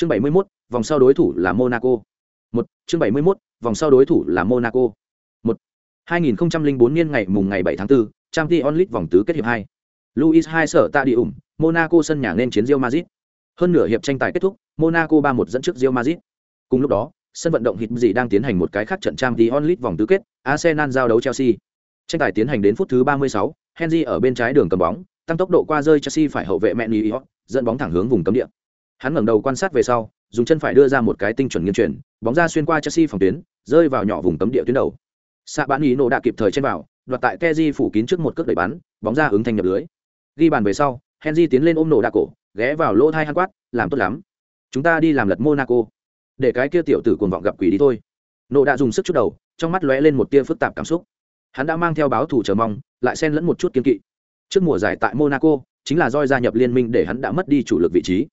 chương 71, vòng sau đối thủ là monaco một chương 71, vòng sau đối thủ là monaco một 2004 niên ngày mùng ngày 7 tháng 4, Champions League vòng tứ kết hiệp 2. Luis hai sở tại địa ủng, Monaco sân nhà nên chiến Real Madrid. Hơn nửa hiệp tranh tài kết thúc, Monaco 3-1 dẫn trước Real Madrid. Cùng lúc đó, sân vận động hít gì đang tiến hành một cái khác trận Champions League vòng tứ kết, Arsenal giao đấu Chelsea. Tranh tài tiến hành đến phút thứ 36, Henry ở bên trái đường cầm bóng, tăng tốc độ qua rơi Chelsea phải hậu vệ Mendy, dẫn bóng thẳng hướng vùng cấm địa. Hắn ngẩng đầu quan sát về sau, dùng chân phải đưa ra một cái tinh chuẩn nghiêng chuyển, bóng ra xuyên qua Chelsea phòng tuyến, rơi vào nhỏ vùng cấm địa tuyến đầu. Sạ bán ý nổ đã kịp thời trên vào, đoạt tại keji phủ kín trước một cước đẩy bắn, bóng ra ứng thành nhập lưới. Ghi bàn về sau, Henry tiến lên ôm nổ đạ cổ, ghé vào lỗ thai hắn quát, làm tốt lắm. Chúng ta đi làm lật Monaco. Để cái kia tiểu tử cuồng vọng gặp quỷ đi thôi. Nổ đã dùng sức chút đầu, trong mắt lóe lên một tia phức tạp cảm xúc. Hắn đã mang theo báo thủ chờ mong, lại xen lẫn một chút kiên kỵ. Trước mùa giải tại Monaco, chính là Doi gia nhập liên minh để hắn đã mất đi chủ lực vị trí.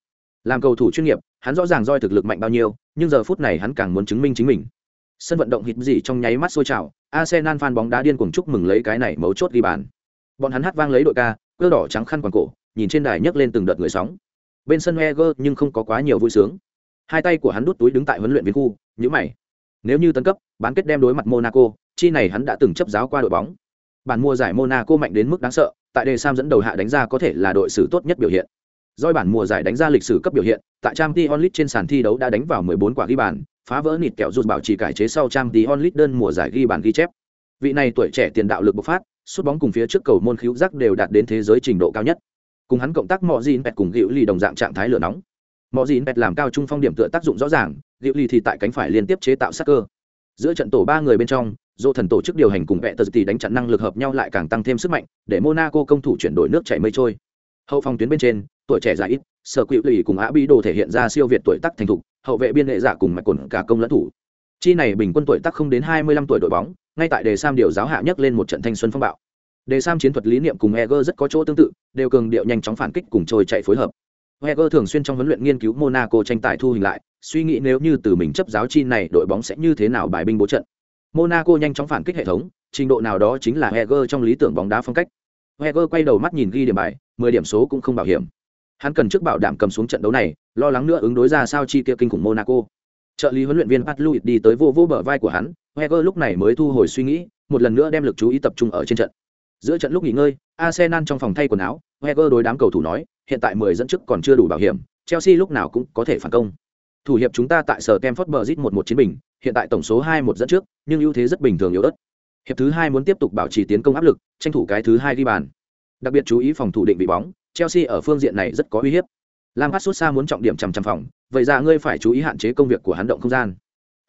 Làm cầu thủ chuyên nghiệp, hắn rõ ràng roi thực lực mạnh bao nhiêu, nhưng giờ phút này hắn càng muốn chứng minh chính mình. Sân vận động hít gì trong nháy mắt sôi trào, Arsenal fan bóng đá điên cuồng chúc mừng lấy cái này mấu chốt ghi bàn. Bọn hắn hát vang lấy đội ca, cơ đỏ trắng khăn quàng cổ, nhìn trên đài nhấc lên từng đợt người sóng. Bên sân Wenger nhưng không có quá nhiều vui sướng. Hai tay của hắn đút túi đứng tại huấn luyện viên khu, nhữ mày. Nếu như tấn cấp, bán kết đem đối mặt Monaco, chi này hắn đã từng chấp giáo qua đội bóng. Bản mua giải Monaco mạnh đến mức đáng sợ, tại đề Sam dẫn đầu hạ đánh ra có thể là đội xử tốt nhất biểu hiện. Doi bản mùa giải đánh ra lịch sử cấp biểu hiện, tại Champions League trên sàn thi đấu đã đánh vào 14 quả ghi bàn, phá vỡ nịt kẹo rụt bảo trì cải chế sau Champions League đơn mùa giải ghi bàn ghi chép. Vị này tuổi trẻ tiền đạo lực bộc phát, sút bóng cùng phía trước cầu môn khiếu giác đều đạt đến thế giới trình độ cao nhất. Cùng hắn cộng tác Mọ Dìn Pet cùng Diệu Ly đồng dạng trạng thái lửa nóng. Mọ Dìn Pet làm cao trung phong điểm tựa tác dụng rõ ràng, Diệu Ly thì tại cánh phải liên tiếp chế tạo sát cơ. Giữa trận tổ ba người bên trong, dô thần tổ chức điều hành cùng vẽ tờ tỷ đánh chặn năng lực hợp nhau lại càng tăng thêm sức mạnh để monaco công thủ chuyển đổi nước chảy mây trôi hậu phòng tuyến bên trên tuổi trẻ già ít sở quỹ lì cùng á bi đồ thể hiện ra siêu việt tuổi tác thành thục hậu vệ biên hệ giả cùng mạch cồn cả công lẫn thủ. Chi này bình quân tuổi tác không đến hai mươi lăm tuổi đội bóng ngay tại đề sam điều giáo hạ nhất lên một trận thanh xuân phong bạo. Đề sam chiến thuật lý niệm cùng eger rất có chỗ tương tự đều cường điệu nhanh chóng phản kích cùng trôi chạy phối hợp. Heger thường xuyên trong huấn luyện nghiên cứu monaco tranh tài thu hình lại suy nghĩ nếu như từ mình chấp giáo chi này đội bóng sẽ như thế nào bài binh bố trận. Monaco nhanh chóng phản kích hệ thống, trình độ nào đó chính là Heger trong lý tưởng bóng đá phong cách. Heger quay đầu mắt nhìn ghi điểm bài, 10 điểm số cũng không bảo hiểm. Hắn cần trước bảo đảm cầm xuống trận đấu này, lo lắng nữa ứng đối ra sao chi kia kinh khủng Monaco. Trợ lý huấn luyện viên Pat đi tới vô vô bờ vai của hắn, Heger lúc này mới thu hồi suy nghĩ, một lần nữa đem lực chú ý tập trung ở trên trận. Giữa trận lúc nghỉ ngơi, Arsenal trong phòng thay quần áo, Heger đối đám cầu thủ nói, hiện tại 10 dẫn trước còn chưa đủ bảo hiểm, Chelsea lúc nào cũng có thể phản công. Thủ hiệp chúng ta tại sở Stamford Bridge 1-1 chiến bình, hiện tại tổng số hai một dẫn trước nhưng ưu thế rất bình thường yếu ớt hiệp thứ hai muốn tiếp tục bảo trì tiến công áp lực tranh thủ cái thứ hai ghi bàn đặc biệt chú ý phòng thủ định vị bóng chelsea ở phương diện này rất có uy hiếp. Lam hát xa muốn trọng điểm chằm chằm phòng vậy ra ngươi phải chú ý hạn chế công việc của hắn động không gian.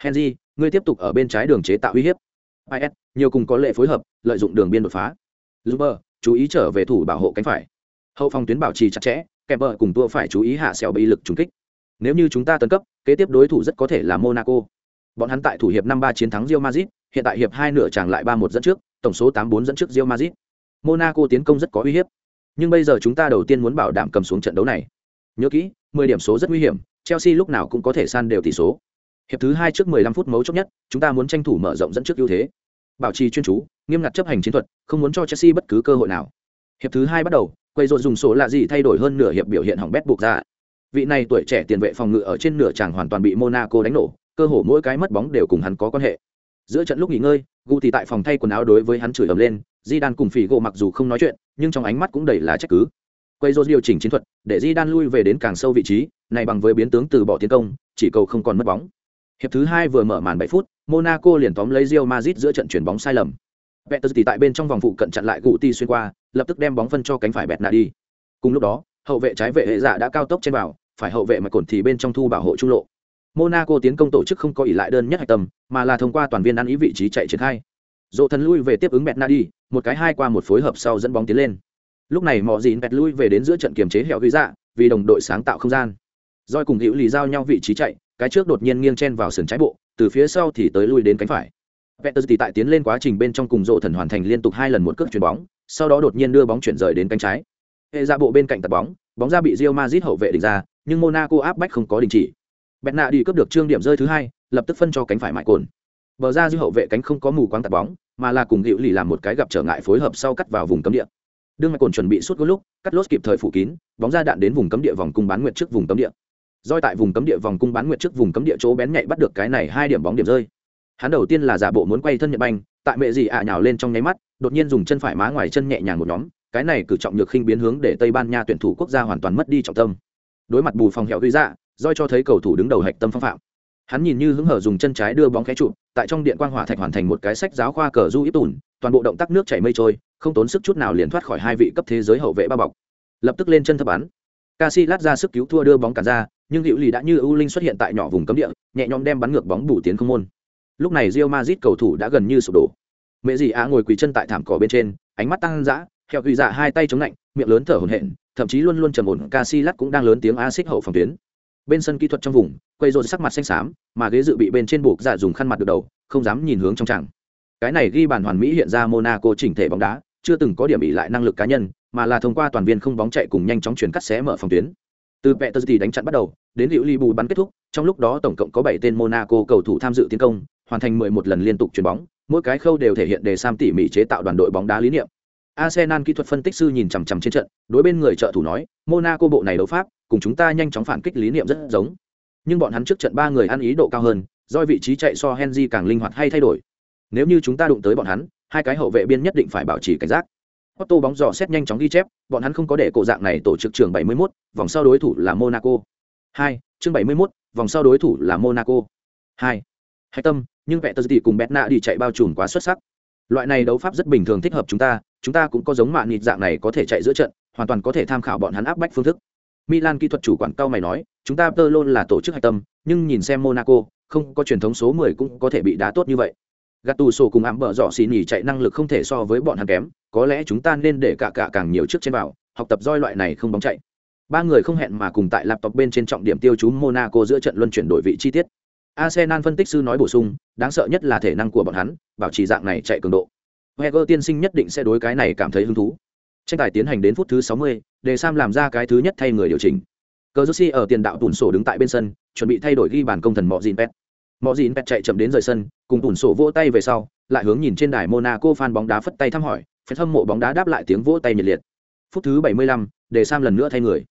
Henry ngươi tiếp tục ở bên trái đường chế tạo uy hiếp. Is nhiều cùng có lệ phối hợp lợi dụng đường biên đột phá. Zuber, chú ý trở về thủ bảo hộ cánh phải. Hậu phòng tuyến bảo trì chặt chẽ kèm vợ cùng tua phải chú ý hạ xẻo bị lực trúng kích. Nếu như chúng ta tấn cấp kế tiếp đối thủ rất có thể là monaco. Bọn hắn tại thủ hiệp năm ba chiến thắng Real Madrid, hiện tại hiệp hai nửa chàng lại ba một dẫn trước, tổng số tám bốn dẫn trước Real Madrid. Monaco tiến công rất có uy hiếp. Nhưng bây giờ chúng ta đầu tiên muốn bảo đảm cầm xuống trận đấu này. Nhớ kỹ, 10 điểm số rất nguy hiểm, Chelsea lúc nào cũng có thể san đều tỷ số. Hiệp thứ hai trước 15 phút mấu chốt nhất, chúng ta muốn tranh thủ mở rộng dẫn trước ưu thế. Bảo trì chuyên chú, nghiêm ngặt chấp hành chiến thuật, không muốn cho Chelsea bất cứ cơ hội nào. Hiệp thứ hai bắt đầu, quay rồi dùng số là gì thay đổi hơn nửa hiệp biểu hiện hỏng bét buộc ra. Vị này tuổi trẻ tiền vệ phòng ngự ở trên nửa chàng hoàn toàn bị Monaco đánh nổ, cơ hồ mỗi cái mất bóng đều cùng hắn có quan hệ giữa trận lúc nghỉ ngơi gu thì tại phòng thay quần áo đối với hắn chửi ầm lên di đan cùng phỉ gỗ mặc dù không nói chuyện nhưng trong ánh mắt cũng đầy là trách cứ quay dô điều chỉnh chiến thuật để di đan lui về đến càng sâu vị trí này bằng với biến tướng từ bỏ tiến công chỉ cầu không còn mất bóng hiệp thứ hai vừa mở màn bảy phút monaco liền tóm lấy Real Madrid giữa trận chuyển bóng sai lầm Betis tỷ tại bên trong vòng phụ cận chặn lại Guti xuyên qua, lập tức đem bóng phân cho cánh phải bẹt nạ đi. Cùng lúc đó, hậu vệ trái vệ hệ giả đã cao tốc trên vào, phải hậu vệ mà cổn thì bên trong thu bảo hộ trung lộ. Monaco tiến công tổ chức không có ỷ lại đơn nhất hạch tầm, mà là thông qua toàn viên ăn ý vị trí chạy triển khai. Dỗ thần lui về tiếp ứng Bernardi, một cái hai qua một phối hợp sau dẫn bóng tiến lên. Lúc này mọi dịn Bẹt lui về đến giữa trận kiềm chế hẹo ghi dạ, vì đồng đội sáng tạo không gian. roi cùng Hữu Lì giao nhau vị trí chạy, cái trước đột nhiên nghiêng chen vào sườn trái bộ, từ phía sau thì tới lui đến cánh phải. Peters thì tại tiến lên quá trình bên trong cùng Dỗ thần hoàn thành liên tục hai lần một cước chuyển bóng, sau đó đột nhiên đưa bóng chuyển rời đến cánh trái. Hệ ra bộ bên cạnh tạt bóng, bóng ra bị Real Madrid hậu vệ đỉnh ra, nhưng Monaco áp bách không có đình chỉ bẹt nạ đi cướp được trương điểm rơi thứ hai lập tức phân cho cánh phải mại cồn bờ ra dư hậu vệ cánh không có mù quáng tạt bóng mà là cùng hữu lì làm một cái gặp trở ngại phối hợp sau cắt vào vùng cấm địa đương mạch cồn chuẩn bị suốt gốc lúc cắt lốt kịp thời phủ kín bóng ra đạn đến vùng cấm địa vòng cung bán nguyệt trước vùng cấm địa Doi tại vùng cấm địa vòng cung bán nguyệt trước vùng cấm địa chỗ bén nhạy bắt được cái này hai điểm bóng điểm rơi. Hắn đầu tiên là giả bộ muốn quay thân nhật banh, tại mẹ gì ạ nhào lên trong nháy mắt, đột nhiên dùng chân phải má ngoài chân nhẹ nhàng một nhóm, cái này cử trọng nhược khinh biến hướng để Tây Ban Nha tuyển thủ quốc gia hoàn toàn mất đi trọng tâm. Đối mặt bù phòng hẹo gây ra, Doi cho thấy cầu thủ đứng đầu hạch tâm phong phạm. Hắn nhìn như hứng hở dùng chân trái đưa bóng khé trụ, tại trong điện quan hỏa thạch hoàn thành một cái sách giáo khoa cờ du ít tùn, toàn bộ động tác nước chảy mây trôi, không tốn sức chút nào liền thoát khỏi hai vị cấp thế giới hậu vệ bao bọc. Lập tức lên chân thấp bắn. Casillas ra sức cứu thua đưa bóng cản ra, nhưng hữu Lì đã như ưu linh xuất hiện tại nhỏ vùng cấm địa, nhẹ nhõm đem bắn ngược bóng bù tiến không môn. Lúc này Real Madrid cầu thủ đã gần như sụp đổ. Mẹ gì á ngồi quỳ chân tại thảm cỏ bên trên, ánh mắt tăng dã, theo quỳ dạ hai tay chống lạnh, miệng lớn thở hổn hển, thậm chí luôn luôn trầm ổn Casillas cũng đang lớn tiếng a xích hậu phòng tuyến. Bên sân kỹ thuật trong vùng, quay rộn sắc mặt xanh xám, mà ghế dự bị bên trên buộc dạ dùng khăn mặt được đầu, không dám nhìn hướng trong tràng. Cái này ghi bàn hoàn mỹ hiện ra Monaco chỉnh thể bóng đá, chưa từng có điểm ỉ lại năng lực cá nhân, mà là thông qua toàn viên không bóng chạy cùng nhanh chóng chuyển cắt xé mở phòng tuyến từ vẹ tờ thì đánh chặn bắt đầu đến hữu li bù bắn kết thúc trong lúc đó tổng cộng có bảy tên monaco cầu thủ tham dự tiến công hoàn thành mười một lần liên tục chuyền bóng mỗi cái khâu đều thể hiện đề sam tỉ mỉ chế tạo đoàn đội bóng đá lý niệm arsenal kỹ thuật phân tích sư nhìn chằm chằm trên trận đối bên người trợ thủ nói monaco bộ này đấu pháp cùng chúng ta nhanh chóng phản kích lý niệm rất giống nhưng bọn hắn trước trận ba người ăn ý độ cao hơn do vị trí chạy so henry càng linh hoạt hay thay đổi nếu như chúng ta đụng tới bọn hắn hai cái hậu vệ biên nhất định phải bảo trì cảnh giác Otto bóng dò xét nhanh chóng ghi chép, bọn hắn không có để cổ dạng này tổ chức trường 71, vòng sau đối thủ là Monaco. 2, chương 71, vòng sau đối thủ là Monaco. 2. Hãy tâm, nhưng vẽ tờ cùng Betna đi chạy bao trùm quá xuất sắc. Loại này đấu pháp rất bình thường thích hợp chúng ta, chúng ta cũng có giống mạn nhịt dạng này có thể chạy giữa trận, hoàn toàn có thể tham khảo bọn hắn áp bách phương thức. Milan kỹ thuật chủ quản cao mày nói, chúng ta tơ luôn là tổ chức hạch tâm, nhưng nhìn xem Monaco, không có truyền thống số 10 cũng có thể bị đá tốt như vậy. Gattuso cùng ám bờ dọ xì nhỉ chạy năng lực không thể so với bọn hắn kém, có lẽ chúng ta nên để cả cả càng nhiều trước trên vào, học tập roi loại này không bóng chạy. Ba người không hẹn mà cùng tại laptop bên trên trọng điểm tiêu chú Monaco giữa trận luân chuyển đổi vị chi tiết. Arsenal phân tích sư nói bổ sung, đáng sợ nhất là thể năng của bọn hắn, bảo trì dạng này chạy cường độ. Wenger tiên sinh nhất định sẽ đối cái này cảm thấy hứng thú. Tranh tài tiến hành đến phút thứ 60, để Sam làm ra cái thứ nhất thay người điều chỉnh. Cờ ở tiền đạo tủn sổ đứng tại bên sân, chuẩn bị thay đổi ghi bàn công thần Mọ Dìn Pet mọ dìn pet chạy chậm đến rời sân cùng tủn sổ vỗ tay về sau lại hướng nhìn trên đài monaco fan bóng đá phất tay thăm hỏi phép hâm mộ bóng đá đáp lại tiếng vỗ tay nhiệt liệt. Phút thứ 75, để sam lần nữa thay người.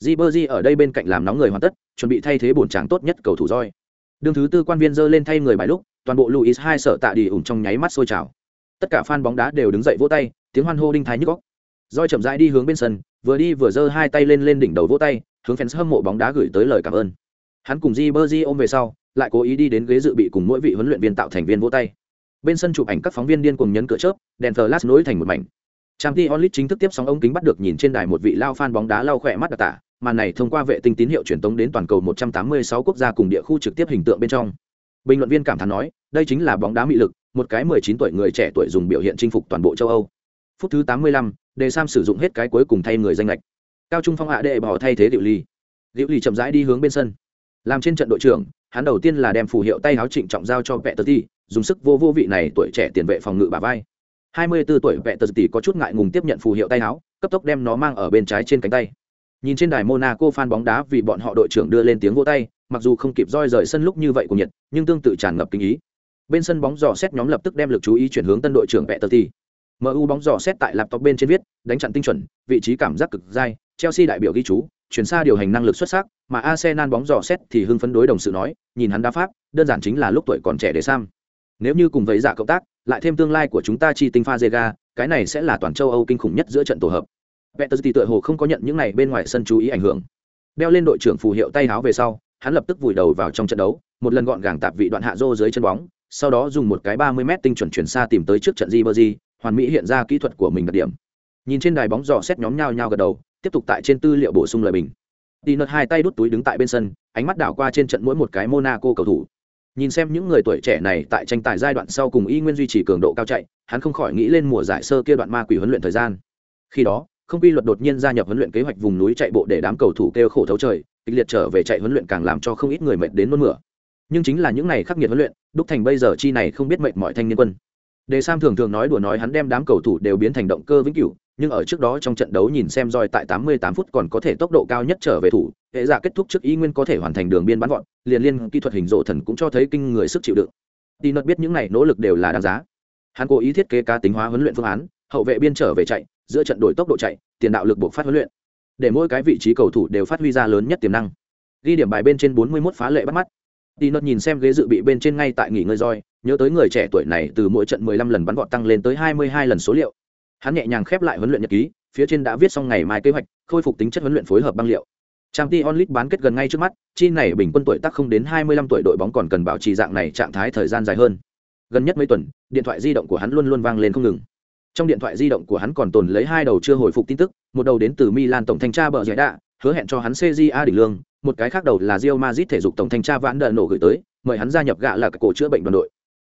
Ribery ở đây bên cạnh làm nóng người hoàn tất chuẩn bị thay thế bổn tràng tốt nhất cầu thủ roi. Đường thứ tư quan viên dơ lên thay người bài lúc toàn bộ luis hai sợ tạ đi ủng trong nháy mắt sôi trào. Tất cả fan bóng đá đều đứng dậy vỗ tay tiếng hoan hô đinh thái nhức óc roi chậm rãi đi hướng bên sân vừa đi vừa giơ hai tay lên lên đỉnh đầu vỗ tay hướng fans hâm mộ bóng đá gửi tới lời cảm ơn. Hắn cùng Ribery ôm về sau lại cố ý đi đến ghế dự bị cùng mỗi vị huấn luyện viên tạo thành viên vỗ tay. Bên sân chụp ảnh các phóng viên điên cùng nhấn cửa chớp đèn flash nối thành một mảnh. Trang t onlit chính thức tiếp sóng ống kính bắt được nhìn trên đài một vị lao fan bóng đá lao khỏe mắt đặc tả màn này thông qua vệ tinh tín hiệu truyền tống đến toàn cầu 186 quốc gia cùng địa khu trực tiếp hình tượng bên trong. Bình luận viên cảm thán nói đây chính là bóng đá mị lực một cái 19 tuổi người trẻ tuổi dùng biểu hiện chinh phục toàn bộ châu âu. Phút thứ 85, đề sam sử dụng hết cái cuối cùng thay người danh lệch. Cao trung phong hạ đệ bỏ thay thế điệu ly. Điệu ly chậm rãi đi hướng bên sân. Làm trên trận đội trưởng, hắn đầu tiên là đem phù hiệu tay áo trịnh trọng giao cho vệ tờ ti dùng sức vô vô vị này tuổi trẻ tiền vệ phòng ngự bà vai. Hai mươi 24 tuổi vệ tờ ti có chút ngại ngùng tiếp nhận phù hiệu tay áo cấp tốc đem nó mang ở bên trái trên cánh tay. Nhìn trên đài monaco fan bóng đá vì bọn họ đội trưởng đưa lên tiếng vô tay, mặc dù không kịp roi rời sân lúc như vậy của nhiệt, nhưng tương tự tràn ngập kinh ý. Bên sân bóng dò xét nhóm lập tức đem lực chú ý chuyển hướng tân đội trưởng vệ tờ ti mu bóng dò xét tại laptop bên trên viết đánh chặn tinh chuẩn vị trí cảm giác cực dai chelsea đại biểu ghi chú chuyển xa điều hành năng lực xuất sắc, mà Arsenal bóng dò xét thì hưng phấn đối đồng sự nói, nhìn hắn đá pháp, đơn giản chính là lúc tuổi còn trẻ để Sam. Nếu như cùng với giả cộng tác, lại thêm tương lai của chúng ta chi tinh pha Zega, cái này sẽ là toàn châu Âu kinh khủng nhất giữa trận tổ hợp. Peterzi tựa hồ không có nhận những này bên ngoài sân chú ý ảnh hưởng. Đeo lên đội trưởng phù hiệu tay áo về sau, hắn lập tức vùi đầu vào trong trận đấu, một lần gọn gàng tạp vị đoạn hạ rô dưới chân bóng, sau đó dùng một cái 30m tinh chuẩn chuyển xa tìm tới trước trận Ribery, hoàn mỹ hiện ra kỹ thuật của mình đặc điểm. Nhìn trên đài bóng dò xét nhóm nhau nhau gật đầu, tiếp tục tại trên tư liệu bổ sung lời bình. Đi nợt hai tay đút túi đứng tại bên sân ánh mắt đảo qua trên trận mỗi một cái monaco cầu thủ. Nhìn xem những người tuổi trẻ này tại tranh tài giai đoạn sau cùng y nguyên duy trì cường độ cao chạy hắn không khỏi nghĩ lên mùa giải sơ kia đoạn ma quỷ huấn luyện thời gian. Khi đó không quy luật đột nhiên gia nhập huấn luyện kế hoạch vùng núi chạy bộ để đám cầu thủ kêu khổ thấu trời kịch liệt trở về chạy huấn luyện càng làm cho không ít người mệt đến nôn mửa. Nhưng chính là những ngày khắc nghiệt huấn luyện đúc thành bây giờ chi này không biết mệt mọi thanh niên quân đề sam thường thường nói đùa nói hắn đem đám cầu thủ đều biến thành động cơ vĩnh cửu nhưng ở trước đó trong trận đấu nhìn xem roi tại 88 phút còn có thể tốc độ cao nhất trở về thủ, hệ giả kết thúc trước y nguyên có thể hoàn thành đường biên bắn gọn, liền liên kỹ thuật hình rộ thần cũng cho thấy kinh người sức chịu đựng. Tινot biết những này nỗ lực đều là đáng giá. Hắn cố ý thiết kế cá tính hóa huấn luyện phương án, hậu vệ biên trở về chạy, giữa trận đổi tốc độ chạy, tiền đạo lực buộc phát huấn luyện, để mỗi cái vị trí cầu thủ đều phát huy ra lớn nhất tiềm năng. ghi điểm bài bên trên 41 phá lệ bắt mắt đi nợt nhìn xem ghế dự bị bên trên ngay tại nghỉ ngơi roi, nhớ tới người trẻ tuổi này từ mỗi trận 15 lần bắn vọt tăng lên tới 22 lần số liệu. Hắn nhẹ nhàng khép lại huấn luyện nhật ký, phía trên đã viết xong ngày mai kế hoạch, khôi phục tính chất huấn luyện phối hợp băng liệu. Trang t onlit bán kết gần ngay trước mắt, chi này bình quân tuổi tác không đến 25 tuổi đội bóng còn cần bảo trì dạng này trạng thái thời gian dài hơn. Gần nhất mấy tuần, điện thoại di động của hắn luôn luôn vang lên không ngừng. Trong điện thoại di động của hắn còn tồn lấy hai đầu chưa hồi phục tin tức, một đầu đến từ milan tổng thanh tra bờ giải đạ, hứa hẹn cho hắn cja đỉnh lương một cái khác đầu là Real Madrid thể dục tổng thanh tra vãn đợn nổ gửi tới mời hắn gia nhập gạ là cổ chữa bệnh đoàn đội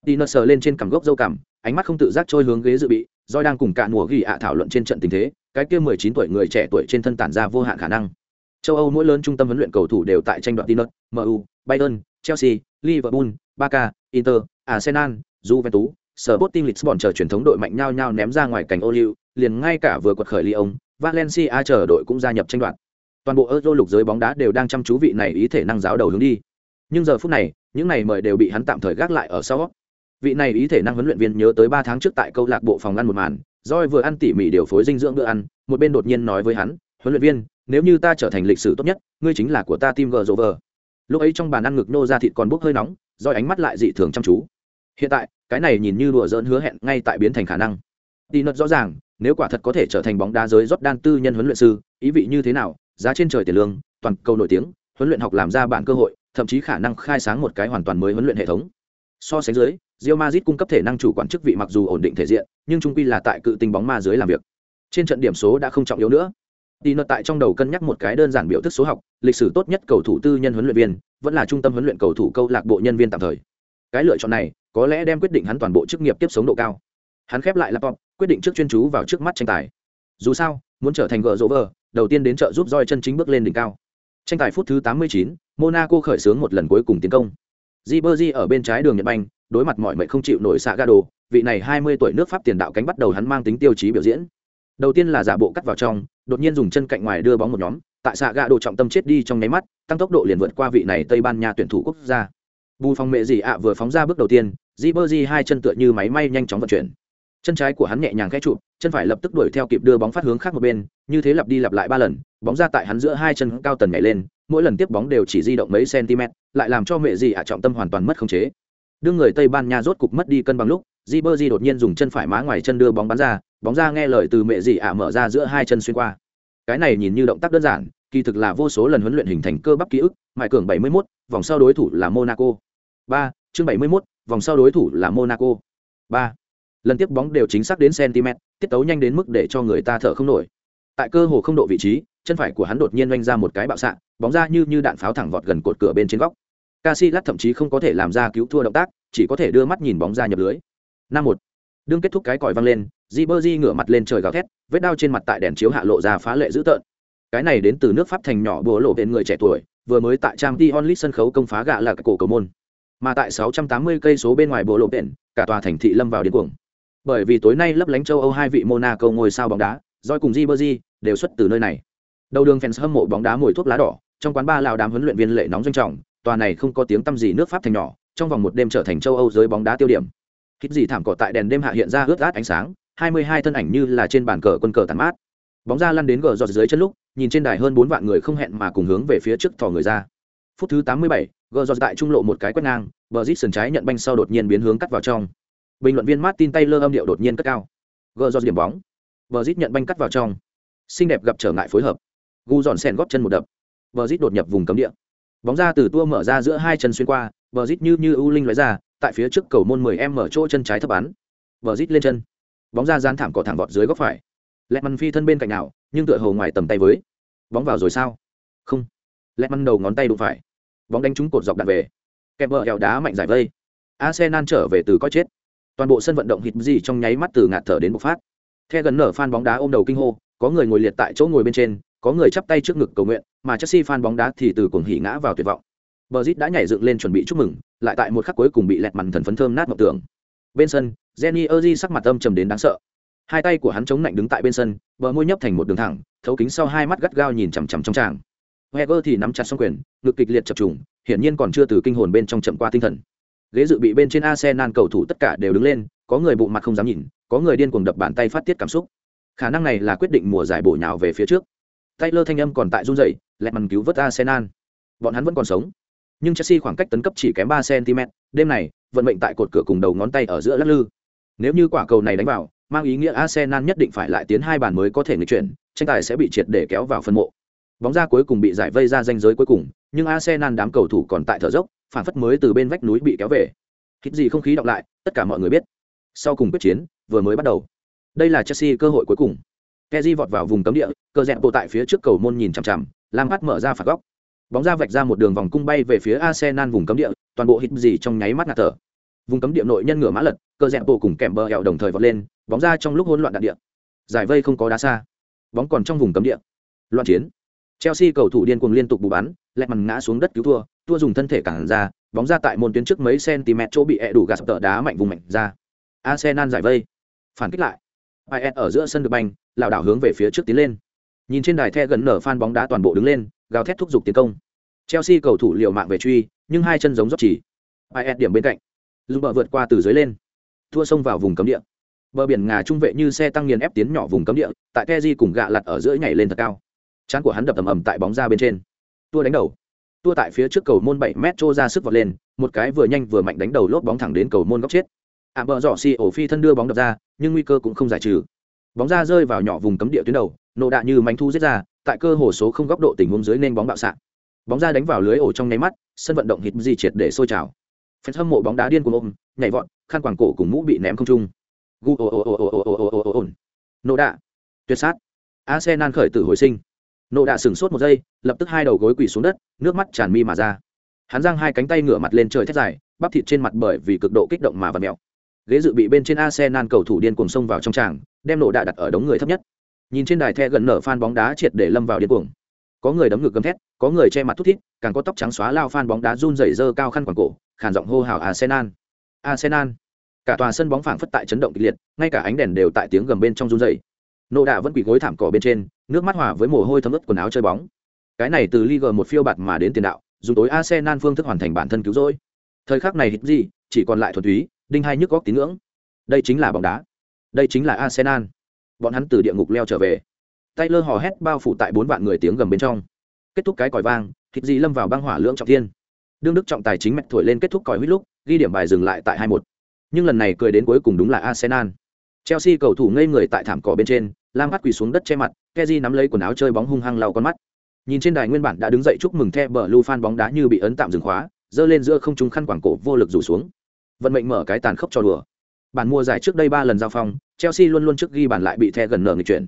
đi sờ lên trên cằm gốc dâu cằm ánh mắt không tự giác trôi hướng ghế dự bị Joy đang cùng cả mùa ghi ạ thảo luận trên trận tình thế cái kia mười chín tuổi người trẻ tuổi trên thân tản ra vô hạn khả năng châu âu mỗi lớn trung tâm huấn luyện cầu thủ đều tại tranh đoạt tinut mu bayern chelsea liverpool barca inter arsenal juventus Sporting Lisbon chờ truyền thống đội mạnh nhau nhau ném ra ngoài cảnh ô liu, liền ngay cả vừa quật khởi Lyon, Valencia chờ đội cũng gia nhập tranh đoạt. Toàn bộ Euro lục giới bóng đá đều đang chăm chú vị này ý thể năng giáo đầu hướng đi. Nhưng giờ phút này, những này mời đều bị hắn tạm thời gác lại ở sau. Vị này ý thể năng huấn luyện viên nhớ tới ba tháng trước tại câu lạc bộ phòng ăn một màn, Joy vừa ăn tỉ mỉ điều phối dinh dưỡng bữa ăn, một bên đột nhiên nói với hắn, "Huấn luyện viên, nếu như ta trở thành lịch sử tốt nhất, ngươi chính là của ta team Grover." Lúc ấy trong bàn ăn ngực nô ra thịt còn bốc hơi nóng, Joy ánh mắt lại dị thường chăm chú. Hiện tại, cái này nhìn như đùa dỡn hứa hẹn ngay tại biến thành khả năng. Đi nật rõ ràng, nếu quả thật có thể trở thành bóng đá giới Jordan tư nhân huấn luyện sư, ý vị như thế nào, giá trên trời tiền lương, toàn cầu nổi tiếng, huấn luyện học làm ra bản cơ hội, thậm chí khả năng khai sáng một cái hoàn toàn mới huấn luyện hệ thống. So sánh dưới, rio mazit cung cấp thể năng chủ quản chức vị mặc dù ổn định thể diện, nhưng trung quy là tại cự tinh bóng ma dưới làm việc. Trên trận điểm số đã không trọng yếu nữa. Đi nợ tại trong đầu cân nhắc một cái đơn giản biểu thức số học, lịch sử tốt nhất cầu thủ tư nhân huấn luyện viên, vẫn là trung tâm huấn luyện cầu thủ câu lạc bộ nhân viên tạm thời. Cái lựa chọn này, có lẽ đem quyết định hắn toàn bộ chức nghiệp tiếp sống độ cao. Hắn khép lại laptop, quyết định trước chuyên chú vào trước mắt tranh tài. Dù sao, muốn trở thành gỡ rỗ vờ, đầu tiên đến trợ giúp roi chân chính bước lên đỉnh cao. Tranh tài phút thứ 89, Monaco khởi xướng một lần cuối cùng tiến công. Ribery ở bên trái đường Nhật Banh, đối mặt mọi mệnh không chịu nổi xạ ga đồ, vị này 20 tuổi nước Pháp tiền đạo cánh bắt đầu hắn mang tính tiêu chí biểu diễn. Đầu tiên là giả bộ cắt vào trong, đột nhiên dùng chân cạnh ngoài đưa bóng một nhóm, tại xạ ga đồ trọng tâm chết đi trong nháy mắt, tăng tốc độ liền vượt qua vị này Tây Ban Nha tuyển thủ quốc gia. Bù phòng mẹ gì ạ vừa phóng ra bước đầu tiên, Ribery hai chân tựa như máy may nhanh chóng vận chuyển. Chân trái của hắn nhẹ nhàng khẽ trụ, chân phải lập tức đuổi theo kịp đưa bóng phát hướng khác một bên, như thế lặp đi lặp lại ba lần, bóng ra tại hắn giữa hai chân cao tần nhảy lên, mỗi lần tiếp bóng đều chỉ di động mấy cm, lại làm cho mẹ gì ạ trọng tâm hoàn toàn mất khống chế. Đương người Tây Ban Nha rốt cục mất đi cân bằng lúc, Di Berzi đột nhiên dùng chân phải má ngoài chân đưa bóng bắn ra, bóng ra nghe lời từ mẹ gì ạ mở ra giữa hai chân xuyên qua. Cái này nhìn như động tác đơn giản, kỳ thực là vô số lần huấn luyện hình thành cơ bắp ký ức, mại cường 71, vòng sau đối thủ là Monaco. 3, chương 71, vòng sau đối thủ là Monaco. 3. Lần tiếp bóng đều chính xác đến cm, tiết tấu nhanh đến mức để cho người ta thở không nổi. Tại cơ hồ không độ vị trí, chân phải của hắn đột nhiên oanh ra một cái bạo xạ, bóng ra như như đạn pháo thẳng vọt gần cột cửa bên trên góc. Casillas thậm chí không có thể làm ra cứu thua động tác, chỉ có thể đưa mắt nhìn bóng ra nhập lưới. Năm một. Đương kết thúc cái còi vang lên, Ribery ngửa mặt lên trời gào thét, vết đao trên mặt tại đèn chiếu hạ lộ ra phá lệ dữ tợn. Cái này đến từ nước Pháp thành nhỏ bùa lộ bên người trẻ tuổi, vừa mới tại trang t onlit sân khấu công phá gạ là cái cổ cầu môn mà tại 680 cây số bên ngoài bùa lộ biển cả tòa thành thị lâm vào điên cuồng bởi vì tối nay lấp lánh châu âu hai vị monaco ngôi sao bóng đá doi cùng Ribery đều xuất từ nơi này. Đầu đường fans hâm mộ bóng đá mùi thuốc lá đỏ trong quán ba lào đám huấn luyện viên lệ nóng doanh trọng tòa này không có tiếng tăm gì nước pháp thành nhỏ trong vòng một đêm trở thành châu âu giới bóng đá tiêu điểm. Hít gì thảm cỏ tại đèn đêm hạ hiện ra ướt át ánh sáng 22 thân ảnh như là trên bàn cờ quân cờ tàn mát. Bóng ra lăn đến gờ giọt dưới chân lúc nhìn trên đài hơn bốn vạn người không hẹn mà cùng hướng về phía trước thò người ra. Phút thứ 87, gờ giọt tại trung lộ một cái quét ngang bờ sườn trái nhận banh sau đột nhiên biến hướng cắt vào trong bình luận viên martin taylor âm điệu đột nhiên cất cao. Gờ do điểm bóng. Vờ rít nhận banh cắt vào trong. Xinh đẹp gặp trở ngại phối hợp. Gu dọn sen góp chân một đập. Vờ rít đột nhập vùng cấm địa. Bóng ra từ tua mở ra giữa hai chân xuyên qua vờ rít như như ưu linh lóe ra, tại phía trước cầu môn 10 em mở chỗ chân trái thấp bắn. Vờ rít lên chân. Bóng ra dán thảm cỏ thẳng vọt dưới góc phải. Lẹt măn phi thân bên cạnh nào, nhưng tựa hồ ngoài tầm tay với. Bóng vào rồi sao? Không. Lẹt măn đầu ngón tay đụng phải. Bóng đánh trúng cột dọc đạn về. Kẹp vợ hẻo đá mạnh giải vây. Arsenal trở về từ coi chết toàn bộ sân vận động hít gì trong nháy mắt từ ngạt thở đến bộc phát. The gần nở fan bóng đá ôm đầu kinh hô có người ngồi liệt tại chỗ ngồi bên trên có người chắp tay trước ngực cầu nguyện mà chelsea fan bóng đá thì từ cuồng hỉ ngã vào tuyệt vọng. Bờ đã nhảy dựng lên chuẩn bị chúc mừng lại tại một khắc cuối cùng bị lẹt mằn thần phấn thơm nát ngọc tưởng. Bên sân jenny erzi sắc mặt âm trầm đến đáng sợ. Hai tay của hắn chống lạnh đứng tại bên sân bờ môi nhấp thành một đường thẳng thấu kính sau hai mắt gắt gao nhìn chằm chằm trong tràng. Heger thì nắm chặt song quyền, ngực kịch liệt chập trùng, hiển nhiên còn chưa từ kinh hồn bên trong chậm qua tinh thần. Ghế dự bị bên trên Arsenal cầu thủ tất cả đều đứng lên, có người bụng mặt không dám nhìn, có người điên cuồng đập bàn tay phát tiết cảm xúc. Khả năng này là quyết định mùa giải bổ nhào về phía trước. Taylor thanh âm còn tại run rẩy, lẹt cứu vớt Arsenal. bọn hắn vẫn còn sống nhưng chelsea khoảng cách tấn cấp chỉ kém ba cm đêm này vận mệnh tại cột cửa cùng đầu ngón tay ở giữa lắc lư nếu như quả cầu này đánh vào mang ý nghĩa arsenal nhất định phải lại tiến hai bàn mới có thể nghịch chuyển tranh tài sẽ bị triệt để kéo vào phân mộ bóng ra cuối cùng bị giải vây ra danh giới cuối cùng nhưng arsenal đám cầu thủ còn tại thở dốc phản phất mới từ bên vách núi bị kéo về hít gì không khí đọc lại tất cả mọi người biết sau cùng quyết chiến vừa mới bắt đầu đây là chelsea cơ hội cuối cùng Kezi vọt vào vùng cấm địa, cờ rẽ bộ tại phía trước cầu môn nhìn chằm chằm, Lam Phát mở ra phạt góc. Bóng ra vạch ra một đường vòng cung bay về phía Arsenal vùng cấm địa, toàn bộ hít gì trong nháy mắt ngạt thở. Vùng cấm địa nội nhân ngửa mã lật, cờ rẽ bộ cùng kèm bờ hẹo đồng thời vọt lên, bóng ra trong lúc hỗn loạn đạn địa. Giải vây không có đá xa, bóng còn trong vùng cấm địa. Loạn chiến. Chelsea cầu thủ điên cuồng liên tục bù bắn, lẹt màn ngã xuống đất cứu thua, tua dùng thân thể cản ra, bóng ra tại môn tuyến trước mấy cm chỗ bị ẹ đủ gạt tợ đá mạnh vùng mạnh ra. Arsenal giải vây, phản kích lại. IS ở giữa sân được banh, lảo đảo hướng về phía trước tiến lên. Nhìn trên đài the gần nở fan bóng đá toàn bộ đứng lên, gào thét thúc giục tiến công. Chelsea cầu thủ liều mạng về truy, nhưng hai chân giống dốc chỉ. IS điểm bên cạnh. Zuber vượt qua từ dưới lên, thua xông vào vùng cấm địa. Bờ biển ngà trung vệ như xe tăng nghiền ép tiến nhỏ vùng cấm địa, tại Kezi cùng gạ lật ở giữa nhảy lên thật cao. Chán của hắn đập ầm ầm tại bóng ra bên trên. Tua đánh đầu. Tua tại phía trước cầu môn 7 mét trô ra sức vọt lên, một cái vừa nhanh vừa mạnh đánh đầu lốp bóng thẳng đến cầu môn góc chết. À bờ dọ xi ổ phi thân đưa bóng đập ra, nhưng nguy cơ cũng không giải trừ. Bóng ra rơi vào nhỏ vùng cấm địa tuyến đầu, nổ đạn như mánh thu giết ra, tại cơ hồ số không góc độ tình huống dưới nên bóng bạo xạ. Bóng ra đánh vào lưới ổ trong nháy mắt, sân vận động hít di triệt để sôi trào. phần hâm mộ bóng đá điên cuồng ôm, nhảy vọt, khăn quàng cổ cùng mũ bị ném không trung. Gu ồ ồ ồ ồ ồ ồ ồ ồ ồ ồ Nổ đạn. Tuyệt sát. Arsenal khởi tử hồi sinh nộ đạ sừng sốt một giây, lập tức hai đầu gối quỳ xuống đất, nước mắt tràn mi mà ra. Hắn giang hai cánh tay ngửa mặt lên trời thét dài, bắp thịt trên mặt bởi vì cực độ kích động mà và mẹo Ghế dự bị bên trên Arsenal cầu thủ điên cuồng xông vào trong tràng, đem nộ đạ đặt ở đống người thấp nhất. Nhìn trên đài the gần nở fan bóng đá triệt để lâm vào điên cuồng. Có người đấm ngực gầm thét, có người che mặt thút thít, càng có tóc trắng xóa lao fan bóng đá run rẩy dơ cao khăn quảng cổ, khàn giọng hô hào Arsenal. Arsenal. Cả tòa sân bóng phảng phất tại chấn động kịch liệt, ngay cả ánh đèn đều tại tiếng gầm bên trong run rẩy. Nộ đạ vẫn quỳ gối thảm cỏ bên trên, nước mắt hòa với mồ hôi thấm ướt quần áo chơi bóng. Cái này từ Liga một phiêu bạt mà đến tiền đạo, dùng tối Arsenal phương thức hoàn thành bản thân cứu rỗi. Thời khắc này hít gì, chỉ còn lại thuần túy, đinh hai nhức góc tín ngưỡng. Đây chính là bóng đá. Đây chính là Arsenal. Bọn hắn từ địa ngục leo trở về. Taylor hò hét bao phủ tại bốn vạn người tiếng gầm bên trong. Kết thúc cái còi vang, hít gì lâm vào băng hỏa lưỡng trọng thiên. Đương Đức trọng tài chính mạch thổi lên kết thúc còi huýt lúc, ghi điểm bài dừng lại tại hai một. Nhưng lần này cười đến cuối cùng đúng là Arsenal. Chelsea cầu thủ ngây người tại thảm cỏ bên trên, Lam bắt quỳ xuống đất che mặt, Kezi nắm lấy quần áo chơi bóng hung hăng lau con mắt. Nhìn trên đài nguyên bản đã đứng dậy chúc mừng The Blue fan bóng đá như bị ấn tạm dừng khóa, giơ lên giữa không trung khăn quàng cổ vô lực rủ xuống. Vận mệnh mở cái tàn khốc cho đùa. Bản mua giải trước đây 3 lần giao phong, Chelsea luôn luôn trước ghi bàn lại bị The gần nở người chuyển.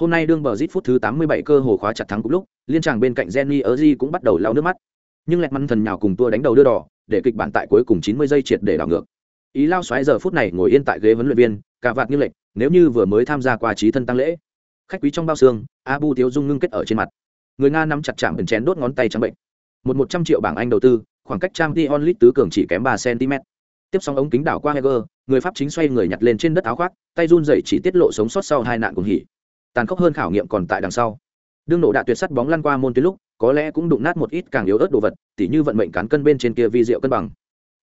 Hôm nay đương bờ rít phút thứ 87 cơ hồ khóa chặt thắng cũng lúc, liên tràng bên cạnh Jenny Erzi cũng bắt đầu lau nước mắt. Nhưng lẹt mắn thần nhào cùng tua đánh đầu đưa đỏ, để kịch bản tại cuối cùng 90 giây triệt để đảo ngược. Ý lao xoáy giờ phút này ngồi yên tại ghế huấn luyện viên, cả vạt như lệnh, nếu như vừa mới tham gia qua trí thân tăng lễ khách quý trong bao xương, abu tiếu dung ngưng kết ở trên mặt. Người nga nắm chặt chạm ẩn chén đốt ngón tay trắng bệnh. Một một trăm triệu bảng anh đầu tư, khoảng cách trang t onlit tứ cường chỉ kém ba cm. Tiếp xong ống kính đảo qua heger, người pháp chính xoay người nhặt lên trên đất áo khoác, tay run dậy chỉ tiết lộ sống sót sau hai nạn cùng hỉ. Tàn khốc hơn khảo nghiệm còn tại đằng sau. Đương nổ đạ tuyệt sắt bóng lăn qua môn tuyến lúc, có lẽ cũng đụng nát một ít càng yếu ớt đồ vật, tỉ như vận mệnh cán cân bên trên kia vi diệu cân bằng.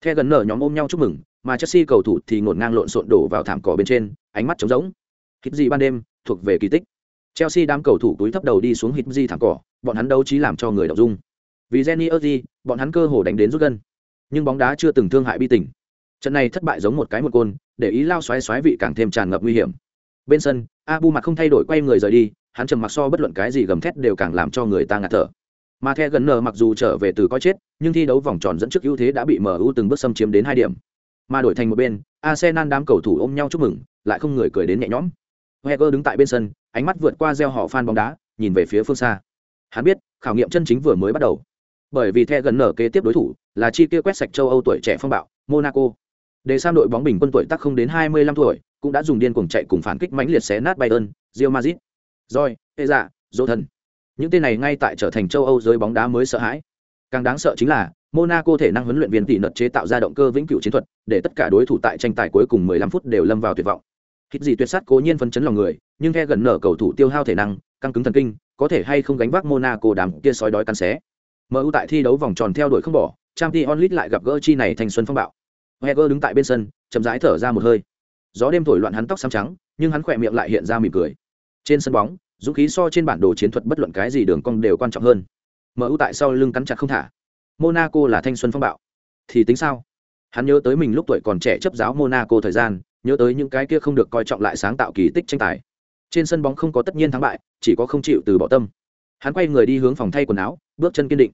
The gần nở nhóm ôm nhau chúc mừng, mà chelsea cầu thủ thì ngổn ngang lộn xộn đổ vào thảm cỏ bên trên, ánh mắt trống rỗng. Hít gì ban đêm, thuộc về kỳ tích chelsea đám cầu thủ túi thấp đầu đi xuống hít gì thẳng cỏ, bọn hắn đấu trí làm cho người động dung. Vì jenny erdi bọn hắn cơ hồ đánh đến rút gân. Nhưng bóng đá chưa từng thương hại bi tình. Trận này thất bại giống một cái một côn, để ý lao xoáy xoáy vị càng thêm tràn ngập nguy hiểm. Bên sân, abu mặt không thay đổi quay người rời đi, hắn trầm mặc so bất luận cái gì gầm thét đều càng làm cho người ta ngạt thở. Mà the gần nờ mặc dù trở về từ coi chết, nhưng thi đấu vòng tròn dẫn trước ưu thế đã bị mu từng bước xâm chiếm đến hai điểm. Mà đổi thành một bên, arsenal đám cầu thủ ôm nhau chúc mừng, lại không người cười đến nhẹ nhõm. Heger đứng tại bên sân ánh mắt vượt qua gieo họ phan bóng đá, nhìn về phía phương xa. Hắn biết, khảo nghiệm chân chính vừa mới bắt đầu. Bởi vì the gần nở kế tiếp đối thủ là chi kia quét sạch châu âu tuổi trẻ phong bạo, monaco. Để sang đội bóng bình quân tuổi tác không đến 25 tuổi, cũng đã dùng điên cuồng chạy cùng phản kích mãnh liệt xé nát bayern, real madrid. Rồi ê dạ dỗ thần những tên này ngay tại trở thành châu âu giới bóng đá mới sợ hãi. Càng đáng sợ chính là, monaco thể năng huấn luyện viên tỷ nợt chế tạo ra động cơ vĩnh cửu chiến thuật, để tất cả đối thủ tại tranh tài cuối cùng 15 phút đều lâm vào tuyệt vọng hít gì tuyệt sát cố nhiên phân chấn lòng người nhưng khe gần nở cầu thủ tiêu hao thể năng căng cứng thần kinh có thể hay không gánh vác monaco đám kia sói đói cắn xé mu tại thi đấu vòng tròn theo đuổi không bỏ trang t onlit lại gặp gỡ chi này thành xuân phong bạo heger đứng tại bên sân chậm rãi thở ra một hơi gió đêm thổi loạn hắn tóc xám trắng nhưng hắn khỏe miệng lại hiện ra mỉm cười trên sân bóng dũng khí so trên bản đồ chiến thuật bất luận cái gì đường cong đều quan trọng hơn MU tại sau lưng cắn chặt không thả. Monaco là thanh xuân phong bạo. Thì tính sao? Hắn nhớ tới mình lúc tuổi còn trẻ chấp giáo Monaco thời gian, nhớ tới những cái kia không được coi trọng lại sáng tạo kỳ tích tranh tài. Trên sân bóng không có tất nhiên thắng bại, chỉ có không chịu từ bỏ tâm. Hắn quay người đi hướng phòng thay quần áo, bước chân kiên định.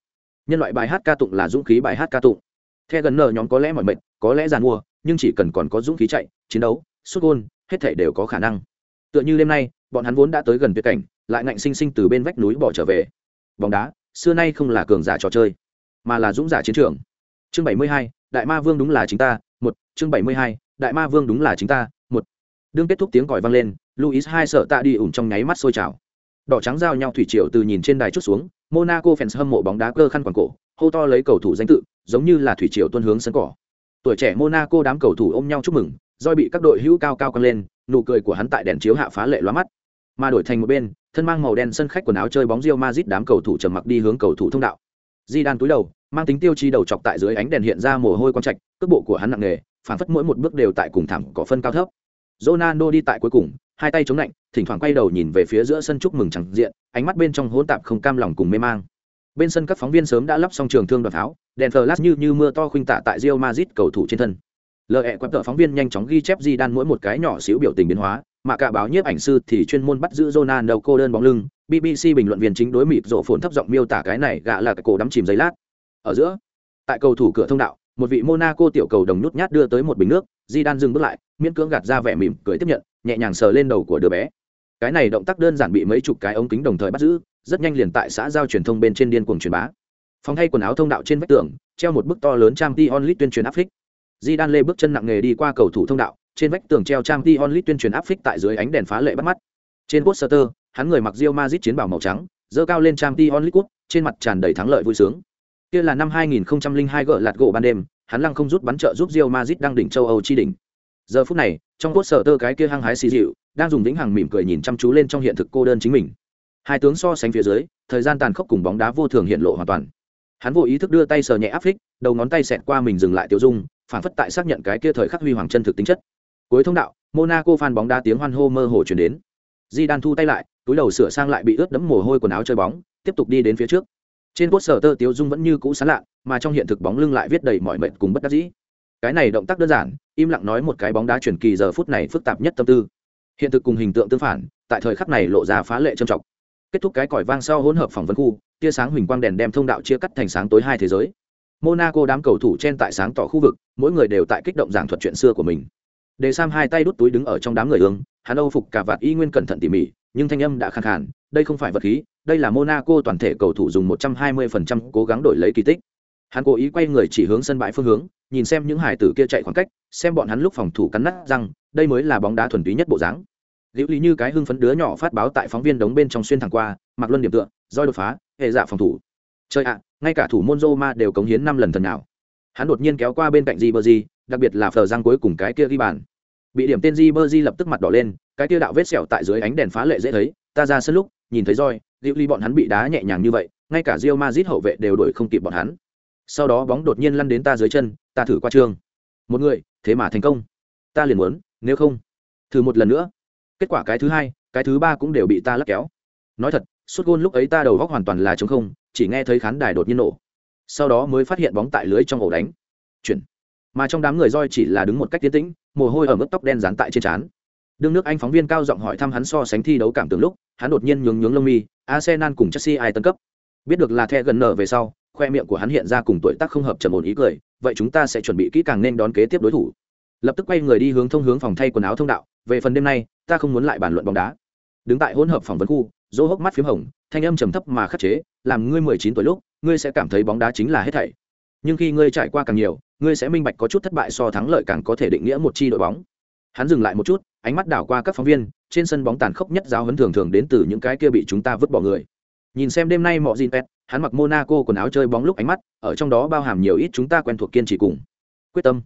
Nhân loại bài hát ca tụng là dũng khí bài hát ca tụng. The gần nở nhóm có lẽ mọi mệt, có lẽ giàn mua, nhưng chỉ cần còn có dũng khí chạy, chiến đấu, sút gôn, hết thảy đều có khả năng. Tựa như đêm nay, bọn hắn vốn đã tới gần tuyệt cảnh, lại ngạnh sinh sinh từ bên vách núi bỏ trở về. Bóng đá, xưa nay không là cường giả trò chơi, mà là dũng giả chiến trường. Chương 72, Đại Ma Vương đúng là chính ta, một chương 72, Đại Ma Vương đúng là chính ta, một Đương kết thúc tiếng còi vang lên, Luis hai sợ tạ đi ủn trong nháy mắt sôi trào. Đỏ trắng giao nhau thủy triều từ nhìn trên đài chút xuống, Monaco fans hâm mộ bóng đá cơ khăn quàng cổ, hô to lấy cầu thủ danh tự, giống như là thủy triều tuôn hướng sân cỏ. Tuổi trẻ Monaco đám cầu thủ ôm nhau chúc mừng, do bị các đội hữu cao cao căng lên, nụ cười của hắn tại đèn chiếu hạ phá lệ lóa mắt. Mà đổi thành một bên, thân mang màu đen sân khách quần áo chơi bóng rio Madrid đám cầu thủ trầm mặc đi hướng cầu thủ thông đạo. Di đan túi đầu, mang tính tiêu chi đầu chọc tại dưới ánh đèn hiện ra mồ hôi quang trạch, cước bộ của hắn nặng nề, phản phất mỗi một bước đều tại cùng thẳng có phân cao thấp. Ronaldo đi tại cuối cùng, hai tay chống lạnh, thỉnh thoảng quay đầu nhìn về phía giữa sân chúc mừng chẳng diện, ánh mắt bên trong hỗn tạp không cam lòng cùng mê mang. Bên sân các phóng viên sớm đã lắp xong trường thương đoạt tháo, đèn flash như như mưa to khuynh tạ tại Real Madrid cầu thủ trên thân. Lờ ẹ quẹp tờ phóng viên nhanh chóng ghi chép di đan mỗi một cái nhỏ xíu biểu tình biến hóa, mà cả báo nhiếp ảnh sư thì chuyên môn bắt giữ Ronaldo cô đơn bóng lưng. BBC bình luận viên chính đối mịt rộ phồn thấp giọng miêu tả cái này gạ là cái cổ đắm chìm giấy lát. Ở giữa, tại cầu thủ cửa thông đạo, một vị Monaco tiểu cầu đồng nút nhát đưa tới một bình nước, Di Đan dừng bước lại, miễn cưỡng gạt ra vẻ mỉm cười tiếp nhận, nhẹ nhàng sờ lên đầu của đứa bé. Cái này động tác đơn giản bị mấy chục cái ống kính đồng thời bắt giữ, rất nhanh liền tại xã giao truyền thông bên trên điên cuồng truyền bá. Phòng thay quần áo thông đạo trên vách tường, treo một bức to lớn trang Tion tuyên truyền áp phích. Di Đan lê bước chân nặng nghề đi qua cầu thủ thông đạo, trên vách tường treo trang Tion tuyên truyền áp phích tại dưới ánh đèn phá lệ bắt mắt. Trên poster, hắn người mặc Real Madrid chiến bào màu trắng, giơ cao lên trang Tion Cúp, trên mặt tràn đầy thắng lợi vui sướng. Kia là năm 2002 gỡ lạt gỗ ban đêm, hắn lăng không rút bắn trợ giúp Real Madrid đang đỉnh châu Âu chi đỉnh. Giờ phút này, trong cốt sở tơ cái kia hăng hái xì dịu, đang dùng đỉnh hàng mỉm cười nhìn chăm chú lên trong hiện thực cô đơn chính mình. Hai tướng so sánh phía dưới, thời gian tàn khốc cùng bóng đá vô thường hiện lộ hoàn toàn. Hắn vô ý thức đưa tay sờ nhẹ áp phích, đầu ngón tay xẹt qua mình dừng lại tiêu dung, phản phất tại xác nhận cái kia thời khắc huy hoàng chân thực tính chất. Cuối thông đạo, Monaco fan bóng đá tiếng hoan hô mơ hồ truyền đến. Di Đan thu tay lại, túi đầu sửa sang lại bị ướt đẫm mồ hôi quần áo chơi bóng, tiếp tục đi đến phía trước trên cốt sở tơ tiếu dung vẫn như cũ sán lạ mà trong hiện thực bóng lưng lại viết đầy mọi mệt cùng bất đắc dĩ. Cái này động tác đơn giản, im lặng nói một cái bóng đá chuyển kỳ giờ phút này phức tạp nhất tâm tư. Hiện thực cùng hình tượng tương phản, tại thời khắc này lộ ra phá lệ trầm trọng. Kết thúc cái còi vang sau hỗn hợp phỏng vấn khu, tia sáng huỳnh quang đèn đem thông đạo chia cắt thành sáng tối hai thế giới. Monaco đám cầu thủ trên tại sáng tỏ khu vực, mỗi người đều tại kích động giảng thuật chuyện xưa của mình. Đề sam hai tay đút túi đứng ở trong đám người ương, hắn âu phục cả vạt y nguyên cẩn thận tỉ mỉ, nhưng thanh âm đã khàn khàn, đây không phải vật khí đây là Monaco toàn thể cầu thủ dùng 120% cố gắng đổi lấy kỳ tích. Hắn cố ý quay người chỉ hướng sân bãi phương hướng, nhìn xem những hải tử kia chạy khoảng cách, xem bọn hắn lúc phòng thủ cắn nát răng, đây mới là bóng đá thuần túy nhất bộ dáng. Liễu Lý như cái hưng phấn đứa nhỏ phát báo tại phóng viên đống bên trong xuyên thẳng qua, mặc luân điểm tựa, roi đột phá, hệ dạ phòng thủ. Chơi ạ, ngay cả thủ môn Roma đều cống hiến 5 lần thần nào. Hắn đột nhiên kéo qua bên cạnh Ribery, đặc biệt là phờ răng cuối cùng cái kia ghi bàn. Bị điểm tên Ribery lập tức mặt đỏ lên, cái kia đạo vết sẹo tại dưới ánh đèn phá lệ dễ thấy, ta ra sân lúc, nhìn thấy roi, Diệu Ly bọn hắn bị đá nhẹ nhàng như vậy, ngay cả Real Madrid hậu vệ đều đuổi không kịp bọn hắn. Sau đó bóng đột nhiên lăn đến ta dưới chân, ta thử qua trường. Một người, thế mà thành công. Ta liền muốn, nếu không, thử một lần nữa. Kết quả cái thứ hai, cái thứ ba cũng đều bị ta lắc kéo. Nói thật, suốt gôn lúc ấy ta đầu góc hoàn toàn là trống không, chỉ nghe thấy khán đài đột nhiên nổ. Sau đó mới phát hiện bóng tại lưới trong ổ đánh. Chuyển. Mà trong đám người roi chỉ là đứng một cách tiến tĩnh, mồ hôi ở mức tóc đen dán tại trên trán. Đương nước Anh phóng viên cao giọng hỏi thăm hắn so sánh thi đấu cảm tưởng lúc, hắn đột nhiên nhướng nhướng lông mi, Arsenal cùng Chelsea ai tân cấp. Biết được là The gần nở về sau, khoe miệng của hắn hiện ra cùng tuổi tác không hợp trầm ổn ý cười, vậy chúng ta sẽ chuẩn bị kỹ càng nên đón kế tiếp đối thủ. Lập tức quay người đi hướng thông hướng phòng thay quần áo thông đạo, về phần đêm nay, ta không muốn lại bàn luận bóng đá. Đứng tại hỗn hợp phòng vấn khu, dỗ hốc mắt phím hồng, thanh âm trầm thấp mà khắc chế, làm ngươi 19 tuổi lúc, ngươi sẽ cảm thấy bóng đá chính là hết thảy. Nhưng khi ngươi trải qua càng nhiều, ngươi sẽ minh bạch có chút thất bại so thắng lợi càng có thể định nghĩa một chi đội bóng. Hắn dừng lại một chút, ánh mắt đảo qua các phóng viên, trên sân bóng tàn khốc nhất giáo huấn thường thường đến từ những cái kia bị chúng ta vứt bỏ người. Nhìn xem đêm nay mọi Jinpet, hắn mặc Monaco quần áo chơi bóng lúc ánh mắt, ở trong đó bao hàm nhiều ít chúng ta quen thuộc kiên trì cùng quyết tâm.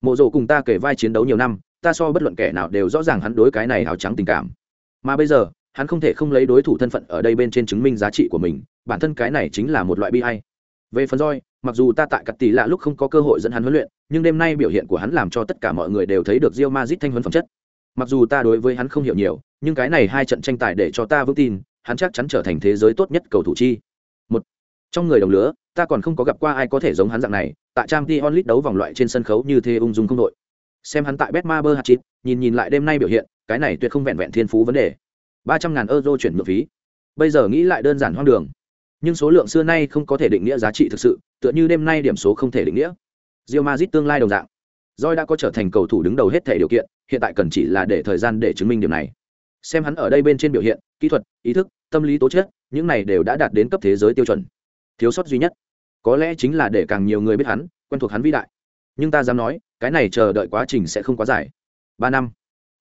Mộ rộ cùng ta kể vai chiến đấu nhiều năm, ta so bất luận kẻ nào đều rõ ràng hắn đối cái này áo trắng tình cảm. Mà bây giờ, hắn không thể không lấy đối thủ thân phận ở đây bên trên chứng minh giá trị của mình, bản thân cái này chính là một loại bi ai. Về phần roi, mặc dù ta tại cật tỷ lạ lúc không có cơ hội dẫn hắn huấn luyện, nhưng đêm nay biểu hiện của hắn làm cho tất cả mọi người đều thấy được rio mazit thanh huấn phẩm chất. Mặc dù ta đối với hắn không hiểu nhiều, nhưng cái này hai trận tranh tài để cho ta vững tin, hắn chắc chắn trở thành thế giới tốt nhất cầu thủ chi. Một, trong người đồng lứa ta còn không có gặp qua ai có thể giống hắn dạng này tại trang t onlit đấu vòng loại trên sân khấu như thế ung dung không đội. Xem hắn tại betma bơ hạt chít nhìn nhìn lại đêm nay biểu hiện cái này tuyệt không vẹn vẹn thiên phú vấn đề. ba trăm ngàn euro chuyển nhượng phí. Bây giờ nghĩ lại đơn giản hoang đường. Nhưng số lượng xưa nay không có thể định nghĩa giá trị thực sự tựa như đêm nay điểm số không thể định nghĩa. Rio mazit tương lai đồng dạng. Doi đã có trở thành cầu thủ đứng đầu hết thể điều kiện, hiện tại cần chỉ là để thời gian để chứng minh điều này. Xem hắn ở đây bên trên biểu hiện, kỹ thuật, ý thức, tâm lý tố chất, những này đều đã đạt đến cấp thế giới tiêu chuẩn. Thiếu sót duy nhất. Có lẽ chính là để càng nhiều người biết hắn, quen thuộc hắn vĩ đại. Nhưng ta dám nói, cái này chờ đợi quá trình sẽ không quá dài. Ba năm.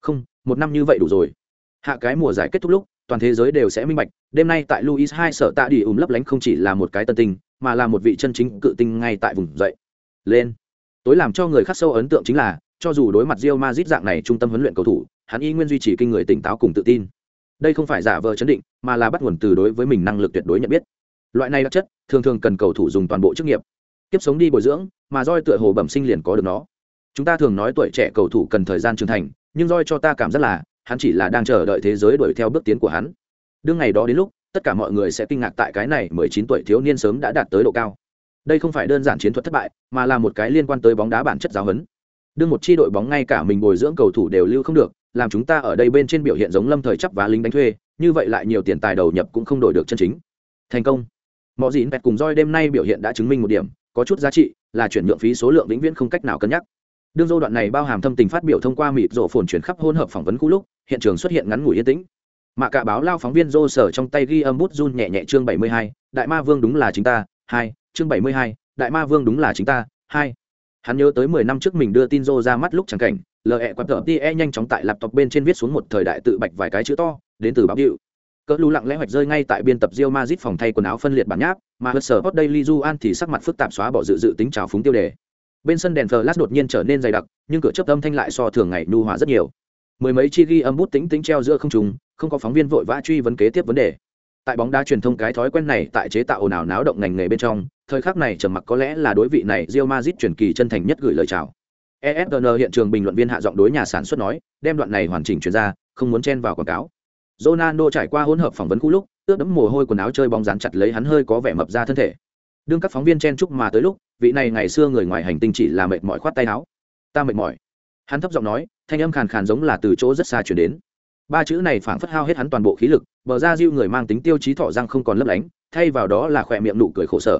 Không, một năm như vậy đủ rồi. Hạ cái mùa giải kết thúc lúc, toàn thế giới đều sẽ minh bạch, đêm nay tại luis hai sở tạ đi ùm lấp lánh không chỉ là một cái tân tinh, mà là một vị chân chính cự tinh ngay tại vùng dậy. Lên tối làm cho người khác sâu ấn tượng chính là, cho dù đối mặt Real Madrid dạng này trung tâm huấn luyện cầu thủ, hắn y nguyên duy trì kinh người tỉnh táo cùng tự tin. Đây không phải giả vờ chấn định, mà là bắt nguồn từ đối với mình năng lực tuyệt đối nhận biết. Loại này đặc chất, thường thường cần cầu thủ dùng toàn bộ chức nghiệp. Tiếp sống đi bồi dưỡng, mà roi tựa hồ bẩm sinh liền có được nó. Chúng ta thường nói tuổi trẻ cầu thủ cần thời gian trưởng thành, nhưng roi cho ta cảm giác là, hắn chỉ là đang chờ đợi thế giới đuổi theo bước tiến của hắn. Đương ngày đó đến lúc, tất cả mọi người sẽ kinh ngạc tại cái này mười chín tuổi thiếu niên sớm đã đạt tới độ cao đây không phải đơn giản chiến thuật thất bại, mà là một cái liên quan tới bóng đá bản chất giáo huấn. Đương một chi đội bóng ngay cả mình bồi dưỡng cầu thủ đều lưu không được, làm chúng ta ở đây bên trên biểu hiện giống lâm thời chấp và lính đánh thuê, như vậy lại nhiều tiền tài đầu nhập cũng không đổi được chân chính. Thành công. Mọi gì pet cùng roi đêm nay biểu hiện đã chứng minh một điểm, có chút giá trị, là chuyển nhượng phí số lượng vĩnh viễn không cách nào cân nhắc. Đương dô đoạn này bao hàm thâm tình phát biểu thông qua mịt rổ phồn chuyển khắp hôn hợp phỏng vấn khu lúc, hiện trường xuất hiện ngắn ngủi yên tĩnh. Mà cả báo lao phóng viên dô sở trong tay ghi âm bút run nhẹ nhẹ chương bảy mươi hai, đại ma vương đúng là chính ta, hai chương bảy mươi hai đại ma vương đúng là chính ta hai hắn nhớ tới mười năm trước mình đưa tin rô ra mắt lúc chẳng cảnh lờ ẹ quặp tờ tie nhanh chóng tại laptop bên trên viết xuống một thời đại tự bạch vài cái chữ to đến từ báo hiệu cỡ lũ lặng lẽ hoạch rơi ngay tại biên tập Real Madrid phòng thay quần áo phân liệt bản nháp, mà Hudson Sport Daily Juan thì sắc mặt phức tạp xóa bỏ dự dự tính trào phúng tiêu đề. Bên sân đèn flash đột nhiên trở nên dày đặc, nhưng cửa chớp âm thanh lại so thường ngày nhu hòa rất nhiều. Mười mấy chi ghi âm bút tính tính treo giữa không trung, không có phóng viên vội vã truy vấn kế tiếp vấn đề. Tại bóng đá truyền thông cái thói quen này tại chế tạo ồn ào náo động ngành nghề bên trong, thời khắc này trầm mặc có lẽ là đối vị này Real Madrid truyền kỳ chân thành nhất gửi lời chào. efn hiện trường bình luận viên hạ giọng đối nhà sản xuất nói, đem đoạn này hoàn chỉnh chuyển ra, không muốn chen vào quảng cáo. Ronaldo trải qua hỗn hợp phỏng vấn cũ lúc, ướt đẫm mồ hôi quần áo chơi bóng dán chặt lấy hắn hơi có vẻ mập ra thân thể. Đương các phóng viên chen chúc mà tới lúc, vị này ngày xưa người ngoài hành tinh chỉ là mệt mỏi khoát tay áo. Ta mệt mỏi. Hắn thấp giọng nói, thanh âm khàn khàn giống là từ chỗ rất xa chuyển đến. Ba chữ này phảng phất hao hết hắn toàn bộ khí lực, bờ ra diêu người mang tính tiêu chí thọ răng không còn lấp lánh, thay vào đó là khỏe miệng nụ cười khổ sở.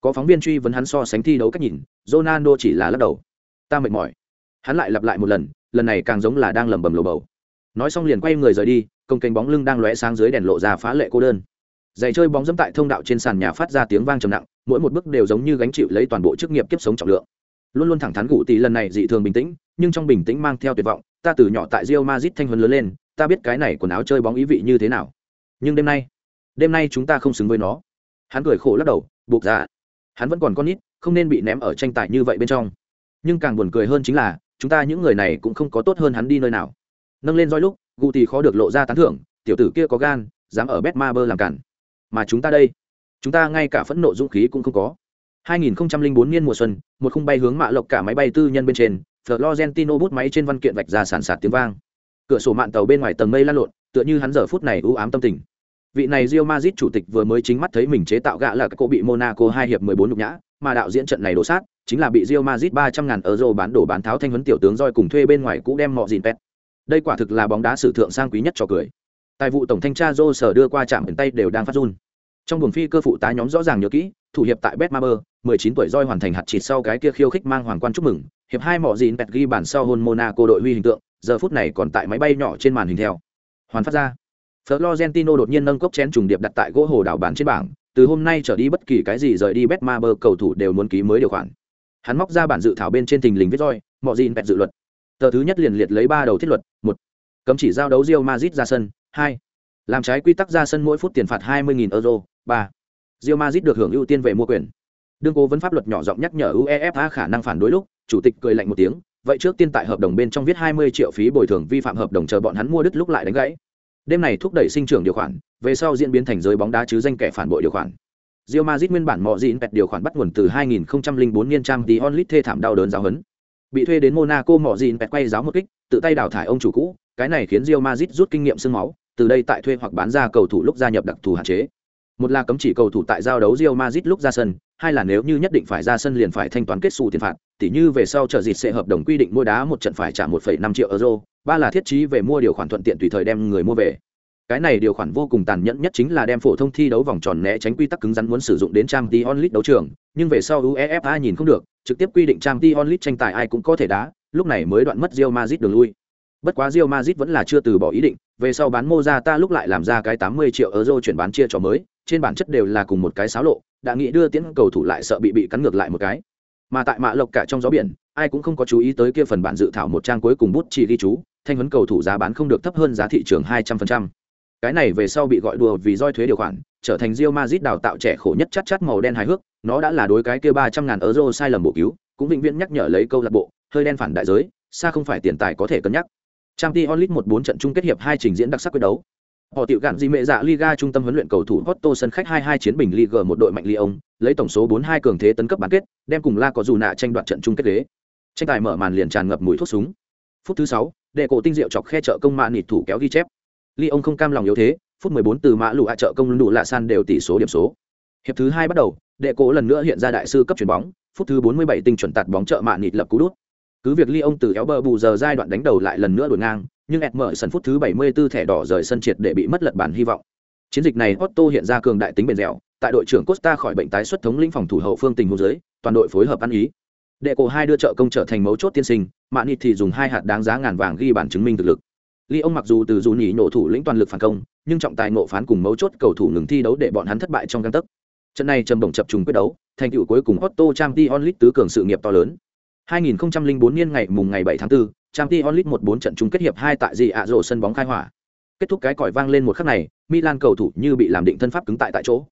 Có phóng viên truy vấn hắn so sánh thi đấu cách nhìn, Ronaldo chỉ là lắc đầu. Ta mệt mỏi. Hắn lại lặp lại một lần, lần này càng giống là đang lẩm bẩm lồ bầu. Nói xong liền quay người rời đi, công kênh bóng lưng đang lóe sáng dưới đèn lộ ra phá lệ cô đơn giày chơi bóng dẫm tại thông đạo trên sàn nhà phát ra tiếng vang trầm nặng mỗi một bước đều giống như gánh chịu lấy toàn bộ chức nghiệp kiếp sống trọng lượng luôn luôn thẳng thắn gụ tỷ lần này dị thường bình tĩnh nhưng trong bình tĩnh mang theo tuyệt vọng ta từ nhỏ tại rio mazit thanh huấn lớn lên ta biết cái này quần áo chơi bóng ý vị như thế nào. Nhưng đêm nay đêm nay chúng ta không xứng với nó. Hắn cười khổ lắc đầu, buộc ra hắn vẫn còn con nít, không nên bị ném ở tranh tài như vậy bên trong. Nhưng càng buồn cười hơn chính là, chúng ta những người này cũng không có tốt hơn hắn đi nơi nào. Nâng lên roi lúc gu tì khó được lộ ra tán thưởng, tiểu tử kia có gan, dám ở bet ma bơ làm cản. Mà chúng ta đây, chúng ta ngay cả phẫn nộ dũng khí cũng không có. 2004 niên mùa xuân, một khung bay hướng mạ lộc cả máy bay tư nhân bên trên, florentino bút máy trên văn kiện vạch ra sản sạt tiếng vang cửa sổ mạn tàu bên ngoài tầng mây lan lộn tựa như hắn giờ phút này ưu ám tâm tình. Vị này Real Madrid chủ tịch vừa mới chính mắt thấy mình chế tạo gã là các cô bị Monaco hai hiệp 14 nhục nhã, mà đạo diễn trận này đổ sát, chính là bị Real Madrid 300 ngàn euro bán đổ bán tháo thanh huấn tiểu tướng roi cùng thuê bên ngoài cũ đem mọ dìn pet. Đây quả thực là bóng đá sử thượng sang quý nhất cho cười. Tài vụ tổng thanh tra joe sở đưa qua trạm tay đều đang phát run. Trong buồng phi cơ phụ tá nhóm rõ ràng nhớ kỹ thủ hiệp tại betmaber 19 tuổi roi hoàn thành hạt chỉ sau cái kia khiêu khích mang hoàng quan chúc mừng, hiệp hai mọ gìn pet ghi bản sau hôn monaco đội huy hình tượng, giờ phút này còn tại máy bay nhỏ trên màn hình theo. Hoàn phát ra. Florentino đột nhiên nâng cốc chén trùng điệp đặt tại gỗ hồ đảo bản trên bảng, từ hôm nay trở đi bất kỳ cái gì rời đi betmaber cầu thủ đều muốn ký mới điều khoản. Hắn móc ra bản dự thảo bên trên tình lình viết roi, mọ gìn pet dự luật. Tờ thứ nhất liền liệt lấy ba đầu thiết luật, một, cấm chỉ giao đấu Real Madrid ra sân, hai, làm trái quy tắc ra sân mỗi phút tiền phạt 20.000 euro, ba Real Madrid được hưởng ưu tiên về mua quyền. Đương cố vấn pháp luật nhỏ giọng nhắc nhở uefa khả năng phản đối lúc, chủ tịch cười lạnh một tiếng, vậy trước tiên tại hợp đồng bên trong viết hai mươi triệu phí bồi thường vi phạm hợp đồng chờ bọn hắn mua đứt lúc lại đánh gãy. Đêm này thúc đẩy sinh trưởng điều khoản, về sau diễn biến thành giới bóng đá chứ danh kẻ phản bội điều khoản. Real Madrid nguyên bản mọ dịn pẹt điều khoản bắt nguồn từ 2004 niên trang tí onlit thê thảm đau đớn giáo hấn bị thuê đến monaco mọ dịn pẹt quay giáo một kích, tự tay đào thải ông chủ cũ, cái này khiến Real Madrid rút kinh nghiệm xương máu, từ đây tại thuê hoặc bán ra cầu thủ lúc gia nhập đặc thù hạn chế một là cấm chỉ cầu thủ tại giao đấu Real Madrid lúc ra sân, hai là nếu như nhất định phải ra sân liền phải thanh toán kết xu tiền phạt, tỉ như về sau trở dịt sẽ hợp đồng quy định mua đá một trận phải trả 1,5 triệu euro, ba là thiết trí về mua điều khoản thuận tiện tùy thời đem người mua về. Cái này điều khoản vô cùng tàn nhẫn nhất chính là đem phổ thông thi đấu vòng tròn né tránh quy tắc cứng rắn muốn sử dụng đến trang Champions League đấu trường, nhưng về sau UEFA nhìn không được, trực tiếp quy định trang Champions League tranh tài ai cũng có thể đá, lúc này mới đoạn mất Real Madrid đường lui. Bất quá Real Madrid vẫn là chưa từ bỏ ý định, về sau bán Mozata lúc lại làm ra cái 80 triệu euro chuyển bán chia cho mới, trên bản chất đều là cùng một cái xáo lộ, đã nghĩ đưa tiến cầu thủ lại sợ bị bị cắn ngược lại một cái. Mà tại mạ lộc cả trong gió biển, ai cũng không có chú ý tới kia phần bản dự thảo một trang cuối cùng bút chỉ ghi chú, thanh vấn cầu thủ giá bán không được thấp hơn giá thị trường 200%. Cái này về sau bị gọi đùa vì roi thuế điều khoản, trở thành Real Madrid đào tạo trẻ khổ nhất chắc chắc màu đen hài hước, nó đã là đối cái kia 300 ngàn euro sai lầm bổ cứu, cũng vĩnh viễn nhắc nhở lấy câu lạc bộ, hơi đen phản đại giới, xa không phải tiền tài có thể cân nhắc. Champions League một bốn trận chung kết hiệp hai trình diễn đặc sắc quyết đấu. Họ tiểu gạn gì mẹ dạ Liga trung tâm huấn luyện cầu thủ Porto sân khách 22 chiến bình Liga một đội mạnh Lyon, lấy tổng số 4-2 cường thế tấn cấp bán kết, đem cùng La có dù nạ tranh đoạt trận chung kết đế. Tranh tài mở màn liền tràn ngập mùi thuốc súng. Phút thứ 6, đệ cổ tinh diệu chọc khe trợ công mạ nịt thủ kéo ghi chép. Lyon không cam lòng yếu thế, phút 14 từ mã lũ ạ trợ công đủ lạ san đều tỷ số điểm số. Hiệp thứ 2 bắt đầu, đệ cổ lần nữa hiện ra đại sư cấp chuyển bóng, phút thứ 47 tinh chuẩn tạt bóng trợ mạ nịt lập cú đút. Cứ việc Lyon từ éo bờ bù giờ giai đoạn đánh đầu lại lần nữa đổi ngang, nhưng ẹt mở sân phút thứ 74 thẻ đỏ rời sân triệt để bị mất lật bản hy vọng. Chiến dịch này Otto hiện ra cường đại tính bền dẻo, tại đội trưởng Costa khỏi bệnh tái xuất thống lĩnh phòng thủ hậu phương tình huống dưới, toàn đội phối hợp ăn ý. Đệ cổ hai đưa trợ công trở thành mấu chốt tiên sinh, mạng thì dùng hai hạt đáng giá ngàn vàng ghi bản chứng minh thực lực. Lyon mặc dù từ dù nhỉ nổ thủ lĩnh toàn lực phản công, nhưng trọng tài ngộ phán cùng mấu chốt cầu thủ ngừng thi đấu để bọn hắn thất bại trong găng tấc. Trận này trầm bổng chập trùng quyết đấu, thành tựu cuối cùng Otto trang Champions onlit tứ cường sự nghiệp to lớn. 2004 niên ngày mùng ngày 7 tháng 4, Champions League 1-4 trận chung kết hiệp 2 tại gì ạ rổ sân bóng khai hỏa. Kết thúc cái còi vang lên một khắc này, Milan cầu thủ như bị làm định thân pháp cứng tại tại chỗ.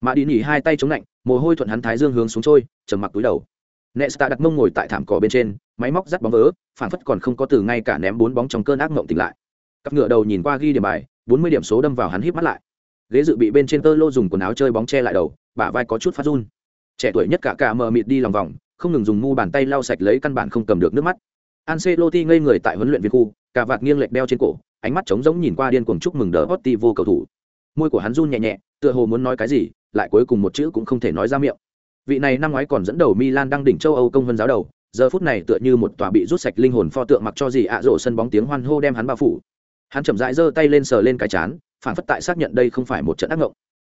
mã đi nhỉ hai tay chống lạnh, mồ hôi thuận hắn thái dương hướng xuống trôi, trầm mặc túi đầu. Nesta đặt mông ngồi tại thảm cỏ bên trên, máy móc dắt bóng vỡ, phản phất còn không có từ ngay cả ném bốn bóng trong cơn ác mộng tỉnh lại. Cặp ngựa đầu nhìn qua ghi điểm bài, 40 điểm số đâm vào hắn híp mắt lại. Ghế dự bị bên trên tơ lô dùng quần áo chơi bóng che lại đầu, bả vai có chút phát run. Trẻ tuổi nhất cả cả mờ mịt đi lòng vòng, không ngừng dùng mu bàn tay lau sạch lấy căn bản không cầm được nước mắt. Ancelotti ngây người tại huấn luyện viên khu, cả vạt nghiêng lệch đeo trên cổ, ánh mắt trống rỗng nhìn qua điên cuồng chúc mừng đỡ Hotti vô cầu thủ. Môi của hắn run nhẹ nhẹ, tựa hồ muốn nói cái gì, lại cuối cùng một chữ cũng không thể nói ra miệng. Vị này năm ngoái còn dẫn đầu Milan đang đỉnh châu Âu công vân giáo đầu, giờ phút này tựa như một tòa bị rút sạch linh hồn pho tượng mặc cho gì ạ rộ sân bóng tiếng hoan hô đem hắn bao phủ. Hắn chậm rãi giơ tay lên sờ lên cái chán, phản phất tại xác nhận đây không phải một trận ác ngộng.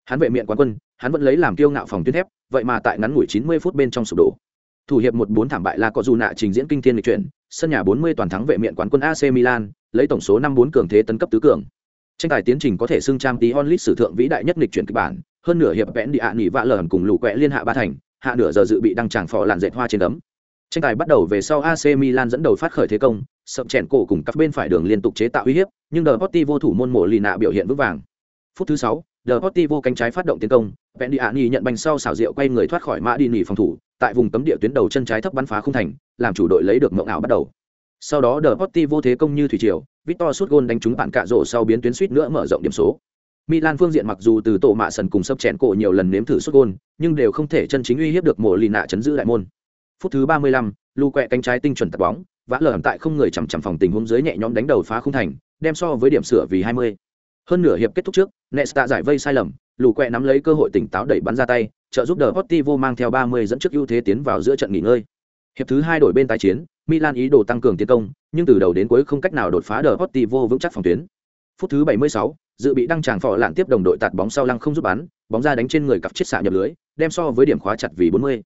Hắn vệ miệng quán quân, hắn vẫn lấy làm kiêu ngạo phòng tuyến thép, vậy mà tại ngắn ngủi 90 phút bên trong sụp đổ. Thủ hiệp một bốn thảm bại là có dù nạ trình diễn kinh thiên lịch chuyển, sân nhà 40 toàn thắng vệ miện quán quân AC Milan, lấy tổng số năm bốn cường thế tấn cấp tứ cường. Tranh tài tiến trình có thể xưng trang tí onlit sử thượng vĩ đại nhất lịch chuyển kịch bản, hơn nửa hiệp vẽn địa ạ nghỉ vạ lởn cùng lũ quẹ liên hạ ba thành, hạ nửa giờ dự bị đăng tràng phò làn dệt hoa trên đấm. Tranh tài bắt đầu về sau AC Milan dẫn đầu phát khởi thế công, sập chèn cổ cùng các bên phải đường liên tục chế tạo uy hiếp, nhưng Deportivo thủ môn mổ lì nạ biểu hiện vững vàng. Phút thứ 6, Deportivo cánh trái phát động tiến công, Pendiani nhận banh sau xảo diệu quay người thoát khỏi mã đi nỉ phòng thủ, tại vùng cấm địa tuyến đầu chân trái thấp bắn phá không thành, làm chủ đội lấy được mộng ảo bắt đầu. Sau đó Deportivo thế công như thủy triều, Victor sút gôn đánh trúng bạn cạ rổ sau biến tuyến suýt nữa mở rộng điểm số. Milan phương diện mặc dù từ tổ mạ sần cùng sấp chèn cổ nhiều lần nếm thử sút gôn, nhưng đều không thể chân chính uy hiếp được mộ lì nạ chấn giữ đại môn. Phút thứ 35, Lu quẹ cánh trái tinh chuẩn tạt bóng, vã lởm tại không người chằm chằm phòng tình huống dưới nhẹ nhõm đánh đầu phá không thành, đem so với điểm sửa vì 20. Hơn nửa hiệp kết thúc trước, Nesta giải vây sai lầm, lù quẹ nắm lấy cơ hội tỉnh táo đẩy bắn ra tay, trợ giúp Deportivo mang theo 30 dẫn trước ưu thế tiến vào giữa trận nghỉ ngơi. Hiệp thứ hai đổi bên tái chiến, Milan ý đồ tăng cường tiến công, nhưng từ đầu đến cuối không cách nào đột phá Deportivo vững chắc phòng tuyến. Phút thứ 76, dự bị đăng tràng phò lạn tiếp đồng đội tạt bóng sau lăng không giúp bắn, bóng ra đánh trên người cặp chiết xạ nhập lưới, đem so với điểm khóa chặt vì 40.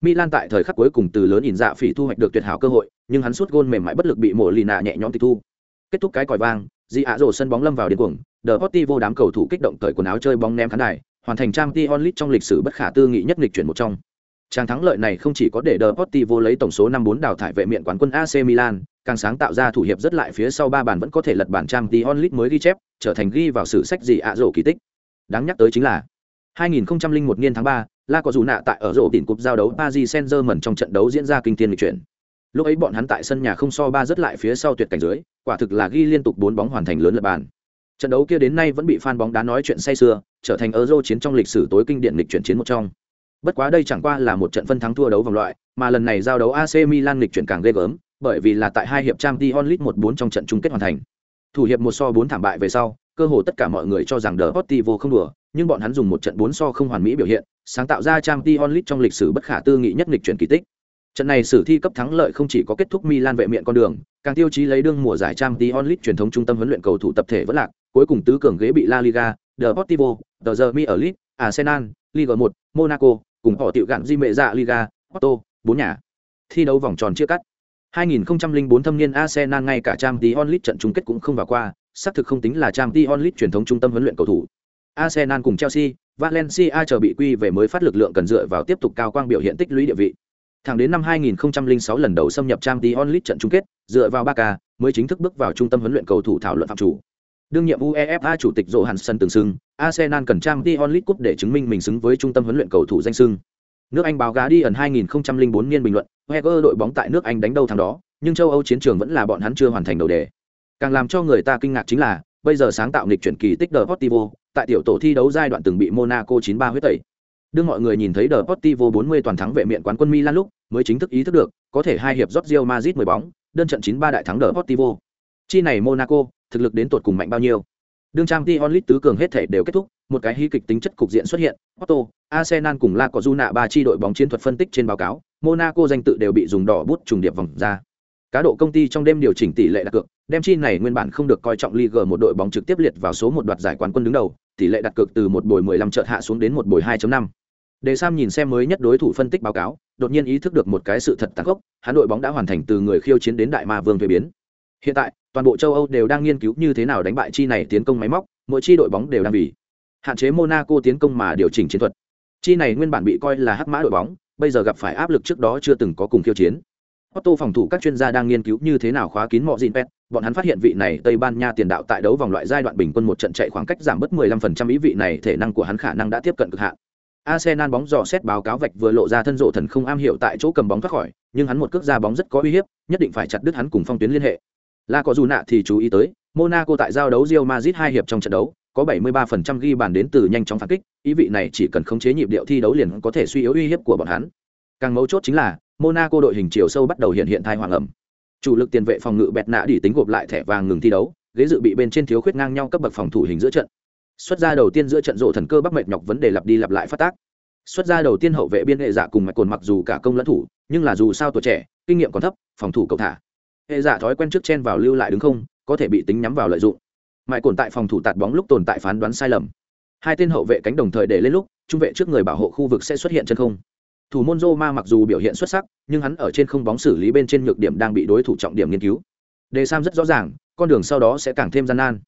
Milan tại thời khắc cuối cùng từ lớn nhìn dạ phỉ thu hoạch được tuyệt hảo cơ hội, nhưng hắn suốt gôn mềm mại bất lực bị mổ lì nạ nhẹ nhõm tịch thu. Kết thúc cái còi vang, Di ạ rổ sân bóng lâm vào điên cuồng, Deportivo đám cầu thủ kích động cởi quần áo chơi bóng ném khán đài, hoàn thành Champions onlit trong lịch sử bất khả tư nghị nhất lịch chuyển một trong. Trang thắng lợi này không chỉ có để Deportivo lấy tổng số 5-4 đào thải vệ miện quán quân AC Milan, càng sáng tạo ra thủ hiệp rất lại phía sau ba bàn vẫn có thể lật bản Champions League mới ghi chép, trở thành ghi vào sử sách gì ạ rổ kỳ tích. Đáng nhắc tới chính là 2001 niên tháng 3, La có dù nạ tại ở rổ tỉnh cúp giao đấu Paris Saint-Germain trong trận đấu diễn ra kinh thiên lịch chuyển. Lúc ấy bọn hắn tại sân nhà không so ba rất lại phía sau tuyệt cảnh dưới, quả thực là ghi liên tục 4 bóng hoàn thành lớn lật bàn. Trận đấu kia đến nay vẫn bị fan bóng đá nói chuyện say sưa, trở thành Euro chiến trong lịch sử tối kinh điển lịch chuyển chiến một trong. Bất quá đây chẳng qua là một trận phân thắng thua đấu vòng loại, mà lần này giao đấu AC Milan lịch chuyển càng ghê gớm, bởi vì là tại hai hiệp Champions League 1-4 trong trận chung kết hoàn thành. Thủ hiệp một so 4 thảm bại về sau, cơ hồ tất cả mọi người cho rằng Deportivo không đùa, nhưng bọn hắn dùng một trận bốn so không hoàn mỹ biểu hiện, sáng tạo ra Champions League trong lịch sử bất khả tư nghị nhất lịch chuyển kỳ tích. Trận này sử thi cấp thắng lợi không chỉ có kết thúc Milan vệ miện con đường, càng tiêu chí lấy đương mùa giải Champions League truyền thống trung tâm huấn luyện cầu thủ tập thể vẫn lạc, cuối cùng tứ cường ghế bị La Liga, Deportivo, The Jeremy ở League, Arsenal, Ligue 1, Monaco, cùng họ tiểu gạn di mệ dạ Liga, Porto, bốn nhà. Thi đấu vòng tròn chia cắt. 2004 thâm niên Arsenal ngay cả Champions League trận chung kết cũng không vào qua, xác thực không tính là Champions League truyền thống trung tâm huấn luyện cầu thủ. Arsenal cùng Chelsea, Valencia chờ bị quy về mới phát lực lượng cần dựa vào tiếp tục cao quang biểu hiện tích lũy địa vị. Thẳng đến năm 2006 lần đầu xâm nhập Champions League trận chung kết, dựa vào Barca mới chính thức bước vào trung tâm huấn luyện cầu thủ thảo luận phạm chủ. Đương nhiệm UEFA chủ tịch Johansson từng xưng, Arsenal cần Champions League cúp để chứng minh mình xứng với trung tâm huấn luyện cầu thủ danh xưng. Nước Anh báo đi ẩn 2004 niên bình luận, Wenger đội bóng tại nước Anh đánh đâu thằng đó, nhưng châu Âu chiến trường vẫn là bọn hắn chưa hoàn thành đầu đề. Càng làm cho người ta kinh ngạc chính là, bây giờ sáng tạo nghịch chuyển kỳ tích Deportivo, tại tiểu tổ thi đấu giai đoạn từng bị Monaco 93 huyết tẩy. Đương mọi người nhìn thấy Deportivo 40 toàn thắng vệ miện quán quân Milan lúc, mới chính thức ý thức được, có thể hai hiệp rót Real Madrid 10 bóng, đơn trận 93 đại thắng Deportivo. Chi này Monaco, thực lực đến tột cùng mạnh bao nhiêu? Đương trang Champions League tứ cường hết thể đều kết thúc, một cái hy kịch tính chất cục diện xuất hiện, Porto, Arsenal cùng La Cojuna ba chi đội bóng chiến thuật phân tích trên báo cáo, Monaco danh tự đều bị dùng đỏ bút trùng điệp vòng ra. Cá độ công ty trong đêm điều chỉnh tỷ lệ đặt cược, đem chi này nguyên bản không được coi trọng Ligue một đội bóng trực tiếp liệt vào số một đoạt giải quán quân đứng đầu, tỷ lệ đặt cược từ một buổi 15 chợt hạ xuống đến một buổi 2.5. Để Sam nhìn xem mới nhất đối thủ phân tích báo cáo, đột nhiên ý thức được một cái sự thật tàn khốc, hắn đội bóng đã hoàn thành từ người khiêu chiến đến đại ma vương thuế biến. Hiện tại, toàn bộ châu Âu đều đang nghiên cứu như thế nào đánh bại chi này tiến công máy móc, mỗi chi đội bóng đều đang vì hạn chế Monaco tiến công mà điều chỉnh chiến thuật. Chi này nguyên bản bị coi là hắc mã đội bóng, bây giờ gặp phải áp lực trước đó chưa từng có cùng khiêu chiến. Otto phòng thủ các chuyên gia đang nghiên cứu như thế nào khóa kín mọi gìn pet, bọn hắn phát hiện vị này Tây Ban Nha tiền đạo tại đấu vòng loại giai đoạn bình quân một trận chạy khoảng cách giảm bớt 15% ý vị này thể năng của hắn khả năng đã tiếp cận cực hạn. Arsenal bóng dò xét báo cáo vạch vừa lộ ra thân rộ thần không am hiểu tại chỗ cầm bóng thoát khỏi, nhưng hắn một cước ra bóng rất có uy hiếp, nhất định phải chặt đứt hắn cùng phong tuyến liên hệ. La có dù nạ thì chú ý tới, Monaco tại giao đấu Real Madrid hai hiệp trong trận đấu, có 73% ghi bàn đến từ nhanh chóng phản kích, ý vị này chỉ cần khống chế nhịp điệu thi đấu liền có thể suy yếu uy hiếp của bọn hắn. Càng mấu chốt chính là, Monaco đội hình chiều sâu bắt đầu hiện hiện thai hoàng ẩm. Chủ lực tiền vệ phòng ngự bẹt nã đi tính gộp lại thẻ vàng ngừng thi đấu, ghế dự bị bên trên thiếu khuyết ngang nhau cấp bậc phòng thủ hình giữa trận. Xuất ra đầu tiên giữa trận rộ thần cơ bắc mệt nhọc vấn đề lặp đi lặp lại phát tác. Xuất ra đầu tiên hậu vệ biên hệ giả cùng mạch cồn mặc dù cả công lẫn thủ, nhưng là dù sao tuổi trẻ, kinh nghiệm còn thấp, phòng thủ cầu thả. Hệ giả thói quen trước chen vào lưu lại đứng không, có thể bị tính nhắm vào lợi dụng. Mạch cồn tại phòng thủ tạt bóng lúc tồn tại phán đoán sai lầm. Hai tên hậu vệ cánh đồng thời để lên lúc, trung vệ trước người bảo hộ khu vực sẽ xuất hiện chân không thủ môn Roma mặc dù biểu hiện xuất sắc, nhưng hắn ở trên không bóng xử lý bên trên nhược điểm đang bị đối thủ trọng điểm nghiên cứu. Đề Sam rất rõ ràng, con đường sau đó sẽ càng thêm gian nan.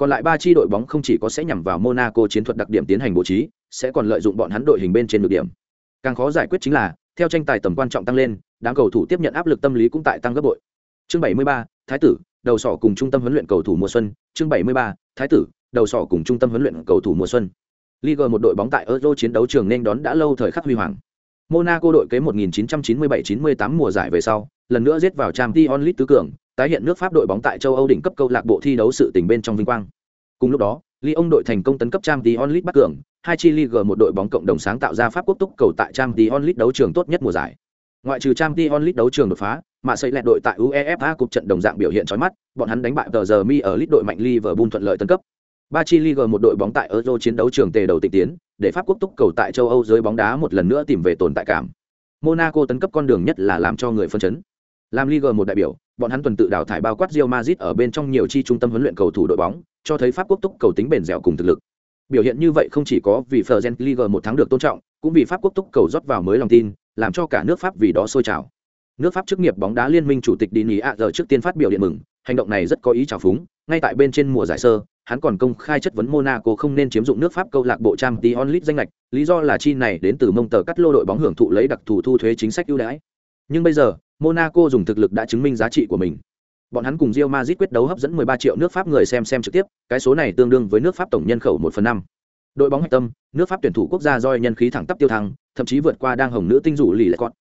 Còn lại ba chi đội bóng không chỉ có sẽ nhằm vào Monaco chiến thuật đặc điểm tiến hành bố trí, sẽ còn lợi dụng bọn hắn đội hình bên trên được điểm. Càng khó giải quyết chính là, theo tranh tài tầm quan trọng tăng lên, đám cầu thủ tiếp nhận áp lực tâm lý cũng tại tăng gấp bội. Chương 73, Thái tử, đầu sỏ cùng trung tâm huấn luyện cầu thủ mùa xuân, chương 73, Thái tử, đầu sỏ cùng trung tâm huấn luyện cầu thủ mùa xuân. Liga một đội bóng tại Euro chiến đấu trường nên đón đã lâu thời khắc huy hoàng. Monaco đội kế 1997-98 mùa giải về sau, lần nữa giết vào Champions League tứ cường, tái hiện nước Pháp đội bóng tại châu Âu đỉnh cấp câu lạc bộ thi đấu sự tình bên trong vinh quang. Cùng lúc đó, Lyon đội thành công tấn cấp Trang Champions League bắt cường, hai chi Ligue một đội bóng cộng đồng sáng tạo ra Pháp quốc túc cầu tại Trang Champions League đấu trường tốt nhất mùa giải. Ngoại trừ Trang Champions League đấu trường đột phá, mà xây lẹt đội tại UEFA cục trận đồng dạng biểu hiện chói mắt, bọn hắn đánh bại tờ giờ mi ở League đội mạnh Liverpool thuận lợi tấn cấp. Ba chi Ligue một đội bóng tại Euro chiến đấu trường tề đầu tịch tiến, để Pháp quốc túc cầu tại châu Âu giới bóng đá một lần nữa tìm về tồn tại cảm. Monaco tấn cấp con đường nhất là làm cho người phân chấn. Làm Ligue một đại biểu, bọn hắn tuần tự đào thải bao quát Real Madrid ở bên trong nhiều chi trung tâm huấn luyện cầu thủ đội bóng, cho thấy Pháp quốc túc cầu tính bền dẻo cùng thực lực. Biểu hiện như vậy không chỉ có vì Fergen Liga một tháng được tôn trọng, cũng vì Pháp quốc túc cầu rót vào mới lòng tin, làm cho cả nước Pháp vì đó sôi trào. Nước Pháp chức nghiệp bóng đá liên minh chủ tịch Dini A giờ trước tiên phát biểu điện mừng, hành động này rất có ý chào phúng, ngay tại bên trên mùa giải sơ, hắn còn công khai chất vấn Monaco không nên chiếm dụng nước Pháp câu lạc bộ Champions League danh lệch, lý do là chi này đến từ mông tờ cắt lô đội bóng hưởng thụ lấy đặc thù thu thuế chính sách ưu đãi. Nhưng bây giờ, Monaco dùng thực lực đã chứng minh giá trị của mình. Bọn hắn cùng Real Madrid quyết đấu hấp dẫn 13 triệu nước Pháp người xem xem trực tiếp, cái số này tương đương với nước Pháp tổng nhân khẩu 1 phần 5. Đội bóng hạch tâm, nước Pháp tuyển thủ quốc gia roi nhân khí thẳng tắp tiêu thăng, thậm chí vượt qua đang hồng nữ tinh rủ lì lại còn.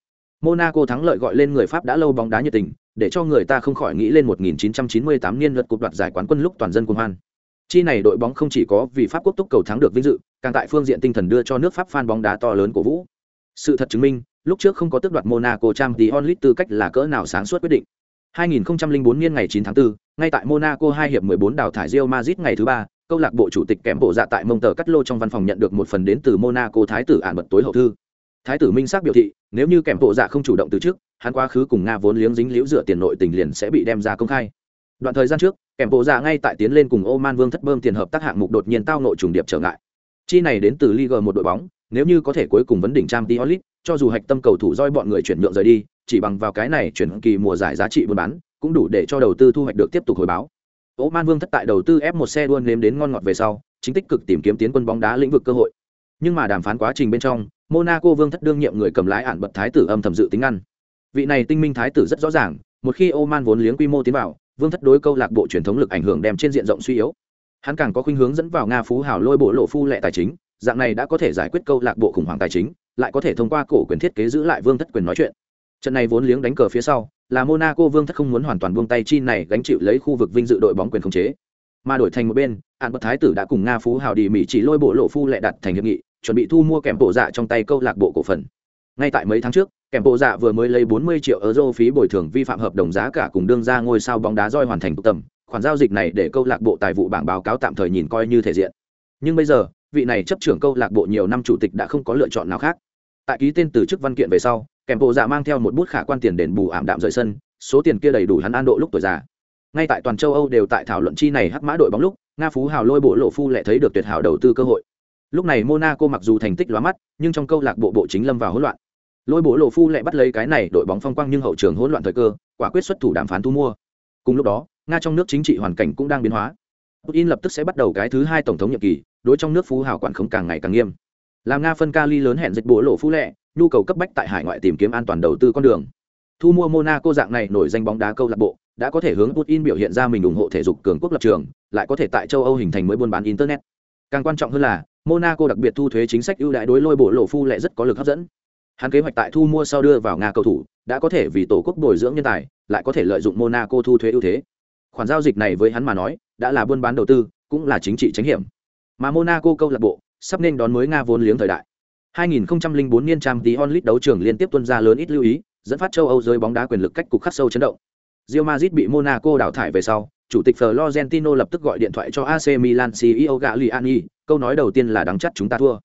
Monaco thắng lợi gọi lên người Pháp đã lâu bóng đá nhiệt tình, để cho người ta không khỏi nghĩ lên 1998 niên luật cuộc đoạt giải quán quân lúc toàn dân cuồng hoan. Chi này đội bóng không chỉ có vì Pháp quốc túc cầu thắng được vinh dự, càng tại phương diện tinh thần đưa cho nước Pháp fan bóng đá to lớn của vũ. Sự thật chứng minh, lúc trước không có tước đoạt Monaco Champions League tư cách là cỡ nào sáng suốt quyết định. 2004 niên ngày 9 tháng 4, ngay tại Monaco hai hiệp 14 đào thải Real Madrid ngày thứ ba, câu lạc bộ chủ tịch kém bộ dạ tại mông tờ cắt lô trong văn phòng nhận được một phần đến từ monaco thái tử ản bật tối hậu thư. Thái tử minh xác biểu thị nếu như kèm bộ dạ không chủ động từ trước hắn quá khứ cùng nga vốn liếng dính liễu dựa tiền nội tình liền sẽ bị đem ra công khai. Đoạn thời gian trước kèm bộ dạ ngay tại tiến lên cùng oman vương thất bơm tiền hợp tác hạng mục đột nhiên tao nội trùng điệp trở ngại. Chi này đến từ liga một đội bóng nếu như có thể cuối cùng vấn đỉnh Champions League, cho dù hạch tâm cầu thủ roi bọn người chuyển nhượng rời đi chỉ bằng vào cái này chuyển kỳ mùa giải giá trị buôn bán cũng đủ để cho đầu tư thu hoạch được tiếp tục hồi báo Oman Vương thất tại đầu tư ép một xe đua nếm đến ngon ngọt về sau, chính tích cực tìm kiếm tiến quân bóng đá lĩnh vực cơ hội. Nhưng mà đàm phán quá trình bên trong, Monaco Vương thất đương nhiệm người cầm lái ản bật thái tử âm thầm dự tính ngăn. Vị này tinh minh thái tử rất rõ ràng, một khi Oman vốn liếng quy mô tiến vào, Vương thất đối câu lạc bộ truyền thống lực ảnh hưởng đem trên diện rộng suy yếu. Hắn càng có khuynh hướng dẫn vào Nga phú hào lôi bộ lộ phu lệ tài chính, dạng này đã có thể giải quyết câu lạc bộ khủng hoảng tài chính, lại có thể thông qua cổ quyền thiết kế giữ lại Vương thất quyền nói chuyện. Trận này vốn liếng đánh cờ phía sau, là Monaco Vương thất không muốn hoàn toàn buông tay chi này gánh chịu lấy khu vực vinh dự đội bóng quyền khống chế. Mà đổi thành một bên, hạn bậc Thái tử đã cùng Nga Phú Hào đi Mỹ chỉ lôi bộ lộ phu lệ đặt thành hiệp nghị, chuẩn bị thu mua kèm bộ dạ trong tay câu lạc bộ cổ phần. Ngay tại mấy tháng trước, kèm bộ dạ vừa mới lấy 40 triệu euro phí bồi thường vi phạm hợp đồng giá cả cùng đương ra ngôi sao bóng đá roi hoàn thành tụ tầm, khoản giao dịch này để câu lạc bộ tài vụ bảng báo cáo tạm thời nhìn coi như thể diện. Nhưng bây giờ, vị này chấp trưởng câu lạc bộ nhiều năm chủ tịch đã không có lựa chọn nào khác. Tại ký tên từ chức văn kiện về sau, kèm bộ dạ mang theo một bút khả quan tiền đền bù ảm đạm rời sân, số tiền kia đầy đủ hắn an độ lúc tuổi già. Ngay tại toàn châu âu đều tại thảo luận chi này hắc mã đội bóng lúc nga phú hào lôi bộ lộ phu lại thấy được tuyệt hảo đầu tư cơ hội. Lúc này monaco mặc dù thành tích lóa mắt nhưng trong câu lạc bộ bộ chính lâm vào hỗn loạn. Lôi bộ lộ phu lại bắt lấy cái này đội bóng phong quang nhưng hậu trường hỗn loạn thời cơ quả quyết xuất thủ đàm phán thu mua. Cùng lúc đó nga trong nước chính trị hoàn cảnh cũng đang biến hóa. Putin lập tức sẽ bắt đầu cái thứ hai tổng thống nhiệm kỳ đối trong nước phú hào quản khống càng ngày càng nghiêm làm nga phân ca ly lớn hẹn dịch bộ lộ phú lệ nhu cầu cấp bách tại hải ngoại tìm kiếm an toàn đầu tư con đường. Thu mua monaco dạng này nổi danh bóng đá câu lạc bộ, đã có thể hướng putin biểu hiện ra mình ủng hộ thể dục cường quốc lập trường, lại có thể tại châu âu hình thành mới buôn bán internet. Càng quan trọng hơn là, monaco đặc biệt thu thuế chính sách ưu đãi đối lôi bộ lộ phu lệ rất có lực hấp dẫn. Hắn kế hoạch tại thu mua sau đưa vào nga cầu thủ, đã có thể vì tổ quốc bồi dưỡng nhân tài, lại có thể lợi dụng monaco thu thuế ưu thế. Khoản giao dịch này với hắn mà nói, đã là buôn bán đầu tư, cũng là chính trị tránh hiểm mà monaco câu lạc bộ sắp nên đón mới nga vốn liếng thời đại 2004 niên trang tí onlit đấu trường liên tiếp tuân ra lớn ít lưu ý dẫn phát châu Âu giới bóng đá quyền lực cách cục khắc sâu chấn động. Real Madrid bị Monaco đào thải về sau, chủ tịch Florentino lập tức gọi điện thoại cho AC Milan CEO Galliani, câu nói đầu tiên là đáng chắc chúng ta thua.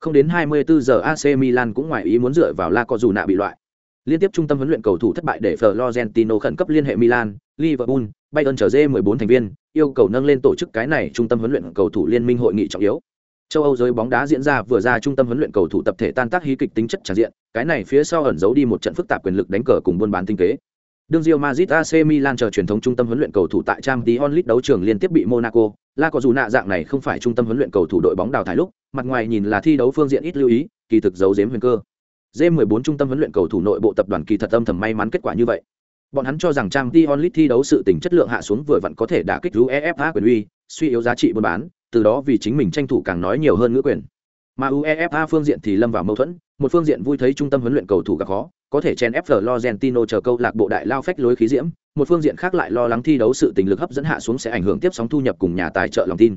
Không đến 24 giờ AC Milan cũng ngoài ý muốn dựa vào La Cojuna bị loại. Liên tiếp trung tâm huấn luyện cầu thủ thất bại để Florentino khẩn cấp liên hệ Milan, Liverpool, Bayern trở J14 thành viên, yêu cầu nâng lên tổ chức cái này trung tâm huấn luyện cầu thủ liên minh hội nghị trọng yếu châu âu giới bóng đá diễn ra vừa ra trung tâm huấn luyện cầu thủ tập thể tan tác hí kịch tính chất tràn diện cái này phía sau ẩn giấu đi một trận phức tạp quyền lực đánh cờ cùng buôn bán tinh kế đương Real Madrid AC Milan chờ truyền thống trung tâm huấn luyện cầu thủ tại Champions League đấu trường liên tiếp bị Monaco, La có dù nạ dạng này không phải trung tâm huấn luyện cầu thủ đội bóng đào thải lúc, mặt ngoài nhìn là thi đấu phương diện ít lưu ý, kỳ thực giấu giếm huyền cơ. J14 trung tâm huấn luyện cầu thủ nội bộ tập đoàn kỳ thật âm thầm may mắn kết quả như vậy. Bọn hắn cho rằng Champions League thi đấu sự tình chất lượng hạ xuống vừa vặn có thể đả kích UEFA quyền uy, suy yếu giá trị buôn bán, từ đó vì chính mình tranh thủ càng nói nhiều hơn ngữ quyền. Mà uefa phương diện thì lâm vào mâu thuẫn một phương diện vui thấy trung tâm huấn luyện cầu thủ gặp khó có thể chen ép Florentino chờ câu lạc bộ đại lao phách lối khí diễm một phương diện khác lại lo lắng thi đấu sự tình lực hấp dẫn hạ xuống sẽ ảnh hưởng tiếp sóng thu nhập cùng nhà tài trợ lòng tin.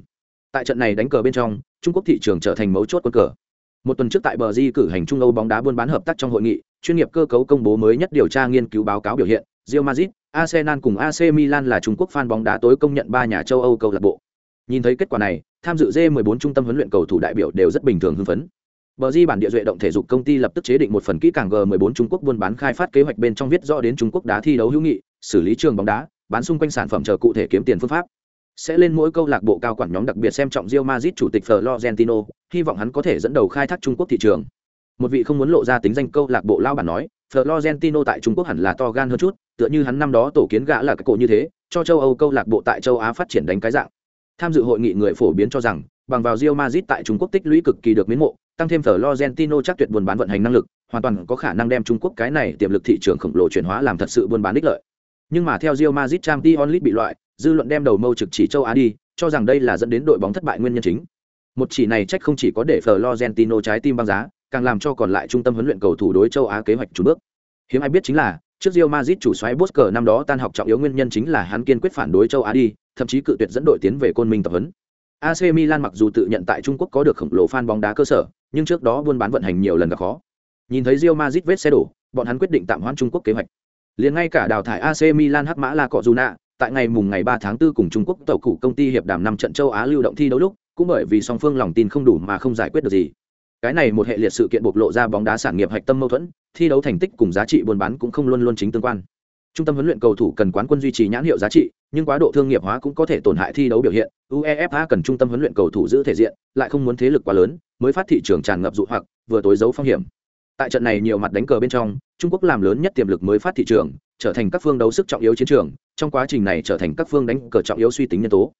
Tại trận này đánh cờ bên trong trung quốc thị trường trở thành mấu chốt quân cờ. Một tuần trước tại bờ di cử hành trung âu bóng đá buôn bán hợp tác trong hội nghị chuyên nghiệp cơ cấu công bố mới nhất điều tra nghiên cứu báo cáo biểu hiện Real Madrid, Arsenal cùng AC Milan là Trung Quốc fan bóng đá tối công nhận ba nhà châu Âu câu lạc bộ. Nhìn thấy kết quả này, tham dự J14 trung tâm huấn luyện cầu thủ đại biểu đều rất bình thường hưng phấn. Bờ Di bản địa duệ động thể dục công ty lập tức chế định một phần kỹ càng G14 Trung Quốc buôn bán khai phát kế hoạch bên trong viết rõ đến Trung Quốc đá thi đấu hữu nghị, xử lý trường bóng đá, bán xung quanh sản phẩm chờ cụ thể kiếm tiền phương pháp. Sẽ lên mỗi câu lạc bộ cao quản nhóm đặc biệt xem trọng Real Madrid chủ tịch Florentino, hy vọng hắn có thể dẫn đầu khai thác Trung Quốc thị trường. Một vị không muốn lộ ra tính danh câu lạc bộ lao bản nói, Florentino tại Trung Quốc hẳn là to gan hơn chút, tựa như hắn năm đó tổ kiến gã là cái cổ như thế, cho châu Âu câu lạc bộ tại châu Á phát triển đánh cái dạng tham dự hội nghị người phổ biến cho rằng bằng vào Real Madrid tại Trung Quốc tích lũy cực kỳ được miến mộ, tăng thêm Florentino chắc tuyệt buôn bán vận hành năng lực, hoàn toàn có khả năng đem Trung Quốc cái này tiềm lực thị trường khổng lồ chuyển hóa làm thật sự buôn bán đích lợi. Nhưng mà theo Real Madrid Champions League bị loại, dư luận đem đầu mâu trực chỉ châu Á đi, cho rằng đây là dẫn đến đội bóng thất bại nguyên nhân chính. Một chỉ này trách không chỉ có để Florentino trái tim băng giá, càng làm cho còn lại trung tâm huấn luyện cầu thủ đối châu Á kế hoạch chủ bước. Hiếm ai biết chính là, trước Real Madrid chủ soái Bosker năm đó tan học trọng yếu nguyên nhân chính là hắn kiên quyết phản đối châu Á đi, thậm chí cự tuyệt dẫn đội tiến về côn minh tập huấn. AC Milan mặc dù tự nhận tại Trung Quốc có được khổng lồ fan bóng đá cơ sở, nhưng trước đó buôn bán vận hành nhiều lần gặp khó. Nhìn thấy Real Madrid vết xe đổ, bọn hắn quyết định tạm hoãn Trung Quốc kế hoạch. Liền ngay cả đào thải AC Milan hắc mã La Cọ Juna, tại ngày mùng ngày 3 tháng 4 cùng Trung Quốc tàu cụ công ty hiệp đàm năm trận châu Á lưu động thi đấu lúc, cũng bởi vì song phương lòng tin không đủ mà không giải quyết được gì. Cái này một hệ liệt sự kiện bộc lộ ra bóng đá sản nghiệp hạch tâm mâu thuẫn, thi đấu thành tích cùng giá trị buôn bán cũng không luôn luôn chính tương quan. Trung tâm huấn luyện cầu thủ cần quán quân duy trì nhãn hiệu giá trị, nhưng quá độ thương nghiệp hóa cũng có thể tổn hại thi đấu biểu hiện. UEFA cần trung tâm huấn luyện cầu thủ giữ thể diện, lại không muốn thế lực quá lớn, mới phát thị trường tràn ngập dụ hoặc, vừa tối giấu phong hiểm. Tại trận này nhiều mặt đánh cờ bên trong, Trung Quốc làm lớn nhất tiềm lực mới phát thị trường, trở thành các phương đấu sức trọng yếu chiến trường, trong quá trình này trở thành các phương đánh cờ trọng yếu suy tính nhân tố.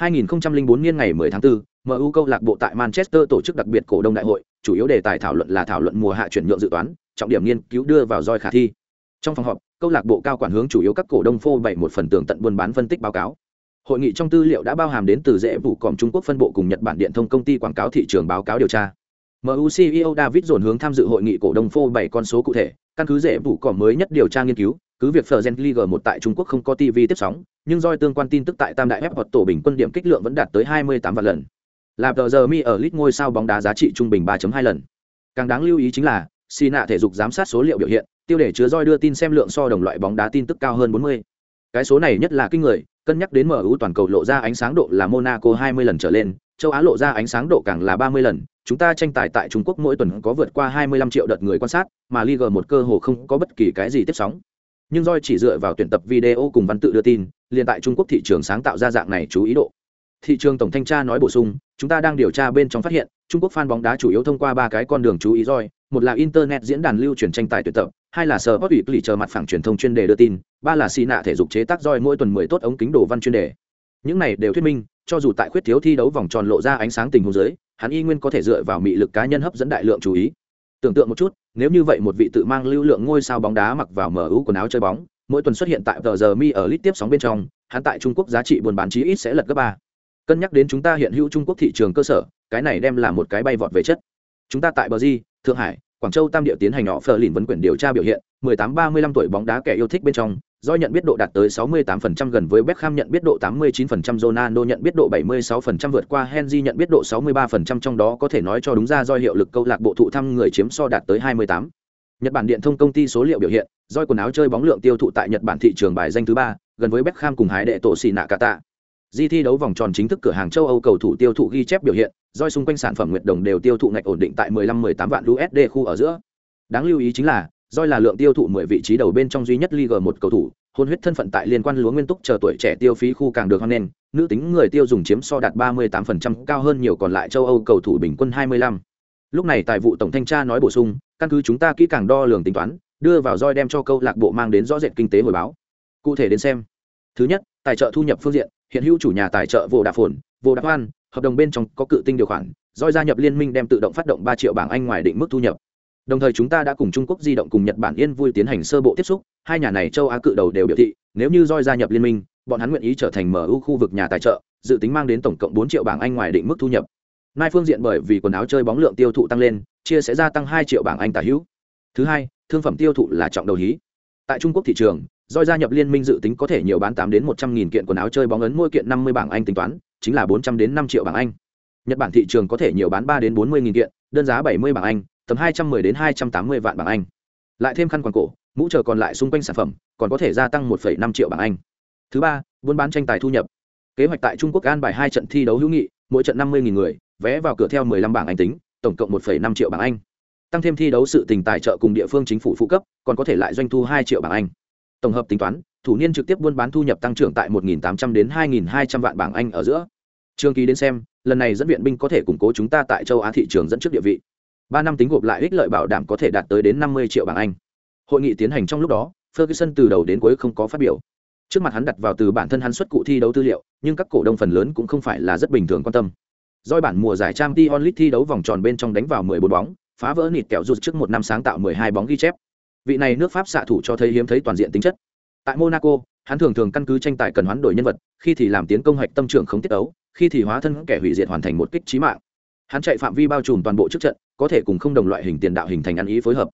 2004 niên ngày 10 tháng 4, MU câu lạc bộ tại Manchester tổ chức đặc biệt cổ đông đại hội, chủ yếu đề tài thảo luận là thảo luận mùa hạ chuyển nhượng dự toán, trọng điểm nghiên cứu đưa vào roi khả thi. Trong phòng họp, câu lạc bộ cao quản hướng chủ yếu các cổ đông phô bày một phần tường tận buôn bán phân tích báo cáo. Hội nghị trong tư liệu đã bao hàm đến từ dễ vụ còm Trung Quốc phân bộ cùng Nhật Bản điện thông công ty quảng cáo thị trường báo cáo điều tra. MU CEO David dồn hướng tham dự hội nghị cổ đông phô bày con số cụ thể, căn cứ dễ vụ còm mới nhất điều tra nghiên cứu, cứ việc Fergen League 1 tại Trung Quốc không có TV tiếp sóng, nhưng doi tương quan tin tức tại Tam đại web hoặc tổ bình quân điểm kích lượng vẫn đạt tới 28 vạn lần. Là tờ giờ mi ở lit ngôi sao bóng đá giá trị trung bình 3.2 lần. Càng đáng lưu ý chính là, Sina thể dục giám sát số liệu biểu hiện, tiêu đề chứa roi đưa tin xem lượng so đồng loại bóng đá tin tức cao hơn 40. Cái số này nhất là kinh người, cân nhắc đến MU toàn cầu lộ ra ánh sáng độ là Monaco 20 lần trở lên, châu Á lộ ra ánh sáng độ càng là 30 lần, chúng ta tranh tài tại Trung Quốc mỗi tuần có vượt qua 25 triệu đợt người quan sát, mà Liga một cơ hồ không có bất kỳ cái gì tiếp sóng. Nhưng roi chỉ dựa vào tuyển tập video cùng văn tự đưa tin, liền tại Trung Quốc thị trường sáng tạo ra dạng này chú ý độ. Thị trường tổng thanh tra nói bổ sung, chúng ta đang điều tra bên trong phát hiện, Trung Quốc fan bóng đá chủ yếu thông qua ba cái con đường chú ý roi, một là internet diễn đàn lưu truyền tranh tài tuyển tập, hai là sở bất ủy lì chờ mặt phẳng truyền thông chuyên đề đưa tin, ba là xì nạ thể dục chế tác roi mỗi tuần 10 tốt ống kính đồ văn chuyên đề. Những này đều thuyết minh, cho dù tại khuyết thiếu thi đấu vòng tròn lộ ra ánh sáng tình huống dưới, hắn y nguyên có thể dựa vào mị lực cá nhân hấp dẫn đại lượng chú ý. Tưởng tượng một chút, nếu như vậy một vị tự mang lưu lượng ngôi sao bóng đá mặc vào mở ưu quần áo chơi bóng, mỗi tuần xuất hiện tại tờ giờ mi ở lit tiếp sóng bên trong, hắn tại Trung Quốc giá trị buôn bán chí ít sẽ lật gấp ba. Cân nhắc đến chúng ta hiện hữu Trung Quốc thị trường cơ sở, cái này đem là một cái bay vọt về chất. Chúng ta tại Bờ Di, Thượng Hải, Quảng Châu tam địa tiến hành họ phờ lìn vấn quyền điều tra biểu hiện, 18-35 tuổi bóng đá kẻ yêu thích bên trong, do nhận biết độ đạt tới 68% gần với Beckham nhận biết độ 89%, Ronaldo nhận biết độ 76% vượt qua Henry nhận biết độ 63% trong đó có thể nói cho đúng ra do hiệu lực câu lạc bộ thụ thăm người chiếm so đạt tới 28. Nhật Bản điện thông công ty số liệu biểu hiện, doi quần áo chơi bóng lượng tiêu thụ tại Nhật Bản thị trường bài danh thứ ba, gần với Beckham cùng hái đệ tổ xì nạ Kata. Di thi đấu vòng tròn chính thức cửa hàng châu Âu cầu thủ tiêu thụ ghi chép biểu hiện, doi xung quanh sản phẩm nguyệt đồng đều tiêu thụ ngạch ổn định tại 15-18 vạn USD khu ở giữa. Đáng lưu ý chính là, doi là lượng tiêu thụ 10 vị trí đầu bên trong duy nhất Liga một cầu thủ, hôn huyết thân phận tại liên quan lúa nguyên túc chờ tuổi trẻ tiêu phí khu càng được hoan nghênh, nữ tính người tiêu dùng chiếm so đạt 38% cao hơn nhiều còn lại châu Âu cầu thủ bình quân 25. Lúc này tài vụ tổng thanh tra nói bổ sung, căn cứ chúng ta kỹ càng đo lường tính toán, đưa vào roi đem cho câu lạc bộ mang đến rõ rệt kinh tế hồi báo. Cụ thể đến xem. Thứ nhất, tài trợ thu nhập phương diện, hiện hữu chủ nhà tài trợ vô đạp phồn, vô đạp hoan, hợp đồng bên trong có cự tinh điều khoản, roi gia nhập liên minh đem tự động phát động 3 triệu bảng Anh ngoài định mức thu nhập. Đồng thời chúng ta đã cùng Trung Quốc di động cùng Nhật Bản Yên vui tiến hành sơ bộ tiếp xúc, hai nhà này châu Á cự đầu đều biểu thị, nếu như roi gia nhập liên minh, bọn hắn nguyện ý trở thành MU khu vực nhà tài trợ, dự tính mang đến tổng cộng bốn triệu bảng Anh ngoài định mức thu nhập. Nai phương diện bởi vì quần áo chơi bóng lượng tiêu thụ tăng lên, chia sẽ gia tăng hai triệu bảng Anh tả hữu. Thứ hai, thương phẩm tiêu thụ là trọng đầu hí. Tại Trung Quốc thị trường, roi gia nhập liên minh dự tính có thể nhiều bán tám đến 100 nghìn kiện quần áo chơi bóng ấn mỗi kiện 50 bảng Anh tính toán, chính là 400 đến năm triệu bảng Anh. Nhật Bản thị trường có thể nhiều bán ba đến 40 nghìn kiện, đơn giá 70 bảng Anh, tầm 210 đến 280 vạn bảng Anh. Lại thêm khăn quàng cổ, mũ chờ còn lại xung quanh sản phẩm, còn có thể gia tăng 1,5 triệu bảng Anh. Thứ ba, buôn bán tranh tài thu nhập. Kế hoạch tại Trung Quốc an bài hai trận thi đấu hữu nghị, mỗi trận 50 nghìn người, vé vào cửa theo 15 bảng Anh tính, tổng cộng 1,5 triệu bảng Anh. Tăng thêm thi đấu sự tình tài trợ cùng địa phương chính phủ phụ cấp, còn có thể lại doanh thu 2 triệu bảng Anh tổng hợp tính toán thủ niên trực tiếp buôn bán thu nhập tăng trưởng tại 1.800 đến 2.200 vạn bảng anh ở giữa trường kỳ đến xem lần này dẫn viện binh có thể củng cố chúng ta tại châu á thị trường dẫn trước địa vị ba năm tính gộp lại ích lợi bảo đảm có thể đạt tới đến 50 triệu bảng anh. Hội nghị tiến hành trong lúc đó, ferguson từ đầu đến cuối không có phát biểu. Trước mặt hắn đặt vào từ bản thân hắn xuất cụ thi đấu tư liệu, nhưng các cổ đông phần lớn cũng không phải là rất bình thường quan tâm. Doi bản mùa giải trang t onlit thi đấu vòng tròn bên trong đánh vào 14 bóng, phá vỡ nịt kẹo rụt trước một năm sáng tạo 12 bóng ghi chép. Vị này nước pháp xạ thủ cho thấy hiếm thấy toàn diện tính chất. Tại monaco, hắn thường thường căn cứ tranh tài cần hoán đổi nhân vật, khi thì làm tiến công hạch tâm trưởng không tiết ấu khi thì hóa thân kẻ hủy diệt hoàn thành một kích trí mạng. Hắn chạy phạm vi bao trùm toàn bộ trước trận có thể cùng không đồng loại hình tiền đạo hình thành ăn ý phối hợp.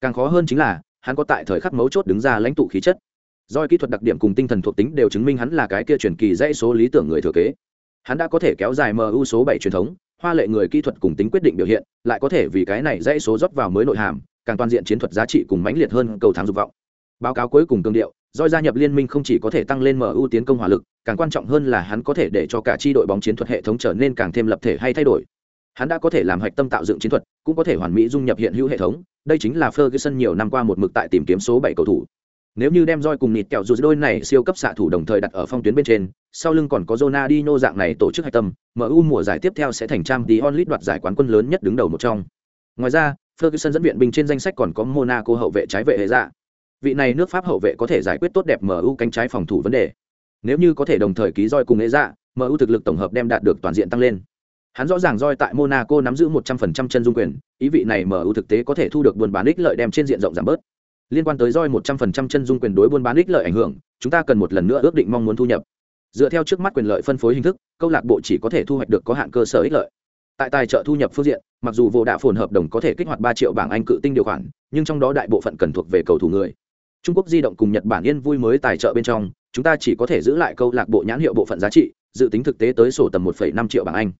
Càng khó hơn chính là hắn có tại thời khắc mấu chốt đứng ra lãnh tụ khí chất. Doi kỹ thuật đặc điểm cùng tinh thần thuộc tính đều chứng minh hắn là cái kia truyền kỳ dãy số lý tưởng người thừa kế. Hắn đã có thể kéo dài mu số bảy truyền thống hoa lệ người kỹ thuật cùng tính quyết định biểu hiện lại có thể vì cái này dãy số rót vào mới nội hàm càng toàn diện chiến thuật giá trị cùng mãnh liệt hơn cầu thắng dục vọng. Báo cáo cuối cùng cương điệu Doi gia nhập liên minh không chỉ có thể tăng lên MU tiến công hỏa lực, càng quan trọng hơn là hắn có thể để cho cả chi đội bóng chiến thuật hệ thống trở nên càng thêm lập thể hay thay đổi. Hắn đã có thể làm hạch tâm tạo dựng chiến thuật, cũng có thể hoàn mỹ dung nhập hiện hữu hệ thống, đây chính là Ferguson nhiều năm qua một mực tại tìm kiếm số 7 cầu thủ. Nếu như đem roi cùng nịt kẹo dù đôi này siêu cấp xạ thủ đồng thời đặt ở phong tuyến bên trên, sau lưng còn có Ronaldinho dạng này tổ chức hạch tâm, MU mùa giải tiếp theo sẽ thành trang tí onlit đoạt giải quán quân lớn nhất đứng đầu một trong. Ngoài ra, Ferguson dẫn viện binh trên danh sách còn có Monaco hậu vệ trái vệ hệ dạ. Vị này nước Pháp hậu vệ có thể giải quyết tốt đẹp MU cánh trái phòng thủ vấn đề. Nếu như có thể đồng thời ký roi cùng hệ dạ, MU thực lực tổng hợp đem đạt được toàn diện tăng lên. Hắn rõ ràng roi tại Monaco nắm giữ 100% chân dung quyền, ý vị này MU thực tế có thể thu được buôn bán ích lợi đem trên diện rộng giảm bớt. Liên quan tới roi một trăm phần trăm chân dung quyền đối buôn bán ích lợi ảnh hưởng chúng ta cần một lần nữa ước định mong muốn thu nhập. Dựa theo trước mắt quyền lợi phân phối hình thức câu lạc bộ chỉ có thể thu hoạch được có hạn cơ sở ích lợi. Tại tài trợ thu nhập phương diện mặc dù vô đạ phồn hợp đồng có thể kích hoạt ba triệu bảng anh cự tinh điều khoản nhưng trong đó đại bộ phận cần thuộc về cầu thủ người. Trung quốc di động cùng nhật bản yên vui mới tài trợ bên trong chúng ta chỉ có thể giữ lại câu lạc bộ nhãn hiệu bộ phận giá trị dự tính thực tế tới sổ tầm 1,5 triệu bảng anh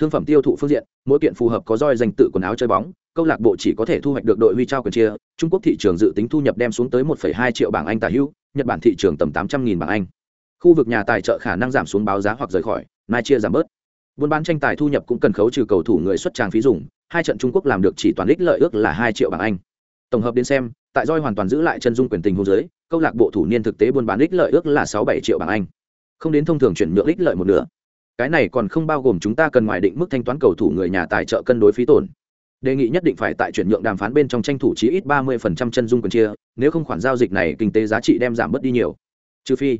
thương phẩm tiêu thụ phương diện mỗi kiện phù hợp có roi dành tự quần áo chơi bóng câu lạc bộ chỉ có thể thu hoạch được đội huy trao quyền chia. Trung quốc thị trường dự tính thu nhập đem xuống tới 1,2 triệu bảng anh tả hữu nhật bản thị trường tầm 800.000 bảng anh. Khu vực nhà tài trợ khả năng giảm xuống báo giá hoặc rời khỏi mai chia giảm bớt. Buôn bán tranh tài thu nhập cũng cần khấu trừ cầu thủ người xuất trang phí dùng hai trận trung quốc làm được chỉ toàn ích lợi ước là 2 triệu bảng anh. Tổng hợp đến xem tại roi hoàn toàn giữ lại chân dung quyền tình hôn giới câu lạc bộ thủ niên thực tế buôn bán ích lợi ước là 6-7 triệu bảng anh. Không đến thông thường chuyển nhượng ích lợi một nửa cái này còn không bao gồm chúng ta cần ngoài định mức thanh toán cầu thủ người nhà tài trợ cân đối phí tổn. Đề nghị nhất định phải tại chuyển nhượng đàm phán bên trong tranh thủ chí ít ba mươi phần trăm chân dung quyền chia, nếu không khoản giao dịch này kinh tế giá trị đem giảm bớt đi nhiều. Trừ phi,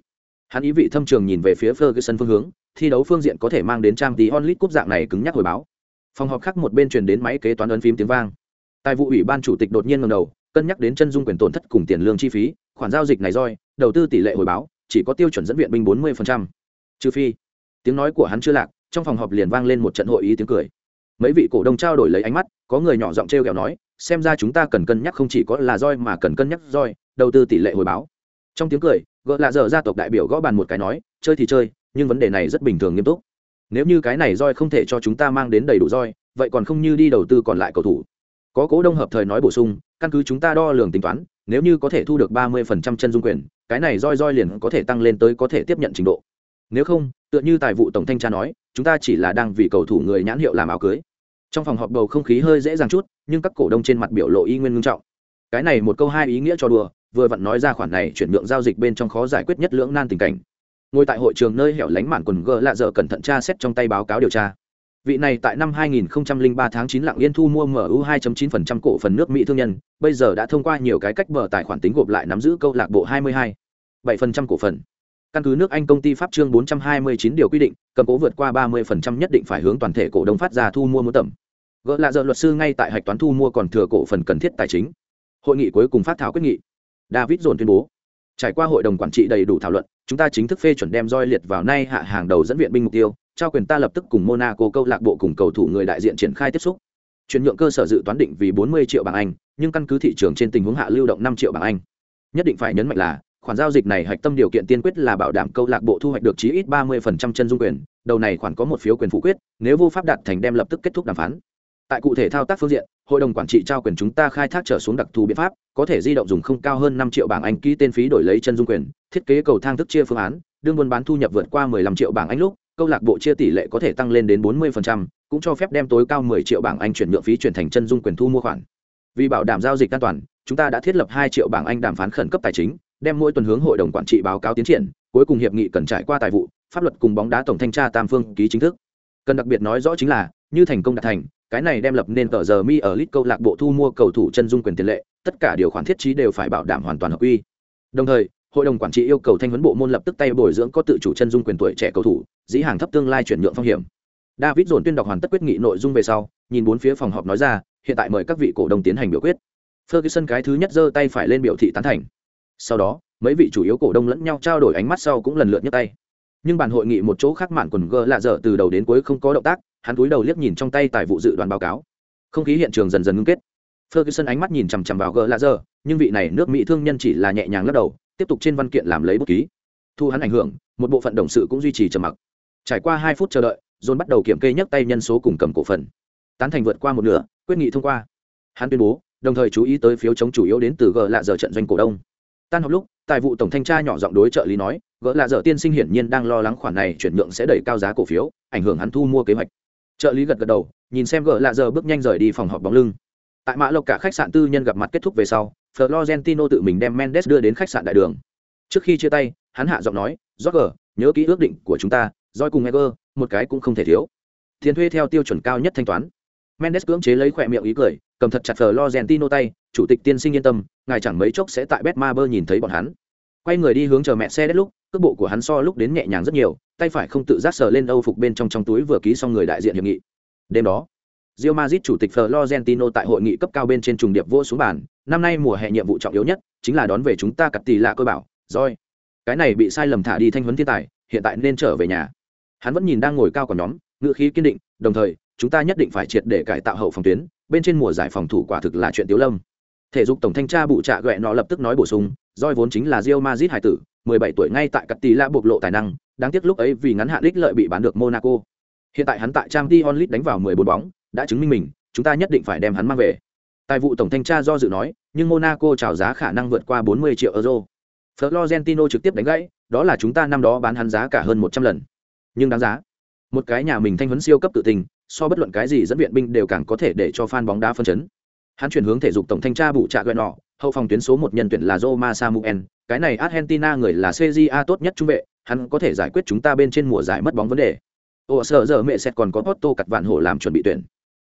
hắn ý vị thâm trường nhìn về phía ferguson phương hướng, thi đấu phương diện có thể mang đến trang tí onlit cúp dạng này cứng nhắc hồi báo. Phòng họp khác một bên truyền đến máy kế toán ấn phím tiếng vang. Tài vụ ủy ban chủ tịch đột nhiên ngẩng đầu, cân nhắc đến chân dung quyền tổn thất cùng tiền lương chi phí, khoản giao dịch này roi, đầu tư tỷ lệ hồi báo, chỉ có tiêu chuẩn dẫn viện binh bốn mươi trừ phi tiếng nói của hắn chưa lạc, trong phòng họp liền vang lên một trận hội ý tiếng cười. Mấy vị cổ đông trao đổi lấy ánh mắt, có người nhỏ giọng t r e o kẹo nói, xem ra chúng ta cần cân nhắc không chỉ có là roi mà cần cân nhắc roi, đầu tư tỷ lệ hồi báo. Trong tiếng cười gợ lạ dở gia tộc đại biểu gõ bàn một cái nói, chơi thì chơi, nhưng vấn đề này rất bình thường nghiêm túc. Nếu như cái này roi không thể cho chúng ta mang đến đầy đủ roi, vậy còn không như đi đầu tư còn lại cầu thủ. Có cố đông hợp thời nói bổ sung, căn cứ chúng ta đo lường tính toán, nếu như có thể thu được ba mươi phần trăm chân dung quyền, cái này roi roi liền có thể tăng lên tới có thể tiếp nhận trình độ nếu không tựa như tài vụ tổng thanh tra nói chúng ta chỉ là đang vì cầu thủ người nhãn hiệu làm áo cưới. Trong phòng họp bầu không khí hơi dễ dàng chút nhưng các cổ đông trên mặt biểu lộ y nguyên ngưng trọng. Cái này một câu hai ý nghĩa cho đùa vừa vặn nói ra khoản này chuyển nhượng giao dịch bên trong khó giải quyết nhất lưỡng nan tình cảnh. Ngồi tại hội trường nơi hẻo lánh mạn quần gờ lạ dở cẩn thận tra xét trong tay báo cáo điều tra. Vị này tại năm 2003 tháng 9 lặng yên thu mua MU 2.9% cổ phần nước Mỹ thương nhân, bây giờ đã thông qua nhiều cái cách bờ tài khoản tính gộp lại nắm giữ câu lạc bộ 22 7% cổ phần căn cứ nước anh công ty pháp chương 429 điều quy định, cầm cố vượt qua 30% nhất định phải hướng toàn thể cổ đông phát ra thu mua mua tầm gỡ lạ giờ luật sư ngay tại hạch toán thu mua còn thừa cổ phần cần thiết tài chính. Hội nghị cuối cùng phát thảo quyết nghị. David dồn tuyên bố. Trải qua hội đồng quản trị đầy đủ thảo luận, chúng ta chính thức phê chuẩn đem roi liệt vào nay hạ hàng đầu dẫn viện binh mục tiêu, trao quyền ta lập tức cùng monaco câu lạc bộ cùng cầu thủ người đại diện triển khai tiếp xúc. Chuyển nhượng cơ sở dự toán định vì 40 triệu bảng anh, nhưng căn cứ thị trường trên tình huống hạ lưu động 5 triệu bảng anh. Nhất định phải nhấn mạnh là khoản giao dịch này hạch tâm điều kiện tiên quyết là bảo đảm câu lạc bộ thu hoạch được chí ít 30% chân dung quyền, đầu này khoản có một phiếu quyền phủ quyết, nếu vô pháp đạt thành đem lập tức kết thúc đàm phán. Tại cụ thể thao tác phương diện, hội đồng quản trị trao quyền chúng ta khai thác trở xuống đặc thù biện pháp, có thể di động dùng không cao hơn 5 triệu bảng Anh ký tên phí đổi lấy chân dung quyền, thiết kế cầu thang thức chia phương án, đương buôn bán thu nhập vượt qua 15 triệu bảng Anh lúc, câu lạc bộ chia tỷ lệ có thể tăng lên đến 40%, cũng cho phép đem tối cao 10 triệu bảng Anh chuyển nhượng phí chuyển thành chân dung quyền thu mua khoản. Vì bảo đảm giao dịch an toàn, chúng ta đã thiết lập 2 triệu bảng Anh đàm phán khẩn cấp tài chính, đem mỗi tuần hướng hội đồng quản trị báo cáo tiến triển, cuối cùng hiệp nghị cần trải qua tài vụ, pháp luật cùng bóng đá tổng thanh tra tam phương ký chính thức. Cần đặc biệt nói rõ chính là, như thành công đạt thành, cái này đem lập nên tờ giờ mi ở lit câu lạc bộ thu mua cầu thủ chân dung quyền tiền lệ, tất cả điều khoản thiết trí đều phải bảo đảm hoàn toàn hợp quy. Đồng thời, hội đồng quản trị yêu cầu thanh huấn bộ môn lập tức tay bồi dưỡng có tự chủ chân dung quyền tuổi trẻ cầu thủ, dĩ hàng thấp tương lai chuyển nhượng phong hiểm. David dồn tuyên đọc hoàn tất quyết nghị nội dung về sau, nhìn bốn phía phòng họp nói ra, hiện tại mời các vị cổ đông tiến hành biểu quyết. Ferguson cái thứ nhất giơ tay phải lên biểu thị tán thành sau đó, mấy vị chủ yếu cổ đông lẫn nhau trao đổi ánh mắt sau cũng lần lượt nhấc tay. Nhưng bàn hội nghị một chỗ khác mạn quần gờ lạ dở từ đầu đến cuối không có động tác, hắn cúi đầu liếc nhìn trong tay tài vụ dự đoán báo cáo. Không khí hiện trường dần dần ngưng kết. Ferguson ánh mắt nhìn chằm chằm vào gờ lạ dở, nhưng vị này nước mỹ thương nhân chỉ là nhẹ nhàng lắc đầu, tiếp tục trên văn kiện làm lấy bút ký. Thu hắn ảnh hưởng, một bộ phận đồng sự cũng duy trì trầm mặc. Trải qua hai phút chờ đợi, john bắt đầu kiểm kê nhấc tay nhân số cùng cầm cổ phần. Tán thành vượt qua một nửa, quyết nghị thông qua. Hắn tuyên bố, đồng thời chú ý tới phiếu chống chủ yếu đến từ gờ lạ giờ trận doanh cổ đông tan học lúc tài vụ tổng thanh tra nhỏ giọng đối trợ lý nói gỡ là dở tiên sinh hiển nhiên đang lo lắng khoản này chuyển nhượng sẽ đẩy cao giá cổ phiếu ảnh hưởng hắn thu mua kế hoạch. Trợ lý gật gật đầu nhìn xem gỡ là giờ bước nhanh rời đi phòng họp bóng lưng. Tại mã lộc cả khách sạn tư nhân gặp mặt kết thúc về sau florentino tự mình đem mendes đưa đến khách sạn đại đường. Trước khi chia tay hắn hạ giọng nói Roger, nhớ kỹ ước định của chúng ta roi cùng eger một cái cũng không thể thiếu. Tiền thuê theo tiêu chuẩn cao nhất thanh toán mendes cưỡng chế lấy khỏe miệng ý cười cầm thật chặt florentino tay chủ tịch tiên sinh yên tâm ngài chẳng mấy chốc sẽ tại betmaber nhìn thấy bọn hắn quay người đi hướng chờ mẹ xe đến lúc cước bộ của hắn so lúc đến nhẹ nhàng rất nhiều tay phải không tự giác sờ lên âu phục bên trong trong túi vừa ký xong người đại diện hiệp nghị đêm đó Real Madrid chủ tịch Florentino tại hội nghị cấp cao bên trên trùng điệp vô xuống bàn, năm nay mùa hè nhiệm vụ trọng yếu nhất chính là đón về chúng ta cật tỷ lạ cơ bảo, rồi. Cái này bị sai lầm thả đi thanh huấn thiên tài, hiện tại nên trở về nhà. Hắn vẫn nhìn đang ngồi cao của nhóm, ngữ khí kiên định, đồng thời, chúng ta nhất định phải triệt để cải tạo hậu phòng tuyến, bên trên mùa giải phòng thủ quả thực là chuyện tiếu lâm. Thể dục tổng thanh tra bụ trạ gẹ nọ lập tức nói bổ sung, roi vốn chính là Real Madrid hải tử, 17 tuổi ngay tại Castilla bộc lộ tài năng, đáng tiếc lúc ấy vì ngắn hạn đích lợi bị bán được Monaco. Hiện tại hắn tại trang t onlit đánh vào 14 bóng, đã chứng minh mình, chúng ta nhất định phải đem hắn mang về. Tài vụ tổng thanh tra do dự nói, nhưng Monaco chào giá khả năng vượt qua 40 triệu euro. Florentino trực tiếp đánh gãy, đó là chúng ta năm đó bán hắn giá cả hơn 100 lần. Nhưng đáng giá. Một cái nhà mình thanh huấn siêu cấp tự tình, so bất luận cái gì dẫn viện binh đều càng có thể để cho fan bóng đá phân chấn. Hắn chuyển hướng thể dục tổng thanh tra bụ trạ gọi nọ, hậu phòng tuyến số một nhân tuyển là Roma Samuel, cái này Argentina người là CJA tốt nhất trung vệ, hắn có thể giải quyết chúng ta bên trên mùa giải mất bóng vấn đề. Ồ sợ giờ mẹ sẽ còn có Porto cặt vạn hổ làm chuẩn bị tuyển.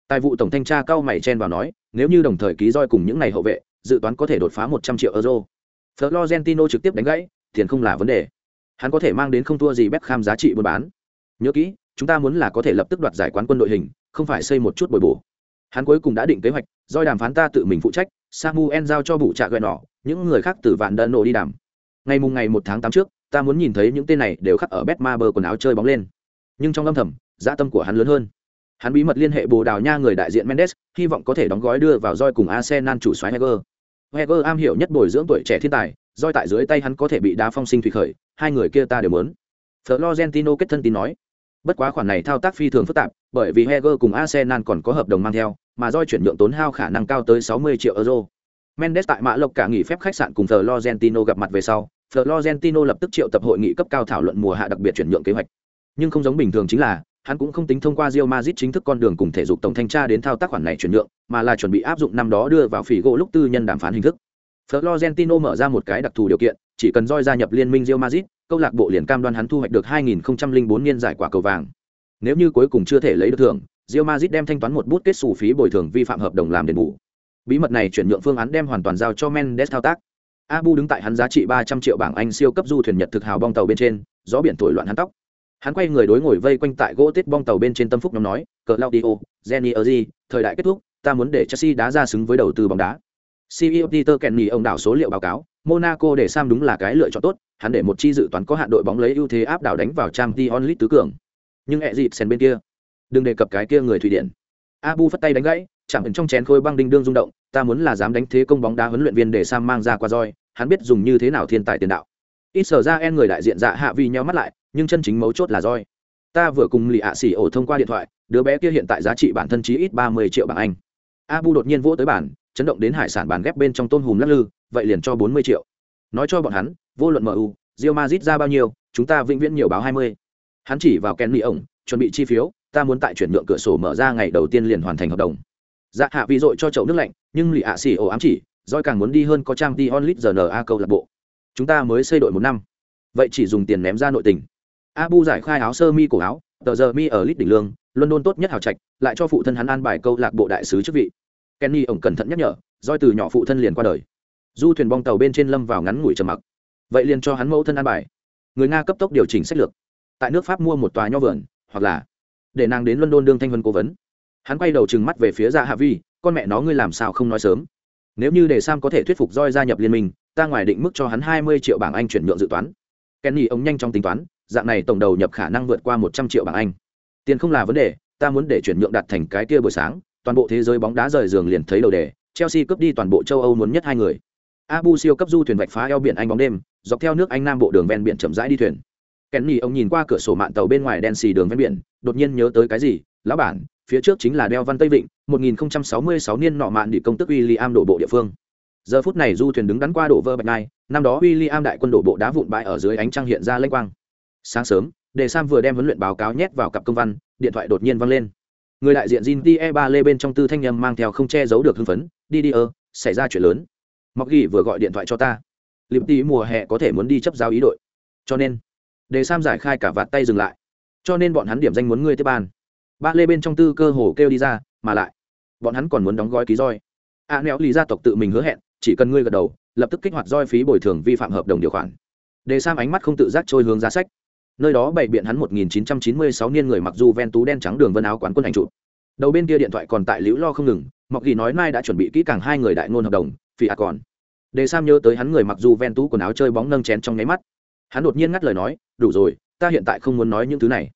Tài vụ tổng thanh tra cao mày chen vào nói, nếu như đồng thời ký roi cùng những này hậu vệ, dự toán có thể đột phá 100 triệu euro. Florentino trực tiếp đánh gãy, tiền không là vấn đề. Hắn có thể mang đến không thua gì Beckham giá trị buôn bán. Nhớ kỹ, chúng ta muốn là có thể lập tức đoạt giải quán quân đội hình, không phải xây một chút bồi bổ. Hắn cuối cùng đã định kế hoạch, doi đàm phán ta tự mình phụ trách, Samuel giao cho bụ trạ gợi nọ, những người khác từ vạn đơn nổ đi đàm. Ngày mùng ngày 1 tháng 8 trước, ta muốn nhìn thấy những tên này đều khắc ở Betmaber quần áo chơi bóng lên. Nhưng trong âm thầm, dạ tâm của hắn lớn hơn. Hắn bí mật liên hệ Bồ Đào Nha người đại diện Mendes, hy vọng có thể đóng gói đưa vào roi cùng Arsenal chủ soái Heger. Heger am hiểu nhất bồi dưỡng tuổi trẻ thiên tài, roi tại dưới tay hắn có thể bị đá phong sinh thủy khởi, hai người kia ta đều muốn. Florentino kết thân tín nói. Bất quá khoản này thao tác phi thường phức tạp, bởi vì Heger cùng Arsenal còn có hợp đồng mang theo, mà roi chuyển nhượng tốn hao khả năng cao tới 60 triệu euro. Mendes tại Mã Lộc cả nghỉ phép khách sạn cùng Florentino gặp mặt về sau, Florentino lập tức triệu tập hội nghị cấp cao thảo luận mùa hạ đặc biệt chuyển nhượng kế hoạch. Nhưng không giống bình thường chính là, hắn cũng không tính thông qua Real Madrid chính thức con đường cùng thể dục tổng thanh tra đến thao tác khoản này chuyển nhượng, mà là chuẩn bị áp dụng năm đó đưa vào phỉ gỗ lúc tư nhân đàm phán hình thức. Florentino mở ra một cái đặc thù điều kiện, chỉ cần roi gia nhập liên minh Real Madrid, câu lạc bộ liền cam đoan hắn thu hoạch được 2004 niên giải quả cầu vàng. Nếu như cuối cùng chưa thể lấy được thưởng, Real Madrid đem thanh toán một bút kết sổ phí bồi thường vi phạm hợp đồng làm đền bù. Bí mật này chuyển nhượng phương án đem hoàn toàn giao cho Mendes thao tác. Abu đứng tại hắn giá trị 300 triệu bảng Anh siêu cấp du thuyền Nhật thực hào bong tàu bên trên, gió biển thổi loạn hắn tóc. Hắn quay người đối ngồi vây quanh tại gỗ tết bong tàu bên trên tâm phúc nhóm nói, "Claudio, Jenny Erzi, thời đại kết thúc, ta muốn để Chelsea đá ra xứng với đầu tư bóng đá." CEO Peter Kenny ông đảo số liệu báo cáo, Monaco để Sam đúng là cái lựa chọn tốt, hắn để một chi dự toán có hạn đội bóng lấy ưu thế áp đảo đánh vào trang Champions onlit tứ cường. Nhưng ẹ dịp sen bên kia, đừng đề cập cái kia người thủy điện. Abu phất tay đánh gãy, chẳng ẩn trong chén khôi băng đinh đương rung động, ta muốn là dám đánh thế công bóng đá huấn luyện viên để Sam mang ra qua roi, hắn biết dùng như thế nào thiên tài tiền đạo. Ít sở ra en người đại diện dạ hạ vì nhau mắt lại, nhưng chân chính mấu chốt là roi. Ta vừa cùng Lì ạ xỉ ổ thông qua điện thoại, đứa bé kia hiện tại giá trị bản thân chí ít ba mươi triệu bảng Anh. Abu đột nhiên vỗ tới bản, chấn động đến hải sản bàn ghép bên trong tôn hùm lắc lư, vậy liền cho bốn mươi triệu. Nói cho bọn hắn, vô luận MU, Real Madrid ra bao nhiêu, chúng ta vĩnh viễn nhiều báo hai mươi. Hắn chỉ vào Kenny ổng, chuẩn bị chi phiếu, ta muốn tại chuyển nhượng cửa sổ mở ra ngày đầu tiên liền hoàn thành hợp đồng. Dạ hạ vì dội cho chậu nước lạnh nhưng lì ạ xỉ ổ ám chỉ doi càng muốn đi hơn có trang t onlit rna câu lạc bộ. Chúng ta mới xây đội một năm. Vậy chỉ dùng tiền ném ra nội tình. Abu giải khai áo sơ mi cổ áo tờ giờ mi ở lit đỉnh lương london tốt nhất hào trạch lại cho phụ thân hắn an bài câu lạc bộ đại sứ chức vị. Kenny ổng cẩn thận nhắc nhở doi từ nhỏ phụ thân liền qua đời. Du thuyền bong tàu bên trên lâm vào ngắn ngủi trầm mặc vậy liền cho hắn mẫu thân an bài. Người nga cấp tốc điều chỉnh sách lược. Tại nước pháp mua một tòa nho vườn, hoặc là để nàng đến london đương thanh vân cố vấn. Hắn quay đầu trừng mắt về phía ra hạ vi, con mẹ nó, ngươi làm sao không nói sớm? Nếu như để sam có thể thuyết phục roi gia nhập liên minh, ta ngoài định mức cho hắn hai mươi triệu bảng anh chuyển nhượng dự toán. Kenny ông nhanh trong tính toán, dạng này tổng đầu nhập khả năng vượt qua một trăm triệu bảng anh. Tiền không là vấn đề, ta muốn để chuyển nhượng đặt thành cái kia buổi sáng, toàn bộ thế giới bóng đá rời giường liền thấy đầu đề, chelsea cướp đi toàn bộ châu âu muốn nhất hai người abu siêu cấp du thuyền vạch phá eo biển anh bóng đêm, dọc theo nước anh nam bộ đường ven biển chậm rãi đi thuyền. Kenny, ông nhìn qua cửa sổ mạng tàu bên ngoài đen xì đường ven biển, đột nhiên nhớ tới cái gì? Lão bản, phía trước chính là đeo văn tây vịnh 1066 niên nọ mạn đi công tức William đổ bộ địa phương. Giờ phút này du thuyền đứng đắn qua đổ vơ bạch nai, năm đó William đại quân đổ bộ đá vụn bãi ở dưới ánh trăng hiện ra lênh quang. Sáng sớm, đề sam vừa đem huấn luyện báo cáo nhét vào cặp công văn, điện thoại đột nhiên vang lên. Người đại diện jin t e ba lê bên trong tư thanh â mang theo không che giấu được hưng phấn đi đi ơ xảy ra chuyện lớn mọc ghi vừa gọi điện thoại cho ta. Liệp tí mùa hè có thể muốn đi chấp giao ý đội. Cho nên để sam giải khai cả vạt tay dừng lại. Cho nên bọn hắn điểm danh muốn ngươi tiếp bàn. ba lê bên trong tư cơ hồ kêu đi ra mà lại bọn hắn còn muốn đóng gói ký roi. A à, neo lý gia tộc tự mình hứa hẹn chỉ cần ngươi gật đầu lập tức kích hoạt roi phí bồi thường vi phạm hợp đồng điều khoản. Để sam ánh mắt không tự giác trôi hướng giá sách. Nơi đó bày biện hắn 1996 niên người mặc dù ven tú đen trắng đường vân áo quán quân hành trụ đầu bên kia điện thoại còn tại liễu lo không ngừng mọc ghi nói mai đã chuẩn bị kỹ càng hai người đại ngôn hợp đồng phi a còn. Đề sam nhớ tới hắn người mặc dù ven tú quần áo chơi bóng nâng chén trong nháy mắt. Hắn đột nhiên ngắt lời nói, đủ rồi, ta hiện tại không muốn nói những thứ này.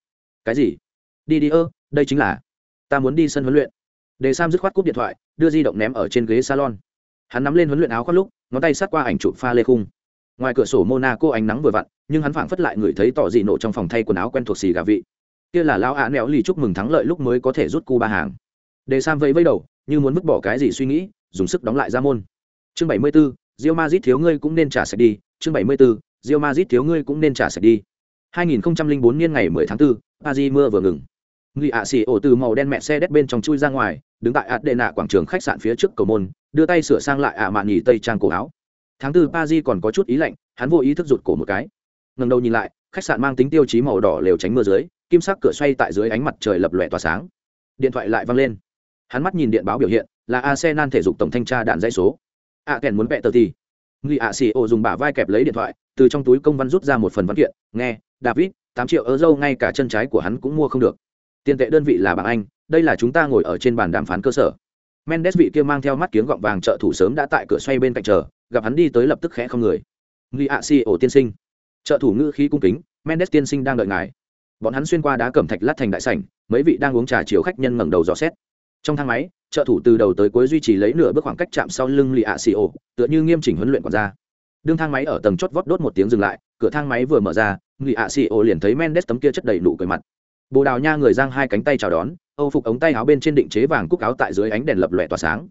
Cái gì? Đi đi ơ, đây chính là, ta muốn đi sân huấn luyện. Đề sam dứt khoát cúp điện thoại, đưa di động ném ở trên ghế salon. Hắn nắm lên huấn luyện áo khoác lúc, ngón tay sát qua ảnh chụp pha lê khung. Ngoài cửa sổ monaco ánh nắng vừa vặn, nhưng hắn phảng phất lại ngửi thấy tỏ dị nổ trong phòng thay quần áo quen thuộc xì gà vị. Kia là lão ạ nẹo lì chúc mừng thắng lợi lúc mới có thể rút cu ba hàng. Đề sam vẫy vẫy đầu, như muốn vứt bỏ cái gì suy nghĩ, dùng sức đóng lại ra môn chương bảy mươi 74, Real Madrid thiếu ngươi cũng nên trả sạch đi chương bảy mươi 74, Real Madrid thiếu ngươi cũng nên trả sạch đi 2004 niên ngày 10 tháng 4, Paris mưa vừa ngừng. Người ạ xì ổ từ màu đen mẹ xe đét bên trong chui ra ngoài, đứng tại Adena quảng trường khách sạn phía trước cầu môn, đưa tay sửa sang lại ạ mạn nhỉ tây trang cổ áo. Tháng 4 Paris còn có chút ý lạnh, hắn vô ý thức rụt cổ một cái. Ngẩng đầu nhìn lại, khách sạn mang tính tiêu chí màu đỏ lều tránh mưa dưới, kim sắc cửa xoay tại dưới ánh mặt trời lập lòe tỏa sáng. Điện thoại lại vang lên. Hắn mắt nhìn điện báo biểu hiện, là Arsenal thể dục tổng thanh tra đạn dãy số ạ à, kèn muốn vẽ tờ thì. Người ạ xì ô dùng bả vai kẹp lấy điện thoại, từ trong túi công văn rút ra một phần văn kiện, nghe, David, tám triệu euro ngay cả chân trái của hắn cũng mua không được. Tiền tệ đơn vị là bảng anh đây là chúng ta ngồi ở trên bàn đàm phán cơ sở. Mendes vị kia mang theo mắt kiếng gọng vàng trợ thủ sớm đã tại cửa xoay bên cạnh chờ gặp hắn đi tới lập tức khẽ không người. Người ạ xì ô tiên sinh. Trợ thủ ngữ khí cung kính mendes tiên sinh đang đợi ngài. Bọn hắn xuyên qua đá cẩm thạch lát thành đại sảnh mấy vị đang uống trà chiều khách nhân ngẩng đầu dò xét trong thang máy, trợ thủ từ đầu tới cuối duy trì lấy nửa bước khoảng cách chạm sau lưng lì ạ xì ổ tựa như nghiêm chỉnh huấn luyện còn ra. Đương thang máy ở tầng chót vót đốt một tiếng dừng lại, cửa thang máy vừa mở ra, lì ạ xì ổ liền thấy mendes tấm kia chất đầy nụ cười mặt. Bồ đào nha người giang hai cánh tay chào đón, âu phục ống tay áo bên trên định chế vàng cúc áo tại dưới ánh đèn lập lòe tỏa sáng.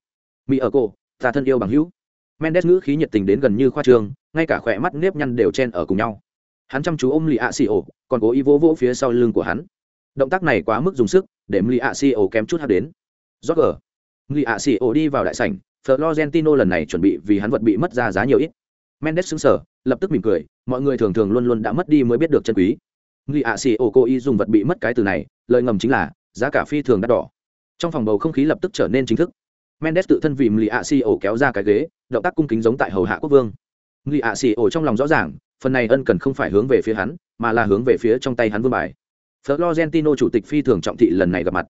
Mỹ ở cô, ta thân yêu bằng hữu. Mendes ngữ khí nhiệt tình đến gần như khoa trương, ngay cả khỏe mắt nếp nhăn đều chen ở cùng nhau. Hắn chăm chú ôm lì ạ xì ổ còn cố ý vỗ vỗ phía sau lưng của hắn. Động tác này quá mức dùng sức, để lì ạ xì ổ kém chút hát đến. Rốt gờ lì ạ sĩ ổ đi vào đại sảnh florentino lần này chuẩn bị vì hắn vật bị mất ra giá nhiều ít. Mendes sững sờ, lập tức mỉm cười mọi người thường thường luôn luôn đã mất đi mới biết được chân quý. Người ạ sĩ ổ cô y dùng vật bị mất cái từ này lời ngầm chính là giá cả phi thường đắt đỏ. Trong phòng bầu không khí lập tức trở nên chính thức. Mendes tự thân vì người ạ sĩ ổ kéo ra cái ghế động tác cung kính giống tại hầu hạ quốc vương. Người ạ sĩ ổ trong lòng rõ ràng phần này ân cần không phải hướng về phía hắn mà là hướng về phía trong tay hắn vương bài. Florentino chủ tịch phi thường trọng thị lần này gặp mặt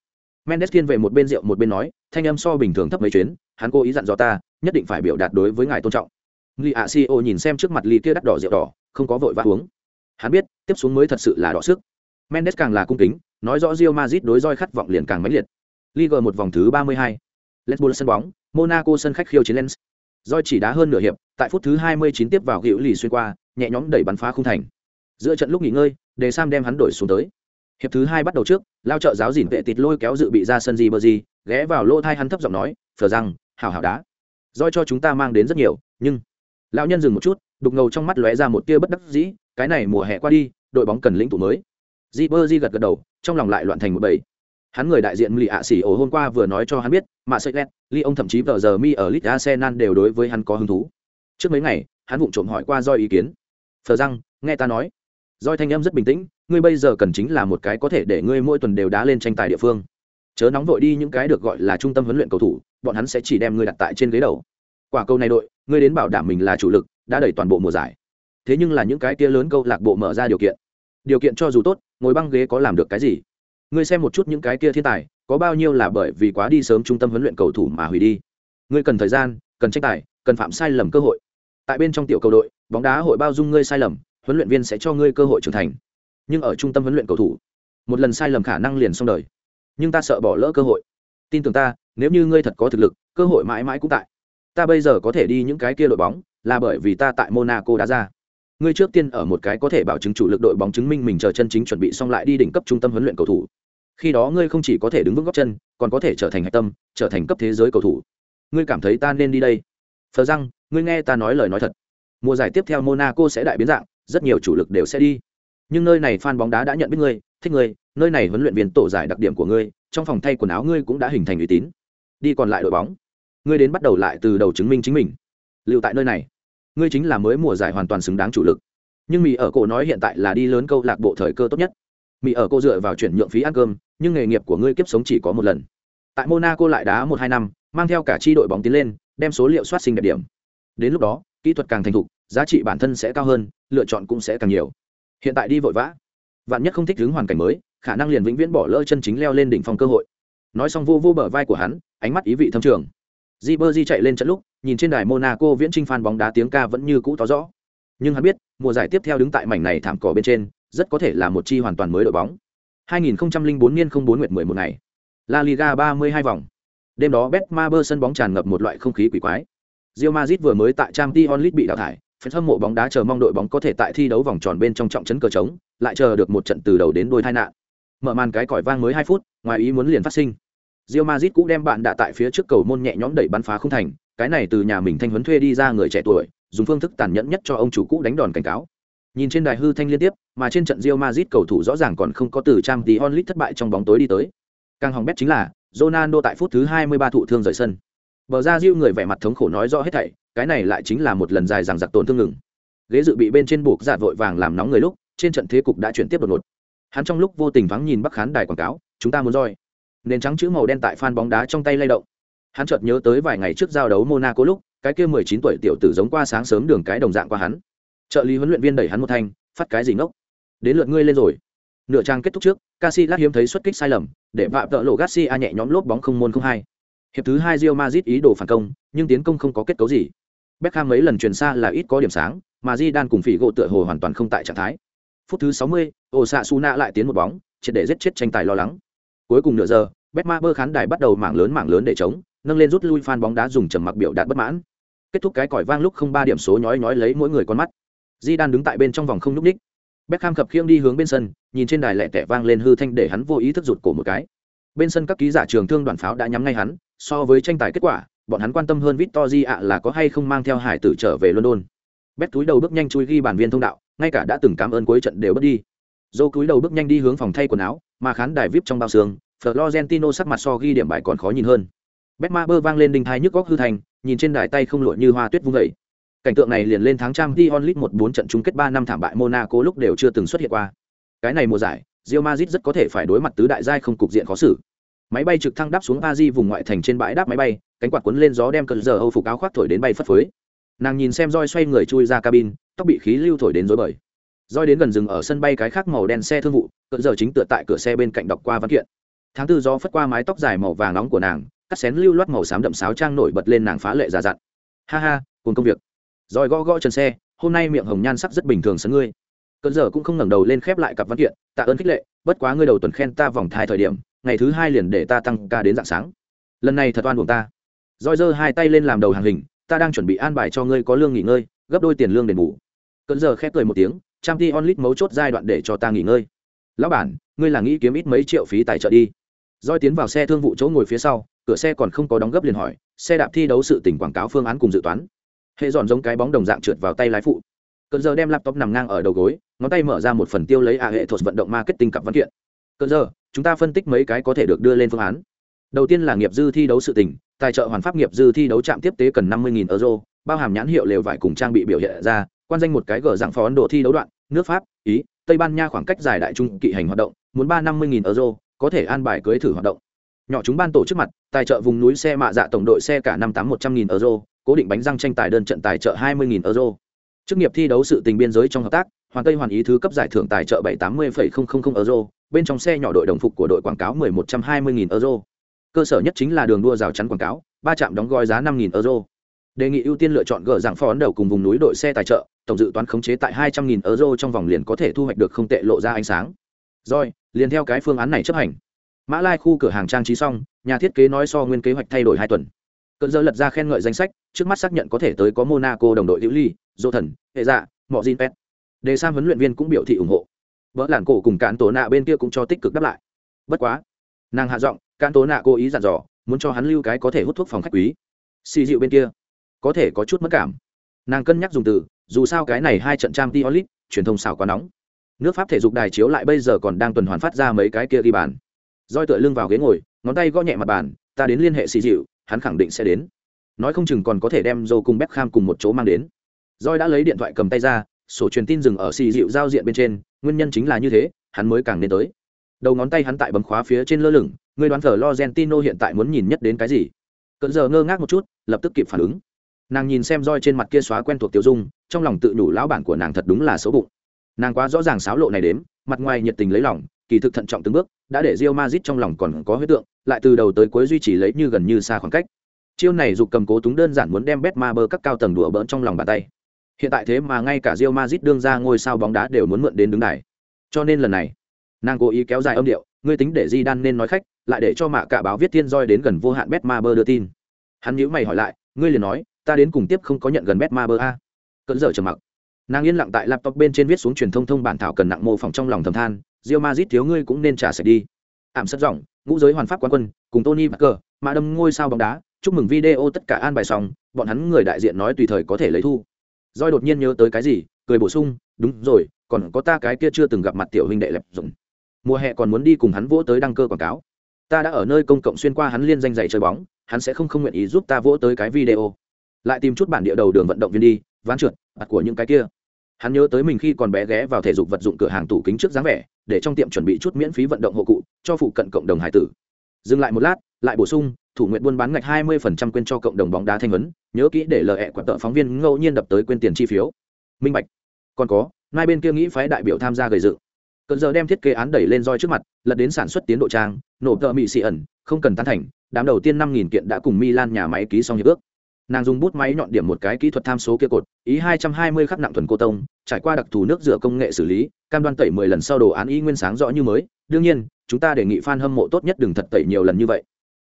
mendes thiên về một bên rượu một bên nói, thanh âm so bình thường thấp mấy chuyến, hắn cố ý dặn dò ta, nhất định phải biểu đạt đối với ngài tôn trọng. Li ạ nhìn xem trước mặt ly kia đắt đỏ rượu đỏ, không có vội vã uống. Hắn biết, tiếp xuống mới thật sự là đỏ sức. Mendes càng là cung kính, nói rõ Real Madrid đối roi khát vọng liền càng mãnh liệt. Liga một vòng thứ 32. Let's sân bóng, monaco sân khách khiêu chiến lens. Roi chỉ đá hơn nửa hiệp, tại phút thứ 29 tiếp vào hữu lì xuyên qua, nhẹ nhõm đẩy bắn phá khung thành. Giữa trận lúc nghỉ ngơi, để sam đem hắn đổi xuống tới hiệp thứ hai bắt đầu trước, lao trợ giáo dìn vệ tịt lôi kéo dự bị ra sân gì bờ gì, ghé vào lô thai hắn thấp giọng nói phờ rằng hào hào đá. Roi cho chúng ta mang đến rất nhiều, nhưng lão nhân dừng một chút, đục ngầu trong mắt lóe ra một tia bất đắc dĩ, cái này mùa hè qua đi, đội bóng cần lĩnh tụ mới. Di bơ di gật gật đầu, trong lòng lại loạn thành một bầy. Hắn người đại diện lì ạ xỉ ổ hôm qua vừa nói cho hắn biết, mà sợi lét, ly ông thậm chí vợ giờ mi ở lit arsenal đều đối với hắn có hứng thú. Trước mấy ngày, hắn vụng trộm hỏi qua doi ý kiến. Phờ răng, nghe ta nói doi thanh âm rất bình tĩnh, ngươi bây giờ cần chính là một cái có thể để ngươi mỗi tuần đều đá lên tranh tài địa phương. Chớ nóng vội đi những cái được gọi là trung tâm huấn luyện cầu thủ, bọn hắn sẽ chỉ đem ngươi đặt tại trên ghế đầu. Quả câu này đội, ngươi đến bảo đảm mình là chủ lực, đã đẩy toàn bộ mùa giải. Thế nhưng là những cái kia lớn câu lạc bộ mở ra điều kiện. Điều kiện cho dù tốt, ngồi băng ghế có làm được cái gì? Ngươi xem một chút những cái kia thiên tài, có bao nhiêu là bởi vì quá đi sớm trung tâm huấn luyện cầu thủ mà hủy đi? Ngươi cần thời gian, cần tranh tài, cần phạm sai lầm cơ hội. Tại bên trong tiểu cầu đội, bóng đá hội bao dung ngươi sai lầm huấn luyện viên sẽ cho ngươi cơ hội trưởng thành. Nhưng ở trung tâm huấn luyện cầu thủ một lần sai lầm khả năng liền xong đời. Nhưng ta sợ bỏ lỡ cơ hội. Tin tưởng ta nếu như ngươi thật có thực lực cơ hội mãi mãi cũng tại. Ta bây giờ có thể đi những cái kia đội bóng là bởi vì ta tại monaco đã ra. Ngươi trước tiên ở một cái có thể bảo chứng chủ lực đội bóng chứng minh mình chờ chân chính chuẩn bị xong lại đi đỉnh cấp trung tâm huấn luyện cầu thủ. Khi đó ngươi không chỉ có thể đứng vững góc chân còn có thể trở thành hạch tâm trở thành cấp thế giới cầu thủ. Ngươi cảm thấy ta nên đi đây? Thờ rằng ngươi nghe ta nói lời nói thật. Mùa giải tiếp theo Monaco sẽ đại biến dạng, rất nhiều chủ lực đều sẽ đi. Nhưng nơi này fan bóng đá đã nhận biết ngươi, thích ngươi, nơi này huấn luyện viên tổ giải đặc điểm của ngươi, trong phòng thay quần áo ngươi cũng đã hình thành uy tín. Đi còn lại đội bóng, ngươi đến bắt đầu lại từ đầu chứng minh chính mình. Lưu tại nơi này, ngươi chính là mới mùa giải hoàn toàn xứng đáng chủ lực. Nhưng Mỹ ở cổ nói hiện tại là đi lớn câu lạc bộ thời cơ tốt nhất. Mỹ ở cô dựa vào chuyển nhượng phí ăn cơm, nhưng nghề nghiệp của ngươi kiếp sống chỉ có một lần. Tại Monaco lại đá một hai năm, mang theo cả chi đội bóng tiến lên, đem số liệu soát sinh đẹp điểm. Đến lúc đó, kỹ thuật càng thành thục, giá trị bản thân sẽ cao hơn, lựa chọn cũng sẽ càng nhiều. Hiện tại đi vội vã, vạn nhất không thích ứng hoàn cảnh mới, khả năng liền vĩnh viễn bỏ lỡ chân chính leo lên đỉnh phong cơ hội. Nói xong vô vô bờ vai của hắn, ánh mắt ý vị thâm trường. Ribery chạy lên trận lúc, nhìn trên đài Monaco viễn trinh phan bóng đá tiếng ca vẫn như cũ to rõ. Nhưng hắn biết, mùa giải tiếp theo đứng tại mảnh này thảm cỏ bên trên, rất có thể là một chi hoàn toàn mới đội bóng. 2004 niên 04 nguyệt 11 ngày. La Liga 32 vòng. Đêm đó Betmaber sân bóng tràn ngập một loại không khí quỷ quái. Real Madrid vừa mới tại Champions League bị đào thải, Phần hâm mộ bóng đá chờ mong đội bóng có thể tại thi đấu vòng tròn bên trong trọng trấn cờ trống, lại chờ được một trận từ đầu đến đuôi tai nạn. Mở màn cái còi vang mới 2 phút, ngoài ý muốn liền phát sinh. Real Madrid cũng đem bạn đã tại phía trước cầu môn nhẹ nhõm đẩy bắn phá không thành, cái này từ nhà mình thanh huấn thuê đi ra người trẻ tuổi, dùng phương thức tàn nhẫn nhất cho ông chủ cũ đánh đòn cảnh cáo. Nhìn trên đài hư thanh liên tiếp, mà trên trận Real Madrid cầu thủ rõ ràng còn không có từ trang tí onlit thất bại trong bóng tối đi tới. Càng hỏng bét chính là, Ronaldo tại phút thứ 23 thụ thương rời sân. Bờ ra Diu người vẻ mặt thống khổ nói rõ hết thảy, cái này lại chính là một lần dài dằng dặc tổn thương ngừng. Ghế dự bị bên trên buộc giạt vội vàng làm nóng người lúc, trên trận thế cục đã chuyển tiếp đột ngột. Hắn trong lúc vô tình vắng nhìn Bắc khán đài quảng cáo, chúng ta muốn roi. Nền trắng chữ màu đen tại fan bóng đá trong tay lay động. Hắn chợt nhớ tới vài ngày trước giao đấu Monaco lúc, cái kia 19 tuổi tiểu tử giống qua sáng sớm đường cái đồng dạng qua hắn. Trợ lý huấn luyện viên đẩy hắn một thanh, phát cái gì ngốc. Đến lượt ngươi lên rồi. Nửa trang kết thúc trước, Casillas hiếm thấy xuất kích sai lầm, để vạ tợ lộ Garcia nhẹ nhõm lốp bóng không môn không hai. Hiệp thứ hai Real Madrid ý đồ phản công, nhưng tiến công không có kết cấu gì. Beckham mấy lần truyền xa là ít có điểm sáng, mà Zidane cùng Phỉ gỗ tựa hồ hoàn toàn không tại trạng thái. Phút thứ 60, Osasuna lại tiến một bóng, triệt để giết chết tranh tài lo lắng. Cuối cùng nửa giờ, Betmaber khán đài bắt đầu mảng lớn mảng lớn để chống, nâng lên rút lui fan bóng đá dùng trầm mặc biểu đạt bất mãn. Kết thúc cái còi vang lúc không ba điểm số nhói nhói lấy mỗi người con mắt. Zidane đứng tại bên trong vòng không lúc ních. Beckham khập khiễng đi hướng bên sân, nhìn trên đài lẻ tẻ vang lên hư thanh để hắn vô ý thức rụt cổ một cái. Bên sân các ký giả trường thương đoàn pháo đã nhắm ngay hắn, so với tranh tài kết quả, bọn hắn quan tâm hơn Victory ạ là có hay không mang theo hải tử trở về London. Bét túi đầu bước nhanh chui ghi bản viên thông đạo, ngay cả đã từng cảm ơn cuối trận đều bất đi. Dô cúi đầu bước nhanh đi hướng phòng thay quần áo, mà khán đài VIP trong bao xương, Florentino sắc mặt so ghi điểm bài còn khó nhìn hơn. Betmaber vang lên đinh thai nhức góc hư thành, nhìn trên đài tay không lội như hoa tuyết vung vẩy Cảnh tượng này liền lên tháng trang Dion onlit một bốn trận chung kết ba năm thảm bại Monaco lúc đều chưa từng xuất hiện qua. Cái này mùa giải, Real Madrid rất có thể phải đối mặt tứ đại giai không cục diện khó xử. Máy bay trực thăng đáp xuống Paris vùng ngoại thành trên bãi đáp máy bay, cánh quạt cuốn lên gió đem cơn giờ Âu phục áo khoác thổi đến bay phất phới. Nàng nhìn xem roi xoay người chui ra cabin, tóc bị khí lưu thổi đến rối bời. Roi đến gần rừng ở sân bay cái khác màu đen xe thương vụ, cơn giờ chính tựa tại cửa xe bên cạnh đọc qua văn kiện. Tháng tư gió phất qua mái tóc dài màu vàng nóng của nàng, cắt xén lưu loát màu xám đậm sáo trang nổi bật lên nàng phá lệ già dặn. Ha ha, cùng công việc. Rồi gõ gõ chân xe, hôm nay miệng hồng nhan sắc rất bình thường sân ngươi. Cơn giờ cũng không ngẩng đầu lên khép lại cặp văn kiện, tạ ơn khích lệ, bất quá ngươi đầu tuần khen ta vòng thai thời điểm, ngày thứ hai liền để ta tăng ca đến dạng sáng. Lần này thật oan buồn ta. roi giơ hai tay lên làm đầu hàng hình, ta đang chuẩn bị an bài cho ngươi có lương nghỉ ngơi, gấp đôi tiền lương đền bù. cận giờ khép cười một tiếng, trang ti onlit mấu chốt giai đoạn để cho ta nghỉ ngơi. Lão bản, ngươi là nghĩ kiếm ít mấy triệu phí tài trợ đi. roi tiến vào xe thương vụ chỗ ngồi phía sau, cửa xe còn không có đóng gấp liền hỏi, xe đạp thi đấu sự tỉnh quảng cáo phương án cùng dự toán hệ dọn giống cái bóng đồng dạng trượt vào tay lái phụ cận giờ đem laptop nằm ngang ở đầu gối ngón tay mở ra một phần tiêu lấy a hệ thuật vận động marketing cặp văn kiện cơn giờ chúng ta phân tích mấy cái có thể được đưa lên phương án đầu tiên là nghiệp dư thi đấu sự tình tài trợ hoàn pháp nghiệp dư thi đấu trạm tiếp tế cần năm mươi euro bao hàm nhãn hiệu lều vải cùng trang bị biểu hiện ra quan danh một cái gờ dạng phó ấn độ thi đấu đoạn nước pháp ý tây ban nha khoảng cách dài đại trung kỵ hành hoạt động muốn ba năm mươi euro có thể an bài cưới thử hoạt động nhỏ chúng ban tổ chức mặt tài trợ vùng núi xe mạ dạ tổng đội xe cả năm tám một trăm nghìn euro cố định bánh răng tranh tài đơn trận tài trợ 20.000 euro. Chức nghiệp thi đấu sự tình biên giới trong hợp tác, Hoàn Tây Hoàn ý thứ cấp giải thưởng tài trợ 780.000 euro, bên trong xe nhỏ đội đồng phục của đội quảng cáo 1120.000 euro. Cơ sở nhất chính là đường đua rào chắn quảng cáo, ba trạm đóng gói giá 5.000 euro. Đề nghị ưu tiên lựa chọn gỡ dạng phó ấn đầu cùng vùng núi đội xe tài trợ, tổng dự toán khống chế tại 200.000 euro trong vòng liền có thể thu hoạch được không tệ lộ ra ánh sáng. Rồi, liền theo cái phương án này chấp hành. Mã Lai khu cửa hàng trang trí xong, nhà thiết kế nói so nguyên kế hoạch thay đổi 2 tuần cơn giờ lật ra khen ngợi danh sách trước mắt xác nhận có thể tới có monaco đồng đội hữu ly dô thần hệ dạ Mọ Jin pet đề sam huấn luyện viên cũng biểu thị ủng hộ vợ làn cổ cùng cạn tổ nạ bên kia cũng cho tích cực đáp lại. Bất quá, nàng hạ giọng, cạn tổ nạ cố ý dặn dò, muốn cho hắn lưu cái có thể hút thuốc phòng khách quý. Xì dịu bên kia, có thể có chút mất cảm. Nàng cân nhắc dùng từ, dù sao cái này hai trận trang t onlit truyền thông xảo quá nóng. Nước pháp thể dục đài chiếu lại bây giờ còn đang tuần hoàn phát ra mấy cái kia ghi bàn. Roi tựa lưng vào ghế ngồi, ngón tay gõ nhẹ mặt bàn, ta đến liên hệ xì dịu hắn khẳng định sẽ đến. Nói không chừng còn có thể đem dâu cùng Beckham cùng một chỗ mang đến. Roi đã lấy điện thoại cầm tay ra, sổ truyền tin dừng ở xì dịu giao diện bên trên nguyên nhân chính là như thế, hắn mới càng đến tới. Đầu ngón tay hắn tại bấm khóa phía trên lơ lửng, người đoán thờ Lorentino hiện tại muốn nhìn nhất đến cái gì? Cận giờ ngơ ngác một chút, lập tức kịp phản ứng. Nàng nhìn xem roi trên mặt kia xóa quen thuộc tiêu dung, trong lòng tự nhủ lão bản của nàng thật đúng là xấu bụng. Nàng quá rõ ràng xáo lộ này đếm, mặt ngoài nhiệt tình lấy lòng, kỳ thực thận trọng từng bước, đã để rio mazit trong lòng còn có huyết tượng, lại từ đầu tới cuối duy trì lấy như gần như xa khoảng cách. Chiêu này dục cầm cố túng đơn giản muốn đem bet ma bơ các cao tầng đùa bỡn trong lòng bàn tay hiện tại thế mà ngay cả Real Madrid đương ra ngôi sao bóng đá đều muốn mượn đến đứng đài. Cho nên lần này, nàng cố ý kéo dài âm điệu, ngươi tính để di đan nên nói khách, lại để cho mạ cả báo viết thiên roi đến gần vô hạn Betmaber đưa tin. Hắn nhíu mày hỏi lại, ngươi liền nói, ta đến cùng tiếp không có nhận gần Betmaber a? Cẩn giờ trầm mặc. Nàng yên lặng tại laptop bên trên viết xuống truyền thông thông bản thảo cần nặng mô phỏng trong lòng thầm than, Real Madrid thiếu ngươi cũng nên trả sạch đi. Ảm sất giọng, ngũ giới hoàn pháp quán quân, cùng tony parker, mà đâm ngôi sao bóng đá, chúc mừng video tất cả an bài xong, bọn hắn người đại diện nói tùy thời có thể lấy thu roi đột nhiên nhớ tới cái gì, cười bổ sung, đúng rồi, còn có ta cái kia chưa từng gặp mặt tiểu huynh đệ lẹp dùng mùa hè còn muốn đi cùng hắn vỗ tới đăng cơ quảng cáo. Ta đã ở nơi công cộng xuyên qua hắn liên danh giày chơi bóng, hắn sẽ không không nguyện ý giúp ta vỗ tới cái video. Lại tìm chút bản địa đầu đường vận động viên đi, ván trượt mặt của những cái kia. Hắn nhớ tới mình khi còn bé ghé vào thể dục vật dụng cửa hàng tủ kính trước dáng vẻ, để trong tiệm chuẩn bị chút miễn phí vận động hộ cụ, cho phụ cận cộng đồng hải tử. Dừng lại một lát, lại bổ sung, thủ nguyện buôn bán ngạch 20% quên cho cộng đồng bóng đá thanh vấn nhớ kỹ để lời hẹ quạt tợ phóng viên ngẫu nhiên đập tới quên tiền chi phiếu. Minh bạch. Còn có, hai bên kia nghĩ phái đại biểu tham gia gầy dựng cận giờ đem thiết kế án đẩy lên roi trước mặt, lật đến sản xuất tiến độ trang, nổ tợ mị xị ẩn, không cần tán thành, đám đầu tiên năm nghìn kiện đã cùng milan nhà máy ký xong hiệp ước. Nàng dùng bút máy nhọn điểm một cái kỹ thuật tham số kia cột, ý hai trăm hai mươi khắc nặng thuần cô tông, trải qua đặc thù nước rửa công nghệ xử lý, cam đoan tẩy mười lần sau đồ án y nguyên sáng rõ như mới. Đương nhiên, chúng ta đề nghị f a n hâm mộ tốt nhất đừng thật tẩy nhiều lần như vậy.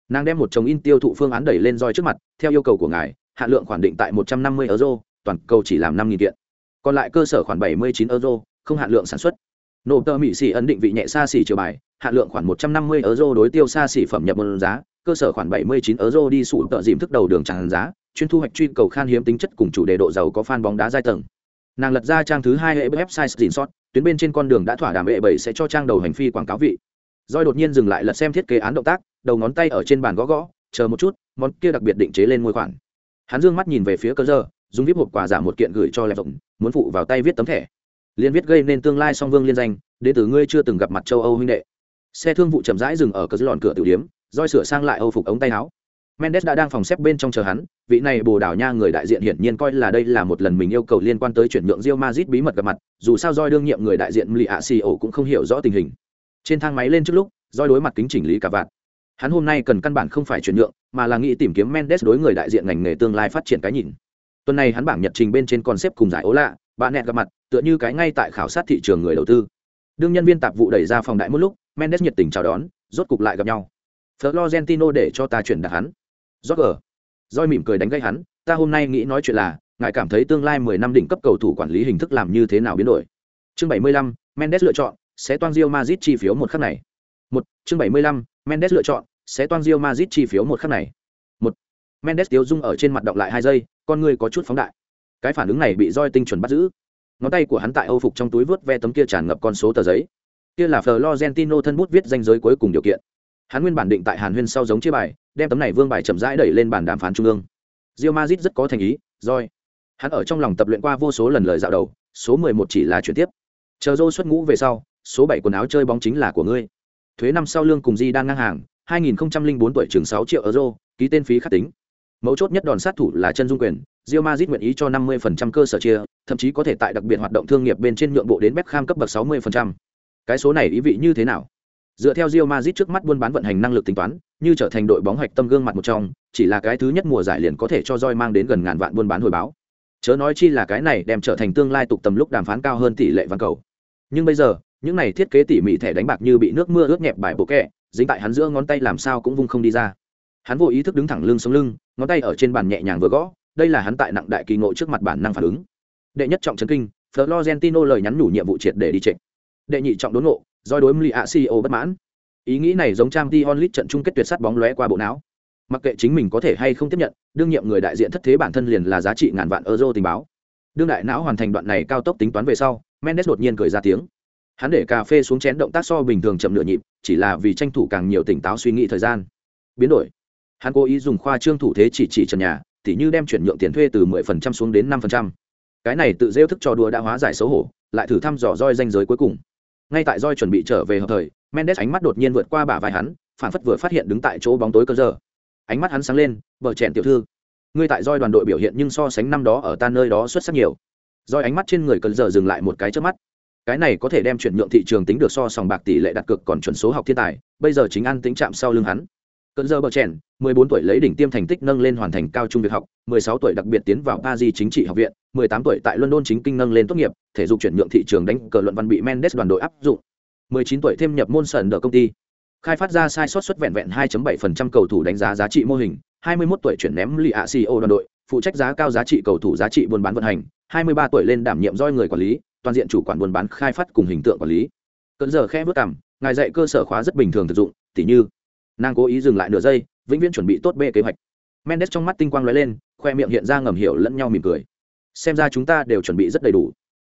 Nàng đem một chồng in tiêu thụ phương án đẩy lên roi trước mặt, theo yêu cầu của ngài hạn lượng khoản định tại một trăm năm mươi euro, toàn cầu chỉ làm năm nghìn kiện. Còn lại cơ sở khoản bảy mươi chín euro, không hạn lượng sản xuất. Nộp tờ mỹ xỉ ấn định vị nhẹ xa xỉ chiều bài, hạn lượng khoản một trăm năm mươi euro đối tiêu xa xỉ phẩm nhập môn giá, cơ sở khoản bảy mươi chín euro đi sụ tợ dìm thức đầu đường tràn giá, chuyên thu hoạch truy cầu khan hiếm tính chất cùng chủ đề độ giàu có fan bóng đá giai tầng. Nàng lật ra trang thứ hai hệ website gìn sót, tuyến bên trên con đường đã thỏa đàm hệ bảy sẽ cho trang đầu hành phi quảng cáo vị. Doi đột nhiên dừng lại lật xem thiết kế án động tác, đầu ngón tay ở trên bàn gõ gõ, chờ một chút, món kia đặc biệt định chế lên môi khoản hắn dương mắt nhìn về phía cơ giờ, dùng viết hộp quà giả một kiện gửi cho lẹp rộng, muốn phụ vào tay viết tấm thẻ. Liên viết gây nên tương lai song vương liên danh đến từ ngươi chưa từng gặp mặt châu âu huynh đệ. Xe thương vụ chậm rãi dừng ở cờ dưới lòn cửa tiểu điếm roi sửa sang lại âu phục ống tay áo. Mendes đã đang phòng xếp bên trong chờ hắn, vị này bồ đào nha người đại diện hiển nhiên coi là đây là một lần mình yêu cầu liên quan tới chuyển nhượng rio mazit bí mật gặp mặt, dù sao roi đương nhiệm người đại diện lì ạ xì ổ cũng không hiểu rõ tình hình. Trên thang máy lên trước lúc, roi đối mặt kính chỉnh lý cả vạn hắn hôm nay cần căn bản không phải chuyển nhượng mà là nghĩ tìm kiếm mendes đối người đại diện ngành nghề tương lai phát triển cái nhìn tuần này hắn bảng nhật trình bên trên còn xếp cùng giải ố lạ bạn nẹt gặp mặt tựa như cái ngay tại khảo sát thị trường người đầu tư đương nhân viên tạp vụ đẩy ra phòng đại một lúc mendes nhiệt tình chào đón rốt cục lại gặp nhau florentino để cho ta chuyển đặt hắn Roger. Doi mỉm cười đánh gây hắn, ta hôm nay nghĩ nói chuyện là, ngài cảm thấy tương lai 10 năm đỉnh cấp cầu thủ quản lý hình thức làm như thế nào biến đổi. Chương 75, Mendes lựa chọn, sẽ toan Real Madrid chi phiếu một khắc này. Một, chương 75, Mendes lựa chọn, sẽ toan Real Madrid chi phiếu một khắc này. Một, Mendes tiêu dung ở trên mặt động lại hai giây, con người có chút phóng đại. Cái phản ứng này bị roi tinh chuẩn bắt giữ. Ngón tay của hắn tại Âu phục trong túi vớt ve tấm kia tràn ngập con số tờ giấy. Kia là Florentino thân bút viết danh giới cuối cùng điều kiện. Hắn nguyên bản định tại Hàn Huyên sau giống chia bài, đem tấm này vương bài chậm rãi đẩy lên bàn đàm phán trung ương Real Madrid rất có thành ý roi hắn ở trong lòng tập luyện qua vô số lần lời dạo đầu số mười một chỉ là chuyển tiếp chờ Joe xuất ngũ về sau số bảy quần áo chơi bóng chính là của ngươi thuế năm sau lương cùng di đang ngang hàng 2004 tuổi trường 6 triệu euro ký tên phí khắc tính mấu chốt nhất đòn sát thủ là chân dung quyền Real Madrid nguyện ý cho 50% cơ sở chia, thậm chí có thể tại đặc biệt hoạt động thương nghiệp bên trên nhượng bộ đến Beckham cấp bậc 60%. Cái số này ý vị như thế nào? Dựa theo Real Madrid trước mắt buôn bán vận hành năng lực tính toán, như trở thành đội bóng hoạch tâm gương mặt một trong, chỉ là cái thứ nhất mùa giải liền có thể cho roi mang đến gần ngàn vạn buôn bán hồi báo. Chớ nói chi là cái này đem trở thành tương lai tục tầm lúc đàm phán cao hơn tỷ lệ văn cầu. Nhưng bây giờ, những này thiết kế tỉ mỉ thẻ đánh bạc như bị nước mưa ướt nhẹp bài bộ kẹ, dính tại hắn giữa ngón tay làm sao cũng vung không đi ra. Hắn vô ý thức đứng thẳng lưng sống lưng, ngón tay ở trên bàn nhẹ nhàng vừa gõ, đây là hắn tại nặng đại kỳ ngộ trước mặt bản năng phản ứng. Đệ nhất trọng chấn kinh, Florentino lời nhắn nhủ nhiệm vụ triệt để đi trịnh. Đệ nhị trọng đốn ngộ, do đối mli a CEO bất mãn ý nghĩ này giống trang t onlit trận chung kết tuyệt sắt bóng lóe qua bộ não mặc kệ chính mình có thể hay không tiếp nhận đương nhiệm người đại diện thất thế bản thân liền là giá trị ngàn vạn euro tình báo đương đại não hoàn thành đoạn này cao tốc tính toán về sau mendes đột nhiên cười ra tiếng hắn để cà phê xuống chén động tác so bình thường chậm nửa nhịp, chỉ là vì tranh thủ càng nhiều tỉnh táo suy nghĩ thời gian. Biến đổi. Hắn cố ý dùng khoa trương thủ thế chỉ chỉ trần nhà, tỉ như đem chuyển nhượng tiền thuê từ 10% xuống đến 5%. cái này tự rêu thức trò đùa đã hóa giải xấu hổ, lại thử thăm dò roi danh giới cuối cùng. Ngay tại roi chuẩn bị trở về hợp thời, mendes ánh mắt đột nhiên vượt qua bả vai hắn, phản phất vừa phát hiện đứng tại chỗ bóng tối cơ giờ. Ánh mắt hắn sáng lên bờ chèn tiểu thư, ngươi tại roi đoàn đội biểu hiện nhưng so sánh năm đó ở ta nơi đó xuất sắc nhiều. Roi ánh mắt trên người cần giờ dừng lại một cái trước mắt cái này có thể đem chuyển nhượng thị trường tính được so sòng bạc tỷ lệ đặt cược còn chuẩn số học thiên tài, bây giờ chính ăn tính chạm sau lưng hắn. Cận giờ bờ trẻn 14 tuổi lấy đỉnh tiêm thành tích nâng lên hoàn thành cao trung việc học 16 tuổi đặc biệt tiến vào paris chính trị học viện 18 tuổi tại london chính kinh nâng lên tốt nghiệp, thể dục chuyển nhượng thị trường đánh cờ luận văn bị mendes đoàn đội áp dụng. 19 tuổi thêm nhập môn sần đỡ công ty. Khai phát ra sai sót suất vẹn vẹn 2.7% cầu thủ đánh giá giá trị mô hình 21 tuổi chuyển ném lì ạ CEO đoàn đội, phụ trách giá cao giá trị cầu thủ giá trị buôn bán vận hành 23 tuổi lên đảm nhiệm roi người quản lý toàn diện chủ quản buôn bán khai phát cùng hình tượng quản lý. Cận giờ khe vớt cảm ngài dạy cơ sở khóa rất bình thường thực dụng, tỉ như, nàng cố ý dừng lại nửa giây, vĩnh viễn chuẩn bị tốt bê kế hoạch. Mendes trong mắt tinh quang lóe lên, khoe miệng hiện ra ngầm hiểu lẫn nhau mỉm cười. Xem ra chúng ta đều chuẩn bị rất đầy đủ.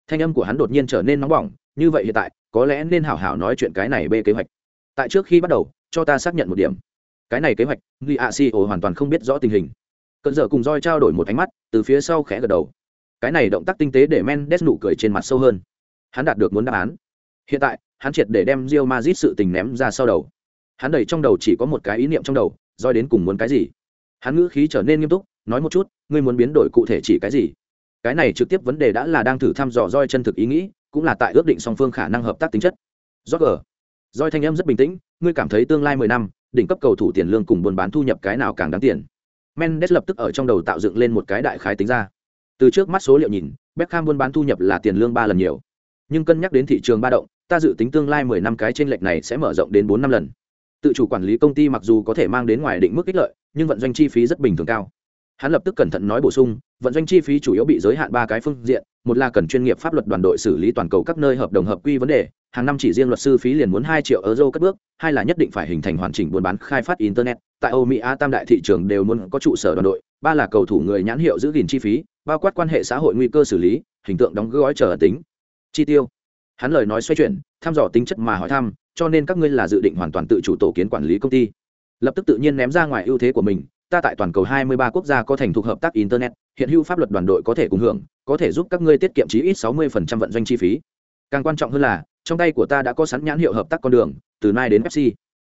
Thanh âm của hắn đột nhiên trở nên nóng bỏng, như vậy hiện tại, có lẽ nên hảo hảo nói chuyện cái này bê kế hoạch. Tại trước khi bắt đầu, cho ta xác nhận một điểm. Cái này kế hoạch người a si ồ hoàn toàn không biết rõ tình hình. Cận giờ cùng roi trao đổi một ánh mắt, từ phía sau khẽ gật đầu cái này động tác tinh tế để mendes nụ cười trên mặt sâu hơn. Hắn đạt được muốn đáp án. Hiện tại, hắn triệt để đem rio mazit sự tình ném ra sau đầu. Hắn đầy trong đầu chỉ có một cái ý niệm trong đầu, roi đến cùng muốn cái gì. Hắn ngữ khí trở nên nghiêm túc, nói một chút, ngươi muốn biến đổi cụ thể chỉ cái gì? Cái này trực tiếp vấn đề đã là đang thử thăm dò roi chân thực ý nghĩ, cũng là tại ước định song phương khả năng hợp tác tính chất. Do gờ roi thanh âm rất bình tĩnh, ngươi cảm thấy tương lai mười năm, đỉnh cấp cầu thủ tiền lương cùng buôn bán thu nhập cái nào càng đáng tiền? Mendes lập tức ở trong đầu tạo dựng lên một cái đại khái tính ra từ trước mắt số liệu nhìn, Beckham buôn bán thu nhập là tiền lương ba lần nhiều. Nhưng cân nhắc đến thị trường ba động, ta dự tính tương lai mười năm cái trên lệch này sẽ mở rộng đến bốn năm lần. Tự chủ quản lý công ty mặc dù có thể mang đến ngoài định mức ích lợi, nhưng vận doanh chi phí rất bình thường cao. Hắn lập tức cẩn thận nói bổ sung, vận doanh chi phí chủ yếu bị giới hạn ba cái phương diện, một là cần chuyên nghiệp pháp luật đoàn đội xử lý toàn cầu các nơi hợp đồng hợp quy vấn đề, hàng năm chỉ riêng luật sư phí liền muốn hai triệu euro cất bước, hai là nhất định phải hình thành hoàn chỉnh buôn bán khai phát internet, tại âu mỹ á tam đại thị trường đều muốn có trụ sở đoàn đội, ba là cầu thủ người nhãn hiệu giữ gìn chi phí bao quát quan hệ xã hội nguy cơ xử lý, hình tượng đóng gói chờ tính. Chi tiêu. Hắn lời nói xoay chuyển, thăm dò tính chất mà hỏi thăm, cho nên các ngươi là dự định hoàn toàn tự chủ tổ kiến quản lý công ty. Lập tức tự nhiên ném ra ngoài ưu thế của mình, ta tại toàn cầu 23 quốc gia có thành thuộc hợp tác internet, hiện hữu pháp luật đoàn đội có thể cùng hưởng, có thể giúp các ngươi tiết kiệm chí ít 60% vận doanh chi phí. Càng quan trọng hơn là, trong tay của ta đã có sẵn nhãn hiệu hợp tác con đường, từ mai đến pepsi.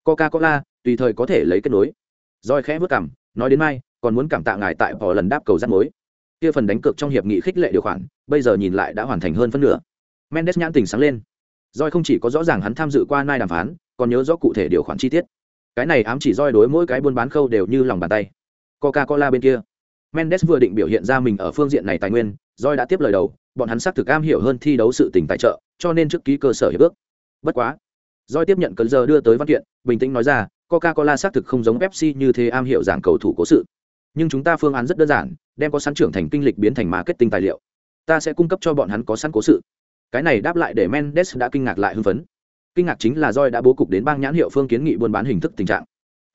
Coca cola tùy thời có thể lấy kết nối. Roi khẽ vớt cảm nói đến mai còn muốn cảm tạ ngài tại bỏ lần đáp cầu rắt mối kia phần đánh cược trong hiệp nghị khích lệ điều khoản, bây giờ nhìn lại đã hoàn thành hơn phân nửa. Mendes nhãn tình sáng lên. Roi không chỉ có rõ ràng hắn tham dự qua nai đàm phán, còn nhớ rõ cụ thể điều khoản chi tiết. Cái này ám chỉ roi đối mỗi cái buôn bán khâu đều như lòng bàn tay. Coca cola bên kia. Mendes vừa định biểu hiện ra mình ở phương diện này tài nguyên roi đã tiếp lời đầu, bọn hắn xác thực am hiểu hơn thi đấu sự tình tài trợ, cho nên trước ký cơ sở hiệp ước. Bất quá roi tiếp nhận cần giờ đưa tới văn kiện, bình tĩnh nói ra coca cola xác thực không giống pepsi như thế am hiểu giảng cầu thủ cố sự. Nhưng chúng ta phương án rất đơn giản đem có sẵn trưởng thành kinh lịch biến thành marketing tài liệu. Ta sẽ cung cấp cho bọn hắn có sẵn cố sự. Cái này đáp lại để mendes đã kinh ngạc lại hưng phấn. Kinh ngạc chính là roi đã bố cục đến bang nhãn hiệu phương kiến nghị buôn bán hình thức tình trạng.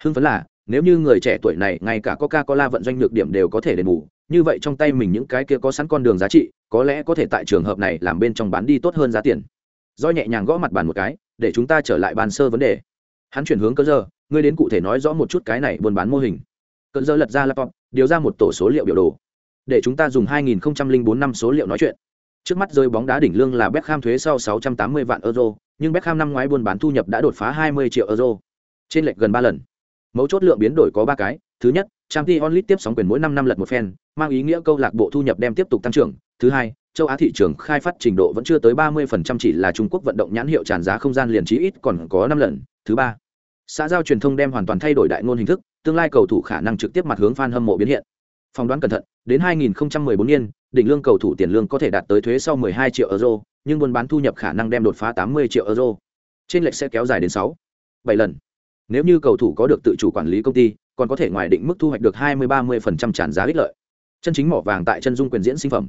Hưng phấn là, nếu như người trẻ tuổi này, ngay cả coca cola vận doanh nhược điểm đều có thể đền bù, như vậy trong tay mình những cái kia có sẵn con đường giá trị, có lẽ có thể tại trường hợp này làm bên trong bán đi tốt hơn giá tiền. Do nhẹ nhàng gõ mặt bàn một cái, để chúng ta trở lại bàn sơ vấn đề. Hắn chuyển hướng cơ giờ ngươi đến cụ thể nói rõ một chút cái này buôn bán mô hình. Cơn giờ lật ra laptop điều ra một tổ số liệu biểu đồ. Để chúng ta dùng 2004 năm số liệu nói chuyện. Trước mắt rơi bóng đá đỉnh lương là Beckham thuế sau 680 vạn euro, nhưng Beckham năm ngoái buôn bán thu nhập đã đột phá 20 triệu euro. Trên lệch gần ba lần. Mấu chốt lượng biến đổi có ba cái. Thứ nhất, Champions League tiếp sóng quyền mỗi năm năm lật một phen, mang ý nghĩa câu lạc bộ thu nhập đem tiếp tục tăng trưởng. Thứ hai, châu Á thị trường khai phát trình độ vẫn chưa tới 30% chỉ là Trung Quốc vận động nhãn hiệu tràn giá không gian liền trí ít còn có năm lần. Thứ ba, xã giao truyền thông đem hoàn toàn thay đổi đại ngôn hình thức tương lai cầu thủ khả năng trực tiếp mặt hướng fan hâm mộ biến hiện. Phỏng đoán cẩn thận đến 2014 niên đỉnh lương cầu thủ tiền lương có thể đạt tới thuế sau 12 triệu euro nhưng buôn bán thu nhập khả năng đem đột phá 80 triệu euro. Trên lệch sẽ kéo dài đến 6, 7 lần. Nếu như cầu thủ có được tự chủ quản lý công ty còn có thể ngoài định mức thu hoạch được 20-30% tràn giá ích lợi. Chân chính mỏ vàng tại chân dung quyền diễn sinh phẩm.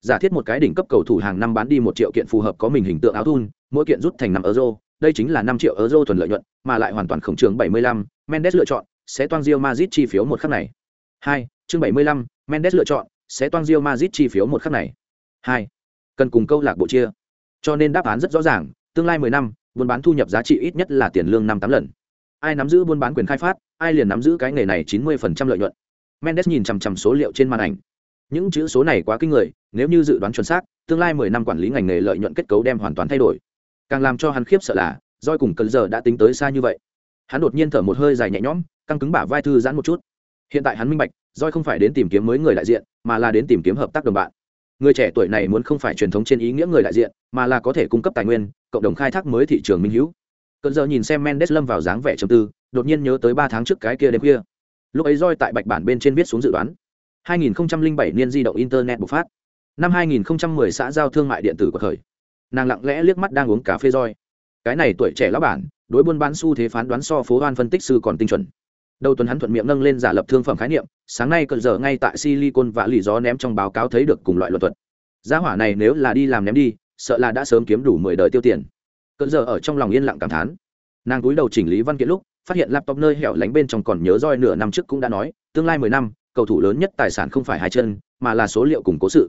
Giả thiết một cái đỉnh cấp cầu thủ hàng năm bán đi một triệu kiện phù hợp có mình hình tượng áo thun mỗi kiện rút thành năm euro đây chính là năm triệu euro thuần lợi nhuận mà lại hoàn toàn khổng trường 75, mendes lựa chọn sẽ toan Real Madrid chi phiếu một khắc này. Hai chương 75, mendes lựa chọn sẽ toan Real Madrid chi phiếu một khắc này. Hai cần cùng câu lạc bộ chia. Cho nên đáp án rất rõ ràng tương lai mười năm buôn bán thu nhập giá trị ít nhất là tiền lương năm tám lần. Ai nắm giữ buôn bán quyền khai phát ai liền nắm giữ cái nghề này chín mươi phần trăm lợi nhuận. Mendes nhìn chằm chằm số liệu trên màn ảnh. Những chữ số này quá kinh người nếu như dự đoán chuẩn xác tương lai mười năm quản lý ngành nghề lợi nhuận kết cấu đem hoàn toàn thay đổi. Càng làm cho hắn khiếp sợ là doi cùng cần giờ đã tính tới xa như vậy hắn đột nhiên thở một hơi dài nhẹ nhõm, căng cứng bả vai thư giãn một chút. Hiện tại hắn minh bạch doi không phải đến tìm kiếm mới người đại diện, mà là đến tìm kiếm hợp tác đồng bạn. Người trẻ tuổi này muốn không phải truyền thống trên ý nghĩa người đại diện, mà là có thể cung cấp tài nguyên, cộng đồng khai thác mới thị trường minh hữu. Cơn giờ nhìn xem mendes lâm vào dáng vẻ chầm tư, đột nhiên nhớ tới ba tháng trước cái kia đêm khuya. Lúc ấy roi tại bạch bản bên trên viết xuống dự đoán. 2007 niên di động internet bộc phát. Năm 2010 xã giao thương mại điện tử của khởi nàng lặng lẽ liếc mắt đang uống cà phê roi cái này tuổi trẻ lão bản đối buôn bán xu thế phán đoán so phố hoan phân tích sư còn tinh chuẩn. Đầu tuần hắn thuận miệng nâng lên giả lập thương phẩm khái niệm, sáng nay cận giờ ngay tại silicon và lì gió ném trong báo cáo thấy được cùng loại luật thuật. Giá hỏa này nếu là đi làm ném đi, sợ là đã sớm kiếm đủ mười đời tiêu tiền. Cận giờ ở trong lòng yên lặng cảm thán. Nàng túi đầu chỉnh lý văn kiện lúc, phát hiện laptop nơi hẻo lánh bên trong còn nhớ roi nửa năm trước cũng đã nói, tương lai mười năm, cầu thủ lớn nhất tài sản không phải hai chân, mà là số liệu cùng cố sự.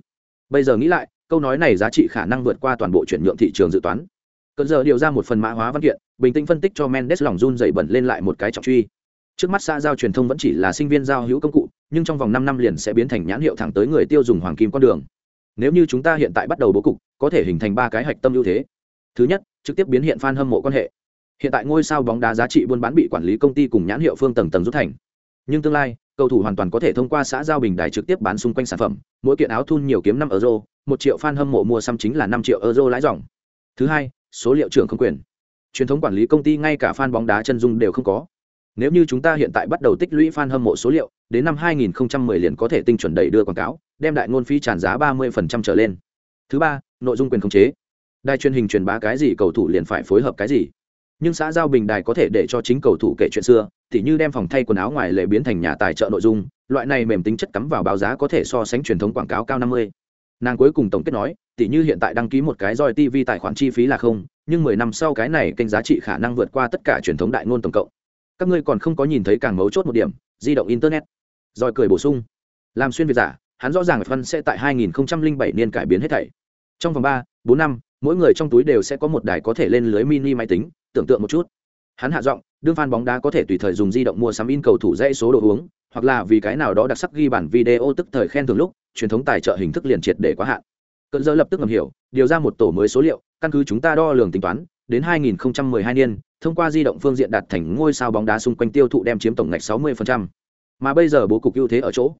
Bây giờ nghĩ lại, câu nói này giá trị khả năng vượt qua toàn bộ chuyển nhượng thị trường dự toán cận giờ điều ra một phần mã hóa văn kiện, bình tĩnh phân tích cho mendes lòng run dậy bẩn lên lại một cái trọng truy. Trước mắt xã giao truyền thông vẫn chỉ là sinh viên giao hữu công cụ, nhưng trong vòng năm năm liền sẽ biến thành nhãn hiệu thẳng tới người tiêu dùng hoàng kim con đường. Nếu như chúng ta hiện tại bắt đầu bố cục, có thể hình thành ba cái hạch tâm ưu thế. Thứ nhất, trực tiếp biến hiện fan hâm mộ quan hệ. Hiện tại ngôi sao bóng đá giá trị buôn bán bị quản lý công ty cùng nhãn hiệu phương tầng tầng rút thành. Nhưng tương lai, cầu thủ hoàn toàn có thể thông qua xã giao bình đài trực tiếp bán xung quanh sản phẩm, mỗi kiện áo thun nhiều kiếm năm euro, một triệu fan hâm mộ mua xăm chính là năm triệu euro lãi dòng. Thứ hai số liệu trưởng không quyền. Truyền thống quản lý công ty ngay cả fan bóng đá chân dung đều không có. Nếu như chúng ta hiện tại bắt đầu tích lũy fan hâm mộ số liệu, đến năm 2010 liền có thể tinh chuẩn đẩy đưa quảng cáo, đem đại ngôn phí tràn giá 30% trở lên. Thứ ba, nội dung quyền khống chế. Đài truyền hình truyền bá cái gì cầu thủ liền phải phối hợp cái gì. Nhưng xã giao bình đài có thể để cho chính cầu thủ kể chuyện xưa, tỉ như đem phòng thay quần áo ngoài lệ biến thành nhà tài trợ nội dung, loại này mềm tính chất cắm vào báo giá có thể so sánh truyền thống quảng cáo cao năm mươi nàng cuối cùng tổng kết nói, tỉ như hiện tại đăng ký một cái roi tv tài khoản chi phí là không, nhưng mười năm sau cái này kênh giá trị khả năng vượt qua tất cả truyền thống đại ngôn tổng cộng. Các ngươi còn không có nhìn thấy càng mấu chốt một điểm, di động internet. Rồi cười bổ sung. Làm xuyên việt giả, hắn rõ ràng phân sẽ tại 2007 niên cải biến hết thảy. Trong vòng ba, bốn năm, mỗi người trong túi đều sẽ có một đài có thể lên lưới mini máy tính, tưởng tượng một chút. Hắn hạ giọng đương fan bóng đá có thể tùy thời dùng di động mua sắm in cầu thủ dãy số đồ uống, hoặc là vì cái nào đó đặc sắc ghi bản video tức thời khen thường lúc, truyền thống tài trợ hình thức liền triệt để quá hạn. Cận giờ lập tức ngầm hiểu, điều ra một tổ mới số liệu, căn cứ chúng ta đo lường tính toán, đến 2012 niên, thông qua di động phương diện đạt thành ngôi sao bóng đá xung quanh tiêu thụ đem chiếm tổng ngạch 60%. mà bây giờ bố cục ưu thế ở chỗ,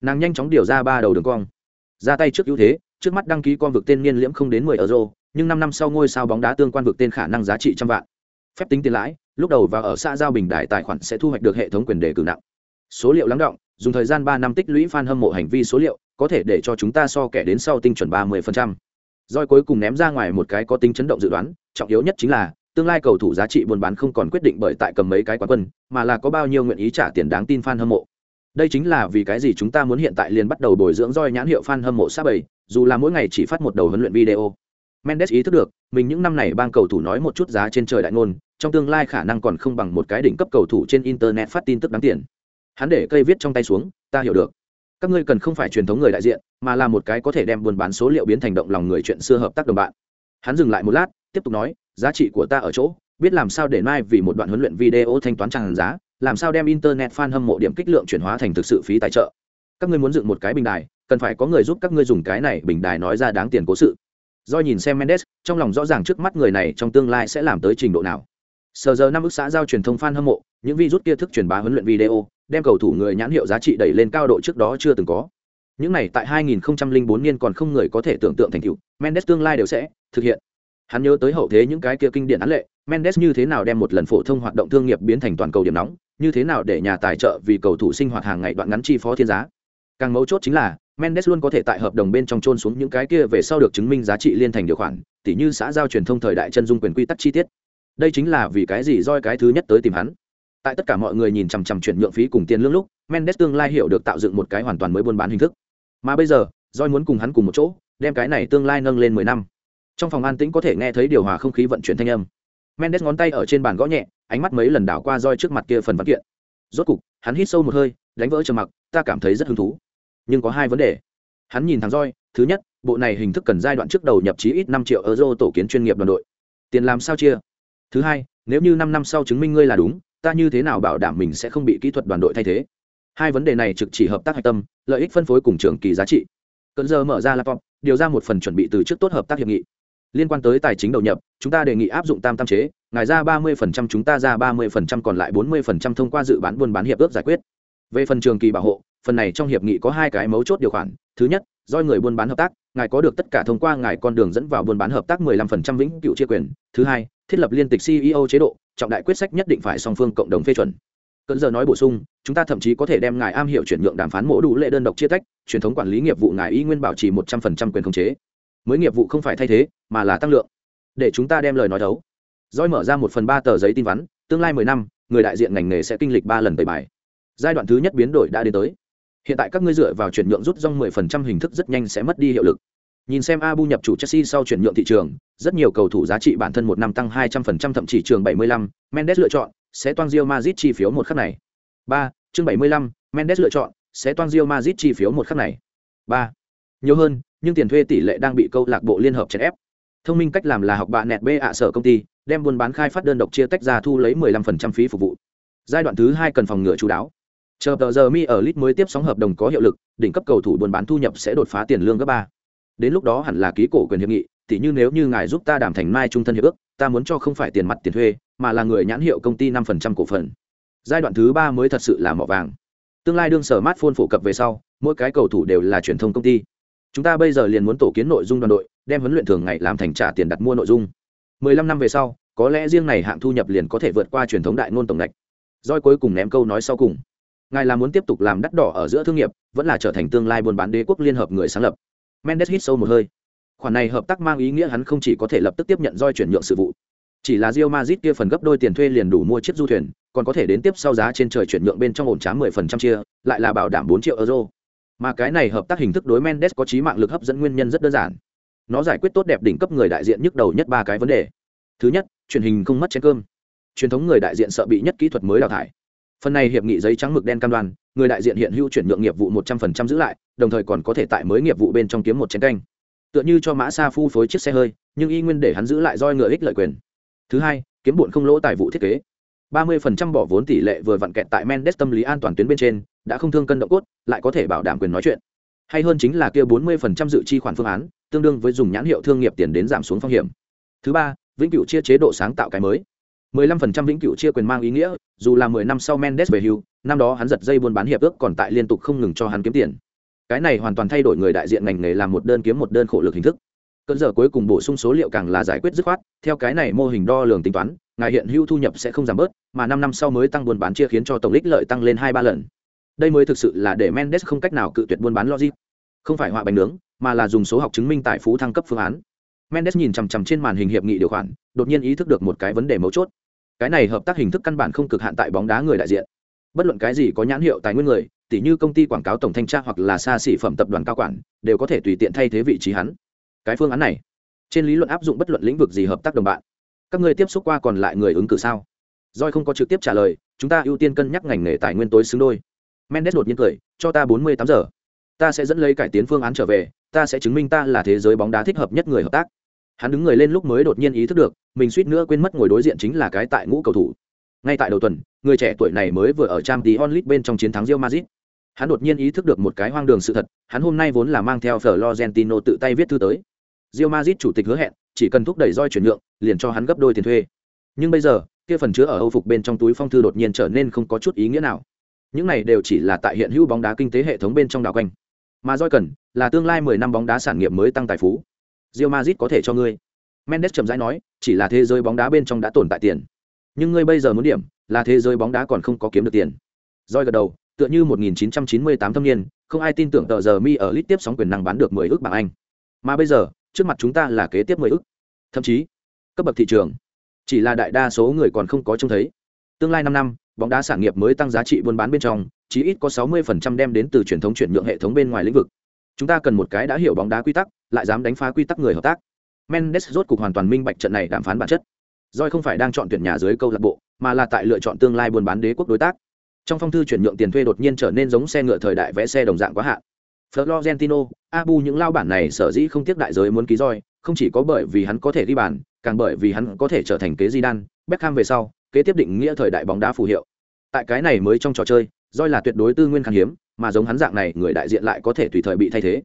nàng nhanh chóng điều ra ba đầu đường cong. Ra tay trước ưu thế, trước mắt đăng ký con vực tên niên liễm không đến 10 euro, nhưng năm năm sau ngôi sao bóng đá tương quan vực tên khả năng giá trị trăm vạn phép tính tiền lãi lúc đầu và ở xã giao bình đại tài khoản sẽ thu hoạch được hệ thống quyền đề cử nặng số liệu lắng động dùng thời gian ba năm tích lũy fan hâm mộ hành vi số liệu có thể để cho chúng ta so kẻ đến sau tinh chuẩn ba mươi Doi cuối cùng ném ra ngoài một cái có tính chấn động dự đoán, trọng yếu nhất chính là tương lai cầu thủ giá trị buôn bán không còn quyết định bởi tại cầm mấy cái quán quân, mà là có bao nhiêu nguyện ý trả tiền đáng tin fan hâm mộ. Đây chính là vì cái gì chúng ta muốn hiện tại liền bắt đầu bồi dưỡng roi nhãn hiệu fan hâm mộ sát bầy, dù là mỗi ngày chỉ phát một đầu huấn luyện video. Mendes ý thức được, mình những năm này bang cầu thủ nói một chút giá trên trời đại ngôn, trong tương lai khả năng còn không bằng một cái đỉnh cấp cầu thủ trên internet phát tin tức đáng tiền. Hắn để cây viết trong tay xuống, ta hiểu được. Các ngươi cần không phải truyền thống người đại diện, mà là một cái có thể đem buôn bán số liệu biến thành động lòng người chuyện xưa hợp tác đồng bạn. Hắn dừng lại một lát, tiếp tục nói, giá trị của ta ở chỗ, biết làm sao để mai vì một đoạn huấn luyện video thanh toán tràn giá, làm sao đem internet fan hâm mộ điểm kích lượng chuyển hóa thành thực sự phí tài trợ. Các ngươi muốn dựng một cái bình đài, cần phải có người giúp các ngươi dùng cái này bình đài nói ra đáng tiền cố sự do nhìn xem mendes trong lòng rõ ràng trước mắt người này trong tương lai sẽ làm tới trình độ nào sờ giờ năm ức xã giao truyền thông fan hâm mộ những virus kia thức truyền bá huấn luyện video đem cầu thủ người nhãn hiệu giá trị đẩy lên cao độ trước đó chưa từng có. Những này tại 2004 niên còn không người có thể tưởng tượng thành tựu mendes tương lai đều sẽ thực hiện. Hắn nhớ tới hậu thế những cái kia kinh điển án lệ mendes như thế nào đem một lần phổ thông hoạt động thương nghiệp biến thành toàn cầu điểm nóng như thế nào để nhà tài trợ vì cầu thủ sinh hoạt hàng ngày đoạn ngắn chi phó thiên giá. Càng mấu chốt chính là Mendes luôn có thể tại hợp đồng bên trong chôn xuống những cái kia về sau được chứng minh giá trị liên thành điều khoản, tỉ như xã giao truyền thông thời đại chân dung quyền quy tắc chi tiết. Đây chính là vì cái gì roi cái thứ nhất tới tìm hắn. Tại tất cả mọi người nhìn chằm chằm chuyển nhượng phí cùng tiền lương lúc, Mendes tương lai hiểu được tạo dựng một cái hoàn toàn mới buôn bán hình thức. Mà bây giờ, roi muốn cùng hắn cùng một chỗ, đem cái này tương lai nâng lên mười năm. Trong phòng an tĩnh có thể nghe thấy điều hòa không khí vận chuyển thanh âm. Mendes ngón tay ở trên bàn gõ nhẹ, ánh mắt mấy lần đảo qua roi trước mặt kia phần văn kiện. Rốt cục, hắn hít sâu một hơi, đánh vỡ trầm mặc, ta cảm thấy rất hứng thú nhưng có hai vấn đề hắn nhìn thằng roi thứ nhất bộ này hình thức cần giai đoạn trước đầu nhập chí ít năm triệu euro tổ kiến chuyên nghiệp đoàn đội tiền làm sao chia thứ hai, nếu như năm năm sau chứng minh ngươi là đúng, ta như thế nào bảo đảm mình sẽ không bị kỹ thuật đoàn đội thay thế? Hai vấn đề này trực chỉ hợp tác hạch tâm, lợi ích phân phối cùng trường kỳ giá trị. Cận giờ mở ra laptop, điều ra một phần chuẩn bị từ trước tốt hợp tác hiệp nghị. Liên quan tới tài chính đầu nhập, chúng ta đề nghị áp dụng tam tam chế, ngài ra ba mươi phần trăm, chúng ta ra ba mươi phần trăm, còn lại bốn mươi phần trăm thông qua dự bán buôn bán hiệp ước giải quyết. Về phần trường kỳ bảo hộ, phần này trong hiệp nghị có hai cái mấu chốt điều khoản. Thứ nhất, do người buôn bán hợp tác, ngài có được tất cả thông qua ngài con đường dẫn vào buôn bán hợp tác 15% vĩnh cựu chia quyền. Thứ hai thiết lập liên tịch ceo chế độ, trọng đại quyết sách nhất định phải song phương cộng đồng phê chuẩn. Cẩn giờ nói bổ sung, chúng ta thậm chí có thể đem ngài am hiểu chuyển nhượng đàm phán mổ đủ lệ đơn độc chia tách, truyền thống quản lý nghiệp vụ ngài y nguyên bảo trì 100% quyền khống chế. Mới nghiệp vụ không phải thay thế, mà là tăng lượng. Để chúng ta đem lời nói đấu. Roi mở ra một phần ba tờ giấy tin vắn, tương lai mười năm, người đại diện ngành nghề sẽ kinh lịch ba lần tẩy bài. Giai đoạn thứ nhất biến đổi đã đến tới. Hiện tại các ngươi dựa vào chuyển nhượng rút rong 10% hình thức rất nhanh sẽ mất đi hiệu lực nhìn xem abu nhập chủ chelsea sau chuyển nhượng thị trường rất nhiều cầu thủ giá trị bản thân một năm tăng 200% thậm chí trường 75, mendes lựa chọn sẽ toan Real Madrid chi phiếu một khắc này. Ba chương 75, mendes lựa chọn sẽ toan Real Madrid chi phiếu một khắc này. Ba nhiều hơn nhưng tiền thuê tỷ lệ đang bị câu lạc bộ liên hợp chèn ép. Thông minh cách làm là học bạn nẹt b ạ sở công ty đem buôn bán khai phát đơn độc chia tách ra thu lấy 15% phí phục vụ. Giai đoạn thứ hai cần phòng ngừa chú đáo. Chờ tờ giờ mi ở lit mới tiếp sóng hợp đồng có hiệu lực đỉnh cấp cầu thủ buôn bán thu nhập sẽ đột phá tiền lương gấp ba đến lúc đó hẳn là ký cổ quyền hiệp nghị, tỉ như nếu như ngài giúp ta đảm thành mai trung thân hiệp ước, ta muốn cho không phải tiền mặt tiền thuê, mà là người nhãn hiệu công ty năm phần trăm cổ phần. Giai đoạn thứ ba mới thật sự là mỏ vàng. Tương lai đương sở mát phôn phổ cập về sau, mỗi cái cầu thủ đều là truyền thông công ty. Chúng ta bây giờ liền muốn tổ kiến nội dung đoàn đội, đem huấn luyện thường ngày làm thành trả tiền đặt mua nội dung. 15 năm về sau, có lẽ riêng này hạng thu nhập liền có thể vượt qua truyền thống đại ngôn tổng ngạch roi cuối cùng ném câu nói sau cùng. Ngài là muốn tiếp tục làm đắt đỏ ở giữa thương nghiệp, vẫn là trở thành tương lai buôn bán đế quốc liên hợp người sáng lập mendes hít sâu một hơi khoản này hợp tác mang ý nghĩa hắn không chỉ có thể lập tức tiếp nhận roi chuyển nhượng sự vụ chỉ là Real Madrid kia phần gấp đôi tiền thuê liền đủ mua chiếc du thuyền, còn có thể đến tiếp sau giá trên trời chuyển nhượng bên trong ổn trá 10% chia, lại là bảo đảm 4 triệu euro. Mà cái này hợp tác hình thức đối Mendes có trí mạng lực hấp dẫn nguyên nhân rất đơn giản. Nó giải quyết tốt đẹp đỉnh cấp người đại diện nhức đầu nhất ba cái vấn đề. Thứ nhất, truyền hình không mất chén cơm. Truyền thống người đại diện sợ bị nhất kỹ thuật mới đào thải phần này hiệp nghị giấy trắng mực đen cam đoan, người đại diện hiện hữu chuyển nhượng nghiệp vụ một trăm phần trăm giữ lại, đồng thời còn có thể tại mới nghiệp vụ bên trong kiếm một chén canh. Tựa như cho mã sa phu phối chiếc xe hơi, nhưng y nguyên để hắn giữ lại roi ngựa ích lợi quyền. Thứ hai, kiếm bụn không lỗ tài vụ thiết kế. ba mươi phần trăm bỏ vốn tỷ lệ vừa vặn kẹt tại mendes tâm lý an toàn tuyến bên trên, đã không thương cân động cốt, lại có thể bảo đảm quyền nói chuyện. Hay hơn chính là kia bốn mươi phần trăm dự chi khoản phương án, tương đương với dùng nhãn hiệu thương nghiệp tiền đến giảm xuống phong hiểm. Thứ ba, vĩnh cửu chia chế độ sáng tạo cái mới. 15% vĩnh cửu chia quyền mang ý nghĩa, dù là 10 năm sau Mendes về hưu, năm đó hắn giật dây buôn bán hiệp ước còn tại liên tục không ngừng cho hắn kiếm tiền. Cái này hoàn toàn thay đổi người đại diện ngành nghề làm một đơn kiếm một đơn khổ lực hình thức. Cơn giờ cuối cùng bổ sung số liệu càng là giải quyết dứt khoát, theo cái này mô hình đo lường tính toán, ngài hiện hưu thu nhập sẽ không giảm bớt, mà 5 năm sau mới tăng buôn bán chia khiến cho tổng lích lợi tăng lên 2 3 lần. Đây mới thực sự là để Mendes không cách nào cự tuyệt buôn bán logic. Không phải họa bánh nướng, mà là dùng số học chứng minh tài phú thăng cấp phương án. Mendes nhìn chằm chằm trên màn hình hiệp nghị điều khoản, đột nhiên ý thức được một cái vấn đề mấu chốt. Cái này hợp tác hình thức căn bản không cực hạn tại bóng đá người đại diện. Bất luận cái gì có nhãn hiệu tài nguyên người tỷ như công ty quảng cáo tổng thanh tra hoặc là xa xỉ phẩm tập đoàn cao quản đều có thể tùy tiện thay thế vị trí hắn. Cái phương án này trên lý luận áp dụng bất luận lĩnh vực gì hợp tác đồng bạn các người tiếp xúc qua còn lại người ứng cử sao? Doi không có trực tiếp trả lời chúng ta ưu tiên cân nhắc ngành nghề tài nguyên tối xứng đôi. Mendes đột nhiên cười cho ta bốn mươi tám giờ. Ta sẽ dẫn lấy cải tiến phương án trở về ta sẽ chứng minh ta là thế giới bóng đá thích hợp nhất người hợp tác hắn đứng người lên lúc mới đột nhiên ý thức được, mình suýt nữa quên mất ngồi đối diện chính là cái tại ngũ cầu thủ. Ngay tại đầu tuần, người trẻ tuổi này mới vừa ở trang tí onlit bên trong chiến thắng rio mazit hắn đột nhiên ý thức được một cái hoang đường sự thật, hắn hôm nay vốn là mang theo florentino tự tay viết thư tới. Rio mazit chủ tịch hứa hẹn, chỉ cần thúc đẩy roi chuyển nhượng, liền cho hắn gấp đôi tiền thuê. Nhưng bây giờ, kia phần chứa ở âu phục bên trong túi phong thư đột nhiên trở nên không có chút ý nghĩa nào. Những này đều chỉ là tại hiện hữu bóng đá kinh tế hệ thống bên trong đảo quanh. Mà roi cần, là tương lai mười năm bóng đá sản nghiệp mới tăng tài phú. Real Madrid có thể cho ngươi. Mendes chậm rãi nói, chỉ là thế giới bóng đá bên trong đã tồn tại tiền. Nhưng ngươi bây giờ muốn điểm, là thế giới bóng đá còn không có kiếm được tiền. Rồi gật đầu, tựa như 1998 thâm niên, không ai tin tưởng tờ giờ mi ở lit tiếp sóng quyền năng bán được 10 ức bảng Anh. Mà bây giờ, trước mặt chúng ta là kế tiếp 10 ức. Thậm chí, cấp bậc thị trường, chỉ là đại đa số người còn không có trông thấy. Tương lai 5 năm, bóng đá sản nghiệp mới tăng giá trị buôn bán bên trong, chí ít có 60% đem đến từ truyền thống chuyển nhượng hệ thống bên ngoài lĩnh vực chúng ta cần một cái đã hiểu bóng đá quy tắc lại dám đánh phá quy tắc người hợp tác mendes rốt cục hoàn toàn minh bạch trận này đàm phán bản chất Doi không phải đang chọn tuyển nhà dưới câu lạc bộ mà là tại lựa chọn tương lai buôn bán đế quốc đối tác trong phong thư chuyển nhượng tiền thuê đột nhiên trở nên giống xe ngựa thời đại vẽ xe đồng dạng quá hạn Florentino, Abu những lao bản này sở dĩ không tiếc đại giới muốn ký Doi, không chỉ có bởi vì hắn có thể ghi bàn, càng bởi vì hắn có thể trở thành kế Zidane, Beckham về sau, kế tiếp định nghĩa thời đại bóng đá phù hiệu. Tại cái này mới trong trò chơi, Doi là tuyệt đối tư nguyên khan hiếm, mà giống hắn dạng này người đại diện lại có thể tùy thời bị thay thế.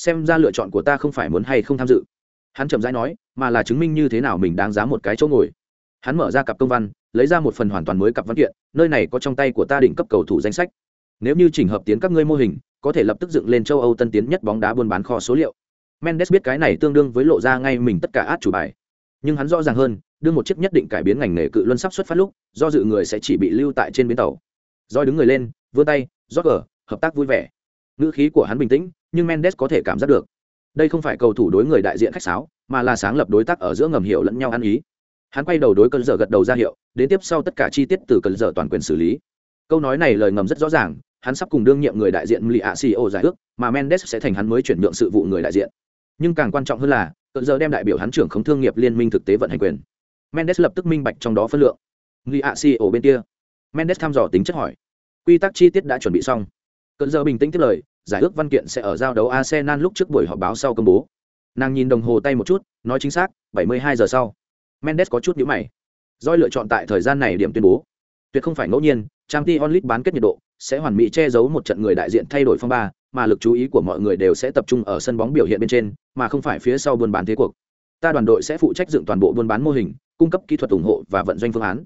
Xem ra lựa chọn của ta không phải muốn hay không tham dự. Hắn chậm rãi nói, mà là chứng minh như thế nào mình đáng giá một cái chỗ ngồi. Hắn mở ra cặp công văn, lấy ra một phần hoàn toàn mới cặp văn kiện, nơi này có trong tay của ta đỉnh cấp cầu thủ danh sách. Nếu như chỉnh hợp tiến các ngươi mô hình, có thể lập tức dựng lên châu Âu tân tiến nhất bóng đá buôn bán kho số liệu. Mendes biết cái này tương đương với lộ ra ngay mình tất cả át chủ bài. Nhưng hắn rõ ràng hơn, đưa một chiếc nhất định cải biến ngành nghề cự luân sắp xuất phát lúc, do dự người sẽ chỉ bị lưu tại trên bến tàu. roi đứng người lên, vươn tay, Roger, hợp tác vui vẻ. Ngữ khí của hắn bình tĩnh, nhưng Mendes có thể cảm giác được. Đây không phải cầu thủ đối người đại diện khách sáo, mà là sáng lập đối tác ở giữa ngầm hiểu lẫn nhau ăn ý. Hắn quay đầu đối cơn giờ gật đầu ra hiệu, đến tiếp sau tất cả chi tiết từ cơn giờ toàn quyền xử lý. Câu nói này lời ngầm rất rõ ràng, hắn sắp cùng đương nhiệm người đại diện Li Asio giải ước, mà Mendes sẽ thành hắn mới chuyển nhượng sự vụ người đại diện. Nhưng càng quan trọng hơn là, cận giờ đem đại biểu hắn trưởng không thương nghiệp liên minh thực tế vận hành quyền. Mendes lập tức minh bạch trong đó phân lượng. Li Asio bên kia. Mendes thăm dò tính chất hỏi. Quy tắc chi tiết đã chuẩn bị xong. Cận giờ bình tĩnh tiếp lời, giải ước văn kiện sẽ ở giao đấu Arsenal lúc trước buổi họp báo sau công bố. Nàng nhìn đồng hồ tay một chút, nói chính xác, 72 giờ sau. Mendes có chút nhíu mày. Doi lựa chọn tại thời gian này điểm tuyên bố. Tuyệt không phải ngẫu nhiên, Champions League bán kết nhiệt độ, sẽ hoàn mỹ che giấu một trận người đại diện thay đổi phong ba, mà lực chú ý của mọi người đều sẽ tập trung ở sân bóng biểu hiện bên trên, mà không phải phía sau buôn bán thế cuộc. Ta đoàn đội sẽ phụ trách dựng toàn bộ buôn bán mô hình, cung cấp kỹ thuật ủng hộ và vận doanh phương án.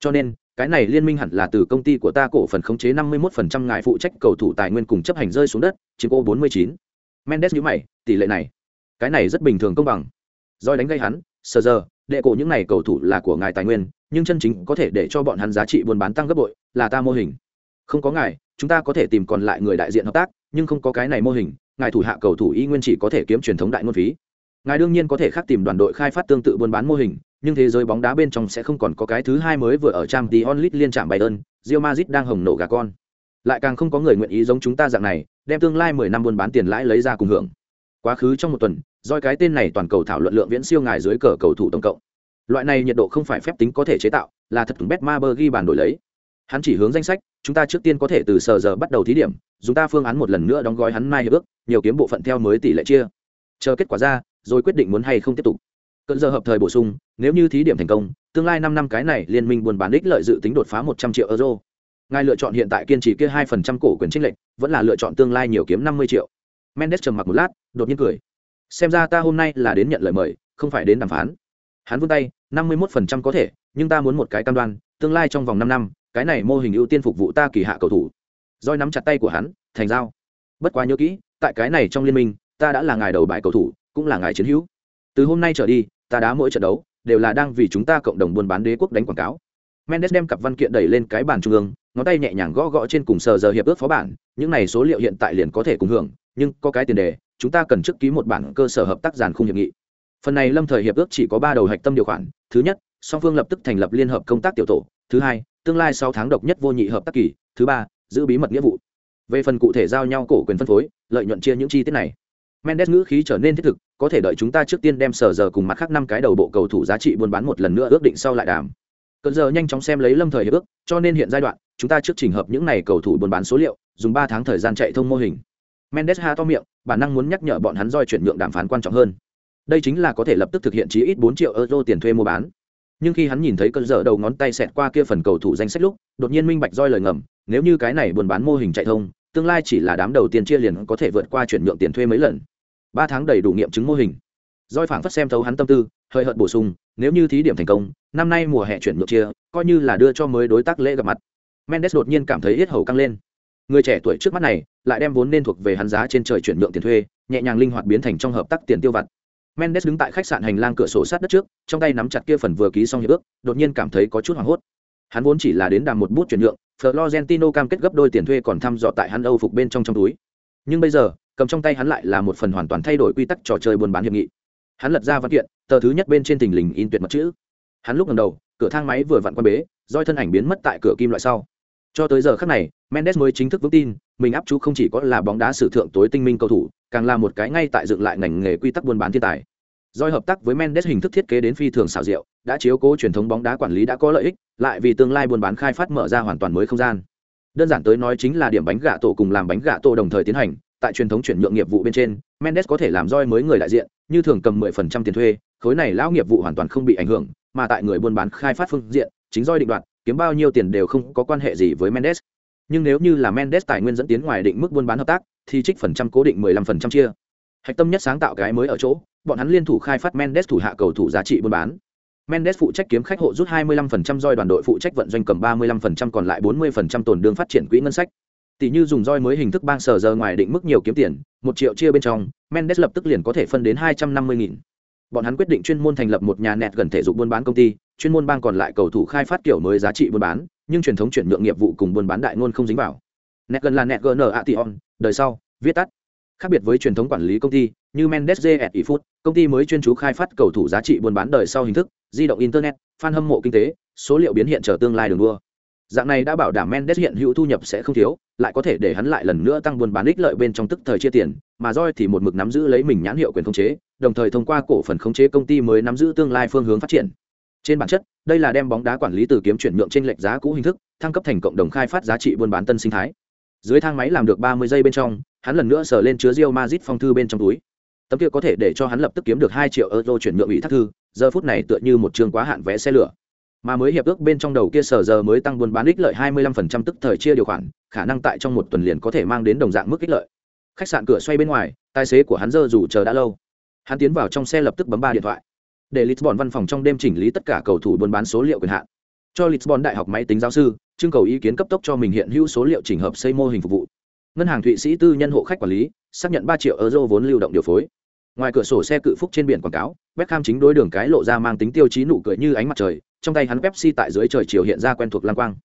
Cho nên, cái này liên minh hẳn là từ công ty của ta cổ phần khống chế 51% ngài phụ trách cầu thủ tài nguyên cùng chấp hành rơi xuống đất, chiếm cô 49. Mendes nhíu mày, tỷ lệ này, cái này rất bình thường công bằng. Rồi đánh gây hắn, sờ giờ, đệ cổ những này cầu thủ là của ngài tài nguyên, nhưng chân chính có thể để cho bọn hắn giá trị buôn bán tăng gấp bội, là ta mô hình không có ngài chúng ta có thể tìm còn lại người đại diện hợp tác nhưng không có cái này mô hình ngài thủ hạ cầu thủ y nguyên chỉ có thể kiếm truyền thống đại ngôn phí ngài đương nhiên có thể khác tìm đoàn đội khai phát tương tự buôn bán mô hình nhưng thế giới bóng đá bên trong sẽ không còn có cái thứ hai mới vừa ở trang tí onlit liên trạm bayern rio Madrid đang hồng nổ gà con. Lại càng không có người nguyện ý giống chúng ta dạng này, đem tương lai mười năm buôn bán tiền lãi lấy ra cùng hưởng. Quá khứ trong một tuần doi cái tên này toàn cầu thảo luận lượng viễn siêu ngài dưới cờ cầu thủ tổng cộng. Loại này nhiệt độ không phải phép tính có thể chế tạo, là thật thủng betmaber ghi bàn đổi lấy. Hắn chỉ hướng danh sách, chúng ta trước tiên có thể từ sờ giờ bắt đầu thí điểm, dùng ta phương án một lần nữa đóng gói hắn mai hiệp ước, nhiều kiếm bộ phận theo mới tỷ lệ chia. Chờ kết quả ra, rồi quyết định muốn hay không tiếp tục cận giờ hợp thời bổ sung, nếu như thí điểm thành công, tương lai năm năm cái này liên minh buôn bán đích lợi dự tính đột phá một trăm triệu euro. Ngài lựa chọn hiện tại kiên trì kia hai phần trăm cổ quyền trích lệnh vẫn là lựa chọn tương lai nhiều kiếm năm mươi triệu. Mendes trầm mặc một lát, đột nhiên cười. Xem ra ta hôm nay là đến nhận lời mời, không phải đến đàm phán. Hắn vươn tay, năm mươi một phần trăm có thể, nhưng ta muốn một cái cam đoan, tương lai trong vòng năm năm, cái này mô hình ưu tiên phục vụ ta kỳ hạ cầu thủ. Roi nắm chặt tay của hắn, thành dao bất quá nhớ kỹ, tại cái này trong liên minh, ta đã là ngài đầu bài cầu thủ, cũng là ngài chiến hữu. Từ hôm nay trở đi ta đá mỗi trận đấu, đều là đang vì chúng ta cộng đồng buôn bán đế quốc đánh quảng cáo. Mendes đem cặp văn kiện đẩy lên cái bàn trung ương, ngón tay nhẹ nhàng gõ gõ trên cùng sờ giờ hiệp ước phó bản, những này số liệu hiện tại liền có thể cùng hưởng, nhưng có cái tiền đề, chúng ta cần trước ký một bản cơ sở hợp tác giàn khung hiệp nghị. Phần này lâm thời hiệp ước chỉ có ba đầu hạch tâm điều khoản, thứ nhất, song phương lập tức thành lập liên hợp công tác tiểu tổ, thứ hai, tương lai sáu tháng độc nhất vô nhị hợp tác kỳ, thứ ba, giữ bí mật nghĩa vụ. Về phần cụ thể giao nhau cổ quyền phân phối, lợi nhuận chia những chi tiết này. Mendes ngữ khí trở nên thiết thực có thể đợi chúng ta trước tiên đem sở giờ cùng mặt khác năm cái đầu bộ cầu thủ giá trị buôn bán một lần nữa ước định sau lại đàm. Cơn giờ nhanh chóng xem lấy lâm thời hiệp ước, cho nên hiện giai đoạn, chúng ta trước trình hợp những này cầu thủ buôn bán số liệu, dùng ba tháng thời gian chạy thông mô hình. Mendes ha to miệng, bản năng muốn nhắc nhở bọn hắn doi chuyển nhượng đàm phán quan trọng hơn. Đây chính là có thể lập tức thực hiện chí ít bốn triệu euro tiền thuê mua bán. Nhưng khi hắn nhìn thấy cơn dở đầu ngón tay xẹt qua kia phần cầu thủ danh sách lúc, đột nhiên minh bạch roi lời ngầm, nếu như cái này buôn bán mô hình chạy thông, tương lai chỉ là đám đầu tiên chia liền có thể vượt qua chuyển nhượng tiền thuê mấy lần ba tháng đầy đủ nghiệm chứng mô hình. Roi phảng phất xem thấu hắn tâm tư, hơi hợt bổ sung, nếu như thí điểm thành công, năm nay mùa hè chuyển nhượng chia, coi như là đưa cho mới đối tác lễ gặp mặt. Mendes đột nhiên cảm thấy yết hầu căng lên. Người trẻ tuổi trước mắt này, lại đem vốn nên thuộc về hắn giá trên trời chuyển nhượng tiền thuê, nhẹ nhàng linh hoạt biến thành trong hợp tác tiền tiêu vặt. Mendes đứng tại khách sạn hành lang cửa sổ sát đất trước, trong tay nắm chặt kia phần vừa ký xong hiệp ước, đột nhiên cảm thấy có chút hoảng hốt. Hắn vốn chỉ là đến đàm một bút chuyển nhượng, florentino cam kết gấp đôi tiền thuê còn thăm dò tại hắn âu phục bên trong trong túi. Nhưng bây giờ cầm trong tay hắn lại là một phần hoàn toàn thay đổi quy tắc trò chơi buôn bán hiệp nghị. Hắn lật ra văn kiện tờ thứ nhất bên trên thình lình in tuyệt mật chữ. Hắn lúc lần đầu cửa thang máy vừa vặn qua bế roi thân ảnh biến mất tại cửa kim loại sau. Cho tới giờ khắc này mendes mới chính thức vững tin mình áp chú không chỉ có là bóng đá sử thượng tối tinh minh cầu thủ càng là một cái ngay tại dựng lại ngành nghề quy tắc buôn bán thiên tài. Doi hợp tác với Mendes hình thức thiết kế đến phi thường xảo diệu, đã chiếu cố truyền thống bóng đá quản lý đã có lợi ích, lại vì tương lai buôn bán khai phát mở ra hoàn toàn mới không gian. Đơn giản tới nói chính là điểm bánh gạ tổ cùng làm bánh gạ tổ đồng thời tiến hành, tại truyền thống chuyển nhượng nghiệp vụ bên trên, mendes có thể làm roi mới người đại diện, như thường cầm 10% tiền thuê, khối này lão nghiệp vụ hoàn toàn không bị ảnh hưởng, mà tại người buôn bán khai phát phương diện, chính roi định đoạt, kiếm bao nhiêu tiền đều không có quan hệ gì với mendes. Nhưng nếu như là mendes tài nguyên dẫn tiến ngoài định mức buôn bán hợp tác, thì trích phần trăm cố định 15% chia. Hạch tâm nhất sáng tạo cái mới ở chỗ, bọn hắn liên thủ khai phát mendes thủ hạ cầu thủ giá trị buôn bán. Mendes phụ trách kiếm khách hộ rút 25% roi đoàn đội phụ trách vận doanh cầm 35% còn lại 40% tồn đương phát triển quỹ ngân sách tỷ như dùng roi mới hình thức bang sở giờ ngoài định mức nhiều kiếm tiền, một triệu chia bên trong, mendes lập tức liền có thể phân đến 250 nghìn. Bọn hắn quyết định chuyên môn thành lập một nhà nẹt gần thể dục buôn bán công ty, chuyên môn bang còn lại cầu thủ khai phát kiểu mới giá trị buôn bán, nhưng truyền thống chuyển nhượng nghiệp vụ cùng buôn bán đại ngôn không dính vào. Nẹt gần là nẹt gn ation đời sau, viết tắt. Khác biệt với truyền thống quản lý công ty, như mendes js e food, công ty mới chuyên chú khai phát cầu thủ giá trị buôn bán đời sau hình thức, di động internet, fan hâm mộ kinh tế, số liệu biến hiện trở tương lai đường đua dạng này đã bảo đảm mendes hiện hữu thu nhập sẽ không thiếu, lại có thể để hắn lại lần nữa tăng buôn bán ích lợi bên trong tức thời chia tiền, mà roi thì một mực nắm giữ lấy mình nhãn hiệu quyền khống chế, đồng thời thông qua cổ phần khống chế công ty mới nắm giữ tương lai phương hướng phát triển. Trên bản chất, đây là đem bóng đá quản lý từ kiếm chuyển nhượng trên lệch giá cũ hình thức, thăng cấp thành cộng đồng khai phát giá trị buôn bán tân sinh thái. Dưới thang máy làm được ba mươi giây bên trong, hắn lần nữa sờ lên chứa Real Madrid phong thư bên trong túi. Tấm kia có thể để cho hắn lập tức kiếm được hai triệu euro chuyển nhượng ủy thác thư, giờ phút này tựa như một trường quá hạn vé xe lửa mà mới hiệp ước bên trong đầu kia sở giờ mới tăng buôn bán ích lợi 25% tức thời chia điều khoản, khả năng tại trong một tuần liền có thể mang đến đồng dạng mức ích lợi. Khách sạn cửa xoay bên ngoài, tài xế của hắn dơ dù chờ đã lâu. Hắn tiến vào trong xe lập tức bấm ba điện thoại. Để lisbon văn phòng trong đêm chỉnh lý tất cả cầu thủ buôn bán số liệu quyền hạn. Cho lisbon đại học máy tính giáo sư, trưng cầu ý kiến cấp tốc cho mình hiện hữu số liệu chỉnh hợp xây mô hình phục vụ. Ngân hàng thụy sĩ tư nhân hộ khách quản lý, xác nhận ba triệu euro vốn lưu động điều phối. Ngoài cửa sổ xe cự phúc trên biển quảng cáo, Beckham chính đối đường cái lộ ra mang tính tiêu chí nụ cười như ánh mặt trời trong tay hắn Pepsi tại dưới trời chiều hiện ra quen thuộc lang quang.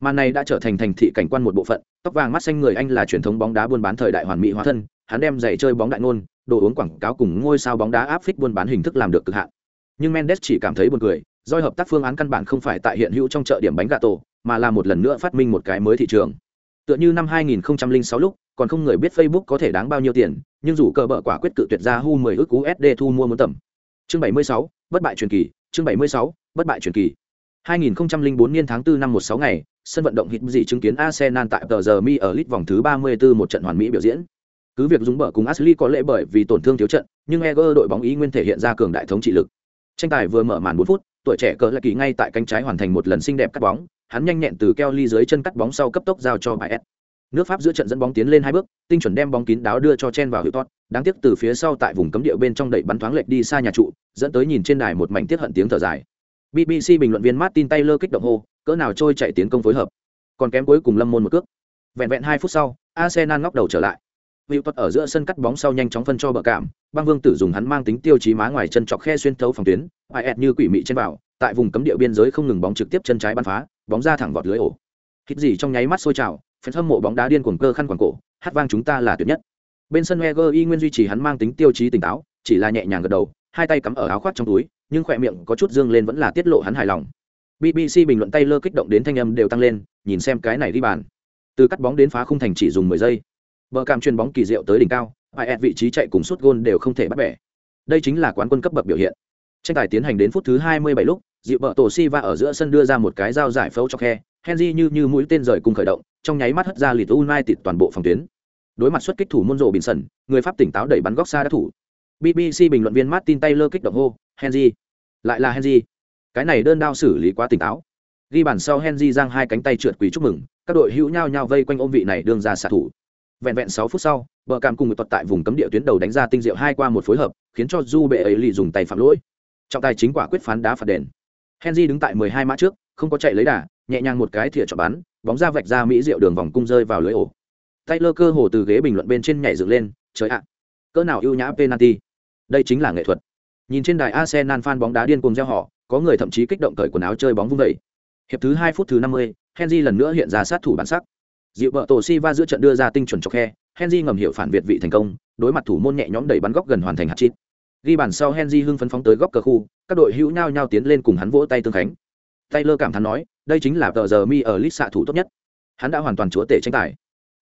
Màn này đã trở thành thành thị cảnh quan một bộ phận tóc vàng mắt xanh người anh là truyền thống bóng đá buôn bán thời đại hoàn mỹ hóa thân hắn đem giày chơi bóng đại ngôn đồ uống quảng cáo cùng ngôi sao bóng đá áp phích buôn bán hình thức làm được cực hạn. Nhưng mendes chỉ cảm thấy buồn cười doi hợp tác phương án căn bản không phải tại hiện hữu trong chợ điểm bánh gà tổ mà là một lần nữa phát minh một cái mới thị trường. Tựa như năm 2006 lúc còn không người biết facebook có thể đáng bao nhiêu tiền nhưng dù cờ bợ quả quyết cự tuyệt ra hu 10 ước usd thu mua muốn tầm. Chương 76, bất bại truyền kỳ chương 76, bất bại truyền kỳ 2004 niên tháng 4 năm 16 ngày sân vận động hít gì chứng kiến Arsenal tại tờ giờ mi ở lit vòng thứ 34 một trận hoàn mỹ biểu diễn cứ việc dũng bở cùng Ashley có lẽ bởi vì tổn thương thiếu trận nhưng Eger đội bóng ý nguyên thể hiện ra cường đại thống trị lực tranh tài vừa mở màn 4 phút tuổi trẻ cờ lại kỳ ngay tại cánh trái hoàn thành một lần xinh đẹp cắt bóng hắn nhanh nhẹn từ keo ly dưới chân cắt bóng sau cấp tốc giao cho bài S. Nước Pháp giữa trận dẫn bóng tiến lên hai bước, tinh chuẩn đem bóng kín đáo đưa cho chen vào hữu tốt, đáng tiếc từ phía sau tại vùng cấm địa bên trong đẩy bắn thoáng lệch đi xa nhà trụ, dẫn tới nhìn trên đài một mảnh tiếc hận tiếng thở dài. BBC bình luận viên Martin Taylor kích động hô, cỡ nào trôi chạy tiến công phối hợp. Còn kém cuối cùng Lâm Môn một cước. Vẹn vẹn hai phút sau, Arsenal ngóc đầu trở lại. Hữu tốt ở giữa sân cắt bóng sau nhanh chóng phân cho bờ cảm, băng vương tử dùng hắn mang tính tiêu chí má ngoài chân chọc khe xuyên thấu phòng tuyến, ai như quỷ mị trên vào, tại vùng cấm địa biên giới không ngừng bóng trực tiếp chân trái bắn phá, bóng ra thẳng vọt lưới ổ hít gì trong nháy mắt sôi trào phần hâm mộ bóng đá điên cuồng cơ khăn quàng cổ hát vang chúng ta là tuyệt nhất bên sân Wenger y nguyên duy trì hắn mang tính tiêu chí tỉnh táo chỉ là nhẹ nhàng gật đầu hai tay cắm ở áo khoác trong túi nhưng khỏe miệng có chút dương lên vẫn là tiết lộ hắn hài lòng. BBC bình luận tay lơ kích động đến thanh âm đều tăng lên, nhìn xem cái này đi bàn. Từ cắt bóng đến phá khung thành chỉ dùng 10 giây. Bờ cảm truyền bóng kỳ diệu tới đỉnh cao, ai ẹt vị trí chạy cùng suốt gôn đều không thể bắt bẻ. Đây chính là quán quân cấp bậc biểu hiện. Tranh tài tiến hành đến phút thứ 27 lúc dịu bờ tổ si va ở giữa sân đưa ra một cái dao giải phẫu cho khe, henry như như mũi tên rời cùng khởi động, trong nháy mắt hất ra lịt united toàn bộ phòng tuyến. Đối mặt xuất kích thủ môn rộ bình sần người pháp tỉnh táo đẩy bắn góc xa đã thủ bbc bình luận viên martin taylor kích động hô, henry, lại là henry. Cái này đơn đao xử lý quá tỉnh táo. Ghi bàn sau henry giang hai cánh tay trượt quỳ chúc mừng, các đội hữu nhau nhau vây quanh ôm vị này đương ra xạ thủ. Vẹn vẹn sáu phút sau, bờ cam cùng người tuật tại vùng cấm địa tuyến đầu đánh ra tinh diệu hai qua một phối hợp, khiến cho du bệ ấy lì dùng tay phạm lỗi. Trọng tài chính quả quyết phán đá phạt đền. Henry đứng tại mười hai mã trước, không có chạy lấy đà, nhẹ nhàng một cái thìa chọn bắn, bóng ra vạch ra mỹ diệu đường vòng cung rơi vào lưới ổ. Taylor cơ hồ từ ghế bình luận bên trên nhảy dựng lên, trời ạ, cỡ nào ưu nhã penalty đây chính là nghệ thuật. Nhìn trên đài arsenal fan bóng đá điên cuồng gieo họ, có người thậm chí kích động cởi quần áo chơi bóng vung vẩy hiệp thứ hai phút thứ năm mươi, henry lần nữa hiện ra sát thủ bản sắc. Dịu vợ tổ si va giữa trận đưa ra tinh chuẩn cho khe, henry ngầm hiểu phản việt vị thành công, đối mặt thủ môn nhẹ nhõm đẩy bắn góc gần hoàn thành hạt chít ghi bàn sau henry hưng phấn phóng tới góc cờ khu, các đội hữu nhau nhau tiến lên cùng hắn vỗ tay tương khánh. Taylor cảm thán nói, đây chính là tờ giờ mi ở list xạ thủ tốt nhất. Hắn đã hoàn toàn chúa tể tranh tài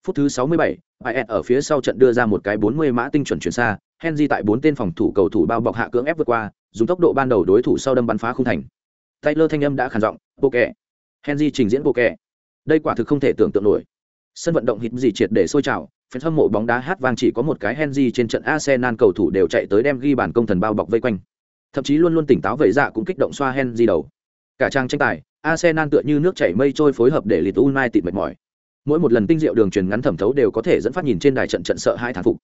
phút thứ 67, IS ở phía sau trận đưa ra một cái 40 mã tinh chuẩn chuyển xa, Henry tại bốn tên phòng thủ cầu thủ bao bọc hạ cưỡng ép vượt qua, dùng tốc độ ban đầu đối thủ sau đâm bắn phá không thành. Taylor thanh âm đã khàn giọng, "Bộ kệ." Henry trình diễn bộ kệ. Đây quả thực không thể tưởng tượng nổi. Sân vận động hít gì triệt để sôi trào, Phần hâm mộ bóng đá hát vang chỉ có một cái Henry trên trận Arsenal cầu thủ đều chạy tới đem ghi bàn công thần bao bọc vây quanh. Thậm chí luôn luôn tỉnh táo vậy dạ cũng kích động xoa Henry đầu. Cả trang tranh tài, Arsenal tựa như nước chảy mây trôi phối hợp để Leeds United mệt mỏi. Mỗi một lần tinh diệu đường truyền ngắn thẩm thấu đều có thể dẫn phát nhìn trên đài trận trận sợ hai thán phục.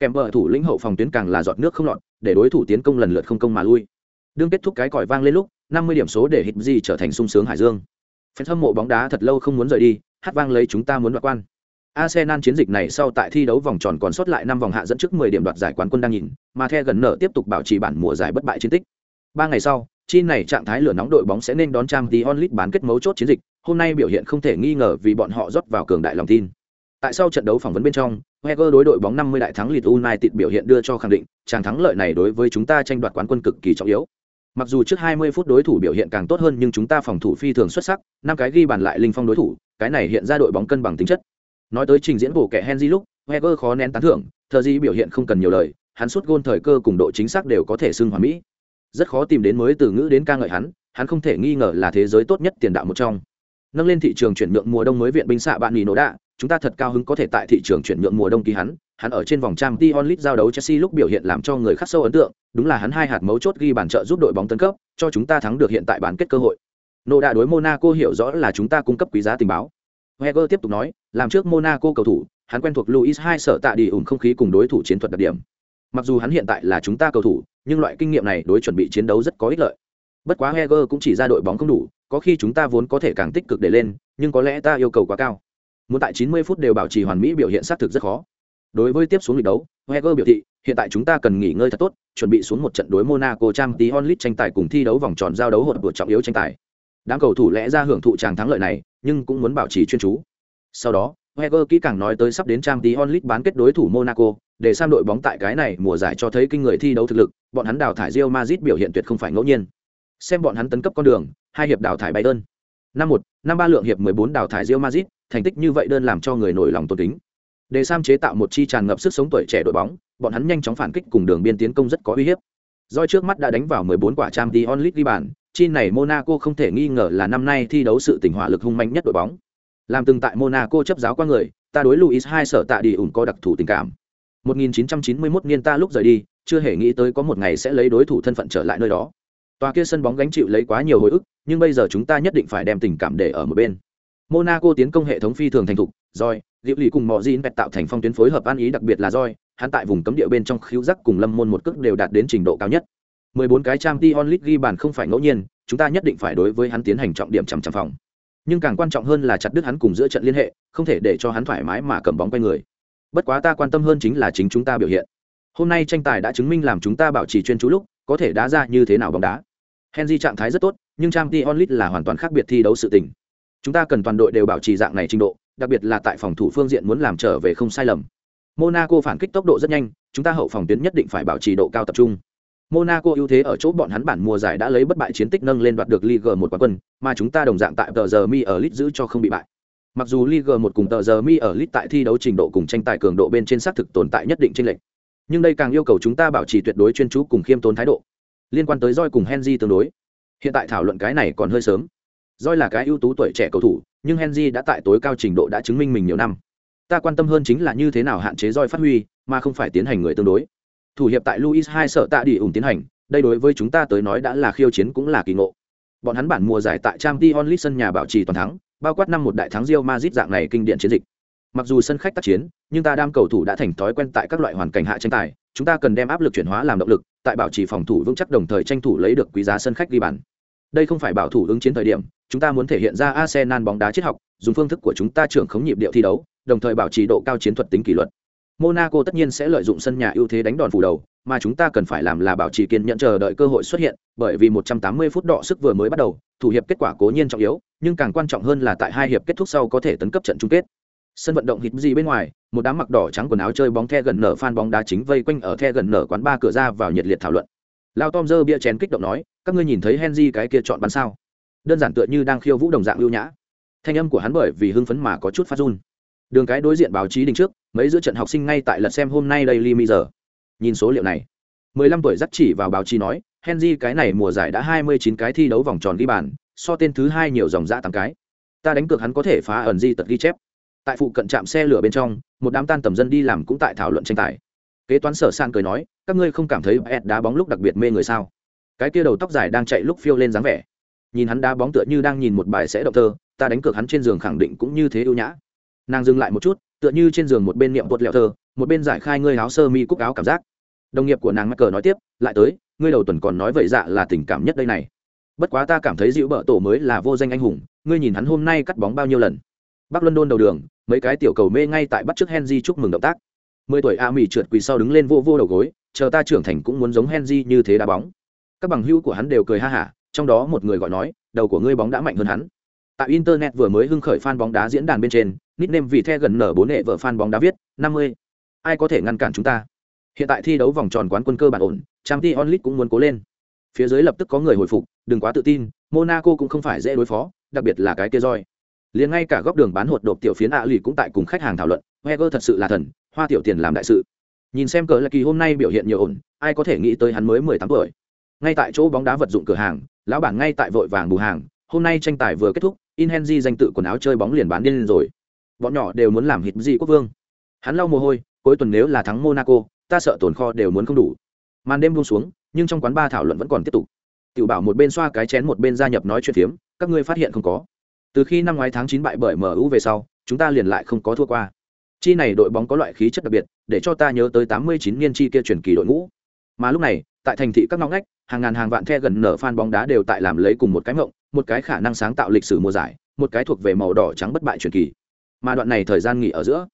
Kèm vợ thủ lĩnh hậu phòng tuyến càng là giọt nước không lọt, để đối thủ tiến công lần lượt không công mà lui. Đương kết thúc cái còi vang lên lúc, 50 điểm số để hít gì trở thành sung sướng hải dương. Fan hâm mộ bóng đá thật lâu không muốn rời đi, hát vang lấy chúng ta muốn đoạt quan. Arsenal chiến dịch này sau tại thi đấu vòng tròn còn sót lại năm vòng hạ dẫn trước 10 điểm đoạt giải quán quân đang nhìn, mà The gần nở tiếp tục bảo trì bản mùa giải bất bại chiến tích. Ba ngày sau, chi này trạng thái lửa nóng đội bóng sẽ nên đón Champions League bán kết mấu chốt chiến dịch, hôm nay biểu hiện không thể nghi ngờ vì bọn họ rót vào cường đại lòng tin. Tại sau trận đấu phỏng vấn bên trong, Wenger đối đội bóng 50 đại thắng Leeds United biểu hiện đưa cho khẳng định, chàng thắng lợi này đối với chúng ta tranh đoạt quán quân cực kỳ trọng yếu. Mặc dù trước 20 phút đối thủ biểu hiện càng tốt hơn nhưng chúng ta phòng thủ phi thường xuất sắc, năm cái ghi bàn lại linh phong đối thủ, cái này hiện ra đội bóng cân bằng tính chất. Nói tới trình diễn bổ kẻ Henry lúc, Wenger khó nén tán thưởng, thờ gì biểu hiện không cần nhiều lời, hắn sút gôn thời cơ cùng độ chính xác đều có thể xưng hoàn mỹ. Rất khó tìm đến mới từ ngữ đến ca ngợi hắn, hắn không thể nghi ngờ là thế giới tốt nhất tiền đạo một trong. Nâng lên thị trường chuyển nhượng mùa đông mới viện binh xạ bạn nghỉ nổ đạ chúng ta thật cao hứng có thể tại thị trường chuyển nhượng mùa đông ký hắn, hắn ở trên vòng trang t onlit giao đấu Chelsea lúc biểu hiện làm cho người khắc sâu ấn tượng, đúng là hắn hai hạt mấu chốt ghi bàn trợ giúp đội bóng tấn cấp, cho chúng ta thắng được hiện tại bán kết cơ hội. nổ đạ đối Monaco hiểu rõ là chúng ta cung cấp quý giá tình báo. Heger tiếp tục nói, làm trước Monaco cầu thủ, hắn quen thuộc Luis hai sở tạ đi ủng không khí cùng đối thủ chiến thuật đặc điểm. Mặc dù hắn hiện tại là chúng ta cầu thủ, nhưng loại kinh nghiệm này đối chuẩn bị chiến đấu rất có ích lợi. Bất quá Heger cũng chỉ ra đội bóng không đủ, có khi chúng ta vốn có thể càng tích cực để lên, nhưng có lẽ ta yêu cầu quá cao. Muốn tại 90 phút đều bảo trì hoàn mỹ biểu hiện sát thực rất khó. Đối với tiếp xuống lịch đấu, Wenger biểu thị, hiện tại chúng ta cần nghỉ ngơi thật tốt, chuẩn bị xuống một trận đối Monaco Champions League tranh tài cùng thi đấu vòng tròn giao đấu hột của trọng yếu tranh tài. Đám cầu thủ lẽ ra hưởng thụ tràng thắng lợi này, nhưng cũng muốn bảo trì chuyên chú. Sau đó, Wenger kỹ càng nói tới sắp đến Champions League bán kết đối thủ Monaco, để sang đội bóng tại cái này mùa giải cho thấy kinh người thi đấu thực lực, bọn hắn đào thải Real Madrid biểu hiện tuyệt không phải ngẫu nhiên. Xem bọn hắn tấn cấp con đường, hai hiệp đào thải Bayern. Năm một, năm ba lượng hiệp 14 đào thải Real Madrid, thành tích như vậy đơn làm cho người nổi lòng tôn kính. Để Sam chế tạo một chi tràn ngập sức sống tuổi trẻ đội bóng, bọn hắn nhanh chóng phản kích cùng đường biên tiến công rất có uy hiếp. Doi trước mắt đã đánh vào 14 quả Champions League ghi bàn, chi này Monaco không thể nghi ngờ là năm nay thi đấu sự tình hỏa lực hung mạnh nhất đội bóng. Làm từng tại Monaco chấp giáo qua người, ta đối Luis hai sở tạ đi ủng có đặc thù tình cảm. 1991 niên ta lúc rời đi, chưa hề nghĩ tới có một ngày sẽ lấy đối thủ thân phận trở lại nơi đó. Tòa kia sân bóng gánh chịu lấy quá nhiều hồi ức, nhưng bây giờ chúng ta nhất định phải đem tình cảm để ở một bên. Monaco tiến công hệ thống phi thường thành thục, rồi, Diệu Lì cùng Mọ Jin tạo thành phong tuyến phối hợp an ý đặc biệt là roi, hắn tại vùng cấm địa bên trong khiếu giác cùng Lâm Môn một cước đều đạt đến trình độ cao nhất. 14 cái trang Champions League ghi bàn không phải ngẫu nhiên, chúng ta nhất định phải đối với hắn tiến hành trọng điểm chằm chằm phòng. Nhưng càng quan trọng hơn là chặt đứt hắn cùng giữa trận liên hệ, không thể để cho hắn thoải mái mà cầm bóng quay người. Bất quá ta quan tâm hơn chính là chính chúng ta biểu hiện. Hôm nay tranh tài đã chứng minh làm chúng ta bảo trì chuyên chú lúc, có thể đá ra như thế nào bóng đá. Henry trạng thái rất tốt, nhưng Champions League là hoàn toàn khác biệt thi đấu sự tình. Chúng ta cần toàn đội đều bảo trì dạng này trình độ, đặc biệt là tại phòng thủ phương diện muốn làm trở về không sai lầm. Monaco phản kích tốc độ rất nhanh, chúng ta hậu phòng tuyến nhất định phải bảo trì độ cao tập trung. Monaco ưu thế ở chỗ bọn hắn bản mùa giải đã lấy bất bại chiến tích nâng lên đoạt được Ligue 1 quán quân, mà chúng ta đồng dạng tại tờ giờ mi ở League giữ cho không bị bại. Mặc dù Ligue 1 cùng tờ giờ mi ở League tại thi đấu trình độ cùng tranh tài cường độ bên trên xác thực tồn tại nhất định chênh lệch, nhưng đây càng yêu cầu chúng ta bảo trì tuyệt đối chuyên chú cùng khiêm tốn thái độ. Liên quan tới roi cùng Henry tương đối, hiện tại thảo luận cái này còn hơi sớm. roi là cái ưu tú tuổi trẻ cầu thủ, nhưng Henry đã tại tối cao trình độ đã chứng minh mình nhiều năm. Ta quan tâm hơn chính là như thế nào hạn chế roi phát huy, mà không phải tiến hành người tương đối. Thủ hiệp tại Luis hai sợ tạ đi ủng tiến hành, đây đối với chúng ta tới nói đã là khiêu chiến cũng là kỳ ngộ. Bọn hắn bản mùa giải tại trang League sân nhà bảo trì toàn thắng, bao quát năm một đại thắng Real Madrid dạng này kinh điển chiến dịch. Mặc dù sân khách tác chiến, nhưng ta đam cầu thủ đã thành thói quen tại các loại hoàn cảnh hạ tranh tài, chúng ta cần đem áp lực chuyển hóa làm động lực, tại bảo trì phòng thủ vững chắc đồng thời tranh thủ lấy được quý giá sân khách ghi bàn. Đây không phải bảo thủ ứng chiến thời điểm, chúng ta muốn thể hiện ra Arsenal bóng đá triết học, dùng phương thức của chúng ta trưởng khống nhịp điệu thi đấu, đồng thời bảo trì độ cao chiến thuật tính kỷ luật. Monaco tất nhiên sẽ lợi dụng sân nhà ưu thế đánh đòn phủ đầu, mà chúng ta cần phải làm là bảo trì kiên nhẫn chờ đợi cơ hội xuất hiện, bởi vì 180 phút đọ sức vừa mới bắt đầu, thủ hiệp kết quả cố nhiên trọng yếu, nhưng càng quan trọng hơn là tại hai hiệp kết thúc sau có thể tấn cấp trận chung kết. Sân vận động hít gì bên ngoài, một đám mặc đỏ trắng quần áo chơi bóng the gần nở fan bóng đá chính vây quanh ở the gần nở quán ba cửa ra vào nhiệt liệt thảo luận. Lao Tom giơ bia chén kích động nói, các ngươi nhìn thấy Henry cái kia chọn bắn sao? Đơn giản tựa như đang khiêu vũ đồng dạng ưu nhã. Thanh âm của hắn bởi vì hưng phấn mà có chút phát run. Đường cái đối diện báo chí đình trước, mấy giữa trận học sinh ngay tại lật xem hôm nay đây Ly giờ. Nhìn số liệu này, 15 tuổi dắt chỉ vào báo chí nói, Henry cái này mùa giải đã 29 cái thi đấu vòng tròn ghi bàn, so tên thứ hai nhiều dòng dã tám cái. Ta đánh cược hắn có thể phá ẩn di tật ghi chép tại phụ cận trạm xe lửa bên trong, một đám tan tầm dân đi làm cũng tại thảo luận tranh tài. Kế toán sở san cười nói, các ngươi không cảm thấy ed đá bóng lúc đặc biệt mê người sao? Cái kia đầu tóc dài đang chạy lúc phiêu lên dáng vẻ. Nhìn hắn đá bóng tựa như đang nhìn một bài sẽ động thơ, ta đánh cược hắn trên giường khẳng định cũng như thế ưu nhã. Nàng dừng lại một chút, tựa như trên giường một bên niệm bột lẹo thơ, một bên giải khai ngươi áo sơ mi cúc áo cảm giác. Đồng nghiệp của nàng mắc cờ nói tiếp, lại tới, ngươi đầu tuần còn nói vậy dạ là tình cảm nhất đây này. Bất quá ta cảm thấy dịu bợ tổ mới là vô danh anh hùng, ngươi nhìn hắn hôm nay cắt bóng bao nhiêu lần? Bắc luân đôn đầu đường mấy cái tiểu cầu mê ngay tại bắt trước henry chúc mừng động tác. Mười tuổi a mỹ trượt quỳ sau đứng lên vô vô đầu gối, chờ ta trưởng thành cũng muốn giống henry như thế đá bóng. Các bằng hữu của hắn đều cười ha hả, trong đó một người gọi nói, đầu của ngươi bóng đã mạnh hơn hắn. Tại internet vừa mới hưng khởi fan bóng đá diễn đàn bên trên, nickname vì the gần nở bốn hệ vợ fan bóng đá viết, năm mươi. Ai có thể ngăn cản chúng ta? Hiện tại thi đấu vòng tròn quán quân cơ bản ổn trang t onlit cũng muốn cố lên. Phía dưới lập tức có người hồi phục, đừng quá tự tin, monaco cũng không phải dễ đối phó, đặc biệt là cái kia roi liền ngay cả góc đường bán hột độp tiểu phiến ạ lì cũng tại cùng khách hàng thảo luận heger thật sự là thần, hoa tiểu tiền làm đại sự. Nhìn xem cờ lạc kỳ hôm nay biểu hiện nhiều ổn, ai có thể nghĩ tới hắn mới mười tám tuổi. Ngay tại chỗ bóng đá vật dụng cửa hàng, lão bản ngay tại vội vàng bù hàng, hôm nay tranh tài vừa kết thúc inhenji danh tự quần áo chơi bóng liền bán điên lên rồi. Bọn nhỏ đều muốn làm hít gì quốc vương. Hắn lau mồ hôi, cuối tuần nếu là thắng monaco, ta sợ tồn kho đều muốn không đủ. Màn đêm buông xuống, nhưng trong quán ba thảo luận vẫn còn tiếp tục. Tiểu bảo một bên xoa cái chén một bên gia nhập nói chuyện phiếm, các ngươi phát hiện không có từ khi năm ngoái tháng chín bại bởi mu về sau, chúng ta liền lại không có thua qua. Chi này đội bóng có loại khí chất đặc biệt, để cho ta nhớ tới tám mươi chín niên chi kia chuyển kỳ đội ngũ. Mà lúc này, tại thành thị các ngõ ngách, hàng ngàn hàng vạn the gần nở fan bóng đá đều tại làm lấy cùng một cái mộng, một cái khả năng sáng tạo lịch sử mùa giải, một cái thuộc về màu đỏ trắng bất bại truyền kỳ. Mà đoạn này thời gian nghỉ ở giữa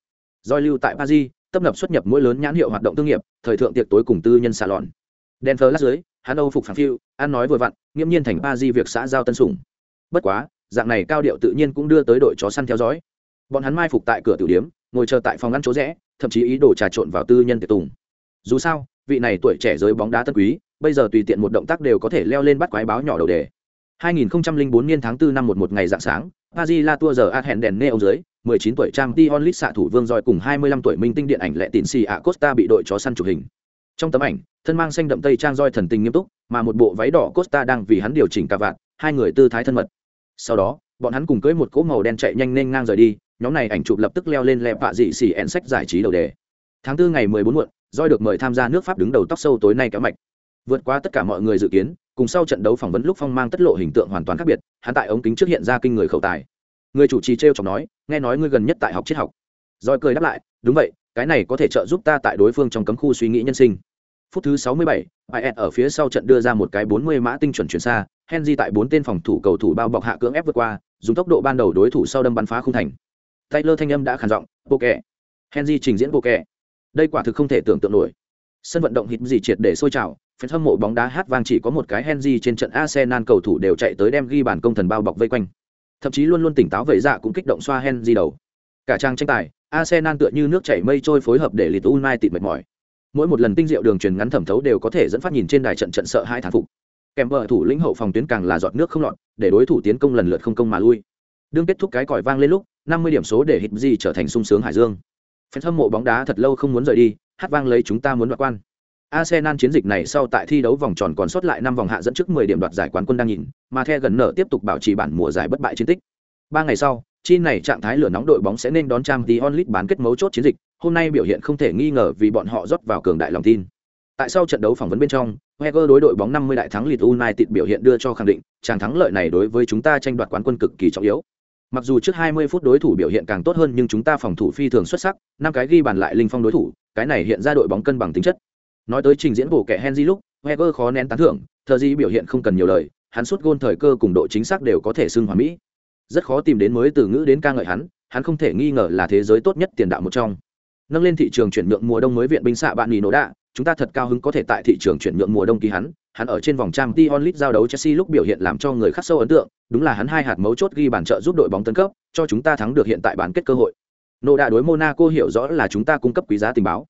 doi lưu tại paris tập lập xuất nhập mỗi lớn nhãn hiệu hoạt động thương nghiệp, thời thượng tiệc tối cùng tư nhân salon. Denver lát dưới hắn âu phục phản phiu, ăn nói vừa vặn nghiêm nhiên thành paris việc xã giao tân sủng. Bất quá dạng này cao điệu tự nhiên cũng đưa tới đội chó săn theo dõi bọn hắn mai phục tại cửa tiểu điếm ngồi chờ tại phòng ngăn chỗ rẽ thậm chí ý đồ trà trộn vào tư nhân tiệc tùng dù sao vị này tuổi trẻ giới bóng đá tân quý bây giờ tùy tiện một động tác đều có thể leo lên bắt quái báo nhỏ đầu đề 2004 niên tháng 4 năm một một ngày dạng sáng Paris La Tour giờ hẹn đèn neo dưới 19 tuổi trang Dion Lit xạ thủ Vương Roi cùng 25 tuổi minh tinh điện ảnh lệ tịn xì Acosta bị đội chó săn chụp hình. Trong tấm ảnh, thân mang xanh đậm tây trang Roi thần tình nghiêm túc, mà một bộ váy đỏ Costa đang vì hắn điều chỉnh cà vạt, hai người tư thái thân mật. Sau đó, bọn hắn cùng cưỡi một cỗ màu đen chạy nhanh nên ngang rời đi, nhóm này ảnh chụp lập tức leo lên lẹp vạ dị xỉ ẹn sách giải trí đầu đề. Tháng tư ngày 14 muộn, Roi được mời tham gia nước Pháp đứng đầu tóc sâu tối nay kéo mạch. Vượt qua tất cả mọi người dự kiến, cùng sau trận đấu phỏng vấn lúc phong mang tất lộ hình tượng hoàn toàn khác biệt, hắn tại ống kính trước hiện ra kinh người khẩu tài người chủ trì t r e o chọc nói nghe nói ngươi gần nhất tại học triết học roi cười đáp lại đúng vậy cái này có thể trợ giúp ta tại đối phương trong cấm khu suy nghĩ nhân sinh phút thứ 67, IS ở phía sau trận đưa ra một cái 40 mã tinh chuẩn chuyển xa, Henry tại bốn tên phòng thủ cầu thủ bao bọc hạ cưỡng ép vượt qua, dùng tốc độ ban đầu đối thủ sau đâm bắn phá khung thành. Taylor thanh âm đã khàn giọng, "Bộ kệ." Henry trình diễn bộ kệ. Đây quả thực không thể tưởng tượng nổi. Sân vận động hít gì triệt để sôi trào, Phần hâm mộ bóng đá hát vang chỉ có một cái Henry trên trận Arsenal cầu thủ đều chạy tới đem ghi bàn công thần bao bọc vây quanh thậm chí luôn luôn tỉnh táo vậy dạ cũng kích động xoa Henry đầu cả trang tranh tài arsenal tựa như nước chảy mây trôi phối hợp để Leeds united mệt mỏi mỗi một lần tinh diệu đường truyền ngắn thẩm thấu đều có thể dẫn phát nhìn trên đài trận trận sợ hai thán phục. Kèm vợ thủ lĩnh hậu phòng tuyến càng là giọt nước không lọt để đối thủ tiến công lần lượt không công mà lui. Đương kết thúc cái còi vang lên lúc năm mươi điểm số để hít gì trở thành sung sướng hải dương. Phen hâm mộ bóng đá thật lâu không muốn rời đi hát vang lấy chúng ta muốn đoạt quan. Arsenal chiến dịch này sau tại thi đấu vòng tròn còn sót lại năm vòng hạ dẫn trước 10 điểm đoạt giải quán quân đang nhìn, mà The gần nở tiếp tục bảo trì bản mùa giải bất bại chiến tích. Ba ngày sau, chi này trạng thái lửa nóng đội bóng sẽ nên đón Champions League bán kết mấu chốt chiến dịch, hôm nay biểu hiện không thể nghi ngờ vì bọn họ rót vào cường đại lòng tin. Tại sau trận đấu phỏng vấn bên trong, Wenger đối đội bóng 50 đại thắng Leeds United biểu hiện đưa cho khẳng định, chàng thắng lợi này đối với chúng ta tranh đoạt quán quân cực kỳ trọng yếu. Mặc dù trước 20 phút đối thủ biểu hiện càng tốt hơn nhưng chúng ta phòng thủ phi thường xuất sắc, năm cái ghi bàn lại linh phong đối thủ, cái này hiện ra đội bóng cân bằng tính chất nói tới trình diễn bổ kẻ henry lúc Wenger khó nén tán thưởng thờ gì biểu hiện không cần nhiều lời hắn suốt gôn thời cơ cùng độ chính xác đều có thể xưng hòa mỹ rất khó tìm đến mới từ ngữ đến ca ngợi hắn hắn không thể nghi ngờ là thế giới tốt nhất tiền đạo một trong nâng lên thị trường chuyển nhượng mùa đông mới viện binh xạ bạn nghỉ nổ đạ. Chúng ta thật cao hứng có thể tại thị trường chuyển nhượng mùa đông ký hắn. Hắn ở trên vòng trang t onlit giao đấu chelsea lúc biểu hiện làm cho người khắc sâu ấn tượng. Đúng là hắn hai hạt mấu chốt ghi bàn trợ giúp đội bóng tấn cấp cho chúng ta thắng được hiện tại bán kết cơ hội. Nổ đạ đối monaco hiểu rõ là chúng ta cung cấp quý giá tình báo.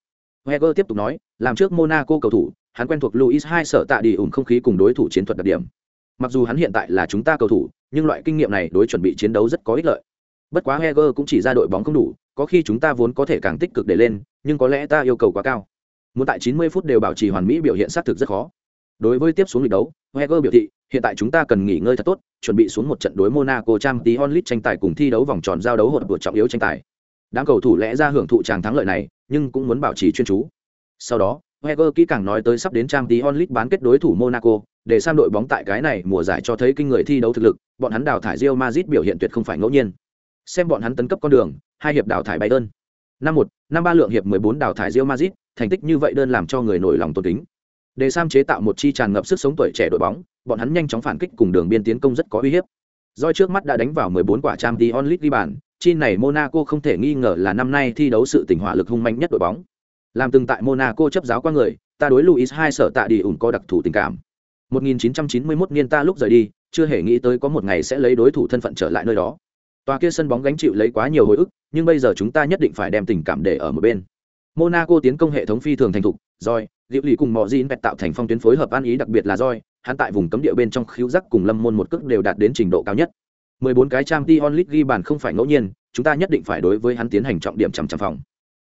Heger tiếp tục nói, làm trước Monaco cầu thủ, hắn quen thuộc Luis hai sở tạ đi ủng không khí cùng đối thủ chiến thuật đặc điểm. Mặc dù hắn hiện tại là chúng ta cầu thủ, nhưng loại kinh nghiệm này đối chuẩn bị chiến đấu rất có ích lợi. Bất quá Heger cũng chỉ ra đội bóng không đủ, có khi chúng ta vốn có thể càng tích cực để lên, nhưng có lẽ ta yêu cầu quá cao. Muốn tại 90 phút đều bảo trì hoàn mỹ biểu hiện sát thực rất khó. Đối với tiếp xuống lịch đấu, Wenger biểu thị, hiện tại chúng ta cần nghỉ ngơi thật tốt, chuẩn bị xuống một trận đối Monaco Champions League tranh tài cùng thi đấu vòng tròn giao đấu hột của trọng yếu tranh tài. đám cầu thủ lẽ ra hưởng thụ tràng thắng lợi này nhưng cũng muốn bảo trì chuyên chú sau đó Wenger kỹ càng nói tới sắp đến trang League bán kết đối thủ Monaco, để sang đội bóng tại cái này mùa giải cho thấy kinh người thi đấu thực lực, bọn hắn đào thải Real Madrid biểu hiện tuyệt không phải ngẫu nhiên. Xem bọn hắn tấn cấp con đường, hai hiệp đào thải Bayern. Năm một, năm ba lượng hiệp 14 đào thải Real Madrid, thành tích như vậy đơn làm cho người nổi lòng tôn kính. Để Sam chế tạo một chi tràn ngập sức sống tuổi trẻ đội bóng, bọn hắn nhanh chóng phản kích cùng đường biên tiến công rất có uy hiếp. Doi trước mắt đã đánh vào 14 quả Champions League ghi bàn, chi này Monaco không thể nghi ngờ là năm nay thi đấu sự tình hỏa lực hung mạnh nhất đội bóng. Làm từng tại Monaco chấp giáo qua người, ta đối Luis hai sở tạ đi ủng có đặc thù tình cảm. 1991 niên ta lúc rời đi, chưa hề nghĩ tới có một ngày sẽ lấy đối thủ thân phận trở lại nơi đó. Tòa kia sân bóng gánh chịu lấy quá nhiều hồi ức, nhưng bây giờ chúng ta nhất định phải đem tình cảm để ở một bên. Monaco tiến công hệ thống phi thường thành thục, rồi, Diệu Lệ cùng Mọ Jin tạo thành phong tuyến phối hợp an ý đặc biệt là roi, hắn tại vùng cấm địa bên trong khiếu giác cùng Lâm Môn một cước đều đạt đến trình độ cao nhất. 14 cái trang Champions League ghi bàn không phải ngẫu nhiên, chúng ta nhất định phải đối với hắn tiến hành trọng điểm chằm chằm phòng.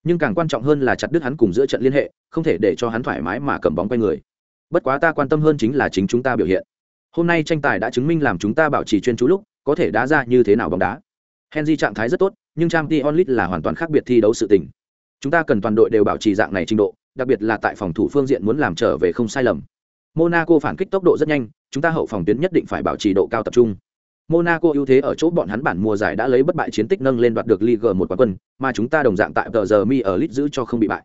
Nhưng càng quan trọng hơn là chặt đứt hắn cùng giữa trận liên hệ, không thể để cho hắn thoải mái mà cầm bóng quay người. Bất quá ta quan tâm hơn chính là chính chúng ta biểu hiện. Hôm nay tranh tài đã chứng minh làm chúng ta bảo trì chuyên chú lúc, có thể đá ra như thế nào bóng đá. Henry trạng thái rất tốt, nhưng Champions League là hoàn toàn khác biệt thi đấu sự tình. Chúng ta cần toàn đội đều bảo trì dạng này trình độ, đặc biệt là tại phòng thủ phương diện muốn làm trở về không sai lầm. Monaco phản kích tốc độ rất nhanh, chúng ta hậu phòng tuyến nhất định phải bảo trì độ cao tập trung. Monaco ưu thế ở chỗ bọn hắn bản mùa giải đã lấy bất bại chiến tích nâng lên đoạt được Ligue 1 quán quân, mà chúng ta đồng dạng tại tờ giờ mi ở League giữ cho không bị bại.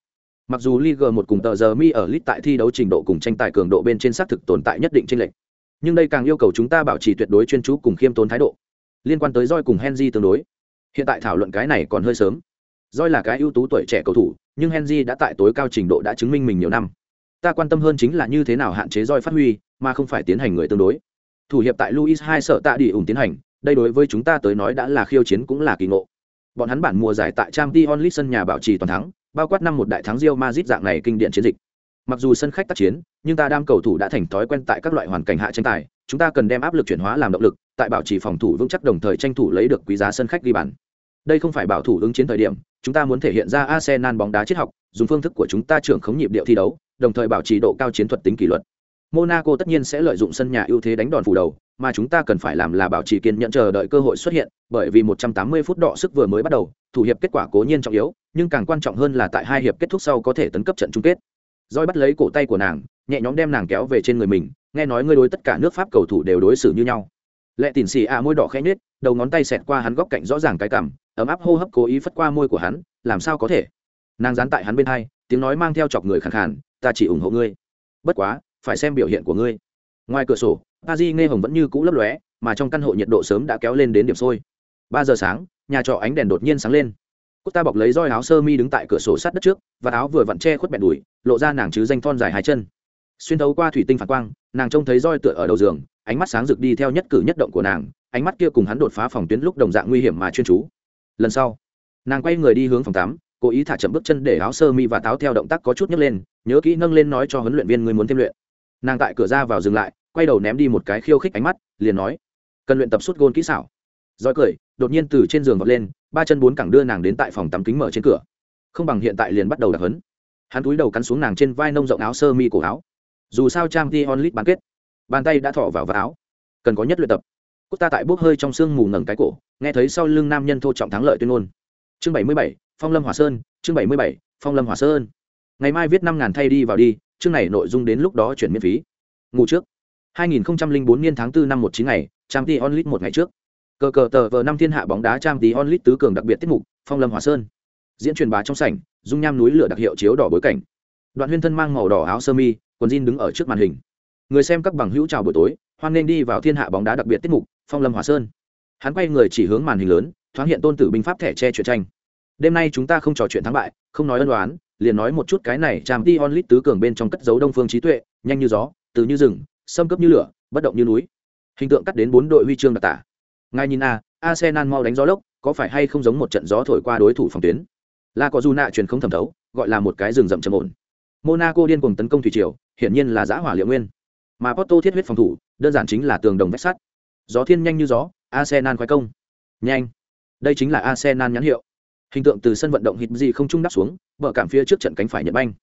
Mặc dù Ligue 1 cùng tờ giờ mi ở League tại thi đấu trình độ cùng tranh tài cường độ bên trên xác thực tồn tại nhất định chênh lệch. Nhưng đây càng yêu cầu chúng ta bảo trì tuyệt đối chuyên chú cùng khiêm tốn thái độ. Liên quan tới roi cùng Henry tương đối. Hiện tại thảo luận cái này còn hơi sớm. Roi là cái ưu tú tuổi trẻ cầu thủ, nhưng Henry đã tại tối cao trình độ đã chứng minh mình nhiều năm. Ta quan tâm hơn chính là như thế nào hạn chế roi phát huy, mà không phải tiến hành người tương đối thủ hiệp tại luis hai sợ tạ đi ủng tiến hành đây đối với chúng ta tới nói đã là khiêu chiến cũng là kỳ ngộ bọn hắn bản mùa giải tại trang t onlit sân nhà bảo trì toàn thắng bao quát năm một đại thắng rio mazit dạng này kinh điển chiến dịch mặc dù sân khách tác chiến nhưng ta đam cầu thủ đã thành thói quen tại các loại hoàn cảnh hạ tranh tài chúng ta cần đem áp lực chuyển hóa làm động lực tại bảo trì phòng thủ vững chắc đồng thời tranh thủ lấy được quý giá sân khách ghi bàn đây không phải bảo thủ ứng chiến thời điểm chúng ta muốn thể hiện ra arsenal bóng đá triết học dùng phương thức của chúng ta trưởng khống nhịp điệu thi đấu đồng thời bảo trì độ cao chiến thuật tính kỷ luật Monaco tất nhiên sẽ lợi dụng sân nhà ưu thế đánh đòn phủ đầu, mà chúng ta cần phải làm là bảo trì kiên nhẫn chờ đợi cơ hội xuất hiện, bởi vì 180 phút đọ sức vừa mới bắt đầu, thủ hiệp kết quả cố nhiên trọng yếu, nhưng càng quan trọng hơn là tại hai hiệp kết thúc sau có thể tấn cấp trận chung kết. roi bắt lấy cổ tay của nàng, nhẹ nhõm đem nàng kéo về trên người mình, nghe nói ngươi đối tất cả nước Pháp cầu thủ đều đối xử như nhau. Lệ Tỉnh xì a môi đỏ khẽ nhết đầu ngón tay xẹt qua hắn góc cạnh rõ ràng cái cằm, ấm áp hô hấp cố ý phất qua môi của hắn, làm sao có thể? Nàng dán tại hắn bên hai, tiếng nói mang theo chọc người khàn khàn, ta chỉ ủng hộ ngươi. Bất quá, phải xem biểu hiện của ngươi ngoài cửa sổ pa di nghe hồng vẫn như cũ lấp lóe mà trong căn hộ nhiệt độ sớm đã kéo lên đến điểm sôi ba giờ sáng nhà trọ ánh đèn đột nhiên sáng lên cô ta bọc lấy roi áo sơ mi đứng tại cửa sổ sát đất trước và áo vừa vặn che khuất bẹn đùi lộ ra nàng chứ danh thon dài hai chân xuyên thấu qua thủy tinh phản quang nàng trông thấy roi tựa ở đầu giường, ánh mắt sáng rực đi theo nhất cử nhất động của nàng, ánh mắt kia cùng hắn đột phá phòng tuyến lúc đồng dạng nguy hiểm mà chuyên chú. Lần sau, nàng quay người đi hướng phòng tắm, cố ý thả chậm bước chân để áo sơ mi và táo theo động tác có chút nhấc lên, nhớ kỹ nâng lên nói cho huấn luyện viên người muốn thêm luyện. Nàng tại cửa ra vào dừng lại, quay đầu ném đi một cái khiêu khích ánh mắt, liền nói, cần luyện tập suốt gôn kỹ xảo. Roi cười, đột nhiên từ trên giường vọt lên, ba chân bốn cẳng đưa nàng đến tại phòng tắm kính mở trên cửa. Không bằng hiện tại liền bắt đầu đặc hấn hắn túi đầu cắn xuống nàng trên vai nông rộng áo sơ mi cổ áo dù sao trang t onlit bán kết, bàn tay đã thọ vào váo áo, cần có nhất luyện tập. Cúc ta tại bốc hơi trong sương mù ngẩng cái cổ, nghe thấy sau lưng nam nhân thô trọng thắng lợi tuyên ngôn. Chương bảy mươi bảy, phong lâm hòa sơn, chương bảy mươi bảy, phong lâm hòa sơn. Ngày mai viết năm ngàn thay đi vào đi, chương này nội dung đến lúc đó chuyển miễn phí. Ngủ trước. 2004 niên tháng 4 năm 19 ngày trang t onlit một ngày trước. Cờ cờ tờ vờ năm thiên hạ bóng đá trang t onlit tứ cường đặc biệt tiết mục, phong lâm hòa sơn. Diễn truyền bá trong sảnh, dung nham núi lửa đặc hiệu chiếu đỏ bối cảnh. Đoạn huyên thân mang màu đỏ áo sơ mi quần jean đứng ở trước màn hình. Người xem các bằng hữu chào buổi tối, hoan nên đi vào thiên hạ bóng đá đặc biệt tiết mục, phong lâm hòa sơn. Hắn quay người chỉ hướng màn hình lớn, thoáng hiện tôn tử binh pháp thẻ che chuyện tranh. Đêm nay chúng ta không trò chuyện thắng bại, không nói ân đoán liền nói một chút cái này trang t onlit tứ cường bên trong cất dấu đông phương trí tuệ, nhanh như gió, từ như rừng, xâm cấp như lửa, bất động như núi. Hình tượng cắt đến bốn đội huy chương đặc tả. Ngài nhìn a, arsenal mau đánh gió lốc, có phải hay không giống một trận gió thổi qua đối thủ phòng tuyến? La có du nạ truyền không thẩm thấu, gọi là một cái rừng rậm trầm ổn monaco điên cuồng tấn công thủy triều hiển nhiên là giã hỏa liệu nguyên. Mà porto thiết huyết phòng thủ đơn giản chính là tường đồng vách sắt. Gió thiên nhanh như gió arsenal khoái công. Nhanh. Đây chính là arsenal nhãn hiệu. Hình tượng từ sân vận động hít gì không trung đắp xuống bờ cảm phía trước trận cánh phải nhật banh.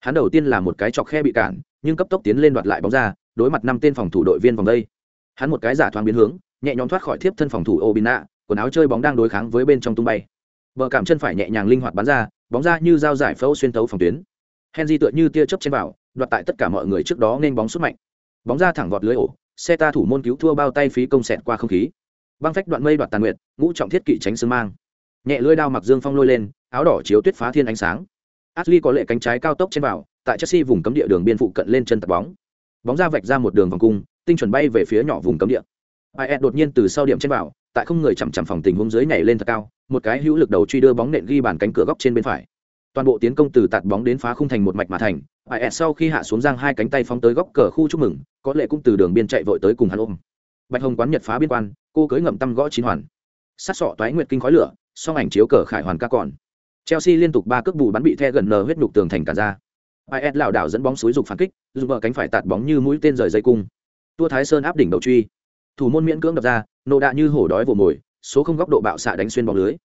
Hắn đầu tiên là một cái chọc khe bị cản nhưng cấp tốc tiến lên đoạt lại bóng ra đối mặt năm tên phòng thủ đội viên vòng đây. Hắn một cái giả thoáng biến hướng nhẹ nhõm thoát khỏi thiếp thân phòng thủ obina quần áo chơi bóng đang đối kháng với bên trong tung bay. Bờ cảm chân phải nhẹ nhàng linh hoạt bắn ra, bóng ra như dao giải phẫu xuyên tấu phòng tuyến. Henry tựa như tia chớp trên vào, đoạt tại tất cả mọi người trước đó nên bóng xuất mạnh. Bóng ra thẳng vọt lưới ổ, xe ta thủ môn cứu thua bao tay phí công xẹt qua không khí. Băng phách đoạn mây đoạt tàn nguyệt, ngũ trọng thiết kỵ tránh sương mang. Nhẹ lưỡi đao mặc dương phong lôi lên, áo đỏ chiếu tuyết phá thiên ánh sáng. Ashley có lệ cánh trái cao tốc trên vào, tại Chelsea vùng cấm địa đường biên phụ cận lên chân tập bóng. Bóng ra vạch ra một đường vòng cung, tinh chuẩn bay về phía nhỏ vùng cấm địa. Ai đột nhiên từ sau điểm trên vào, tại không người chằm chằm phòng tình huống dưới nhảy lên thật cao, một cái hữu lực đầu truy đưa bóng nện ghi bàn cánh cửa góc trên bên phải. Toàn bộ tiến công từ tạt bóng đến phá khung thành một mạch mà thành. Ai sau khi hạ xuống giang hai cánh tay phóng tới góc cờ khu chúc mừng, có lệ cũng từ đường biên chạy vội tới cùng hắn ôm. Bạch Hồng quán Nhật phá biên quan, cô cưới ngậm tăm gõ chín hoàn. Sát sọ toái nguyệt kinh khói lửa, song ảnh chiếu cờ khải hoàn ca còn. Chelsea liên tục ba cước bù bắn bị the gần nờ huyết nhục tường thành cả ra. IS lảo đảo dẫn bóng suối dục phản kích, dùng bờ cánh phải tạt bóng như mũi tên rời dây cung. Tua Thái Sơn áp đỉnh đầu truy. Thủ môn miễn cưỡng đập ra, nộ đạ như hổ đói vồ mồi, số không góc độ bạo xạ đánh xuyên bóng lưới.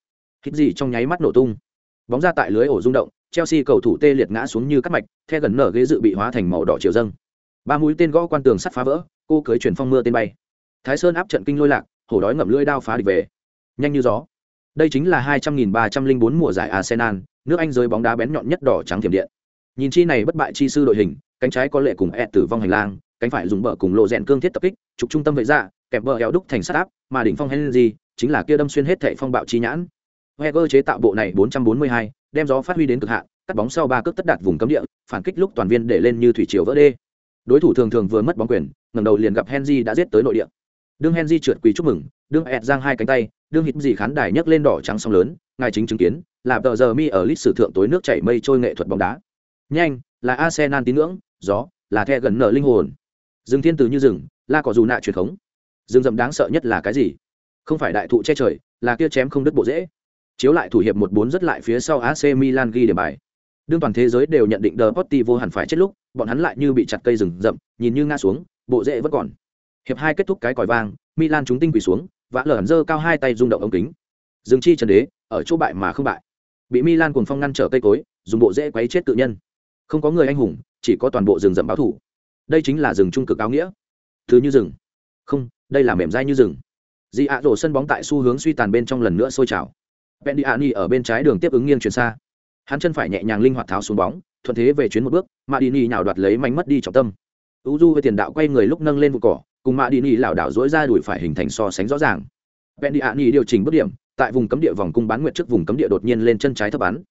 Hít gì trong nháy mắt nổ tung. Bóng ra tại lưới ổ rung động, Chelsea cầu thủ tê liệt ngã xuống như cắt mạch, the gần nở ghế dự bị hóa thành màu đỏ chiều dâng. Ba mũi tên gõ quan tường sắt phá vỡ, cô cưới chuyển phong mưa tên bay. Thái Sơn áp trận kinh lôi lạc, hổ đói ngậm lưỡi đao phá địch về. Nhanh như gió. Đây chính là hai trăm nghìn ba trăm linh bốn mùa giải Arsenal, nước Anh giới bóng đá bén nhọn nhất đỏ trắng thiểm điện. Nhìn chi này bất bại chi sư đội hình, cánh trái có lệ cùng e tử vong hành lang, cánh phải dùng bờ cùng lộ rèn cương thiết tập kích, trục trung tâm vậy ra, dạ, kẹp bờ éo đúc thành sát áp, mà đỉnh phong Henry chính là kia đâm xuyên hết thảy phong bạo chi nhãn. Wenger chế tạo bộ này 442, đem gió phát huy đến cực hạn, cắt bóng sau ba cước tất đạt vùng cấm địa, phản kích lúc toàn viên để lên như thủy triều vỡ đê. Đối thủ thường thường vừa mất bóng quyền, ngẩng đầu liền gặp Henry đã giết tới nội địa. Đương Henry trượt quỳ chúc mừng, đương ẹt giang hai cánh tay, đương hít gì khán đài nhấc lên đỏ trắng sóng lớn, ngài chính chứng kiến, là tờ giờ mi ở lít sử thượng tối nước chảy mây trôi nghệ thuật bóng đá. Nhanh, là Arsenal tín ngưỡng, gió, là the gần nở linh hồn. dừng thiên từ như rừng, la cỏ dù nạ truyền khống. dừng rậm đáng sợ nhất là cái gì? Không phải đại thụ che trời, là kia chém không đứt bộ dễ. Chiếu lại thủ hiệp một bốn rất lại phía sau AC Milan ghi điểm bài. Đương toàn thế giới đều nhận định Deportivo vô hẳn phải chết lúc, bọn hắn lại như bị chặt cây rừng rậm, nhìn như ngã xuống, bộ rễ vẫn còn. Hiệp hai kết thúc cái còi vang, Milan chúng tinh quỳ xuống, vã lởn giơ cao hai tay rung động ống kính. Dương chi trần đế, ở chỗ bại mà không bại. Bị Milan cuồng phong ngăn trở cây cối, dùng bộ rễ quấy chết tự nhân. Không có người anh hùng, chỉ có toàn bộ rừng rậm báo thủ. Đây chính là rừng trung cực áo nghĩa. Thứ như rừng. Không, đây là mềm dai như rừng. Di ạ rổ sân bóng tại xu hướng suy tàn bên trong lần nữa sôi trào. Pendiani ở bên trái đường tiếp ứng nghiêng chuyển xa. Hắn chân phải nhẹ nhàng linh hoạt tháo xuống bóng, thuận thế về chuyến một bước, Madini nhào đoạt lấy mánh mất đi trọng tâm. Uju với tiền đạo quay người lúc nâng lên vụ cỏ, cùng Madini lảo đảo dỗi ra đuổi phải hình thành so sánh rõ ràng. Pendiani điều chỉnh bước điểm, tại vùng cấm địa vòng cung bán nguyệt trước vùng cấm địa đột nhiên lên chân trái thấp bắn.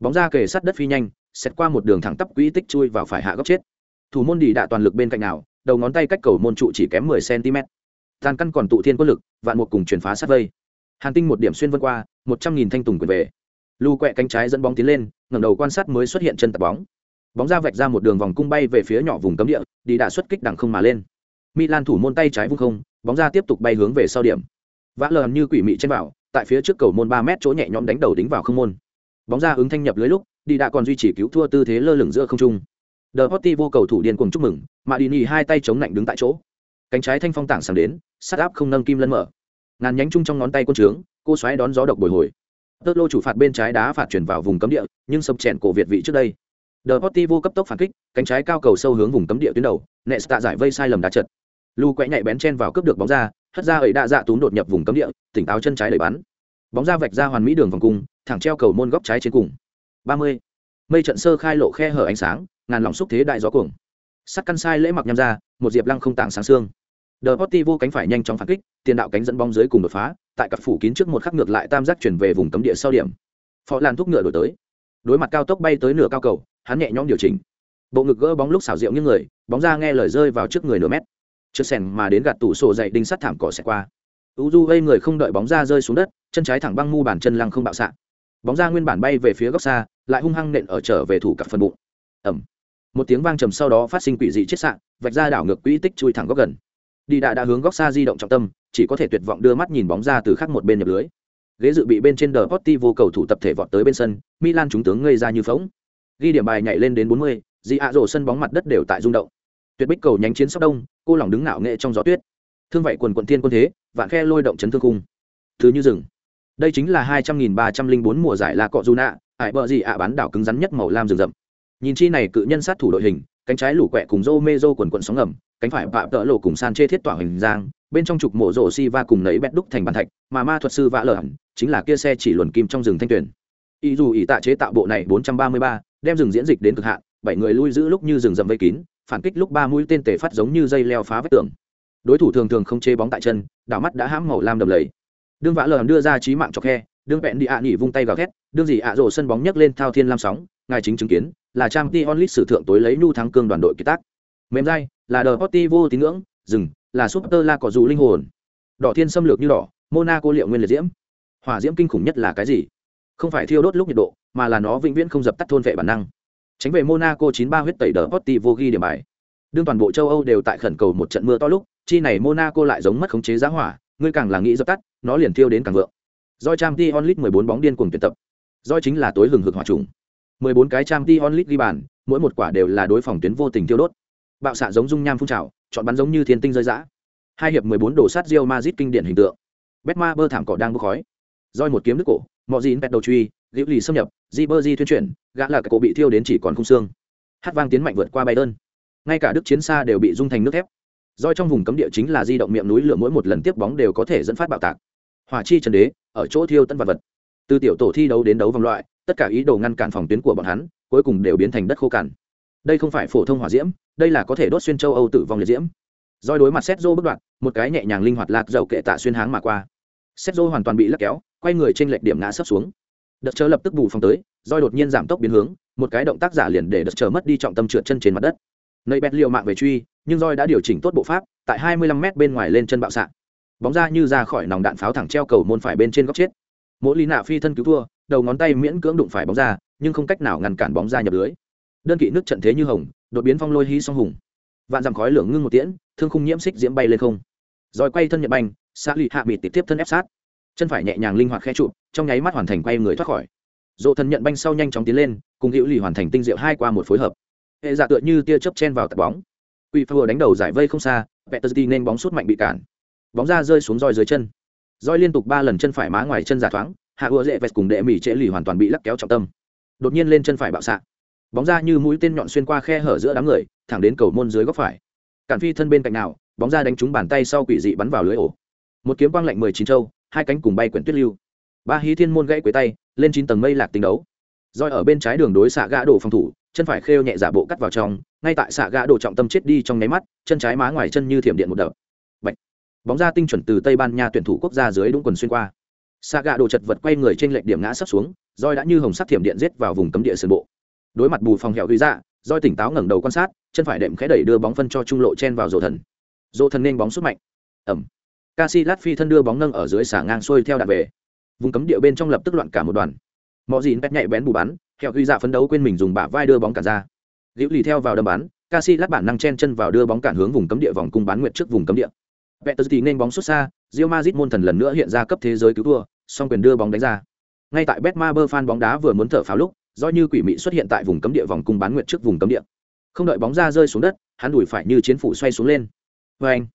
Bóng ra kề sát đất phi nhanh, xét qua một đường thẳng tắp quỹ tích chui vào phải hạ góc chết. Thủ môn đi đạ toàn lực bên cạnh nào, đầu ngón tay cách cầu môn trụ chỉ kém 10 cm. Tàn căn còn tụ thiên quân lực, vạn một cùng truyền phá sát vây. Hàn Tinh một điểm xuyên vân qua, một trăm nghìn thanh tùng quyền về. Lu quẹ cánh trái dẫn bóng tiến lên, ngẩng đầu quan sát mới xuất hiện chân tập bóng. Bóng ra vạch ra một đường vòng cung bay về phía nhỏ vùng cấm địa, đi đã xuất kích đằng không mà lên. Milan thủ môn tay trái vung không, bóng ra tiếp tục bay hướng về sau điểm. Vã lờ như quỷ mị trên vào, tại phía trước cầu môn ba mét chỗ nhẹ nhõm đánh đầu đính vào không môn. Bóng ra ứng thanh nhập lưới lúc, đi đã còn duy trì cứu thua tư thế lơ lửng giữa không trung. The vô cầu thủ điên cuồng chúc mừng, Madini hai tay chống lạnh đứng tại chỗ. Cánh trái thanh phong tảng sáng đến, sát áp không nâng kim lân mở. Ngàn nhánh chung trong ngón tay quân trướng, cô xoáy đón gió độc bồi hồi. Tớt lô chủ phạt bên trái đá phạt chuyển vào vùng cấm địa, nhưng sập chèn cổ Việt vị trước đây. The vô cấp tốc phản kích, cánh trái cao cầu sâu hướng vùng cấm địa tuyến đầu, Nesta giải vây sai lầm đá trận. Lu quẹ nhạy bén chen vào cướp được bóng ra, hất ra ấy đã dạ túm đột nhập vùng cấm địa, tỉnh táo chân trái đẩy bắn. Bóng ra vạch ra hoàn mỹ đường vòng cung, thẳng treo cầu môn góc trái trên cùng. 30. Mây trận sơ khai lộ khe hở ánh sáng, ngàn lòng xúc thế đại gió cuồng. Sắt căn sai lễ mặc nhằm ra, một diệp lăng không tảng sáng xương. The vô cánh phải nhanh chóng phản kích, tiền đạo cánh dẫn bóng dưới cùng đột phá, tại cặp phủ kín trước một khắc ngược lại tam giác chuyển về vùng cấm địa sau điểm. Phó Lan thúc ngựa đổi tới. Đối mặt cao tốc bay tới nửa cao cầu, hắn nhẹ nhõm điều chỉnh. Bộ ngực gỡ bóng lúc xảo diệu như người, bóng ra nghe lời rơi vào trước người nửa mét. Trước sèn mà đến gạt tủ sổ dậy đinh sắt thảm cỏ sẽ qua. Uju gây người không đợi bóng ra rơi xuống đất, chân trái thẳng băng mu bàn chân lăng không bạo xạ. Bóng ra nguyên bản bay về phía góc xa, lại hung hăng nện ở trở về thủ cặp phần bụng. Ầm. Một tiếng vang trầm sau đó phát sinh quỷ dị chết sạng, vạch ra đảo ngược quỹ tích chui thẳng góc gần đi đã đã hướng góc xa di động trọng tâm chỉ có thể tuyệt vọng đưa mắt nhìn bóng ra từ khắc một bên nhập lưới. Ghế dự bị bên trên đờ potti vô cầu thủ tập thể vọt tới bên sân milan chúng tướng ngây ra như phóng ghi điểm bài nhảy lên đến 40, dị ạ rổ sân bóng mặt đất đều tại rung động. Tuyệt bích cầu nhánh chiến sóc đông cô lòng đứng ngạo nghệ trong gió tuyết. Thương vậy quần quận thiên quân thế vạn khe lôi động chấn thương cung thứ như rừng. Đây chính là hai trăm nghìn ba trăm linh bốn mùa giải là cọ du nạ ải bờ gì ạ bán đảo cứng rắn nhất màu lam rừng rậm. Nhìn chi này cự nhân sát thủ đội hình cánh trái lũ quẹ cùng rô mê rô quần quận sóng ngầm cánh phải vạ tợ lộ cùng san chê thiết tỏa hình giang bên trong trục mộ rổ si va cùng nấy bét đúc thành bàn thạch mà ma thuật sư vạ lở hẳn chính là kia xe chỉ luồn kim trong rừng thanh tuyển ý dù ý tạ chế tạo bộ này 433, đem rừng diễn dịch đến cực hạn bảy người lui giữ lúc như rừng rậm vây kín phản kích lúc ba mũi tên tề phát giống như dây leo phá vách tường. Đối thủ thường thường không chế bóng tại chân đảo mắt đã hãm màu lam đầm lầy. Đương vã lờ đưa ra trí mạng cho khe đương vẹn đi ạ nghỉ vung tay gào thét đương gì ạ rổ sân bóng nhấc lên thao thiên lam sóng ngài chính chứng kiến là trang t onlit sử thượng tối lấy nhu thắng cương đoàn đội ký tác. Mềm dai là đờ potti vô tín ngưỡng, rừng, là super la có dù linh hồn. Đỏ thiên xâm lược như đỏ, monaco liệu nguyên liệt diễm. Hỏa diễm kinh khủng nhất là cái gì? Không phải thiêu đốt lúc nhiệt độ, mà là nó vĩnh viễn không dập tắt thôn vệ bản năng. Tránh về monaco 93 huyết tẩy đờ potti vô ghi điểm bài. Đương toàn bộ châu âu đều tại khẩn cầu một trận mưa to lúc, chi này monaco lại giống mất khống chế giá hỏa, ngươi càng là nghĩ dập tắt, nó liền thiêu đến càng vượng. Doi trang t onlit 14 bóng điên cuồng tuyển tập. Doi chính là tối hừng hực hỏa trùng. 14 cái trang t onlit ghi bàn, mỗi một quả đều là đối phòng tuyến vô tình thiêu đốt bạo xạ giống dung nham phun trào, chọn bắn giống như thiên tinh rơi rã. Hai hiệp 14 đổ sát rio mazit kinh điển hình tượng. Betma bơ thảm cỏ đang bốc khói. Roi một kiếm nước cổ mọi gì pet đầu truy liễu lì xâm nhập, di bơ di thuyên chuyển, gã là cái cổ bị thiêu đến chỉ còn khung xương. Hát vang tiến mạnh vượt qua bay đơn ngay cả đức chiến xa đều bị dung thành nước thép. Roi trong vùng cấm địa chính là di động miệng núi lửa mỗi một lần tiếp bóng đều có thể dẫn phát bạo tạc. Hỏa chi trần đế, ở chỗ thiêu tân vật vật. Từ tiểu tổ thi đấu đến đấu vòng loại, tất cả ý đồ ngăn cản phòng tuyến của bọn hắn, cuối cùng đều biến thành đất khô cằn đây không phải phổ thông hỏa diễm, đây là có thể đốt xuyên châu âu tử vong liệt diễm. Doi đối mặt xét dô bất đoạn một cái nhẹ nhàng linh hoạt lạc dầu kệ tạ xuyên háng mà qua. Xét dô hoàn toàn bị lắc kéo, quay người trên lệch điểm ngã sấp xuống. Đợt chờ lập tức bù phòng tới Doi đột nhiên giảm tốc biến hướng, một cái động tác giả liền để đợt chờ mất đi trọng tâm trượt chân trên mặt đất. Nơi bẹt liều mạng về truy, nhưng roi đã điều chỉnh tốt bộ pháp, tại 25 m bên ngoài lên chân bạo xạ. Bóng ra như ra khỏi nòng đạn pháo thẳng treo cầu môn phải bên trên góc chết. Mỗi lý nạ phi thân cứu thua, đầu ngón tay miễn cưỡng đụng phải bóng ra, nhưng không cách nào ngăn cản bóng ra nhập lưới đơn kỵ nước trận thế như hồng đột biến phong lôi hí song hùng vạn dặm khói lửa ngưng một tiễn thương khung nhiễm xích diễm bay lên không rồi quay thân nhận banh, xa lì hạ mịt tiếp thân ép sát chân phải nhẹ nhàng linh hoạt khe trụ trong nháy mắt hoàn thành quay người thoát khỏi dỗ thần nhận banh sau nhanh chóng tiến lên cùng hữu lì hoàn thành tinh diệu hai qua một phối hợp hệ dạ tựa như tia chớp chen vào tạt bóng Quỷ vừa đánh đầu giải vây không xa, Peterzi nên bóng sút mạnh bị cản. Bóng ra rơi xuống roi dưới chân. Roi liên tục ba lần chân phải má ngoài chân giả thoáng, hạ ưa dễ vẹt cùng đệ mỉ trễ lì hoàn toàn bị lắc kéo trọng tâm. Đột nhiên lên chân phải bạo sạc. Bóng ra như mũi tên nhọn xuyên qua khe hở giữa đám người, thẳng đến cầu môn dưới góc phải. Cản phi thân bên cạnh nào, bóng ra đánh trúng bàn tay sau quỷ dị bắn vào lưới ổ. Một kiếm quang lạnh mười chín châu, hai cánh cùng bay quyển tuyết lưu. Ba hí thiên môn gãy quế tay, lên chín tầng mây lạc tính đấu. Roi ở bên trái đường đối xạ gã đổ phòng thủ, chân phải khêu nhẹ giả bộ cắt vào trong ngay tại xạ gã đổ trọng tâm chết đi trong nháy mắt chân trái má ngoài chân như thiểm điện một đập Bạch. bóng ra tinh chuẩn từ tây ban nha tuyển thủ quốc gia dưới đúng quần xuyên qua xạ gã đổ chật vật quay người trên lệch điểm ngã sắp xuống roi đã như hồng sắc thiểm điện giết vào vùng cấm địa sườn bộ đối mặt bù phòng hẹo ghi dạ roi tỉnh táo ngẩng đầu quan sát, chân phải đệm khẽ đẩy đưa bóng phân cho trung lộ chen vào rổ thần. Rổ thần nên bóng xuất mạnh. Ẩm. Casillas phi thân đưa bóng nâng ở dưới xả ngang xuôi theo đạn về. Vùng cấm địa bên trong lập tức loạn cả một đoàn. Mọi gì pet nhạy bén bù bắn, Hẹo ghi dạ phấn đấu quên mình dùng bả vai đưa bóng cả ra. Liễu lì theo vào đâm bắn Casi lát bản năng chen chân vào đưa bóng cản hướng vùng cấm địa vòng cung bán nguyệt trước vùng cấm địa. Peterzi nên bóng xuất xa rio mazit môn thần lần nữa hiện ra cấp thế giới cứu thua, song quyền đưa bóng đánh ra. Ngay tại Betmaber fan bóng đá vừa muốn thở pháo lúc do như quỷ mị xuất hiện tại vùng cấm địa vòng cung bán nguyệt trước vùng cấm địa. Không đợi bóng ra rơi xuống đất, hắn đuổi phải như chiến phủ xoay xuống lên. Vê anh,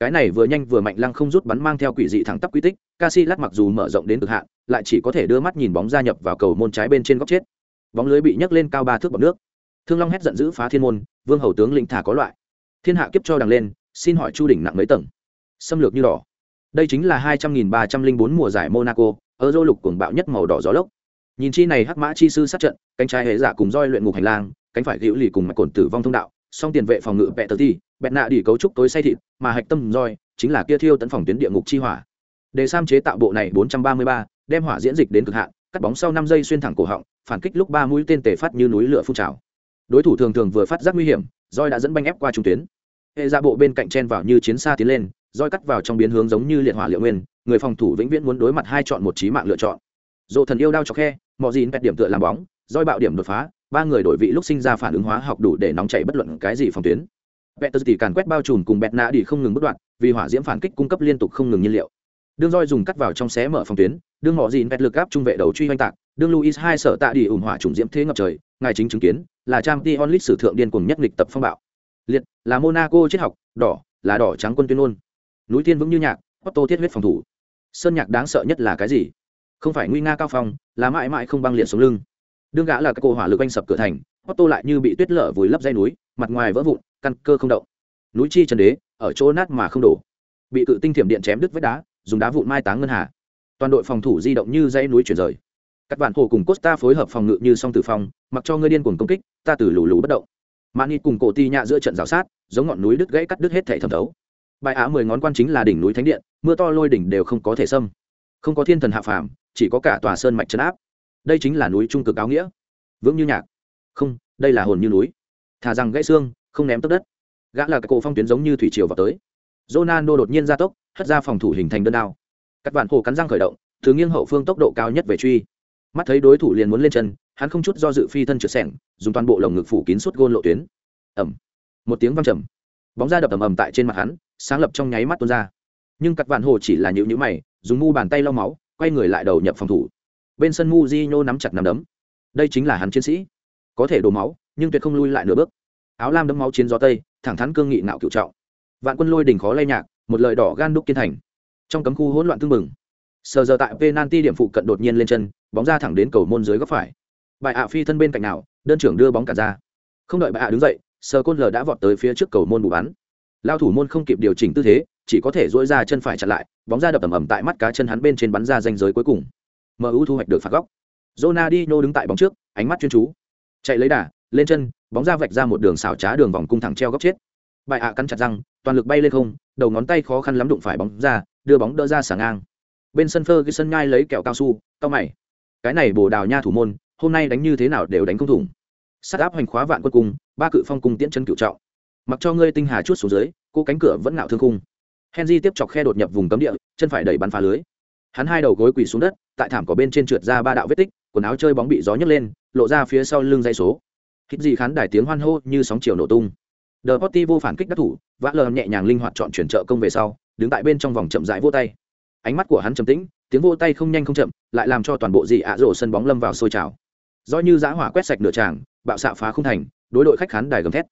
cái này vừa nhanh vừa mạnh lăng không rút bắn mang theo quỷ dị thẳng tắp quy tích, Casillas mặc dù mở rộng đến cực hạn, lại chỉ có thể đưa mắt nhìn bóng gia nhập vào cầu môn trái bên trên góc chết. Bóng lưới bị nhấc lên cao ba thước bọc nước. Thương long hét giận dữ phá thiên môn, vương hầu tướng lĩnh thả có loại. Thiên hạ kiếp cho đằng lên, xin hỏi chu đỉnh nặng mấy tầng? Xâm lược như đỏ. Đây chính là hai trăm nghìn ba trăm linh bốn mùa giải monaco ở dô lục cuồng bạo nhất màu đỏ gió lốc nhìn chi này hắc mã chi sư sát trận, cánh trái hệ giả cùng roi luyện ngục hành lang, cánh phải hữu lì cùng mạch cồn tử vong thông đạo, song tiền vệ phòng ngự bẹt tờ ti bẹt nạ đi cấu trúc tối say thịt, mà hạch tâm roi chính là kia thiêu tấn phòng tuyến địa ngục chi hỏa. Để sam chế tạo bộ này bốn trăm ba mươi ba, đem hỏa diễn dịch đến cực hạn, cắt bóng sau năm giây xuyên thẳng cổ họng, phản kích lúc ba mũi tên tề phát như núi lửa phun trào. Đối thủ thường thường vừa phát giác nguy hiểm, roi đã dẫn banh ép qua trung tuyến. Hệ ra bộ bên cạnh chen vào như chiến xa tiến lên, roi cắt vào trong biến hướng giống như liệt hỏa liệu nguyên, người phòng thủ vĩnh viễn muốn đối mặt hai chọn một trí mạng lựa chọn dồ thần yêu đao cho khe mọi gì bẹt điểm tựa làm bóng, roi bạo điểm đột phá, ba người đổi vị lúc sinh ra phản ứng hóa học đủ để nóng chảy bất luận cái gì phòng tuyến. Bẹt tờ tỉ càn quét bao trùm cùng bẹt nã đi không ngừng bất đoạn, vì hỏa diễm phản kích cung cấp liên tục không ngừng nhiên liệu. Đương roi dùng cắt vào trong xé mở phòng tuyến đương họ dìn bẹt lực áp trung vệ đầu truy oanh tạc đương luis hai sở tạ đi ủng hỏa trùng diễm thế ngập trời, ngài chính chứng kiến, là trang t onlit sử thượng điên cùng nhất lịch tập phong bạo. Liệt, là monaco triết học, đỏ, là đỏ trắng quân tuyên ôn núi tiên vững như nhạc otto thiết huyết phòng thủ. Sơn nhạc đáng sợ nhất là cái gì? Không phải nguy nga cao phong, là mãi mãi không băng liệt xuống lưng. Đương gã là các cô hỏa lực anh sập cửa thành, otto lại như bị tuyết lở vùi lấp dây núi, mặt ngoài vỡ vụn, căn cơ không động. Núi chi trần đế, ở chỗ nát mà không đổ. Bị cự tinh thiểm điện chém đứt vách đá, dùng đá vụn mai táng ngân hà. Toàn đội phòng thủ di động như dãy núi chuyển rời. Các bạn hồ cùng costa phối hợp phòng ngự như song tử phong, mặc cho ngươi điên cuồng công kích, ta từ lù lù bất động. Mani cùng cổ ti nhạ giữa trận rào sát, giống ngọn núi đứt gãy cắt đứt hết thể thẩm thấu. Bài á mười ngón quan chính là đỉnh núi thánh điện, mưa to lôi đỉnh đều không có thể xâm. Không có thiên thần hạ phàm chỉ có cả tòa sơn mạch chấn áp. Đây chính là núi trung cực áo nghĩa. Vững như nhạc. Không, đây là hồn như núi. Thà rằng gãy xương, không ném tấp đất. Gã là cái cổ phong tuyến giống như thủy triều vào tới. Ronaldo đột nhiên ra tốc, hất ra phòng thủ hình thành đơn đao. Các bạn hồ cắn răng khởi động, thứ nghiêng hậu phương tốc độ cao nhất về truy. Mắt thấy đối thủ liền muốn lên chân, hắn không chút do dự phi thân trượt sẻng dùng toàn bộ lồng ngực phủ kín suốt gôn lộ tuyến. Ẩm một tiếng văng trầm. Bóng ra đập ầm ầm tại trên mặt hắn, sáng lập trong nháy mắt tuôn ra. Nhưng các vạn hồ chỉ là nhịu nhữ mày, dùng mu bàn tay lau máu quay người lại đầu nhập phòng thủ. Bên sân mu di nắm chặt nắm đấm. Đây chính là hắn chiến sĩ. Có thể đổ máu, nhưng tuyệt không lui lại nửa bước. Áo lam đấm máu chiến gió tây, thẳng thắn cương nghị nạo cựu trọng. Vạn quân lôi đỉnh khó lay nhạc, một lời đỏ gan đúc kiên thành. Trong cấm khu hỗn loạn tương mừng sờ giờ tại penalty điểm phụ cận đột nhiên lên chân, bóng ra thẳng đến cầu môn dưới góc phải. Bài ạ phi thân bên cạnh nào, đơn trưởng đưa bóng cả ra. Không đợi bài ạ đứng dậy, sờ côn lờ đã vọt tới phía trước cầu môn bù bắn. Lao thủ môn không kịp điều chỉnh tư thế chỉ có thể dỗi ra chân phải chặn lại, bóng ra đập ầm ầm tại mắt cá chân hắn bên trên bắn ra danh giới cuối cùng. Mu thu hoạch được phạt góc. Ronaldinho đứng tại bóng trước, ánh mắt chuyên chú. Chạy lấy đà, lên chân, bóng ra vạch ra một đường xảo trá đường vòng cung thẳng treo góc chết. Bại ạ cắn chặt răng, toàn lực bay lên không, đầu ngón tay khó khăn lắm đụng phải bóng ra, đưa bóng đỡ ra xả ngang. Bên sân phơ cái sân nhai lấy kẹo cao su tao mày. Cái này bồ đào nha thủ môn, hôm nay đánh như thế nào đều đánh không thủng. Sát áp hoành khóa vạn quân cung ba cự phong cung tiễn chân cựu trọng. Mặc cho ngươi tinh hà chút xuống dưới cô cánh cửa vẫn ngạo thương cung henry tiếp chọc khe đột nhập vùng cấm địa chân phải đẩy bắn phá lưới hắn hai đầu gối quỳ xuống đất tại thảm có bên trên trượt ra ba đạo vết tích quần áo chơi bóng bị gió nhấc lên lộ ra phía sau lưng dây số hít gì khán đài tiếng hoan hô như sóng chiều nổ tung The vô phản kích đắc thủ, vã lờ nhẹ nhàng linh hoạt chọn chuyển trợ công về sau, đứng tại bên trong vòng chậm rãi vô tay. Ánh mắt của hắn trầm tĩnh, tiếng vô tay không nhanh không chậm, lại làm cho toàn bộ dị ạ rổ sân bóng lâm vào sôi trào. Do như giã hỏa quét sạch nửa tràng, bạo xạ phá không thành, đối đội khách khán đài gầm thét.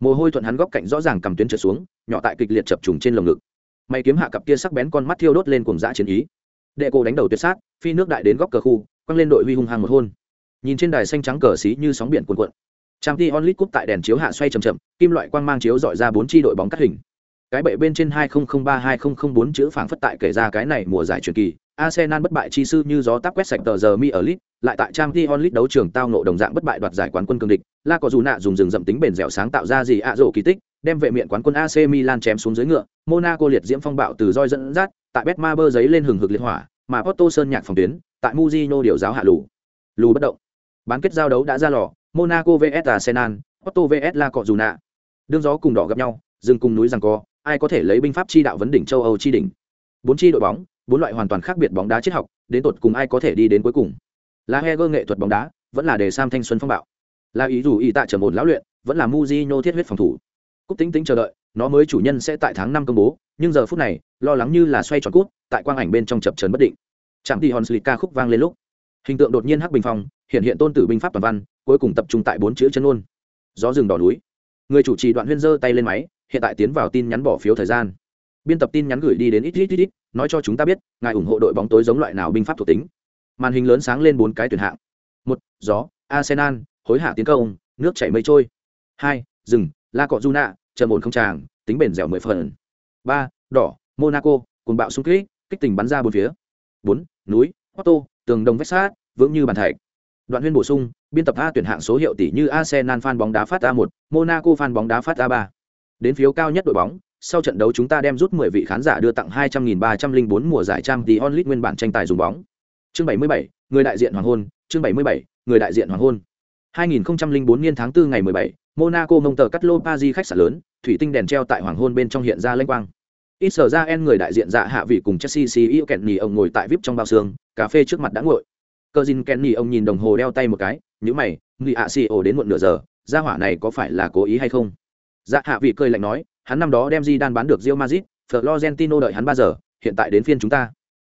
Mồ hôi thuận hắn góc cạnh rõ ràng cầm tuyến trượt xuống, nhỏ tại kịch liệt chập trùng trên lồng ngực. Mày kiếm hạ cặp kia sắc bén con mắt thiêu đốt lên cuồng dã chiến ý. Đệ cổ đánh đầu tuyệt sát, phi nước đại đến góc cờ khu, quăng lên đội huy hung hăng một hôn. Nhìn trên đài xanh trắng cờ xí như sóng biển cuồn cuộn, Trang Ti Onlit cúp tại đèn chiếu hạ xoay chậm chậm, kim loại quang mang chiếu dọi ra bốn chi đội bóng cắt hình. Cái bệ bên trên 2003-2004 chữ phảng phất tại kể ra cái này mùa giải truyền kỳ, Arsenal bất bại chi sư như gió táp quét sạch tờ giờ mi ở lit, lại tại Trang League Onlit đấu trường tao nộ đồng dạng bất bại đoạt giải quán quân cương địch, La có dù nạ dùng rừng rậm tính bền dẻo sáng tạo ra gì ạ rổ kỳ tích, đem vệ miện quán quân AC Milan chém xuống dưới ngựa, Monaco liệt diễm phong bạo từ roi dẫn dắt, tại Betmaber giấy lên hừng hực liệt hỏa, mà Porto Sơn nhạc phòng tuyến, tại Mujino điều giáo hạ lù. Lù bất động. Bán kết giao đấu đã ra lò, Monaco vs Arsenal, Porto vs La Cojuna. Đường gió cùng đỏ gặp nhau, rừng cùng núi rằng co, ai có thể lấy binh pháp chi đạo vấn đỉnh châu Âu chi đỉnh. Bốn chi đội bóng, bốn loại hoàn toàn khác biệt bóng đá triết học, đến tột cùng ai có thể đi đến cuối cùng. La Heger nghệ thuật bóng đá, vẫn là đề Sam thanh xuân phong bạo. La ý dù ý tại trầm ổn lão luyện, vẫn là Mujino thiết huyết phòng thủ. Cúc tính tính chờ đợi, nó mới chủ nhân sẽ tại tháng năm công bố, nhưng giờ phút này, lo lắng như là xoay tròn cút, tại quang ảnh bên trong chập chờn bất định. Chạm đi Honslit ca khúc vang lên lúc, hình tượng đột nhiên hắc bình phong, hiện hiện tôn tử binh pháp toàn văn, cuối cùng tập trung tại bốn chữ chân ôn. Gió rừng đỏ núi. Người chủ trì đoạn huyên giơ tay lên máy hiện tại tiến vào tin nhắn bỏ phiếu thời gian. Biên tập tin nhắn gửi đi đến ít ít ít ít nói cho chúng ta biết ngài ủng hộ đội bóng tối giống loại nào binh pháp thuộc tính. Màn hình lớn sáng lên bốn cái tuyển hạng. Một gió arsenal hối hạ tiến công nước chảy mây trôi. Hai rừng la cọ du nạ trầm ổn không tràng tính bền dẻo mười phần ba đỏ monaco cùng bạo xung kích kích tình bắn ra bốn phía bốn núi otto tường đồng vách sát vững như bàn thạch đoạn huyên bổ sung biên tập A tuyển hạng số hiệu tỷ như Arsenal fan bóng đá phát A1, Monaco fan bóng đá phát A3. Đến phiếu cao nhất đội bóng, sau trận đấu chúng ta đem rút 10 vị khán giả đưa tặng 200.304 mùa giải trang The Only nguyên bản tranh tài dùng bóng. Chương 77, người đại diện hoàng hôn, chương 77, người đại diện hoàng hôn. 2004 niên tháng 4 ngày 17, Monaco mông tờ cắt lô Paris khách sạn lớn, thủy tinh đèn treo tại hoàng hôn bên trong hiện ra lênh quang. Ít sở ra en người đại diện dạ hạ vị cùng Chelsea CEO Kenny ông ngồi tại VIP trong bao xương, cà phê trước mặt đã ngồi. Cờ Jin Kenny ông nhìn đồng hồ đeo tay một cái, nhíu mày người ạ CEO ổ đến muộn nửa giờ gia hỏa này có phải là cố ý hay không dạ hạ vị cười lạnh nói hắn năm đó đem gì đan bán được Real Madrid, florentino đợi hắn ba giờ hiện tại đến phiên chúng ta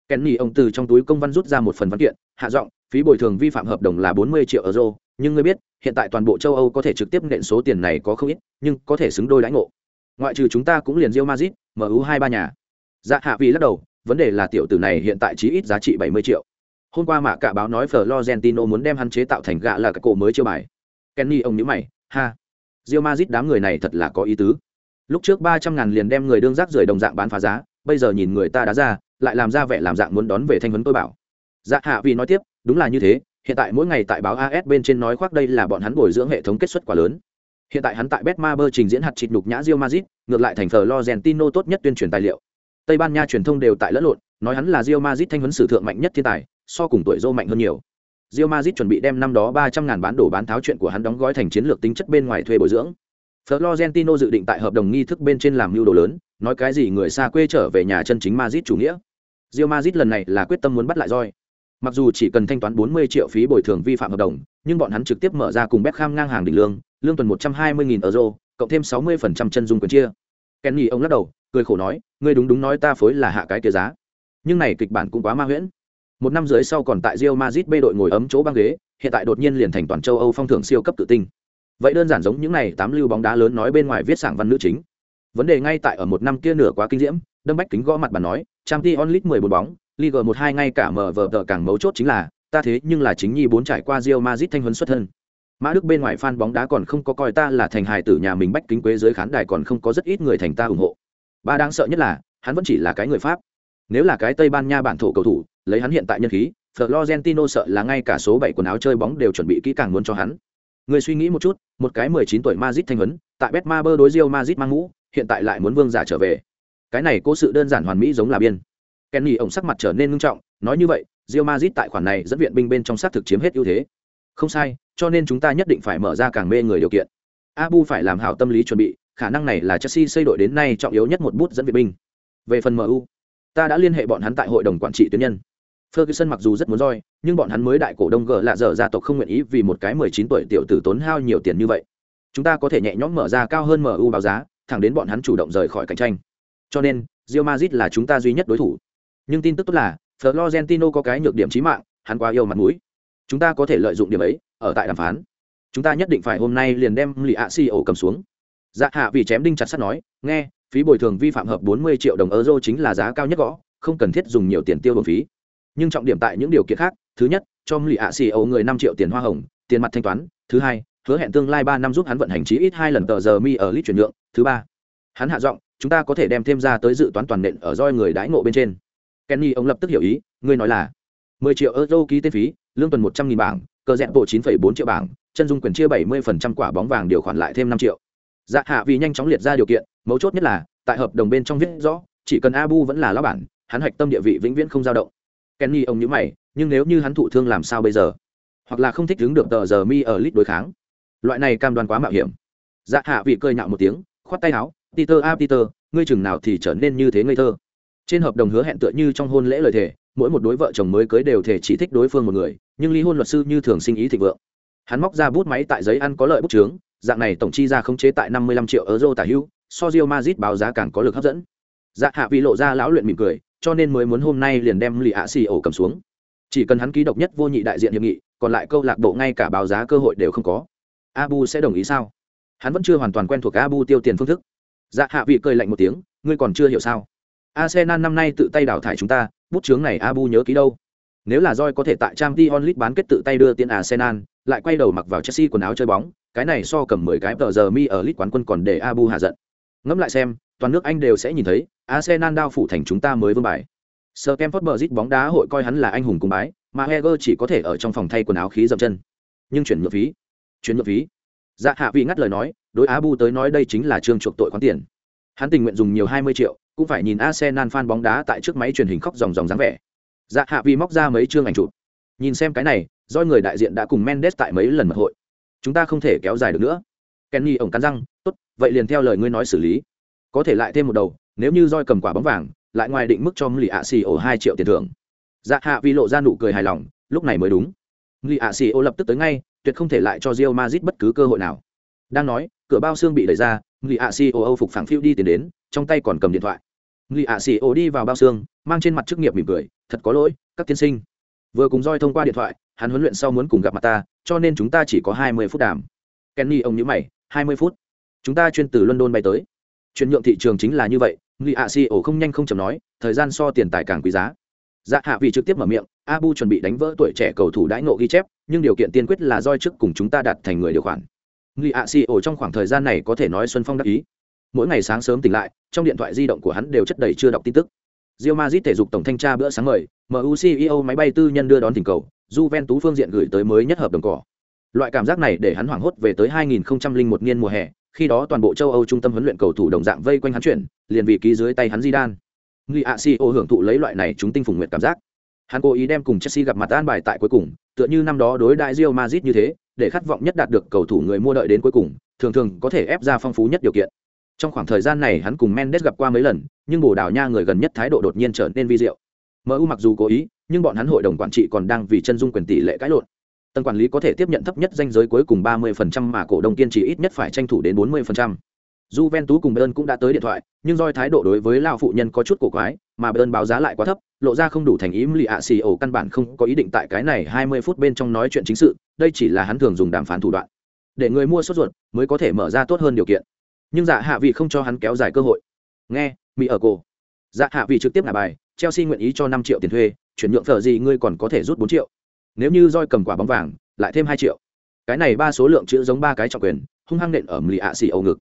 kenny ông từ trong túi công văn rút ra một phần văn kiện hạ giọng phí bồi thường vi phạm hợp đồng là bốn mươi triệu euro nhưng ngươi biết, hiện tại toàn bộ châu âu có thể trực tiếp nện số tiền này có không ít, nhưng có thể xứng đôi lãnh ngộ. Ngoại trừ chúng ta cũng liền rio mazit mu hai ba nhà. Dạ hạ vị lắc đầu, vấn đề là tiểu tử này hiện tại chỉ ít giá trị bảy mươi triệu. Hôm qua mạ cả báo nói florentino muốn đem hắn chế tạo thành gạ là cái cổ mới chiêu bài. Kenny ông nhữ mày, ha. Rio mazit đám người này thật là có ý tứ. Lúc trước ba trăm ngàn liền đem người đương rác rưởi đồng dạng bán phá giá, bây giờ nhìn người ta đá ra, lại làm ra vẻ làm dạng muốn đón về thanh vấn tôi bảo. Dạ hạ vì nói tiếp, đúng là như thế hiện tại mỗi ngày tại báo as bên trên nói khoác đây là bọn hắn bồi dưỡng hệ thống kết xuất quá lớn. Hiện tại hắn tại betmaber trình diễn hạt chịt đục nhã Real Madrid, ngược lại thành florentino tốt nhất tuyên truyền tài liệu. Tây ban nha truyền thông đều tại lẫn lộn nói hắn là Real Madrid thanh huấn sử thượng mạnh nhất thiên tài so cùng tuổi dô mạnh hơn nhiều. Real Madrid chuẩn bị đem năm đó ba trăm ngàn bán đổ bán tháo chuyện của hắn đóng gói thành chiến lược tính chất bên ngoài thuê bồi dưỡng. Florentino dự định tại hợp đồng nghi thức bên trên làm mưu đồ lớn nói cái gì người xa quê trở về nhà chân chính Madrid chủ nghĩa. Real Madrid lần này là quyết tâm muốn bắt lại roi mặc dù chỉ cần thanh toán 40 triệu phí bồi thường vi phạm hợp đồng, nhưng bọn hắn trực tiếp mở ra cùng Beckham ngang hàng đỉnh lương lương tuần 120.000 euro, cộng thêm 60% chân dung quyền chia. Kenny ông lắc đầu, cười khổ nói, ngươi đúng đúng nói ta phối là hạ cái kia giá. Nhưng này kịch bản cũng quá ma huyễn. Một năm dưới sau còn tại Real Madrid B đội ngồi ấm chỗ băng ghế, hiện tại đột nhiên liền thành toàn châu Âu phong thưởng siêu cấp tự tinh vậy đơn giản giống những này tám lưu bóng đá lớn nói bên ngoài viết sảng văn nữ chính. Vấn đề ngay tại ở một năm kia nửa quá kinh diễm, đâm bách kính gõ mặt bà nói trang t onlit mười bốn bóng Liga một hai ngay cả mở vở tờ càng mấu chốt chính là, ta thế nhưng là chính nhi bốn trải qua Real Madrid thanh huấn xuất thân. Mã Đức bên ngoài fan bóng đá còn không có coi ta là thành hài tử nhà mình bách kính quế dưới khán đài còn không có rất ít người thành ta ủng hộ. Ba đáng sợ nhất là, hắn vẫn chỉ là cái người Pháp. Nếu là cái Tây Ban Nha bản thổ cầu thủ, lấy hắn hiện tại nhân khí, Florentino sợ là ngay cả số 7 quần áo chơi bóng đều chuẩn bị kỹ càng muốn cho hắn. Người suy nghĩ một chút, một cái mười chín tuổi Madrid thanh huấn, tại Betmaber đối Real Madrid mang mũ, hiện tại lại muốn vương giả trở về. Cái này cố sự đơn giản hoàn mỹ giống là biên. Kenny ổng sắc mặt trở nên nghiêm trọng, nói như vậy, rio mazit tại khoản này dẫn viện binh bên trong sát thực chiếm hết ưu thế. Không sai, cho nên chúng ta nhất định phải mở ra càng mê người điều kiện. Abu phải làm hảo tâm lý chuẩn bị, khả năng này là Chelsea xây đội đến nay trọng yếu nhất một bút dẫn viện binh. Về phần MU, ta đã liên hệ bọn hắn tại hội đồng quản trị tuyến nhân. Ferguson mặc dù rất muốn roi, nhưng bọn hắn mới đại cổ đông gờ lạ dở gia tộc không nguyện ý vì một cái 19 tuổi tiểu tử tốn hao nhiều tiền như vậy. Chúng ta có thể nhẹ nhõm mở ra cao hơn MU báo giá, thẳng đến bọn hắn chủ động rời khỏi cạnh tranh. Cho nên, Real Madrid là chúng ta duy nhất đối thủ. Nhưng tin tức tốt là florentino có cái nhược điểm chí mạng hắn quá yêu mặt mũi. Chúng ta có thể lợi dụng điểm ấy ở tại đàm phán. Chúng ta nhất định phải hôm nay liền đem lì ạ xì ổ cầm xuống. Dạ hạ vì chém đinh chặt sắt nói nghe phí bồi thường vi phạm hợp 40 triệu đồng euro chính là giá cao nhất gõ không cần thiết dùng nhiều tiền tiêu bổng phí. Nhưng trọng điểm tại những điều kiện khác thứ nhất cho lì ạ xì ổ người 5 triệu tiền hoa hồng tiền mặt thanh toán thứ hai hứa hẹn tương lai ba năm giúp hắn vận hành chí ít hai lần tờ giờ mi ở Lit chuyển nhượng thứ ba hắn hạ giọng chúng ta có thể đem thêm ra tới dự toán toàn nện ở roi người đãi ngộ bên trên. Kenny, ông lập tức hiểu ý, ngươi nói là mười triệu euro ký tên phí, lương tuần một trăm nghìn bảng, cờ rẽ bộ chín phẩy bốn triệu bảng, chân dung quyền chia bảy mươi phần trăm quả bóng vàng điều khoản lại thêm năm triệu. Dạ hạ vì nhanh chóng liệt ra điều kiện, mấu chốt nhất là, tại hợp đồng bên trong viết rõ, chỉ cần abu vẫn là lão bản, hắn hạch tâm địa vị vĩnh viễn không dao động. Kenny, ông nhớ mày, nhưng nếu như hắn thụ thương làm sao bây giờ? Hoặc là không thích đứng được tờ giờ mi ở lit đối kháng? Loại này cam đoan quá mạo hiểm. Dạ hạ vị cười nhạo một tiếng, khoát tay áo peter a peter, ngươi chừng nào thì trở nên như thế ngây thơ? Trên hợp đồng hứa hẹn tựa như trong hôn lễ lời thề, mỗi một đối vợ chồng mới cưới đều thể chỉ thích đối phương một người, nhưng ly hôn luật sư như thường sinh ý thịnh vượng. Hắn móc ra bút máy tại giấy ăn có lợi bút trướng dạng này tổng chi ra không chế tại năm mươi lăm triệu euro tả hưu, so rio mazit báo giá càng có lực hấp dẫn. Dạ hạ vị lộ ra lão luyện mỉm cười, cho nên mới muốn hôm nay liền đem lì ạ xì ổ cầm xuống. Chỉ cần hắn ký độc nhất vô nhị đại diện hiệp nghị, còn lại câu lạc bộ ngay cả báo giá cơ hội đều không có. Abu sẽ đồng ý sao? Hắn vẫn chưa hoàn toàn quen thuộc abu tiêu tiền phương thức dạ hạ vị cười lạnh một tiếng ngươi còn chưa hiểu sao Arsenal năm nay tự tay đào thải chúng ta, bút chướng này Abu nhớ ký đâu. Nếu là Joy có thể tại Champions League bán kết tự tay đưa tiền Arsenal, lại quay đầu mặc vào Chelsea quần áo chơi bóng, cái này so cầm 10 cái tờ giờ mi ở League quán quân còn để Abu hạ giận. Ngẫm lại xem, toàn nước Anh đều sẽ nhìn thấy, Arsenal đao phủ thành chúng ta mới vương bài. Stamford Bridge bóng đá hội coi hắn là anh hùng cung bái, mà Heger chỉ có thể ở trong phòng thay quần áo khí dậm chân. Nhưng chuyển nhượng phí, chuyển nhượng phí. Dạ hạ vị ngắt lời nói, đối á bu tới nói đây chính là trương chuộc tội khoán tiền. Hắn tình nguyện dùng nhiều 20 triệu, cũng phải nhìn Arsenal fan bóng đá tại trước máy truyền hình khóc ròng ròng dáng vẻ. Dạ Hạ Vi móc ra mấy chương ảnh chụp. Nhìn xem cái này, do người đại diện đã cùng Mendes tại mấy lần mật hội. Chúng ta không thể kéo dài được nữa. Kenny ổng cắn răng, tốt, vậy liền theo lời ngươi nói xử lý. Có thể lại thêm một đầu, nếu như roi cầm quả bóng vàng, lại ngoài định mức cho Mli Asio 2 triệu tiền thưởng. Dạ Hạ Vi lộ ra nụ cười hài lòng, lúc này mới đúng. Mli ổ lập tức tới ngay, tuyệt không thể lại cho Real Madrid bất cứ cơ hội nào. Đang nói, cửa bao xương bị đẩy ra, Mli Acio phục phẳng phiu đi tiến đến, trong tay còn cầm điện thoại Ngụy Acio đi vào bao xương, mang trên mặt chức nghiệp mỉm cười, thật có lỗi, các tiên sinh. Vừa cùng roi thông qua điện thoại, hắn huấn luyện sau muốn cùng gặp mặt ta, cho nên chúng ta chỉ có hai mươi phút đàm. Kenny ông nhíu mày, hai mươi phút. Chúng ta chuyên từ London bay tới. Chuyển nhượng thị trường chính là như vậy, Ngụy Acio không nhanh không chậm nói, thời gian so tiền tài càng quý giá. Dạ hạ vị trực tiếp mở miệng, Abu chuẩn bị đánh vỡ tuổi trẻ cầu thủ đãi ngộ ghi chép, nhưng điều kiện tiên quyết là doi trước cùng chúng ta đạt thành người điều khoản. người ạ xì ổ trong khoảng thời gian này có thể nói xuân phong đắc ý mỗi ngày sáng sớm tỉnh lại trong điện thoại di động của hắn đều chất đầy chưa đọc tin tức Real Madrid thể dục tổng thanh tra bữa sáng mời, MU CEO máy bay tư nhân đưa đón thỉnh cầu, Juventus phương diện gửi tới mới nhất hợp đồng cỏ. Loại cảm giác này để hắn hoảng hốt về tới 2001 niên mùa hè, khi đó toàn bộ châu Âu trung tâm huấn luyện cầu thủ đồng dạng vây quanh hắn chuyển, liền vì ký dưới tay hắn Zidane. Người Asio hưởng thụ lấy loại này chúng tinh phùng nguyện cảm giác. Hắn cố ý đem cùng Chelsea gặp mặt an bài tại cuối cùng, tựa như năm đó đối đại Real Madrid như thế, để khát vọng nhất đạt được cầu thủ người mua đợi đến cuối cùng, thường thường có thể ép ra phong phú nhất điều kiện. Trong khoảng thời gian này hắn cùng Mendes gặp qua mấy lần, nhưng Bồ Đào Nha người gần nhất thái độ đột nhiên trở nên vi diệu. MU mặc dù cố ý, nhưng bọn hắn hội đồng quản trị còn đang vì chân dung quyền tỷ lệ cãi lộn. Tầng quản lý có thể tiếp nhận thấp nhất danh giới cuối cùng 30% mà cổ đông kiên trì ít nhất phải tranh thủ đến 40% j ven tú cùng Bayern cũng đã tới điện thoại, nhưng doi thái độ đối với lão phụ nhân có chút cổ quái, mà Bayern báo giá lại quá thấp, lộ ra không đủ thành ý lì ạ xì ổ căn bản không có ý định tại cái này 20 phút bên trong nói chuyện chính sự, đây chỉ là hắn thường dùng đàm phán thủ đoạn. Để người mua sốt ruột mới có thể mở ra tốt hơn điều kiện. Nhưng dạ hạ vị không cho hắn kéo dài cơ hội. Nghe, mỹ ở cổ. Dạ hạ vị trực tiếp là bài, Chelsea nguyện ý cho năm triệu tiền thuê, chuyển nhượng phở gì ngươi còn có thể rút bốn triệu. Nếu như roi cầm quả bóng vàng, lại thêm hai triệu. Cái này ba số lượng chữ giống ba cái trọng quyền, hung hăng nện ở lì ạ xì ổ ngực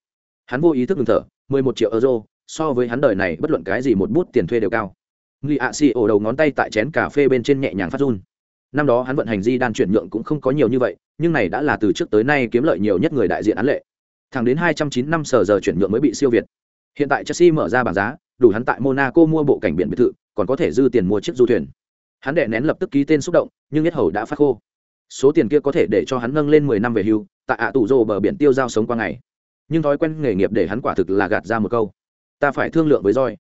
hắn vô ý thức ngừng thở 11 triệu euro, so với hắn đời này bất luận cái gì một bút tiền thuê đều cao. Nghi ạ xì ổ đầu ngón tay tại chén cà phê bên trên nhẹ nhàng phát run. Năm đó hắn vận hành di đan chuyển nhượng cũng không có nhiều như vậy, nhưng này đã là từ trước tới nay kiếm lợi nhiều nhất người đại diện án lệ. Thẳng đến 209 năm sở giờ chuyển nhượng mới bị siêu việt. Hiện tại chelsea mở ra bảng giá, đủ hắn tại monaco mua bộ cảnh biển biệt thự, còn có thể dư tiền mua chiếc du thuyền. Hắn đệ nén lập tức ký tên xúc động, nhưng nhất hầu đã phát khô. Số tiền kia có thể để cho hắn nâng lên 10 năm về hưu, tại ạ tủ rồ bờ biển tiêu giao sống qua ngày nhưng thói quen nghề nghiệp để hắn quả thực là gạt ra một câu. Ta phải thương lượng với roi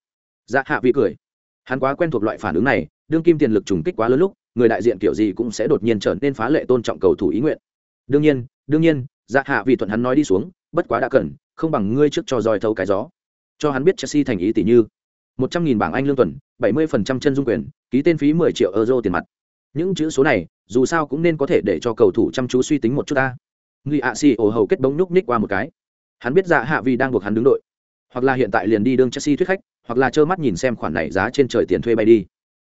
dạ hạ vị cười. Hắn quá quen thuộc loại phản ứng này, đương kim tiền lực trùng kích quá lớn lúc, người đại diện kiểu gì cũng sẽ đột nhiên trở nên phá lệ tôn trọng cầu thủ ý nguyện. Đương nhiên đương nhiên dạ hạ vị thuận hắn nói đi xuống, bất quá đã cần, không bằng ngươi trước cho roi thâu cái gió. Cho hắn biết chelsea thành ý tỷ như. Một trăm nghìn bảng anh lương tuần, bảy mươi phần trăm chân dung quyền, ký tên phí mười triệu euro tiền mặt. Những chữ số này, dù sao cũng nên có thể để cho cầu thủ chăm chú suy tính một chút ta. Người ạ xì ổ hầu kết bóng núc ních qua một cái hắn biết dạ hạ vì đang buộc hắn đứng đội. Hoặc là hiện tại liền đi đương chelsea thuyết khách, hoặc là trơ mắt nhìn xem khoản này giá trên trời tiền thuê bay đi.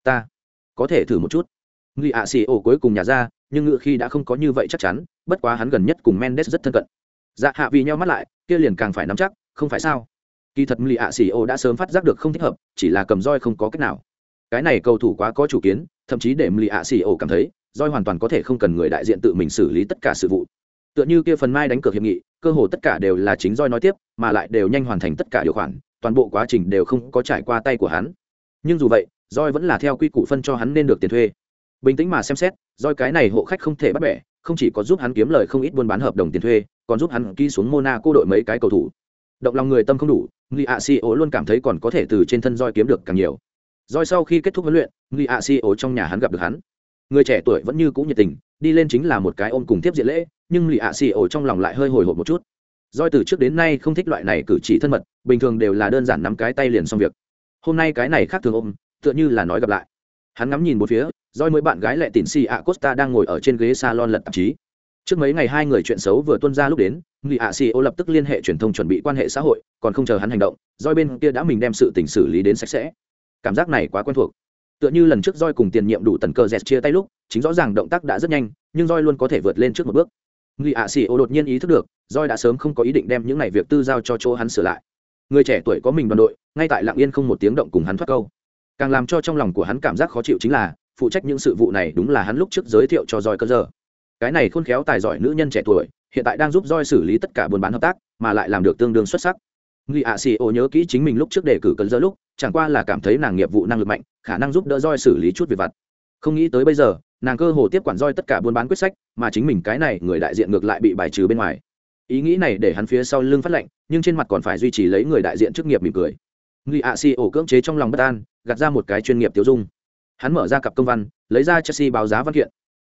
Ta có thể thử một chút. Người ạ xì ổ cuối cùng nhà ra, nhưng ngự khi đã không có như vậy chắc chắn, bất quá hắn gần nhất cùng mendes rất thân cận. Dạ hạ vì nhau mắt lại, kia liền càng phải nắm chắc, không phải sao? Kỳ thật lì ạ xì ô đã sớm phát giác được không thích hợp, chỉ là cầm roi không có cách nào. Cái này cầu thủ quá có chủ kiến, thậm chí để lì ạ xì ô cảm thấy, roi hoàn toàn có thể không cần người đại diện tự mình xử lý tất cả sự vụ. Tựa như kia phần mai đánh cược hiệp nghị cơ hồ tất cả đều là chính roi nói tiếp, mà lại đều nhanh hoàn thành tất cả điều khoản, toàn bộ quá trình đều không có trải qua tay của hắn. Nhưng dù vậy, roi vẫn là theo quy củ phân cho hắn nên được tiền thuê. Bình tĩnh mà xem xét, roi cái này hộ khách không thể bắt bẻ, không chỉ có giúp hắn kiếm lời không ít buôn bán hợp đồng tiền thuê, còn giúp hắn ký xuống monaco đội mấy cái cầu thủ. Động lòng người tâm không đủ người ạ si ố luôn cảm thấy còn có thể từ trên thân roi kiếm được càng nhiều. Roi sau khi kết thúc huấn luyện người ạ si ố trong nhà hắn gặp được hắn người trẻ tuổi vẫn như cũ nhiệt tình, đi lên chính là một cái ôm cùng tiếp diện lễ, nhưng lì ạ xì ổ trong lòng lại hơi hồi hộp một chút. Doi từ trước đến nay không thích loại này cử chỉ thân mật, bình thường đều là đơn giản nắm cái tay liền xong việc. Hôm nay cái này khác thường ôm, tựa như là nói gặp lại. Hắn ngắm nhìn một phía doi mới bạn gái lệ tịn xì ạ costa đang ngồi ở trên ghế salon lật tạp chí. Trước mấy ngày hai người chuyện xấu vừa tuân ra lúc đến lì ạ xì ô lập tức liên hệ truyền thông chuẩn bị quan hệ xã hội, còn không chờ hắn hành động doi bên kia đã mình đem sự tình xử lý đến sạch sẽ. Cảm giác này quá quen thuộc tựa như lần trước roi cùng tiền nhiệm đủ tần cờ dẹt chia tay lúc, chính rõ ràng động tác đã rất nhanh, nhưng roi luôn có thể vượt lên trước một bước. Người ạ xì ô đột nhiên ý thức được, roi đã sớm không có ý định đem những này việc tư giao cho chỗ hắn sửa lại. Người trẻ tuổi có mình đoàn đội, ngay tại lạng yên không một tiếng động cùng hắn thoát câu. Càng làm cho trong lòng của hắn cảm giác khó chịu chính là, phụ trách những sự vụ này đúng là hắn lúc trước giới thiệu cho roi cơ giờ. Cái này khôn khéo tài giỏi nữ nhân trẻ tuổi, hiện tại đang giúp roi xử lý tất cả buôn bán hợp tác, mà lại làm được tương đương xuất sắc. Ngụy ạ xì ô nhớ kỹ chính mình lúc trước đề cử cần giờ lúc, chẳng qua là cảm thấy nàng nghiệp vụ năng lực mạnh, khả năng giúp đỡ roi xử lý chút việc vặt. Không nghĩ tới bây giờ, nàng cơ hồ tiếp quản roi tất cả buôn bán quyết sách, mà chính mình cái này người đại diện ngược lại bị bài trừ bên ngoài. Ý nghĩ này để hắn phía sau lưng phát lệnh, nhưng trên mặt còn phải duy trì lấy người đại diện chức nghiệp mỉm cười. Người ạ xì ổ cưỡng chế trong lòng bất an, gạt ra một cái chuyên nghiệp tiêu dung. Hắn mở ra cặp công văn, lấy ra chelsea báo giá văn kiện.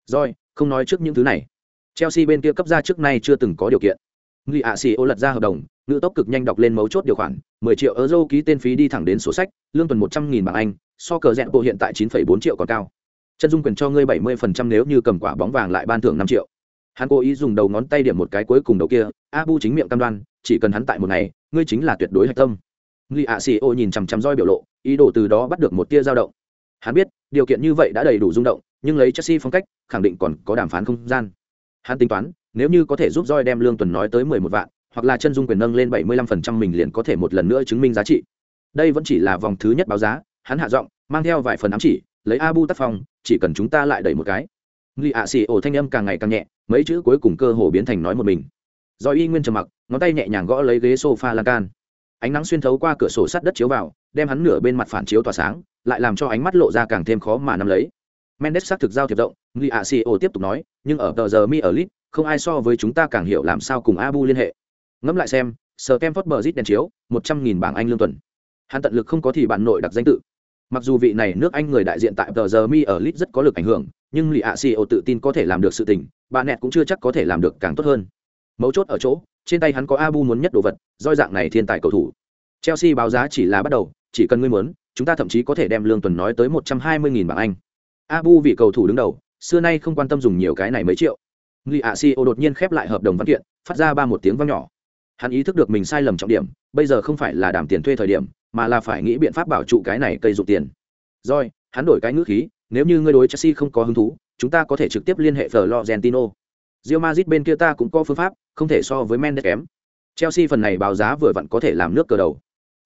Roi không nói trước những thứ này. Chelsea bên kia cấp ra trước nay chưa từng có điều kiện người ạ xì ô lật ra hợp đồng ngữ tốc cực nhanh đọc lên mấu chốt điều khoản 10 triệu euro ký tên phí đi thẳng đến sổ sách lương tuần 100.000 bảng anh so cờ rẹn bộ hiện tại 9,4 triệu còn cao chân dung quyền cho ngươi 70% nếu như cầm quả bóng vàng lại ban thưởng 5 triệu hắn cố ý dùng đầu ngón tay điểm một cái cuối cùng đầu kia abu chính miệng cam đoan chỉ cần hắn tại một ngày ngươi chính là tuyệt đối hạch tâm Li A xì ô nhìn chằm chằm roi biểu lộ, ý đồ từ đó bắt được một tia dao động. Hắn biết, điều kiện như vậy đã đầy đủ rung động, nhưng lấy Chelsea phong cách, khẳng định còn có đàm phán không gian. Hắn tính toán, nếu như có thể giúp roi đem lương tuần nói tới 11 vạn, hoặc là chân dung quyền nâng lên 75% mình liền có thể một lần nữa chứng minh giá trị. Đây vẫn chỉ là vòng thứ nhất báo giá, hắn hạ giọng, mang theo vài phần ám chỉ lấy abu tác phong chỉ cần chúng ta lại đẩy một cái. Nghi ạ xì ổ thanh âm càng ngày càng nhẹ mấy chữ cuối cùng cơ hồ biến thành nói một mình. Do y nguyên trầm mặc ngón tay nhẹ nhàng gõ lấy ghế sofa lan can. Ánh nắng xuyên thấu qua cửa sổ sắt đất chiếu vào đem hắn nửa bên mặt phản chiếu tỏa sáng lại làm cho ánh mắt lộ ra càng thêm khó mà nắm lấy. Mendes xác thực giao thiệp rộng nghi ạ xì ổ tiếp tục nói nhưng ở tờ giờ mi ở lit không ai so với chúng ta càng hiểu làm sao cùng abu liên hệ. Ngẫm lại xem sờ kem phớt bờ rít đèn chiếu, một trăm nghìn bảng anh lương tuần. Hắn tận lực không có thì bạn nội đặc danh tự. Mặc dù vị này nước anh người đại diện tại tờ giờ mi ở lit rất có lực ảnh hưởng, nhưng lì ạ xì ô tự tin có thể làm được sự tình, bà nẹt cũng chưa chắc có thể làm được càng tốt hơn. Mấu chốt ở chỗ, trên tay hắn có abu muốn nhất đồ vật doi dạng này thiên tài cầu thủ. Chelsea báo giá chỉ là bắt đầu, chỉ cần ngươi muốn, chúng ta thậm chí có thể đem lương tuần nói tới một trăm hai mươi nghìn bảng anh. Abu vị cầu thủ đứng đầu, xưa nay không quan tâm dùng nhiều cái này mấy triệu. Ngụy ạ Si đột nhiên khép lại hợp đồng văn kiện, phát ra ba một tiếng vang nhỏ. Hắn ý thức được mình sai lầm trọng điểm, bây giờ không phải là đảm tiền thuê thời điểm, mà là phải nghĩ biện pháp bảo trụ cái này cây dụng tiền. Rồi, hắn đổi cái ngữ khí, nếu như ngươi đối chelsea không có hứng thú, chúng ta có thể trực tiếp liên hệ florentino. Real Madrid bên kia ta cũng có phương pháp, không thể so với mendes kém. Chelsea phần này báo giá vừa vặn có thể làm nước cờ đầu.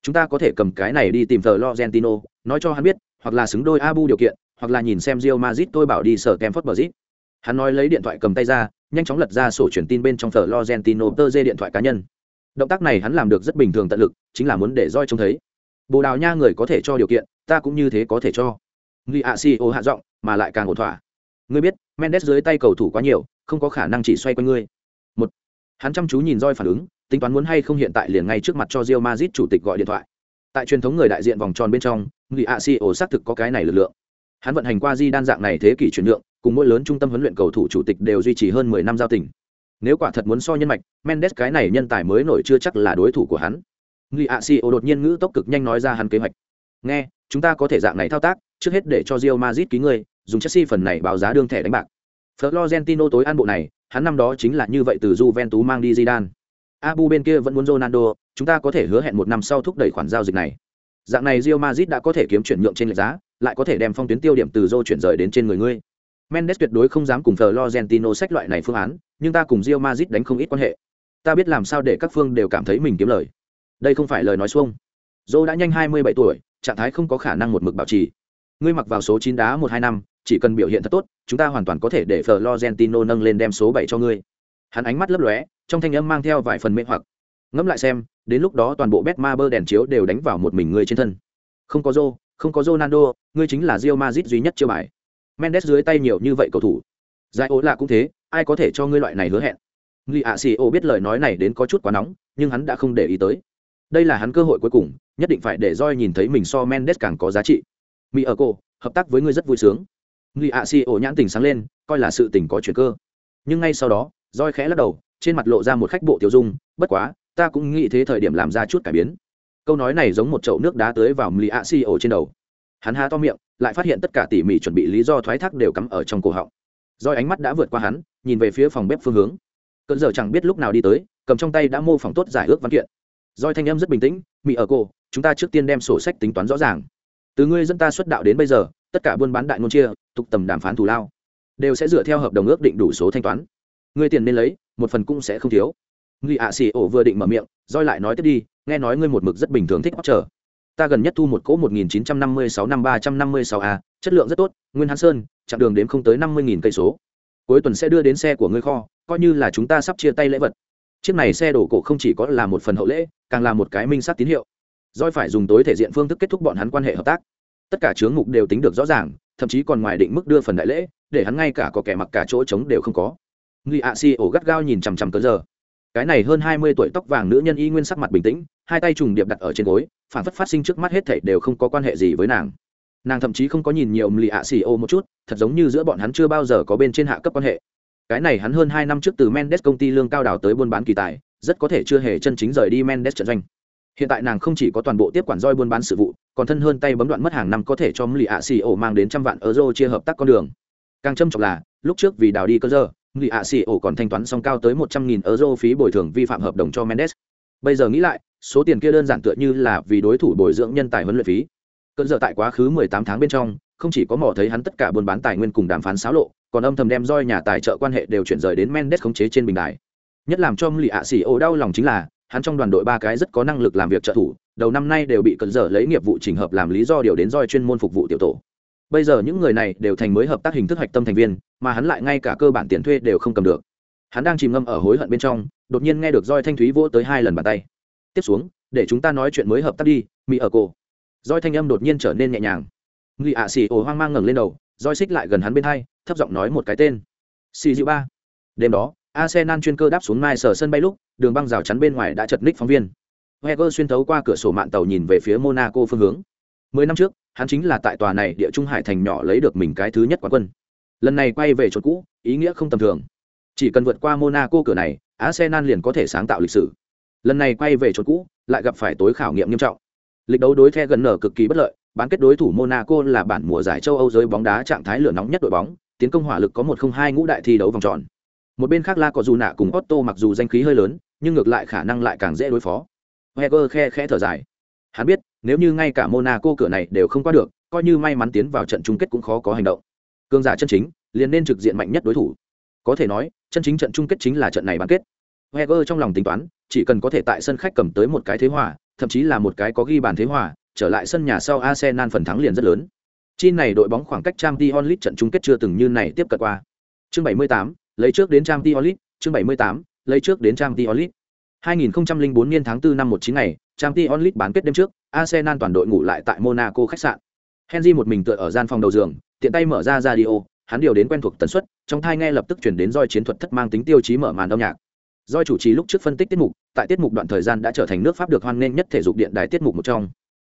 Chúng ta có thể cầm cái này đi tìm florentino, nói cho hắn biết, hoặc là xứng đôi abu điều kiện, hoặc là nhìn xem Real Madrid tôi bảo đi sở Campfort Bridge. Hắn nói lấy điện thoại cầm tay ra, nhanh chóng lật ra sổ truyền tin bên trong tờ Lo Gentino tơ dê điện thoại cá nhân. Động tác này hắn làm được rất bình thường tận lực chính là muốn để roi trông thấy. Bồ đào nha người có thể cho điều kiện ta cũng như thế có thể cho. Người ạ xì ô hạ giọng mà lại càng ổn thỏa. Ngươi biết mendes dưới tay cầu thủ quá nhiều không có khả năng chỉ xoay quanh ngươi. Một hắn chăm chú nhìn roi phản ứng tính toán muốn hay không hiện tại liền ngay trước mặt cho rio mazit chủ tịch gọi điện thoại. Tại truyền thống người đại diện vòng tròn bên trong người ạ xì ô xác thực có cái này lực lượng hắn vận hành qua di đan dạng này thế kỷ chuyển nhượng, cùng mỗi lớn trung tâm huấn luyện cầu thủ chủ tịch đều duy trì hơn mười năm giao tình. Nếu quả thật muốn so nhân mạch, mendes cái này nhân tài mới nổi chưa chắc là đối thủ của hắn. Người ạ xì ô đột nhiên ngữ tốc cực nhanh nói ra hắn kế hoạch. Nghe, chúng ta có thể dạng này thao tác, trước hết để cho rio mazit ký người dùng chelsea phần này báo giá đương thẻ đánh bạc. Florentino tối an bộ này, hắn năm đó chính là như vậy từ juventus mang đi zidane. Abu bên kia vẫn muốn ronaldo, chúng ta có thể hứa hẹn một năm sau thúc đẩy khoản giao dịch này. Dạng này rio mazit đã có thể kiếm chuyển nhượng trên lệch giá lại có thể đem phong tuyến tiêu điểm từ dô chuyển rời đến trên người ngươi mendes tuyệt đối không dám cùng florentino sách loại này phương án nhưng ta cùng Real Madrid đánh không ít quan hệ. Ta biết làm sao để các phương đều cảm thấy mình kiếm lời. Đây không phải lời nói xuông. Zô đã nhanh 27 tuổi, trạng thái không có khả năng một mực bảo trì. Ngươi mặc vào số 9 đá 1-2 năm, chỉ cần biểu hiện thật tốt, chúng ta hoàn toàn có thể để Florentino nâng lên đem số 7 cho ngươi. Hắn ánh mắt lấp lóe, trong thanh âm mang theo vài phần mê hoặc. Ngẫm lại xem, đến lúc đó toàn bộ Betmaber đèn chiếu đều đánh vào một mình ngươi trên thân. Không có Zô, không có Ronaldo, ngươi chính là Real Madrid duy nhất chiêu bài. Mendes dưới tay nhiều như vậy cầu thủ. Giải ố là cũng thế, ai có thể cho ngươi loại này hứa hẹn? Lý ạ biết lời nói này đến có chút quá nóng nhưng hắn đã không để ý tới. Đây là hắn cơ hội cuối cùng nhất định phải để roi nhìn thấy mình so mendes càng có giá trị. Mỹ ở cô hợp tác với ngươi rất vui sướng. Lý ạ nhãn tình sáng lên coi là sự tình có chuyện cơ. Nhưng ngay sau đó roi khẽ lắc đầu trên mặt lộ ra một khách bộ tiêu dung bất quá ta cũng nghĩ thế thời điểm làm ra chút cải biến câu nói này giống một chậu nước đá tới vào Lý ạ xì ổ trên đầu. Hắn há to miệng, lại phát hiện tất cả tỉ mỉ chuẩn bị lý do thoái thác đều cắm ở trong cổ họng. Roi ánh mắt đã vượt qua hắn, nhìn về phía phòng bếp phương hướng. Cơn giờ chẳng biết lúc nào đi tới, cầm trong tay đã mô phỏng tốt giải ước văn kiện. Doi thanh em rất bình tĩnh mỹ ở cô chúng ta trước tiên đem sổ sách tính toán rõ ràng. Từ ngươi dân ta xuất đạo đến bây giờ, tất cả buôn bán đại ngôn chia, tục tầm đàm phán thù lao, đều sẽ dựa theo hợp đồng ước định đủ số thanh toán. Ngươi tiền nên lấy, một phần cũng sẽ không thiếu. Ngươi ạ xì ổ vừa định mở miệng roi lại nói tiếp đi nghe nói ngươi một mực rất bình thường thích óc trở, ta gần nhất thu một cỗ 1956 năm 356 a chất lượng rất tốt nguyên hán sơn chặng đường đến không tới 50.000 cây số. Cuối tuần sẽ đưa đến xe của ngươi kho coi như là chúng ta sắp chia tay lễ vật. Chiếc này xe đổ cổ không chỉ có là một phần hậu lễ càng là một cái minh sát tín hiệu. Doi phải dùng tối thể diện phương thức kết thúc bọn hắn quan hệ hợp tác. Tất cả chướng mục đều tính được rõ ràng thậm chí còn ngoài định mức đưa phần đại lễ để hắn ngay cả có kẻ mặc cả chỗ trống đều không có. Người ạ Si ổ gắt gao nhìn chằm chằm cớ giờ cái này hơn hai mươi tuổi tóc vàng nữ nhân y nguyên sắc mặt bình tĩnh, hai tay trùng điệp đặt ở trên gối, phản phất phát sinh trước mắt hết thảy đều không có quan hệ gì với nàng. Nàng thậm chí không có nhìn nhiều lì ạ xì ô một chút, thật giống như giữa bọn hắn chưa bao giờ có bên trên hạ cấp quan hệ. Cái này hắn hơn hai năm trước từ mendes công ty lương cao đào tới buôn bán kỳ tài, rất có thể chưa hề chân chính rời đi mendes trận doanh. Hiện tại nàng không chỉ có toàn bộ tiếp quản roi buôn bán sự vụ, còn thân hơn tay bấm đoạn mất hàng năm có thể cho lì ạ xì ô mang đến trăm vạn euro chia hợp tác con đường. Càng trâm trọng là, lúc trước vì đào đi cơ giờ lì ạ xì ổ còn thanh toán song cao tới một trăm nghìn euro phí bồi thường vi phạm hợp đồng cho mendes. Bây giờ nghĩ lại, số tiền kia đơn giản tựa như là vì đối thủ bồi dưỡng nhân tài huấn luyện phí. Cơn giờ tại quá khứ mười tám tháng bên trong, không chỉ có mò thấy hắn tất cả buôn bán tài nguyên cùng đàm phán xáo lộ, còn âm thầm đem roi nhà tài trợ quan hệ đều chuyển rời đến mendes khống chế trên bình đài. Nhất làm cho lì ạ xì ổ đau lòng chính là, hắn trong đoàn đội ba cái rất có năng lực làm việc trợ thủ, đầu năm nay đều bị cơn dở lấy nghiệp vụ trình hợp làm lý do điều đến roi chuyên môn phục vụ tiểu tổ bây giờ những người này đều thành mới hợp tác hình thức hạch tâm thành viên, mà hắn lại ngay cả cơ bản tiền thuê đều không cầm được. Hắn đang chìm ngâm ở hối hận bên trong, đột nhiên nghe được roi thanh thúy vỗ tới hai lần bàn tay. Tiếp xuống, để chúng ta nói chuyện mới hợp tác đi mỹ ở cổ. Roi thanh âm đột nhiên trở nên nhẹ nhàng. Người ạ xì ổ hoang mang ngẩng lên đầu roi xích lại gần hắn bên hai, thấp giọng nói một cái tên. Xì dịu ba. Đêm đó, arsenal chuyên cơ đáp xuống mai sở sân bay lúc, đường băng rào chắn bên ngoài đã chật ních phóng viên. Heger xuyên thấu qua cửa sổ mạng tàu nhìn về phía monaco phương hướng. Mười năm trước hắn chính là tại tòa này địa trung hải thành nhỏ lấy được mình cái thứ nhất quán quân. Lần này quay về chỗ cũ, ý nghĩa không tầm thường. Chỉ cần vượt qua monaco cửa này, arsenal liền có thể sáng tạo lịch sử. Lần này quay về chỗ cũ, lại gặp phải tối khảo nghiệm nghiêm trọng. Lịch đấu đối the gần nở cực kỳ bất lợi, bán kết đối thủ monaco là bản mùa giải châu âu giới bóng đá trạng thái lửa nóng nhất đội bóng, tiến công hỏa lực có một không hai ngũ đại thi đấu vòng tròn. Một bên khác la có dù nạ cùng otto mặc dù danh khí hơi lớn, nhưng ngược lại khả năng lại càng dễ đối phó. Heger khe khẽ thở dài. Hắn biết nếu như ngay cả monaco cửa này đều không qua được coi như may mắn tiến vào trận chung kết cũng khó có hành động. Cương giả chân chính liền nên trực diện mạnh nhất đối thủ. Có thể nói chân chính trận chung kết chính là trận này bán kết. Heger trong lòng tính toán chỉ cần có thể tại sân khách cầm tới một cái thế hòa thậm chí là một cái có ghi bàn thế hòa trở lại sân nhà sau arsenal phần thắng liền rất lớn. Chi này đội bóng khoảng cách Champions League trận chung kết chưa từng như này tiếp cận qua. Chương 78, lấy trước đến Champions League, chương 78, lấy trước đến Champions League. 2004 niên tháng 4 năm 19 ngày trang League bán kết đêm trước, arsenal toàn đội ngủ lại tại monaco khách sạn. Henry một mình tựa ở gian phòng đầu giường, tiện tay mở ra radio, hắn điều đến quen thuộc tần suất, trong thai nghe lập tức chuyển đến roi chiến thuật thất mang tính tiêu chí mở màn âm nhạc. Doi chủ trì lúc trước phân tích tiết mục, tại tiết mục đoạn thời gian đã trở thành nước pháp được hoan nghênh nhất thể dục điện đài tiết mục một trong.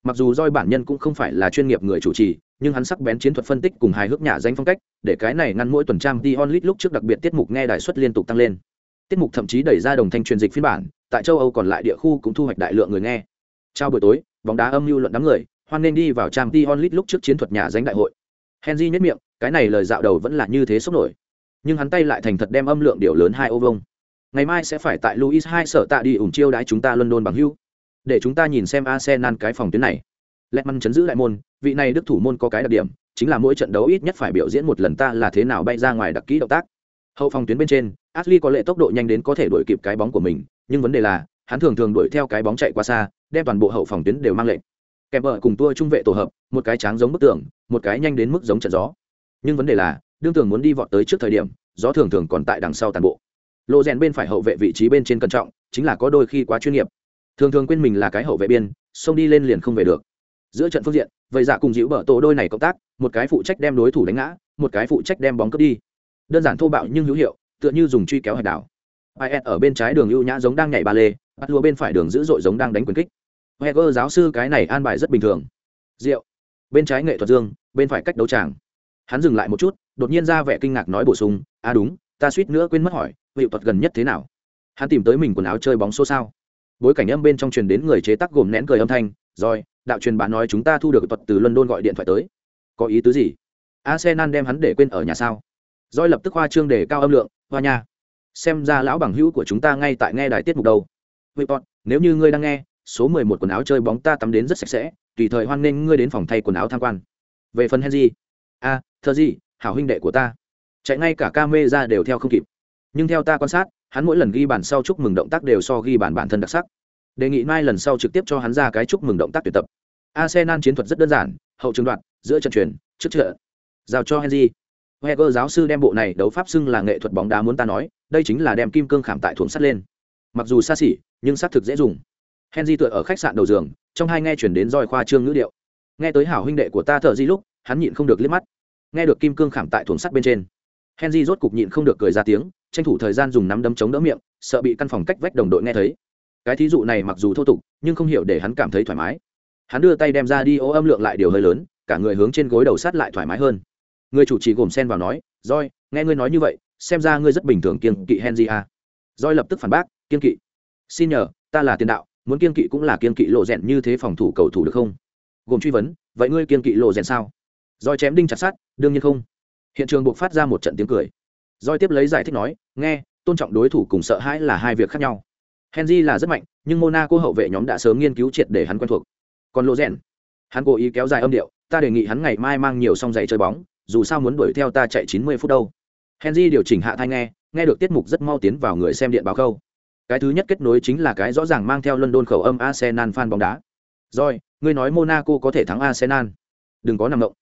Mặc dù doi bản nhân cũng không phải là chuyên nghiệp người chủ trì, nhưng hắn sắc bén chiến thuật phân tích cùng hài hước nhà danh phong cách, để cái này ngăn mỗi tuần trang Dion onlit lúc trước đặc biệt tiết mục nghe đài suất liên tục tăng lên tiết mục thậm chí đẩy ra đồng thanh truyền dịch phiên bản tại châu âu còn lại địa khu cũng thu hoạch đại lượng người nghe trao buổi tối bóng đá âm mưu luận đám người hoan nên đi vào trang t onlit lúc trước chiến thuật nhà danh đại hội henry nhất miệng cái này lời dạo đầu vẫn là như thế sốc nổi nhưng hắn tay lại thành thật đem âm lượng điều lớn hai ô vông ngày mai sẽ phải tại Luis hai sở tạ đi ủng chiêu đãi chúng ta London bằng hưu. Để chúng ta nhìn xem Arsenal cái phòng tuyến này. Letman chấn giữ lại môn, vị này đức thủ môn có cái đặc điểm, chính là mỗi trận đấu ít nhất phải biểu diễn một lần ta là thế nào bay ra ngoài đặc kỹ động tác. Hậu phòng tuyến bên trên, Ashley có lệ tốc độ nhanh đến có thể đuổi kịp cái bóng của mình, nhưng vấn đề là, hắn thường thường đuổi theo cái bóng chạy qua xa, đem toàn bộ hậu phòng tuyến đều mang lệnh. Kèm vợ cùng tua trung vệ tổ hợp, một cái tráng giống bức tường, một cái nhanh đến mức giống trận gió. Nhưng vấn đề là, đương thường muốn đi vọt tới trước thời điểm, gió thường thường còn tại đằng sau toàn bộ lộ rèn bên phải hậu vệ vị trí bên trên cẩn trọng chính là có đôi khi quá chuyên nghiệp thường thường quên mình là cái hậu vệ biên xông đi lên liền không về được giữa trận phương diện vậy dạ cùng dĩu bở tổ đôi này cộng tác một cái phụ trách đem đối thủ đánh ngã một cái phụ trách đem bóng cướp đi đơn giản thô bạo nhưng hữu hiệu, tựa như dùng truy kéo hải đảo. Is ở bên trái đường ưu nhã giống đang nhảy ba lê, bắt lúa bên phải đường dữ dội giống đang đánh quyền kích. Heger giáo sư cái này an bài rất bình thường. Rượu. Bên trái nghệ thuật dương, bên phải cách đấu tràng. Hắn dừng lại một chút, đột nhiên ra vẻ kinh ngạc nói bổ sung à đúng, ta suýt nữa quên mất hỏi hiệu thuật gần nhất thế nào? Hắn tìm tới mình quần áo chơi bóng xô sao. Bối cảnh âm bên trong truyền đến người chế tác gồm nén cười âm thanh, rồi, đạo truyền bá nói chúng ta thu được thuật từ london gọi điện thoại tới. Có ý tứ gì? Arsenal đem hắn để quên ở nhà sao? Rồi lập tức hoa trương để cao âm lượng hoa nha xem ra lão bằng hữu của chúng ta ngay tại nghe đài tiết mục đầu vậy bọn nếu như ngươi đang nghe số mười một quần áo chơi bóng ta tắm đến rất sạch sẽ tùy thời hoan nghênh ngươi đến phòng thay quần áo tham quan. Về phần henry? A à, thơ gì hảo huynh đệ của ta. Chạy ngay cả ca mê ra đều theo không kịp. Nhưng theo ta quan sát hắn mỗi lần ghi bản sau chúc mừng động tác đều so ghi bản bản thân đặc sắc. Đề nghị mai lần sau trực tiếp cho hắn ra cái chúc mừng động tác tuyệt tập. Arsenal chiến thuật rất đơn giản hậu trường đoạn giữa trận truyền trước trận giao cho henry. Wenger giáo sư đem bộ này đấu pháp xưng là nghệ thuật bóng đá muốn ta nói, đây chính là đem kim cương khảm tại thuồng sắt lên. Mặc dù xa xỉ, nhưng xác thực dễ dùng. Henry tựa ở khách sạn đầu giường, trong hai nghe chuyển đến roi khoa trương ngữ điệu. Nghe tới hảo huynh đệ của ta thở di lúc, hắn nhịn không được liếc mắt. Nghe được kim cương khảm tại thuồng sắt bên trên, henry rốt cục nhịn không được cười ra tiếng, tranh thủ thời gian dùng nắm đấm chống đỡ miệng, sợ bị căn phòng cách vách đồng đội nghe thấy. Cái thí dụ này mặc dù thô tục, nhưng không hiểu để hắn cảm thấy thoải mái. Hắn đưa tay đem ra đi ô âm lượng lại điều hơi lớn, cả người hướng trên gối đầu sát lại thoải mái hơn người chủ trì gồm sen vào nói roi nghe ngươi nói như vậy xem ra ngươi rất bình thường kiên kỵ henry à. a roi lập tức phản bác kiên kỵ. Xin nhờ ta là tiền đạo muốn kiên kỵ cũng là kiên kỵ lộ rèn như thế phòng thủ cầu thủ được không? Gồm truy vấn vậy ngươi kiên kỵ lộ rèn sao? Roi chém đinh chặt sát đương nhiên không. Hiện trường buộc phát ra một trận tiếng cười. Roi tiếp lấy giải thích nói, nghe, tôn trọng đối thủ cùng sợ hãi là hai việc khác nhau. Henry là rất mạnh, nhưng Monaco hậu vệ nhóm đã sớm nghiên cứu triệt để hắn quen thuộc. Còn lộ Rèn, hắn cố ý kéo dài âm điệu, ta đề nghị hắn ngày mai mang nhiều song giày chơi bóng, dù sao muốn đuổi theo ta chạy 90 phút đâu. Henry điều chỉnh hạ thanh nghe, nghe được tiết mục rất mau tiến vào người xem điện báo khâu. Cái thứ nhất kết nối chính là cái rõ ràng mang theo London khẩu âm Arsenal fan bóng đá. rồi ngươi nói monaco có thể thắng arsenal đừng có nằm động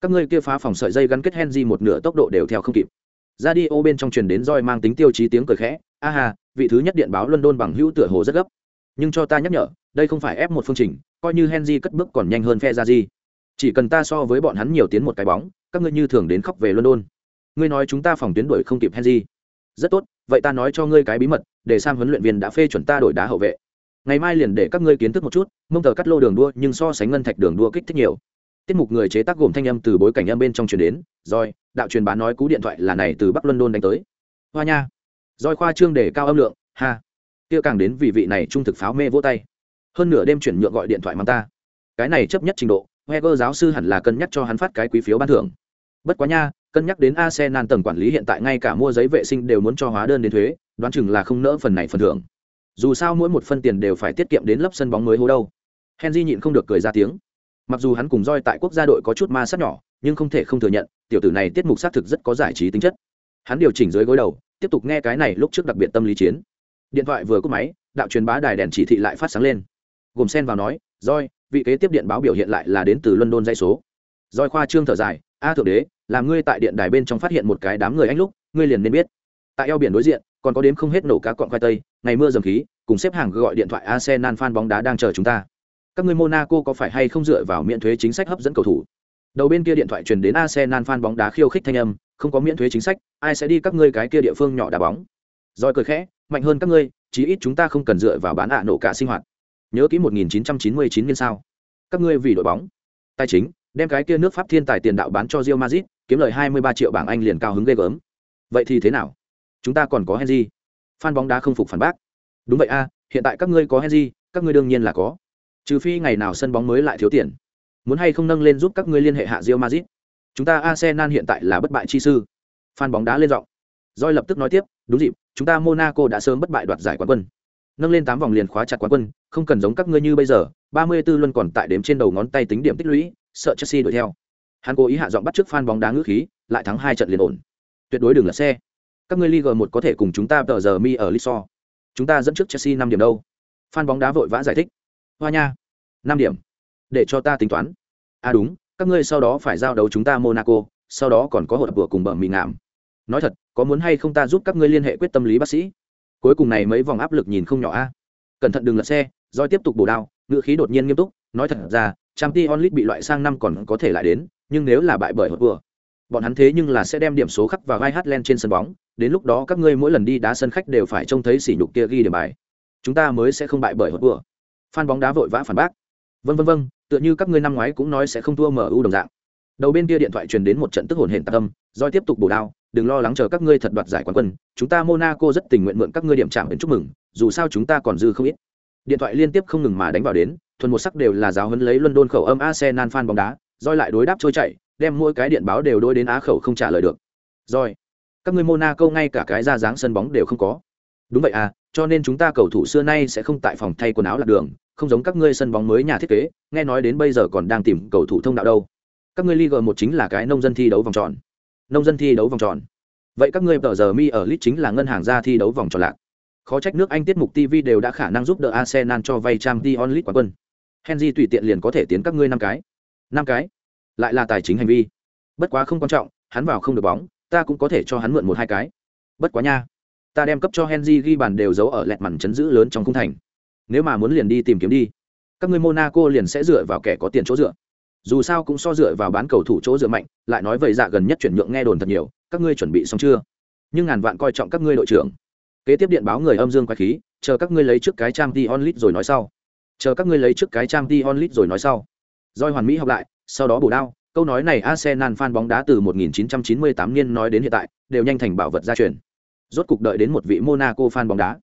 các ngươi kia phá phòng sợi dây gắn kết henry một nửa tốc độ đều theo không kịp radio bên trong truyền đến roi mang tính tiêu chí tiếng cười khẽ a hà vị thứ nhất điện báo london bằng hữu tựa hồ rất gấp nhưng cho ta nhắc nhở đây không phải ép một phương trình coi như henry cất bước còn nhanh hơn phe ra gì chỉ cần ta so với bọn hắn nhiều tiến một cái bóng, các ngươi như thường đến khóc về london. Ngươi nói chúng ta phòng tuyến đuổi không kịp henry. Rất tốt, vậy ta nói cho ngươi cái bí mật, để sang huấn luyện viên đã phê chuẩn ta đổi đá hậu vệ. Ngày mai liền để các ngươi kiến thức một chút, mông tờ cắt lô đường đua, nhưng so sánh ngân thạch đường đua kích thích nhiều. Tiết mục người chế tác gồm thanh âm từ bối cảnh âm bên trong truyền đến, rồi, đạo truyền bá nói cú điện thoại là này từ bắc london đánh tới. Hoa nha. Roi khoa trương để cao âm lượng, ha. Kia càng đến vì vị này trung thực pháo mê vỗ tay. Hơn nửa đêm chuyển nhượng gọi điện thoại mang ta. Cái này chấp nhất trình độ Wenger giáo sư hẳn là cân nhắc cho hắn phát cái quý phiếu ban thưởng. Bất quá nha, cân nhắc đến Arsenal tầng quản lý hiện tại ngay cả mua giấy vệ sinh đều muốn cho hóa đơn đến thuế, đoán chừng là không nỡ phần này phần thưởng. Dù sao mỗi một phân tiền đều phải tiết kiệm đến lấp sân bóng mới hố đâu. Henry nhịn không được cười ra tiếng. Mặc dù hắn cùng roi tại quốc gia đội có chút ma sát nhỏ, nhưng không thể không thừa nhận, tiểu tử này tiết mục xác thực rất có giải trí tính chất. Hắn điều chỉnh dưới gối đầu, tiếp tục nghe cái này lúc trước đặc biệt tâm lý chiến. Điện thoại vừa cúp máy, đạo truyền bá đài đèn chỉ thị lại phát sáng lên. Gồm sen vào nói roi vị kế tiếp điện báo biểu hiện lại là đến từ london dây số. Roi khoa trương thở dài, a thượng đế làm ngươi tại điện đài bên trong phát hiện một cái đám người anh lúc, ngươi liền nên biết. Tại eo biển đối diện, còn có đếm không hết nổ cá cọn khoai tây, ngày mưa dầm khí, cùng xếp hàng gọi điện thoại arsenal fan bóng đá đang chờ chúng ta. Các ngươi monaco có phải hay không dựa vào miễn thuế chính sách hấp dẫn cầu thủ? Đầu bên kia điện thoại truyền đến arsenal fan bóng đá khiêu khích thanh âm, không có miễn thuế chính sách, ai sẽ đi các ngươi cái kia địa phương nhỏ đá bóng? Roi cười khẽ, mạnh hơn các ngươi, chí ít chúng ta không cần dựa vào bán ạ nổ cả sinh hoạt nhớ kỹ 1999 niên sao. Các ngươi vì đội bóng, tài chính, đem cái kia nước pháp thiên tài tiền đạo bán cho Real Madrid, kiếm lời 23 triệu bảng anh liền cao hứng ghê gớm. Vậy thì thế nào? Chúng ta còn có Henry. Fan bóng đá không phục phản bác. Đúng vậy a, hiện tại các ngươi có Henry, các ngươi đương nhiên là có. Trừ phi ngày nào sân bóng mới lại thiếu tiền. Muốn hay không nâng lên giúp các ngươi liên hệ hạ Real Madrid? Chúng ta Arsenal hiện tại là bất bại chi sư. Fan bóng đá lên giọng. Doi lập tức nói tiếp, đúng dịp, chúng ta Monaco đã sớm bất bại đoạt giải quán quân nâng lên tám vòng liền khóa chặt quán quân không cần giống các ngươi như bây giờ ba mươi 34 luân còn tại đếm trên đầu ngón tay tính điểm tích lũy sợ Chelsea đuổi theo hắn cố ý hạ giọng bắt trước fan bóng đá ngữ khí lại thắng hai trận liền ổn tuyệt đối đừng là xe các ngươi Liga một có thể cùng chúng ta tờ giờ mi ở Liso. Chúng ta dẫn trước Chelsea năm điểm đâu? Fan bóng đá vội vã giải thích. Hoa nha, năm điểm. Để cho ta tính toán. À đúng, các ngươi sau đó phải giao đấu chúng ta Monaco, sau đó còn có hội vừa cùng bờ mì ngạm. Nói thật, có muốn hay không ta giúp các ngươi liên hệ quyết tâm lý bác sĩ? Cuối cùng này mấy vòng áp lực nhìn không nhỏ a. Cẩn thận đừng lật xe, Doi tiếp tục bổ đao, ngữ khí đột nhiên nghiêm túc, nói thật ra, Champions onlit bị loại sang năm còn có thể lại đến, nhưng nếu là bại bởi hội vừa, bọn hắn thế nhưng là sẽ đem điểm số khắc vào gai hát lên trên sân bóng đến lúc đó các ngươi mỗi lần đi đá sân khách đều phải trông thấy sỉ nhục kia ghi điểm bài. Chúng ta mới sẽ không bại bởi hốt vừa. Phan bóng đá vội vã phản bác. Vân vân vân tựa như các ngươi năm ngoái cũng nói sẽ không thua mu đồng dạng. Đầu bên kia điện thoại truyền đến một trận tức hồn hển tạc tâm doi tiếp tục bổ đao đừng lo lắng chờ các ngươi thật đoạt giải quán quân, chúng ta monaco rất tình nguyện mượn các ngươi điểm chạm đến chúc mừng, dù sao chúng ta còn dư không ít. Điện thoại liên tiếp không ngừng mà đánh vào đến, thuần một sắc đều là giáo huấn lấy london khẩu âm arsenal fan bóng đá, roi lại đối đáp trôi chảy, đem mỗi cái điện báo đều đôi đến á khẩu không trả lời được. Rồi, các ngươi monaco ngay cả cái ra dáng sân bóng đều không có. Đúng vậy à cho nên chúng ta cầu thủ xưa nay sẽ không tại phòng thay quần áo lạc đường, không giống các ngươi sân bóng mới nhà thiết kế, nghe nói đến bây giờ còn đang tìm cầu thủ thông đạo đâu. Các ngươi Liga một chính là cái nông dân thi đấu vòng tròn nông dân thi đấu vòng tròn. Vậy các ngươi tờ giờ mi ở lit chính là ngân hàng ra thi đấu vòng tròn lạc. Khó trách nước anh tiết mục tv đều đã khả năng giúp đỡ arsenal cho vay trang t onlit quán quân. Henry tùy tiện liền có thể tiến các ngươi năm cái. Năm cái? Lại là tài chính hành vi. Bất quá không quan trọng, hắn vào không được bóng, ta cũng có thể cho hắn mượn một hai cái. Bất quá nha, ta đem cấp cho henry ghi bàn đều giấu ở lẹt mằn chấn giữ lớn trong khung thành. Nếu mà muốn liền đi tìm kiếm đi, các người monaco liền sẽ dựa vào kẻ có tiền chỗ dựa dù sao cũng so dựa vào bán cầu thủ chỗ dựa mạnh, lại nói vậy dạ gần nhất chuyển nhượng nghe đồn thật nhiều, các ngươi chuẩn bị xong chưa? Nhưng ngàn vạn coi trọng các ngươi đội trưởng. Kế tiếp điện báo người âm dương quái khí, chờ các ngươi lấy trước cái trang t onlit rồi nói sau. Chờ các ngươi lấy trước cái trang t onlit rồi nói sau. Doi hoàn mỹ học lại, sau đó bổ đao, câu nói này Arsenal fan bóng đá từ 1998 niên nói đến hiện tại, đều nhanh thành bảo vật gia truyền. Rốt cục đợi đến một vị Monaco fan bóng đá.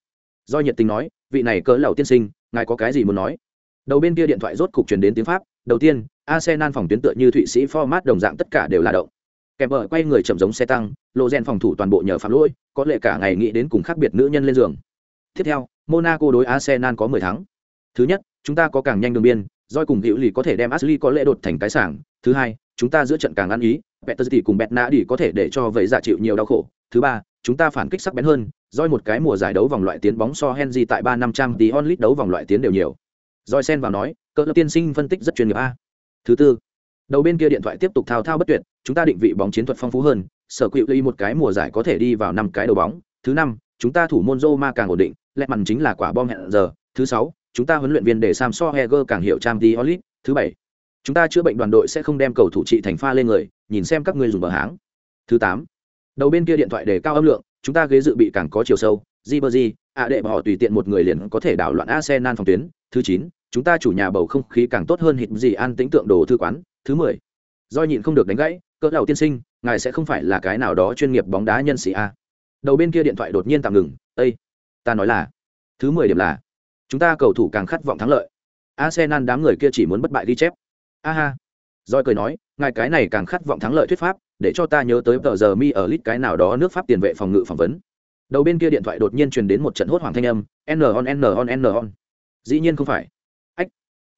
Do nhiệt tình nói, vị này cỡ lầu tiên sinh, ngài có cái gì muốn nói? Đầu bên kia điện thoại rốt cục truyền đến tiếng pháp đầu tiên Arsenal phòng tuyến tựa như thụy sĩ format đồng dạng tất cả đều là động kèm vợ quay người chậm giống xe tăng lộ rèn phòng thủ toàn bộ nhờ phạm lỗi có lẽ cả ngày nghĩ đến cùng khác biệt nữ nhân lên giường tiếp theo monaco đối arsenal có 10 thắng thứ nhất chúng ta có càng nhanh đường biên Doi cùng hữu lì có thể đem Ashley có lẽ đột thành cái sảng. Thứ hai, chúng ta giữa trận càng ăn ý, Peterzi cùng Betnadi có thể để cho vậy giả chịu nhiều đau khổ. Thứ ba, chúng ta phản kích sắc bén hơn, Doi một cái mùa giải đấu vòng loại tiến bóng so Henry tại ba năm trăm tí onlit đấu vòng loại tiến đều nhiều. Doi sen vào nói, cỡ lập tiên sinh phân tích rất chuyên nghiệp a. Thứ tư đầu bên kia điện thoại tiếp tục thao thao bất tuyệt chúng ta định vị bóng chiến thuật phong phú hơn sở quỵ ly một cái mùa giải có thể đi vào năm cái đầu bóng. Thứ năm chúng ta thủ môn Roma càng ổn định lẹ mặn chính là quả bom hẹn giờ. Thứ sáu chúng ta huấn luyện viên để sam so heger càng hiểu trang tí olit thứ bảy chúng ta chữa bệnh đoàn đội sẽ không đem cầu thủ trị thành pha lên người nhìn xem các ngươi dùng bờ háng. Thứ tám đầu bên kia điện thoại để cao âm lượng chúng ta ghế dự bị càng có chiều sâu. Ribery, ạ đệ họ tùy tiện một người liền có thể đảo loạn Arsenal phòng tuyến. Thứ chín, chúng ta chủ nhà bầu không khí càng tốt hơn hít gì an tĩnh tượng đồ thư quán. Thứ mười, do nhịn không được đánh gãy, cỡ đầu tiên sinh, ngài sẽ không phải là cái nào đó chuyên nghiệp bóng đá nhân sĩ a. Đầu bên kia điện thoại đột nhiên tạm ngừng, ây ta nói là, thứ mười điểm là, chúng ta cầu thủ càng khát vọng thắng lợi. Arsenal đám người kia chỉ muốn bất bại ghi chép." A ha. Cười nói, ngài cái này càng khát vọng thắng lợi thuyết pháp, để cho ta nhớ tới tờ giờ mi ở lit cái nào đó nước Pháp tiền vệ phòng ngự phỏng vấn đầu bên kia điện thoại đột nhiên truyền đến một trận hốt hoảng thanh âm n on n on n on dĩ nhiên không phải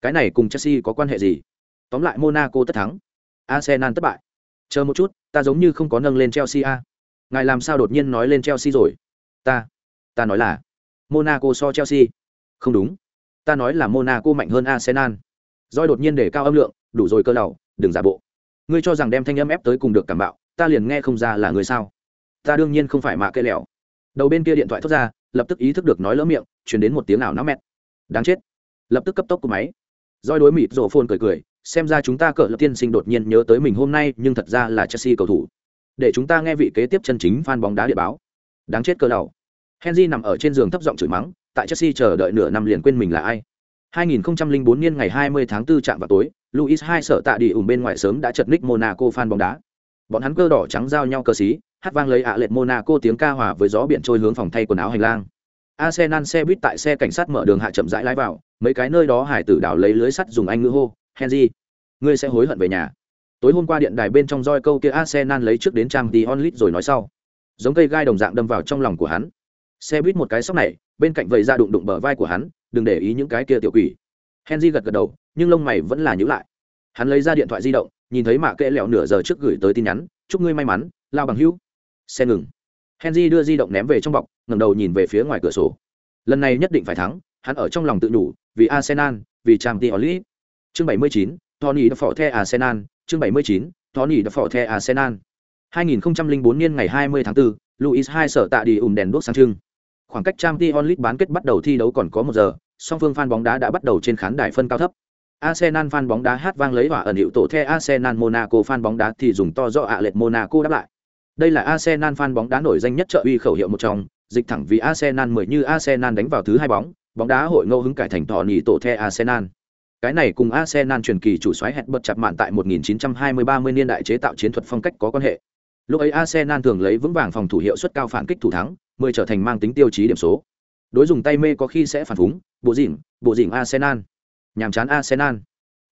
cái này cùng chelsea có quan hệ gì? Tóm lại monaco tất thắng, arsenal thất bại. Chờ một chút, ta giống như không có nâng lên chelsea a. Ngài làm sao đột nhiên nói lên chelsea rồi? Ta ta nói là monaco so chelsea. Không đúng. Ta nói là monaco mạnh hơn arsenal. Doi đột nhiên để cao âm lượng, đủ rồi cơ đầu đừng giả bộ. Ngươi cho rằng đem thanh âm ép tới cùng được cảm bạo, ta liền nghe không ra là người sao? Ta đương nhiên không phải mạ cây lẹo đầu bên kia điện thoại thốt ra, lập tức ý thức được nói lỡ miệng chuyển đến một tiếng ảo não mẹt. Đáng chết. Lập tức cấp tốc của máy. Doi đối mịt rộ phồn cười cười, xem ra chúng ta cỡ lập tiên sinh đột nhiên nhớ tới mình hôm nay, nhưng thật ra là chelsea cầu thủ. Để chúng ta nghe vị kế tiếp chân chính fan bóng đá địa báo. Đáng chết cơ đầu henry nằm ở trên giường thấp giọng chửi mắng, tại chelsea chờ đợi nửa năm liền quên mình là ai. 2004 niên ngày 20 tháng 4 trạm vào tối, luis hai sợ tạ đi ủng bên ngoài sớm đã chật ních monaco fan bóng đá. Bọn hắn cơ đỏ trắng giao nhau cờ xí, hát vang lấy ạ à monaco tiếng ca hòa với gió biển trôi hướng phòng thay quần áo hành lang arsenal xe buýt tại xe cảnh sát mở đường hạ chậm rãi lái vào, mấy cái nơi đó hải tử đảo lấy lưới sắt dùng anh ngữ hô, henry, ngươi sẽ hối hận về nhà. Tối hôm qua điện đài bên trong roi câu kia arsenal lấy trước đến trang tí onlit rồi nói sau. Giống cây gai đồng dạng đâm vào trong lòng của hắn. Xe buýt một cái sóc này, bên cạnh vầy ra đụng đụng bờ vai của hắn, đừng để ý những cái kia tiểu quỷ. Henry gật gật đầu, nhưng lông mày vẫn là nhữ lại. Hắn lấy ra điện thoại di động, nhìn thấy mạ kệ lẹo nửa giờ trước gửi tới tin nhắn, chúc ngươi may mắn, lao bằng hữu. Xe ngừng. Henry đưa di động ném về trong bọc ngẩng đầu nhìn về phía ngoài cửa sổ lần này nhất định phải thắng hắn ở trong lòng tự nhủ vì arsenal vì Champions League. chương 79, tony đã phỏ the arsenal chương 79, tony đã phỏ the arsenal 2004 niên ngày 20 tháng 4, Luis hai sở tạ đi ùm đèn đuốc sáng trưng. Khoảng cách Champions League bán kết bắt đầu thi đấu còn có một giờ, song phương fan bóng đá đã bắt đầu trên khán đài phân cao thấp. Arsenal fan bóng đá hát vang lấy và ẩn hiệu tổ the Arsenal Monaco fan bóng đá thì dùng to rõ ạ lệch Monaco đáp lại. Đây là Arsenal fan bóng đá nổi danh nhất trợ uy khẩu hiệu một trong, dịch thẳng vì Arsenal mới như Arsenal đánh vào thứ hai bóng, bóng đá hội ngẫu hứng cải thành tỏ nhị tổ the Arsenal. Cái này cùng Arsenal truyền kỳ chủ soái hẹn bật chặt mạn tại 1920-30 niên đại chế tạo chiến thuật phong cách có quan hệ. Lúc ấy Arsenal thường lấy vững vàng phòng thủ hiệu suất cao phản kích thủ thắng, mới trở thành mang tính tiêu chí điểm số. Đối dùng tay mê có khi sẽ phản phúng, bộ dỉn, bộ dỉn Arsenal. Nhàm chán Arsenal.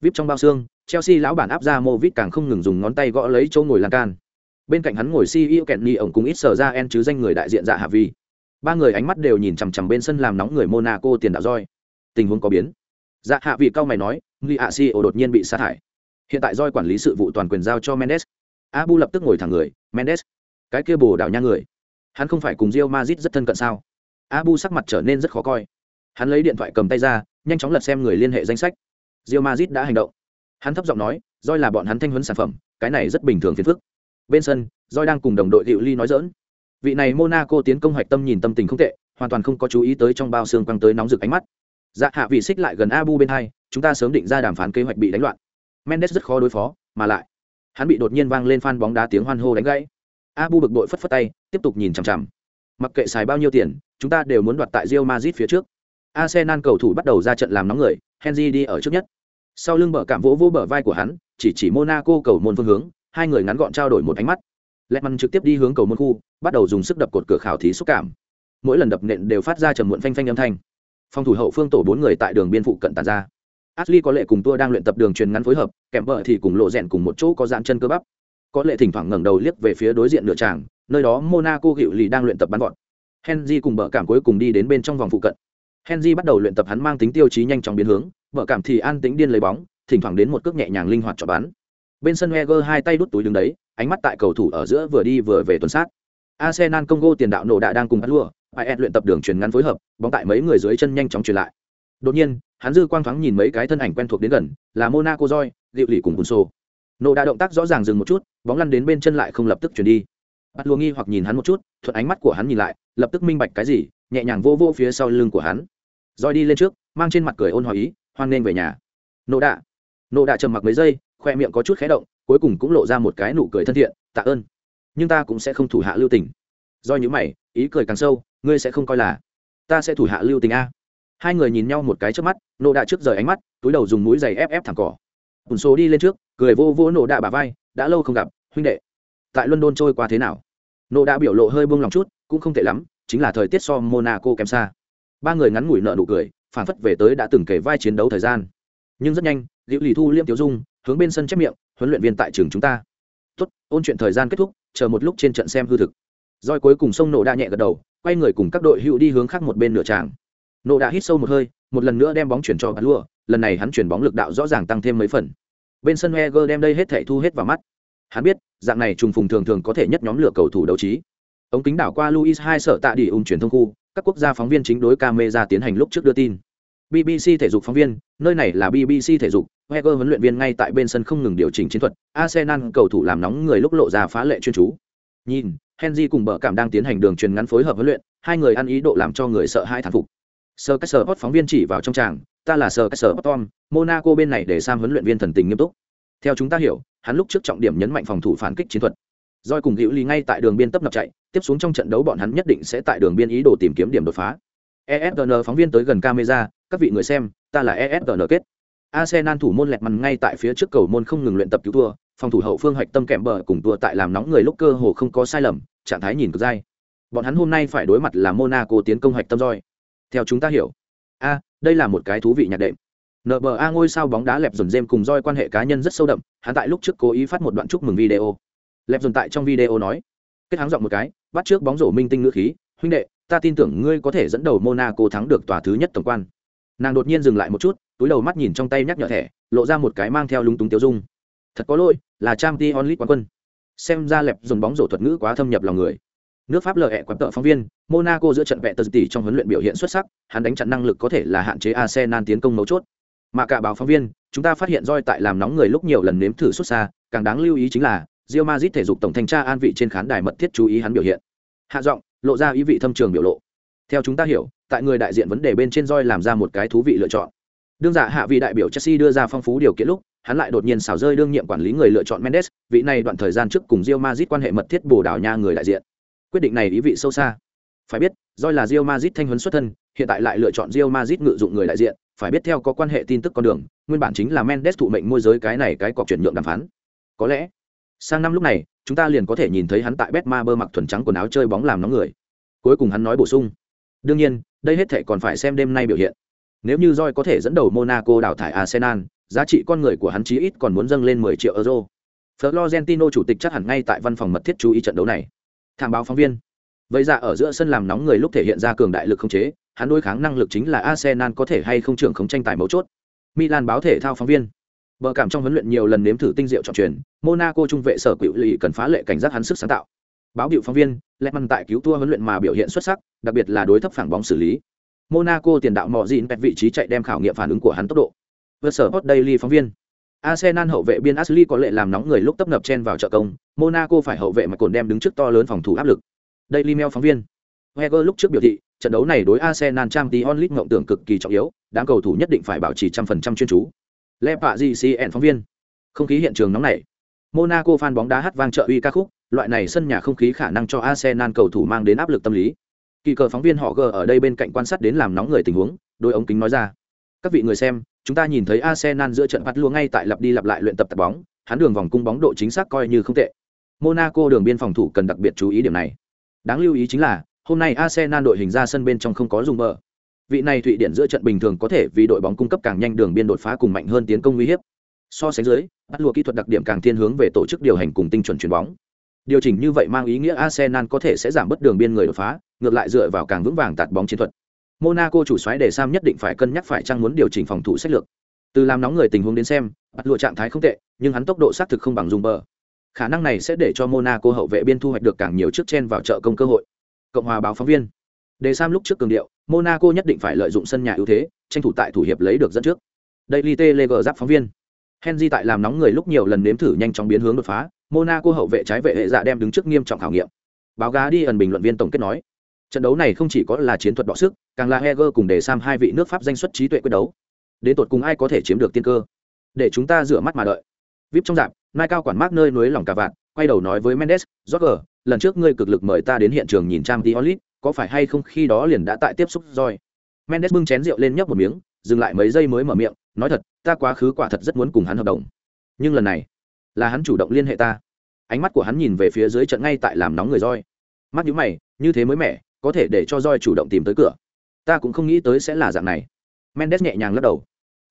Vip trong bao xương, Chelsea lão bản áp ra Movit càng không ngừng dùng ngón tay gõ lấy chỗ ngồi lan can bên cạnh hắn ngồi ceo kẹn ổng cùng ít sở ra en chứ danh người đại diện dạ hạ vi ba người ánh mắt đều nhìn chằm chằm bên sân làm nóng người monaco tiền đạo roi. Tình huống có biến. Dạ hạ vị cao mày nói nghi ạ ceo đột nhiên bị sa thải. Hiện tại roi quản lý sự vụ toàn quyền giao cho mendes. Abu lập tức ngồi thẳng người, mendes, cái kia bồ đảo nha người, hắn không phải cùng rio mazit rất thân cận sao? Abu sắc mặt trở nên rất khó coi. Hắn lấy điện thoại cầm tay ra, nhanh chóng lật xem người liên hệ danh sách. Rio mazit đã hành động. Hắn thấp giọng nói, roi là bọn hắn thanh huấn sản phẩm, cái này rất bình thường phiền phức. Bên sân, roi đang cùng đồng đội Diệu Ly nói dỡn. Vị này Monaco tiến công hoạch tâm nhìn tâm tình không tệ, hoàn toàn không có chú ý tới trong bao xương quăng tới nóng rực ánh mắt. Dạ hạ vị xích lại gần Abu bên hai, chúng ta sớm định ra đàm phán kế hoạch bị đánh loạn. Mendes rất khó đối phó, mà lại, hắn bị đột nhiên vang lên fan bóng đá tiếng hoan hô đánh gãy. Abu bực bội phất phất tay, tiếp tục nhìn chằm chằm. Mặc kệ xài bao nhiêu tiền, chúng ta đều muốn đoạt tại Real Madrid phía trước. Arsenal cầu thủ bắt đầu ra trận làm nóng người, Henry đi ở trước nhất. Sau lưng bờ cảm vỗ vỗ bờ vai của hắn, chỉ chỉ Monaco cầu môn phương hướng, hai người ngắn gọn trao đổi một ánh mắt lẹt măn trực tiếp đi hướng cầu môn khu bắt đầu dùng sức đập cột cửa khảo thí xúc cảm mỗi lần đập nện đều phát ra trầm muộn phanh phanh âm thanh phòng thủ hậu phương tổ bốn người tại đường biên phụ cận tàn ra Ashley có lệ cùng tua đang luyện tập đường truyền ngắn phối hợp, kèm vợ thì cùng lộ rèn cùng một chỗ có dạn chân cơ bắp. Có lệ thỉnh thoảng ngẩng đầu liếc về phía đối diện nửa tràng, nơi đó Monaco gịu lì đang luyện tập bắn gọn. Henry cùng bờ cảm cuối cùng đi đến bên trong vòng phụ cận. Henry bắt đầu luyện tập hắn mang tính tiêu chí nhanh chóng biến hướng, bờ cảm thì an tính điên lấy bóng, thỉnh thoảng đến một cước nhẹ nhàng linh hoạt cho bắn bên sân Wenger hai tay đút túi đứng đấy, ánh mắt tại cầu thủ ở giữa vừa đi vừa về tuần sát. Arsenal Congo tiền đạo nổ đã đang cùng Alua, Paet luyện tập đường truyền ngắn phối hợp, bóng tại mấy người dưới chân nhanh chóng truyền lại. đột nhiên hắn dư quang thoáng nhìn mấy cái thân ảnh quen thuộc đến gần là monaco roi liệu lì cùng Bunso. Nổ đã động tác rõ ràng dừng một chút bóng lăn đến bên chân lại không lập tức chuyển đi bắt nghi hoặc nhìn hắn một chút thuận ánh mắt của hắn nhìn lại lập tức minh bạch cái gì nhẹ nhàng vô vô phía sau lưng của hắn roi đi lên trước mang trên mặt cười ôn hòa ý hoan nghênh về nhà Nổ đã. Nổ đã trầm mặc mấy giây khoe miệng có chút khé động, cuối cùng cũng lộ ra một cái nụ cười thân thiện, tạ ơn, nhưng ta cũng sẽ không thủ hạ lưu tình. Do những mày, ý cười càng sâu, ngươi sẽ không coi là, ta sẽ thủ hạ lưu tình a. Hai người nhìn nhau một cái trước mắt, nộ đạ trước rời ánh mắt, túi đầu dùng mũi giày ép ép thẳng cỏ. Ùn số đi lên trước, cười vô vô nộ đạ bà vai, đã lâu không gặp, huynh đệ. Tại london trôi qua thế nào? Nộ đạ biểu lộ hơi buông lòng chút, cũng không tệ lắm, chính là thời tiết so monaco kém xa. Ba người ngắn ngủi nợ nụ cười phản phất về tới đã từng kể vai chiến đấu thời gian. Nhưng rất nhanh liễu lì thu liêm tiểu dung hướng bên sân chép miệng, huấn luyện viên tại trường chúng ta. Tốt, ôn chuyện thời gian kết thúc, chờ một lúc trên trận xem hư thực. Roi cuối cùng sông nổ đa nhẹ gật đầu, quay người cùng các đội hữu đi hướng khác một bên nửa tràng. Nổ đã hít sâu một hơi, một lần nữa đem bóng chuyển cho bắn lua lần này hắn chuyển bóng lực đạo rõ ràng tăng thêm mấy phần. Bên sân heger đem đây hết thảy thu hết vào mắt. Hắn biết, dạng này trùng phùng thường thường có thể nhất nhóm lửa cầu thủ đấu trí. Ống kính đảo qua luis hai sợ tạ đi ung truyền thông khu, các quốc gia phóng viên chính đối camera tiến hành lúc trước đưa tin. BBC thể dục phóng viên, nơi này là BBC thể dục, Wenger huấn luyện viên ngay tại bên sân không ngừng điều chỉnh chiến thuật, Arsenal cầu thủ làm nóng người lúc lộ ra phá lệ chuyên chú. Nhìn, Henry cùng bờ cảm đang tiến hành đường truyền ngắn phối hợp huấn luyện, hai người ăn ý độ làm cho người sợ hãi thán phục. Sir Caesar phóng viên chỉ vào trong tràng, ta là Sir Caesar Tom, Monaco bên này để Sam huấn luyện viên thần tình nghiêm túc. Theo chúng ta hiểu, hắn lúc trước trọng điểm nhấn mạnh phòng thủ phản kích chiến thuật. Doi cùng Hữu Lý ngay tại đường biên tấp nập chạy, tiếp xuống trong trận đấu bọn hắn nhất định sẽ tại đường biên ý đồ tìm kiếm điểm đột phá. ESPN phóng viên tới gần camera, các vị người xem, ta là ESPN kết. Arsenal thủ môn lẹt mằn ngay tại phía trước cầu môn không ngừng luyện tập cứu thua, phòng thủ hậu phương hạch tâm kèm bờ cùng tua tại làm nóng người lúc cơ hồ không có sai lầm, trạng thái nhìn cực dai. Bọn hắn hôm nay phải đối mặt là Monaco tiến công hạch tâm roi. Theo chúng ta hiểu, a, đây là một cái thú vị nhạc đệm. NBA ngôi sao bóng đá lẹp dồn dêm cùng roi quan hệ cá nhân rất sâu đậm, hắn tại lúc trước cố ý phát một đoạn chúc mừng video. Lẹp dồn tại trong video nói, kết háng giọng một cái, bắt trước bóng rổ minh tinh ngữ khí, huynh đệ, ta tin tưởng ngươi có thể dẫn đầu Monaco thắng được tòa thứ nhất tổng quan. Nàng đột nhiên dừng lại một chút, túi đầu mắt nhìn trong tay nhắc nhở thẻ, lộ ra một cái mang theo lúng túng tiêu dung. Thật có lỗi, là Champions League quán quân. Xem ra lẹp dồn bóng rổ thuật ngữ quá thâm nhập lòng người. Nước Pháp lợi hẹ quán tợ phóng viên, Monaco giữa trận vẹ tờ tỷ trong huấn luyện biểu hiện xuất sắc, hắn đánh chặn năng lực có thể là hạn chế Arsenal tiến công mấu chốt. Mà cả báo phóng viên, chúng ta phát hiện roi tại làm nóng người lúc nhiều lần nếm thử xuất xa, càng đáng lưu ý chính là Real Madrid thể dục tổng thanh tra an vị trên khán đài mật thiết chú ý hắn biểu hiện. Hạ giọng, lộ ra ý vị thâm trường biểu lộ. Theo chúng ta hiểu, tại người đại diện vấn đề bên trên roi làm ra một cái thú vị lựa chọn. Đương giả hạ vị đại biểu chelsea đưa ra phong phú điều kiện lúc, hắn lại đột nhiên xảo rơi đương nhiệm quản lý người lựa chọn mendes, vị này đoạn thời gian trước cùng rio mazit quan hệ mật thiết bồ đào nha người đại diện. Quyết định này ý vị sâu xa. Phải biết, roi là rio mazit thanh huấn xuất thân, hiện tại lại lựa chọn rio mazit ngự dụng người đại diện, phải biết theo có quan hệ tin tức con đường, nguyên bản chính là mendes thụ mệnh môi giới cái này cái cọc chuyển nhượng đàm phán. Có lẽ sang năm lúc này, chúng ta liền có thể nhìn thấy hắn tại bet ma bơ mặc thuần trắng quần áo chơi bóng làm nóng người. Cuối cùng hắn nói bổ sung. Đương nhiên, đây hết thệ còn phải xem đêm nay biểu hiện. Nếu như roi có thể dẫn đầu monaco đào thải arsenal, giá trị con người của hắn chí ít còn muốn dâng lên 10 triệu euro. Florentino chủ tịch chắc hẳn ngay tại văn phòng mật thiết chú ý trận đấu này. Thảm báo phóng viên. Vậy ra ở giữa sân làm nóng người lúc thể hiện ra cường đại lực không chế, hắn đối kháng năng lực chính là arsenal có thể hay không trưởng khống tranh tài mấu chốt. Milan báo thể thao phóng viên. Bờ cảm trong huấn luyện nhiều lần nếm thử tinh diệu trọng truyền, Monaco trung vệ sở cựu lì cần phá lệ cảnh giác hắn sức sáng tạo. Báo biểu phóng viên, Lehmann tại cứu thua huấn luyện mà biểu hiện xuất sắc, đặc biệt là đối thấp phản bóng xử lý. Monaco tiền đạo mò dịn vị trí chạy đem khảo nghiệm phản ứng của hắn tốc độ. Vượt sở Hot Daily phóng viên. Arsenal hậu vệ biên Ashley có lệ làm nóng người lúc tấp nập chen vào trợ công, Monaco phải hậu vệ mà cồn đem đứng trước to lớn phòng thủ áp lực. Daily Mail phóng viên. Wenger lúc trước biểu thị, trận đấu này đối Arsenal Champions League ngộng tưởng cực kỳ trọng yếu, đám cầu thủ nhất định phải bảo trì trăm phần trăm chuyên chú. Le Parisien phóng viên. Không khí hiện trường nóng nảy. Monaco fan bóng đá hát vang trợ uy ca khúc, loại này sân nhà không khí khả năng cho Arsenal cầu thủ mang đến áp lực tâm lý. Kỳ cờ phóng viên họ G ở đây bên cạnh quan sát đến làm nóng người tình huống, đôi ống kính nói ra: "Các vị người xem, chúng ta nhìn thấy Arsenal giữa trận bắt lùa ngay tại lặp đi lặp lại luyện tập tập bóng, hắn đường vòng cung bóng độ chính xác coi như không tệ. Monaco đường biên phòng thủ cần đặc biệt chú ý điểm này. Đáng lưu ý chính là, hôm nay Arsenal đội hình ra sân bên trong không có dùng bờ. Vị này Thụy Điển giữa trận bình thường có thể vì đội bóng cung cấp càng nhanh đường biên đột phá cùng mạnh hơn tiến công uy hiếp. So sánh dưới, bắt lùa kỹ thuật đặc điểm càng thiên hướng về tổ chức điều hành cùng tinh chuẩn chuyền bóng. Điều chỉnh như vậy mang ý nghĩa Arsenal có thể sẽ giảm bớt đường biên người đột phá, ngược lại dựa vào càng vững vàng tạt bóng chiến thuật. Monaco chủ xoáy để Sam nhất định phải cân nhắc phải chăng muốn điều chỉnh phòng thủ sách lược. Từ làm nóng người tình huống đến xem, bắt lùa trạng thái không tệ, nhưng hắn tốc độ xác thực không bằng dùng bờ. Khả năng này sẽ để cho Monaco hậu vệ biên thu hoạch được càng nhiều trước chen vào trợ công cơ hội. Cộng hòa báo phóng viên. Đề Sam lúc trước cường điệu, Monaco nhất định phải lợi dụng sân nhà ưu thế, tranh thủ tại thủ hiệp lấy được dẫn trước. Daily Telegraph giáp phóng viên. Henry tại làm nóng người lúc nhiều lần nếm thử nhanh chóng biến hướng đột phá, Monaco hậu vệ trái vệ hệ dạ đem đứng trước nghiêm trọng khảo nghiệm. Báo giá đi ẩn bình luận viên tổng kết nói, trận đấu này không chỉ có là chiến thuật đọ sức, càng là Heger cùng Đề Sam hai vị nước Pháp danh xuất trí tuệ quyết đấu. Đến tột cùng ai có thể chiếm được tiên cơ? Để chúng ta rửa mắt mà đợi. Vip trong dạp, Mai cao quản mát nơi núi lòng cả vạn, quay đầu nói với Mendes, "Roger, lần trước ngươi cực lực mời ta đến hiện trường nhìn Champions League, có phải hay không khi đó liền đã tại tiếp xúc rồi? Mendes bưng chén rượu lên nhấp một miếng dừng lại mấy giây mới mở miệng nói thật ta quá khứ quả thật rất muốn cùng hắn hợp đồng. Nhưng lần này là hắn chủ động liên hệ ta. Ánh mắt của hắn nhìn về phía dưới trận ngay tại làm nóng người roi. Mắt nhíu mày như thế mới mẻ có thể để cho roi chủ động tìm tới cửa. Ta cũng không nghĩ tới sẽ là dạng này. Mendes nhẹ nhàng lắc đầu.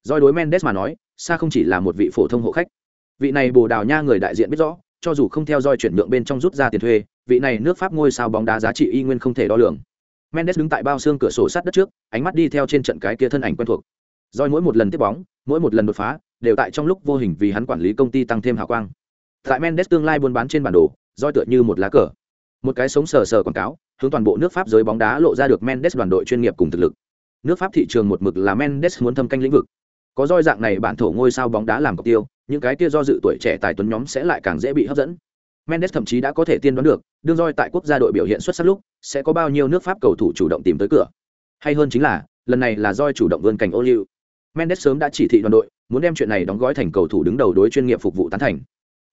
Roi đối mendes mà nói xa không chỉ là một vị phổ thông hộ khách. Vị này bồ đào nha người đại diện biết rõ cho dù không theo roi chuyển nhượng bên trong rút ra tiền thuê, vị này nước Pháp ngôi sao bóng đá giá trị y nguyên không thể đo lường. Mendes đứng tại bao xương cửa sổ sát đất trước, ánh mắt đi theo trên trận cái kia thân ảnh quen thuộc. Rồi mỗi một lần tiếp bóng, mỗi một lần đột phá, đều tại trong lúc vô hình vì hắn quản lý công ty tăng thêm hào quang. Tại Mendes tương lai buôn bán trên bản đồ, roi tựa như một lá cờ. Một cái sống sờ sờ quảng cáo, hướng toàn bộ nước Pháp giới bóng đá lộ ra được Mendes đoàn đội chuyên nghiệp cùng thực lực. Nước Pháp thị trường một mực là Mendes muốn thâm canh lĩnh vực. Có roi dạng này bản thổ ngôi sao bóng đá làm cọc tiêu, những cái kia do dự tuổi trẻ tài tuấn nhóm sẽ lại càng dễ bị hấp dẫn. Mendes thậm chí đã có thể tiên đoán được, đương roi tại quốc gia đội biểu hiện xuất sắc lúc, sẽ có bao nhiêu nước Pháp cầu thủ chủ động tìm tới cửa. Hay hơn chính là, lần này là roi chủ động vươn cảnh ô liu. Mendes sớm đã chỉ thị đoàn đội, muốn đem chuyện này đóng gói thành cầu thủ đứng đầu đối chuyên nghiệp phục vụ tán thành.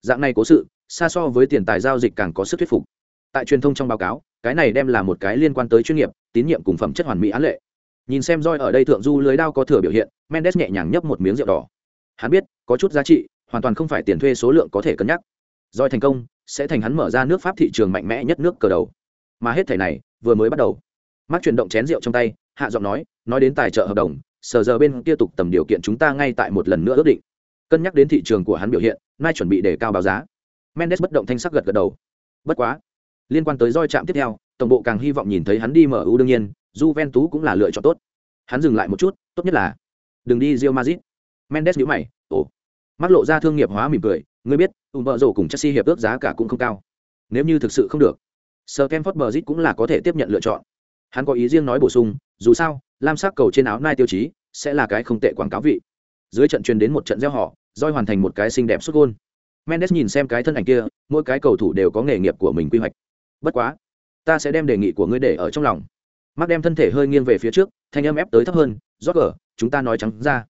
Dạng này cố sự, xa so với tiền tài giao dịch càng có sức thuyết phục. Tại truyền thông trong báo cáo, cái này đem là một cái liên quan tới chuyên nghiệp, tín nhiệm cùng phẩm chất hoàn mỹ án lệ. Nhìn xem roi ở đây thượng du lưới đao có thừa biểu hiện, Mendes nhẹ nhàng nhấp một miếng rượu đỏ hắn biết có chút giá trị hoàn toàn không phải tiền thuê số lượng có thể cân nhắc Roi thành công sẽ thành hắn mở ra nước pháp thị trường mạnh mẽ nhất nước cờ đầu. Mà hết thể này, vừa mới bắt đầu. Mắt chuyển động chén rượu trong tay, hạ giọng nói nói đến tài trợ hợp đồng, sờ giờ bên kia tục tầm điều kiện chúng ta ngay tại một lần nữa ước định. Cân nhắc đến thị trường của hắn biểu hiện nay chuẩn bị để cao báo giá. Mendes bất động thanh sắc gật gật đầu. Bất quá, liên quan tới roi chạm tiếp theo, tổng bộ càng hy vọng nhìn thấy hắn đi mở ưu đương nhiên, Juventus cũng là lựa chọn tốt. Hắn dừng lại một chút, tốt nhất là, đừng đi Real Madrid. Mendes nhíu mày, ồ. Mắt lộ ra thương nghiệp hóa mỉm cười ngươi biết ủng vợ rổ cùng chelsea hiệp ước giá cả cũng không cao. Nếu như thực sự không được sir kemford cũng là có thể tiếp nhận lựa chọn. Hắn có ý riêng nói bổ sung dù sao lam sắc cầu trên áo nai tiêu chí sẽ là cái không tệ quảng cáo vị. Dưới trận truyền đến một trận gieo họ Joy hoàn thành một cái xinh đẹp xuất gol. mendes nhìn xem cái thân ảnh kia mỗi cái cầu thủ đều có nghề nghiệp của mình quy hoạch. Bất quá ta sẽ đem đề nghị của ngươi để ở trong lòng. Mark đem thân thể hơi nghiêng về phía trước, thanh âm ép tới thấp hơn, "Roger, chúng ta nói trắng ra.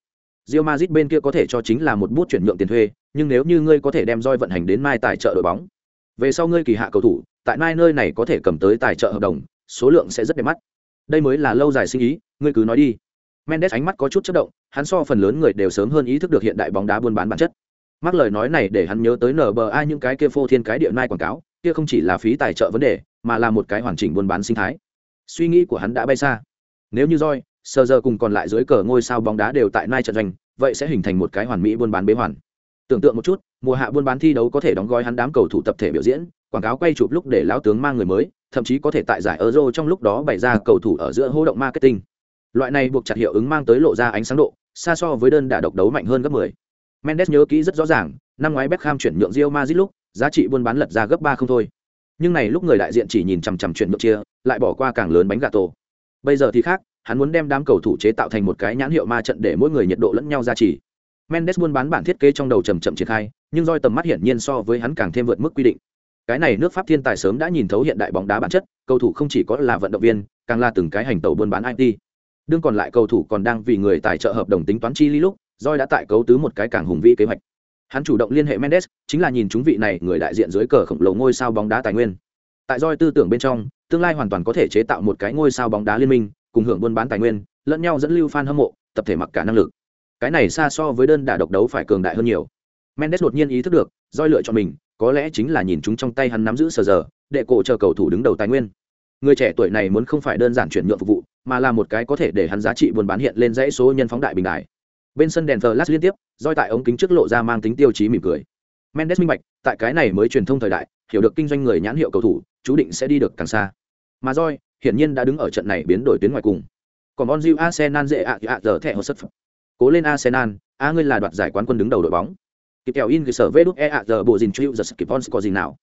Real Madrid bên kia có thể cho chính là một bút chuyển nhượng tiền thuê, nhưng nếu như ngươi có thể đem roi vận hành đến mai tài trợ đội bóng, về sau ngươi kỳ hạ cầu thủ, tại mai nơi này có thể cầm tới tài trợ hợp đồng, số lượng sẽ rất đẹp mắt. Đây mới là lâu dài suy nghĩ, ngươi cứ nói đi. Mendes ánh mắt có chút chớp động, hắn so phần lớn người đều sớm hơn ý thức được hiện đại bóng đá buôn bán bản chất. Mắc lời nói này để hắn nhớ tới NBA những cái kia phô thiên cái địa mai quảng cáo, kia không chỉ là phí tài trợ vấn đề, mà là một cái hoàn chỉnh buôn bán sinh thái. Suy nghĩ của hắn đã bay xa. Nếu như roi, sờ giờ cùng còn lại dưới cờ ngôi sao bóng đá đều tại nai trận doanh vậy sẽ hình thành một cái hoàn mỹ buôn bán bế hoàn tưởng tượng một chút mùa hạ buôn bán thi đấu có thể đóng gói hắn đám cầu thủ tập thể biểu diễn quảng cáo quay chụp lúc để lão tướng mang người mới thậm chí có thể tại giải euro trong lúc đó bày ra cầu thủ ở giữa hô động marketing loại này buộc chặt hiệu ứng mang tới lộ ra ánh sáng độ xa so với đơn đả độc đấu mạnh hơn gấp 10. Mendes nhớ kỹ rất rõ ràng, năm ngoái Beckham chuyển nhượng Real Madrid lúc, giá trị buôn bán lật ra gấp ba không thôi. Nhưng này lúc người đại diện chỉ nhìn chằm chằm chuyển nhượng chia, lại bỏ qua càng lớn bánh gà tổ. Bây giờ thì khác, hắn muốn đem đám cầu thủ chế tạo thành một cái nhãn hiệu ma trận để mỗi người nhiệt độ lẫn nhau ra chỉ. Mendes buôn bán bản thiết kế trong đầu chậm chậm triển khai, nhưng roi tầm mắt hiển nhiên so với hắn càng thêm vượt mức quy định. Cái này nước Pháp thiên tài sớm đã nhìn thấu hiện đại bóng đá bản chất, cầu thủ không chỉ có là vận động viên, càng là từng cái hành tẩu buôn bán IT. Đương còn lại cầu thủ còn đang vì người tài trợ hợp đồng tính toán chi lý lúc, roi đã tại cấu tứ một cái càng hùng vĩ kế hoạch. Hắn chủ động liên hệ Mendes, chính là nhìn chúng vị này người đại diện dưới cờ khổng lồ ngôi sao bóng đá tài nguyên. Tại roi tư tưởng bên trong, tương lai hoàn toàn có thể chế tạo một cái ngôi sao bóng đá liên minh, cùng hưởng buôn bán tài nguyên, lẫn nhau dẫn lưu fan hâm mộ, tập thể mặc cả năng lực. Cái này xa so với đơn đả độc đấu phải cường đại hơn nhiều. Mendes đột nhiên ý thức được doi lựa cho mình, có lẽ chính là nhìn chúng trong tay hắn nắm giữ sờ giờ, để cổ chờ cầu thủ đứng đầu tài nguyên. Người trẻ tuổi này muốn không phải đơn giản chuyển nhượng phục vụ, mà là một cái có thể để hắn giá trị buôn bán hiện lên dãy số nhân phóng đại bình đại. Bên sân đèn flash liên tiếp, roi tại ống kính trước lộ ra mang tính tiêu chí mỉm cười. Mendes minh bạch, tại cái này mới truyền thông thời đại, hiểu được kinh doanh người nhãn hiệu cầu thủ, chú định sẽ đi được càng xa. Mà roi hiển nhiên đã đứng ở trận này biến đổi tuyến ngoài cùng. Còn bon Arsenal dễ ạ ạ giờ thẻ hồ sất cố lên Arsenal a ngươi là đoạt giải quán quân đứng đầu đội bóng. Kịp kèo in cái sở Vđ e ạ giờ bộ dình chịu giờ kịp on có gì nào?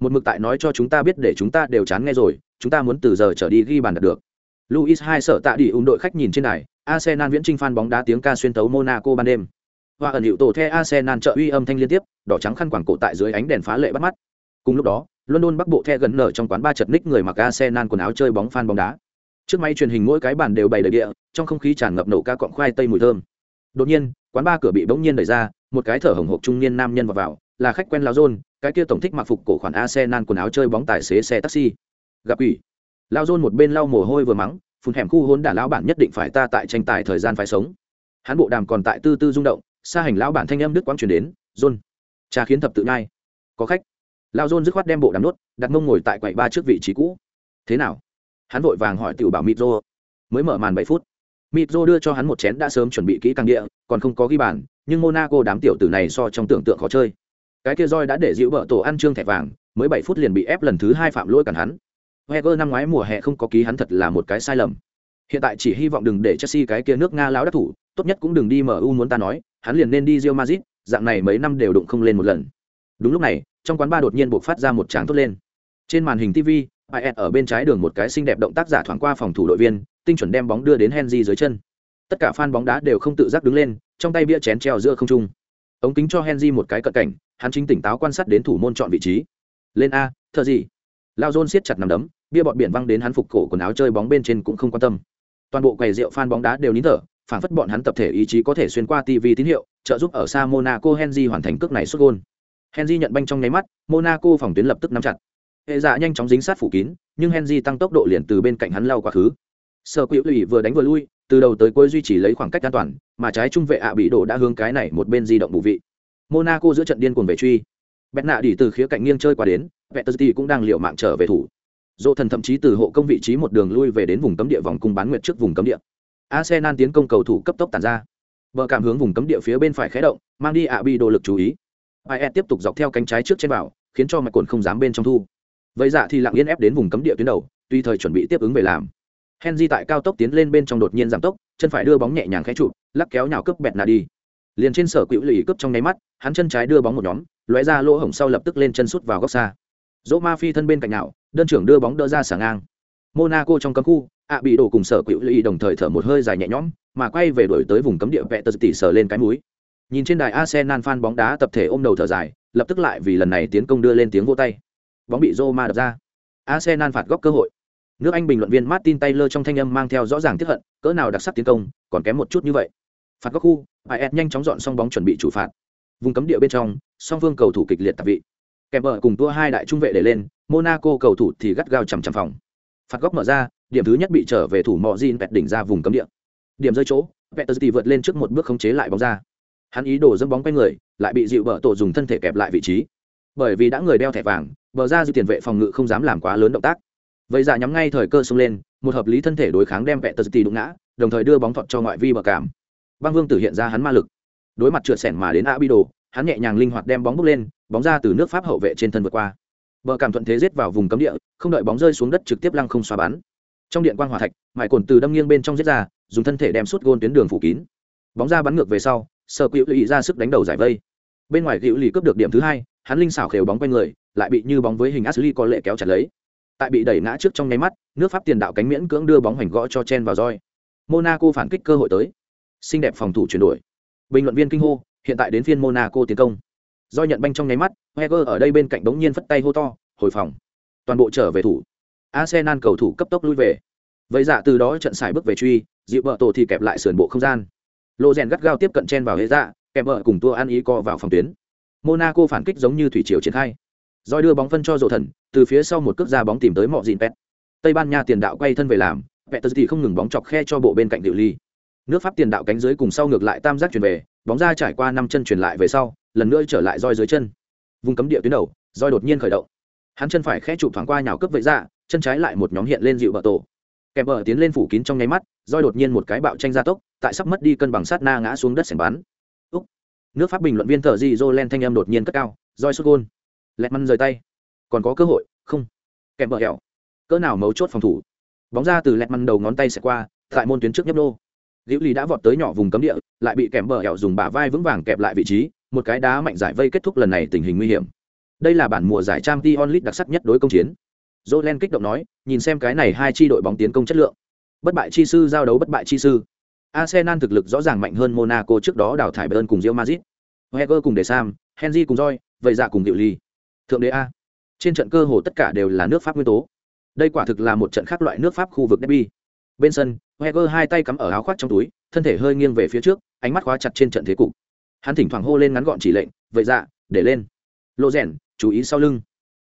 Một mực tại nói cho chúng ta biết để chúng ta đều chán nghe rồi chúng ta muốn từ giờ trở đi ghi bàn đạt được. Luis hai sở tạ đi ủng đội khách nhìn trên đài, Arsenal viễn trinh fan bóng đá tiếng ca xuyên tấu Monaco ban đêm. Và ẩn hiệu tổ the Arsenal trợ uy âm thanh liên tiếp, đỏ trắng khăn quàng cổ tại dưới ánh đèn phá lệ bắt mắt. Cùng lúc đó, London Bắc Bộ the gần nở trong quán ba chật ních người mặc Arsenal quần áo chơi bóng fan bóng đá. Trước máy truyền hình mỗi cái bàn đều bày đầy địa, trong không khí tràn ngập nổ ca cọng khoai tây mùi thơm. Đột nhiên, quán ba cửa bị bỗng nhiên đẩy ra, một cái thở hồng hộc trung niên nam nhân vào vào, là khách quen Lão Zon, cái kia tổng thích mặc phục cổ khoản Arsenal quần áo chơi bóng tài xế xe taxi. Gặp quỷ. Lão Zon một bên lau mồ hôi vừa mắng, phun hẻm khu hôn đả lão bản nhất định phải ta tại tranh tài thời gian phải sống. Hắn bộ đàm còn tại tư tư rung động, xa hành lão bản thanh âm đứt quãng truyền đến, "Zon, trà khiến thập tự nhai. Có khách." Lao dôn dứt khoát đem bộ đàm nốt, đặt mông ngồi tại quầy ba trước vị trí cũ. "Thế nào?" Hắn vội vàng hỏi tiểu bảo Mitro. Mới mở màn bảy phút. Mitro đưa cho hắn một chén đã sớm chuẩn bị kỹ càng địa, còn không có ghi bàn, nhưng Monaco đám tiểu tử này so trong tưởng tượng khó chơi. Cái kia roi đã để dịu vợ tổ ăn trương thẻ vàng, mới bảy phút liền bị ép lần thứ hai phạm lỗi cản hắn. heger năm ngoái mùa hè không có ký hắn thật là một cái sai lầm. Hiện tại chỉ hy vọng đừng để Chelsea cái kia nước Nga láo đắc thủ, tốt nhất cũng đừng đi MU muốn ta nói, hắn liền nên đi Real Madrid, dạng này mấy năm đều đụng không lên một lần. Đúng lúc này, trong quán ba đột nhiên buộc phát ra một tràng tốt lên. Trên màn hình TV, IS ở bên trái đường một cái xinh đẹp động tác giả thoáng qua phòng thủ đội viên, tinh chuẩn đem bóng đưa đến Henry dưới chân. Tất cả fan bóng đá đều không tự giác đứng lên, trong tay bia chén treo giữa không trung. Ống kính cho Henry một cái cận cảnh, hắn chính tỉnh táo quan sát đến thủ môn chọn vị trí. Lên a, thợ gì? Lao dôn siết chặt nằm đấm, bia bọt biển văng đến hắn phục cổ quần áo chơi bóng bên trên cũng không quan tâm. Toàn bộ quầy rượu fan bóng đá đều nín thở, phản phất bọn hắn tập thể ý chí có thể xuyên qua TV tín hiệu, trợ giúp ở xa Monaco Henry hoàn thành cước này xuất gôn Henry nhận banh trong nháy mắt, Monaco phòng tuyến lập tức nắm chặt. Hệ dạ nhanh chóng dính sát phủ kín, nhưng Henry tăng tốc độ liền từ bên cạnh hắn lao qua khứ. Sở Quỷ Lụy vừa đánh vừa lui, từ đầu tới cuối duy trì lấy khoảng cách an toàn, mà trái trung vệ ạ bị đổ đã hướng cái này một bên di động bù vị. Monaco giữa trận điên cuồng về truy. Bẹt nạ đi từ khía cạnh nghiêng chơi qua đến, Vettelty cũng đang liều mạng trở về thủ. Dỗ thần thậm chí từ hộ công vị trí một đường lui về đến vùng cấm địa vòng cung bán nguyệt trước vùng cấm địa. Arsenal tiến công cầu thủ cấp tốc tản ra. Bờ cảm hướng vùng cấm địa phía bên phải khé động, mang đi ạ bị đồ lực chú ý. Bae tiếp tục dọc theo cánh trái trước trên bảo, khiến cho mạch cồn không dám bên trong thu. Vậy dạ thì lặng yên ép đến vùng cấm địa tuyến đầu, tùy thời chuẩn bị tiếp ứng về làm. Henry tại cao tốc tiến lên bên trong đột nhiên giảm tốc, chân phải đưa bóng nhẹ nhàng khẽ trụ, lắc kéo nhào cướp bẹt nà đi. Liền trên sở quỹ lì cướp trong nháy mắt, hắn chân trái đưa bóng một nhóm, lóe ra lỗ hổng sau lập tức lên chân sút vào góc xa. Dỗ Ma Phi thân bên cạnh nào, đơn trưởng đưa bóng đỡ ra sả ngang. Monaco trong cấm khu, ạ bị đổ cùng sở quỹ lì đồng thời thở một hơi dài nhẹ nhõm, mà quay về đuổi tới vùng cấm địa vẹt tờ tỉ sở lên cái mũi. Nhìn trên đài Arsenal fan bóng đá tập thể ôm đầu thở dài, lập tức lại vì lần này tiến công đưa lên tiếng vỗ tay. Bóng bị Roma đập ra. Arsenal phạt góc cơ hội. Nước Anh bình luận viên Martin Taylor trong thanh âm mang theo rõ ràng tiếc hận, cỡ nào đặc sắc tiến công, còn kém một chút như vậy. Phạt góc khu, AS nhanh chóng dọn xong bóng chuẩn bị chủ phạt. Vùng cấm địa bên trong, song phương cầu thủ kịch liệt tạp vị. Kèm vợ cùng tua hai đại trung vệ để lên, Monaco cầu thủ thì gắt gao chằm chằm phòng. Phạt góc mở ra, điểm thứ nhất bị trở về thủ Mojin bẹt đỉnh ra vùng cấm địa. Điểm rơi chỗ, Vettelty vượt lên trước một bước khống chế lại bóng ra. Hắn ý đồ dâm bóng quanh người, lại bị dịu bờ tổ dùng thân thể kẹp lại vị trí. Bởi vì đã người đeo thẻ vàng, bờ ra dư tiền vệ phòng ngự không dám làm quá lớn động tác. Vậy dạ nhắm ngay thời cơ xông lên một hợp lý thân thể đối kháng đem vẹ tờ tì đụng ngã đồng thời đưa bóng thọt cho ngoại vi bờ cảm. Băng vương tử hiện ra hắn ma lực. Đối mặt trượt sẻn mà đến a bi đồ hắn nhẹ nhàng linh hoạt đem bóng bốc lên bóng ra từ nước pháp hậu vệ trên thân vượt qua. Bờ cảm thuận thế giết vào vùng cấm địa không đợi bóng rơi xuống đất trực tiếp lăng không xoa bắn. Trong điện quang hỏa thạch mải cồn từ đâm nghiêng bên trong giết ra dùng thân thể đem suốt gôn tuyến đường phủ kín. Bóng ra bắn ngược về sau sợ cựu lì ra sức đánh đầu giải vây. Bên ngoài cựu lì cướp được điểm thứ hai, hắn linh xảo khều bóng quanh người, lại bị như bóng với hình ashley có lệ kéo chặt lấy. Tại bị đẩy ngã trước trong nháy mắt, nước pháp tiền đạo cánh miễn cưỡng đưa bóng hoành gõ cho chen vào roi. Monaco phản kích cơ hội tới. Xinh đẹp phòng thủ chuyển đổi. Bình luận viên kinh hô, hiện tại đến phiên monaco tiến công. Do nhận banh trong nháy mắt heger ở đây bên cạnh đống nhiên phất tay hô to, hồi phòng. Toàn bộ trở về thủ. Arsenal cầu thủ cấp tốc lui về. Vậy dạ từ đó trận xài bước về truy, dịu vợ tổ thì kẹp lại sườn bộ không gian lộ rèn gắt gao tiếp cận chen vào hệ dạ kèm vợ cùng tua ăn ý co vào phòng tuyến monaco phản kích giống như thủy triều triển khai Doi đưa bóng phân cho rổ thần, từ phía sau một cước ra bóng tìm tới mọi dìn pet. Tây Ban Nha tiền đạo quay thân về làm, pet thì không ngừng bóng chọc khe cho bộ bên cạnh Diệu Ly. Nước Pháp tiền đạo cánh dưới cùng sau ngược lại tam giác chuyển về, bóng ra trải qua năm chân chuyển lại về sau, lần nữa trở lại roi dưới chân. Vùng cấm địa tuyến đầu, roi đột nhiên khởi động. Hắn chân phải khẽ chụp thoáng qua nhào cướp vậy ra, dạ, chân trái lại một nhóm hiện lên dịu bờ tổ. Kèm bờ tiến lên phủ kín trong nháy mắt, roi đột nhiên một cái bạo tranh gia tốc, tại sắp mất đi cân bằng sát na ngã xuống đất sẻng bắn. Úc. Nước Pháp bình luận viên thở dô len thanh âm đột nhiên cất cao, roi xuất gôn. Lẹt măn rời tay. Còn có cơ hội không. Kèm bờ hẹo. Cỡ nào mấu chốt phòng thủ. Bóng ra từ lẹt măn đầu ngón tay sẽ qua tại môn tuyến trước nhấp nô. Liễu lý đã vọt tới nhỏ vùng cấm địa lại bị kèm bờ hẹo dùng bả vai vững vàng kẹp lại vị trí một cái đá mạnh giải vây kết thúc lần này tình hình nguy hiểm. Đây là bản mùa giải trang t onlit đặc sắc nhất đối công chiến jolen kích động nói nhìn xem cái này hai chi đội bóng tiến công chất lượng Bất bại chi sư giao đấu bất bại chi sư. Arsenal thực lực rõ ràng mạnh hơn Monaco trước đó đào thải Bayern cùng Real Madrid. Wenger cùng De Sam, Henry cùng Roy, vậy dạ cùng Diệu Ly. Thượng đế a. Trên trận cơ hồ tất cả đều là nước Pháp nguyên tố. Đây quả thực là một trận khác loại nước Pháp khu vực derby. Bên sân, Wenger hai tay cắm ở áo khoác trong túi, thân thể hơi nghiêng về phía trước, ánh mắt khóa chặt trên trận thế cục. Hắn thỉnh thoảng hô lên ngắn gọn chỉ lệnh, vậy dạ, để lên. Lô rèn, chú ý sau lưng.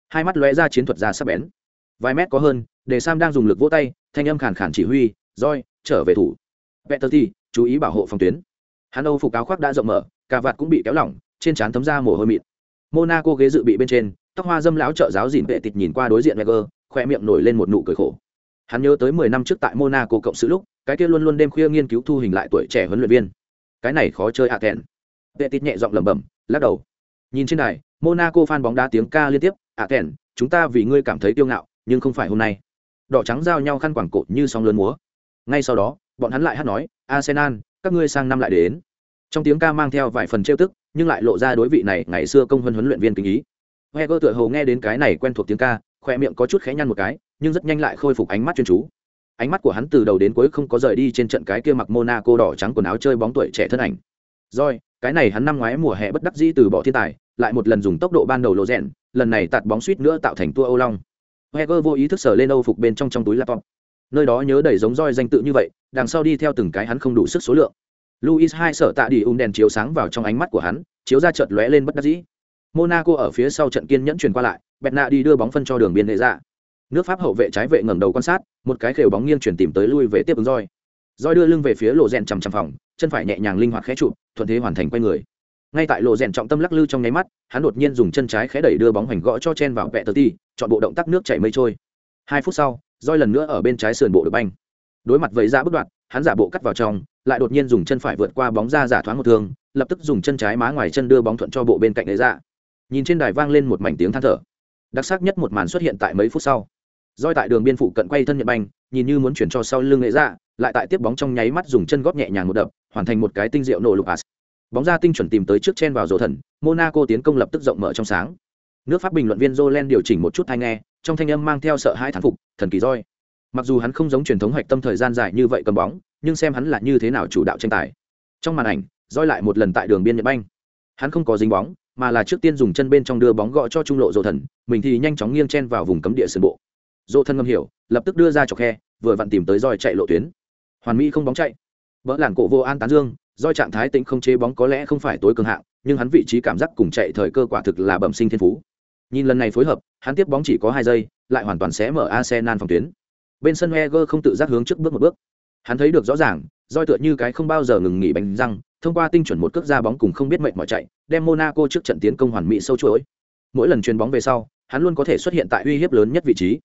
Hai mắt lóe ra chiến thuật ra sắc bén. Vài mét có hơn, để Sam đang dùng lực vỗ tay, thanh âm khàn khàn chỉ huy, roi trở về thủ." Peterti, chú ý bảo hộ phòng tuyến. Hắn Âu phục áo khoác đã rộng mở, cà vạt cũng bị kéo lỏng, trên trán thấm ra mồ hôi mịn. Monaco ghế dự bị bên trên, tóc hoa dâm lão trợ giáo dìn vệ tịt nhìn qua đối diện Wenger, khoe miệng nổi lên một nụ cười khổ. Hắn nhớ tới mười năm trước tại Monaco cộng sự lúc, cái kia luôn luôn đêm khuya nghiên cứu thu hình lại tuổi trẻ huấn luyện viên. Cái này khó chơi hạ à. Vệ tịt nhẹ giọng lẩm bẩm, lắc đầu. Nhìn trên đài, Monaco fan bóng đá tiếng ca liên tiếp, hạ à chúng ta vì ngươi cảm thấy kiêu ngạo, nhưng không phải hôm nay. Đỏ trắng giao nhau khăn quảng cột như sóng lớn múa. Ngay sau đó, bọn hắn lại hát nói, Arsenal, các ngươi sang năm lại đến. Trong tiếng ca mang theo vài phần trêu tức, nhưng lại lộ ra đối vị này ngày xưa công huân huấn luyện viên kinh ý. Heger tựa hồ nghe đến cái này quen thuộc tiếng ca, khoe miệng có chút khẽ nhăn một cái, nhưng rất nhanh lại khôi phục ánh mắt chuyên chú. Ánh mắt của hắn từ đầu đến cuối không có rời đi trên trận cái kia mặc Monaco đỏ trắng quần áo chơi bóng tuổi trẻ thân ảnh. Rồi, cái này hắn năm ngoái mùa hè bất đắc dĩ từ bỏ thiên tài, lại một lần dùng tốc độ ban đầu lộ rèn, lần này tạt bóng suýt nữa tạo thành tua Âu Long. Heger vô ý thức sờ lên Âu phục bên trong trong túi laptop. Nơi đó nhớ đầy giống roi danh tự như vậy, đằng sau đi theo từng cái hắn không đủ sức số lượng. Luis hai sợ tạ đi ung đèn chiếu sáng vào trong ánh mắt của hắn, chiếu ra chợt lóe lên bất đắc dĩ. Monaco ở phía sau trận kiên nhẫn truyền qua lại, Bernat đi đưa bóng phân cho đường biên hệ ra. Dạ. Nước Pháp hậu vệ trái vệ ngẩng đầu quan sát, một cái khều bóng nghiêng chuyển tìm tới lui về tiếp ứng roi. Roi đưa lưng về phía lộ rèn chằm chằm phòng, chân phải nhẹ nhàng linh hoạt khẽ trụ, thuận thế hoàn thành quay người. Ngay tại lộ rèn trọng tâm lắc lư trong nháy mắt, hắn đột nhiên dùng chân trái khẽ đẩy đưa bóng hoành gõ cho chen vào vẹ tờ ti, chọn bộ động tác nước chảy mây trôi. Hai phút sau, roi lần nữa ở bên trái sườn bộ được banh. Đối mặt với ra bất đoạn, hắn giả bộ cắt vào trong, lại đột nhiên dùng chân phải vượt qua bóng ra giả thoáng một thương, lập tức dùng chân trái má ngoài chân đưa bóng thuận cho bộ bên cạnh ấy ra. Nhìn trên đài vang lên một mảnh tiếng than thở. Đặc sắc nhất một màn xuất hiện tại mấy phút sau. Roi tại đường biên phụ cận quay thân nhận banh nhìn như muốn chuyển cho sau lưng nghệ ra lại tại tiếp bóng trong nháy mắt dùng chân góp nhẹ nhàng một đập hoàn thành một cái tinh diệu nổ lục as bóng ra tinh chuẩn tìm tới trước chen vào rổ thần monaco tiến công lập tức rộng mở trong sáng nước pháp bình luận viên jolen điều chỉnh một chút thai nghe, trong thanh âm mang theo sợ hãi thán phục, thần kỳ roi. Mặc dù hắn không giống truyền thống hoạch tâm thời gian dài như vậy cầm bóng, nhưng xem hắn là như thế nào chủ đạo tranh tài. Trong màn ảnh, roi lại một lần tại đường biên nhật banh. Hắn không có dính bóng, mà là trước tiên dùng chân bên trong đưa bóng gõ cho trung lộ dỗ thần, mình thì nhanh chóng nghiêng chen vào vùng cấm địa sườn bộ. Dỗ thần ngầm hiểu, lập tức đưa ra chọc khe, vừa vặn tìm tới roi chạy lộ tuyến. Hoàn mỹ không bóng chạy. Vỡ làn cổ vô an tán dương, roi trạng thái tĩnh không chế bóng có lẽ không phải tối cường hạng, nhưng hắn vị trí cảm giác cùng chạy thời cơ quả thực là bẩm sinh thiên phú nhìn lần này phối hợp, hắn tiếp bóng chỉ có hai giây, lại hoàn toàn sẽ mở arsenal phòng tuyến. Bên sân Wenger không tự giác hướng trước bước một bước. Hắn thấy được rõ ràng, roi tựa như cái không bao giờ ngừng nghỉ bánh răng, thông qua tinh chuẩn một cước ra bóng cùng không biết mệnh mỏi chạy, đem monaco trước trận tiến công hoàn mỹ sâu chuỗi. Mỗi lần chuyền bóng về sau, hắn luôn có thể xuất hiện tại uy hiếp lớn nhất vị trí.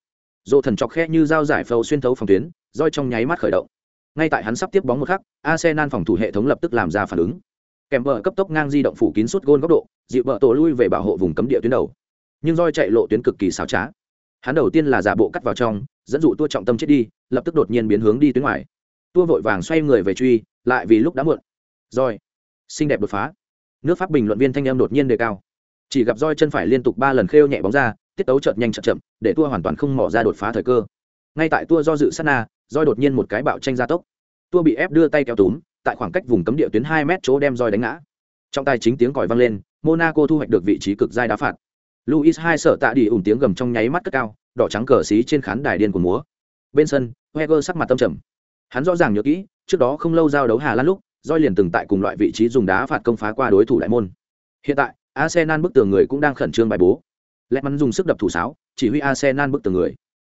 Dỗ thần chọc khe như dao giải phâu xuyên thấu phòng tuyến, roi trong nháy mắt khởi động. Ngay tại hắn sắp tiếp bóng một khắc, arsenal phòng thủ hệ thống lập tức làm ra phản ứng. Kèm vợ cấp tốc ngang di động phủ kín suốt gôn góc độ, dịu vợ tổ lui về bảo hộ vùng cấm địa tuyến đầu nhưng roi chạy lộ tuyến cực kỳ xảo trá. Hắn đầu tiên là giả bộ cắt vào trong, dẫn dụ tua trọng tâm chết đi, lập tức đột nhiên biến hướng đi tuyến ngoài. Tua vội vàng xoay người về truy, lại vì lúc đã muộn. Roi, xinh đẹp đột phá. Nước pháp bình luận viên thanh em đột nhiên đề cao. Chỉ gặp roi chân phải liên tục ba lần khêu nhẹ bóng ra, tiết tấu chợt nhanh chậm chậm, để tua hoàn toàn không mỏ ra đột phá thời cơ. Ngay tại tua do dự sát na, roi đột nhiên một cái bạo tranh gia tốc. Tua bị ép đưa tay kéo túm, tại khoảng cách vùng cấm địa tuyến hai mét chỗ đem roi đánh ngã. Trong tay chính tiếng còi vang lên, monaco thu hoạch được vị trí cực giai đá phạt luis hai sợ tạ đi ủng tiếng gầm trong nháy mắt cất cao đỏ trắng cờ xí trên khán đài điên của múa. Bên sân heger sắc mặt tâm trầm. Hắn rõ ràng nhớ kỹ trước đó không lâu giao đấu hà lan lúc roi liền từng tại cùng loại vị trí dùng đá phạt công phá qua đối thủ đại môn. Hiện tại arsenal bức tường người cũng đang khẩn trương bài bố. Lẽ mắn dùng sức đập thủ sáo chỉ huy arsenal bức tường người.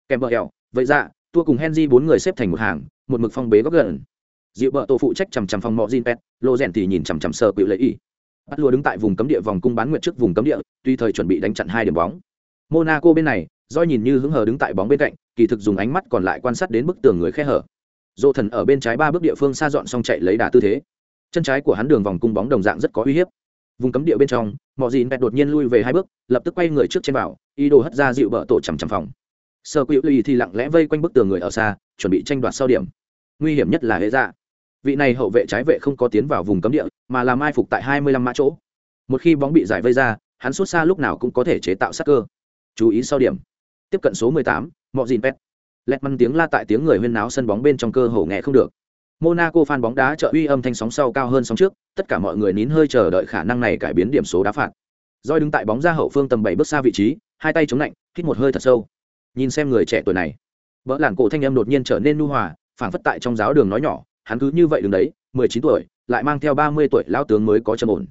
Kèm vợ hẹo vậy dạ, ra tua cùng henry bốn người xếp thành một hàng một mực phong bế góc gần. Dịu vợ tổ phụ trách chằm chằm phòng mọ Jin Pet, lô rèn thì nhìn chằm chằm sơ quỵu lấy y. Bắt lùa đứng tại vùng cấm địa vòng cung bán nguyệt trước vùng cấm địa, tuy thời chuẩn bị đánh chặn hai điểm bóng. Monaco bên này, do nhìn như hứng hờ đứng tại bóng bên cạnh, kỳ thực dùng ánh mắt còn lại quan sát đến bức tường người khe hở. Dỗ thần ở bên trái ba bước địa phương xa dọn xong chạy lấy đà tư thế. Chân trái của hắn đường vòng cung bóng đồng dạng rất có uy hiếp. Vùng cấm địa bên trong mọi gì bẹt đột nhiên lui về hai bước lập tức quay người trước trên vào ý đồ hất ra dịu bợ tổ chằm chằm phòng. Sơ quỹ lì thì lặng lẽ vây quanh bức tường người ở xa chuẩn bị tranh đoạt sau điểm. Nguy hiểm nhất là hệ dạ vị này hậu vệ trái vệ không có tiến vào vùng cấm địa, mà làm ai phục tại hai mươi lăm mã chỗ. Một khi bóng bị giải vây ra, hắn xuất xa lúc nào cũng có thể chế tạo sắc cơ. Chú ý sau điểm. Tiếp cận số mười tám mọi dìn pet lẹt măn tiếng la tại tiếng người huyên náo sân bóng bên trong cơ hồ nghe không được. Monaco phan bóng đá trợ uy âm thanh sóng sau cao hơn sóng trước, tất cả mọi người nín hơi chờ đợi khả năng này cải biến điểm số đá phạt. Roi đứng tại bóng ra hậu phương tầm bảy bước xa vị trí, hai tay chống lạnh, hít một hơi thật sâu. Nhìn xem người trẻ tuổi này. Vỡ làng cổ thanh âm đột nhiên trở nên nu hòa, phảng phất tại trong giáo đường nói nhỏ hắn cứ như vậy đứng đấy, mười chín tuổi, lại mang theo ba mươi tuổi lão tướng mới có trầm ổn.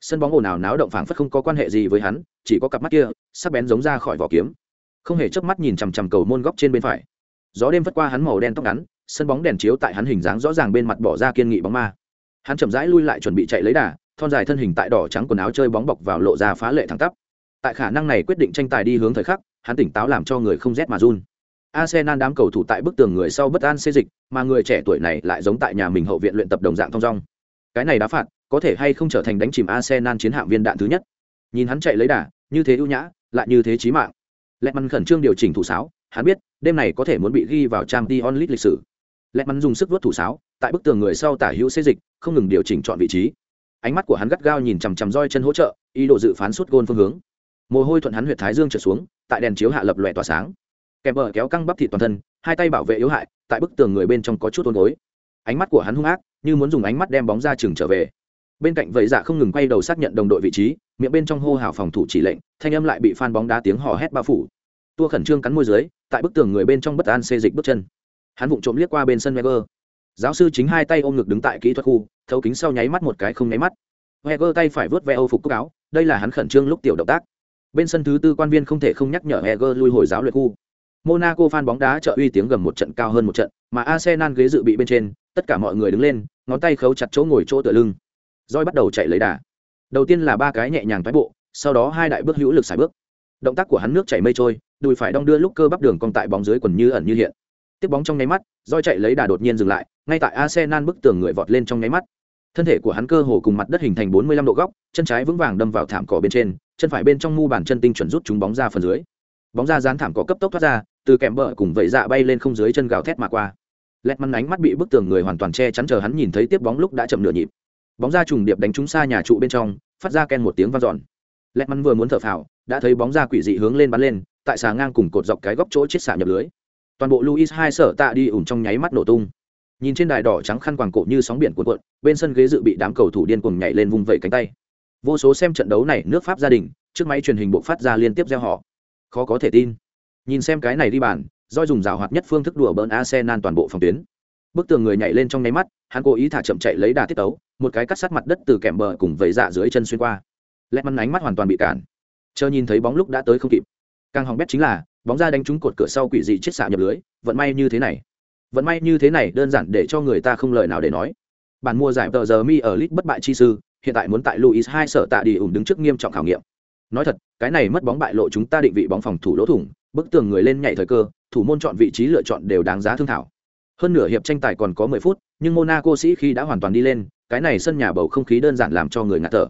Sân bóng ồn ào náo động phảng phất không có quan hệ gì với hắn, chỉ có cặp mắt kia, sắc bén giống ra khỏi vỏ kiếm. Không hề chớp mắt nhìn chằm chằm cầu môn góc trên bên phải. Gió đêm vất qua hắn màu đen tóc ngắn, sân bóng đèn chiếu tại hắn hình dáng rõ ràng bên mặt bỏ ra kiên nghị bóng ma. Hắn chậm rãi lui lại chuẩn bị chạy lấy đà, thon dài thân hình tại đỏ trắng quần áo chơi bóng bọc vào lộ ra phá lệ thẳng tắp. Tại khả năng này quyết định tranh tài đi hướng thời khắc, hắn tỉnh táo làm cho người không rét mà run arsenal đám cầu thủ tại bức tường người sau bất an xê dịch, mà người trẻ tuổi này lại giống tại nhà mình hậu viện luyện tập đồng dạng thong dong. Cái này đá phạt, có thể hay không trở thành đánh chìm arsenal chiến hạm viên đạn thứ nhất? Nhìn hắn chạy lấy đà, như thế ưu nhã, lại như thế chí mạng. Lẹt khẩn trương điều chỉnh thủ sáo, hắn biết, đêm này có thể muốn bị ghi vào trang t onlit lịch sử. Lẹt dùng sức vuốt thủ sáo, tại bức tường người sau tả hữu xê dịch, không ngừng điều chỉnh chọn vị trí. Ánh mắt của hắn gắt gao nhìn chằm chằm roi chân hỗ trợ, ý đồ dự phán suốt gôn phương hướng. Mồ hôi thuận hắn huyệt thái dương trở xuống, tại đèn chiếu hạ lập lòe tỏa sáng kèm bờ kéo căng bắp thịt toàn thân, hai tay bảo vệ yếu hại, tại bức tường người bên trong có chút ôn gối. Ánh mắt của hắn hung ác, như muốn dùng ánh mắt đem bóng ra chừng trở về. Bên cạnh vậy dạ không ngừng quay đầu xác nhận đồng đội vị trí, miệng bên trong hô hào phòng thủ chỉ lệnh, thanh âm lại bị phan bóng đá tiếng hò hét bao phủ. Tua khẩn trương cắn môi dưới, tại bức tường người bên trong bất an xê dịch bước chân. Hắn vụng trộm liếc qua bên sân Wenger. giáo sư chính hai tay ôm ngực đứng tại kỹ thuật khu, thấu kính sau nháy mắt một cái không nháy mắt. Wenger tay phải vớt ve âu phục cúc áo, đây là hắn khẩn trương lúc tiểu động tác. Bên sân thứ tư quan viên không thể không nhắc nhở Wenger lui hồi giáo luyện khu. Monaco fan bóng đá trợ uy tiếng gầm một trận cao hơn một trận, mà Arsenal ghế dự bị bên trên, tất cả mọi người đứng lên, ngón tay khấu chặt chỗ ngồi chỗ tựa lưng. Rồi bắt đầu chạy lấy đà. Đầu tiên là ba cái nhẹ nhàng toái bộ, sau đó hai đại bước hữu lực xài bước. Động tác của hắn nước chảy mây trôi, đùi phải đong đưa lúc cơ bắp đường cong tại bóng dưới quần như ẩn như hiện. Tiếp bóng trong nháy mắt, Rồi chạy lấy đà đột nhiên dừng lại, ngay tại Arsenal bức tường người vọt lên trong nháy mắt. Thân thể của hắn cơ hồ cùng mặt đất hình thành 45 độ góc, chân trái vững vàng đâm vào thảm cỏ bên trên, chân phải bên trong mu bàn chân tinh chuẩn rút chúng bóng ra phần dưới bóng ra dán thảm cỏ cấp tốc thoát ra, từ kèm bờ cùng vẩy dạ bay lên không dưới chân gào thét mà qua. Lẹt mắn ánh mắt bị bức tường người hoàn toàn che chắn chờ hắn nhìn thấy tiếp bóng lúc đã chậm nửa nhịp. Bóng ra trùng điệp đánh trúng xa nhà trụ bên trong, phát ra ken một tiếng vang dọn. Lẹt mắn vừa muốn thở phào, đã thấy bóng ra quỷ dị hướng lên bắn lên, tại xà ngang cùng cột dọc cái góc chỗ chết xả nhập lưới. Toàn bộ luis hai sở tạ đi ủng trong nháy mắt nổ tung. Nhìn trên đài đỏ trắng khăn quàng cổ như sóng biển cuộn cuộn, bên sân ghế dự bị đám cầu thủ điên cuồng nhảy lên vùng vẩy cánh tay. Vô số xem trận đấu này nước pháp gia đình, trước máy truyền hình bộ phát ra liên tiếp gieo họ khó có thể tin. Nhìn xem cái này đi bàn do dùng rào hoạt nhất phương thức đùa bỡn arsenal toàn bộ phòng tuyến. Bức tường người nhảy lên trong nháy mắt, hắn cố ý thả chậm chạy lấy đà tiết tấu, một cái cắt sát mặt đất từ kèm bờ cùng vẩy dạ dưới chân xuyên qua. Lẹt mắn ánh mắt hoàn toàn bị cản. Chờ nhìn thấy bóng lúc đã tới không kịp. Càng hỏng bét chính là, bóng ra đánh trúng cột cửa sau quỷ dị chết xạ nhập lưới, vận may như thế này. Vận may như thế này đơn giản để cho người ta không lời nào để nói. Bản mua giải tờ giờ mi ở lit bất bại chi sư, hiện tại muốn tại luis hai sở tạ đi ủng đứng trước nghiêm trọng khảo nghiệm nói thật, cái này mất bóng bại lộ chúng ta định vị bóng phòng thủ lỗ thủng, bức tường người lên nhảy thời cơ, thủ môn chọn vị trí lựa chọn đều đáng giá thương thảo. Hơn nửa hiệp tranh tài còn có mười phút, nhưng monaco sĩ khi đã hoàn toàn đi lên, cái này sân nhà bầu không khí đơn giản làm cho người ngạt thở.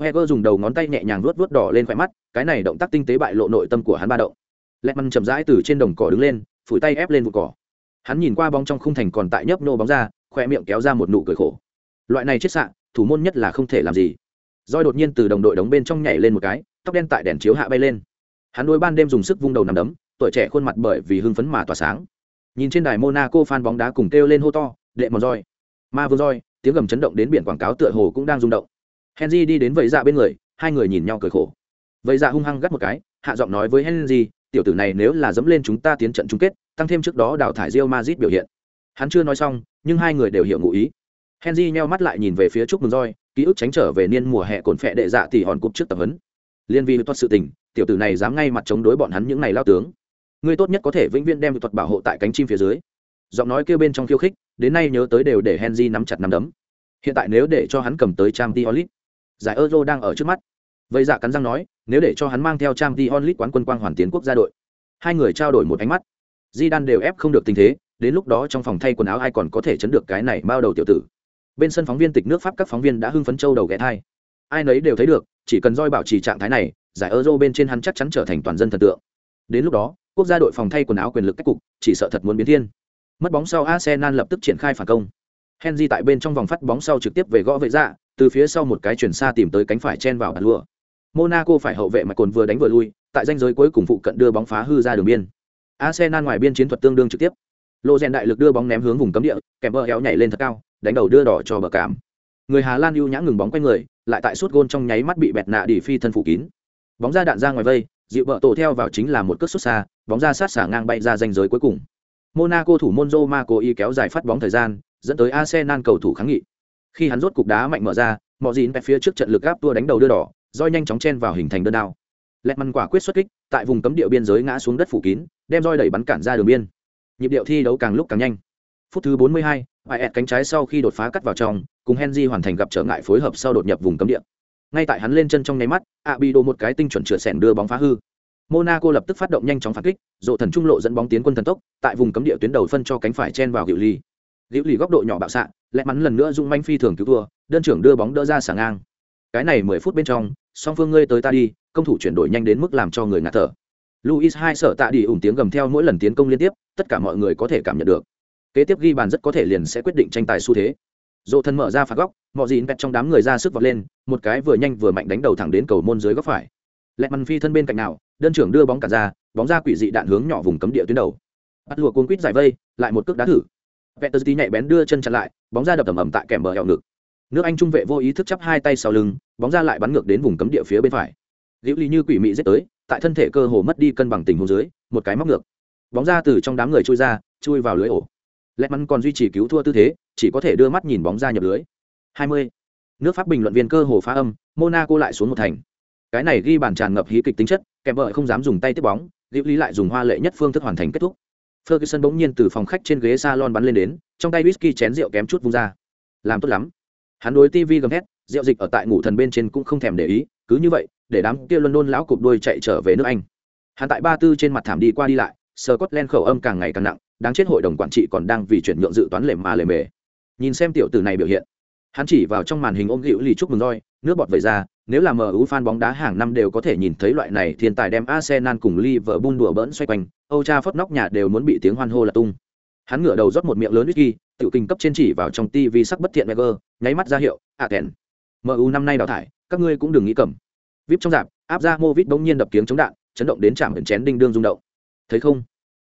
Heger dùng đầu ngón tay nhẹ nhàng luốt luốt đỏ lên khỏe mắt, cái này động tác tinh tế bại lộ nội tâm của hắn ba động. Lẹt măn chậm rãi từ trên đồng cỏ đứng lên, phủi tay ép lên vụ cỏ. Hắn nhìn qua bóng trong khung thành còn tại nhấp nô bóng ra khoe miệng kéo ra một nụ cười khổ. Loại này chết sạn thủ môn nhất là không thể làm gì. Roi đột nhiên từ đồng đội đóng bên trong nhảy lên một cái tóc đen tại đèn chiếu hạ bay lên. Hắn đôi ban đêm dùng sức vung đầu nằm đấm, tuổi trẻ khuôn mặt bởi vì hưng phấn mà tỏa sáng. Nhìn trên đài monaco fan bóng đá cùng kêu lên hô to, đệ mòn roi ma vương roi tiếng gầm chấn động đến biển quảng cáo tựa hồ cũng đang rung động. Henry đi đến vẫy dạ bên người, hai người nhìn nhau cười khổ. Vẫy dạ hung hăng gắt một cái, hạ giọng nói với henry, tiểu tử này nếu là dẫm lên chúng ta tiến trận chung kết, tăng thêm trước đó đào thải Rio Madrid biểu hiện. Hắn chưa nói xong, nhưng hai người đều hiểu ngụ ý. Henry nheo mắt lại nhìn về phía chúc mừng roi ký ức tránh trở về niên mùa hè cồn phẹ đệ dạ tỉ hòn cúp trước tập huấn liên vi thuật sự tình, tiểu tử này dám ngay mặt chống đối bọn hắn những này lao tướng. Ngươi tốt nhất có thể vĩnh viễn đem thuật bảo hộ tại cánh chim phía dưới. Giọng nói kêu bên trong khiêu khích, đến nay nhớ tới đều để henry nắm chặt nắm đấm. Hiện tại nếu để cho hắn cầm tới trang t onlit giải euro đang ở trước mắt. Vậy dạ cắn răng nói, nếu để cho hắn mang theo trang t onlit quán quân quang hoàn tiến quốc gia đội. Hai người trao đổi một ánh mắt. Di đan đều ép không được tình thế, đến lúc đó trong phòng thay quần áo ai còn có thể chấn được cái này bao đầu tiểu tử. Bên sân phóng viên tịch nước pháp các phóng viên đã hưng phấn châu đầu ghé thai ai nấy đều thấy được, chỉ cần roi bảo trì trạng thái này, giải euro bên trên hắn chắc chắn trở thành toàn dân thần tượng. Đến lúc đó, quốc gia đội phòng thay quần áo quyền lực cách cục, chỉ sợ thật muốn biến thiên. Mất bóng sau arsenal lập tức triển khai phản công. Henry tại bên trong vòng phát bóng sau trực tiếp về gõ vệ dạ từ phía sau một cái chuyển xa tìm tới cánh phải chen vào bàn lụa. Monaco phải hậu vệ mạch cồn vừa đánh vừa lui, tại danh giới cuối cùng phụ cận đưa bóng phá hư ra đường biên. Arsenal ngoài biên chiến thuật tương đương trực tiếp. Lộ rèn đại lực đưa bóng ném hướng vùng cấm địa kèm bờ éo nhảy lên thật cao, đánh đầu đưa đỏ cho bờ cảm. Người hà lan ưu nhã ngừng bóng quay người lại tại suốt gôn trong nháy mắt bị bẹt nạ đỉ phi thân phủ kín. Bóng ra đạn ra ngoài vây dịu bờ tổ theo vào chính là một cước xuất xa bóng ra sát xả ngang bay ra danh giới cuối cùng. Monaco thủ môn Roma cố ý kéo dài phát bóng thời gian dẫn tới arsenal cầu thủ kháng nghị. Khi hắn rốt cục đá mạnh mở ra mọi gì phía trước trận lực gáp tua đánh đầu đưa đỏ roi nhanh chóng chen vào hình thành đơn đao. Lẹt măn quả quyết xuất kích tại vùng cấm địa biên giới ngã xuống đất phủ kín đem roi đẩy bắn cản ra đường biên. Nhịp điệu thi đấu càng lúc càng nhanh. Phút thứ 42, mươi ẹt cánh trái sau khi đột phá cắt vào trong cùng henry hoàn thành gặp trở ngại phối hợp sau đột nhập vùng cấm địa. Ngay tại hắn lên chân trong nháy mắt, Abido một cái tinh chuẩn chữa sèn đưa bóng phá hư. Monaco lập tức phát động nhanh chóng phản kích dộ thần trung lộ dẫn bóng tiến quân thần tốc, tại vùng cấm địa tuyến đầu phân cho cánh phải chen vào gịu ly gịu ly góc độ nhỏ bạo xạ lẹ mắn lần nữa dùng manh phi thường cứu thua, đơn trưởng đưa bóng đỡ ra sả ngang. Cái này mười phút bên trong, song phương ngươi tới ta đi, công thủ chuyển đổi nhanh đến mức làm cho người ngạt thở. Luis hai sợ tạ đi ủng tiếng gầm theo mỗi lần tiến công liên tiếp, tất cả mọi người có thể cảm nhận được. Kế tiếp ghi bàn rất có thể liền sẽ quyết định tranh tài xu thế dỗ thân mở ra phạt góc mọi gì vẹt trong đám người ra sức vọt lên một cái vừa nhanh vừa mạnh đánh đầu thẳng đến cầu môn dưới góc phải lẹt mằn phi thân bên cạnh nào đơn trưởng đưa bóng cả ra bóng ra quỷ dị đạn hướng nhỏ vùng cấm địa tuyến đầu bắt lùa cuốn quýt giải vây lại một cước đá thử Peter tí nhạy bén đưa chân chặn lại, bóng ra đập ầm ầm tại kèm bờ eo ngực. Nước Anh trung vệ vô ý thức chắp hai tay sau lưng, bóng ra lại bắn ngược đến vùng cấm địa phía bên phải. Liễu Ly như quỷ mị giết tới, tại thân thể cơ hồ mất đi cân bằng tình huống dưới, một cái móc ngược. Bóng ra từ trong đám người chui ra, chui vào lưới ổ. Lẹt mắn còn duy trì cứu thua tư thế, chỉ có thể đưa mắt nhìn bóng ra nhập lưới. 20. Nước Pháp bình luận viên cơ hồ phá âm, Monaco lại xuống một thành. Cái này ghi bàn tràn ngập hí kịch tính chất, kèm vợ không dám dùng tay tiếp bóng, Liễu Lý lại dùng hoa lệ nhất phương thức hoàn thành kết thúc. Ferguson bỗng nhiên từ phòng khách trên ghế salon bắn lên đến, trong tay whisky chén rượu kém chút vung ra. Làm tốt lắm. Hắn đối TV gầm hét rượu dịch ở tại ngủ thần bên trên cũng không thèm để ý, cứ như vậy, để đám kia London lão cục đuôi chạy trở về nước Anh. Hắn tại ba tư trên mặt thảm đi qua đi lại, Scotland khẩu âm càng ngày càng nặng, đáng chết hội đồng quản trị còn đang vì chuyển nhượng dự toán lề mà lề mề. Nhìn xem tiểu tử này biểu hiện, hắn chỉ vào trong màn hình ôm hữu lì chúc mừng roi, nước bọt vẩy ra, nếu là MU fan bóng đá hàng năm đều có thể nhìn thấy loại này thiên tài đem Arsenal cùng Liverpool đùa bỡn xoay quanh, Âu Cha phất nóc nhà đều muốn bị tiếng hoan hô là tung. Hắn ngửa đầu rót một miệng lớn whisky, tiểu kinh cấp trên chỉ vào trong TV sắc bất thiện Wenger, nháy mắt ra hiệu, "À kèn. MU năm nay đào thải, các ngươi cũng đừng nghĩ cầm." Vip trong dạp, áp ra Movit bỗng nhiên đập tiếng chống đạn, chấn động đến chạm ẩn chén đinh đương rung động. Thấy không?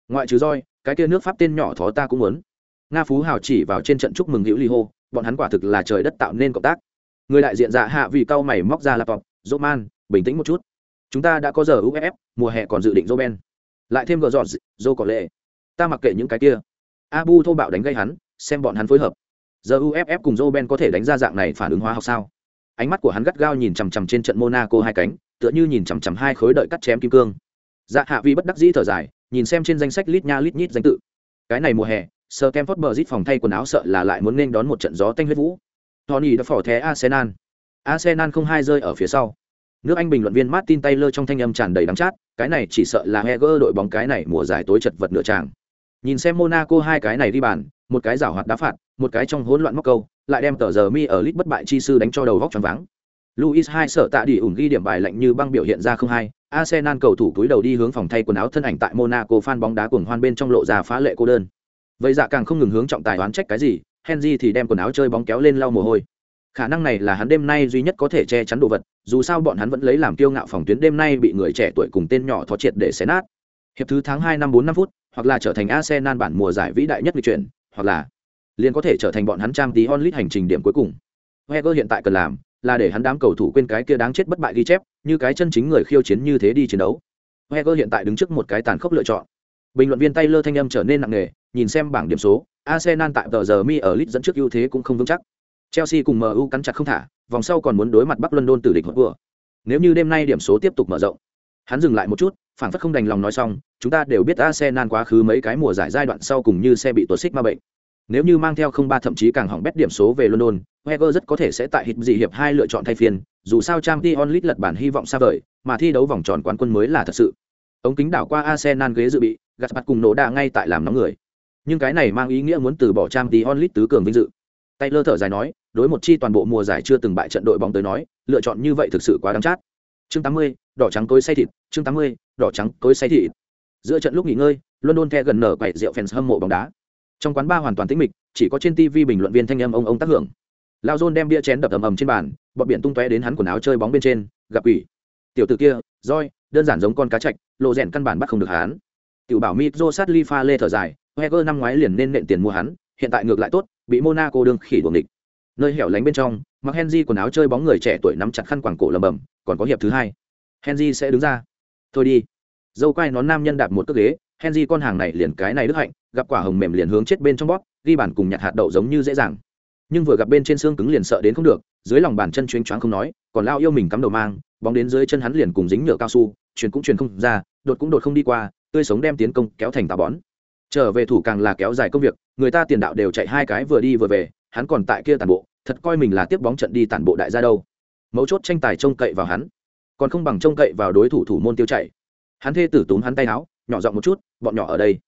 Ngoại trừ roi, cái kia nước Pháp tên nhỏ thó ta cũng muốn. Nga Phú Hào chỉ vào trên trận chúc mừng Hữu Ly hô, bọn hắn quả thực là trời đất tạo nên cộng tác. Người đại diện dạ hạ vì cau mày móc ra laptop dỗ man bình tĩnh một chút. Chúng ta đã có giờ uff mùa hè còn dự định dô ben. Lại thêm gờ giọt dô có lệ. Ta mặc kệ những cái kia. Abu thô bạo đánh gây hắn xem bọn hắn phối hợp. Giờ uff cùng dô ben có thể đánh ra dạng này phản ứng hóa học sao? Ánh mắt của hắn gắt gao nhìn chằm chằm trên trận monaco hai cánh tựa như nhìn chằm chằm hai khối đợi cắt chém kim cương. Dạ hạ vì bất đắc dĩ thở dài nhìn xem trên danh sách lít nha lít nhít danh tự. Cái này mùa hè sơ kem phớt bờ rít phòng thay quần áo sợ là lại muốn nên đón một trận gió tanh huyết vũ Tony đã phỏ thé Arsenal. Arsenal không hai rơi ở phía sau. Nước Anh bình luận viên Martin Taylor trong thanh âm tràn đầy đắng chát, cái này chỉ sợ là Heger đội bóng cái này mùa giải tối chật vật nửa tràng. Nhìn xem Monaco hai cái này đi bàn, một cái giảo hoạt đá phạt, một cái trong hỗn loạn móc câu, lại đem tờ giờ mi ở lit bất bại chi sư đánh cho đầu góc choáng váng. Luis hai sợ tạ đi ủng ghi điểm bài lạnh như băng biểu hiện ra không hai, Arsenal cầu thủ túi đầu đi hướng phòng thay quần áo thân ảnh tại Monaco fan bóng đá cuồng hoan bên trong lộ ra phá lệ cô đơn. Vậy dạ càng không ngừng hướng trọng tài oán trách cái gì, Henry thì đem quần áo chơi bóng kéo lên lau mồ hôi. Khả năng này là hắn đêm nay duy nhất có thể che chắn đồ vật, dù sao bọn hắn vẫn lấy làm kiêu ngạo phòng tuyến đêm nay bị người trẻ tuổi cùng tên nhỏ thó triệt để xé nát. Hiệp thứ tháng hai năm bốn năm phút, hoặc là trở thành Arsenal bản mùa giải vĩ đại nhất lịch chuyển, hoặc là liền có thể trở thành bọn hắn trang tí onlit hành trình điểm cuối cùng. heger hiện tại cần làm là để hắn đám cầu thủ quên cái kia đáng chết bất bại ghi chép, như cái chân chính người khiêu chiến như thế đi chiến đấu. heger hiện tại đứng trước một cái tàn khốc lựa chọn. Bình luận viên Taylor thanh âm trở nên nặng nề, nhìn xem bảng điểm số, Arsenal tại tờ giờ mi ở lit dẫn trước ưu thế cũng không vững chắc. Chelsea cùng MU cắn chặt không thả, vòng sau còn muốn đối mặt Bắc London tử địch vừa. Nếu như đêm nay điểm số tiếp tục mở rộng. Hắn dừng lại một chút, phản phất không đành lòng nói xong, chúng ta đều biết Arsenal quá khứ mấy cái mùa giải giai đoạn sau cùng như xe bị tuột xích ma bệnh. Nếu như mang theo không ba thậm chí càng hỏng bét điểm số về London, Wenger rất có thể sẽ tại hit gì hiệp hai lựa chọn thay phiên, dù sao Champions League lật bản hy vọng xa vời, mà thi đấu vòng tròn quán quân mới là thật sự. Ống kính đảo qua Arsenal ghế dự bị, gạt mặt cùng nổ đà ngay tại làm nóng người. Nhưng cái này mang ý nghĩa muốn từ bỏ trang tí onlit tứ cường vinh dự. Taylor thở dài nói đối một chi toàn bộ mùa giải chưa từng bại trận đội bóng tới nói lựa chọn như vậy thực sự quá đáng chát. Chương 80, đỏ trắng tối say thịt chương 80, đỏ trắng tối say thịt. Giữa trận lúc nghỉ ngơi london the gần nở quậy rượu fans hâm mộ bóng đá. Trong quán ba hoàn toàn tĩnh mịch chỉ có trên tv bình luận viên thanh âm ông ông tác hưởng. Lao dôn đem bia chén đập ầm ầm trên bàn bọt biển tung tóe đến hắn quần áo chơi bóng bên trên gặp ủy tiểu t ử kia roi đơn giản giống con cá chạch lộ rèn căn bản bắt không được hắn. Tiểu bảo Mitro sát ly pha lê thở dài, Wenger năm ngoái liền nên nện tiền mua hắn, hiện tại ngược lại tốt, bị Monaco đương khỉ đuổi địch. Nơi hẻo lánh bên trong, mặc Henry quần áo chơi bóng người trẻ tuổi nắm chặt khăn quàng cổ lầm bầm, còn có hiệp thứ hai. Henry sẽ đứng ra. Thôi đi. Dâu quay nón nam nhân đạp một cước ghế, Henry con hàng này liền cái này đức hạnh, gặp quả hồng mềm liền hướng chết bên trong bóp, ghi bản cùng nhặt hạt đậu giống như dễ dàng. Nhưng vừa gặp bên trên xương cứng liền sợ đến không được, dưới lòng bàn chân chuyến choáng không nói, còn lao yêu mình cắm đầu mang, bóng đến dưới chân hắn liền cùng dính nhựa cao su, truyền cũng truyền không ra, đột cũng đột không đi qua, tươi sống đem tiến công kéo thành tà bón. Trở về thủ càng là kéo dài công việc, người ta tiền đạo đều chạy hai cái vừa đi vừa về, hắn còn tại kia tàn bộ, thật coi mình là tiếp bóng trận đi tàn bộ đại gia đâu. Mấu chốt tranh tài trông cậy vào hắn, còn không bằng trông cậy vào đối thủ thủ môn tiêu chạy. Hắn thê tử túm hắn tay áo, nhỏ giọng một chút, bọn nhỏ ở đây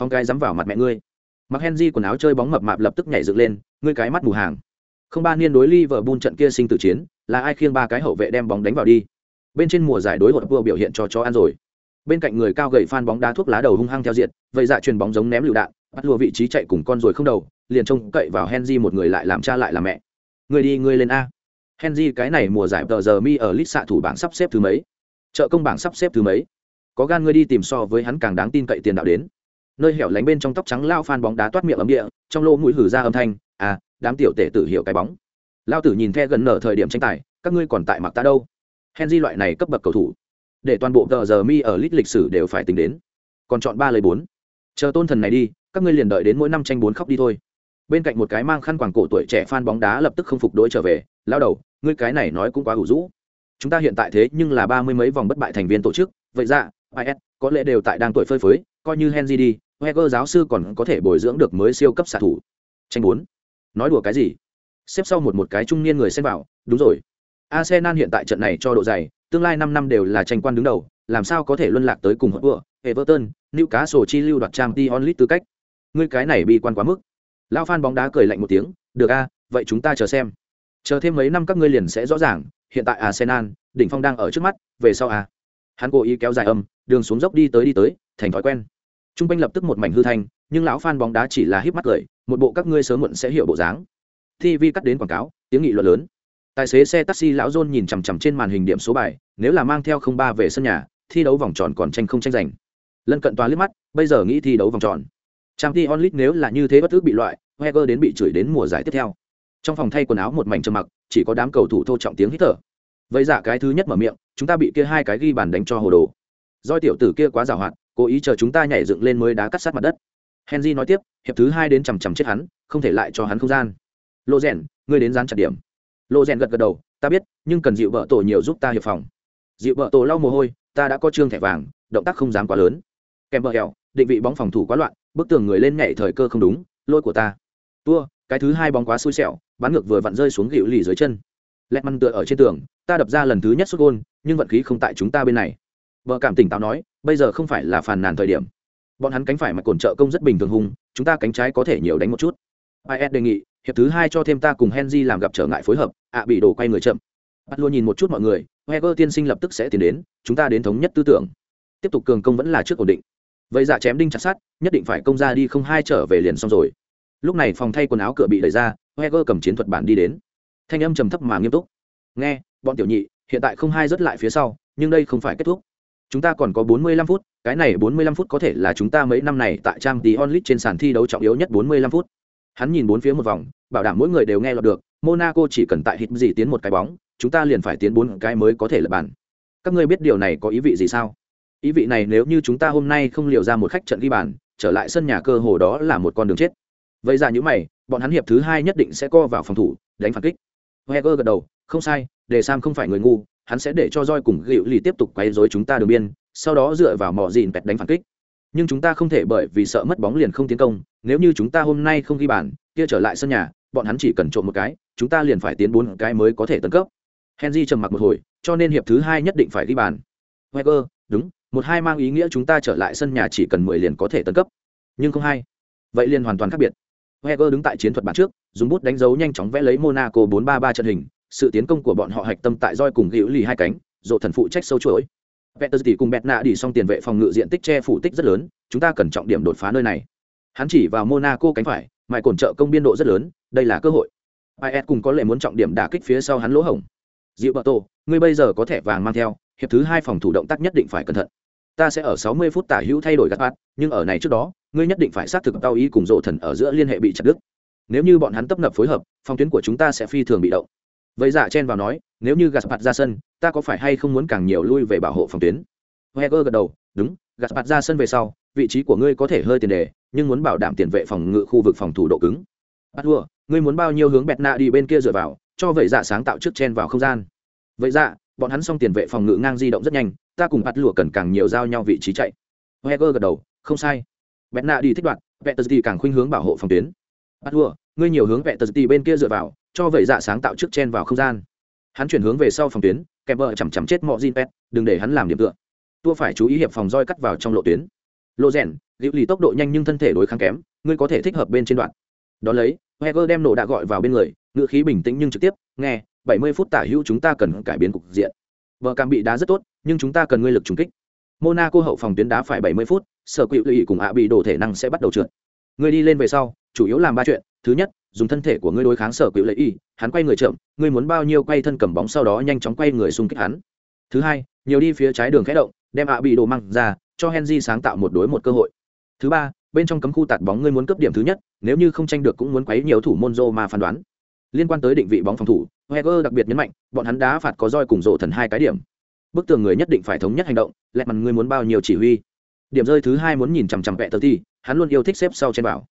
phong cái dám vào mặt mẹ ngươi. Mặc henry quần áo chơi bóng mập mạp lập tức nhảy dựng lên, ngươi cái mắt mù hàng. Không ba niên đối Liverpool trận kia sinh tử chiến, là ai khiêng ba cái hậu vệ đem bóng đánh vào đi? Bên trên mùa giải đối hột vừa biểu hiện cho chó ăn rồi bên cạnh người cao gầy phan bóng đá thuốc lá đầu hung hăng theo diện vậy dạ truyền bóng giống ném lựu đạn, bắt lùa vị trí chạy cùng con rồi không đầu, liền trông cậy vào henry một người lại làm cha lại làm mẹ. Người đi, người lên a. Henry, cái này mùa giải tờ giờ mi ở lít xạ thủ bảng sắp xếp thứ mấy? Chợ công bảng sắp xếp thứ mấy? Có gan ngươi đi tìm so với hắn càng đáng tin cậy tiền đạo đến. Nơi hẻo lánh bên trong tóc trắng lao phan bóng đá toát miệng ấm địa, trong lô mũi hử ra âm thanh à đám tiểu tể tử hiểu cái bóng. Lao tử nhìn the gần nở thời điểm tranh tài, các ngươi còn tại mặc ta đâu? Henry loại này cấp bậc cầu thủ để toàn bộ tờ giờ mi ở lít lịch sử đều phải tính đến. Còn chọn ba lấy bốn. Chờ tôn thần này đi, các ngươi liền đợi đến mỗi năm tranh bốn khóc đi thôi. Bên cạnh một cái mang khăn quàng cổ tuổi trẻ fan bóng đá lập tức không phục đối trở về lao đầu, ngươi cái này nói cũng quá hủ rũ. Chúng ta hiện tại thế nhưng là ba mươi mấy vòng bất bại thành viên tổ chức, vậy dạ, ra is có lẽ đều tại đang tuổi phơi phới, coi như henry đi heger giáo sư còn có thể bồi dưỡng được mới siêu cấp xạ thủ. Tranh bốn. Nói đùa cái gì? Xếp sau một một cái trung niên người xem vào, đúng rồi. Arsenal hiện tại trận này cho độ dày tương lai năm năm đều là tranh quan đứng đầu, làm sao có thể luân lạc tới cùng hội Everton, Newcastle chi lưu đoạt Champions League tư cách. Ngươi cái này bi quan quá mức. Lão fan bóng đá cười lạnh một tiếng, được a, vậy chúng ta chờ xem. Chờ thêm mấy năm các ngươi liền sẽ rõ ràng, hiện tại Arsenal, đỉnh phong đang ở trước mắt, về sau à, Hắn cố ý kéo dài âm, đường xuống dốc đi tới đi tới, thành thói quen. Trung quanh lập tức một mảnh hư thanh, nhưng lão fan bóng đá chỉ là híp mắt cười, một bộ các ngươi sớm muộn sẽ hiểu bộ dáng. TV cắt đến quảng cáo, tiếng nghị luận lớn tài xế xe taxi lão john nhìn chằm chằm trên màn hình điểm số bài, nếu là mang theo không ba về sân nhà, thi đấu vòng tròn còn tranh không tranh giành. Lân cận tòa liếc mắt, bây giờ nghĩ thi đấu vòng tròn. Trang t onlit nếu là như thế bất ước bị loại heger đến bị chửi đến mùa giải tiếp theo. Trong phòng thay quần áo một mảnh trầm mặc, chỉ có đám cầu thủ thô trọng tiếng hít thở. Vậy giả cái thứ nhất mở miệng, chúng ta bị kia hai cái ghi bàn đánh cho hồ đồ. Do tiểu tử kia quá giàu hạn, cố ý chờ chúng ta nhảy dựng lên mới đá cắt sát mặt đất. Henry nói tiếp, hiệp thứ hai đến chằm chằm chết hắn, không thể lại cho hắn không gian. Lộ rèn, ngươi đến gian chặt điểm lộ rèn gật gật đầu, ta biết, nhưng cần dịu vợ tổ nhiều giúp ta hiệp phòng. Dịu vợ tổ lau mồ hôi, ta đã có trương thẻ vàng, động tác không dám quá lớn. Kèm vợ hẹo, định vị bóng phòng thủ quá loạn, bức tường người lên nhảy thời cơ không đúng, lôi của ta. Tua, cái thứ hai bóng quá xui xẻo, bắn ngược vừa vặn rơi xuống gịu lì dưới chân. Lẹt măn tựa ở trên tường, ta đập ra lần thứ nhất xuất gôn, nhưng vận khí không tại chúng ta bên này. Vợ cảm tỉnh táo nói, bây giờ không phải là phàn nàn thời điểm. Bọn hắn cánh phải mà cồn trợ công rất bình thường hùng, chúng ta cánh trái có thể nhiều đánh một chút. Is đề nghị hiệp thứ hai cho thêm ta cùng henry làm gặp trở ngại phối hợp, ạ bị đổ quay người chậm. Bắt luôn nhìn một chút mọi người heger tiên sinh lập tức sẽ tiến đến, chúng ta đến thống nhất tư tưởng. Tiếp tục cường công vẫn là trước ổn định. Vậy dạ chém đinh chặt sát nhất định phải công ra đi không hai trở về liền xong rồi. Lúc này phòng thay quần áo cửa bị đẩy ra heger cầm chiến thuật bản đi đến. Thanh âm trầm thấp mà nghiêm túc. Nghe, bọn tiểu nhị, hiện tại không hai rất lại phía sau, nhưng đây không phải kết thúc. Chúng ta còn có 45 phút, cái này 45 phút có thể là chúng ta mấy năm này tại trang tí onlit trên sàn thi đấu trọng yếu nhất 45 phút. Hắn nhìn bốn phía một vòng bảo đảm mỗi người đều nghe lọt được, monaco chỉ cần tại hít gì tiến một cái bóng, chúng ta liền phải tiến bốn cái mới có thể lập bàn. Các ngươi biết điều này có ý vị gì sao? Ý vị này nếu như chúng ta hôm nay không liều ra một khách trận ghi bàn, trở lại sân nhà cơ hồ đó là một con đường chết. Vậy ra những mày, bọn hắn hiệp thứ hai nhất định sẽ co vào phòng thủ, đánh phản kích. Heger gật đầu, không sai, để sam không phải người ngu, hắn sẽ để cho roi cùng gịu lì tiếp tục quấy dối chúng ta đường biên, sau đó dựa vào mỏ dìn pẹt đánh phản kích nhưng chúng ta không thể bởi vì sợ mất bóng liền không tiến công, nếu như chúng ta hôm nay không ghi bàn, kia trở lại sân nhà, bọn hắn chỉ cần trộm một cái, chúng ta liền phải tiến bốn cái mới có thể tấn cấp. Henry trầm mặc một hồi, cho nên hiệp thứ hai nhất định phải ghi bàn. Weber đúng, một hai mang ý nghĩa chúng ta trở lại sân nhà chỉ cần mười liền có thể tấn cấp. Nhưng không hai. Vậy liền hoàn toàn khác biệt. Weber đứng tại chiến thuật bản trước, dùng bút đánh dấu nhanh chóng vẽ lấy monaco bốn ba ba trận hình, sự tiến công của bọn họ hạch tâm tại roi cùng hữu lì hai cánh dộ thần phụ trách sâu chuỗi. Peter tỷ cùng Bẹt nạ đi xong tiền vệ phòng ngự diện tích che phủ tích rất lớn, chúng ta cần trọng điểm đột phá nơi này. Hắn chỉ vào Monaco cánh phải, mài cổn trợ công biên độ rất lớn, đây là cơ hội. IS cùng có lẽ muốn trọng điểm đả kích phía sau hắn lỗ hổng. Diệu Bờ ngươi bây giờ có thẻ vàng mang theo, hiệp thứ hai phòng thủ động tác nhất định phải cẩn thận. Ta sẽ ở 60 phút tả hữu thay đổi gạt bát, nhưng ở này trước đó ngươi nhất định phải xác thực tao ý cùng rộ thần ở giữa liên hệ bị chặt đứt nếu như bọn hắn tập nập phối hợp phòng tuyến của chúng ta sẽ phi thường bị động vậy giả chen vào nói nếu như gạt mặt ra sân, ta có phải hay không muốn càng nhiều lui về bảo hộ phòng tuyến? Heger gật đầu, đúng gạt mặt ra sân về sau, vị trí của ngươi có thể hơi tiền đề, nhưng muốn bảo đảm tiền vệ phòng ngự khu vực phòng thủ độ cứng. Bắt ngươi muốn bao nhiêu hướng bẹt nạ đi bên kia dựa vào, cho vậy dạ sáng tạo trước chen vào không gian. Vậy dạ bọn hắn xong tiền vệ phòng ngự ngang di động rất nhanh, ta cùng bắt cần càng nhiều giao nhau vị trí chạy. Heger gật đầu, không sai. Bẹt nạ đi thích đoạn vẹt tờ càng khuynh hướng bảo hộ phòng tuyến. Bắt ngươi nhiều hướng vẹt tờ bên kia dựa vào, cho vậy dạ sáng tạo trước chen vào không gian hắn chuyển hướng về sau phòng tuyến kèm vợ chằm chằm chết mọi zin pet, đừng để hắn làm điểm tựa. Tua phải chú ý hiệp phòng roi cắt vào trong lộ tuyến. Lộ rèn liệu lì tốc độ nhanh nhưng thân thể đối kháng kém, ngươi có thể thích hợp bên trên đoạn. Đón lấy, heger đem nổ đã gọi vào bên người, ngữ khí bình tĩnh nhưng trực tiếp, nghe 70 phút tả hữu chúng ta cần cải biến cục diện. Vợ cam bị đá rất tốt, nhưng chúng ta cần ngươi lực trùng kích. Monaco hậu phòng tuyến đá phải 70 phút, sở quỵ lụy cùng ạ bị đổ thể năng sẽ bắt đầu trượt. Ngươi đi lên về sau, chủ yếu làm ba chuyện thứ nhất, dùng thân thể của ngươi đối kháng sở cựu lệ y, hắn quay người chậm, ngươi muốn bao nhiêu quay thân cầm bóng sau đó nhanh chóng quay người xung kích hắn. Thứ hai, nhiều đi phía trái đường khẽ động, đem ạ bị đồ măng ra, cho henry sáng tạo một đối một cơ hội. Thứ ba, bên trong cấm khu tạt bóng ngươi muốn cấp điểm thứ nhất, nếu như không tranh được cũng muốn quấy nhiều thủ môn rô mà phán đoán. Liên quan tới định vị bóng phòng thủ, heger đặc biệt nhấn mạnh, bọn hắn đá phạt có roi cùng rộ thần hai cái điểm. Bức tường người nhất định phải thống nhất hành động lẹ mặt ngươi muốn bao nhiêu chỉ huy. Điểm rơi thứ hai muốn nhìn chằm chằm vẹ tờ ti hắn luôn yêu thích xếp sau trên bảo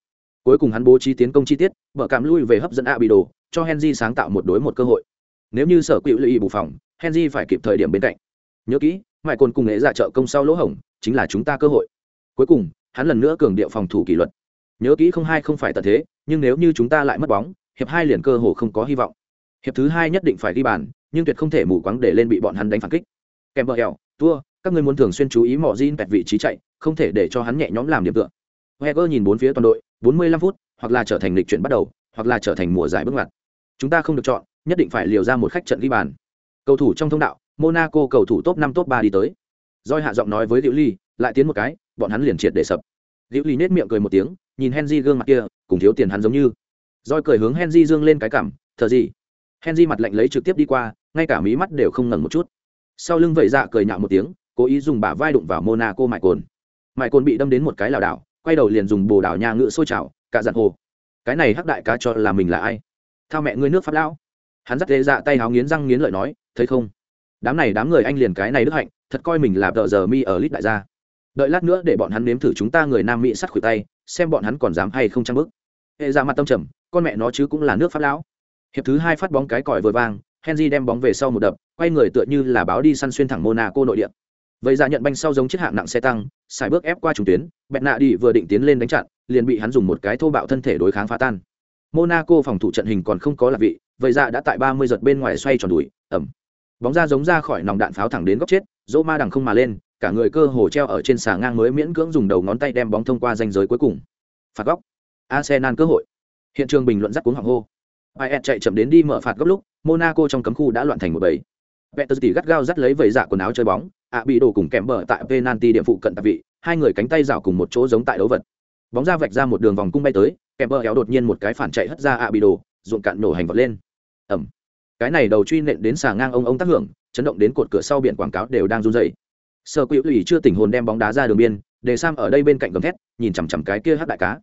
cuối cùng hắn bố trí tiến công chi tiết vợ cảm lui về hấp dẫn a bị đồ, cho henry sáng tạo một đối một cơ hội. Nếu như sở quỹ lưu ý bù phòng, henry phải kịp thời điểm bên cạnh. Nhớ kỹ mãi cồn cùng nghệ ra trợ công sau lỗ hổng, chính là chúng ta cơ hội. Cuối cùng, hắn lần nữa cường điệu phòng thủ kỷ luật. Nhớ kỹ không hai không phải tận thế, nhưng nếu như chúng ta lại mất bóng, hiệp hai liền cơ hồ không có hy vọng. Hiệp thứ hai nhất định phải ghi bàn, nhưng tuyệt không thể mù quáng để lên bị bọn hắn đánh phản kích. Kèm bờ hẹo tua các người muốn thường xuyên chú ý mỏ Jin vẹt vị trí chạy, không thể để cho hắn nhẹ nhõm làm điểm tựa heger nhìn bốn phía toàn đội 45 phút hoặc là trở thành lịch chuyển bắt đầu hoặc là trở thành mùa giải bước ngoặt chúng ta không được chọn nhất định phải liều ra một khách trận ghi bàn cầu thủ trong thông đạo monaco cầu thủ top năm top ba đi tới Doi hạ giọng nói với Diệu Ly, lại tiến một cái, bọn hắn liền triệt để sập. Diệu Ly nét miệng cười một tiếng, nhìn Henry gương mặt kia, cùng thiếu tiền hắn giống như. Doi cười hướng Henry dương lên cái cằm, "Thở gì?" Henry mặt lạnh lấy trực tiếp đi qua, ngay cả mí mắt đều không ngẩng một chút. Sau lưng vẩy dạ cười nhạo một tiếng, cố ý dùng bả vai đụng vào Monaco mại cồn. Mại cồn bị đâm đến một cái lảo đảo, quay đầu liền dùng bồ đảo nhà ngựa sôi trào, cả giận hồ. Cái này hắc đại ca cho là mình là ai? Thao mẹ ngươi nước pháp lão. Hắn dắt lê dạ tay háo nghiến răng nghiến lợi nói, thấy không? Đám này đám người anh liền cái này đức hạnh, thật coi mình là tờ giờ mi ở lít đại gia đợi lát nữa để bọn hắn nếm thử chúng ta người nam mỹ sắt khuỷu tay xem bọn hắn còn dám hay không trăng bức hệ ra dạ mặt tâm trầm con mẹ nó chứ cũng là nước pháp lão hiệp thứ hai phát bóng cái còi vừa vang henry đem bóng về sau một đập quay người tựa như là báo đi săn xuyên thẳng monaco nội địa vậy ra nhận banh sau giống chiếc hạng nặng xe tăng, xài bước ép qua trung tuyến bẹn nạ đi vừa định tiến lên đánh chặn, liền bị hắn dùng một cái thô bạo thân thể đối kháng phá tan. Monaco phòng thủ trận hình còn không có lạc vị, vậy ra đã tại ba mươi giật bên ngoài xoay tròn đùi ẩm bóng ra giống ra khỏi nòng đạn pháo thẳng đến góc chết, dỗ ma đằng không mà lên, cả người cơ hồ treo ở trên xà ngang mới miễn cưỡng dùng đầu ngón tay đem bóng thông qua danh giới cuối cùng. Phạt góc. Arsenal cơ hội. Hiện trường bình luận rất cuống hoàng hô. Bayern chạy chậm đến đi mở phạt góc lúc, monaco trong cấm khu đã loạn thành một bầy. Peter tỉ gắt gao dắt lấy vẩy dạ quần áo chơi bóng ạ bị đổ cùng kèm bờ tại penalty điểm phụ cận tạp vị, hai người cánh tay rảo cùng một chỗ giống tại đấu vật. Bóng ra vạch ra một đường vòng cung bay tới kèm bờ éo đột nhiên một cái phản chạy hất ra ạ bị đổ ruộng cạn nổ hành vật lên. Ẩm cái này đầu truy nện đến xà ngang ông ông tác hưởng, chấn động đến cột cửa sau biển quảng cáo đều đang run dậy sơ quỹ ủy chưa tỉnh hồn đem bóng đá ra đường biên, để sam ở đây bên cạnh gầm thét, nhìn chằm chằm cái kia hát đại cá.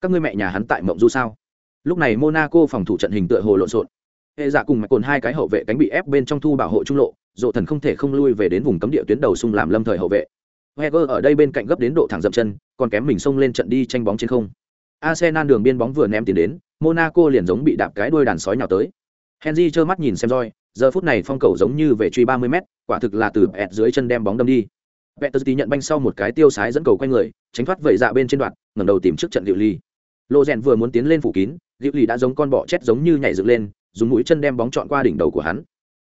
Các ngươi mẹ nhà hắn tại mộng du sao? Lúc này monaco phòng thủ trận hình tựa hồ lộn xộn hệ dạ cùng mạch cồn hai cái hậu vệ cánh bị ép bên trong thu bảo hộ trung lộ dộ thần không thể không lui về đến vùng cấm địa tuyến đầu xung làm lâm thời hậu vệ. Heger ở đây bên cạnh gấp đến độ thẳng dậm chân còn kém mình xông lên trận đi tranh bóng trên không. Arsenal đường biên bóng vừa ném tiền đến monaco liền giống bị đạp cái đuôi đàn sói nhào tới. Henry trơ mắt nhìn xem roi giờ phút này phong cầu giống như về truy ba mươi m quả thực là từ ẹt dưới chân đem bóng đâm đi. Peter nhận banh sau một cái tiêu sái dẫn cầu quanh người, tránh thoát vẩy dạ bên trên đoạn, ngẩng đầu tìm trước trận Diệu Ly. Lô Rèn vừa muốn tiến lên phủ kín, Diệu Ly đã giống con bọ chết giống như nhảy dựng lên, dùng mũi chân đem bóng chọn qua đỉnh đầu của hắn.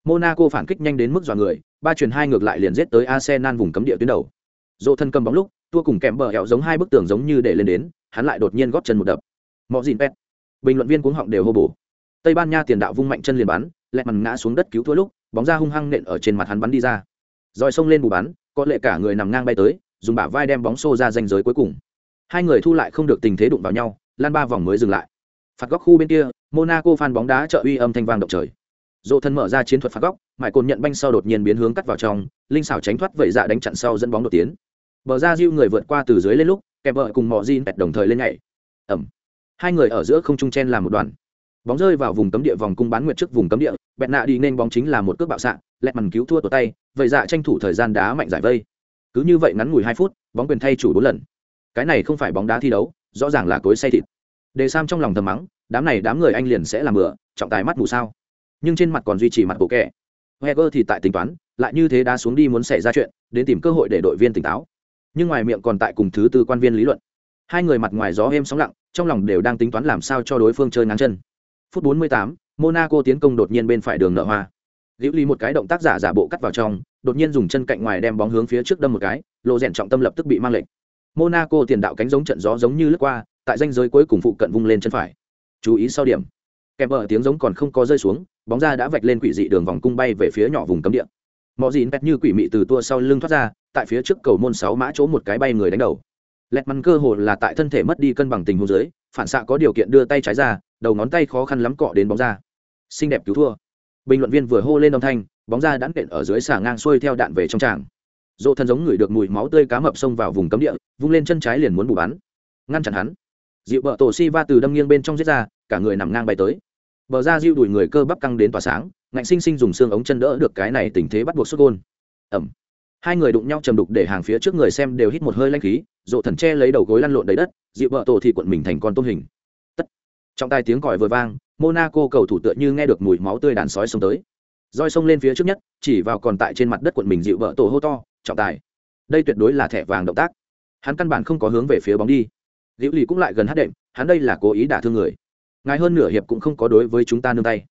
Monaco phản kích nhanh đến mức dọa người, ba chuyền hai ngược lại liền giết tới Arsenal vùng cấm địa tuyến đầu. Dỗ thân cầm bóng lúc, tua cùng kèm bờ hẹo giống hai bức tường giống như để lên đến, hắn lại đột nhiên gót chân một đập. Mọ gìn pet. Bình luận viên cuống họng đều hô bổ. Tây Ban Nha tiền đạo vung mạnh chân liền bắn, lẹ mằn ngã xuống đất cứu thua lúc, bóng ra hung hăng nện ở trên mặt hắn bắn đi ra. Rồi xông lên bù bắn, có lệ cả người nằm ngang bay tới, dùng bả vai đem bóng xô ra ranh giới cuối cùng. Hai người thu lại không được tình thế đụng vào nhau, lan ba vòng mới dừng lại. Phạt góc khu bên kia, Monaco fan bóng đá trợ uy âm thanh vang động trời. Dỗ thân mở ra chiến thuật phạt góc, mại cồn nhận banh sau đột nhiên biến hướng cắt vào trong, linh xảo tránh thoát vậy dạ đánh chặn sau dẫn bóng đột tiến. Bờ ra Diu người vượt qua từ dưới lên lúc, kẹp vợ cùng Mọ Jin đồng thời lên nhảy. Ẩm. Hai người ở giữa không trung chen làm một đoàn. Bóng rơi vào vùng cấm địa vòng cung bán nguyệt trước vùng cấm địa, bẹt nạ đi nên bóng chính là một cước bạo xạ, lẹt màn cứu thua tổ tay, vậy dạ tranh thủ thời gian đá mạnh giải vây. Cứ như vậy ngắn ngủi hai phút, bóng quyền thay chủ bốn lần. Cái này không phải bóng đá thi đấu, rõ ràng là cối xay thịt. Đề Sam trong lòng thầm mắng, đám này đám người anh liền sẽ làm bừa, trọng tài mắt mù sao? Nhưng trên mặt còn duy trì mặt bộ kẻ. Heger thì tại tính toán, lại như thế đá xuống đi muốn xảy ra chuyện, đến tìm cơ hội để đội viên tỉnh táo. Nhưng ngoài miệng còn tại cùng thứ tư quan viên lý luận. Hai người mặt ngoài gió êm sóng lặng, trong lòng đều đang tính toán làm sao cho đối phương chơi ngắn chân. Phút 48, Monaco tiến công đột nhiên bên phải đường nợ hoa. Liễu Ly một cái động tác giả giả bộ cắt vào trong, đột nhiên dùng chân cạnh ngoài đem bóng hướng phía trước đâm một cái, lộ rèn trọng tâm lập tức bị mang lệnh. Monaco tiền đạo cánh giống trận gió giống như lướt qua, tại danh giới cuối cùng phụ cận vung lên chân phải. Chú ý sau điểm. Kèm ở tiếng giống còn không có rơi xuống, bóng ra đã vạch lên quỷ dị đường vòng cung bay về phía nhỏ vùng cấm địa. mọi gì pet như quỷ mị từ tua sau lưng thoát ra, tại phía trước cầu môn sáu mã chỗ một cái bay người đánh đầu. Lẹt mắn cơ hồ là tại thân thể mất đi cân bằng tình huống dưới, phản xạ có điều kiện đưa tay trái ra, đầu ngón tay khó khăn lắm cọ đến bóng ra. Xinh đẹp cứu thua. Bình luận viên vừa hô lên âm thanh, bóng ra đã nện ở dưới xà ngang xuôi theo đạn về trong tràng. Dỗ thân giống người được mùi máu tươi cá mập xông vào vùng cấm địa, vung lên chân trái liền muốn bù bắn. Ngăn chặn hắn. Dịu vợ tổ si va từ đâm nghiêng bên trong giết ra, cả người nằm ngang bay tới. Bờ ra dịu đuổi người cơ bắp căng đến tỏa sáng, ngạnh sinh sinh dùng xương ống chân đỡ được cái này tình thế bắt buộc xuất gôn. Ẩm. Hai người đụng nhau trầm đục để hàng phía trước người xem đều hít một hơi lanh khí, Dỗ thần tre lấy đầu gối lăn lộn đầy đất, dịu vợ tổ thì cuộn mình thành con tôm hình. Tất. Trong tai tiếng còi vừa vang, Monaco cầu thủ tựa như nghe được mùi máu tươi đàn sói xông tới. Roi xông lên phía trước nhất, chỉ vào còn tại trên mặt đất cuộn mình dịu vợ tổ hô to, trọng tài. Đây tuyệt đối là thẻ vàng động tác. Hắn căn bản không có hướng về phía bóng đi. Liễu Lì cũng lại gần hát đệm, hắn đây là cố ý đả thương người. Ngài hơn nửa hiệp cũng không có đối với chúng ta nương tay.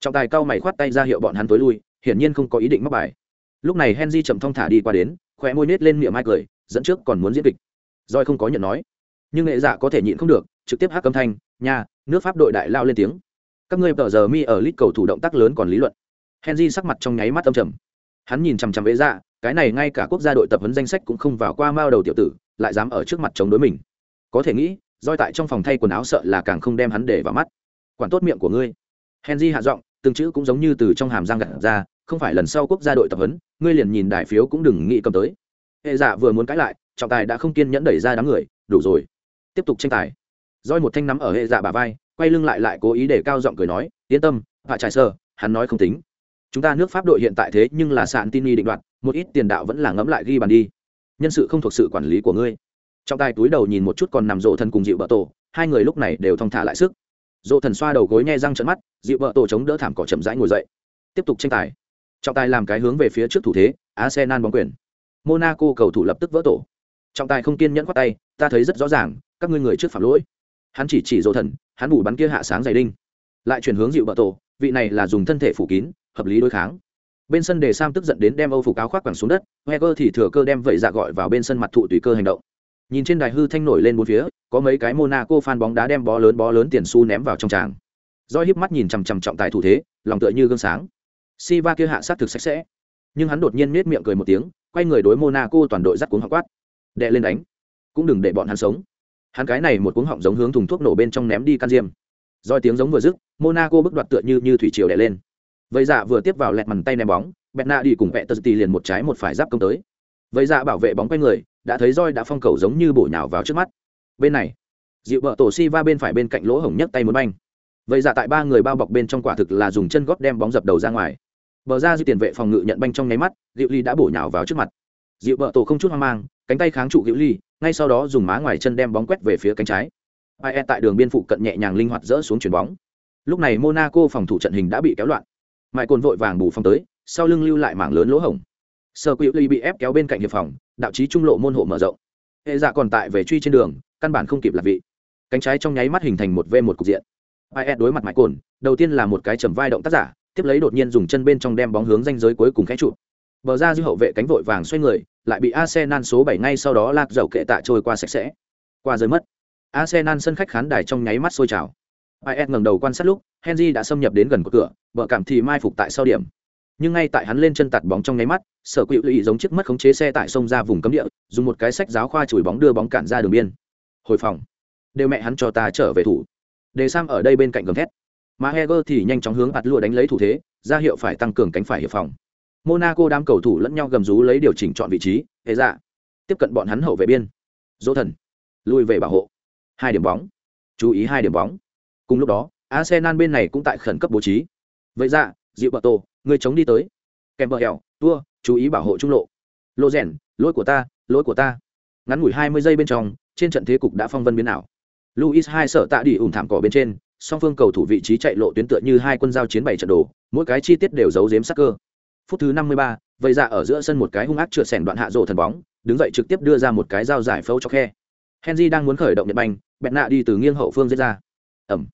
Trọng tài cao mày khoát tay ra hiệu bọn hắn tối lui hiển nhiên không có ý định mắc bài. Lúc này henry chậm thong thả đi qua đến khóe môi nết lên miệng mai cười dẫn trước còn muốn diễn kịch. Roi không có nhận nói. Nhưng nghệ dạ có thể nhịn không được trực tiếp hát âm thanh nha nước pháp đội đại lao lên tiếng. Các ngươi tờ giờ mi ở lít cầu thủ động tác lớn còn lý luận. Henry sắc mặt trong nháy mắt âm trầm. Hắn nhìn chằm chằm vệ dạ cái này ngay cả quốc gia đội tập huấn danh sách cũng không vào qua mao đầu tiểu tử lại dám ở trước mặt chống đối mình có thể nghĩ, roi tại trong phòng thay quần áo sợ là càng không đem hắn để vào mắt. Quản tốt miệng của ngươi. Henry hạ giọng, từng chữ cũng giống như từ trong hàm răng gặt ra, không phải lần sau quốc gia đội tập huấn, ngươi liền nhìn đài phiếu cũng đừng nghĩ cầm tới. Hệ giả vừa muốn cãi lại, trọng tài đã không kiên nhẫn đẩy ra đám người, đủ rồi. Tiếp tục tranh tài. Roi một thanh nắm ở hệ dạ bà vai, quay lưng lại lại cố ý để cao giọng cười nói, yên tâm hạ trải sơ hắn nói không tính. Chúng ta nước pháp đội hiện tại thế nhưng là sạn tin định đoạt, một ít tiền đạo vẫn là ngẫm lại ghi bàn đi. Nhân sự không thuộc sự quản lý của ngươi trọng tài túi đầu nhìn một chút còn nằm rộ thần cùng dịu vợ tổ, hai người lúc này đều thong thả lại sức. Rộ thần xoa đầu gối nghe răng trận mắt dịu vợ tổ chống đỡ thảm cỏ chậm rãi ngồi dậy. Tiếp tục tranh tài. Trọng tài làm cái hướng về phía trước thủ thế, arsenal bóng quyền. Monaco cầu thủ lập tức vỡ tổ. Trọng tài không kiên nhẫn khoát tay, ta thấy rất rõ ràng, các ngươi người trước phạm lỗi. Hắn chỉ chỉ rộ thần, hắn bù bắn kia hạ sáng dày đinh. Lại chuyển hướng dịu vợ tổ, vị này là dùng thân thể phủ kín, hợp lý đối kháng. Bên sân đề sam tức giận đến đem âu phục áo khoác quẳng xuống đất heger thì thừa cơ đem vẩy dạ gọi vào bên sân mặt thụ tùy cơ hành động. Nhìn trên đài hư thanh nổi lên bốn phía, có mấy cái Monaco fan bóng đá đem bó lớn bó lớn tiền xu ném vào trong tràng. roi híp mắt nhìn chằm chằm trọng tài thủ thế, lòng tựa như gương sáng. Siva kia hạ sát thực sạch sẽ, nhưng hắn đột nhiên nết miệng cười một tiếng, quay người đối Monaco toàn đội dắt cuống họng quát. Đệ lên đánh, cũng đừng để bọn hắn sống. Hắn cái này một cuống họng giống hướng thùng thuốc nổ bên trong ném đi can diêm. Doi tiếng giống vừa dứt, Monaco bước đoạt tựa như như thủy triều đệ lên. Vậy dạ vừa tiếp vào lẹt màn tay ném bóng, Bernat đi cùng vẹt tờ liền một trái một phải giáp công tới. Vậy dạ bảo vệ bóng quay người, đã thấy roi đã phong cầu giống như bổ nhào vào trước mắt. Bên này dịu vợ tổ si va bên phải bên cạnh lỗ hổng nhấc tay muốn banh. Vậy dạ tại ba người bao bọc bên trong quả thực là dùng chân góp đem bóng dập đầu ra ngoài. Bờ ra dư tiền vệ phòng ngự nhận banh trong nháy mắt dịu ly đã bổ nhào vào trước mặt. Dịu vợ tổ không chút hoang mang, cánh tay kháng trụ dịu ly, ngay sau đó dùng má ngoài chân đem bóng quét về phía cánh trái. Ai e tại đường biên phụ cận nhẹ nhàng linh hoạt dỡ xuống chuyền bóng. Lúc này monaco phòng thủ trận hình đã bị kéo loạn. Mãi cồn vội vàng bù phong tới, sau lưng lưu lại mảng lớn lỗ hổng. Sơ quỷ ly bị ép kéo bên cạnh hiệp phòng đạo chí trung lộ môn hộ mở rộng. Hệ dạ còn tại về truy trên đường, căn bản không kịp lạc vị. Cánh trái trong nháy mắt hình thành một v một cục diện. Ai đối mặt mãi cồn, đầu tiên là một cái chầm vai động tác giả, tiếp lấy đột nhiên dùng chân bên trong đem bóng hướng danh giới cuối cùng khẽ trụ bờ ra dư hậu vệ cánh vội vàng xoay người, lại bị arsenal số bảy ngay sau đó lạc dầu kệ tạ trôi qua sạch sẽ. Qua rơi mất. Arsenal sân khách khán đài trong nháy mắt sôi trào. Is ngẩng đầu quan sát lúc, henry đã xâm nhập đến gần cửa, bờ cảm thì mai phục tại sau điểm nhưng ngay tại hắn lên chân tạt bóng trong nháy mắt, sở quỵ lụy giống chiếc mất khống chế xe tại sông ra vùng cấm địa, dùng một cái sách giáo khoa chùi bóng đưa bóng cản ra đường biên. Hồi phòng, đều mẹ hắn cho ta trở về thủ. Đề sam ở đây bên cạnh gầm thét. Mà heger thì nhanh chóng hướng ạt lụa đánh lấy thủ thế, ra hiệu phải tăng cường cánh phải hiệp phòng. Monaco đám cầu thủ lẫn nhau gầm rú lấy điều chỉnh chọn vị trí hệ dạ tiếp cận bọn hắn hậu vệ biên. Dỗ thần. Lui về bảo hộ. Hai điểm bóng. Chú ý hai điểm bóng. Cùng lúc đó, arsenal bên này cũng tại khẩn cấp bố trí. Vậy ra dịu bờ tô người chống đi tới. Kèm bờ hẻo tua chú ý bảo hộ trung lộ. Lô rèn lỗi của ta lỗi của ta. Ngắn ngủi hai mươi giây bên trong trên trận thế cục đã phong vân biến ảo. Luis hai sợ tạ đi ủn thảm cỏ bên trên song phương cầu thủ vị trí chạy lộ tuyến tựa như hai quân giao chiến bảy trận đồ mỗi cái chi tiết đều giấu giếm sắc cơ. Phút thứ năm mươi ba, vậy ra dạ ở giữa sân một cái hung ác trượt sẻn đoạn hạ rổ thần bóng đứng dậy trực tiếp đưa ra một cái dao giải phâu cho khe. Henry đang muốn khởi động nhật banh bẹn nạ đi từ nghiêng hậu phương diễn ra. Ẩm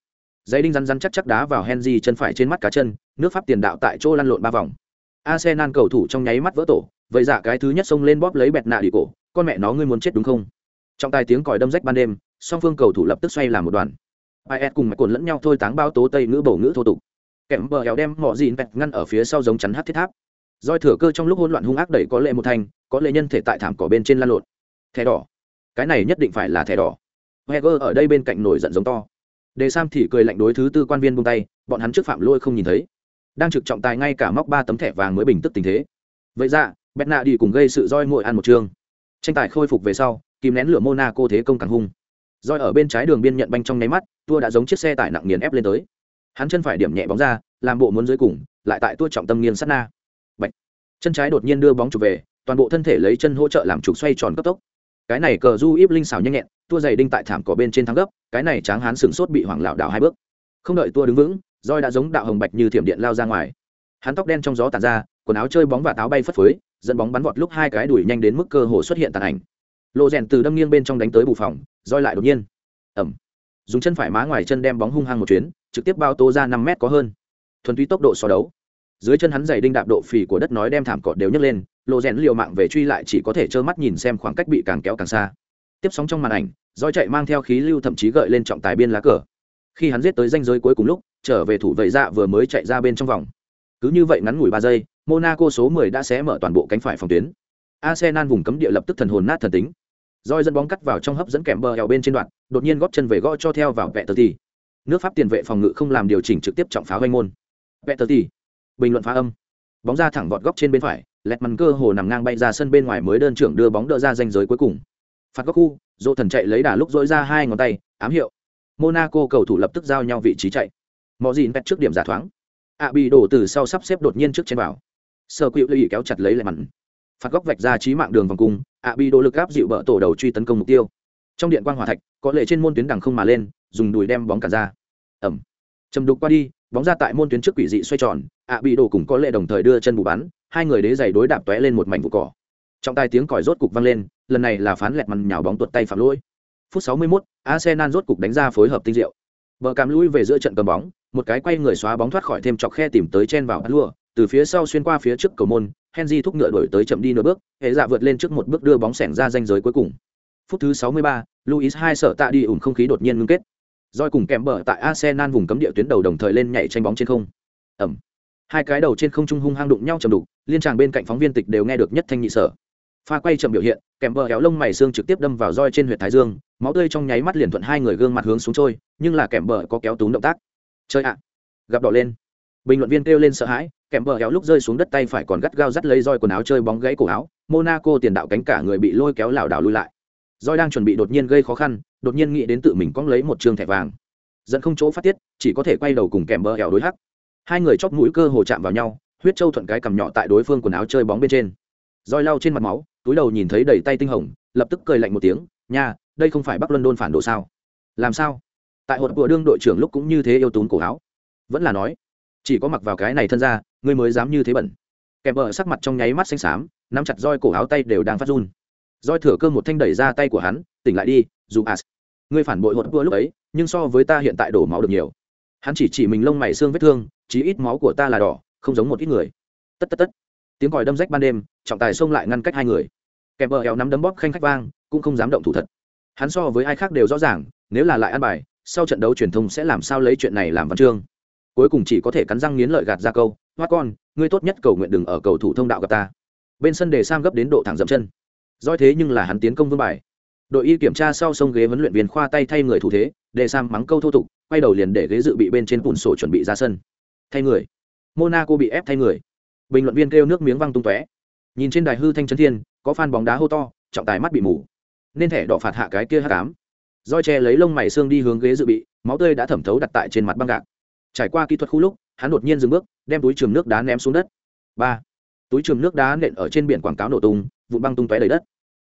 giấy đinh rắn rắn chắc chắc đá vào henry chân phải trên mắt cá chân, nước pháp tiền đạo tại chỗ lăn lộn ba vòng. Arsenal cầu thủ trong nháy mắt vỡ tổ, vậy dạ cái thứ nhất xông lên bóp lấy bẹt nạ đi cổ, con mẹ nó, ngươi muốn chết đúng không? Trong tai tiếng còi đâm rách ban đêm, song phương cầu thủ lập tức xoay làm một đoàn. Is cùng mạch cuộn lẫn nhau thôi táng bao tố tây ngữ bổ ngữ thô tục. Kèm bờ héo đem mỏ dìn bẹt ngăn ở phía sau giống chắn hát thiết tháp. Roi thừa cơ trong lúc hỗn loạn hung ác đẩy có lệ một thành, có lệ nhân thể tại thảm cỏ bên trên lan lộn. Thẻ đỏ. Cái này nhất định phải là thẻ đỏ. Heger ở đây bên cạnh nổi giận giống to đề sam thì cười lạnh đối thứ tư quan viên buông tay, bọn hắn trước phạm lôi không nhìn thấy. Đang trực trọng tài ngay cả móc ba tấm thẻ vàng mới bình tức tình thế. Vậy ra bẹt nạ đi cùng gây sự roi ngồi ăn một chương tranh tài khôi phục về sau, kìm nén lửa monaco thế công càng hung. Roi ở bên trái đường biên nhận banh trong nháy mắt, tua đã giống chiếc xe tải nặng nghiền ép lên tới. Hắn chân phải điểm nhẹ bóng ra, làm bộ muốn dưới cùng, lại tại tua trọng tâm nghiêng sát na. Bạch. chân trái đột nhiên đưa bóng chụp về, toàn bộ thân thể lấy chân hỗ trợ làm trục xoay tròn cấp tốc cái này cờ du íp linh xào nhanh nhẹn, tua giày đinh tại thảm cỏ bên trên thắng gấp, cái này tráng hán sừng sốt bị hoảng lảo đảo hai bước. Không đợi tua đứng vững, roi đã giống đạo hồng bạch như thiểm điện lao ra ngoài. Hắn tóc đen trong gió tàn ra, quần áo chơi bóng và táo bay phất phới, dẫn bóng bắn vọt lúc hai cái đuổi nhanh đến mức cơ hồ xuất hiện tàn ảnh. Lộ rèn từ đâm nghiêng bên trong đánh tới bù phòng, roi lại đột nhiên. Ẩm dùng chân phải má ngoài chân đem bóng hung hăng một chuyến, trực tiếp bao tô ra năm mét có hơn. Thuần túy tốc độ so đấu. Dưới chân hắn giày đinh đạp độ phì của đất nói đem thảm cọt đều nhấc lên lộ rèn liều mạng về truy lại chỉ có thể trơ mắt nhìn xem khoảng cách bị càng kéo càng xa. Tiếp sóng trong màn ảnh roi chạy mang theo khí lưu thậm chí gợi lên trọng tài biên lá cờ. Khi hắn giết tới danh giới cuối cùng lúc, trở về thủ vệ dạ vừa mới chạy ra bên trong vòng. Cứ như vậy ngắn ngủi ba giây, monaco số 10 đã xé mở toàn bộ cánh phải phòng tuyến. Arsenal vùng cấm địa lập tức thần hồn nát thần tính. Roi dẫn bóng cắt vào trong hấp dẫn kèm bờ eo bên trên đoạn, đột nhiên góp chân về gõ cho theo vào vẹt tờ ti nước pháp tiền vệ phòng ngự không làm điều chỉnh trực tiếp trọng phá hoanh môn. Vẹt tờ ti bình luận phá âm. Bóng ra thẳng vọt góc trên bên phải lẹt mắn cơ hồ nằm ngang bay ra sân bên ngoài mới đơn trưởng đưa bóng đỡ ra danh giới cuối cùng. Phạt góc khu, dỗ thần chạy lấy đà lúc dỗi ra hai ngón tay, ám hiệu. Monaco cầu thủ lập tức giao nhau vị trí chạy. Mọi gì pet trước điểm giả thoáng. Ạ bị đổ từ sau sắp xếp đột nhiên trước trên vào. Sơ quỵ lưu kéo chặt lấy lại mặn phạt góc vạch ra trí mạng đường vòng cung ạ bị đổ lực áp dịu bỡ tổ đầu truy tấn công mục tiêu. Trong điện quan hòa thạch, có lệ trên môn tuyến đằng không mà lên, dùng đùi đem bóng cả ra. Ẩm. Chầm đục qua đi, bóng ra tại môn tuyến trước quỷ dị xoay tròn ạ bị đổ cùng có lệ đồng thời đưa chân bù bắn hai người đế giày đối đạp tóe lên một mảnh vụ cỏ trong tai tiếng còi rốt cục vang lên lần này là phán lẹt mằn nhào bóng tuột tay phạm lỗi phút 61, Arsenal rốt cục đánh ra phối hợp tinh diệu Bờ cam lui về giữa trận cầm bóng, một cái quay người xóa bóng thoát khỏi thêm chọc khe tìm tới chen vào bắt lùa, từ phía sau xuyên qua phía trước cầu môn, Henry thúc ngựa đổi tới chậm đi nửa bước, hệ dạ vượt lên trước một bước đưa bóng sẻng ra danh giới cuối cùng. Phút thứ 63, Luis hai sợ tạ đi ủng không khí đột nhiên ngưng kết. Rồi cùng kèm bờ tại Arsenal vùng cấm địa tuyến đầu đồng thời lên nhảy tranh bóng trên không. Ầm. Hai cái đầu trên không trung hung hăng đụng nhau chầm đục, liên tràng bên cạnh phóng viên tịch đều nghe được nhất thanh nhị sở. Pha quay chậm biểu hiện kèm bờ kéo lông mày xương trực tiếp đâm vào roi trên huyệt thái dương máu tươi trong nháy mắt liền thuận hai người gương mặt hướng xuống trôi nhưng là kèm bờ có kéo túm động tác. Chơi ạ. Gặp đỏ lên. Bình luận viên kêu lên sợ hãi kèm bờ kéo lúc rơi xuống đất tay phải còn gắt gao dắt lấy roi quần áo chơi bóng gãy cổ áo monaco tiền đạo cánh cả người bị lôi kéo lảo đảo lui lại. Roi đang chuẩn bị đột nhiên gây khó khăn đột nhiên nghĩ đến tự mình cóng lấy một trường thẻ vàng. Dẫn không chỗ phát tiết chỉ có thể quay đầu cùng kèm bờ kéo đối hắc hai người chóp mũi cơ hồ chạm vào nhau, huyết trâu thuận cái cầm nhỏ tại đối phương quần áo chơi bóng bên trên. Roi lau trên mặt máu, túi đầu nhìn thấy đầy tay tinh hồng, lập tức cười lạnh một tiếng, nha, đây không phải bắc Luân Đôn phản đồ sao? Làm sao? Tại hột của đương đội trưởng lúc cũng như thế yêu tún cổ áo. Vẫn là nói, chỉ có mặc vào cái này thân ra, ngươi mới dám như thế bẩn. Kèm vợ sắc mặt trong nháy mắt xanh xám, nắm chặt roi cổ áo tay đều đang phát run. Roi thừa cơ một thanh đẩy ra tay của hắn, tỉnh lại đi, dù as. Ngươi phản bội hột của lúc ấy, nhưng so với ta hiện tại đổ máu được nhiều. Hắn chỉ chỉ mình lông mày xương vết thương chí ít máu của ta là đỏ, không giống một ít người. Tất tất tất. Tiếng còi đâm rách ban đêm, trọng tài xông lại ngăn cách hai người. Kèm bờ hẹo nắm đấm bóp khanh khách vang, cũng không dám động thủ thật. Hắn so với ai khác đều rõ ràng, nếu là lại ăn bài, sau trận đấu truyền thông sẽ làm sao lấy chuyện này làm văn chương? Cuối cùng chỉ có thể cắn răng nghiến lợi gạt ra câu, hoa con, ngươi tốt nhất cầu nguyện đừng ở cầu thủ thông đạo gặp ta. Bên sân đề sam gấp đến độ thẳng dậm chân. Doi thế nhưng là hắn tiến công vương bài. Đội y kiểm tra sau sông ghế huấn luyện viên khoa tay thay người thủ thế, đề sam mắng câu thô tục, quay đầu liền để ghế dự bị bên trên bùn sổ chuẩn bị ra sân thay người. Monaco bị ép thay người. Bình luận viên kêu nước miếng văng tung tóe. Nhìn trên đài hư thanh trấn thiên, có fan bóng đá hô to, trọng tài mắt bị mù. Nên thẻ đỏ phạt hạ cái kia h tám roi che lấy lông mày xương đi hướng ghế dự bị, máu tươi đã thẩm thấu đặt tại trên mặt băng gạc. Trải qua kỹ thuật khu lúc, hắn đột nhiên dừng bước, đem túi trường nước đá ném xuống đất. Ba. Túi trường nước đá nện ở trên biển quảng cáo nổ tung vụ băng tung tóe đầy đất.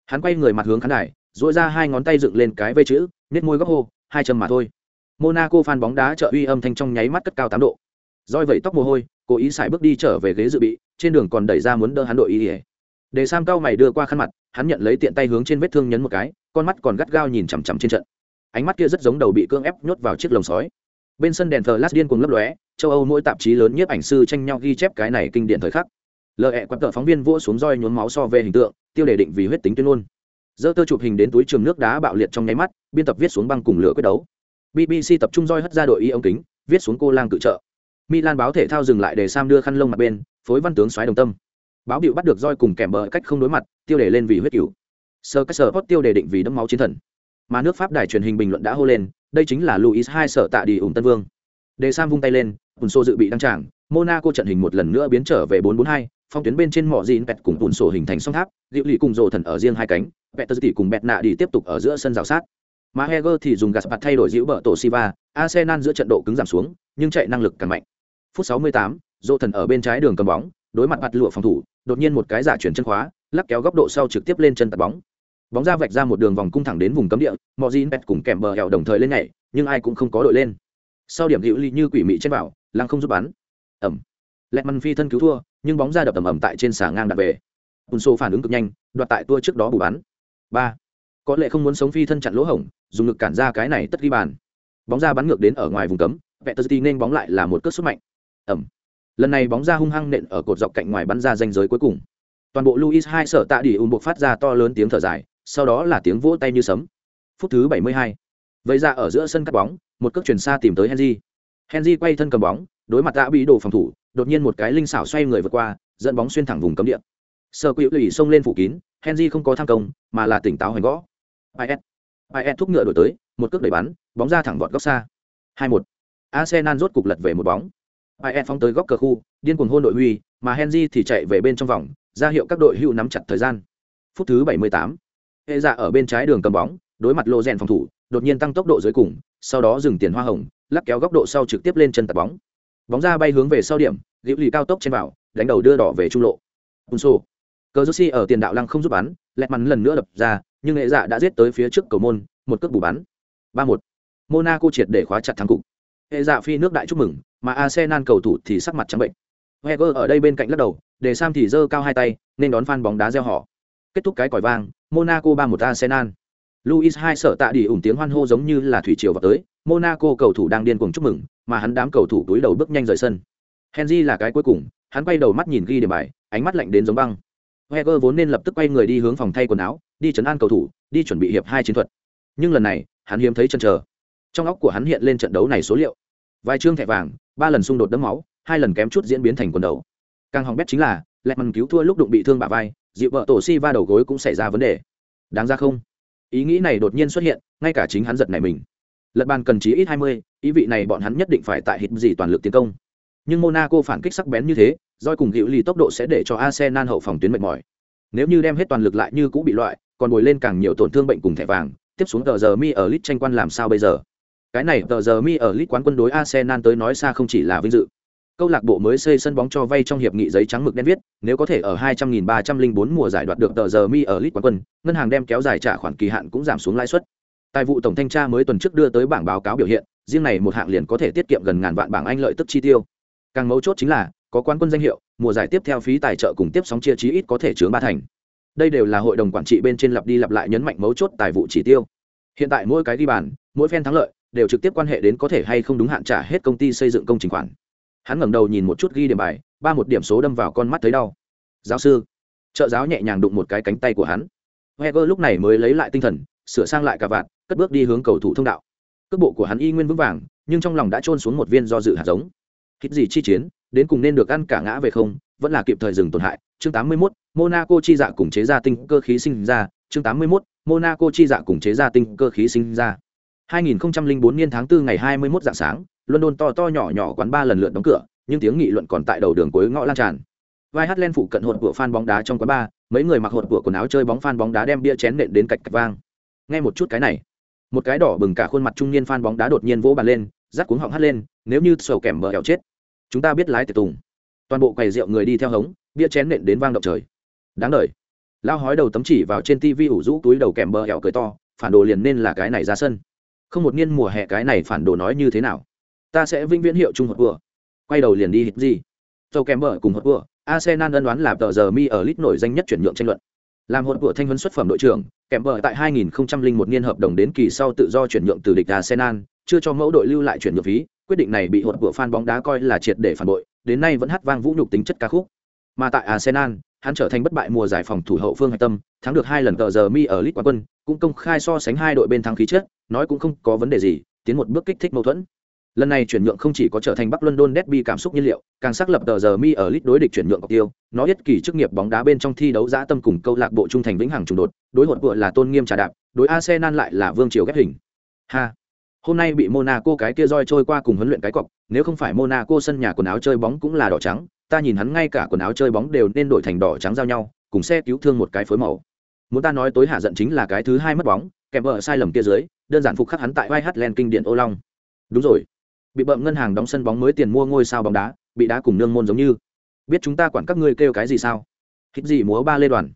Hắn quay người mặt hướng khán đài dội ra hai ngón tay dựng lên cái vây chữ nết môi góc hô, hai châm mà thôi. Monaco phan bóng đá trợ uy âm thanh trong nháy mắt cất cao tám độ roi vẩy tóc mồ hôi, cố ý xài bước đi trở về ghế dự bị, trên đường còn đẩy ra muốn đỡ hắn đội ý ỉa để sam cao mày đưa qua khăn mặt, hắn nhận lấy tiện tay hướng trên vết thương nhấn một cái, con mắt còn gắt gao nhìn chằm chằm trên trận. Ánh mắt kia rất giống đầu bị cưỡng ép nhốt vào chiếc lồng sói. Bên sân đèn thờ lát điên cùng lấp lóe, châu âu mỗi tạp chí lớn nhiếp ảnh sư tranh nhau ghi chép cái này kinh điển thời khắc. Lợi hẹ quặn tờ phóng viên vỗ xuống roi nhuốm máu so về hình tượng, tiêu đề định vì huyết tính tuyên ngôn. Dơ tơ chụp hình đến túi trường nước đá bạo liệt trong nháy mắt, biên tập viết xuống băng cùng lửa quyết đấu. Bbc tập trung roi hất ra đội y ống kính, viết xuống cô lang cự trợ milan báo thể thao dừng lại để sam đưa khăn lông mặt bên phối văn tướng xoáy đồng tâm. Báo biểu bắt được roi cùng kèm bờ cách không đối mặt tiêu đề lên vì huyết cửu. Sơ cách sở tiêu đề định vì đẫm máu chiến thần. Mà nước pháp đài truyền hình bình luận đã hô lên đây chính là luis II sở tạ đi ủng tân vương. Đề sam vung tay lên ùn xô dự bị đăng trảng monaco trận hình một lần nữa biến trở về 442, phong tuyến bên trên mỏ dìn pẹt cùng ùn sổ hình thành song tháp liệu lì cùng rồ thần ở riêng hai cánh pẹt tơ tỷ cùng bẹt nạ đi tiếp tục ở giữa sân rào sát. Mà heger thì dùng gạt bạt thay đổi dĩu bờ tổ siva arsenal giữa trận độ cứng giảm xuống nhưng chạy năng lực càng mạnh phút 68, Dô thần ở bên trái đường cầm bóng đối mặt mặt lụa phòng thủ đột nhiên một cái giả chuyển chân khóa lắc kéo góc độ sau trực tiếp lên chân tạt bóng. Bóng ra vạch ra một đường vòng cung thẳng đến vùng cấm địa Mojin pet cùng kèm bờ hẻo đồng thời lên nhảy nhưng ai cũng không có đội lên. Sau điểm hữu ly như quỷ mị trên bảo lăng không giúp bắn. Ẩm. Lẹt măn phi thân cứu thua nhưng bóng ra đập ẩm ẩm tại trên xà ngang đặt về. Unso phản ứng cực nhanh đoạt tại tua trước đó bù bắn. Ba. Có lẽ không muốn sống phi thân chặn lỗ hổng dùng lực cản ra cái này tất ghi bàn. Bóng ra bắn ngược đến ở ngoài vùng cấm vẹt tờ nên bóng lại là một cất xuất mạnh ẩm. Lần này bóng ra hung hăng nện ở cột dọc cạnh ngoài bắn ra danh giới cuối cùng. Toàn bộ luis hai sở tạ đi ùn buộc phát ra to lớn tiếng thở dài, sau đó là tiếng vỗ tay như sấm. Phút thứ 72. vậy ra ở giữa sân cắt bóng, một cước chuyển xa tìm tới henry. Henry quay thân cầm bóng, đối mặt đã bị đổ phòng thủ, đột nhiên một cái linh xảo xoay người vượt qua, dẫn bóng xuyên thẳng vùng cấm địa. Sơ quỷ lì xông lên phủ kín, henry không có tham công, mà là tỉnh táo hoành gõ. Is is thúc ngựa đổi tới, một cước đẩy bắn, bóng ra thẳng vọt góc xa. hai một. Arsenal rốt cục lật về một bóng ai phóng tới góc cờ khu điên cuồng hôn đội huy mà henry thì chạy về bên trong vòng ra hiệu các đội hưu nắm chặt thời gian. Phút thứ 78. hệ dạ ở bên trái đường cầm bóng đối mặt lô rèn phòng thủ đột nhiên tăng tốc độ dưới cùng sau đó dừng tiền hoa hồng lắc kéo góc độ sau trực tiếp lên chân tạt bóng. Bóng ra bay hướng về sau điểm liễu lì cao tốc trên vào đánh đầu đưa đỏ về trung lộ. Unso, cờ josi ở tiền đạo lăng không giúp bắn lẹt mắn lần nữa đập ra nhưng hệ dạ đã giết tới phía trước cầu môn một cước bù bắn. ba một. Monaco triệt để khóa chặt thắng cục. Hệ dạ phi nước đại chúc mừng mà arsenal cầu thủ thì sắc mặt trắng bệnh Wenger ở đây bên cạnh lắc đầu để sam thì giơ cao hai tay nên đón phan bóng đá reo hò. kết thúc cái còi vang monaco ba một arsenal Luis hai sợ tạ đi ủng tiếng hoan hô giống như là thủy triều vào tới, Monaco cầu thủ đang điên cuồng chúc mừng, mà hắn đám cầu thủ túi đầu bước nhanh rời sân. Henry là cái cuối cùng, hắn quay đầu mắt nhìn ghi điểm bài, ánh mắt lạnh đến giống băng. Wenger vốn nên lập tức quay người đi hướng phòng thay quần áo, đi chấn an cầu thủ, đi chuẩn bị hiệp hai chiến thuật. Nhưng lần này, hắn hiếm thấy chần chờ. Trong óc của hắn hiện lên trận đấu này số liệu. Vài chương thẻ vàng, ba lần xung đột đẫm máu, hai lần kém chút diễn biến thành quần đầu. Càng hỏng bét chính là, lẹt mằn cứu thua lúc đụng bị thương bả vai, dịu vợ tổ si va đầu gối cũng xảy ra vấn đề. Đáng ra không? ý nghĩ này đột nhiên xuất hiện ngay cả chính hắn giật này mình lật bàn cần chí ít hai mươi ý vị này bọn hắn nhất định phải tại hít gì toàn lực tiến công nhưng monaco phản kích sắc bén như thế doi cùng hữu lì tốc độ sẽ để cho arsenal hậu phòng tuyến mệt mỏi nếu như đem hết toàn lực lại như cũ bị loại còn bồi lên càng nhiều tổn thương bệnh cùng thẻ vàng tiếp xuống tờ giờ mi ở lit tranh quan làm sao bây giờ cái này tờ giờ mi ở lit quán quân đối arsenal tới nói xa không chỉ là vinh dự. Câu lạc bộ mới xây sân bóng cho vay trong hiệp nghị giấy trắng mực đen viết, nếu có thể ở 200.304 mùa giải đoạt được tờ giờ mi ở lit quán quân, ngân hàng đem kéo dài trả khoản kỳ hạn cũng giảm xuống lãi suất. Tài vụ tổng thanh tra mới tuần trước đưa tới bảng báo cáo biểu hiện, riêng này một hạng liền có thể tiết kiệm gần ngàn vạn bảng anh lợi tức chi tiêu. Càng mấu chốt chính là, có quán quân danh hiệu, mùa giải tiếp theo phí tài trợ cùng tiếp sóng chia chí ít có thể chướng ba thành. Đây đều là hội đồng quản trị bên trên lặp đi lặp lại nhấn mạnh mấu chốt tài vụ chỉ tiêu. Hiện tại mỗi cái ghi bàn, mỗi phen thắng lợi đều trực tiếp quan hệ đến có thể hay không đúng hạn trả hết công ty xây dựng công trình khoản. Hắn ngẩng đầu nhìn một chút ghi điểm bài ba một điểm số đâm vào con mắt thấy đau. Giáo sư trợ giáo nhẹ nhàng đụng một cái cánh tay của hắn. Heger lúc này mới lấy lại tinh thần sửa sang lại cả vạt cất bước đi hướng cầu thủ thông đạo. Cước bộ của hắn y nguyên vững vàng nhưng trong lòng đã trôn xuống một viên do dự hạt giống. Hít gì chi chiến đến cùng nên được ăn cả ngã về không vẫn là kịp thời dừng tổn hại. Chương 81, monaco chi dạ cùng chế ra tinh cơ khí sinh ra. Chương 81, monaco chi dạ cùng chế ra tinh cơ khí sinh ra. 2004 niên tháng 4 ngày 21 dạng sáng london to to nhỏ nhỏ quán ba lần lượt đóng cửa nhưng tiếng nghị luận còn tại đầu đường cuối ngõ lan tràn. Vai hát len phụ cận hột của fan bóng đá trong quán ba mấy người mặc hột của quần áo chơi bóng fan bóng đá đem bia chén nện đến cạch cạch vang. Nghe một chút cái này một cái đỏ bừng cả khuôn mặt trung niên fan bóng đá đột nhiên vỗ bàn lên rắc cuống họng hắt lên nếu như sầu kèm bờ hẻo chết chúng ta biết lái tiệc tùng. Toàn bộ quầy rượu người đi theo hống bia chén nện đến vang động trời. Đáng đời, lao hói đầu tấm chỉ vào trên tivi ủ rũ túi đầu kèm bờ hẻo cười to phản đồ liền nên là cái này ra sân không một niên mùa hè cái này phản đồ nói như thế nào? Ta sẽ vĩnh viễn hiệu trung hợp vừa. Quay đầu liền đi hít gì? Dầu kèm bờ cùng hợp vừa. Arsenal ân đoán là tờ giờ mi ở lit nổi danh nhất chuyển nhượng tranh luận. Làm hỗn của thanh huấn xuất phẩm đội trưởng, kèm bờ tại 2001 niên hợp đồng đến kỳ sau tự do chuyển nhượng từ địch arsenal, chưa cho mẫu đội lưu lại chuyển nhượng phí, quyết định này bị hỗn của fan bóng đá coi là triệt để phản bội, đến nay vẫn hát vang vũ nhục tính chất ca khúc. Mà tại arsenal, hắn trở thành bất bại mùa giải phòng thủ hậu phương hạch tâm, thắng được hai lần tờ giờ mi ở lit quán quân, cũng công khai so sánh hai đội bên thắng khí chất nói cũng không có vấn đề gì, tiến một bước kích thích mâu thuẫn. Lần này chuyển nhượng không chỉ có trở thành bắc london derby cảm xúc nhiên liệu, càng xác lập tờ giờ mi ở lit đối địch chuyển nhượng mục tiêu. Nó nhất kỳ chức nghiệp bóng đá bên trong thi đấu giã tâm cùng câu lạc bộ trung thành vĩnh hằng trùng đột, đối hột vừa là tôn nghiêm trà đạp, đối arsenal lại là vương triều ghép hình. Ha! Hôm nay bị monaco cái kia roi trôi qua cùng huấn luyện cái cọc, nếu không phải monaco sân nhà quần áo chơi bóng cũng là đỏ trắng, ta nhìn hắn ngay cả quần áo chơi bóng đều nên đổi thành đỏ trắng giao nhau, cùng xe cứu thương một cái phối màu. Muốn ta nói tối hạ giận chính là cái thứ hai mất bóng kèm vợ sai lầm kia dưới, đơn giản phục khắc hắn tại vai hát len kinh điện ô long. Đúng rồi. Bị bậm ngân hàng đóng sân bóng mới tiền mua ngôi sao bóng đá, bị đá cùng nương môn giống như. Biết chúng ta quản các ngươi kêu cái gì sao? Hít gì múa ba lê đoàn.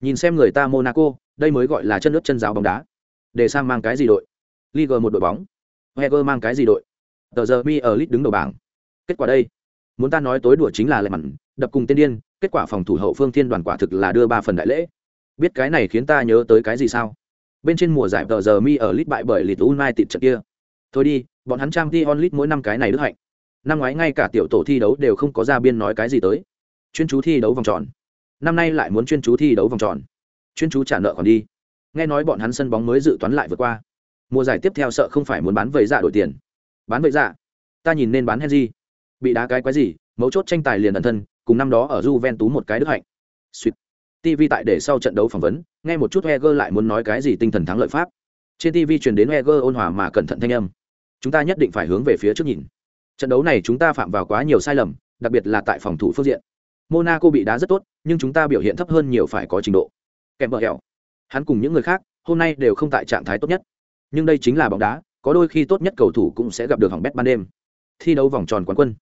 Nhìn xem người ta monaco, đây mới gọi là chân nước chân giáo bóng đá. Để sang mang cái gì đội? Liga một đội bóng. Heger mang cái gì đội? Tờ giờ mi ở lit đứng đầu bảng. Kết quả đây. Muốn ta nói tối đùa chính là lệ mặn, đập cùng tên điên, kết quả phòng thủ hậu phương thiên đoàn quả thực là đưa ba phần đại lễ. Biết cái này khiến ta nhớ tới cái gì sao? Bên trên mùa giải tờ giờ mi ở lit bại bởi lit united trận kia. Thôi đi, bọn hắn trang t onlit mỗi năm cái này đức hạnh. Năm ngoái ngay cả tiểu tổ thi đấu đều không có ra biên nói cái gì tới. Chuyên chú thi đấu vòng tròn. Năm nay lại muốn chuyên chú thi đấu vòng tròn. Chuyên chú trả nợ còn đi. Nghe nói bọn hắn sân bóng mới dự toán lại vượt qua. Mùa giải tiếp theo sợ không phải muốn bán vẩy dạ đổi tiền. Bán vẩy dạ? Ta nhìn nên bán henry. Bị đá cái quái gì? Mấu chốt tranh tài liền ẩn thân, cùng năm đó ở Juventus một cái đức hạnh. Suýt TV tại để sau trận đấu phỏng vấn, nghe một chút Heger lại muốn nói cái gì tinh thần thắng lợi pháp. Trên TV truyền đến Heger ôn hòa mà cẩn thận thanh âm. Chúng ta nhất định phải hướng về phía trước nhìn. Trận đấu này chúng ta phạm vào quá nhiều sai lầm, đặc biệt là tại phòng thủ phương diện. Monaco bị đá rất tốt, nhưng chúng ta biểu hiện thấp hơn nhiều phải có trình độ. Kèm bờ hẹo hắn cùng những người khác, hôm nay đều không tại trạng thái tốt nhất. Nhưng đây chính là bóng đá, có đôi khi tốt nhất cầu thủ cũng sẽ gặp được hỏng bét ban đêm. Thi đấu vòng tròn quán quân.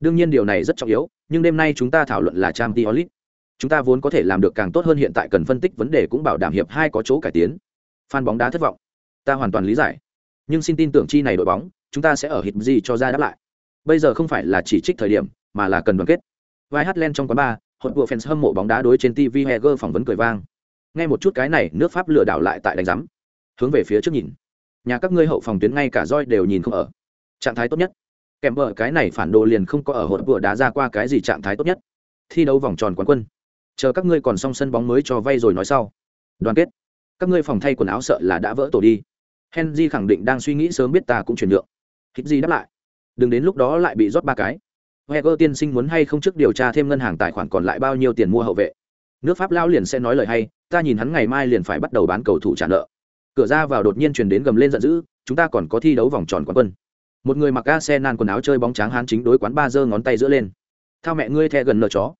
Đương nhiên điều này rất trọng yếu, nhưng đêm nay chúng ta thảo luận là Champions League chúng ta vốn có thể làm được càng tốt hơn hiện tại cần phân tích vấn đề cũng bảo đảm hiệp hai có chỗ cải tiến. Phan bóng đá thất vọng. Ta hoàn toàn lý giải. Nhưng xin tin tưởng chi này đội bóng, chúng ta sẽ ở hiệp gì cho ra đáp lại. Bây giờ không phải là chỉ trích thời điểm, mà là cần đoàn kết. Vai hát len trong quán bar hội bộ fans hâm mộ bóng đá đối trên tv heger phỏng vấn cười vang. Nghe một chút cái này, nước pháp lừa đảo lại tại đánh giám. Hướng về phía trước nhìn. Nhà các ngươi hậu phòng tuyến ngay cả roi đều nhìn không ở. Trạng thái tốt nhất. Kèm vợ cái này phản đồ liền không có ở hội vừa đá ra qua cái gì trạng thái tốt nhất. Thi đấu vòng tròn quán quân chờ các ngươi còn xong sân bóng mới cho vay rồi nói sau. Đoàn kết. Các ngươi phòng thay quần áo sợ là đã vỡ tổ đi. Henry khẳng định đang suy nghĩ sớm biết ta cũng chuyển nhượng. Hít gì đáp lại. Đừng đến lúc đó lại bị rót ba cái. Heger tiên sinh muốn hay không trước điều tra thêm ngân hàng tài khoản còn lại bao nhiêu tiền mua hậu vệ? Nước pháp lao liền sẽ nói lời hay, ta nhìn hắn ngày mai liền phải bắt đầu bán cầu thủ trả nợ. Cửa ra vào đột nhiên truyền đến gầm lên giận dữ, chúng ta còn có thi đấu vòng tròn quán quân. Một người mặc Arsenal quần áo chơi bóng trắng hán chính đối quán ba giơ ngón tay giữa lên. Thao mẹ ngươi the gần nợ chó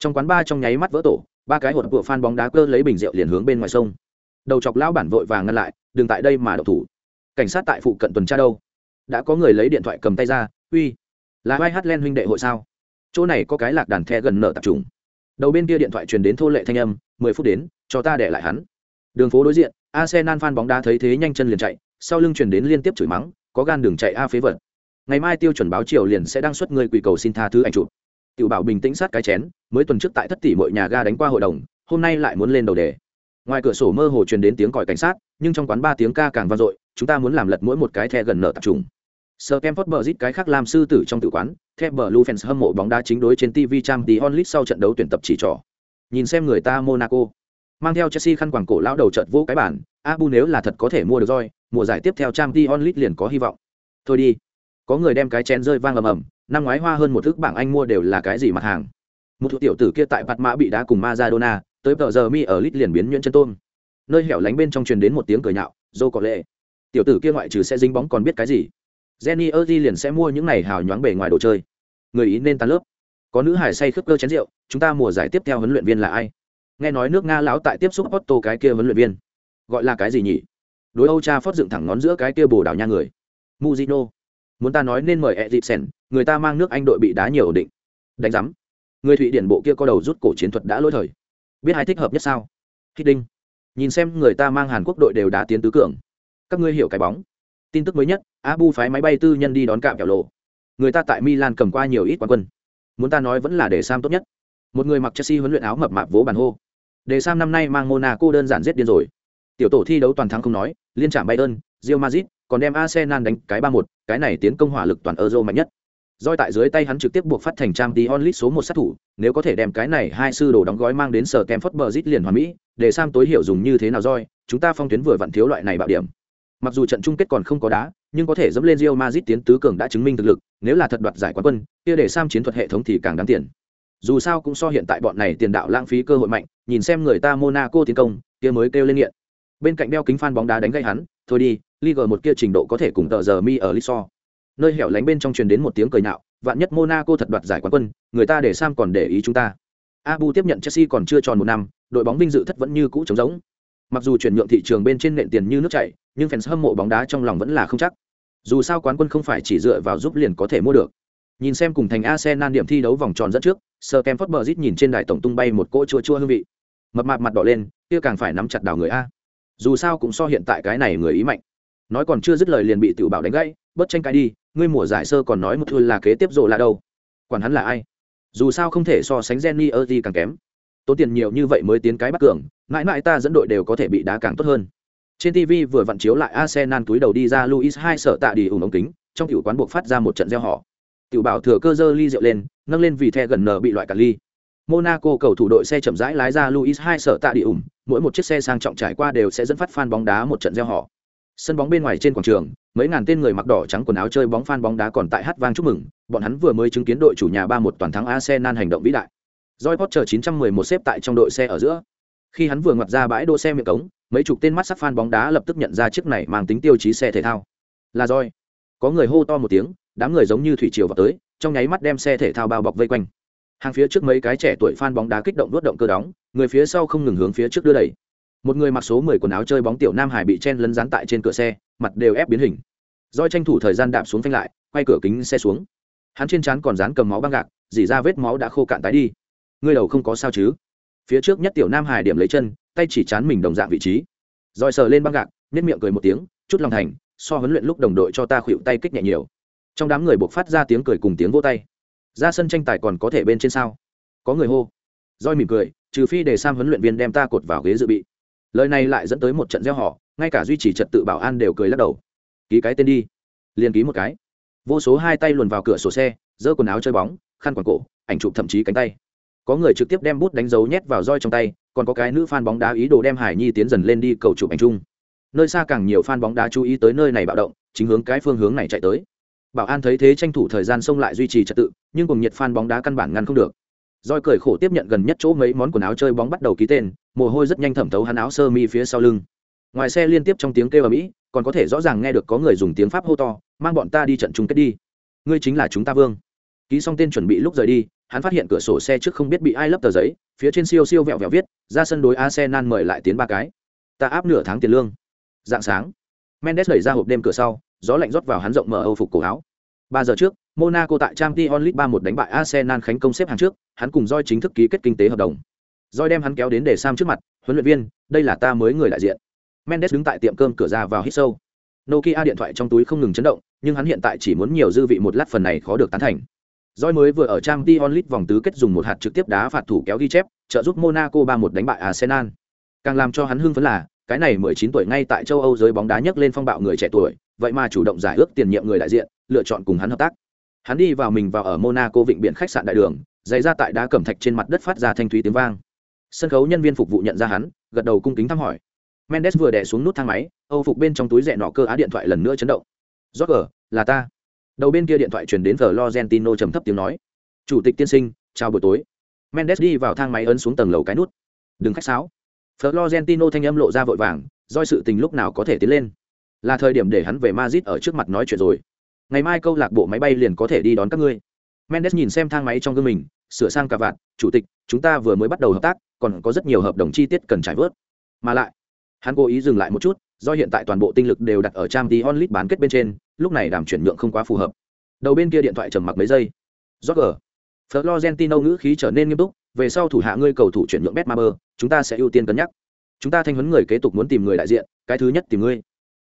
trong quán ba trong nháy mắt vỡ tổ, ba cái hột của fan bóng đá cơ lấy bình rượu liền hướng bên ngoài sông. Đầu chọc lão bản vội vàng ngăn lại, đừng tại đây mà đậu thủ. Cảnh sát tại phụ cận tuần tra đâu? Đã có người lấy điện thoại cầm tay ra, uy, là vai hát len huynh đệ hội sao? Chỗ này có cái lạc đàn the gần nở tập trung đầu bên kia điện thoại truyền đến thô lệ thanh âm, mười phút đến, cho ta để lại hắn. Đường phố đối diện, arsenal fan bóng đá thấy thế nhanh chân liền chạy, sau lưng truyền đến liên tiếp chửi mắng, có gan đường chạy a phế vật. Ngày mai tiêu chuẩn báo chiều liền sẽ đăng xuất người quỳ cầu xin tha thứ ảnh chụp tiểu bảo bình tĩnh sát cái chén mới tuần trước tại thất tỷ mọi nhà ga đánh qua hội đồng hôm nay lại muốn lên đầu đề ngoài cửa sổ mơ hồ truyền đến tiếng còi cảnh sát nhưng trong quán ba tiếng ca càng vang dội chúng ta muốn làm lật mỗi một cái the gần nở tập trung Sir Kemford bờ rít cái khác làm sư tử trong tử quán, The Blue Fans hâm mộ bóng đá chính đối trên TV trang tí onlit sau trận đấu tuyển tập chỉ trỏ. Nhìn xem người ta Monaco. Mang theo Chelsea khăn quàng cổ lão đầu chợt vỗ cái bản, Abu nếu là thật có thể mua được rồi. mùa giải tiếp theo trang tí onlit liền có hy vọng. Thôi đi. Có người đem cái chén rơi vang ầm ầm, năm ngoái hoa hơn một thước bảng Anh mua đều là cái gì mặt hàng. Một thủ tiểu tử kia tại Bạt Mã bị đá cùng Maradona, tới tờ giờ mi ở lit liền biến nhuyễn chân tôm. Nơi hẻo lánh bên trong truyền đến một tiếng cười nhạo, "Dô có lệ." Tiểu tử kia ngoại trừ sẽ dính bóng còn biết cái gì? Jenny Erdi liền sẽ mua những này hào nhoáng bề ngoài đồ chơi. Người ý nên tan lớp. Có nữ hải say khướp cơ chén rượu, chúng ta mùa giải tiếp theo huấn luyện viên là ai? Nghe nói nước Nga lão tại tiếp xúc Otto cái kia huấn luyện viên. Gọi là cái gì nhỉ? đối âu cha phót dựng thẳng ngón giữa cái kia bồ đào nha người muzino muốn ta nói nên mời e dịp sen người ta mang nước anh đội bị đá nhiều ổn định. Đánh giám người thụy điển bộ kia có đầu rút cổ chiến thuật đã lỗi thời. Biết hai thích hợp nhất sao? Hít đinh. Nhìn xem người ta mang hàn quốc đội đều đá tiến tứ cường. Các ngươi hiểu cái bóng. Tin tức mới nhất, abu phái máy bay tư nhân đi đón cạm kẹo lộ. Người ta tại milan cầm qua nhiều ít quán quân. Muốn ta nói vẫn là để sam tốt nhất. Một người mặc chelsea huấn luyện áo mập mạp vỗ bàn hô. Để sam năm nay mang monaco đơn giản giết điên rồi. Tiểu tổ thi đấu toàn thắng không nói, liên trạm bayern, real madrid, còn đem arsenal đánh cái ba một, cái này tiến công hỏa lực toàn euro mạnh nhất roi tại dưới tay hắn trực tiếp buộc phát thành trang tí onlit số một sát thủ, nếu có thể đem cái này hai sư đồ đóng gói mang đến sở Kemford Bridge liền hoàn mỹ, để Sam tối hiểu dùng như thế nào roi chúng ta phong tuyến vừa vặn thiếu loại này bạo điểm. Mặc dù trận chung kết còn không có đá, nhưng có thể dẫm lên Real Madrid tiến tứ cường đã chứng minh thực lực, nếu là thật đoạt giải quán quân, kia để Sam chiến thuật hệ thống thì càng đáng tiền. Dù sao cũng so hiện tại bọn này tiền đạo lãng phí cơ hội mạnh, nhìn xem người ta Monaco tiến công, kia mới kêu lên nghiện. Bên cạnh đeo kính fan bóng đá đánh gây hắn, thôi đi, Liga một kia trình độ có thể cùng tờ giờ mi ở Liso. Nơi hẻo lánh bên trong truyền đến một tiếng cười nhạo, vạn nhất Monaco thật đoạt giải quán quân, người ta để Sam còn để ý chúng ta. Abu tiếp nhận Chelsea còn chưa tròn một năm, đội bóng vinh dự thất vẫn như cũ trống rỗng. Mặc dù chuyển nhượng thị trường bên trên nện tiền như nước chảy, nhưng fans hâm mộ bóng đá trong lòng vẫn là không chắc. Dù sao quán quân không phải chỉ dựa vào giúp liền có thể mua được. Nhìn xem cùng thành Arsenal điểm thi đấu vòng tròn dẫn trước, Sir bờ rít nhìn trên đài tổng tung bay một cỗ chua chua hương vị. Mập mạp mặt đỏ lên, kia càng phải nắm chặt đảo người a. Dù sao cũng so hiện tại cái này người ý mạnh. Nói còn chưa dứt lời liền bị tiểu bảo đánh gãy, bất tranh cãi đi, ngươi mùa giải sơ còn nói một thua là kế tiếp rộ là đâu? Quản hắn là ai? Dù sao không thể so sánh Jenny gì càng kém. Tốn tiền nhiều như vậy mới tiến cái bắt cường mãi mãi ta dẫn đội đều có thể bị đá càng tốt hơn. Trên tv vừa vặn chiếu lại arsenal túi đầu đi ra luis hai sợ tạ đi ủng ống kính trong tiểu quán buộc phát ra một trận gieo họ tiểu bảo thừa cơ dơ ly rượu lên nâng lên vì the gần nở bị loại cả ly. Monaco cầu thủ đội xe chậm rãi lái ra luis hai sợ tạ đi ủng mỗi một chiếc xe sang trọng trải qua đều sẽ dẫn phát fan bóng đá một trận gieo họ sân bóng bên ngoài trên quảng trường mấy ngàn tên người mặc đỏ trắng quần áo chơi bóng phan bóng đá còn tại hát vang chúc mừng bọn hắn vừa mới chứng kiến đội chủ nhà ba một toàn thắng arsenal hành động vĩ đại Joy Potter 911 xếp tại trong đội xe ở giữa. Khi hắn vừa ngoặt ra bãi đỗ xe miệng cống, mấy chục tên mắt sắc fan bóng đá lập tức nhận ra chiếc này mang tính tiêu chí xe thể thao. Là Joy. Có người hô to một tiếng, đám người giống như thủy triều vào tới, trong nháy mắt đem xe thể thao bao bọc vây quanh. Hàng phía trước mấy cái trẻ tuổi fan bóng đá kích động đuốt động cơ đóng, người phía sau không ngừng hướng phía trước đưa đẩy một người mặc số mười quần áo chơi bóng tiểu nam hải bị chen lấn dán tại trên cửa xe, mặt đều ép biến hình. Doi tranh thủ thời gian đạp xuống phanh lại, quay cửa kính xe xuống. Hắn trên trán còn dán cầm máu băng gạc, dỉ ra vết máu đã khô cạn tái đi. Ngươi đầu không có sao chứ? Phía trước nhất tiểu nam hải điểm lấy chân, tay chỉ chán mình đồng dạng vị trí. Doi sờ lên băng gạc nếp miệng cười một tiếng, chút lòng thành, so huấn luyện lúc đồng đội cho ta khuỵu tay kích nhẹ nhiều. Trong đám người buộc phát ra tiếng cười cùng tiếng vô tay. Ra sân tranh tài còn có thể bên trên sao? Có người hô. Roi mỉm cười, trừ phi để sam huấn luyện viên đem ta cột vào ghế dự bị lời này lại dẫn tới một trận gieo họ, ngay cả duy trì trật tự bảo an đều cười lắc đầu. Ký cái tên đi. Liền ký một cái. Vô số hai tay luồn vào cửa sổ xe, giơ quần áo chơi bóng, khăn quàng cổ, ảnh chụp thậm chí cánh tay. Có người trực tiếp đem bút đánh dấu nhét vào roi trong tay, còn có cái nữ fan bóng đá ý đồ đem hải nhi tiến dần lên đi cầu chụp ảnh chung. Nơi xa càng nhiều fan bóng đá chú ý tới nơi này bạo động, chính hướng cái phương hướng này chạy tới. Bảo an thấy thế tranh thủ thời gian xông lại duy trì trật tự, nhưng cùng nhiệt fan bóng đá căn bản ngăn không được roi cười khổ tiếp nhận gần nhất chỗ mấy món quần áo chơi bóng bắt đầu ký tên, mồ hôi rất nhanh thẩm thấu hắn áo sơ mi phía sau lưng. Ngoài xe liên tiếp trong tiếng kêu ở mỹ còn có thể rõ ràng nghe được có người dùng tiếng pháp hô to, mang bọn ta đi trận chung kết đi. Ngươi chính là chúng ta vương. Ký xong tên chuẩn bị lúc rời đi, hắn phát hiện cửa sổ xe trước không biết bị ai lấp tờ giấy, phía trên siêu siêu vẹo vẹo viết, ra sân đối arsenal mời lại tiến ba cái. Ta áp nửa tháng tiền lương. Dạng sáng, mendes đẩy ra hộp đêm cửa sau, gió lạnh rót vào hắn rộng mở âu phục cổ áo. Ba giờ trước monaco tại trang t onlit ba một đánh bại arsenal khánh công xếp hàng trước hắn cùng Joy chính thức ký kết kinh tế hợp đồng Joy đem hắn kéo đến để sam trước mặt huấn luyện viên đây là ta mới người đại diện mendes đứng tại tiệm cơm cửa ra vào hít sâu nokia điện thoại trong túi không ngừng chấn động nhưng hắn hiện tại chỉ muốn nhiều dư vị một lát phần này khó được tán thành Joy mới vừa ở trang League vòng tứ kết dùng một hạt trực tiếp đá phạt thủ kéo ghi chép, trợ giúp Monaco 3-1 đánh bại Arsenal. Càng làm cho hắn hưng phấn là, cái này 19 tuổi ngay tại châu Âu giới bóng đá nhấc lên phong bạo người trẻ tuổi, vậy mà chủ động giải ước tiền nhiệm người đại diện, lựa chọn cùng hắn hợp tác. Hắn đi vào mình vào ở Monaco vịnh biển khách sạn đại đường, giày ra tại đá cẩm thạch trên mặt đất phát ra thanh thúy tiếng vang. Sân khấu nhân viên phục vụ nhận ra hắn, gật đầu cung kính thăm hỏi. Mendes vừa đè xuống nút thang máy, Âu phục bên trong túi rẻ nọ cơ á điện thoại lần nữa chấn động. "Roger, là ta." Đầu bên kia điện thoại truyền đến Florentino trầm thấp tiếng nói. "Chủ tịch tiên sinh, chào buổi tối." Mendes đi vào thang máy ấn xuống tầng lầu cái nút. "Đừng khách sáo." Florentino thanh âm lộ ra vội vàng, doi sự tình lúc nào có thể tiến lên. Là thời điểm để hắn về Madrid ở trước mặt nói chuyện rồi. Ngày mai câu lạc bộ máy bay liền có thể đi đón các ngươi. Mendes nhìn xem thang máy trong gương mình, sửa sang cả vạn, "Chủ tịch, chúng ta vừa mới bắt đầu hợp tác, còn có rất nhiều hợp đồng chi tiết cần trải vớt." Mà lại, hắn cố ý dừng lại một chút do hiện tại toàn bộ tinh lực đều đặt ở trang tí onlit bán kết bên trên lúc này đàm chuyển nhượng không quá phù hợp đầu bên kia điện thoại trầm mặc mấy giây Roger. Florentino ngữ khí trở nên nghiêm túc, về sau thủ hạ ngươi cầu thủ chuyển nhượng Betmaber, chúng ta sẽ ưu tiên cân nhắc. Chúng ta thanh huấn người kế tục muốn tìm người đại diện, cái thứ nhất tìm ngươi.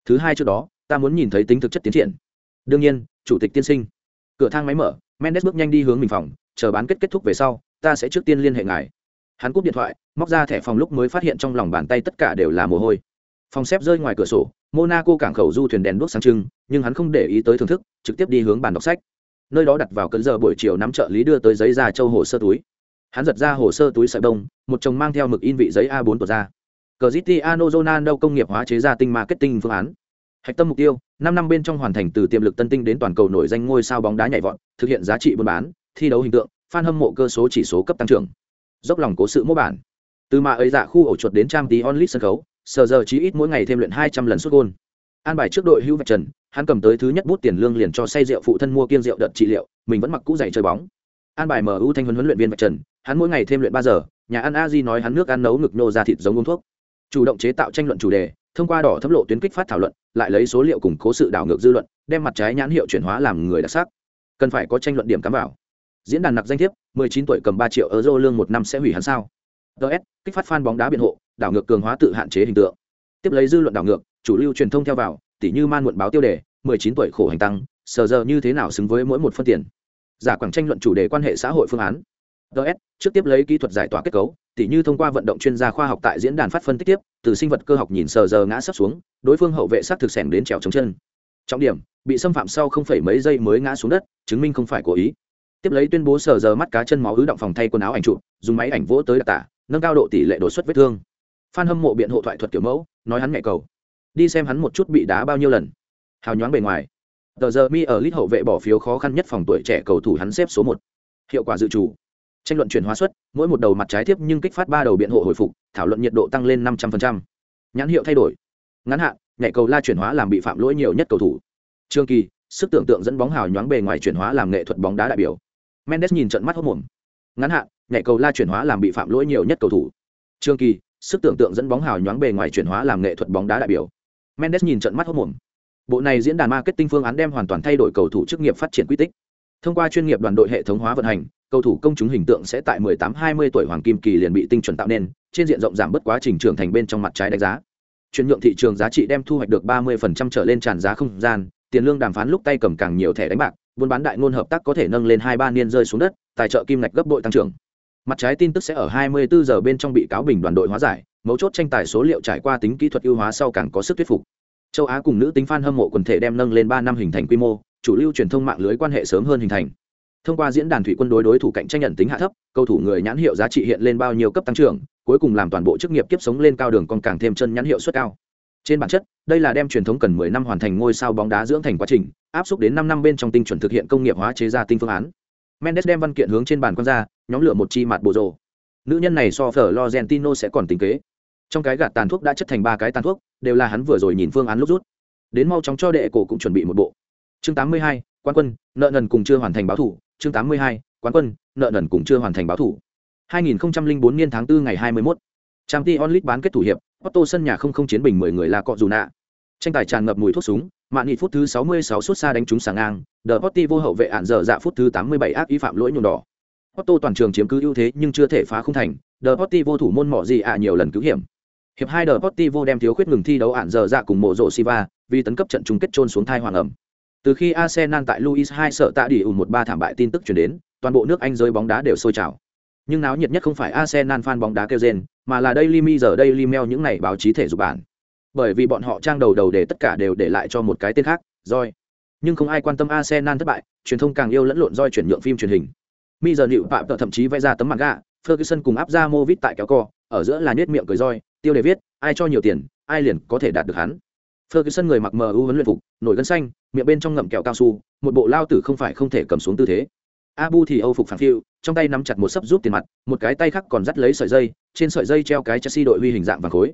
Thứ hai trước đó, ta muốn nhìn thấy tính thực chất tiến triển. Đương nhiên, chủ tịch tiên sinh. Cửa thang máy mở, Mendes bước nhanh đi hướng mình phòng, chờ bán kết kết thúc về sau, ta sẽ trước tiên liên hệ ngài. Hắn cúp điện thoại, móc ra thẻ phòng lúc mới phát hiện trong lòng bàn tay tất cả đều là mồ hôi. Phòng xếp rơi ngoài cửa sổ, Monaco cảng khẩu du thuyền đèn đuốc sáng trưng, nhưng hắn không để ý tới thưởng thức, trực tiếp đi hướng bàn đọc sách nơi đó đặt vào cơn giờ buổi chiều nắm trợ lý đưa tới giấy ra châu hồ sơ túi hắn giật ra hồ sơ túi sợi đông một chồng mang theo mực in vị giấy a 4 tuột ra Cristiano đâu công nghiệp hóa chế ra tinh marketing phương án hạch tâm mục tiêu, năm năm bên trong hoàn thành từ tiềm lực tân tinh đến toàn cầu nổi danh ngôi sao bóng đá nhảy vọt, thực hiện giá trị buôn bán, thi đấu hình tượng, fan hâm mộ cơ số chỉ số cấp tăng trưởng. Dốc lòng cố sự mô bản. Từ mà ấy dạ khu ổ chuột đến trang tí onlit sân khấu, sờ giờ chí ít mỗi ngày thêm luyện hai trăm lần xuất gôn. An bài trước đội hưu vạch trần hắn cầm tới thứ nhất bút tiền lương liền cho say rượu phụ thân mua kiên rượu đợt trị liệu, mình vẫn mặc cũ giày chơi bóng. An bài mu thanh huấn huấn luyện viên vạch trần hắn mỗi ngày thêm luyện ba giờ, nhà ăn a di nói hắn nước ăn nấu ngực nô ra thịt giống uống thuốc. Chủ động chế tạo tranh luận chủ đề thông qua đỏ thấm lộ tuyến kích phát thảo luận, lại lấy số liệu củng cố sự đảo ngược dư luận, đem mặt trái nhãn hiệu chuyển hóa làm người đặc sắc. Cần phải có tranh luận điểm cắm vào. Diễn đàn nặc danh thiếp 19 tuổi cầm 3 triệu euro lương một năm sẽ hủy hắn sao? Ts kích phát fan bóng đá biện hộ, đảo ngược cường hóa tự hạn chế hình tượng. Tiếp lấy dư luận đảo ngược, chủ lưu truyền thông theo vào, tỉ như man muộn báo tiêu đề, mười chín tuổi khổ hành tăng, sờ giờ như thế nào xứng với mỗi một phân tiền? Giả quảng tranh luận chủ đề quan hệ xã hội phương án. Ts trước tiếp lấy kỹ thuật giải tỏa kết cấu tỉ như thông qua vận động chuyên gia khoa học tại diễn đàn phát phân tích tiếp, từ sinh vật cơ học nhìn sờ giờ ngã sắp xuống, đối phương hậu vệ sát thực sẻng đến trèo chống chân. Trọng điểm, bị xâm phạm sau không phải mấy giây mới ngã xuống đất, chứng minh không phải cố ý. Tiếp lấy tuyên bố sờ giờ mắt cá chân máu ứ động phòng thay quần áo ảnh chụp, dùng máy ảnh vỗ tới đặc tả, nâng cao độ tỷ lệ đột xuất vết thương. Phan hâm mộ biện hộ thoại thuật kiểu mẫu, nói hắn nhạy cầu. Đi xem hắn một chút bị đá bao nhiêu lần. Hào nhoáng bề ngoài. Tờ giờ mi ở lít hậu vệ bỏ phiếu khó khăn nhất phòng tuổi trẻ cầu thủ hắn xếp số một. Hiệu quả dự trù tranh luận chuyển hóa suất, mỗi một đầu mặt trái tiếp nhưng kích phát ba đầu biện hộ hồi phục, thảo luận nhiệt độ tăng lên năm trăm linh nhãn hiệu thay đổi. Ngắn hạn, nhảy cầu la chuyển hóa làm bị phạm lỗi nhiều nhất cầu thủ. Trương kỳ, sức tưởng tượng dẫn bóng hào nhoáng bề ngoài chuyển hóa làm nghệ thuật bóng đá đại biểu. Mendes nhìn trận mắt hốc mồm. Ngắn hạn, nhảy cầu la chuyển hóa làm bị phạm lỗi nhiều nhất cầu thủ. Trương kỳ, sức tưởng tượng dẫn bóng hào nhoáng bề ngoài chuyển hóa làm nghệ thuật bóng đá đại biểu. Mendes nhìn trận mắt hốc mồm. Bộ này diễn đàn marketing phương án đem hoàn toàn thay đổi cầu thủ chức nghiệp phát triển quy tích. Thông qua chuyên nghiệp đoàn đội hệ thống hóa vận hành cầu thủ công chúng hình tượng sẽ tại 18-20 tuổi hoàng kim kỳ liền bị tinh chuẩn tạo nên, trên diện rộng giảm bất quá trình trưởng thành bên trong mặt trái đánh giá. Chuyển nhượng thị trường giá trị đem thu hoạch được 30% trở lên tràn giá không gian, tiền lương đàm phán lúc tay cầm càng nhiều thẻ đánh bạc, buôn bán đại ngôn hợp tác có thể nâng lên hai ba niên rơi xuống đất, tài trợ kim ngạch gấp bội tăng trưởng. Mặt trái tin tức sẽ ở 24 giờ bên trong bị cáo bình đoàn đội hóa giải, mấu chốt tranh tài số liệu trải qua tính kỹ thuật ưu hóa sau càng có sức thuyết phục. Châu á cùng nữ tính fan hâm mộ quần thể đem nâng lên ba năm hình thành quy mô, chủ lưu truyền thông mạng lưới quan hệ sớm hơn hình thành thông qua diễn đàn thủy quân đối đối thủ cạnh tranh nhận tính hạ thấp cầu thủ người nhãn hiệu giá trị hiện lên bao nhiêu cấp tăng trưởng cuối cùng làm toàn bộ chức nghiệp kiếp sống lên cao đường còn càng thêm chân nhãn hiệu suất cao. Trên bản chất đây là đem truyền thống cần 10 năm hoàn thành ngôi sao bóng đá dưỡng thành quá trình áp xúc đến 5 năm bên trong tinh chuẩn thực hiện công nghiệp hóa chế ra tinh phương án. Mendes đem văn kiện hướng trên bàn quan ra nhóm lửa một chi mặt bộ rồ. Nữ nhân này so phở logentino sẽ còn tính kế. Trong cái gạt tàn thuốc đã chất thành ba cái tàn thuốc đều là hắn vừa rồi nhìn phương án lúc rút. Đến mau chóng cho đệ cổ cũng chuẩn bị một bộ. Chương 82, quan quân nợ nần cùng chưa hoàn thành báo thủ chương 82, Quán quân nợ nần cũng chưa hoàn thành báo thủ 2004 niên tháng 4 ngày 21. Champions League bán kết thủ hiệp, Otto sân nhà không không chiến bình 10 người là cọ dù nạ. Tranh tài tràn ngập mùi thuốc súng, mạn Nghị phút thứ 66 xuất xa đánh trúng sàng ngang, The vô hậu vệ ản dở dạ phút thứ 87 ác ý phạm lỗi nhuộm đỏ. Otto toàn trường chiếm cứ ưu thế nhưng chưa thể phá không thành, The vô thủ môn mọ gì ạ nhiều lần cứu hiểm, Hiệp hai The vô đem thiếu khuyết ngừng thi đấu ản giờ dạ cùng mộ rộ Siva, vì tấn cấp trận chung kết trôn xuống thai hoàng ẩm. Từ khi Arsenal tại Luis II sợ tạ đi ủn một ba thảm bại tin tức truyền đến, toàn bộ nước Anh giới bóng đá đều sôi trào. Nhưng náo nhiệt nhất không phải Arsenal fan bóng đá kêu rên, mà là Daily Mail giờ Daily Mail những này báo chí thể dục bản. Bởi vì bọn họ trang đầu đầu để tất cả đều để lại cho một cái tên khác, Joy. Nhưng không ai quan tâm Arsenal thất bại, truyền thông càng yêu lẫn lộn Joy chuyển nhượng phim truyền hình. Mi giờ nịu phạm thậm chí vẽ ra tấm mặt gạ, Ferguson cùng áp ra Movit tại kéo co, ở giữa là nhếch miệng cười roi, tiêu đề viết ai cho nhiều tiền ai liền có thể đạt được hắn ferguson người mặc mờ u huấn luyện phục nổi gân xanh miệng bên trong ngậm kẹo cao su một bộ lao tử không phải không thể cầm xuống tư thế. Abu thì âu phục phản phiu trong tay nắm chặt một sấp giúp tiền mặt một cái tay khác còn dắt lấy sợi dây trên sợi dây treo cái chelsea đội huy hình dạng vàng khối.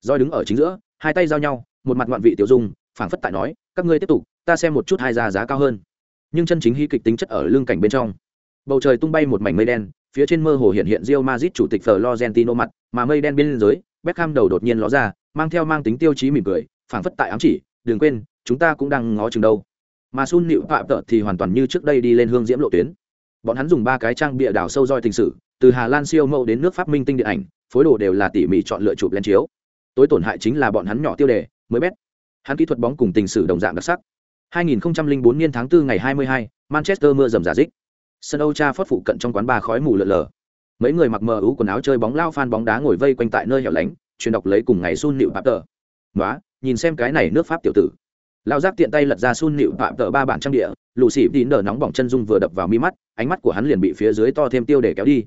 Roi đứng ở chính giữa hai tay giao nhau một mặt ngoạn vị tiểu dung phảng phất tại nói các ngươi tiếp tục ta xem một chút hai giá giá cao hơn. Nhưng chân chính hy kịch tính chất ở lưng cảnh bên trong. Bầu trời tung bay một mảnh mây đen phía trên mơ hồ hiện hiện Real Madrid chủ tịch Florentino mặt, mà mây đen bên dưới, Beckham đầu đột nhiên ló ra, mang theo mang tính tiêu chí mỉm cười, phảng phất tại ám chỉ đừng quên chúng ta cũng đang ngó chừng đâu mà sun nịu phạm tợ thì hoàn toàn như trước đây đi lên hương diễm lộ tuyến bọn hắn dùng ba cái trang bịa đào sâu roi tình sử từ hà lan siêu mẫu đến nước pháp minh tinh điện ảnh phối đồ đều là tỉ mỉ chọn lựa chụp lên chiếu tối tổn hại chính là bọn hắn nhỏ tiêu đề mới bét hắn kỹ thuật bóng cùng tình sử đồng dạng đặc sắc 2004 niên tháng 4 ngày 22, Manchester mưa rầm rà rích. Sân Âu Cha phất phụ cận trong quán bar khói mù lờ lờ. Mấy người mặc mờ ú quần áo chơi bóng lao fan bóng đá ngồi vây quanh tại nơi hẻo lánh, truyền đọc lấy cùng ngày sun nịu bạp tờ. Nóa, nhìn xem cái này nước Pháp tiểu tử. lão giáp tiện tay lật ra sun nịu tạm tợ ba bản trang địa, lù xỉ tín nở nóng bỏng chân dung vừa đập vào mi mắt, ánh mắt của hắn liền bị phía dưới to thêm tiêu để kéo đi.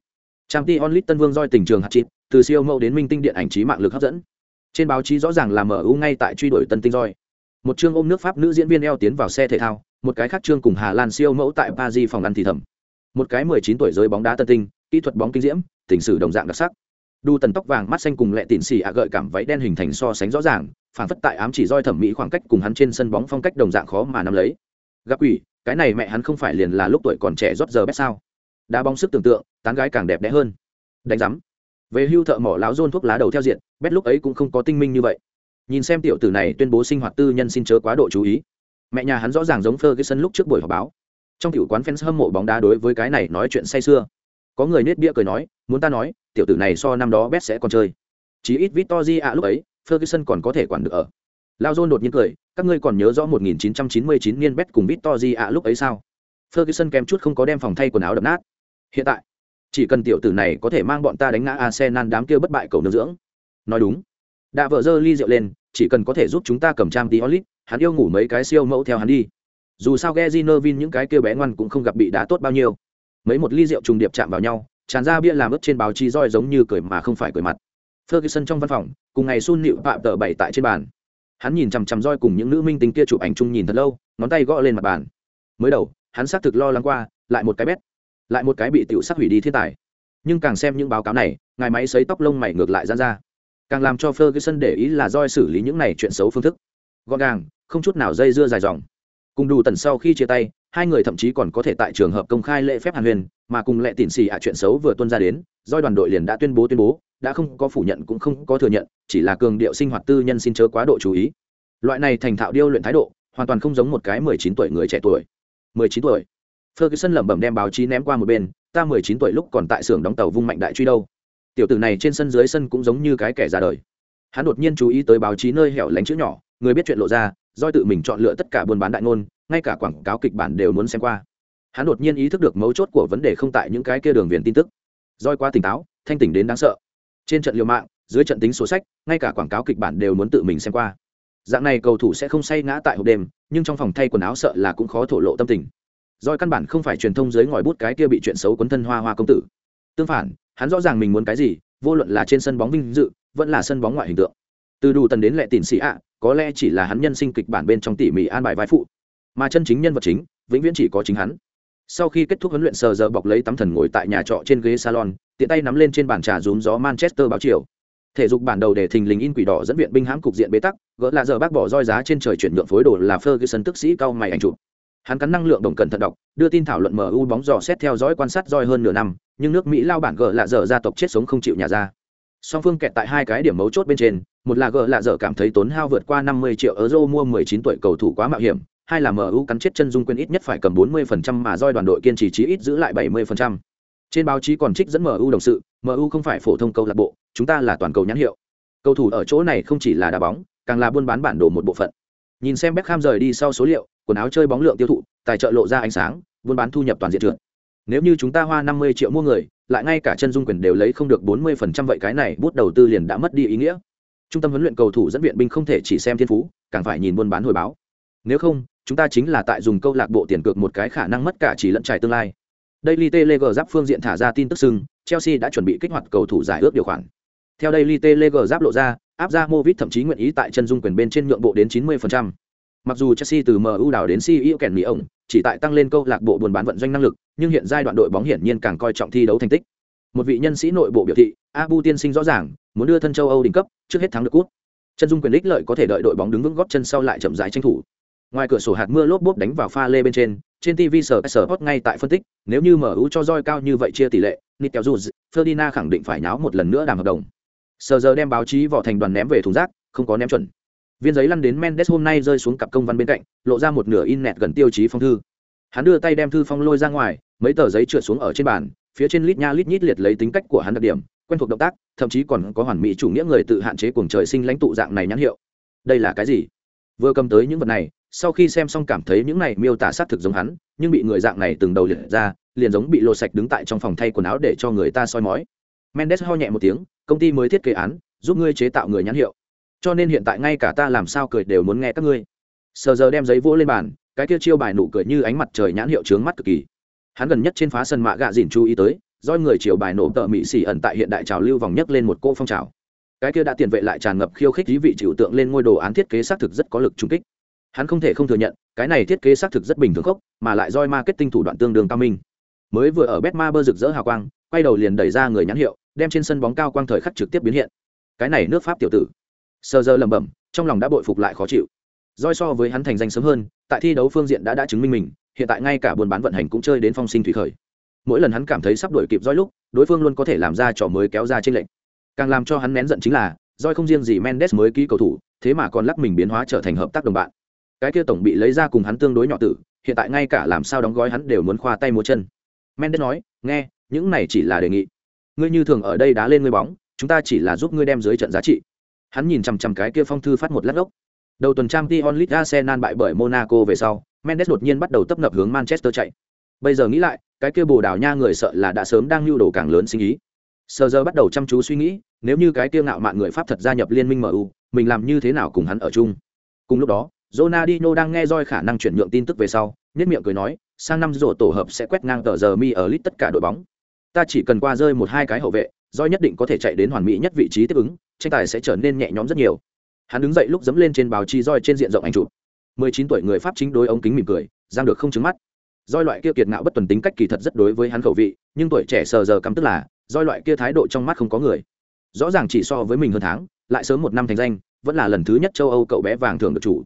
Trang t Onlit Tân Vương roi tình trường hạt chít, từ siêu mẫu đến minh tinh điện ảnh trí mạng lực hấp dẫn. Trên báo chí rõ ràng là mở ưu ngay tại truy đuổi tân tinh roi một chương ôm nước pháp nữ diễn viên eo tiến vào xe thể thao một cái khác chương cùng hà lan siêu mẫu tại paris phòng ăn thì thầm một cái mười chín tuổi giới bóng đá tân tinh kỹ thuật bóng kinh diễm tình sử đồng dạng đặc sắc đu tần tóc vàng mắt xanh cùng lệ tịn xì ạ gợi cảm váy đen hình thành so sánh rõ ràng phản phất tại ám chỉ roi thẩm mỹ khoảng cách cùng hắn trên sân bóng phong cách đồng dạng khó mà nắm lấy. Gặp quỷ, cái này mẹ hắn không phải liền là lúc tuổi còn trẻ rót giờ bét sao? Đá bóng sức tưởng tượng, tán gái càng đẹp đẽ hơn. Đánh giám về hưu thợ mỏ láo rôn thuốc lá đầu theo diện, bét lúc ấy cũng không có tinh minh như vậy. Nhìn xem tiểu tử này tuyên bố sinh hoạt tư nhân xin chớ quá độ chú ý. Mẹ nhà hắn rõ ràng giống phơ cái sân lúc trước buổi họp báo. Trong tiểu quán fans hâm mộ bóng đá đối với cái này nói chuyện say sưa. Có người nết bia cười nói, muốn ta nói, tiểu tử này so năm đó bét sẽ còn chơi. Chí ít victory ạ lúc ấy ferguson còn có thể quản được ở. Lao john đột nhiên cười, các ngươi còn nhớ rõ 1999 niên bet cùng victory ạ lúc ấy sao? Ferguson kèm chút không có đem phòng thay quần áo đập nát. Hiện tại, chỉ cần tiểu tử này có thể mang bọn ta đánh ngã arsenal đám kia bất bại cầu nương dưỡng. Nói đúng. Đã vợ giơ ly rượu lên, chỉ cần có thể giúp chúng ta cầm trang tí olit hắn yêu ngủ mấy cái siêu mẫu theo hắn đi. Dù sao Gezino Vin những cái kia bé ngoan cũng không gặp bị đá tốt bao nhiêu. Mấy một ly rượu trùng điệp chạm vào nhau, tràn ra bia làm ướt trên báo chí roi giống như cười mà không phải cười mặt ferguson trong văn phòng, cùng ngày sun nịu phạm tờ bảy tại trên bàn. Hắn nhìn chằm chằm roi cùng những nữ minh tinh kia chụp ảnh chung nhìn thật lâu, ngón tay gõ lên mặt bàn. Mới đầu, hắn xác thực lo lắng qua, lại một cái bét, lại một cái bị tiểu sắc hủy đi thiên tài. Nhưng càng xem những báo cáo này, ngài máy sấy tóc lông mày ngược lại ra ra. Càng làm cho ferguson để ý là roi xử lý những này chuyện xấu phương thức. Gọn gàng, không chút nào dây dưa dài dòng. Cùng đủ tần sau khi chia tay, hai người thậm chí còn có thể tại trường hợp công khai lễ phép hàn huyền mà cùng lệ tỉn xì ạ chuyện xấu vừa tuân ra đến doi đoàn đội liền đã tuyên bố tuyên bố đã không có phủ nhận cũng không có thừa nhận, chỉ là cường điệu sinh hoạt tư nhân xin chớ quá độ chú ý. Loại này thành thạo điêu luyện thái độ, hoàn toàn không giống một cái mười chín tuổi người trẻ tuổi. Mười chín tuổi. Ferguson lẩm bẩm đem báo chí ném qua một bên, ta mười chín tuổi lúc còn tại xưởng đóng tàu vung mạnh đại truy đâu. Tiểu tử này trên sân dưới sân cũng giống như cái kẻ ra đời. Hắn đột nhiên chú ý tới báo chí nơi hẻo lánh chữ nhỏ, người biết chuyện lộ ra doi tự mình chọn lựa tất cả buôn bán đại ngôn, ngay cả quảng cáo kịch bản đều muốn xem qua. Hắn đột nhiên ý thức được mấu chốt của vấn đề không tại những cái kia đường viền tin tức. Doi quá tỉnh táo, thanh tỉnh đến đáng sợ trên trận liều mạng, dưới trận tính sổ sách, ngay cả quảng cáo kịch bản đều muốn tự mình xem qua. Dạng này cầu thủ sẽ không say ngã tại hộp đêm, nhưng trong phòng thay quần áo sợ là cũng khó thổ lộ tâm tình. Doi căn bản không phải truyền thông dưới ngòi bút cái kia bị chuyện xấu quấn thân hoa hoa công tử. Tương phản, hắn rõ ràng mình muốn cái gì, vô luận là trên sân bóng vinh dự, vẫn là sân bóng ngoại hình tượng. Từ đủ tần đến lệ tỉn xì ạ, có lẽ chỉ là hắn nhân sinh kịch bản bên trong tỉ mỉ an bài vai phụ. Mà chân chính nhân vật chính, vĩnh viễn chỉ có chính hắn. Sau khi kết thúc huấn luyện sờ giờ bọc lấy tắm thần ngồi tại nhà trọ trên ghế salon tiện tay nắm lên trên bàn trà rúm gió manchester báo chiều. Thể dục bản đầu để thình lình in quỷ đỏ dẫn viện binh hãm cục diện bế tắc, gỡ là giờ bác bỏ roi giá trên trời chuyển nhượng phối đồ là ferguson tức sĩ cao mày ảnh chụp. Hắn cắn năng lượng đồng cẩn thận đọc, đưa tin thảo luận mu bóng dò xét theo dõi quan sát roi hơn nửa năm, nhưng nước mỹ lao bản gỡ là giờ gia tộc chết sống không chịu nhà ra. Song phương kẹt tại hai cái điểm mấu chốt bên trên, một là gỡ là giờ cảm thấy tốn hao vượt qua 50 triệu euro mua 19 tuổi cầu thủ quá mạo hiểm, hai là mu cắn chết chân dung quên ít nhất phải cầm 40% mà roi đoàn đội kiên trì chí ít giữ lại 70% trên báo chí còn trích dẫn mu đồng sự mu không phải phổ thông câu lạc bộ, chúng ta là toàn cầu nhãn hiệu. Cầu thủ ở chỗ này không chỉ là đá bóng, càng là buôn bán bản đồ một bộ phận. Nhìn xem Beckham rời đi sau số liệu, quần áo chơi bóng lượng tiêu thụ, tài trợ lộ ra ánh sáng, buôn bán thu nhập toàn diện trượt. Nếu như chúng ta hoa 50 triệu mua người, lại ngay cả chân dung quyền đều lấy không được 40% vậy cái này bút đầu tư liền đã mất đi ý nghĩa. Trung tâm huấn luyện cầu thủ dẫn viện binh không thể chỉ xem thiên phú, càng phải nhìn buôn bán hồi báo. Nếu không, chúng ta chính là tại dùng câu lạc bộ tiền cược một cái khả năng mất cả chỉ lẫn trải tương lai. Daily Telegraph phương diện thả ra tin tức sưng, Chelsea đã chuẩn bị kích hoạt cầu thủ giải ước điều khoản. Theo Daily Telegraph lộ ra, Abramovich thậm chí nguyện ý tại chân dung quyền bên trên nhượng bộ đến 90%. Mặc dù Chelsea từ MU đảo đến CEO kèn mỹ ổng, chỉ tại tăng lên câu lạc bộ buôn bán vận doanh năng lực, nhưng hiện giai đoạn đội bóng hiển nhiên càng coi trọng thi đấu thành tích. Một vị nhân sĩ nội bộ biểu thị, Abu tiên sinh rõ ràng, muốn đưa thân châu Âu đỉnh cấp, trước hết thắng được cúp. Chân dung quyền ích lợi có thể đợi đội bóng đứng vững góp chân sau lại chậm rãi tranh thủ. Ngoài cửa sổ hạt mưa lốp bốp đánh vào pha lê bên trên, trên TV sở sở hot ngay tại phân tích, nếu như MU cho roi cao như vậy chia tỷ lệ, Nitel Juz, Ferdinand khẳng định phải nháo một lần nữa đàm hợp đồng. Sờ giờ đem báo chí vỏ thành đoàn ném về thùng rác, không có ném chuẩn. viên giấy lăn đến mendes hôm nay rơi xuống cặp công văn bên cạnh lộ ra một nửa in nẹt gần tiêu chí phong thư hắn đưa tay đem thư phong lôi ra ngoài mấy tờ giấy trượt xuống ở trên bàn phía trên lít nha lít nhít liệt lấy tính cách của hắn đặc điểm quen thuộc động tác thậm chí còn có hoàn mỹ chủ nghĩa người tự hạn chế cuồng trời sinh lãnh tụ dạng này nhãn hiệu đây là cái gì vừa cầm tới những vật này sau khi xem xong cảm thấy những này miêu tả xác thực giống hắn, nhưng bị người dạng này từng đầu liệt ra, liền giống bị lột sạch đứng tại trong phòng thay quần áo để cho người ta soi mói. Mendes ho nhẹ một tiếng, công ty mới thiết kế án, giúp ngươi chế tạo người nhãn hiệu. Cho nên hiện tại ngay cả ta làm sao cười đều muốn nghe các ngươi. Sờ giờ đem giấy vỗ lên bàn, cái kia chiêu bài nụ cười như ánh mặt trời nhãn hiệu trướng mắt cực kỳ. Hắn gần nhất trên phá sân mạ gạ dìn chú ý tới do người chiều bài nổ tợ mỹ xỉ ẩn tại hiện đại trào lưu vòng nhất lên một cô phong trào. Cái kia đã tiền vệ lại tràn ngập khiêu khích dí vị trừu tượng lên ngôi đồ án thiết kế xác thực rất có lực trung kích hắn không thể không thừa nhận, cái này thiết kế xác thực rất bình thường khốc, mà lại roi marketing thủ đoạn tương đương cao minh. Mới vừa ở bet ma bơ rực rỡ hào quang, quay đầu liền đẩy ra người nhãn hiệu, đem trên sân bóng cao quang thời khắc trực tiếp biến hiện. Cái này nước pháp tiểu tử. Sơ giờ lẩm bẩm, trong lòng đã bội phục lại khó chịu. Roi so với hắn thành danh sớm hơn, tại thi đấu phương diện đã đã chứng minh mình, hiện tại ngay cả buôn bán vận hành cũng chơi đến phong sinh thủy khởi. Mỗi lần hắn cảm thấy sắp đổi kịp roi lúc, đối phương luôn có thể làm ra trò mới kéo ra trên lệnh càng làm cho hắn nén giận chính là, roi không riêng gì mendes mới ký cầu thủ, thế mà còn lắc mình biến hóa trở thành hợp tác đồng bạn cái kia tổng bị lấy ra cùng hắn tương đối nhỏ tử, hiện tại ngay cả làm sao đóng gói hắn đều muốn khoa tay múa chân. Mendes nói, nghe, những này chỉ là đề nghị. Ngươi như thường ở đây đá lên ngươi bóng, chúng ta chỉ là giúp ngươi đem dưới trận giá trị. Hắn nhìn chằm chằm cái kia phong thư phát một lát gốc đầu tuần trang t onlit arsenal bại bởi monaco về sau, mendes đột nhiên bắt đầu tấp nập hướng manchester chạy. Bây giờ nghĩ lại, cái kia bồ đào nha người sợ là đã sớm đang lưu đồ càng lớn sinh ý. Sờ giờ bắt đầu chăm chú suy nghĩ, nếu như cái kia ngạo mạn người pháp thật gia nhập liên minh mu mình làm như thế nào cùng hắn ở chung? Cùng lúc đó Ronaldinho đang nghe roi khả năng chuyển nhượng tin tức về sau, nhếch miệng cười nói, sang năm rổ tổ hợp sẽ quét ngang tờ giờ mi ở lit tất cả đội bóng. Ta chỉ cần qua rơi một hai cái hậu vệ, roi nhất định có thể chạy đến hoàn mỹ nhất vị trí tiếp ứng, tranh tài sẽ trở nên nhẹ nhõm rất nhiều. Hắn đứng dậy lúc dẫm lên trên báo chí roi trên diện rộng ảnh chụp. 19 tuổi người Pháp chính đối ống kính mỉm cười, giang được không chứng mắt. Roi loại kia kiệt ngạo bất tuần tính cách kỳ thật rất đối với hắn khẩu vị, nhưng tuổi trẻ sờ giờ cảm tức là, roi loại kia thái độ trong mắt không có người. Rõ ràng chỉ so với mình hơn tháng, lại sớm một năm thành danh, vẫn là lần thứ nhất châu Âu cậu bé vàng thường được chủ,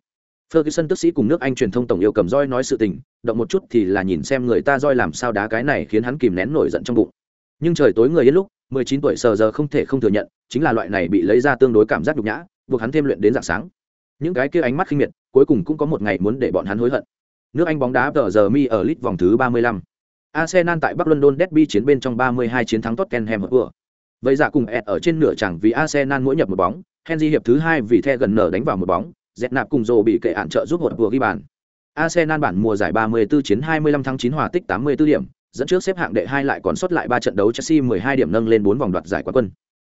Ferguson tức sĩ cùng nước Anh truyền thông tổng yêu cầm roi nói sự tình, động một chút thì là nhìn xem người ta roi làm sao đá cái này khiến hắn kìm nén nổi giận trong bụng. Nhưng trời tối người yên lúc, 19 tuổi sờ giờ không thể không thừa nhận, chính là loại này bị lấy ra tương đối cảm giác nhục nhã, buộc hắn thêm luyện đến dạng sáng. Những cái kia ánh mắt khinh miệt, cuối cùng cũng có một ngày muốn để bọn hắn hối hận. Nước Anh bóng đá tờ giờ mi ở lit vòng thứ 35. Arsenal tại Bắc London Derby chiến bên trong 32 chiến thắng Tottenham Hotspur. Vậy giả cùng Ed ở trên nửa chẳng vì Arsenal mỗi nhập một bóng, Henry hiệp thứ hai vì the gần nở đánh vào một bóng, dẹp nạp cùng rồ bị kệ ạn trợ giúp hột vừa ghi bàn. Arsenal bản mùa giải 34 chiến 25 tháng 9 hòa tích 84 điểm dẫn trước xếp hạng đệ hai lại còn sót lại ba trận đấu chelsea 12 điểm nâng lên bốn vòng đoạt giải quán quân.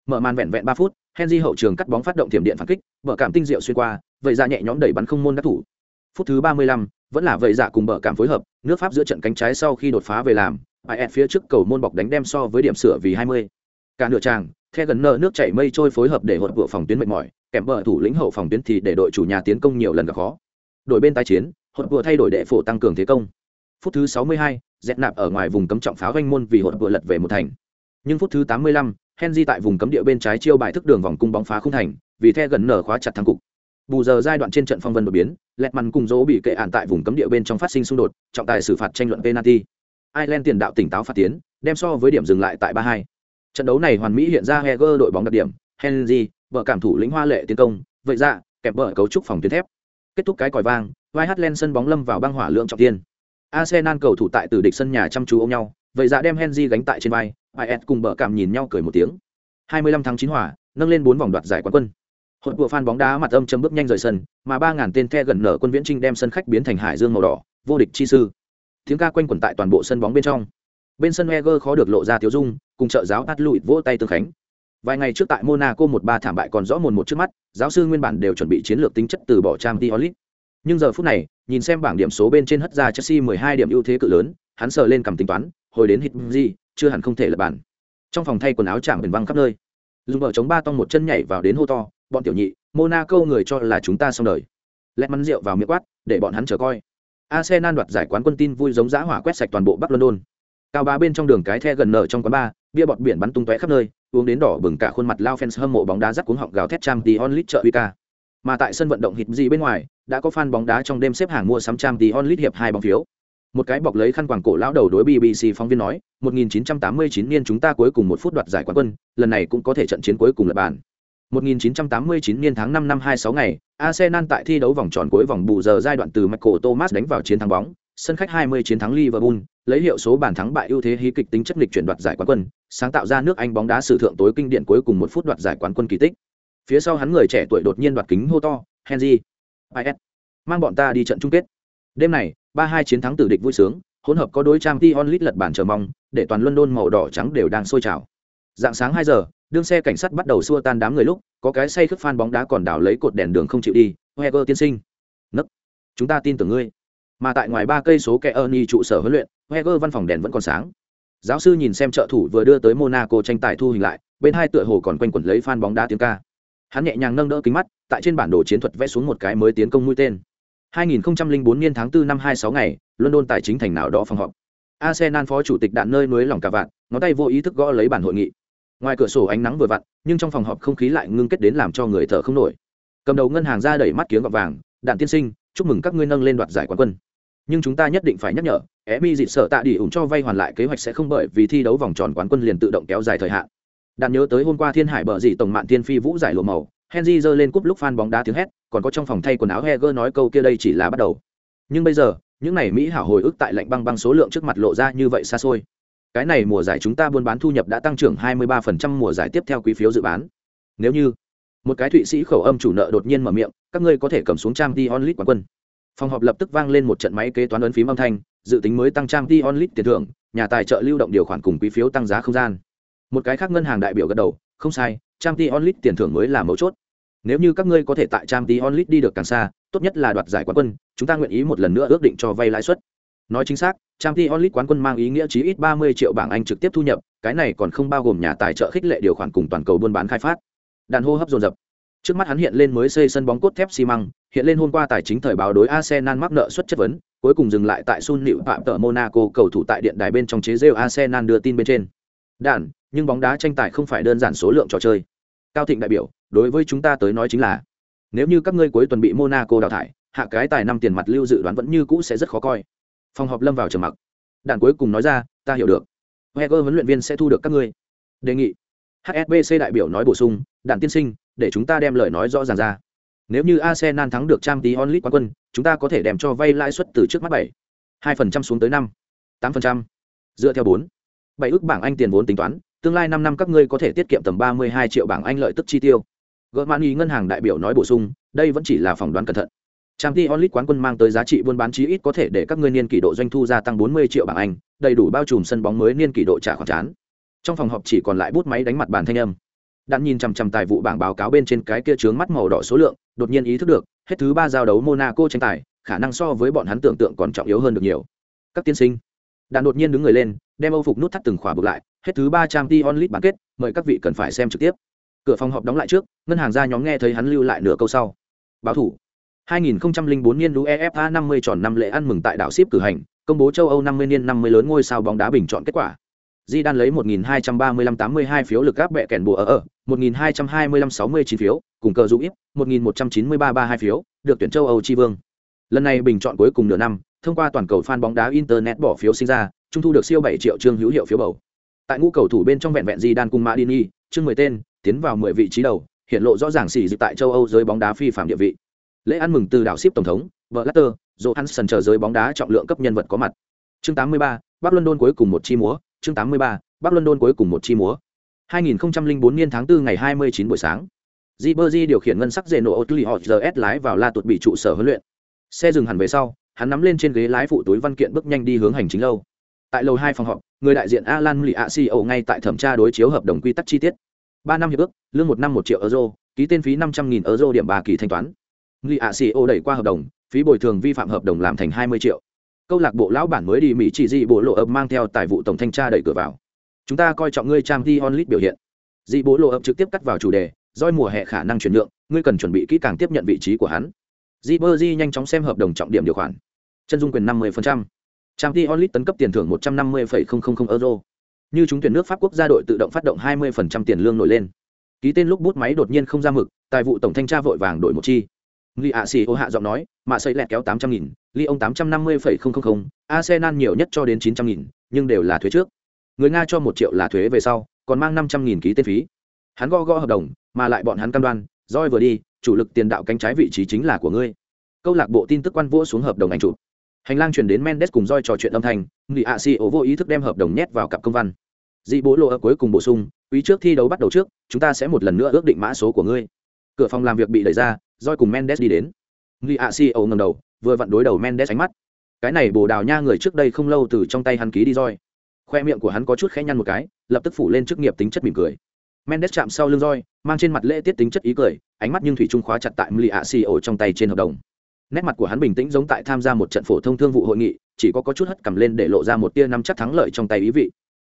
Mở màn vẹn vẹn ba phút henry hậu trường cắt bóng phát động tiềm điện phản kích bờ cảm tinh diệu xuyên qua vậy ra nhẹ nhõm đẩy bắn không môn đắc thủ. Phút thứ 35, vẫn là vậy dạ cùng bờ cảm phối hợp nước pháp giữa trận cánh trái sau khi đột phá về làm ai phía trước cầu môn bọc đánh đem so với điểm sửa vì 20. cả nửa tràng the gần nợ nước chảy mây trôi phối hợp để hột vựa phòng tuyến mệt mỏi kèm bờ thủ lĩnh hậu phòng tuyến thì để đội chủ nhà tiến công nhiều lần gặp khó. Đội bên tái chiến hột vừa thay đổi đệ phổ tăng cường thế công. Phút thứ 62, dẹt nạp ở ngoài vùng cấm trọng pháo doanh môn vì hột vừa lật về một thành. Nhưng phút thứ 85, Henry tại vùng cấm địa bên trái chiêu bài thức đường vòng cung bóng phá khung thành vì the gần nở khóa chặt thắng cục. Bù giờ giai đoạn trên trận phong vân đột biến lẹt mằn cùng dỗ bị kệ ản tại vùng cấm địa bên trong phát sinh xung đột trọng tài xử phạt tranh luận penalty. Ireland tiền đạo tỉnh táo phát tiến đem so với điểm dừng lại tại 3-2. trận đấu này hoàn mỹ hiện ra Heger đội bóng đặc điểm Henry vợ cảm thủ lĩnh hoa lệ tiến công, vậy ra kẹp vợ cấu trúc phòng tuyến thép. Kết thúc cái còi vang vai hát len sân bóng lâm vào băng hỏa lượng trọng tiên. Arsenal cầu thủ tại từ địch sân nhà chăm chú ôm nhau, vậy ra đem henry gánh tại trên vai is cùng vợ cảm nhìn nhau cười một tiếng. 25 tháng 9 hỏa nâng lên bốn vòng đoạt giải quán quân. Hội của fan bóng đá mặt âm châm bước nhanh rời sân, mà ba ngàn tên the gần nở quân viễn trinh đem sân khách biến thành hải dương màu đỏ, vô địch chi sư. Tiếng ca quanh quẩn tại toàn bộ sân bóng bên trong. Bên sân Heger khó được lộ ra tiếu dung, cùng trợ giáo tắt lụi vỗ tay tương khánh. Vài ngày trước tại Monaco một ba thảm bại còn rõ mồn một trước mắt, giáo sư nguyên bản đều chuẩn bị chiến lược tính chất từ bỏ trang Diolit. Nhưng giờ phút này, nhìn xem bảng điểm số bên trên hất ra Chelsea 12 điểm ưu thế cự lớn, hắn sờ lên cầm tính toán, hồi đến hít gì, chưa hẳn không thể là bàn. Trong phòng thay quần áo chạm biển văng khắp nơi. Dùng vợ chống ba tông một chân nhảy vào đến hô to, bọn tiểu nhị, Monaco người cho là chúng ta xong đời. Lẹt mắn rượu vào miệng quát, để bọn hắn chờ coi. Arsenal đoạt giải quán quân tin vui giống dã hỏa quét sạch toàn bộ Bắc London. Cao bá bên trong đường cái the gần nở trong quán bar, bia bọt biển bắn tung tóe khắp nơi, uống đến đỏ bừng cả khuôn mặt lao fans hâm mộ bóng đá rắc cuống họng gào thét trang tí onlit Uy ca. Mà tại sân vận động hít gì bên ngoài, đã có fan bóng đá trong đêm xếp hàng mua sắm trang tí onlit hiệp hai bóng phiếu. Một cái bọc lấy khăn quàng cổ lão đầu đối BBC phóng viên nói, 1989 niên chúng ta cuối cùng một phút đoạt giải quán quân, lần này cũng có thể trận chiến cuối cùng là bàn. 1989 niên tháng 5 năm 26 ngày, Arsenal tại thi đấu vòng tròn cuối vòng bù giờ giai đoạn từ Michael Thomas đánh vào chiến thắng bóng, sân khách 20 chiến thắng Liverpool, lấy hiệu số bàn thắng bại ưu thế hí kịch tính chất lịch chuyển đoạt giải quán quân, sáng tạo ra nước Anh bóng đá sử thượng tối kinh điển cuối cùng một phút đoạt giải quán quân kỳ tích. Phía sau hắn người trẻ tuổi đột nhiên đoạt kính hô to, Henry, IS, mang bọn ta đi trận chung kết. Đêm này, 3-2 chiến thắng tử địch vui sướng, hỗn hợp có đối trang Tion Lit lật bản chờ mong, để toàn London màu đỏ trắng đều đang sôi trào. Dạng sáng 2 giờ, đương xe cảnh sát bắt đầu xua tan đám người lúc, có cái say khướt fan bóng đá còn đảo lấy cột đèn đường không chịu đi, Wenger tiên sinh. Nấc. Chúng ta tin tưởng ngươi. Mà tại ngoài ba cây số kẻ Ernie trụ sở huấn luyện, Heger văn phòng đèn vẫn còn sáng. Giáo sư nhìn xem trợ thủ vừa đưa tới Monaco tranh tài thu hình lại, bên hai tựa hồ còn quanh quẩn lấy fan bóng đá tiếng ca. Hắn nhẹ nhàng nâng đỡ kính mắt, tại trên bản đồ chiến thuật vẽ xuống một cái mới tiến công mũi tên. 2004 niên tháng 4 năm 26 ngày, London tài chính thành nào đó phòng họp. Arsenal phó chủ tịch đạn nơi núi lòng cả vạn, ngón tay vô ý thức gõ lấy bản hội nghị. Ngoài cửa sổ ánh nắng vừa vặn, nhưng trong phòng họp không khí lại ngưng kết đến làm cho người thở không nổi. Cầm đầu ngân hàng ra đẩy mắt kiếng gọt vàng, "Đạn tiên sinh, chúc mừng các ngươi nâng lên đoạt giải quán quân. Nhưng chúng ta nhất định phải nhắc nhở, Emi dịt sợ tạ đi ủng cho vay hoàn lại kế hoạch sẽ không bởi vì thi đấu vòng tròn quán quân liền tự động kéo dài thời hạn." Đạn nhớ tới hôm qua Thiên Hải bờ dị tổng mạn Thiên phi vũ giải lụa màu, Henry giơ lên cúp lúc fan bóng đá tiếng hét, còn có trong phòng thay quần áo Heger nói câu kia đây chỉ là bắt đầu. Nhưng bây giờ, những này Mỹ hảo hồi ức tại lạnh băng băng số lượng trước mặt lộ ra như vậy xa xôi. Cái này mùa giải chúng ta buôn bán thu nhập đã tăng trưởng 23% mùa giải tiếp theo quý phiếu dự bán. Nếu như một cái thụy sĩ khẩu âm chủ nợ đột nhiên mở miệng, các ngươi có thể cầm xuống trang Champions onlit quán quân. Phòng họp lập tức vang lên một trận máy kế toán ấn phím âm thanh, dự tính mới tăng trang t onlit tiền thưởng, nhà tài trợ lưu động điều khoản cùng quý phiếu tăng giá không gian. Một cái khác ngân hàng đại biểu gật đầu, không sai, trang t onlit tiền thưởng mới là mấu chốt. Nếu như các ngươi có thể tại trang t onlit đi được càng xa tốt nhất là đoạt giải quán quân chúng ta nguyện ý một lần nữa ước định cho vay lãi suất. Nói chính xác trang t onlit quán quân mang ý nghĩa chí ít ba mươi triệu bảng anh trực tiếp thu nhập cái này còn không bao gồm nhà tài trợ khích lệ điều khoản cùng toàn cầu buôn bán khai phát. Đàn hô hấp dồn dập trước mắt hắn hiện lên mới xây sân bóng cốt thép xi măng hiện lên hôm qua tài chính thời báo đối arsenal mắc nợ suất chất vấn cuối cùng dừng lại tại sun Liệu phạm tợ monaco cầu thủ tại điện đài bên trong chế rêu arsenal đưa tin bên trên. Đạn, nhưng bóng đá tranh tài không phải đơn giản số lượng trò chơi. Cao thịnh đại biểu đối với chúng ta tới nói chính là nếu như các ngươi cuối tuần bị monaco đào thải hạ cái tài năm tiền mặt lưu dự đoán vẫn như cũ sẽ rất khó coi. Phòng họp lâm vào trầm mặc. Đạn cuối cùng nói ra ta hiểu được. Heger huấn luyện viên sẽ thu được các ngươi. Đề nghị hsbc đại biểu nói bổ sung đạn tiên sinh, để chúng ta đem lời nói rõ ràng ra. Nếu như arsenal thắng được Champions League quán quân, chúng ta có thể đem cho vay lãi suất từ trước mắt bảy, hai phần trăm xuống tới năm, tám phần trăm, dựa theo bốn. Bảy ước bảng anh tiền vốn tính toán, tương lai năm năm các ngươi có thể tiết kiệm tầm ba mươi hai triệu bảng anh lợi tức chi tiêu. Gỡ ngân hàng đại biểu nói bổ sung, đây vẫn chỉ là phỏng đoán cẩn thận. Champions League quán quân mang tới giá trị buôn bán chí ít có thể để các ngươi niên kỷ độ doanh thu gia tăng bốn mươi triệu bảng anh, đầy đủ bao trùm sân bóng mới niên kỷ độ trả khoản chán trong phòng họp chỉ còn lại bút máy đánh mặt bàn thanh âm. Đạn nhìn chằm chằm tài vụ bảng báo cáo bên trên cái kia trướng mắt màu đỏ số lượng, đột nhiên ý thức được, hết thứ ba giao đấu monaco tranh tài, khả năng so với bọn hắn tưởng tượng còn trọng yếu hơn được nhiều. Các tiên sinh, đạn đột nhiên đứng người lên, đem âu phục nút thắt từng khỏa bực lại, hết thứ ba trang t onlit bán kết, mời các vị cần phải xem trực tiếp. Cửa phòng họp đóng lại trước, ngân hàng ra nhóm nghe thấy hắn lưu lại nửa câu sau. Báo thủ. 2004 niên UEFA 50 tròn năm lễ ăn mừng tại đảo ship cử hành, công bố châu Âu 50 niên 50 lớn ngôi sao bóng đá bình chọn kết quả. Di Đan lấy 1235-82 phiếu lực áp bẹ kèn bùa ở ở, 1225-69 phiếu, cùng cờ dụ ít, 1193-32 phiếu, được tuyển châu Âu chi vương. Lần này bình chọn cuối cùng nửa năm, thông qua toàn cầu fan bóng đá internet bỏ phiếu sinh ra, trung thu được siêu 7 triệu trương hữu hiệu phiếu bầu. Tại ngũ cầu thủ bên trong vẹn vẹn Di Đan cùng Madini, chương 10 tên, tiến vào 10 vị trí đầu, hiện lộ rõ ràng xỉ dịch tại châu Âu giới bóng đá phi phạm địa vị. Lễ ăn mừng từ đảo ship tổng thống, Blatter, Johansson chờ giới bóng đá trọng lượng cấp nhân vật có mặt. Chương 83, Bắc London cuối cùng một chi múa, chương 83, Bắc London cuối cùng một chi múa. 2004 niên tháng 4 ngày 29 buổi sáng. Ribery điều khiển ngân sắc dề nổ Otli GS lái vào La Tuột bị trụ sở huấn luyện. Xe dừng hẳn về sau, hắn nắm lên trên ghế lái phụ túi văn kiện bước nhanh đi hướng hành chính lâu. Tại lầu 2 phòng họp, người đại diện Alan Liacio ngay tại thẩm tra đối chiếu hợp đồng quy tắc chi tiết ba năm hiệp ước lương một năm một triệu euro ký tên phí năm trăm nghìn euro điểm ba kỳ thanh toán người đẩy qua hợp đồng phí bồi thường vi phạm hợp đồng làm thành hai mươi triệu câu lạc bộ lão bản mới đi mỹ chỉ dị bộ lộ ập mang theo tài vụ tổng thanh tra đẩy cửa vào. Chúng ta coi trọng ngươi trang t onlit biểu hiện. Dị bộ lộ ập trực tiếp cắt vào chủ đề doi mùa hè khả năng chuyển nhượng, ngươi cần chuẩn bị kỹ càng tiếp nhận vị trí của hắn. Dị bơ di nhanh chóng xem hợp đồng trọng điểm điều khoản. Chân dung quyền năm mươi trang t onlit tấn cấp tiền thưởng một trăm năm mươi euro. Như chúng tuyển nước pháp quốc gia đội tự động phát động 20% tiền lương nổi lên. Ký tên lúc bút máy đột nhiên không ra mực, tài vụ tổng thanh tra vội vàng đổi một chi. Li ạ xì ô hạ giọng nói, mà xây lẹt kéo tám trăm nghìn, Li ông tám trăm năm mươi phẩy không không không, Arsenal nhiều nhất cho đến chín trăm nghìn, nhưng đều là thuế trước. Người Nga cho một triệu là thuế về sau, còn mang năm trăm nghìn ký tên phí. hắn go go hợp đồng mà lại bọn hắn cam đoan roi vừa đi chủ lực tiền đạo cánh trái vị trí chính là của ngươi câu lạc bộ tin tức quan vỗ xuống hợp đồng ảnh chụp hành lang chuyển đến mendes cùng roi trò chuyện âm thanh Li ạ xì vô ý thức đem hợp đồng nhét vào cặp công văn dị bố lộ ở cuối cùng bổ sung quý trước thi đấu bắt đầu trước chúng ta sẽ một lần nữa ước định mã số của ngươi cửa phòng làm việc bị đẩy ra roi cùng mendes đi đến. Người ạ xì ổ ngầm đầu vừa vặn đối đầu mendes ánh mắt. Cái này bồ đào nha người trước đây không lâu từ trong tay hắn ký đi roi. Khoe miệng của hắn có chút khẽ nhăn một cái lập tức phủ lên chức nghiệp tính chất mỉm cười. Mendes chạm sau lưng roi mang trên mặt lễ tiết tính chất ý cười ánh mắt nhưng thủy trung khóa chặt tại mli a si ổ trong tay trên hợp đồng. Nét mặt của hắn bình tĩnh giống tại tham gia một trận phổ thông thương vụ hội nghị chỉ có, có chút hất cầm lên để lộ ra một tia nắm chắc thắng lợi trong tay ý vị.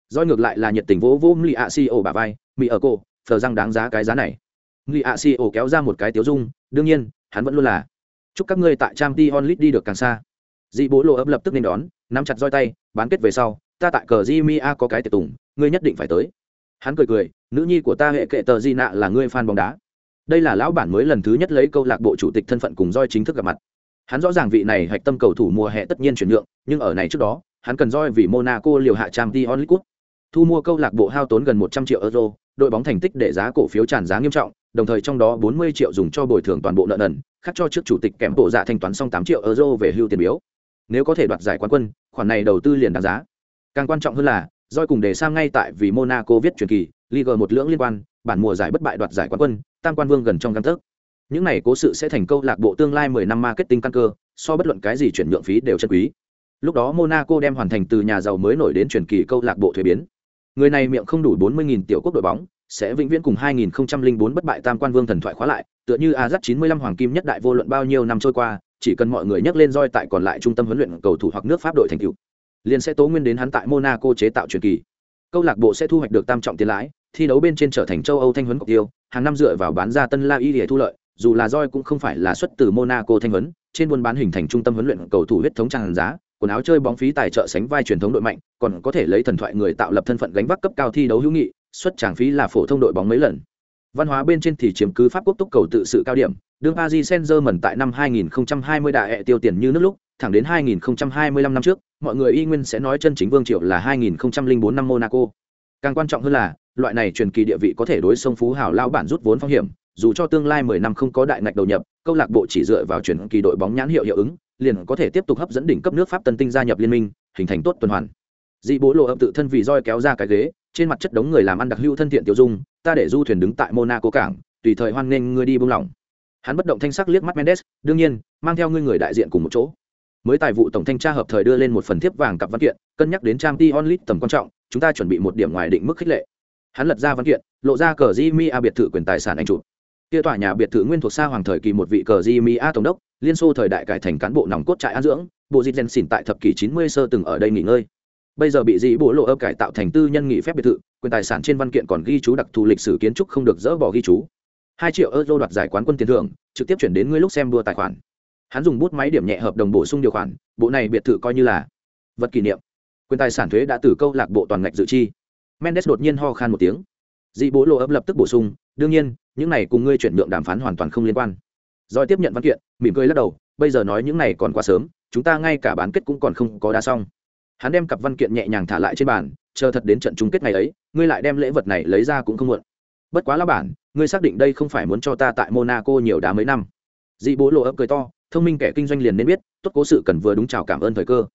Roi ngược lại là nhiệt tình vỗ vỗ mli a si ổ bà vai mỹ ở cô thờ răng đáng giá cái giá này mli a si ổ kéo ra một cái tiếu dung, đương nhiên, hắn vẫn luôn là. Chúc các ngươi tại trang t onlit đi được càng xa. Dị bố lộ ấp lập tức nên đón, nắm chặt roi tay, bán kết về sau, ta tại cờ Jimia mi a có cái tiệc tùng, ngươi nhất định phải tới. Hắn cười cười, nữ nhi của ta hệ kệ tờ di nạ là ngươi fan bóng đá. Đây là lão bản mới lần thứ nhất lấy câu lạc bộ chủ tịch thân phận cùng roi chính thức gặp mặt. Hắn rõ ràng vị này hạch tâm cầu thủ mùa hè tất nhiên chuyển nhượng, nhưng ở này trước đó, hắn cần roi vì monaco liều hạ trang t onlit thu mua câu lạc bộ hao tốn gần một trăm triệu euro, đội bóng thành tích để giá cổ phiếu tràn giá nghiêm trọng đồng thời trong đó bốn mươi triệu dùng cho bồi thường toàn bộ nợ nần, khác cho trước chủ tịch kèm bộ dạ thanh toán xong 8 triệu euro về hưu tiền biếu. Nếu có thể đoạt giải quán quân, khoản này đầu tư liền đáng giá. Càng quan trọng hơn là doi cùng đề sang ngay tại vì monaco viết truyền kỳ, Ligue một lưỡng liên quan, bản mùa giải bất bại đoạt giải quán quân, tam quan vương gần trong gang tấc. những này cố sự sẽ thành câu lạc bộ tương lai mười năm marketing căn cơ, so bất luận cái gì chuyển nhượng phí đều chân quý. Lúc đó monaco đem hoàn thành từ nhà giàu mới nổi đến truyền kỳ câu lạc bộ thuế biến người này miệng không đủ bốn mươi nghìn tiểu quốc đội bóng, sẽ vĩnh viễn cùng 2004 bất bại tam quan vương thần thoại khóa lại, tựa như a 95 hoàng kim nhất đại vô luận bao nhiêu năm trôi qua, chỉ cần mọi người nhắc lên roi tại còn lại trung tâm huấn luyện cầu thủ hoặc nước pháp đội thành tựu, liền sẽ tố nguyên đến hắn tại monaco chế tạo truyền kỳ. Câu lạc bộ sẽ thu hoạch được tam trọng tiền lãi, thi đấu bên trên trở thành châu âu thanh huấn cọc tiêu, hàng năm dựa vào bán ra tân la y để thu lợi, dù là roi cũng không phải là xuất từ monaco thanh huấn, trên buôn bán hình thành trung tâm huấn luyện cầu thủ huyết thống tràn giá quần áo chơi bóng phí tài trợ sánh vai truyền thống đội mạnh, còn có thể lấy thần thoại người tạo lập thân phận gánh vác cấp cao thi đấu hữu nghị, xuất tràng phí là phổ thông đội bóng mấy lần. Văn hóa bên trên thì chiếm cứ pháp quốc túc cầu tự sự cao điểm, đương paris saint germain tại năm 2020 đại hệ tiêu tiền như nước lúc, thẳng đến 2025 năm trước, mọi người y nguyên sẽ nói chân chính vương triều là 2004 năm monaco. Càng quan trọng hơn là, loại này truyền kỳ địa vị có thể đối sông phú hào lao bản rút vốn phong hiểm, dù cho tương lai 10 năm không có đại ngạch đầu nhập, câu lạc bộ chỉ dựa vào truyền kỳ đội bóng nhãn hiệu hiệu ứng liền có thể tiếp tục hấp dẫn đỉnh cấp nước pháp tân tinh gia nhập liên minh, hình thành tốt tuần hoàn. Dị bố lộ ập tự thân vì roi kéo ra cái ghế, trên mặt chất đống người làm ăn đặc hữu thân thiện tiêu dung, ta để du thuyền đứng tại monaco cảng, tùy thời hoan nghênh ngươi đi buông lỏng. Hắn bất động thanh sắc liếc mắt mendes, đương nhiên, mang theo ngươi người đại diện cùng một chỗ. Mới tài vụ tổng thanh tra hợp thời đưa lên một phần thiếp vàng cặp văn kiện, cân nhắc đến trang t onlit tầm quan trọng, chúng ta chuẩn bị một điểm ngoài định mức khích lệ. Hắn lật ra văn kiện, lộ ra cờ di mi a biệt thự quyền tài sản anh chụp kia tòa nhà biệt thự nguyên thuộc xa hoàng thời kỳ một vị cờ di a tổng đốc, liên xô thời đại cải thành cán bộ nòng cốt trại an dưỡng, bộ dịch gen xỉn tại thập kỷ chín mươi sơ từng ở đây nghỉ ngơi. Bây giờ bị dĩ bộ lộ ấp cải tạo thành tư nhân nghị phép biệt thự, quyền tài sản trên văn kiện còn ghi chú đặc thù lịch sử kiến trúc không được dỡ bỏ ghi chú. Hai triệu euro đoạt giải quán quân tiền thưởng, trực tiếp chuyển đến ngươi lúc xem đua tài khoản. Hắn dùng bút máy điểm nhẹ hợp đồng bổ sung điều khoản, bộ này biệt thự coi như là vật kỷ niệm. Quyền tài sản thuế đã từ câu lạc bộ toàn ngạch dự chi. Mendes đột nhiên ho khan một tiếng. Dị bố lộ ấp lập tức bổ sung, đương nhiên những này cùng ngươi chuyển nhượng đàm phán hoàn toàn không liên quan. Rồi tiếp nhận văn kiện, mỉm cười lắc đầu, bây giờ nói những này còn quá sớm, chúng ta ngay cả bán kết cũng còn không có đá xong. Hắn đem cặp văn kiện nhẹ nhàng thả lại trên bàn, chờ thật đến trận chung kết ngày ấy, ngươi lại đem lễ vật này lấy ra cũng không muộn. Bất quá lá bản, ngươi xác định đây không phải muốn cho ta tại monaco nhiều đá mấy năm. Dị bố lộ ấp cười to, thông minh kẻ kinh doanh liền nên biết, tốt cố sự cần vừa đúng chào cảm ơn thời cơ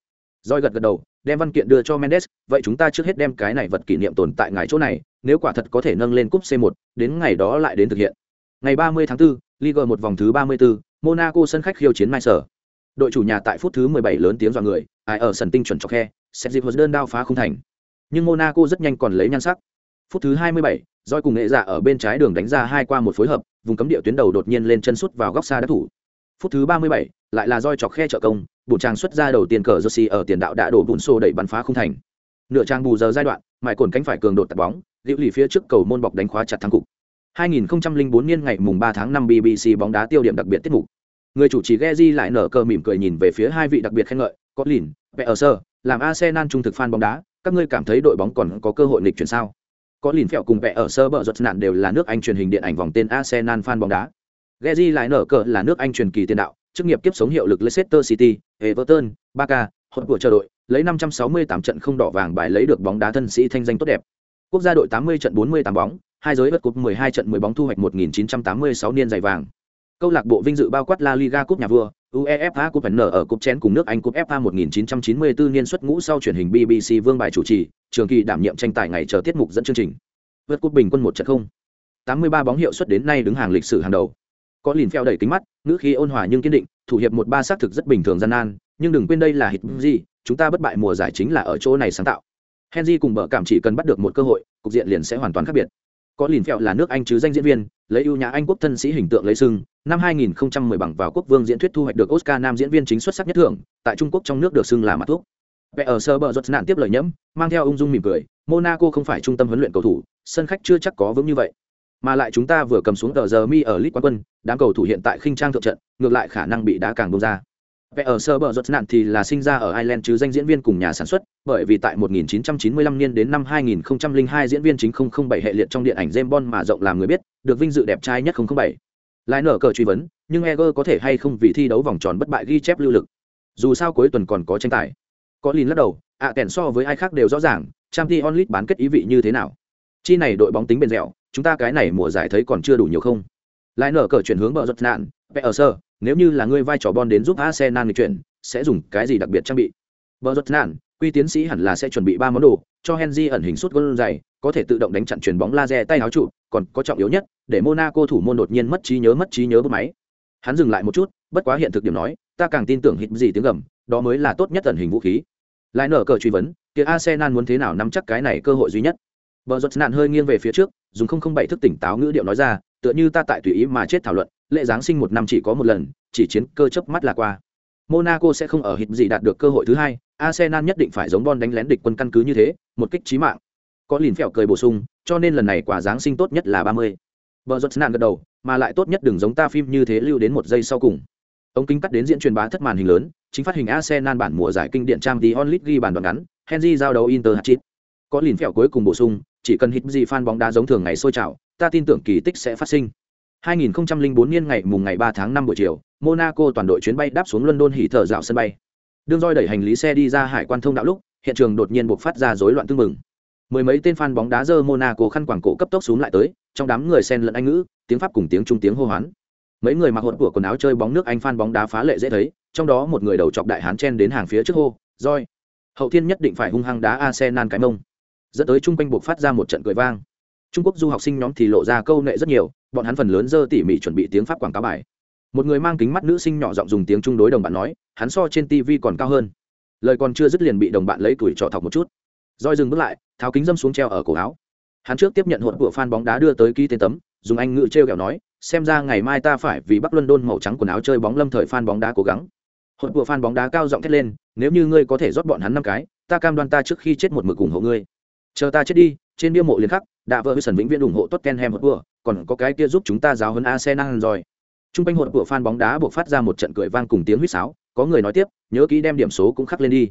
roi gật gật đầu đem văn kiện đưa cho mendes vậy chúng ta trước hết đem cái này vật kỷ niệm tồn tại ngài chỗ này nếu quả thật có thể nâng lên cúp c 1 đến ngày đó lại đến thực hiện ngày 30 tháng 4, Ligue một vòng thứ 34, Monaco sân khách khiêu chiến Mai Sở. Đội chủ nhà tại phút thứ 17 lớn tiếng dọa người, ai ở sân tinh chuẩn chọc khe, xét dịp đơn đao phá không thành. Nhưng Monaco rất nhanh còn lấy nhan sắc. Phút thứ 27, Doi cùng nghệ dạ ở bên trái đường đánh ra hai qua một phối hợp, vùng cấm địa tuyến đầu đột nhiên lên chân sút vào góc xa đá thủ. Phút thứ 37, lại là Doi chọc khe trợ công, Bộ trang xuất ra đầu tiên cờ Jersey ở tiền đạo đã đổ bùn xô đẩy bắn phá không thành. Nửa trang bù giờ giai đoạn, mại cồn cánh phải cường đột tạt bóng, liễu lì phía trước cầu môn bọc đánh khóa chặt thắng cục. 2004 niên ngày mùng 3 tháng 5 BBC bóng đá tiêu điểm đặc biệt tiết mục. Người chủ trì Geji lại nở cờ mỉm cười nhìn về phía hai vị đặc biệt khen ngợi, Cotlin, Pearson, làm Arsenal trung thực fan bóng đá, các ngươi cảm thấy đội bóng còn có cơ hội nghịch chuyển sao? Có lìn phèo cùng vẽ ở sơ bờ giật nạn đều là nước Anh truyền hình điện ảnh vòng tên Arsenal fan bóng đá. Geji lại nở cờ là nước Anh truyền kỳ tiền đạo, chức nghiệp kiếp sống hiệu lực Leicester City, Everton, Barca, hỗn của chờ đội, lấy 568 trận không đỏ vàng bài lấy được bóng đá thân sĩ thanh danh tốt đẹp. Quốc gia đội 80 trận 48 bóng, hai giới vật cúp 12 trận 10 bóng thu hoạch 1986 niên giày vàng. Câu lạc bộ vinh dự bao quát La Liga cúp nhà vua, UEFA cúp nở ở cúp chén cùng nước Anh cúp FA 1994 niên xuất ngũ sau truyền hình BBC Vương bài chủ trì, trường kỳ đảm nhiệm tranh tài ngày chờ tiết mục dẫn chương trình. Vượt cúp bình quân một trận không. 83 bóng hiệu suất đến nay đứng hàng lịch sử hàng đầu. Có lìn phèo đẩy kính mắt, ngữ khí ôn hòa nhưng kiên định, thủ hiệp một ba xác thực rất bình thường gian nan, nhưng đừng quên đây là hít gì, chúng ta bất bại mùa giải chính là ở chỗ này sáng tạo. Henry cùng bờ cảm chỉ cần bắt được một cơ hội, cục diện liền sẽ hoàn toàn khác biệt. Có lìn phèo là nước Anh chứ danh diễn viên, lấy ưu nhã Anh quốc thân sĩ hình tượng lấy sưng, năm 2010 bằng vào quốc vương diễn thuyết thu hoạch được Oscar nam diễn viên chính xuất sắc nhất thưởng, tại Trung Quốc trong nước được sưng là mặt thuốc. Vẽ ở sơ bờ ruột nạn tiếp lời nhẫm, mang theo ung dung mỉm cười, Monaco không phải trung tâm huấn luyện cầu thủ, sân khách chưa chắc có vững như vậy. Mà lại chúng ta vừa cầm xuống tờ giờ mi ở lit quán quân, đám cầu thủ hiện tại khinh trang thượng trận, ngược lại khả năng bị đá càng bông ra. Vẽ ở sơ bờ rốt nạn thì là sinh ra ở Ireland chứ danh diễn viên cùng nhà sản xuất, bởi vì tại 1995 niên đến năm 2002 diễn viên chính 007 hệ liệt trong điện ảnh James Bond mà rộng làm người biết, được vinh dự đẹp trai nhất 007 lại nở cờ truy vấn nhưng eger có thể hay không vì thi đấu vòng tròn bất bại ghi chép lưu lực? Dù sao cuối tuần còn có tranh tài. Có lìn lắc đầu ạ à, kèn so với ai khác đều rõ ràng trang t onlit bán kết ý vị như thế nào? Chi này đội bóng tính bền dẻo, chúng ta cái này mùa giải thấy còn chưa đủ nhiều không? Lại nở cờ chuyển hướng bờ giật nạn vẽ ở sơ, nếu như là ngươi vai trò bon đến giúp arsenal nghịch chuyển, sẽ dùng cái gì đặc biệt trang bị? Bờ giật nạn, quy tiến sĩ hẳn là sẽ chuẩn bị ba món đồ, cho henry ẩn hình suốt gôn dày có thể tự động đánh chặn chuyền bóng laser tay áo trụ, còn có trọng yếu nhất, để monaco thủ môn đột nhiên mất trí nhớ mất trí nhớ bút máy. Hắn dừng lại một chút, bất quá hiện thực điểm nói, ta càng tin tưởng hít gì tiếng gầm, đó mới là tốt nhất ẩn hình vũ khí. Lại nở cờ truy vấn, kia arsenal muốn thế nào nắm chắc cái này cơ hội duy nhất? Bờ giật nạn hơi nghiêng về phía trước, dùng không không bảy thức tỉnh táo ngữ điệu nói ra, tựa như ta tại tùy ý mà chết thảo luận, lễ giáng sinh một năm chỉ có một lần, chỉ chiến cơ chớp mắt là qua. Monaco sẽ không ở hít gì đạt được cơ hội thứ hai, Arsenal nhất định phải giống Bon đánh lén địch quân căn cứ như thế, một kích chí mạng. Có lìn phèo cười bổ sung, cho nên lần này quả giáng sinh tốt nhất là 30. Bờ giật nạn gật đầu, mà lại tốt nhất đừng giống ta phim như thế lưu đến một giây sau cùng. Ống kính cắt đến diễn truyền bá thất màn hình lớn, chính phát hình Arsenal bản mùa giải kinh điển trang tí onlit ghi bàn đoạn ngắn, Henry giao đấu Inter hạt chít Có lìn phèo cuối cùng bổ sung, chỉ cần hít gì fan bóng đá giống thường ngày sôi trào, ta tin tưởng kỳ tích sẽ phát sinh. 2004 niên ngày mùng ngày 3 tháng 5 buổi chiều, Monaco toàn đội chuyến bay đáp xuống London hỉ thở dạo sân bay. Đường roi đẩy hành lý xe đi ra hải quan thông đạo lúc, hiện trường đột nhiên bộc phát ra rối loạn tương mừng. Mười mấy tên fan bóng đá dơ Monaco khăn quàng cổ cấp tốc xuống lại tới, trong đám người xen lẫn anh ngữ, tiếng Pháp cùng tiếng Trung tiếng hô hoán. Mấy người mặc hỗn của quần áo chơi bóng nước Anh fan bóng đá phá lệ dễ thấy, trong đó một người đầu chọc đại hán chen đến hàng phía trước hô, "Roi, hậu thiên nhất định phải hung hăng đá Arsenal cái mông." Dẫn tới trung quanh buộc phát ra một trận cười vang. Trung Quốc du học sinh nhóm thì lộ ra câu nệ rất nhiều, bọn hắn phần lớn dơ tỉ mỉ chuẩn bị tiếng Pháp quảng cáo bài. Một người mang kính mắt nữ sinh nhỏ giọng dùng tiếng trung đối đồng bạn nói hắn so trên tv còn cao hơn. Lời còn chưa dứt liền bị đồng bạn lấy tuổi trọ thọc một chút. Roi dừng bước lại tháo kính dâm xuống treo ở cổ áo. Hắn trước tiếp nhận hộp của fan bóng đá đưa tới ký tên tấm dùng anh ngữ treo kẹo nói xem ra ngày mai ta phải vì bắc london màu trắng quần áo chơi bóng lâm thời fan bóng đá cố gắng. Hộp của fan bóng đá cao giọng thét lên nếu như ngươi có thể rót bọn hắn năm cái ta cam đoan ta trước khi chết một mực ủng hộ ngươi chờ ta chết đi trên bia mộ liền khắc đã vợ với sần vĩnh viễn ủng hộ tottenham hộp vừa còn có cái kia giúp chúng ta giáo hơn arsenal rồi Trung quanh hột của fan bóng đá buộc phát ra một trận cười vang cùng tiếng huýt sáo, có người nói tiếp, nhớ kỹ đem điểm số cũng khắc lên đi.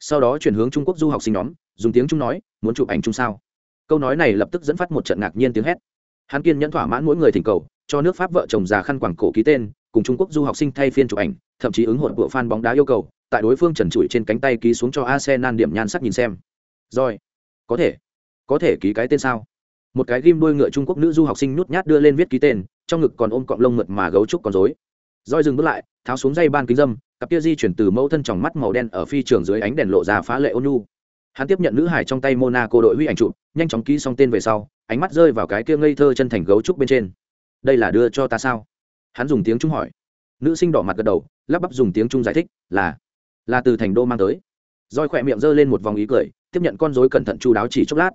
Sau đó chuyển hướng Trung Quốc du học sinh nhóm, dùng tiếng Trung nói, muốn chụp ảnh chung sao? Câu nói này lập tức dẫn phát một trận ngạc nhiên tiếng hét. Hắn kiên nhẫn thỏa mãn mỗi người thỉnh cầu, cho nước Pháp vợ chồng già khăn quàng cổ ký tên, cùng Trung Quốc du học sinh thay phiên chụp ảnh, thậm chí ứng hột của fan bóng đá yêu cầu, tại đối phương trần trụi trên cánh tay ký xuống cho Arsenal điểm nhan sắc nhìn xem. Rồi, có thể, có thể ký cái tên sao? một cái ghim đuôi ngựa trung quốc nữ du học sinh nhút nhát đưa lên viết ký tên trong ngực còn ôm cọng lông mượt mà gấu trúc còn dối roi dừng bước lại tháo xuống dây ban kính dâm cặp kia di chuyển từ mẫu thân tròng mắt màu đen ở phi trường dưới ánh đèn lộ ra phá lệ ôn nhu. Hắn tiếp nhận nữ hải trong tay monaco đội huy ảnh chụp nhanh chóng ký xong tên về sau ánh mắt rơi vào cái kia ngây thơ chân thành gấu trúc bên trên. Đây là đưa cho ta sao? Hắn dùng tiếng trung hỏi. Nữ sinh đỏ mặt gật đầu lắp bắp dùng tiếng trung giải thích là là từ thành đô mang tới roi khỏe miệng giơ lên một vòng ý cười, tiếp nhận con dối cẩn thận chu đáo chỉ chốc lát.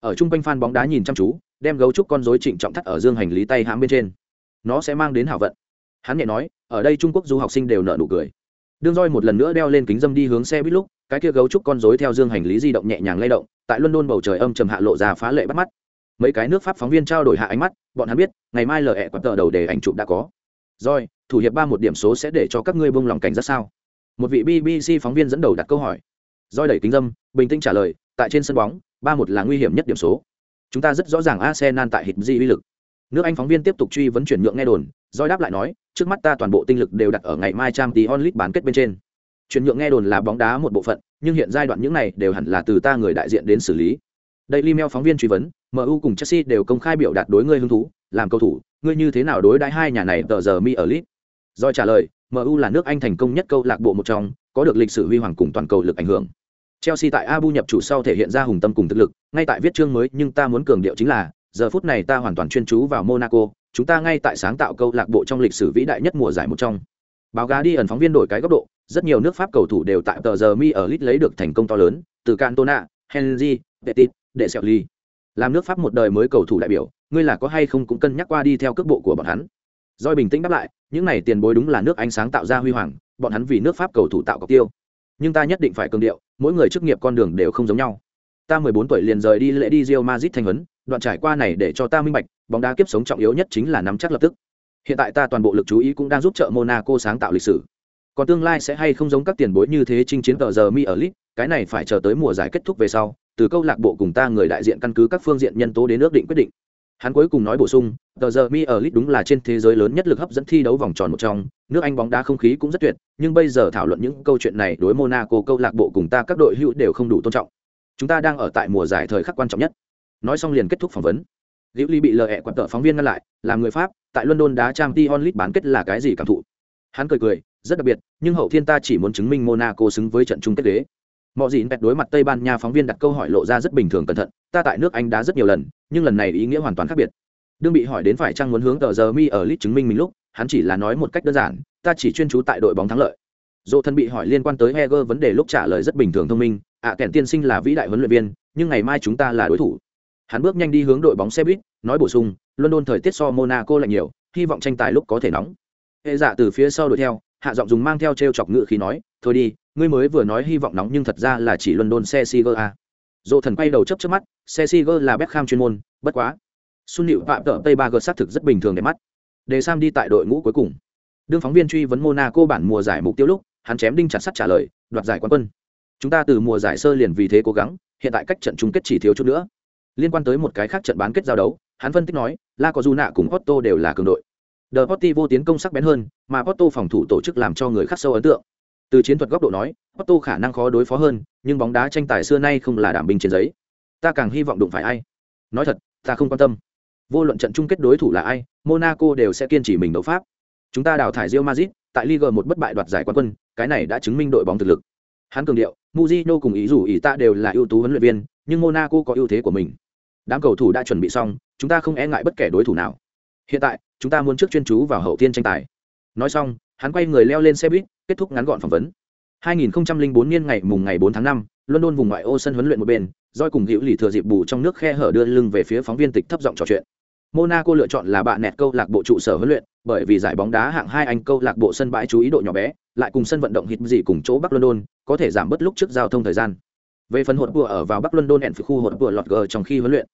Ở chung quanh phan bóng đá nhìn chăm chú, đem gấu trúc con dối trịnh trọng thắt ở dương hành lý tay hãm bên trên. Nó sẽ mang đến hảo vận. Hắn nhẹ nói, ở đây trung quốc du học sinh đều nợ nụ cười. Đương roi một lần nữa đeo lên kính dâm đi hướng xe buýt lúc, cái kia gấu trúc con dối theo dương hành lý di động nhẹ nhàng lay động, tại london bầu trời âm trầm hạ lộ ra phá lệ bắt mắt. Mấy cái nước pháp phóng viên trao đổi hạ ánh mắt, bọn hắn biết, ngày mai lờ ẹ quặp tờ đầu để ảnh chụp đã có. Roi, thủ hiệp ba một điểm số sẽ để cho các ngươi bông lòng cảnh rất sao? Một vị bbc phóng viên dẫn đầu đặt câu hỏi roi đẩy kính dâm bình tĩnh trả lời tại trên sân bóng ba một là nguy hiểm nhất điểm số chúng ta rất rõ ràng arsenal tại hít di uy lực nước anh phóng viên tiếp tục truy vấn chuyển nhượng nghe đồn doi đáp lại nói trước mắt ta toàn bộ tinh lực đều đặt ở ngày mai trang tí onlit bán kết bên trên chuyển nhượng nghe đồn là bóng đá một bộ phận nhưng hiện giai đoạn những này đều hẳn là từ ta người đại diện đến xử lý đây email phóng viên truy vấn, MU cùng Chelsea đều công khai biểu đạt đối ngươi hứng thú, làm cầu thủ, ngươi như thế nào đối đãi hai nhà này tờ giờ mi ở lit? Rồi trả lời, MU là nước Anh thành công nhất câu lạc bộ một trong, có được lịch sử huy hoàng cùng toàn cầu lực ảnh hưởng. Chelsea tại Abu nhập chủ sau thể hiện ra hùng tâm cùng thực lực, ngay tại viết chương mới, nhưng ta muốn cường điệu chính là, giờ phút này ta hoàn toàn chuyên chú vào Monaco, chúng ta ngay tại sáng tạo câu lạc bộ trong lịch sử vĩ đại nhất mùa giải một trong. Báo gá đi ẩn phóng viên đổi cái góc độ, rất nhiều nước Pháp cầu thủ đều tại tờ giờ mi ở lit lấy được thành công to lớn, từ Cantona, Henry, Petit, để sẹo ly. Làm nước pháp một đời mới cầu thủ đại biểu ngươi là có hay không cũng cân nhắc qua đi theo cước bộ của bọn hắn. Doi bình tĩnh đáp lại những này tiền bối đúng là nước anh sáng tạo ra huy hoàng bọn hắn vì nước pháp cầu thủ tạo cọc tiêu nhưng ta nhất định phải cường điệu, mỗi người chức nghiệp con đường đều không giống nhau. Ta mười bốn tuổi liền rời đi lễ đi Real Madrid thành vấn đoạn trải qua này để cho ta minh bạch, bóng đá kiếp sống trọng yếu nhất chính là nắm chắc lập tức. Hiện tại ta toàn bộ lực chú ý cũng đang giúp trợ Monaco sáng tạo lịch sử. Còn tương lai sẽ hay không giống các tiền bối như thế chinh chiến tờ giờ mi ở lit cái này phải chờ tới mùa giải kết thúc về sau, từ câu lạc bộ cùng ta người đại diện căn cứ các phương diện nhân tố đến ước định quyết định hắn cuối cùng nói bổ sung, tờ giờ mi ở lit đúng là trên thế giới lớn nhất lực hấp dẫn thi đấu vòng tròn một trong, nước anh bóng đá không khí cũng rất tuyệt, nhưng bây giờ thảo luận những câu chuyện này đối monaco, câu lạc bộ cùng ta các đội hữu đều không đủ tôn trọng. Chúng ta đang ở tại mùa giải thời khắc quan trọng nhất. Nói xong liền kết thúc phỏng vấn. Liễu ly bị lờ ẹ quặn tợ phóng viên ngăn lại, làm người pháp, tại london đá trang League bán kết là cái gì cảm thụ? Hắn cười cười, rất đặc biệt, nhưng hậu thiên ta chỉ muốn chứng minh monaco xứng với trận chung kết đế mọi gì bẹt đối mặt tây ban nha phóng viên đặt câu hỏi lộ ra rất bình thường cẩn thận ta tại nước anh đã rất nhiều lần nhưng lần này ý nghĩa hoàn toàn khác biệt. Đương bị hỏi đến phải chăng muốn hướng tờ giờ mi ở lit chứng minh mình lúc hắn chỉ là nói một cách đơn giản ta chỉ chuyên trú tại đội bóng thắng lợi. Dỗ thân bị hỏi liên quan tới heger vấn đề lúc trả lời rất bình thường thông minh ạ à, kèn tiên sinh là vĩ đại huấn luyện viên nhưng ngày mai chúng ta là đối thủ. Hắn bước nhanh đi hướng đội bóng xe buýt nói bổ sung london thời tiết so monaco lạnh nhiều hy vọng tranh tài lúc có thể nóng. Hệ dạ từ phía sau đuổi theo hạ giọng dùng mang theo t r e o chọc ngự khí nói, thôi đi, ngươi mới vừa nói hy vọng nóng nhưng thật ra là chỉ london xe siger a à. dỗ thần quay đầu chấp trước mắt, xe siger là beckham chuyên môn, bất quá. Xuân hiệu phạm tợ tây ba g xác thực rất bình thường để mắt. Để sam đi tại đội ngũ cuối cùng. Đương phóng viên truy vấn monaco bản mùa giải mục tiêu lúc, hắn chém đinh chặt sắt trả lời, đoạt giải quán quân. Chúng ta từ mùa giải sơ liền vì thế cố gắng, hiện tại cách trận chung kết chỉ thiếu chút nữa. Liên quan tới một cái khác trận bán kết giao đấu, hắn phân tích nói, la có du nạ cùng otto đều là cường đội. The vô tiến công sắc bén hơn, mà Porto phòng thủ tổ chức làm cho người khác sâu ấn tượng. Từ chiến thuật góc độ nói, Porto khả năng khó đối phó hơn, nhưng bóng đá tranh tài xưa nay không là đảm binh trên giấy. Ta càng hy vọng đụng phải ai. Nói thật, ta không quan tâm. Vô luận trận chung kết đối thủ là ai, Monaco đều sẽ kiên trì mình đấu pháp. Chúng ta đào thải Real Madrid, tại Liga một bất bại đoạt giải quán quân, cái này đã chứng minh đội bóng thực lực. Hắn cường điệu, Mujino cùng ý rủ ý ta đều là ưu tú huấn luyện viên, nhưng Monaco có ưu thế của mình. Đám cầu thủ đã chuẩn bị xong, chúng ta không e ngại bất kể đối thủ nào. Hiện tại, chúng ta muốn trước chuyên chú vào hậu tiên tranh tài nói xong hắn quay người leo lên xe buýt kết thúc ngắn gọn phỏng vấn 2004 niên ngày mùng ngày 4 tháng 5, London vùng ngoại ô sân huấn luyện một bên, Doi cùng Hữu Lì thừa dịp bù trong nước khe hở đưa lưng về phía phóng viên tịch thấp giọng trò chuyện. Monaco lựa chọn là bạn nẹt câu lạc bộ trụ sở huấn luyện, bởi vì giải bóng đá hạng hai anh câu lạc bộ sân bãi chú ý độ nhỏ bé, lại cùng sân vận động hít gì cùng chỗ Bắc London, có thể giảm bớt lúc trước giao thông thời gian. Về phần hột vừa ở vào Bắc London hẹn phía khu hột vừa lọt gờ trong khi huấn luyện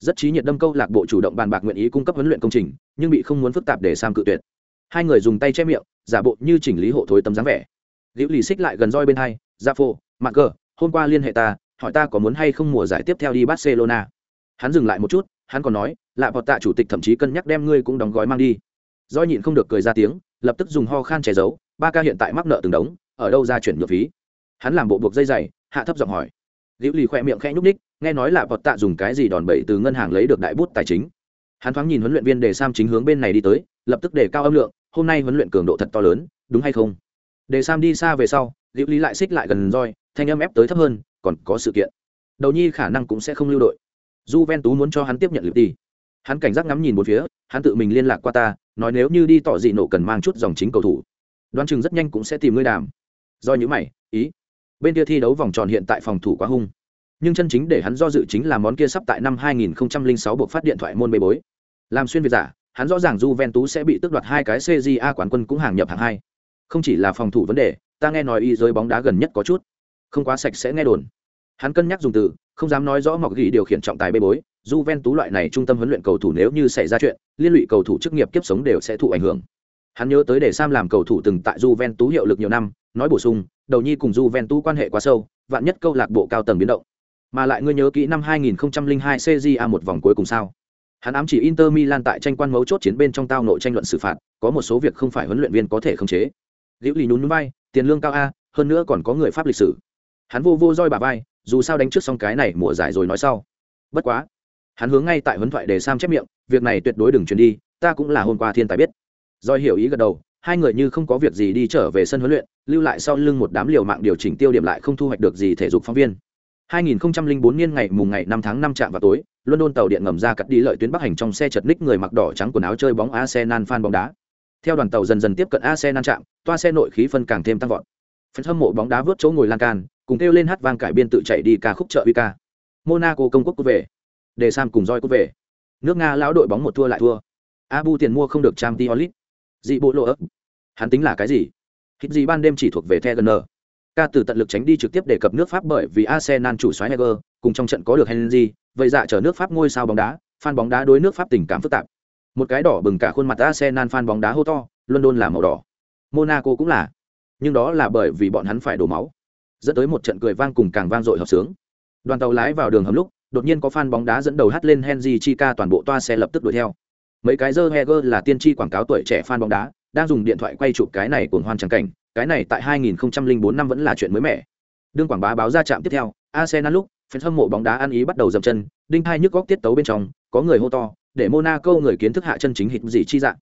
rất trí nhiệt đâm câu lạc bộ chủ động bàn bạc nguyện ý cung cấp huấn luyện công trình, nhưng bị không muốn phức tạp để sam cự tuyệt. Hai người dùng tay che miệng, giả bộ như chỉnh lý hộ thối tấm dáng vẻ. Liễu lì xích lại gần roi bên hai gia phô mạng cờ hôm qua liên hệ ta, hỏi ta có muốn hay không mùa giải tiếp theo đi barcelona. Hắn dừng lại một chút, hắn còn nói, lạ vọt tạ chủ tịch thậm chí cân nhắc đem ngươi cũng đóng gói mang đi. Roi nhịn không được cười ra tiếng, lập tức dùng ho khan che giấu, ba ca hiện tại mắc nợ từng đống, ở đâu ra chuyển nhượng phí? Hắn làm bộ buộc dây dày, hạ thấp giọng hỏi liễu lì khoe miệng khẽ nhúc ních nghe nói là bọt tạ dùng cái gì đòn bẩy từ ngân hàng lấy được đại bút tài chính. Hắn thoáng nhìn huấn luyện viên đề sam chính hướng bên này đi tới, lập tức đề cao âm lượng, hôm nay huấn luyện cường độ thật to lớn, đúng hay không? Đề sam đi xa về sau, liễu lý lại xích lại gần roi, thanh âm ép tới thấp hơn, còn có sự kiện. Đầu nhi khả năng cũng sẽ không lưu đội. J ven tú muốn cho hắn tiếp nhận liệp đi hắn cảnh giác ngắm nhìn một phía, hắn tự mình liên lạc qua ta, nói nếu như đi tỏ dị nổ cần mang chút dòng chính cầu thủ. Đoán chừng rất nhanh cũng sẽ tìm ngươi đàm. Do những mày, ý bên kia thi đấu vòng tròn hiện tại phòng thủ quá hung. Nhưng chân chính để hắn do dự chính là món kia sắp tại năm 2006 buộc phát điện thoại môn bê bối. Làm xuyên việt giả, hắn rõ ràng Juventus sẽ bị tước đoạt hai cái CJA quán quân cũng hàng nhập hàng hai. Không chỉ là phòng thủ vấn đề, ta nghe nói y giới bóng đá gần nhất có chút. Không quá sạch sẽ nghe đồn. Hắn cân nhắc dùng từ, không dám nói rõ mọc ghi điều khiển trọng tài bê bối. Juventus loại này trung tâm huấn luyện cầu thủ nếu như xảy ra chuyện, liên lụy cầu thủ chức nghiệp kiếp sống đều sẽ thụ ảnh hưởng. Hắn nhớ tới để Sam làm cầu thủ từng tại Juventus hiệu lực nhiều năm nói bổ sung đầu nhi cùng Juventus quan hệ quá sâu vạn nhất câu lạc bộ cao tầng biến động mà lại ngươi nhớ kỹ năm 2002 CJA một vòng cuối cùng sao? Hắn ám chỉ Inter Milan tại tranh quan mấu chốt chiến bên trong tao nội tranh luận xử phạt, có một số việc không phải huấn luyện viên có thể khống chế. Liễu Lì nhún nhún vai, tiền lương cao a, hơn nữa còn có người pháp lịch sử. Hắn vô vô roi bà vai, dù sao đánh trước xong cái này mùa giải rồi nói sau. bất quá hắn hướng ngay tại huấn thoại để sam chép miệng việc này tuyệt đối đừng truyền đi ta cũng là hôm qua thiên tài biết doi hiểu ý gật đầu hai người như không có việc gì đi trở về sân huấn luyện lưu lại sau lưng một đám liều mạng điều chỉnh tiêu điểm lại không thu hoạch được gì thể dục phóng viên 2004 niên ngày mùng ngày 5 tháng 5 trạm vào tối, London tàu điện ngầm ra cắt đi lợi tuyến bắc hành trong xe chật ních người mặc đỏ trắng quần áo chơi bóng Arsenal fan bóng đá. Theo đoàn tàu dần dần tiếp cận Arsenal trạm, toa xe nội khí phân càng thêm tăng vọt. Phần hâm mộ bóng đá vớt chỗ ngồi lan can, cùng kêu lên hát vang cải biên tự chạy đi ca khúc chợ Vika. Monaco công quốc cút về. Để Sam cùng roi cút về. Nước Nga lão đội bóng một thua lại thua. Abu tiền mua không được Champions League. Dị bộ lộ ấp. Hắn tính là cái gì? Hít gì ban đêm chỉ thuộc về The Tegener ca từ tận lực tránh đi trực tiếp đề cập nước pháp bởi vì arsenal chủ xoáy heger, cùng trong trận có được henry, vậy dạ chở nước pháp ngôi sao bóng đá, fan bóng đá đối nước pháp tình cảm phức tạp. Một cái đỏ bừng cả khuôn mặt arsenal fan bóng đá hô to, london là màu đỏ. Monaco cũng là. Nhưng đó là bởi vì bọn hắn phải đổ máu. Dẫn tới một trận cười vang cùng càng vang dội hợp sướng. Đoàn tàu lái vào đường hầm lúc, đột nhiên có fan bóng đá dẫn đầu hắt lên henry chi ca toàn bộ toa xe lập tức đuổi theo mấy cái dơ heger là tiên tri quảng cáo tuổi trẻ fan bóng đá đang dùng điện thoại quay chụp cái này cuồng hoan trắng cảnh cái này tại 2004 năm vẫn là chuyện mới mẻ. Đương quảng bá báo ra trạm tiếp theo, Arsenal lúc, fan hâm mộ bóng đá ăn ý bắt đầu dậm chân, đinh hai nhức góc tiết tấu bên trong, có người hô to, để Monaco người kiến thức hạ chân chính hít gì chi dạng.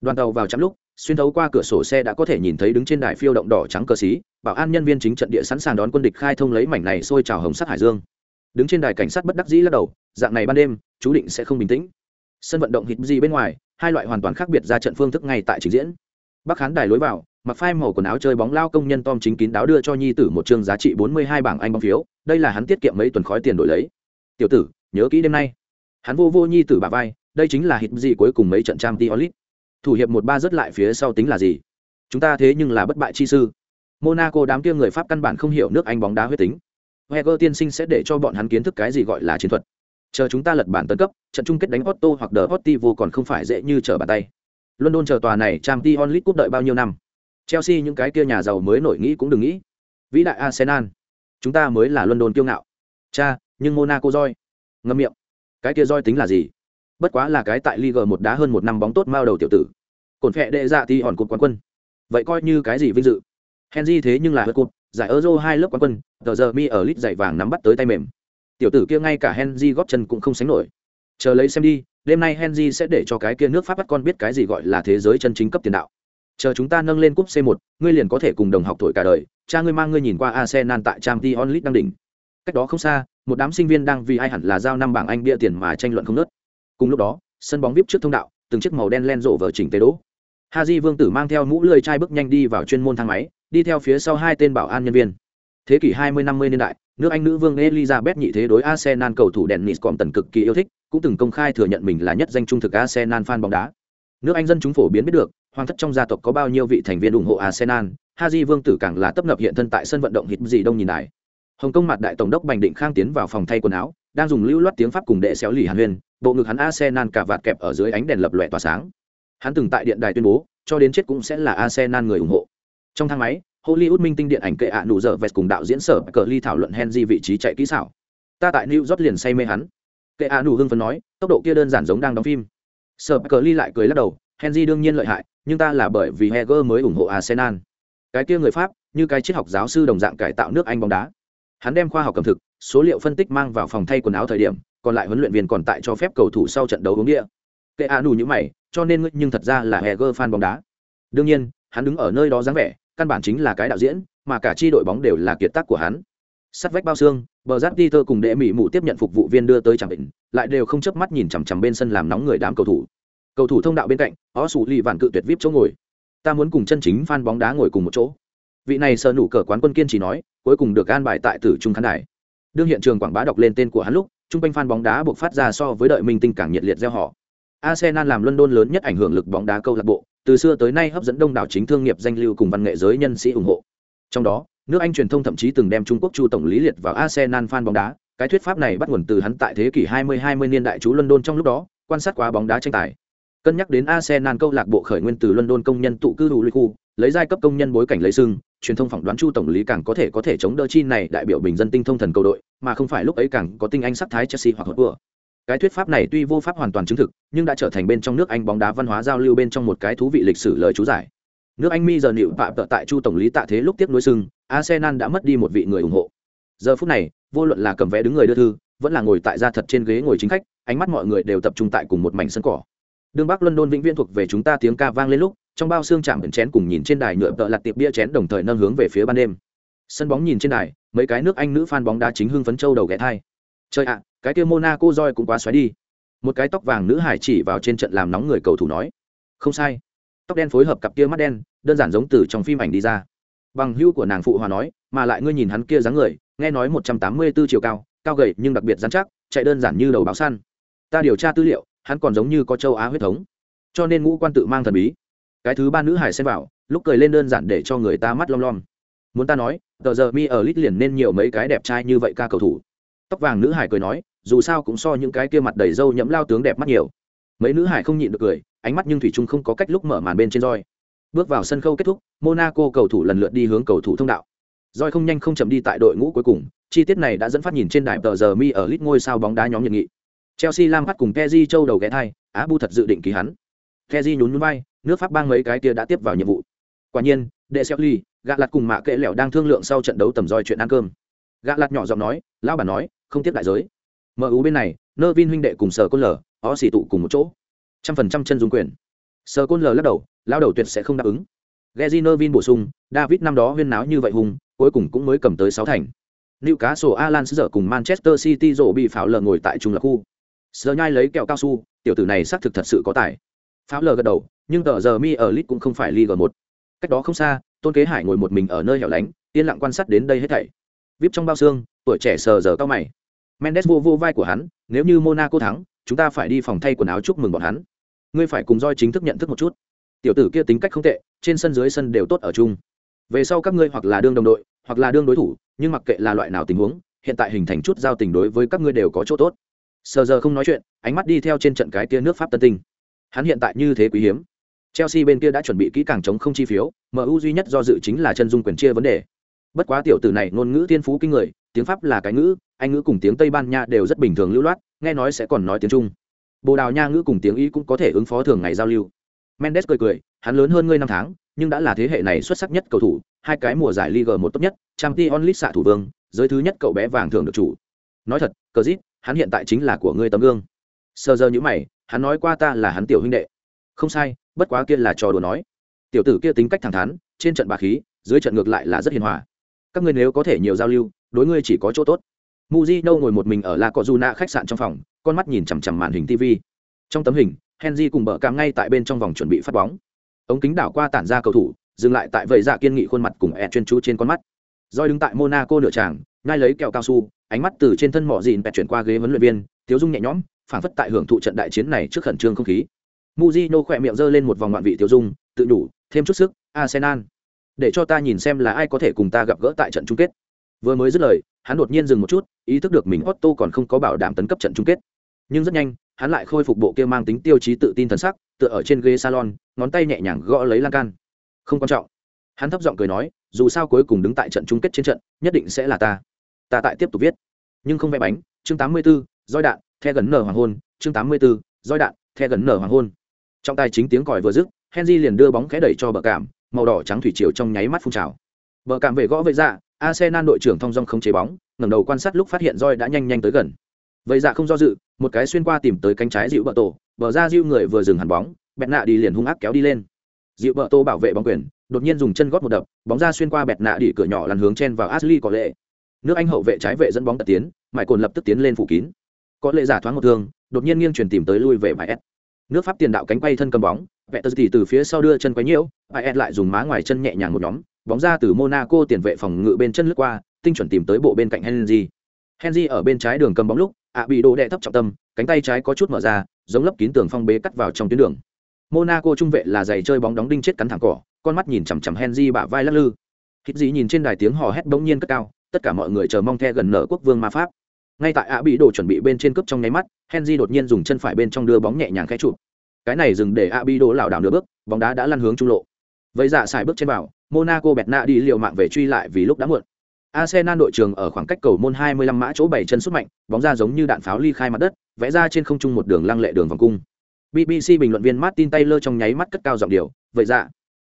Đoàn tàu vào chạm lúc, xuyên thấu qua cửa sổ xe đã có thể nhìn thấy đứng trên đài phiêu động đỏ trắng cờ xí, bảo an nhân viên chính trận địa sẵn sàng đón quân địch khai thông lấy mảnh này xôi trào hồng sắc hải dương. Đứng trên đài cảnh sát bất đắc dĩ lắc đầu, dạng này ban đêm, chú định sẽ không bình tĩnh. Sân vận động hít gì bên ngoài, hai loại hoàn toàn khác biệt ra trận phương thức ngay tại trình diễn. Bắc khán đài lối vào, mặc phai màu quần áo chơi bóng lao công nhân tom chính kín đáo đưa cho nhi tử một chương giá trị bốn mươi hai bảng anh bóng phiếu đây là hắn tiết kiệm mấy tuần khói tiền đổi lấy. Tiểu tử nhớ kỹ đêm nay. Hắn vô vô nhi tử bà vai đây chính là hít gì cuối cùng mấy trận trang t olit thủ hiệp một ba rớt lại phía sau tính là gì? Chúng ta thế nhưng là bất bại chi sư. Monaco đám kia người pháp căn bản không hiểu nước anh bóng đá huyết tính. Heger tiên sinh sẽ để cho bọn hắn kiến thức cái gì gọi là chiến thuật chờ chúng ta lật bản tấn cấp trận chung kết đánh otto hoặc đờ vô còn không phải dễ như trở bàn tay london chờ tòa này trang t onlit cúp đợi bao nhiêu năm Chelsea những cái kia nhà giàu mới nổi nghĩ cũng đừng nghĩ. Vĩ đại Arsenal, chúng ta mới là London kiêu ngạo. Cha, nhưng Monaco roi. Ngậm miệng. Cái kia roi tính là gì? Bất quá là cái tại Ligue một đá hơn một năm bóng tốt mao đầu tiểu tử. Cổn phệ đệ dạ thì hòn cột quán quân. Vậy coi như cái gì vinh dự? Henry thế nhưng là hớt cột, giải Euro hai lớp quán quân, tờ giờ mi ở lít giải vàng nắm bắt tới tay mềm. Tiểu tử kia ngay cả Henry góp chân cũng không sánh nổi. Chờ lấy xem đi, đêm nay Henry sẽ để cho cái kia nước Pháp bắt con biết cái gì gọi là thế giới chân chính cấp tiền đạo chờ chúng ta nâng lên cúp C1, ngươi liền có thể cùng đồng học tuổi cả đời, cha ngươi mang ngươi nhìn qua Arsenal tại Champions League đang đỉnh. Cách đó không xa, một đám sinh viên đang vì ai hẳn là giao năm bảng Anh bia tiền mà tranh luận không ngớt. Cùng lúc đó, sân bóng VIP trước thông đạo, từng chiếc màu đen len rộ vở chỉnh tế đỗ. Haji Vương tử mang theo mũ lưỡi chai bước nhanh đi vào chuyên môn thang máy, đi theo phía sau hai tên bảo an nhân viên. Thế kỷ 20-50 niên đại, nước Anh nữ vương Elizabeth nhị thế đối Arsenal cầu thủ Dennis Compton cực kỳ yêu thích, cũng từng công khai thừa nhận mình là nhất danh trung thực Arsenal fan bóng đá. Nước Anh dân chúng phổ biến biết được, hoàng thất trong gia tộc có bao nhiêu vị thành viên ủng hộ Arsenal, Haji Vương tử càng là tấp nập hiện thân tại sân vận động hít gì đông nhìn lại. Hồng Kông mặt đại tổng đốc Bành Định Khang tiến vào phòng thay quần áo, đang dùng lưu loát tiếng Pháp cùng đệ xéo lì Hàn Huyền, bộ ngực hắn Arsenal cả vạt kẹp ở dưới ánh đèn lập lòe tỏa sáng. Hắn từng tại điện đài tuyên bố, cho đến chết cũng sẽ là Arsenal người ủng hộ. Trong thang máy, Hollywood minh tinh điện ảnh kệ ạ nụ giờ vest cùng đạo diễn sở cờ ly thảo luận Henry vị trí chạy kỹ xảo. Ta tại New York liền say mê hắn. Kệ ạ nụ hưng phấn nói, tốc độ kia đơn giản giống đang đóng phim. Sở cờ ly lại cười lắc đầu, Henry đương nhiên lợi hại, nhưng ta là bởi vì Heger mới ủng hộ Arsenal. Cái kia người Pháp, như cái triết học giáo sư đồng dạng cải tạo nước Anh bóng đá. Hắn đem khoa học cầm thực, số liệu phân tích mang vào phòng thay quần áo thời điểm, còn lại huấn luyện viên còn tại cho phép cầu thủ sau trận đấu uống địa. Kệ a đủ như mày, cho nên ngươi nhưng thật ra là Heger fan bóng đá. Đương nhiên, hắn đứng ở nơi đó dáng vẻ, căn bản chính là cái đạo diễn, mà cả chi đội bóng đều là kiệt tác của hắn. Sắt vách bao xương, bờ giáp Peter cùng đệ mỹ mụ tiếp nhận phục vụ viên đưa tới chẳng bệnh, lại đều không chớp mắt nhìn chằm chằm bên sân làm nóng người đám cầu thủ. Cầu thủ thông đạo bên cạnh ó sủ lì vạn cự tuyệt vip chỗ ngồi. Ta muốn cùng chân chính fan bóng đá ngồi cùng một chỗ. Vị này sờ nụ cờ quán quân kiên chỉ nói cuối cùng được an bài tại tử trung khán đài. Đương hiện trường quảng bá đọc lên tên của hắn lúc trung quanh fan bóng đá buộc phát ra so với đợi minh tinh càng nhiệt liệt gieo họ. Arsenal làm london lớn nhất ảnh hưởng lực bóng đá câu lạc bộ từ xưa tới nay hấp dẫn đông đảo chính thương nghiệp danh lưu cùng văn nghệ giới nhân sĩ ủng hộ. Trong đó nước anh truyền thông thậm chí từng đem trung quốc chu tổng lý liệt vào arsenal fan bóng đá. Cái thuyết pháp này bắt nguồn từ hắn tại thế kỷ 20-20 niên đại chú london trong lúc đó quan sát quá bóng đá tranh tài. Cân nhắc đến Arsenal câu lạc bộ khởi nguyên từ London công nhân tụ cư đủ khu, lấy giai cấp công nhân bối cảnh lấy sưng, truyền thông phỏng đoán Chu tổng lý càng có thể có thể chống đỡ chi này đại biểu bình dân tinh thông thần cầu đội, mà không phải lúc ấy càng có tinh anh sắc thái Chelsea hoặc Hotspur. Cái thuyết pháp này tuy vô pháp hoàn toàn chứng thực, nhưng đã trở thành bên trong nước Anh bóng đá văn hóa giao lưu bên trong một cái thú vị lịch sử lời chú giải. Nước Anh mi giờ nịu tạm tợ tại Chu tổng lý tạ thế lúc tiếp nối sưng, Arsenal đã mất đi một vị người ủng hộ. Giờ phút này, vô luận là cầm vé đứng người đưa thư, vẫn là ngồi tại gia thật trên ghế ngồi chính khách ánh mắt mọi người đều tập trung tại cùng một mảnh sân cỏ đường bắc london vĩnh viễn thuộc về chúng ta tiếng ca vang lên lúc trong bao xương chạm biển chén cùng nhìn trên đài nhựa tợ lặt tiệp bia chén đồng thời nâng hướng về phía ban đêm sân bóng nhìn trên đài mấy cái nước anh nữ fan bóng đá chính hưng phấn châu đầu ghé thai chơi ạ cái kia monaco roi cũng quá xoáy đi. Một cái tóc vàng nữ hải chỉ vào trên trận làm nóng người cầu thủ nói, không sai. Tóc đen phối hợp cặp kia mắt đen, đơn giản giống từ trong phim ảnh đi ra. Bằng hưu của nàng phụ hòa nói, mà lại ngươi nhìn hắn kia dáng người, nghe nói một trăm tám mươi 184 chiều cao cao gầy nhưng đặc biệt dán chắc, chạy đơn giản như đầu báo săn. Ta điều tra tư liệu, hắn còn giống như có châu á huyết thống. Cho nên ngũ quan tự mang thần bí. Cái thứ ba nữ hải xem vào, lúc cười lên đơn giản để cho người ta mắt lom lom. Muốn ta nói, tờ giờ mi ở lít liền nên nhiều mấy cái đẹp trai như vậy ca cầu thủ. Tóc vàng nữ hải cười nói dù sao cũng so những cái kia mặt đầy râu nhẫm lao tướng đẹp mắt nhiều. Mấy nữ hải không nhịn được cười, ánh mắt nhưng thủy trung không có cách lúc mở màn bên trên roi. Bước vào sân khấu kết thúc, monaco cầu thủ lần lượt đi hướng cầu thủ thông đạo. Roi không nhanh không chậm đi tại đội ngũ cuối cùng, chi tiết này đã dẫn phát nhìn trên đài tờ giờ mi ở lit ngôi sao bóng đá nhóm nhiệt nghị. Chelsea lam phát cùng keji châu đầu ghé thai, á bu thật dự định ký hắn. Keji nhún nhún vai, nước pháp bang mấy cái kia đã tiếp vào nhiệm vụ. Quả nhiên đệ xeo ly gạ lặt cùng mạ kệ lẻo đang thương lượng sau trận đấu tầm roi chuyện ăn cơm. Gạ lặt nhỏ giọng nói, lão bản nói, không tiếp đại giới mu bên này nơ vin huynh đệ cùng sở côn lở, ó xỉ tụ cùng một chỗ trăm phần trăm chân dung quyền sở côn lở lắc đầu lao đầu tuyệt sẽ không đáp ứng Geji nơ vin bổ sung david năm đó huyên náo như vậy hùng cuối cùng cũng mới cầm tới sáu thành Newcastle Alan giờ cùng Manchester City rổ bị pháo lờ ngồi tại trung lập khu. Sơ nhai lấy kẹo cao su, tiểu tử này xác thực thật sự có tài. Pháo lờ gật đầu, nhưng tờ giờ mi ở Lit cũng không phải Liga 1. Cách đó không xa, Tôn Kế Hải ngồi một mình ở nơi hẻo lánh, yên lặng quan sát đến đây hết thảy. Vip trong bao xương, tuổi trẻ sờ giờ cao mày. Mendes vô vô vai của hắn, nếu như Monaco thắng, chúng ta phải đi phòng thay quần áo chúc mừng bọn hắn. Ngươi phải cùng Joy chính thức nhận thức một chút. Tiểu tử kia tính cách không tệ, trên sân dưới sân đều tốt ở chung. Về sau các ngươi hoặc là đương đồng đội, hoặc là đương đối thủ, nhưng mặc kệ là loại nào tình huống, hiện tại hình thành chút giao tình đối với các ngươi đều có chỗ tốt. Sờ giờ không nói chuyện, ánh mắt đi theo trên trận cái kia nước Pháp Tân Tinh. Hắn hiện tại như thế quý hiếm. Chelsea bên kia đã chuẩn bị kỹ càng chống không chi phiếu, MU duy nhất do dự chính là chân dung quyền chia vấn đề. Bất quá tiểu tử này ngôn ngữ tiên phú kinh người, tiếng Pháp là cái ngữ, Anh ngữ cùng tiếng Tây Ban Nha đều rất bình thường lưu loát, nghe nói sẽ còn nói tiếng Trung. Bồ Đào Nha ngữ cùng tiếng Ý cũng có thể ứng phó thường ngày giao lưu. Mendes cười cười, hắn lớn hơn ngươi năm tháng, nhưng đã là thế hệ này xuất sắc nhất cầu thủ, hai cái mùa giải Liga một tốt nhất, trang t onlit xạ thủ vương, giới thứ nhất cậu bé vàng thường được chủ. Nói thật, cờ dít, hắn hiện tại chính là của ngươi tấm gương. sờ giờ nhữ mày, hắn nói qua ta là hắn tiểu huynh đệ. Không sai, bất quá kia là trò đùa nói. Tiểu tử kia tính cách thẳng thắn, trên trận bà khí, dưới trận ngược lại là rất hiền hòa. Các ngươi nếu có thể nhiều giao lưu, đối ngươi chỉ có chỗ tốt. muzino ngồi một mình ở La Cojuna khách sạn trong phòng, con mắt nhìn chằm chằm màn hình TV. Trong tấm hình, Henry cùng bờ cam ngay tại bên trong vòng chuẩn bị phát bóng. Ống kính đảo qua tản ra cầu thủ, dừng lại tại vầy dạ kiên nghị khuôn mặt cùng e chuyên chú trên con mắt. doi đứng tại Monaco nửa tràng, ngay lấy kẹo cao su, ánh mắt từ trên thân mỏ dìn bẹt chuyển qua ghế huấn luyện viên, thiếu dung nhẹ nhõm, phảng phất tại hưởng thụ trận đại chiến này trước khẩn trương không khí. muzino khỏe miệng giơ lên một vòng ngoạn vị tiêu dung, tự đủ, thêm chút sức, Arsenal. Để cho ta nhìn xem là ai có thể cùng ta gặp gỡ tại trận chung kết. Vừa mới dứt lời, hắn đột nhiên dừng một chút, ý thức được mình Otto còn không có bảo đảm tấn cấp trận chung kết. Nhưng rất nhanh, hắn lại khôi phục bộ kia mang tính tiêu chí tự tin thần sắc, tựa ở trên ghế salon, ngón tay nhẹ nhàng gõ lấy lan can. Không quan trọng. Hắn thấp giọng cười nói, dù sao cuối cùng đứng tại trận chung kết trên trận, nhất định sẽ là ta. Ta tại tiếp tục viết. Nhưng không vẽ bánh, chương 84, roi đạn, the gần nở hoàng hôn, chương 84, roi đạn, the gần nở hoàng hôn. Trong tay chính tiếng còi vừa dứt, Henry liền đưa bóng khẽ đẩy cho bờ cảm, màu đỏ trắng thủy triều trong nháy mắt phun trào. Bờ cảm về gõ vệ dạ Arsenal đội trưởng thông dong không chế bóng, ngẩng đầu quan sát lúc phát hiện roi đã nhanh nhanh tới gần. Vậy dạ không do dự, một cái xuyên qua tìm tới cánh trái dịu bờ tổ, bờ ra dịu người vừa dừng hẳn bóng, bẹt nạ đi liền hung ác kéo đi lên. Dịu bờ tổ bảo vệ bóng quyền, đột nhiên dùng chân gót một đập, bóng ra xuyên qua bẹt nạ đi cửa nhỏ lăn hướng chen vào Ashley có lệ. Nước Anh hậu vệ trái vệ dẫn bóng tật tiến, mại cồn lập tức tiến lên phủ kín. Có lệ giả thoáng một thương, đột nhiên nghiêng chuyển tìm tới lui về bài S. Nước Pháp tiền đạo cánh quay thân cầm bóng, vẹt tờ thì từ phía sau đưa chân quấy nhiễu, ai S lại dùng má ngoài chân nhẹ nhàng một nhóm, bóng ra từ Monaco tiền vệ phòng ngự bên chân lướt qua, tinh chuẩn tìm tới bộ bên cạnh Henry. Henry ở bên trái đường cầm bóng lúc, ạ bị đồ đệ thấp trọng tâm, cánh tay trái có chút mở ra, giống lấp kín tường phong bế cắt vào trong tuyến đường. Monaco trung vệ là giày chơi bóng đóng đinh chết cắn thẳng cỏ, con mắt nhìn chằm chằm Henry bả vai lắc lư. Hít gì nhìn trên đài tiếng hò hét bỗng nhiên cất cao, tất cả mọi người chờ mong theo gần nở quốc vương ma pháp. Ngay tại ạ bị đồ chuẩn bị bên trên cướp trong nháy mắt, Henry đột nhiên dùng chân phải bên trong đưa bóng nhẹ nhàng khẽ chụp. Cái này dừng để ạ bị đồ lảo đảo nửa bước, bóng đá đã lăn hướng trung lộ. Vậy dạ xài bước trên vào, Monaco bẹt nạ đi liều mạng về truy lại vì lúc đã muộn. Arsenal đội trường ở khoảng cách cầu môn 25 mã chỗ bảy chân xuất mạnh, bóng ra giống như đạn pháo ly khai mặt đất, vẽ ra trên không trung một đường lăng lệ đường vòng cung. BBC bình luận viên Martin Taylor trong nháy mắt cất cao giọng điệu, vậy dạ,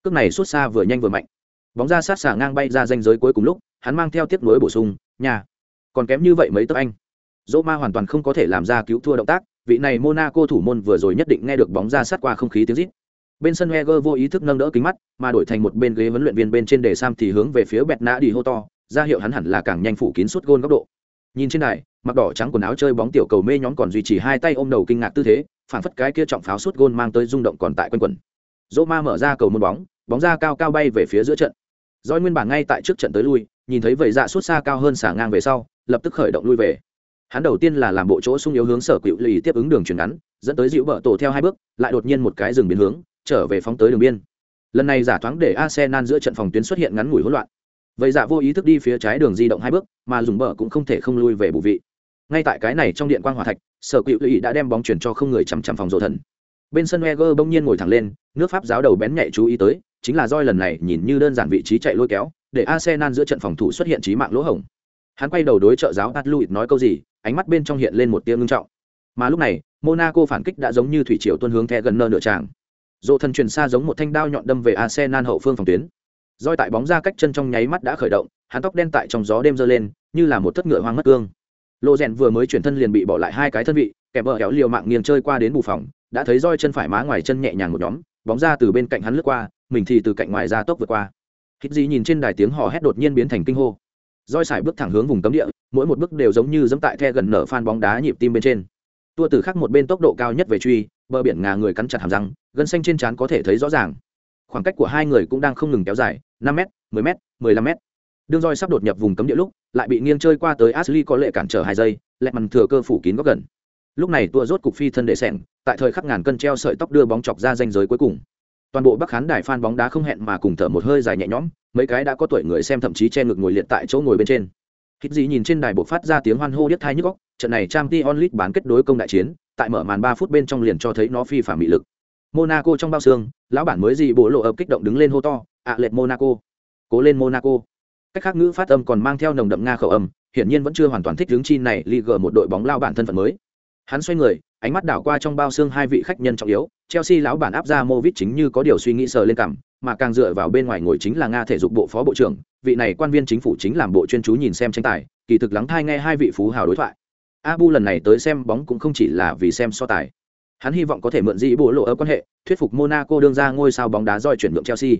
cước này xuất xa vừa nhanh vừa mạnh. Bóng ra sát xả ngang bay ra ranh giới cuối cùng lúc, hắn mang theo tiếp nối bổ sung, nhà, còn kém như vậy mấy tấc anh. dỗ ma hoàn toàn không có thể làm ra cứu thua động tác, vị này monaco thủ môn vừa rồi nhất định nghe được bóng ra sát qua không khí tiếng rít. Bên sân heger vô ý thức nâng đỡ kính mắt, mà đổi thành một bên ghế huấn luyện viên bên trên đề sam thì hướng về phía bẹt nã đi hô to ra hiệu hắn hẳn là càng nhanh phủ kín suốt gôn góc độ. Nhìn trên này mặc đỏ trắng quần áo chơi bóng tiểu cầu mê nhóm còn duy trì hai tay ôm đầu kinh ngạc tư thế, phản phất cái kia trọng pháo suốt gôn mang tới rung động còn tại quanh quần. Dỗ ma mở ra cầu môn bóng bóng ra cao cao bay về phía giữa trận. Doi nguyên bản ngay tại trước trận tới lui nhìn thấy vẩy dạ suốt xa cao hơn xả ngang về sau, lập tức khởi động lui về. Hắn đầu tiên là làm bộ chỗ sung yếu hướng sở cựu lì tiếp ứng đường truyền ngắn, dẫn tới dịu bờ tổ theo hai bước, lại đột nhiên một cái dừng biến hướng, trở về phóng tới đường biên. Lần này giả thoáng để arsenal giữa trận phòng tuyến xuất hiện ngắn ngủi hỗn loạn. Vậy dạ vô ý thức đi phía trái đường di động hai bước, mà dùng bờ cũng không thể không lui về bù vị. Ngay tại cái này trong điện quan hòa thạch, sở cựu lì đã đem bóng chuyển cho không người chằm chằm phòng rộ thần. Bên sân Wenger bỗng nhiên ngồi thẳng lên, nước pháp giáo đầu bén nhạy chú ý tới chính là roi lần này nhìn như đơn giản vị trí chạy lôi kéo, để arsenal giữa trận phòng thủ xuất hiện trí mạng lỗ hổng. Hắn quay đầu đối trợ giáo Atluit nói câu gì, ánh mắt bên trong hiện lên một tia ngưng trọng. Mà lúc này, monaco phản kích đã giống như thủy triều tuân hướng the gần nơ nửa tràng. Dỗ thần truyền xa giống một thanh đao nhọn đâm về arsenal hậu phương phòng tuyến. Roi tại bóng ra cách chân trong nháy mắt đã khởi động, hắn tóc đen tại trong gió đêm giơ lên, như là một thất ngựa hoang mất cương. Lộ rèn vừa mới chuyển thân liền bị bỏ lại hai cái thân vị, kẻ bờ kéo liều mạng nghiêng chơi qua đến bù phòng, đã thấy roi chân phải má ngoài chân nhẹ nhàng một nhóm, bóng ra từ bên cạnh hắn lướt qua mình thì từ cạnh ngoài ra tốc vượt qua. Hít gì nhìn trên đài tiếng hò hét đột nhiên biến thành kinh hô. Roi xài bước thẳng hướng vùng cấm địa, mỗi một bước đều giống như dẫm tại the gần nở phan bóng đá nhịp tim bên trên. Tua từ khắc một bên tốc độ cao nhất về truy, bờ biển ngà người cắn chặt hàm răng, gân xanh trên trán có thể thấy rõ ràng. Khoảng cách của hai người cũng đang không ngừng kéo dài, năm m 10 m 15 m đương roi sắp đột nhập vùng cấm địa lúc, lại bị nghiêng chơi qua tới ashley có lệ cản trở hai giây, lẹ mằn thừa cơ phủ kín góc gần. Lúc này tua rốt cục phi thân để sẻng tại thời khắc ngàn cân treo sợi tóc đưa bóng chọc ra danh giới cuối cùng toàn bộ bắc khán đài phan bóng đá không hẹn mà cùng thở một hơi dài nhẹ nhõm, mấy cái đã có tuổi người xem thậm chí che ngực ngồi liệt tại chỗ ngồi bên trên. Hít gì nhìn trên đài bộ phát ra tiếng hoan hô điếc thai nhức góc trận này trang t onlit bán kết đối công đại chiến, tại mở màn ba phút bên trong liền cho thấy nó phi phạm bị lực. Monaco trong bao xương, lão bản mới gì bố lộ ập kích động đứng lên hô to ạ lệch monaco. Cố lên monaco. Cách khác ngữ phát âm còn mang theo nồng đậm nga khẩu âm, hiển nhiên vẫn chưa hoàn toàn thích hướng chi này liga một đội bóng lao bản thân phận mới. Hắn xoay người ánh mắt đảo qua trong bao xương hai vị khách nhân trọng yếu, chelsea lão bản áp ra movit chính như có điều suy nghĩ sờ lên cằm, mà càng dựa vào bên ngoài ngồi chính là nga thể dục bộ phó bộ trưởng, vị này quan viên chính phủ chính làm bộ chuyên chú nhìn xem tranh tài, kỳ thực lắng thai nghe hai vị phú hào đối thoại. Abu lần này tới xem bóng cũng không chỉ là vì xem so tài. Hắn hy vọng có thể mượn dĩ bộ lộ ở quan hệ, thuyết phục monaco đương ra ngôi sao bóng đá roi chuyển nhượng chelsea.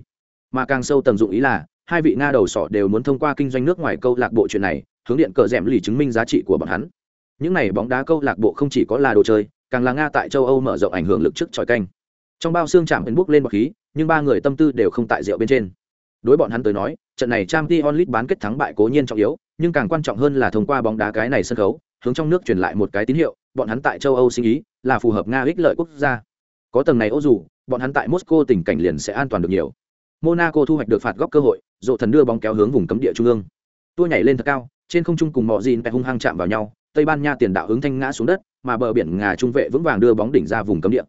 Mà càng sâu tầng dụng ý là, hai vị nga đầu sỏ đều muốn thông qua kinh doanh nước ngoài câu lạc bộ chuyện này, hướng điện cờ rẽm lì chứng minh giá trị của bọn hắn. Những này bóng đá câu lạc bộ không chỉ có là đồ chơi càng là nga tại châu âu mở rộng ảnh hưởng lực trước tròi canh trong bao xương chạm ấn bốc lên bọc khí nhưng ba người tâm tư đều không tại rượu bên trên đối bọn hắn tới nói trận này trang t onlit bán kết thắng bại cố nhiên trọng yếu nhưng càng quan trọng hơn là thông qua bóng đá cái này sân khấu hướng trong nước truyền lại một cái tín hiệu bọn hắn tại châu âu sinh ý là phù hợp nga ích lợi quốc gia có tầng này ô dù bọn hắn tại moscow tình cảnh liền sẽ an toàn được nhiều monaco thu hoạch được phạt góc cơ hội dộ thần đưa bóng kéo hướng vùng cấm địa trung ương tua nhảy lên thật cao trên không trung cùng mọi gìn hung hăng chạm vào nhau tây ban nha tiền đạo hướng thanh ngã xuống đất mà bờ biển ngà trung vệ vững vàng đưa bóng đỉnh ra vùng cấm địa.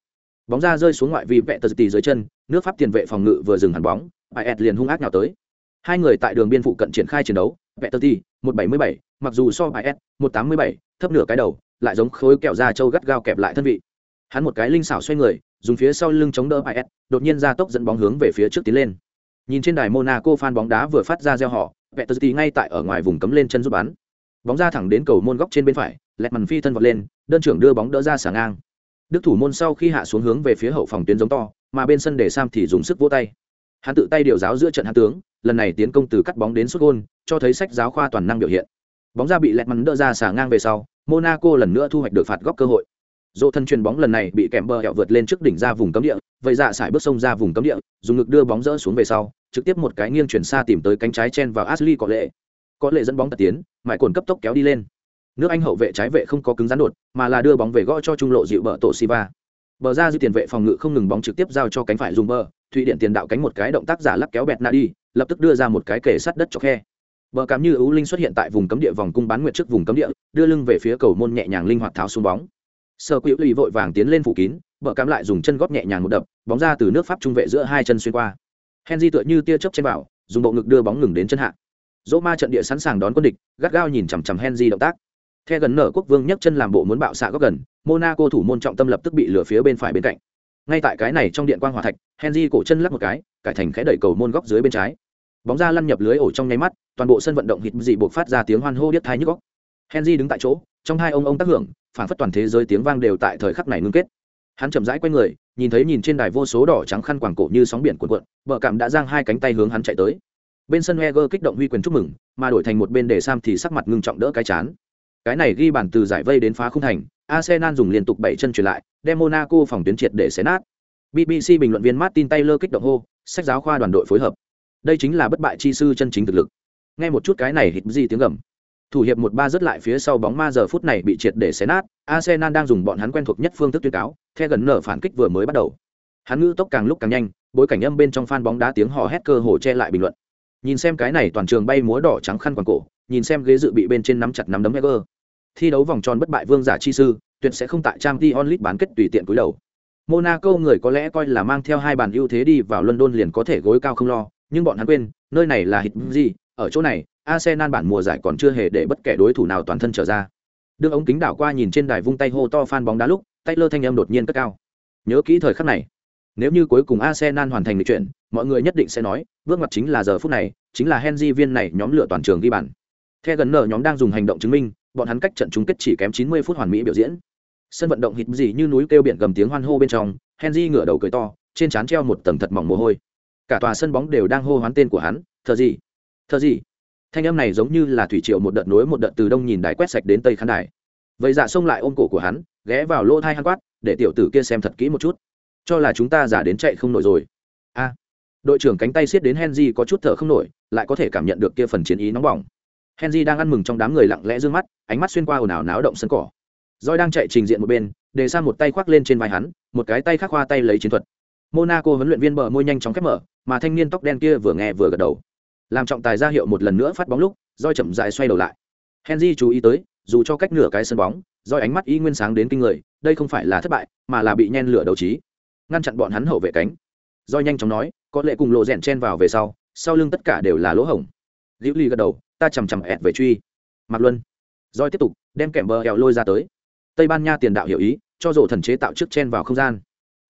Bóng ra rơi xuống ngoại vi vẹ tờ tì dưới chân, nước pháp tiền vệ phòng ngự vừa dừng hẳn bóng is liền hung ác nào tới. Hai người tại đường biên phụ cận triển khai chiến đấu vẹ tờ tì, một bảy mươi bảy, mặc dù so is một tám mươi bảy, thấp nửa cái đầu, lại giống khối kẹo da trâu gắt gao kẹp lại thân vị. Hắn một cái linh xảo xoay người, dùng phía sau lưng chống đỡ is đột nhiên ra tốc dẫn bóng hướng về phía trước tiến lên. Nhìn trên đài monaco fan bóng đá vừa phát ra gieo họ vẹ tờ tì ngay tại ở ngoài vùng cấm lên chân giúp bắn. Bóng ra thẳng đến cầu môn góc trên bên phải lẹt mằn phi thân vọt lên, đơn trưởng đưa bóng đỡ ra xả ngang. Đức thủ môn sau khi hạ xuống hướng về phía hậu phòng tuyến giống to, mà bên sân để sam thì dùng sức vỗ tay. Hắn tự tay điều giáo giữa trận hạ tướng, lần này tiến công từ cắt bóng đến xuất gôn, cho thấy sách giáo khoa toàn năng biểu hiện. Bóng ra bị lẹt mằn đỡ ra xả ngang về sau, monaco lần nữa thu hoạch được phạt góc cơ hội. Dỗ thân chuyền bóng lần này bị kèm bờ hẹo vượt lên trước đỉnh ra vùng cấm địa, vậy dạ sải bước sông ra vùng cấm địa, dùng ngực đưa bóng rỡ xuống về sau, trực tiếp một cái nghiêng chuyển xa tìm tới cánh trái chen vào ashley có lệ có lệ dẫn bóng tật tiến, mãi cồn cấp tốc kéo đi lên nước anh hậu vệ trái vệ không có cứng rắn đột, mà là đưa bóng về gõ cho trung lộ dịu bờ tổ siva. Bờ ra dư tiền vệ phòng ngự không ngừng bóng trực tiếp giao cho cánh phải dùng bờ, thụy điện tiền đạo cánh một cái động tác giả lắc kéo bẹt na đi, lập tức đưa ra một cái kể sát đất cho khe. Bờ cảm như ưu linh xuất hiện tại vùng cấm địa vòng cung bán nguyệt trước vùng cấm địa, đưa lưng về phía cầu môn nhẹ nhàng linh hoạt tháo xuống bóng. Sơ quỹ lì vội vàng tiến lên phủ kín, bờ cảm lại dùng chân góp nhẹ nhàng một đập, bóng ra từ nước pháp trung vệ giữa hai chân xuyên qua. Henry tựa như tia chớp trên bảo, dùng bộ ngực đưa bóng ngừng đến chân hạ. Dỗ ma trận địa sẵn sàng đón quân địch, gắt gao nhìn chằm chằm henry động tác theo gần nở quốc vương nhấc chân làm bộ muốn bạo xạ góc gần, monaco thủ môn trọng tâm lập tức bị lửa phía bên phải bên cạnh. Ngay tại cái này trong điện quang hỏa thạch, henry cổ chân lắc một cái, cải thành khẽ đẩy cầu môn góc dưới bên trái. Bóng ra lăn nhập lưới ổ trong nháy mắt, toàn bộ sân vận động hít dị buộc phát ra tiếng hoan hô điếc thai nhức góc henry đứng tại chỗ, trong hai ông ông tác hưởng, phản phất toàn thế giới tiếng vang đều tại thời khắc này ngưng kết. Hắn chậm rãi q u a y người, nhìn thấy nhìn trên đài vô số đỏ trắng khăn quàng cổ như sóng biển cuộn cuộn vợ cảm đã giang hai cánh tay hướng hắn chạy tới. Bên sân heger kích động huy quyền chúc mừng, mà đổi thành một bên để sam thì sắc mặt ngưng trọng đỡ cái chán cái này ghi bàn từ giải vây đến phá không thành, arsenal dùng liên tục bảy chân truyền lại, đem monaco phòng tuyến triệt để xé nát. Bbc bình luận viên martin taylor kích động hô, sách giáo khoa đoàn đội phối hợp. Đây chính là bất bại chi sư chân chính thực lực. Nghe một chút cái này hít gì tiếng gầm. Thủ hiệp một ba rớt lại phía sau bóng ma giờ phút này bị triệt để xé nát, arsenal đang dùng bọn hắn quen thuộc nhất phương thức tuyên cáo theo gần nở phản kích vừa mới bắt đầu. Hắn ngữ tốc càng lúc càng nhanh, bối cảnh âm bên trong fan bóng đá tiếng hò hét cơ hồ che lại bình luận. Nhìn xem cái này toàn trường bay múa đỏ trắng khăn quàng cổ, nhìn xem ghế dự bị bên trên nắm chặt nắm đấm Heger thi đấu vòng tròn bất bại vương giả chi sư, tuyệt sẽ không tại trang t onlit bán kết tùy tiện cúi đầu. Monaco người có lẽ coi là mang theo hai bàn ưu thế đi vào london liền có thể gối cao không lo, nhưng bọn hắn quên, nơi này là hít gì ở chỗ này, arsenal bản mùa giải còn chưa hề để bất kể đối thủ nào toàn thân trở ra. Đương ống kính đảo qua nhìn trên đài vung tay hô to fan bóng đá lúc tay lơ thanh âm đột nhiên cất cao. Nhớ kỹ thời khắc này. Nếu như cuối cùng arsenal hoàn thành lịch chuyện mọi người nhất định sẽ nói, bước ngoặt chính là giờ phút này, chính là henry viên này nhóm lửa toàn trường ghi bàn. Theo gần nở nhóm đang dùng hành động chứng minh bọn hắn cách trận chung kết chỉ kém 90 phút hoàn mỹ biểu diễn. Sân vận động hít gì như núi kêu biển gầm tiếng hoan hô bên trong, henry ngửa đầu cười to, trên trán treo một tầng thật mỏng mồ hôi. Cả tòa sân bóng đều đang hô hoán tên của hắn thở gì? Thở gì? Thanh âm này giống như là thủy triều một đợt nối một đợt từ đông nhìn đáy quét sạch đến tây khán đài. Vậy dạ xông lại ôm cổ của hắn, ghé vào lỗ tai hắn quát, để tiểu tử kia xem thật kỹ một chút. Cho là chúng ta giả đến chạy không nổi rồi. A. Đội trưởng cánh tay siết đến henry có chút thở không nổi, lại có thể cảm nhận được kia phần chiến ý nóng bỏng henry đang ăn mừng trong đám người lặng lẽ d ư ơ n g mắt, ánh mắt xuyên qua ồn ào náo động sân cỏ. Roi đang chạy trình diện một bên để sang một tay khoác lên trên vai hắn, một cái tay khắc khoa tay lấy chiến thuật. Monaco huấn luyện viên bờ môi nhanh chóng khép mở, mà thanh niên tóc đen kia vừa nghe vừa gật đầu. Làm trọng tài ra hiệu một lần nữa phát bóng lúc roi chậm dại xoay đầu lại. Henry chú ý tới, dù cho cách nửa cái sân bóng roi ánh mắt y nguyên sáng đến kinh người, đây không phải là thất bại, mà là bị nhen lửa đầu trí. Ngăn chặn bọn hắn hậu vệ cánh. Roi nhanh chóng nói, có lệ cùng lộ rèn chen vào về sau sau lưng tất cả đều là lỗ hổng. Liễu ly gật đầu ta chằm chằm ẹt về truy. Mạc luân. Roi tiếp tục đem kèm bờ eo lôi ra tới. Tây ban nha tiền đạo hiểu ý cho rổ thần chế tạo trước chen vào không gian.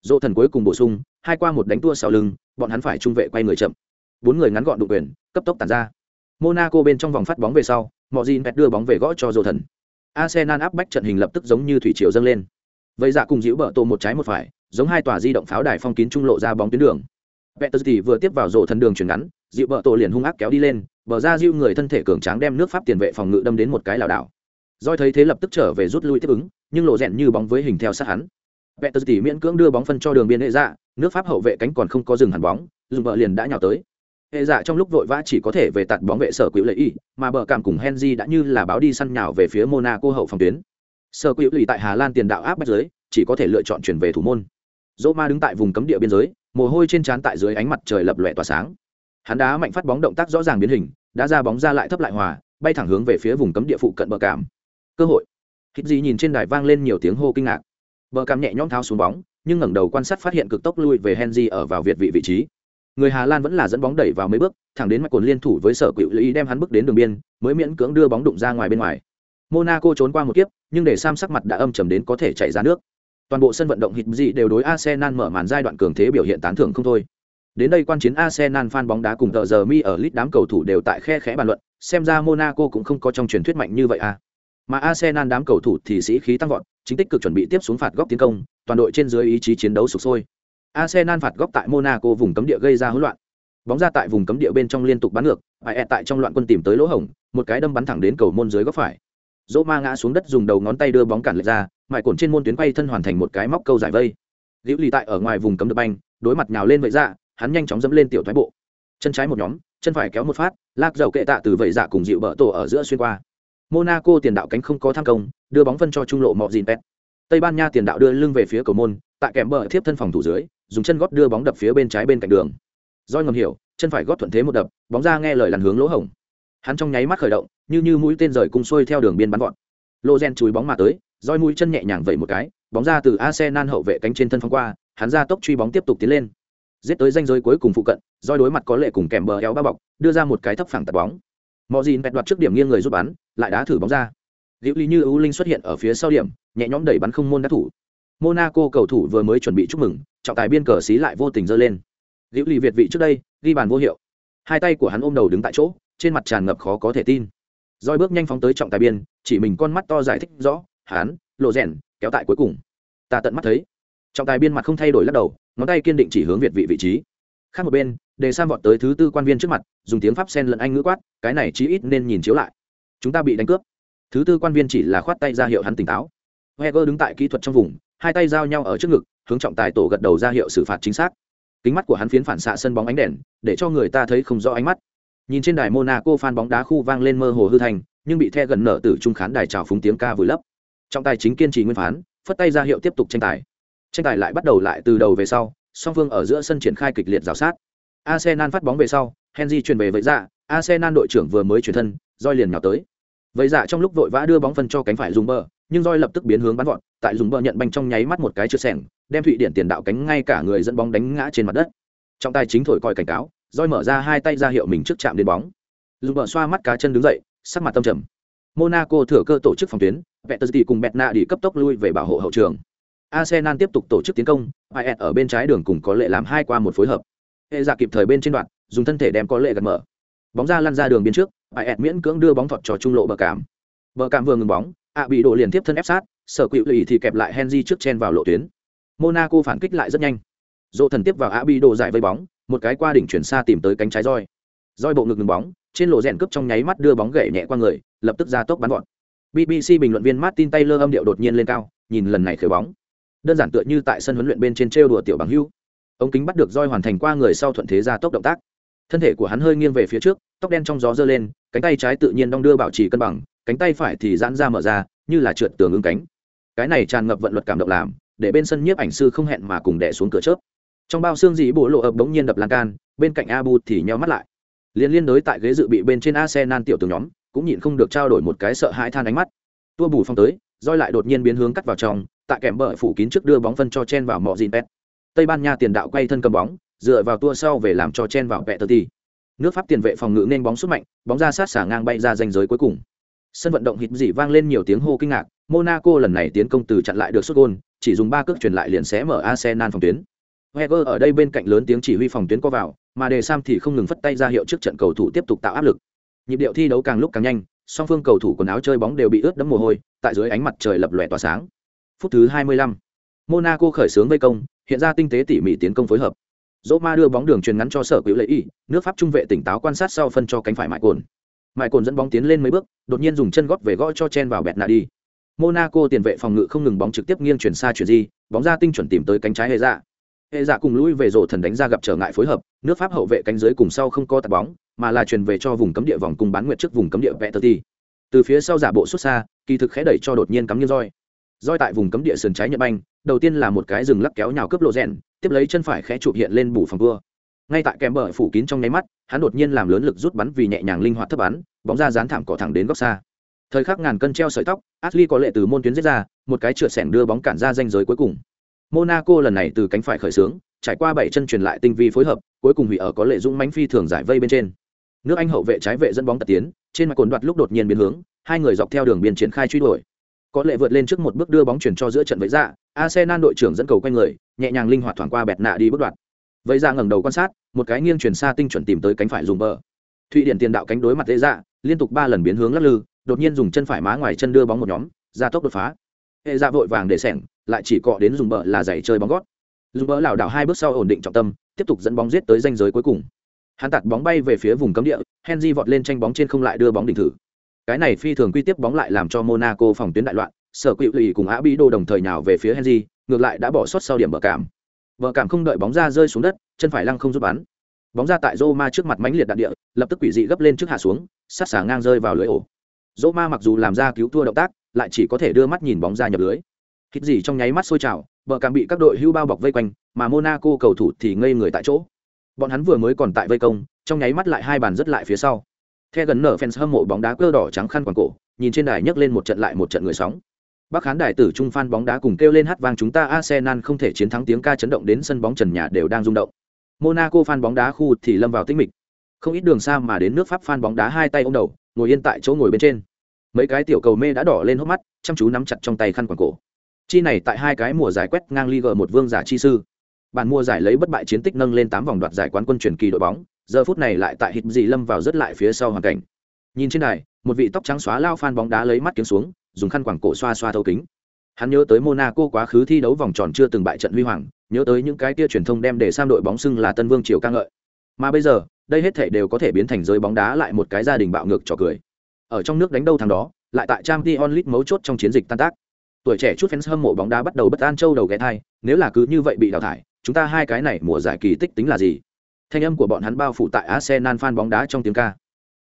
Rổ thần cuối cùng bổ sung hai qua một đánh tua sau lưng bọn hắn phải trung vệ quay người chậm. Bốn người ngắn gọn đụng quyền cấp tốc tàn ra. Monaco bên trong vòng phát bóng về sau mọi gì pet đưa bóng về gõ cho rổ thần. Arsenal áp bách trận hình lập tức giống như thủy triều dâng lên. Vậy dạ cùng dĩu bờ tô một trái một phải giống hai tòa di động pháo đài phong kín trung lộ ra bóng tuyến đường. Peter vừa tiếp vào rổ thần đường chuyển ngắn, dịu vợ tổ liền hung ác kéo đi lên, bờ ra diêu người thân thể cường tráng đem nước pháp tiền vệ phòng ngự đâm đến một cái lảo đảo. Doi thấy thế lập tức trở về rút lui tiếp ứng, nhưng lộ rẹn như bóng với hình theo sát hắn. Peter miễn cưỡng đưa bóng phân cho đường biên hệ dạ, nước pháp hậu vệ cánh còn không có dừng hẳn bóng, dùng vợ liền đã nhào tới. Hệ dạ trong lúc vội vã chỉ có thể về tạt bóng vệ sở quỷ lệ y, mà bờ cảm cùng Henry đã như là báo đi săn nhào về phía Monaco hậu phòng tuyến. Sở quỷ lệ tại Hà Lan tiền đạo áp bách dưới, chỉ có thể lựa chọn chuyển về thủ môn. Roma đứng tại vùng cấm địa biên giới, mồ hôi trên trán tại dưới ánh mặt trời lập lòe tỏa sáng hắn đá mạnh phát bóng động tác rõ ràng biến hình đã ra bóng ra lại thấp lại hòa, bay thẳng hướng về phía vùng cấm địa phụ cận bờ cảm cơ hội. Hít gì nhìn trên đài vang lên nhiều tiếng hô kinh ngạc. Bờ cảm nhẹ nhõm tháo xuống bóng, nhưng ngẩng đầu quan sát phát hiện cực tốc lui về henry ở vào việt vị vị trí. Người hà lan vẫn là dẫn bóng đẩy vào mấy bước, thẳng đến mạch cồn liên thủ với sở quỵu lý đem hắn bước đến đường biên, mới miễn cưỡng đưa bóng đụng ra ngoài bên ngoài. Monaco trốn qua một kiếp, nhưng để sam sắc mặt đã âm trầm đến có thể chạy ra nước. Toàn bộ sân vận động hít dị đều đối Arsenal mở màn giai đoạn cường thế biểu hiện tán thưởng không thôi. Đến đây quan chiến Arsenal fan bóng đá cùng tờ giờ mi ở lit đám cầu thủ đều tại khe khẽ bàn luận, xem ra Monaco cũng không có trong truyền thuyết mạnh như vậy à. Mà Arsenal đám cầu thủ thì sĩ khí tăng vọt, chính tích cực chuẩn bị tiếp xuống phạt góc tiến công, toàn đội trên dưới ý chí chiến đấu sục sôi. Arsenal phạt góc tại Monaco vùng cấm địa gây ra hỗn loạn. Bóng ra tại vùng cấm địa bên trong liên tục bắn ngược, Ae tại trong loạn quân tìm tới lỗ hổng, một cái đâm bắn thẳng đến cầu môn dưới góc phải. Dỗ ma ngã xuống đất dùng đầu ngón tay đưa bóng cản lệch ra, mại cồn trên môn tuyến quay thân hoàn thành một cái móc câu giải vây liễu lì tại ở ngoài vùng cấm được banh đối mặt nhào lên vậy ra, hắn nhanh chóng dẫm lên tiểu thoái bộ. Chân trái một nhóm, chân phải kéo một phát lắc dầu kệ tạ từ vẩy dạ cùng dịu bờ tổ ở giữa xuyên qua. Monaco tiền đạo cánh không có tham công, đưa bóng phân cho trung lộ mọi dìn pet tây ban nha tiền đạo đưa lưng về phía cầu môn, tại kèm bờ thiếp thân phòng thủ dưới, dùng chân gót đưa bóng đập phía bên trái bên cạnh đường. Doi ngầm hiểu, chân phải gót thuận thế một đập, bóng ra nghe lời làn hướng lỗ hổng. Hắn trong nháy mắt khởi động, như như mũi tên rời cung xuôi theo đường biên bắn gọn lô gen chúi bóng mà tới, roi mũi chân nhẹ nhàng vẩy một cái, bóng ra từ arsenal hậu vệ cánh trên thân phong qua, hắn ra tốc truy bóng tiếp tục tiến lên giết tới danh giới cuối cùng phụ cận roi đối mặt có lệ cùng kèm bờ eo ba bọc, đưa ra một cái thấp phẳng tạt bóng. Mọi gì bẹt đoạt trước điểm nghiêng người rút bắn, lại đá thử bóng ra. Liễu lý như ưu linh xuất hiện ở phía sau điểm, nhẹ nhõm đẩy bắn không môn đắc thủ. Monaco cầu thủ vừa mới chuẩn bị chúc mừng, trọng tài biên cờ xí lại vô tình giơ lên. Liễu lý việt vị trước đây, ghi bàn vô hiệu. Hai tay của hắn ôm đầu đứng tại chỗ, trên mặt tràn ngập khó có thể tin. Roi bước nhanh phóng tới trọng tài biên, chỉ mình con mắt to giải thích rõ, hán, lộ rèn, kéo tại cuối cùng. Ta tận mắt thấy. Trọng tài biên mặt không thay đổi lắc đầu ngón tay kiên định chỉ hướng việt vị vị trí. Khác một bên, đề sam vọt tới thứ tư quan viên trước mặt, dùng tiếng pháp sen lẫn anh ngữ quát, cái này chí ít nên nhìn chiếu lại. Chúng ta bị đánh cướp. Thứ tư quan viên chỉ là khoát tay ra hiệu hắn tỉnh táo. Heger đứng tại kỹ thuật trong vùng, hai tay giao nhau ở trước ngực, hướng trọng tài tổ gật đầu ra hiệu xử phạt chính xác. Kính mắt của hắn phiến phản xạ sân bóng ánh đèn, để cho người ta thấy không rõ ánh mắt. Nhìn trên đài monaco phan bóng đá khu vang lên mơ hồ hư thành, nhưng bị the gần nở từ trung khán đài trào phúng tiếng ca vùi lấp. Trọng tài chính kiên trì nguyên phán, phất tay ra hiệu tiếp tục tranh tài tranh tài lại bắt đầu lại từ đầu về sau, song phương ở giữa sân triển khai kịch liệt rào sát. Arsenal phát bóng về sau, henry truyền về với dạ arsenal đội trưởng vừa mới chuyển thân roi liền nhào tới. Vậy dạ trong lúc vội vã đưa bóng phân cho cánh phải dùng bờ, nhưng roi lập tức biến hướng bắn vọt, tại dùng bờ nhận banh trong nháy mắt một cái chưa sẻng, đem thụy điển tiền đạo cánh ngay cả người dẫn bóng đánh ngã trên mặt đất. Trọng tài chính thổi còi cảnh cáo roi mở ra hai tay ra hiệu mình trước chạm đến bóng. Dùng bờ xoa mắt cá chân đứng dậy, sắc mặt tâm trầm. Monaco thừa cơ tổ chức phòng tuyến Peterzi cùng Betna đi cấp tốc lui về bảo hộ hậu trường. Arsenal tiếp tục tổ chức tiến công, Payet ở bên trái đường cùng có lệ làm hai qua một phối hợp. Hệ giả kịp thời bên trên đoạn, dùng thân thể đem có lệ gần mở. Bóng ra lăn ra đường biên trước, Payet miễn cưỡng đưa bóng thọt cho trung lộ bờ cảm. Bờ cảm vừa ngừng bóng, ạ bị đổ liền tiếp thân ép sát, sở quỷ lì thì kẹp lại Henry trước chen vào lộ tuyến. Monaco phản kích lại rất nhanh. Dỗ thần tiếp vào ạ bị đổ giải vây bóng, một cái qua đỉnh chuyển xa tìm tới cánh trái roi. Roi bộ ngực ngừng bóng, trên lộ rèn cướp trong nháy mắt đưa bóng gậy nhẹ qua người, lập tức ra tốc bắn gọn. BBC bình luận viên Martin Taylor âm điệu đột nhiên lên cao, nhìn lần này khởi bóng. Đơn giản tựa như tại sân huấn luyện bên trên trêu đùa tiểu bằng hưu. Ống kính bắt được roi hoàn thành qua người sau thuận thế ra tốc động tác. Thân thể của hắn hơi nghiêng về phía trước, tóc đen trong gió giơ lên, cánh tay trái tự nhiên đong đưa bảo trì cân bằng, cánh tay phải thì giãn ra mở ra, như là trượt tường ứng cánh. Cái này tràn ngập vận luật cảm động làm, để bên sân nhiếp ảnh sư không hẹn mà cùng đè xuống cửa chớp. Trong bao xương dĩ bộ lộ ập bỗng nhiên đập lan can, bên cạnh Abu thì nheo mắt lại. Liên liên đối tại ghế dự bị bên trên Arsenal tiểu tướng nhóm, cũng nhịn không được trao đổi một cái sợ hãi than ánh mắt tua bù phong tới roi lại đột nhiên biến hướng cắt vào trong tại kèm bờ phủ kín trước đưa bóng phân cho chen vào mọ dìn pet tây ban nha tiền đạo quay thân cầm bóng dựa vào tua sau về làm cho chen vào pet tơ ti nước pháp tiền vệ phòng ngự nên bóng xuất mạnh bóng ra sát xả ngang bay ra danh giới cuối cùng sân vận động hít dị vang lên nhiều tiếng hô kinh ngạc monaco lần này tiến công từ chặn lại được xuất gôn chỉ dùng ba cước truyền lại liền xé mở arsenal phòng tuyến Heger ở đây bên cạnh lớn tiếng chỉ huy phòng tuyến qua vào, mà Đề Sam thì không ngừng phất tay ra hiệu trước trận cầu thủ tiếp tục tạo áp lực. Nhịp điệu thi đấu càng lúc càng nhanh, song phương cầu thủ quần áo chơi bóng đều bị ướt đẫm mồ hôi, tại dưới ánh mặt trời lập lòe tỏa sáng. Phút thứ 25, Monaco khởi xướng vây công, hiện ra tinh tế tỉ mỉ tiến công phối hợp. Roma đưa bóng đường truyền ngắn cho sở quỹ lệ y, nước Pháp trung vệ tỉnh táo quan sát sau phân cho cánh phải Mại Cồn. Mại Cồn dẫn bóng tiến lên mấy bước, đột nhiên dùng chân gót về gõ cho chen vào bẹt nạ đi. Monaco tiền vệ phòng ngự không ngừng bóng trực tiếp nghiêng chuyển xa chuyển di, bóng ra tinh chuẩn tìm tới cánh trái hệ dạ. Hệ dạ cùng lui về rổ thần đánh ra gặp trở ngại phối hợp, nước Pháp hậu vệ cánh dưới cùng sau không có tạt bóng, mà là truyền về cho vùng cấm địa vòng cung bán nguyệt trước vùng cấm địa vẽ từ phía sau giả bộ xuất xa kỳ thực khẽ đẩy cho đột nhiên cắm nghiêng roi roi tại vùng cấm địa sườn trái Nhật banh, đầu tiên là một cái rừng lắc kéo nhào cướp lộ rèn, tiếp lấy chân phải khẽ chụp hiện lên bù phòng cua ngay tại kèm bờ phủ kín trong nháy mắt, hắn đột nhiên làm lớn lực rút bắn vì nhẹ nhàng linh hoạt thấp bắn, bóng ra dán thảm cỏ thẳng đến góc xa. Thời khắc ngàn cân treo sợi tóc, Ashley có lệ từ môn tuyến giết ra, một cái trượt sẻng đưa bóng cản ra danh giới cuối cùng. Monaco lần này từ cánh phải khởi xướng, trải qua bảy chân truyền lại tinh vi phối hợp, cuối cùng hủy ở có lệ dũng mánh phi thường giải vây bên trên. Nước anh hậu vệ trái vệ dẫn bóng tật tiến, trên mặt cồn đoạt lúc đột nhiên biến hướng, hai người dọc theo đường biên triển khai truy đuổi có lệ vượt lên trước một bước đưa bóng chuyển cho giữa trận với dạ arsenal đội trưởng dẫn cầu quanh người, nhẹ nhàng linh hoạt thoảng qua bẹt nạ đi bước đoạt. Với dạ ngẩng đầu quan sát, một cái nghiêng chuyển xa tinh chuẩn tìm tới cánh phải dùng bờ. Thụy điển tiền đạo cánh đối mặt dễ dạ liên tục ba lần biến hướng lắc lư, đột nhiên dùng chân phải má ngoài chân đưa bóng một nhóm, ra tốc đột phá. Hệ dạ vội vàng để sẻng, lại chỉ cọ đến dùng bờ là giày chơi bóng gót. Dùng bờ lảo đảo hai bước sau ổn định trọng tâm, tiếp tục dẫn bóng giết tới danh giới cuối cùng. Hắn tạt bóng bay về phía vùng cấm địa, henry vọt lên tranh bóng trên không lại đưa bóng đỉnh thử cái này phi thường quy tiếp bóng lại làm cho monaco phòng tuyến đại loạn, sở quỷ lì cùng Abido đô đồng thời nhào về phía henry, ngược lại đã bỏ sót sau điểm bờ cảm bờ cảm không đợi bóng ra rơi xuống đất, chân phải lăng không giúp bắn. Bóng ra tại roma trước mặt mãnh liệt đạn địa, lập tức quỷ dị gấp lên trước hạ xuống, sát xả ngang rơi vào lưới ổ. Roma mặc dù làm ra cứu thua động tác, lại chỉ có thể đưa mắt nhìn bóng ra nhập lưới. Hít gì trong nháy mắt sôi trào, bờ cảm bị các đội hưu bao bọc vây quanh, mà monaco cầu thủ thì ngây người tại chỗ. Bọn hắn vừa mới còn tại vây công, trong nháy mắt lại hai bàn rất lại phía sau the gần nở fans hâm mộ bóng đá cơ đỏ trắng khăn quàng cổ nhìn trên đài nhấc lên một trận lại một trận người sóng Bắc khán đài tử trung fan bóng đá cùng kêu lên hát vang chúng ta Arsenal không thể chiến thắng tiếng ca chấn động đến sân bóng trần nhà đều đang rung động. Monaco fan bóng đá khu thì lâm vào tĩnh mịch. Không ít đường xa mà đến nước Pháp fan bóng đá hai tay ôm đầu, ngồi yên tại chỗ ngồi bên trên. Mấy cái tiểu cầu mê đã đỏ lên hốc mắt, chăm chú nắm chặt trong tay khăn quàng cổ. Chi này tại hai cái mùa giải quét ngang Liga một vương giả chi sư bản mua giải lấy bất bại chiến tích nâng lên tám vòng đoạt giải quán quân truyền kỳ đội bóng giờ phút này lại tại hít gì lâm vào rất lại phía sau hoàn cảnh. Nhìn trên đài, một vị tóc trắng xóa lao phan bóng đá lấy mắt kiếm xuống, dùng khăn quảng cổ xoa xoa thấu kính. Hắn nhớ tới monaco quá khứ thi đấu vòng tròn chưa từng bại trận huy hoàng, nhớ tới những cái kia truyền thông đem để sam đội bóng xưng là tân vương triều ca ngợi. Mà bây giờ, đây hết thể đều có thể biến thành giới bóng đá lại một cái gia đình bạo ngược trò cười. Ở trong nước đánh đâu thằng đó, lại tại trang t onlit mấu chốt trong chiến dịch tan tác. Tuổi trẻ chút fans hâm mộ bóng đá bắt đầu bất an châu đầu ghé thai, nếu là cứ như vậy bị đào thải, chúng ta hai cái này mùa giải kỳ tích tính là gì? Thanh âm của bọn hắn bao phủ tại arsenal fan bóng đá trong tiếng ca.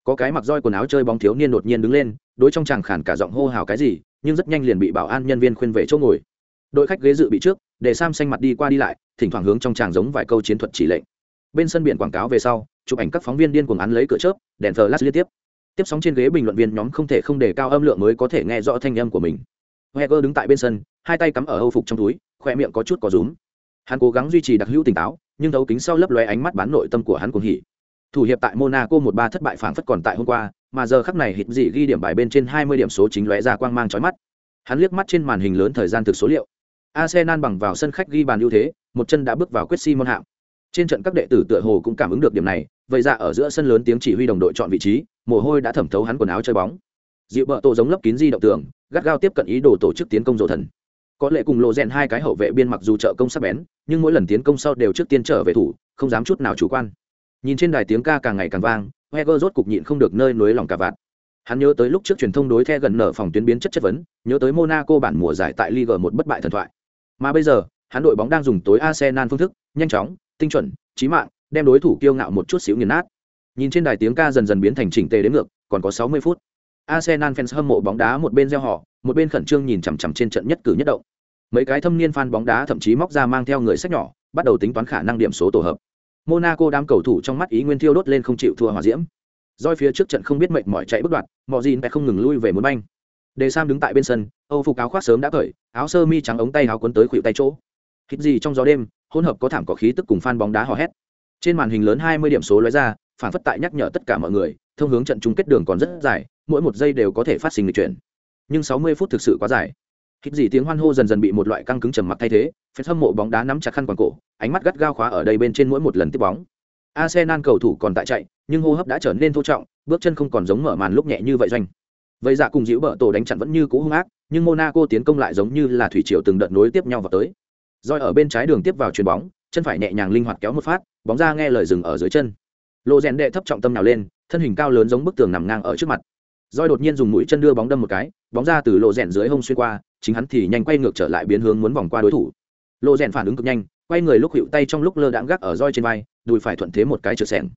Có cái mặc roi quần áo chơi bóng thiếu niên đột nhiên đứng lên, đối trong chàng khản cả giọng hô hào cái gì, nhưng rất nhanh liền bị bảo an nhân viên khuyên về chỗ ngồi. Đội khách ghế dự bị trước, để sam xanh mặt đi qua đi lại, thỉnh thoảng hướng trong chàng giống vài câu chiến thuật chỉ lệnh. Bên sân biển quảng cáo về sau, chụp ảnh các phóng viên điên cuồng án lấy cửa chớp, đèn flash liên tiếp. Tiếp sóng trên ghế bình luận viên nhóm không thể không đề cao âm lượng mới có thể nghe rõ thanh âm của mình. Heger đứng tại bên sân, hai tay cắm ở hâu phục trong túi khoe miệng có chút có rúm hắn cố gắng duy trì đặc hữu tỉnh táo, nhưng thấu kính sau lấp lóe ánh mắt bán nội tâm của hắn cuồng hỉ. Thủ hiệp tại monaco một ba thất bại phảng phất còn tại hôm qua, mà giờ khắc này hít dị ghi điểm bài bên trên hai mươi điểm số chính lóe ra quang mang chói mắt. Hắn liếc mắt trên màn hình lớn thời gian thực số liệu. Arsenal bằng vào sân khách ghi bàn ưu thế, một chân đã bước vào quyết si môn hạng trên trận các đệ tử tựa hồ cũng cảm ứng được điểm này, vậy ra ở giữa sân lớn tiếng chỉ huy đồng đội chọn vị trí, mồ hôi đã thẩm thấu hắn quần áo chơi bóng. Dịu bợ tổ giống lấp kín di động tường, gắt gao tiếp cận ý đồ tổ chức tiến công rộ thần có lẽ cùng lộ rèn hai cái hậu vệ biên mặc dù trợ công sắc bén, nhưng mỗi lần tiến công sau đều trước tiên trở về thủ, không dám chút nào chủ quan. Nhìn trên đài tiếng ca càng ngày càng vang, heger rốt cục nhịn không được nơi nối lòng cả vạn. Hắn nhớ tới lúc trước truyền thông đối the gần nở phòng tuyến biến chất chất vấn, nhớ tới monaco bản mùa giải tại liga một bất bại thần thoại. Mà bây giờ, hắn đội bóng đang dùng tối arsenal phương thức, nhanh chóng, tinh chuẩn trí mạng, đem đối thủ kiêu ngạo một chút xíu nghiền nát. Nhìn trên đài tiếng ca dần dần biến thành chỉnh tề đến ngược, còn có 60 phút. Arsenal fans hâm mộ bóng đá một bên gieo họ một bên khẩn trương nhìn chằm chằm trên trận nhất cử nhất động. Mấy cái thâm niên fan bóng đá thậm chí móc ra mang theo người sách nhỏ, bắt đầu tính toán khả năng điểm số tổ hợp. Monaco đám cầu thủ trong mắt ý nguyên thiêu đốt lên không chịu thua hòa diễm. Doi phía trước trận không biết mệnh mỏi chạy bất đoạn mọi gì không ngừng lui về muốn banh. Đề sam đứng tại bên sân, âu phục áo khoác sớm đã cởi, áo sơ mi trắng ống tay áo quấn tới khuỷu tay chỗ. Hít gì trong gió đêm, hỗn hợp có thảm có khí tức cùng fan bóng đá hò hét. Trên màn hình lớn 20 điểm số lóe ra, phản phất tại nhắc nhở tất cả mọi người, thông hướng trận chung kết đường còn rất dài, mỗi một giây đều có thể phát sinh lịch chuyển nhưng 60 phút thực sự quá dài. Hít gì tiếng hoan hô dần dần bị một loại căng cứng trầm mặc thay thế, Phép hâm mộ bóng đá nắm chặt khăn quàng cổ, ánh mắt gắt gao khóa ở đây bên trên mỗi một lần tiếp bóng. Arsenal cầu thủ còn tại chạy, nhưng hô hấp đã trở nên thô trọng, bước chân không còn giống mở màn lúc nhẹ như vậy doanh. Vậy dạ cùng dĩu bờ tổ đánh chặn vẫn như cũ hung ác, nhưng monaco tiến công lại giống như là thủy triều từng đợt nối tiếp nhau vào tới. Roi ở bên trái đường tiếp vào chuyền bóng, chân phải nhẹ nhàng linh hoạt kéo một phát, bóng ra nghe lời dừng ở dưới chân. Lộ rèn đệ thấp trọng tâm nào lên, thân hình cao lớn giống bức tường nằm ngang ở trước mặt roi đột nhiên dùng mũi chân đưa bóng đâm một cái, bóng ra từ lộ rèn dưới hông xuyên qua, chính hắn thì nhanh quay ngược trở lại biến hướng muốn vòng qua đối thủ. Lộ rèn phản ứng cực nhanh, quay người lúc hiệu tay trong lúc lơ đãng gác ở roi trên vai, đùi phải thuận thế một cái trượt sẻng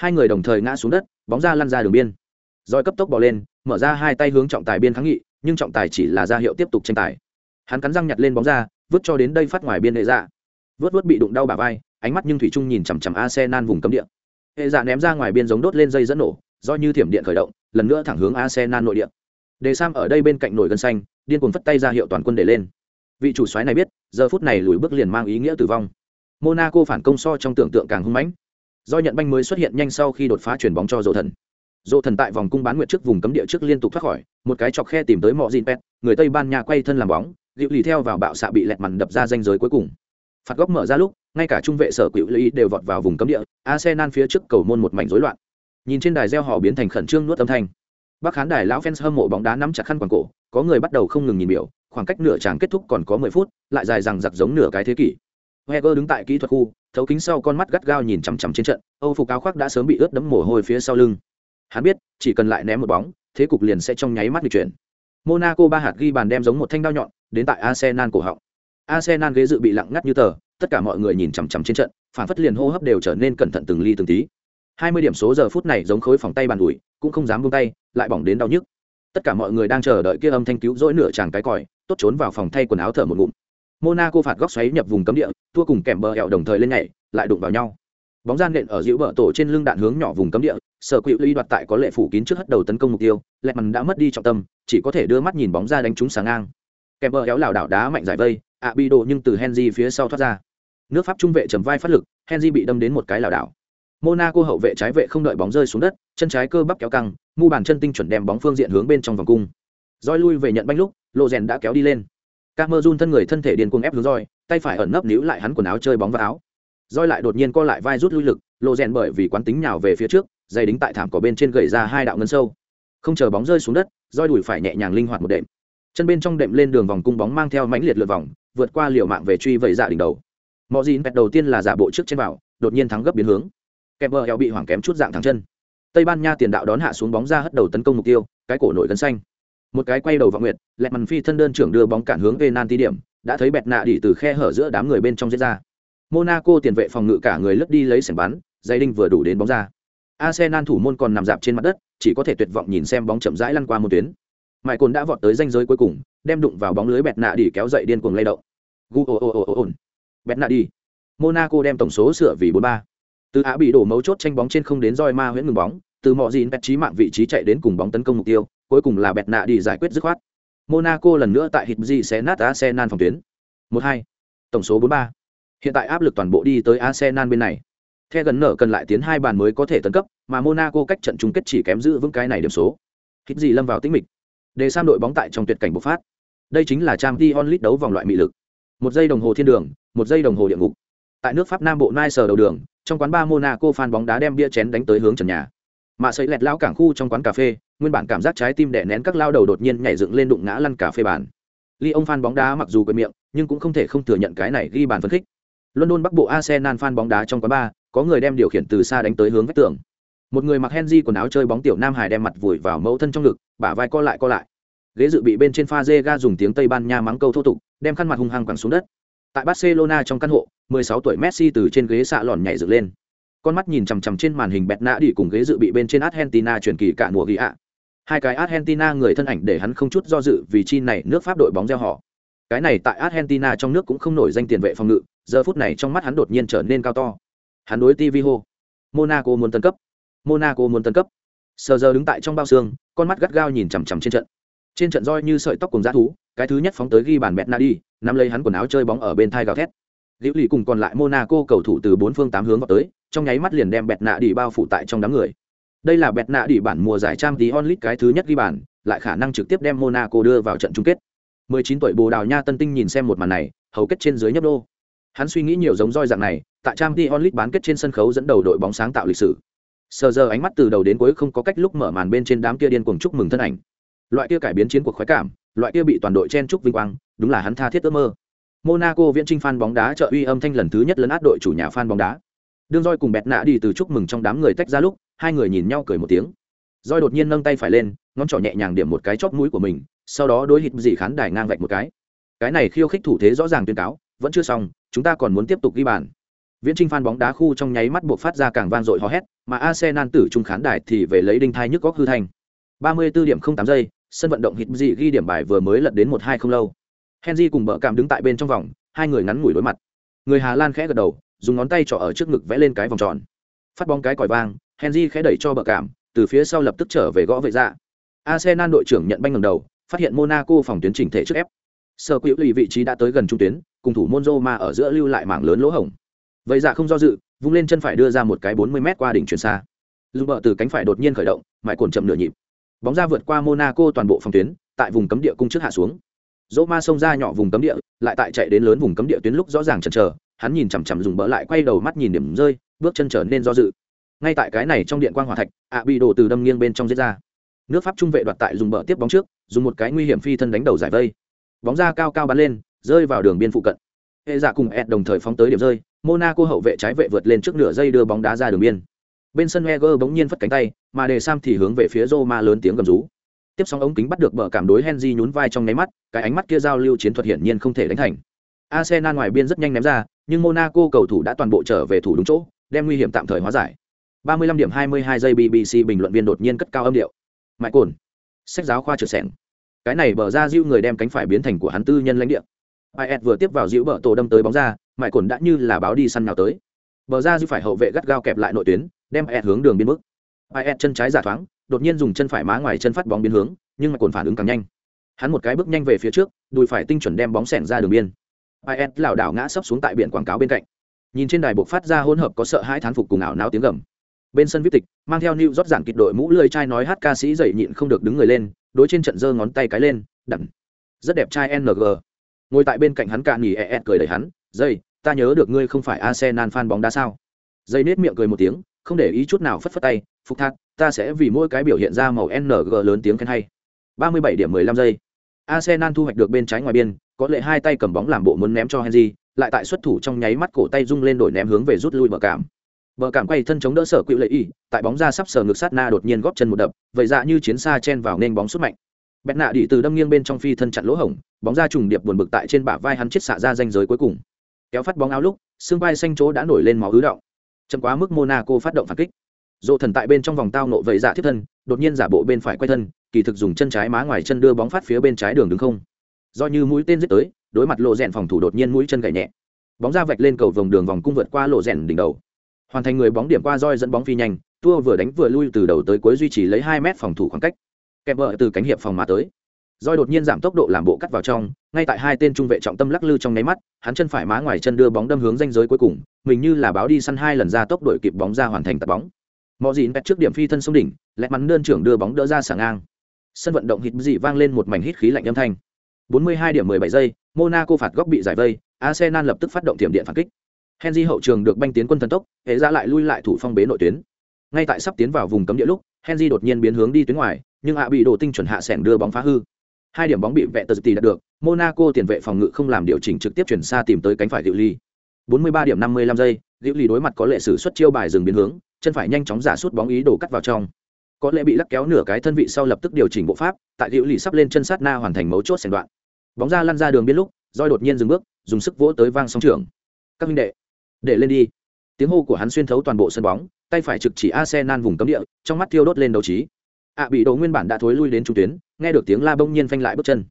hai người đồng thời ngã xuống đất, bóng ra lăn ra đường biên. Roi cấp tốc bỏ lên, mở ra hai tay hướng trọng tài biên kháng nghị, nhưng trọng tài chỉ là ra hiệu tiếp tục tranh tài. Hắn cắn răng nhặt lên bóng ra, vứt cho đến đây phát ngoài biên hệ dạ. Vớt vớt bị đụng đau bà vai, ánh mắt nhưng thủy trung nhìn chằm chằm arsenal vùng cấm địa. Hệ dạ ném ra ngoài biên giống đốt lên dây dẫn nổ, do như thiểm điện khởi động lần nữa thẳng hướng arsenal nội địa. Đề sam ở đây bên cạnh nổi gân xanh, điên cuồng phất tay ra hiệu toàn quân để lên. Vị chủ soái này biết, giờ phút này lùi bước liền mang ý nghĩa tử vong. Monaco phản công so trong tưởng tượng càng hung mãnh. Do nhận banh mới xuất hiện nhanh sau khi đột phá chuyển bóng cho dỗ thần. Dỗ thần tại vòng cung bán nguyệt trước vùng cấm địa trước liên tục thoát khỏi, một cái chọc khe tìm tới Mọ gin pet người tây ban nha quay thân làm bóng dịu lì theo vào bạo xạ bị lẹt màn đập ra danh giới cuối cùng. Phạt góc mở ra lúc, ngay cả trung vệ sở quỹ lý đều vọt vào vùng cấm địa, arsenal phía trước cầu môn một mảnh rối loạn nhìn trên đài gieo họ biến thành khẩn trương nuốt âm thanh. Bác khán đài lão fans hâm mộ bóng đá nắm chặt khăn quàng cổ, có người bắt đầu không ngừng nhìn biểu, khoảng cách nửa tràng kết thúc còn có mười phút, lại dài rằng giặc giống nửa cái thế kỷ. Heger đứng tại kỹ thuật khu, thấu kính sau con mắt gắt gao nhìn chằm chằm trên trận, âu phục áo khoác đã sớm bị ướt đẫm mồ hôi phía sau lưng. Hắn biết, chỉ cần lại ném một bóng, thế cục liền sẽ trong nháy mắt được chuyển. Monaco ba hạt ghi bàn đem giống một thanh đao nhọn, đến tại arsenal cổ họng. Arsenal ghế dự bị lặng ngắt như tờ, tất cả mọi người nhìn chằm chằm trên trận, phản phất liền hô hấp đều trở nên cẩn thận từng ly từng tí hai mươi điểm số giờ phút này giống khối phòng tay bàn ủi cũng không dám buông tay, lại bỏng đến đau nhức. Tất cả mọi người đang chờ đợi kia âm thanh cứu rỗi nửa chàng cái còi, tốt trốn vào phòng thay quần áo thở một ngụm. Monaco phạt góc xoáy nhập vùng cấm địa tua cùng kèm bờ hẹo đồng thời lên nhảy, lại đụng vào nhau. Bóng gian nện ở giữa bờ tổ trên lưng đạn hướng nhỏ vùng cấm địa, sở quỹ ly đoạt tại có lệ phủ kín trước hất đầu tấn công mục tiêu lẹt mằn đã mất đi trọng tâm, chỉ có thể đưa mắt nhìn bóng ra đánh trúng sáng ngang. Kèm bờ héo lảo đảo đá mạnh giải vây, ạ bị độ nhưng từ henry phía sau thoát ra. Nước pháp trung vệ trầm vai phát lực, henry bị đâm đến một cái lảo đảo monaco hậu vệ trái vệ không đợi bóng rơi xuống đất chân trái cơ bắp kéo căng mu bàn chân tinh chuẩn đem bóng phương diện hướng bên trong vòng cung. Roi lui về nhận banh lúc lộ rèn đã kéo đi lên. Camerun thân người thân thể điên cuồng ép hướng roi, tay phải ẩn nấp níu lại hắn quần áo chơi bóng vào áo. Roi lại đột nhiên co lại vai rút lui lực, lộ rèn bởi vì quán tính nhào về phía trước, dây đính tại thảm cỏ bên trên gầy ra hai đạo ngân sâu. không chờ bóng rơi xuống đất roi đùi phải nhẹ nhàng linh hoạt một đệm. Chân bên trong đệm lên đường vòng cung bóng mang theo mãnh liệt lượt vòng vượt qua liều mạng về truy vẩy dạ đỉnh đầu. Mọ gì pet đầu tiên là giả bộ trước trên vào đột nhiên thắng gấp biến hướng kèm bờ heo bị hoảng kém chút dạng thẳng chân. Tây ban nha tiền đạo đón hạ xuống bóng ra hất đầu tấn công mục tiêu, cái cổ nổi gân xanh. Một cái quay đầu vào nguyệt, lẹt mằn phi thân đơn trưởng đưa bóng cản hướng về nan tí điểm, đã thấy bẹt nạ đỉ từ khe hở giữa đám người bên trong diễn ra. Monaco tiền vệ phòng ngự cả người lướt đi lấy sẻng bắn, dây đinh vừa đủ đến bóng ra. Arsenal thủ môn còn nằm dạp trên mặt đất, chỉ có thể tuyệt vọng nhìn xem bóng chậm rãi lăn qua một tuyến. Mãi cồn đã vọt tới danh giới cuối cùng, đem đụng vào bóng lưới bẹt nạ đỉ kéo dậy điên cuồng lay động. Gu ồ ồ ồ ồ bẹt nạ đi monaco đem tổng số sửa vì bốn ba từ á bị đổ mấu chốt tranh bóng trên không đến roi ma huyễn ngừng bóng, từ mọi gì bẹt trí mạng vị trí chạy đến cùng bóng tấn công mục tiêu, cuối cùng là bẹt nạ đi giải quyết dứt khoát. Monaco lần nữa tại hit di sẽ nát arsenal phòng tuyến. Một hai, tổng số bốn ba. Hiện tại áp lực toàn bộ đi tới arsenal bên này. Theo gần nở cần lại tiến hai bàn mới có thể tấn cấp, mà monaco cách trận chung kết chỉ kém giữ vững cái này điểm số. Hit di lâm vào tĩnh mịch. Để sang đội bóng tại trong tuyệt cảnh bộc phát. Đây chính là trang t onlit đấu vòng loại mị lực. Một giây đồng hồ thiên đường, một giây đồng hồ địa ngục tại nước pháp nam bộ nai sờ đầu đường, trong quán ba monaco fan bóng đá đem bia chén đánh tới hướng trần nhà. Mạ sấy lẹt lao cảng khu trong quán cà phê, nguyên bản cảm giác trái tim đẻ nén các lao đầu đột nhiên nhảy dựng lên đụng ngã lăn cà phê bàn. Ly ông fan bóng đá mặc dù quệt miệng, nhưng cũng không thể không thừa nhận cái này ghi bàn phấn khích. London bắc bộ arsenal fan bóng đá trong quán ba có người đem điều khiển từ xa đánh tới hướng vách tường. Một người mặc henry quần áo chơi bóng tiểu nam hải đem mặt vùi vào mẫu thân trong ngực, bả vai co lại co lại. Ghế dự bị bên trên pha dê ga dùng tiếng tây ban nha mắng câu thô tục, đem khăn mặt hung hăng quẳng xuống đất. Tại barcelona trong căn hộ 16 tuổi messi từ trên ghế xạ lòn nhảy dựng lên. Con mắt nhìn chằm chằm trên màn hình bẹt nã đi cùng ghế dự bị bên trên argentina truyền kỳ cả mùa ghi ạ. Hai cái argentina người thân ảnh để hắn không chút do dự vì chi này nước pháp đội bóng gieo họ. Cái này tại argentina trong nước cũng không nổi danh tiền vệ phòng ngự, giờ phút này trong mắt hắn đột nhiên trở nên cao to. Hắn đối tv hô, monaco muốn tấn cấp, monaco muốn tấn cấp. Sờ giờ đứng tại trong bao xương, con mắt gắt gao nhìn chằm chằm trên trận. Trên trận roi như sợi tóc cùng g thú, cái thứ nhất phóng tới ghi bàn bẹt nã đi, nắm lấy hắn quần áo chơi bóng ở bên thai gào thét liễu lì cùng còn lại monaco cầu thủ từ bốn phương tám hướng vào tới, trong nháy mắt liền đem bẹt nạ đi bao phủ tại trong đám người. Đây là bẹt nạ đi bản mùa giải trang tí onlit cái thứ nhất ghi bàn, lại khả năng trực tiếp đem monaco đưa vào trận chung kết. 19 tuổi bồ đào nha tân tinh nhìn xem một màn này, hầu kết trên dưới nhấp đô hắn suy nghĩ nhiều giống roi dạng này, tại trang tí onlit bán kết trên sân khấu dẫn đầu đội bóng sáng tạo lịch sử. Sờ giờ ánh mắt từ đầu đến cuối không có cách lúc mở màn bên trên đám kia điên cuồng chúc mừng thân ảnh. Loại kia cải biến chiến cuộc khoái cảm, loại kia bị toàn đội chen chúc vinh quang, đúng là hắn tha thiết ước mơ monaco viễn trinh fan bóng đá trợ uy âm thanh lần thứ nhất lấn át đội chủ nhà fan bóng đá. Đương Joy cùng bẹt nạ đi từ chúc mừng trong đám người tách ra lúc, hai người nhìn nhau cười một tiếng. Joy đột nhiên nâng tay phải lên, ngón trỏ nhẹ nhàng điểm một cái chóp mũi của mình, sau đó đối hịt dị khán đài ngang vạch một cái. Cái này khiêu khích thủ thế rõ ràng tuyên cáo, vẫn chưa xong, chúng ta còn muốn tiếp tục ghi bàn. Viễn trinh fan bóng đá khu trong nháy mắt buộc phát ra càng vang dội hò hét, mà arsenal tử trung khán đài thì về lấy đinh thai nhức góc hư thành. 34 điểm không tám giây, sân vận động hịt dị ghi điểm bài vừa mới lật đến một hai không lâu henry cùng bờ cảm đứng tại bên trong vòng, hai người ngắn ngủi đối mặt. Người hà lan khẽ gật đầu, dùng ngón tay trỏ ở trước ngực vẽ lên cái vòng tròn. Phát bóng cái còi vang, henry khẽ đẩy cho bờ cảm từ phía sau lập tức trở về gõ vệ ra arsenal đội trưởng nhận banh ngầm đầu, phát hiện monaco phòng tuyến chỉnh thể trước ép. Sở quỹ lì vị trí đã tới gần trung tuyến, cùng thủ môn Roma ở giữa lưu lại mảng lớn lỗ hổng. Vậy dạ không do dự, vung lên chân phải đưa ra một cái 40 m qua đỉnh chuyển xa. Dùng bờ từ cánh phải đột nhiên khởi động mãi cồn chậm nửa nhịp. Bóng ra vượt qua monaco toàn bộ phòng tuyến, tại vùng cấm địa cung trước hạ xuống dỗ ma xông ra nhỏ vùng cấm địa, lại tại chạy đến lớn vùng cấm địa tuyến lúc rõ ràng chần chờ, hắn nhìn chằm chằm dùng bỡ lại quay đầu mắt nhìn điểm rơi, bước chân trở nên do dự. Ngay tại cái này trong điện quan hòa thạch, ạ bị đổ từ đâm nghiêng bên trong giết ra. Nước pháp trung vệ đoạt tại dùng bỡ tiếp bóng trước, dùng một cái nguy hiểm phi thân đánh đầu giải vây. Bóng ra cao cao bắn lên, rơi vào đường biên phụ cận. Hệ giả cùng ed đồng thời phóng tới điểm rơi, monaco hậu vệ trái vệ vượt lên trước nửa giây đưa bóng đá ra đường biên. Bên sân heger bỗng nhiên phất cánh tay, mà đề sam thì hướng về phía roma lớn tiếng gầm rú tiếp xong ống kính bắt được bờ cảm đối henry nhún vai trong nháy mắt, cái ánh mắt kia giao lưu chiến thuật hiển nhiên không thể đánh thành. Arsenal ngoài biên rất nhanh ném ra, nhưng monaco cầu thủ đã toàn bộ trở về thủ đúng chỗ, đem nguy hiểm tạm thời hóa giải. 35 điểm 22 giây bbc bình luận viên đột nhiên cất cao âm điệu. Mãi cồn. Sách giáo khoa trượt sẻng. Cái này bờ ra diêu người đem cánh phải biến thành của hắn tư nhân lãnh địa. Is vừa tiếp vào diễu bờ tổ đâm tới bóng ra mãi cồn đã như là báo đi săn nào tới. Bờ ra diêu phải hậu vệ gắt gao kẹp lại nội tuyến, đem is hướng đường biên bước. Is chân trái giả thoáng đột nhiên dùng chân phải má ngoài chân phát bóng biến hướng, nhưng mà cồn phản ứng càng nhanh. Hắn một cái bước nhanh về phía trước, đùi phải tinh chuẩn đem bóng sẻn ra đường biên. Is lảo đảo ngã sấp xuống tại biển quảng cáo bên cạnh. Nhìn trên đài buộc phát ra hỗn hợp có sợ hãi thán phục cùng ảo náo tiếng gầm. Bên sân vip tịch, mang theo new rót giảng kịch đội mũ lười trai nói hát ca sĩ dậy nhịn không được đứng người lên, đối trên trận giơ ngón tay cái lên đặng rất đẹp trai ng ngồi tại bên cạnh hắn cạn nhì es cười đẩy hắn dây ta nhớ được ngươi không phải arsenal fan bóng đá sao? Dây nết miệng cười một tiếng, không để ý chút nào phất phất tay, phục thác ta sẽ vì mỗi cái biểu hiện ra màu ng lớn tiếng khen hay. 37 điểm 15 giây. Arsenal thu hoạch được bên trái ngoài biên, có lệ hai tay cầm bóng làm bộ muốn ném cho henry, lại tại xuất thủ trong nháy mắt cổ tay rung lên đổi ném hướng về rút lui bờ cảm bờ cảm quay thân chống đỡ sở quỹ lệ y, tại bóng ra sắp sờ ngực sát na đột nhiên góp chân một đập, vậy dạ như chiến xa chen vào nên bóng xuất mạnh. Bẹt nạ đi từ đâm nghiêng bên trong phi thân chặn lỗ hổng, bóng ra trùng điệp buồn bực tại trên bả vai hắn chết xạ ra danh giới cuối cùng. Kéo phát bóng áo lúc, xương vai xanh chỗ đã nổi lên máu ứ động. Chậm quá mức monaco phát động phản kích dỗ thần tại bên trong vòng tao nộ vậy dạ thiết thân, đột nhiên giả bộ bên phải quay thân, kỳ thực dùng chân trái má ngoài chân đưa bóng phát phía bên trái đường đứng không. Do như mũi tên giết tới, đối mặt lộ rèn phòng thủ đột nhiên mũi chân gậy nhẹ. Bóng ra vạch lên cầu vòng đường vòng cung vượt qua lộ rèn đỉnh đầu. Hoàn thành người bóng điểm qua roi dẫn bóng phi nhanh, tua vừa đánh vừa lui từ đầu tới cuối duy trì lấy hai mét phòng thủ khoảng cách. Kẹp vợ từ cánh hiệp phòng mà tới. Roi đột nhiên giảm tốc độ làm bộ cắt vào trong, ngay tại hai tên trung vệ trọng tâm lắc lư trong nháy mắt, hắn chân phải má ngoài chân đưa bóng đâm hướng danh giới cuối cùng, mình như là báo đi săn hai lần ra tốc đội kịp bóng ra hoàn thành tạt bóng mọi gì pet trước điểm phi thân sông đỉnh lẹ mắn đơn trưởng đưa bóng đỡ ra sảng ngang. Sân vận động hít dị vang lên một mảnh hít khí lạnh âm thanh. 42 điểm 17 giây, monaco phạt góc bị giải vây, arsenal lập tức phát động tiềm điện phản kích. Henry hậu trường được banh tiến quân thần tốc, hệ ra lại lui lại thủ phong bế nội tuyến. Ngay tại sắp tiến vào vùng cấm địa lúc, henry đột nhiên biến hướng đi tuyến ngoài, nhưng ạ bị đổ tinh chuẩn hạ sẻng đưa bóng phá hư. Hai điểm bóng bị vẹt tờ tỷ đạt được, monaco tiền vệ phòng ngự không làm điều chỉnh trực tiếp chuyển xa tìm tới cánh phải diệu ly. 43 điểm 55 giây, diệu ly đối mặt có lệ sử xuất chiêu bài dừng biến hướng chân phải nhanh chóng giả sút bóng ý đồ cắt vào trong. Có lẽ bị lắc kéo nửa cái thân vị sau lập tức điều chỉnh bộ pháp, tại diệu lì sắp lên chân sát na hoàn thành mấu chốt sành đoạn. Bóng ra lăn ra đường biên lúc, roi đột nhiên dừng bước, dùng sức vỗ tới vang sóng trưởng các minh đệ, để lên đi. Tiếng hô của hắn xuyên thấu toàn bộ sân bóng, tay phải trực chỉ arsenal vùng cấm địa, trong mắt thiêu đốt lên đấu trí. Ạ bị đồ nguyên bản đã thối lui đến trung tuyến, nghe được tiếng la bông nhiên phanh lại bước chân.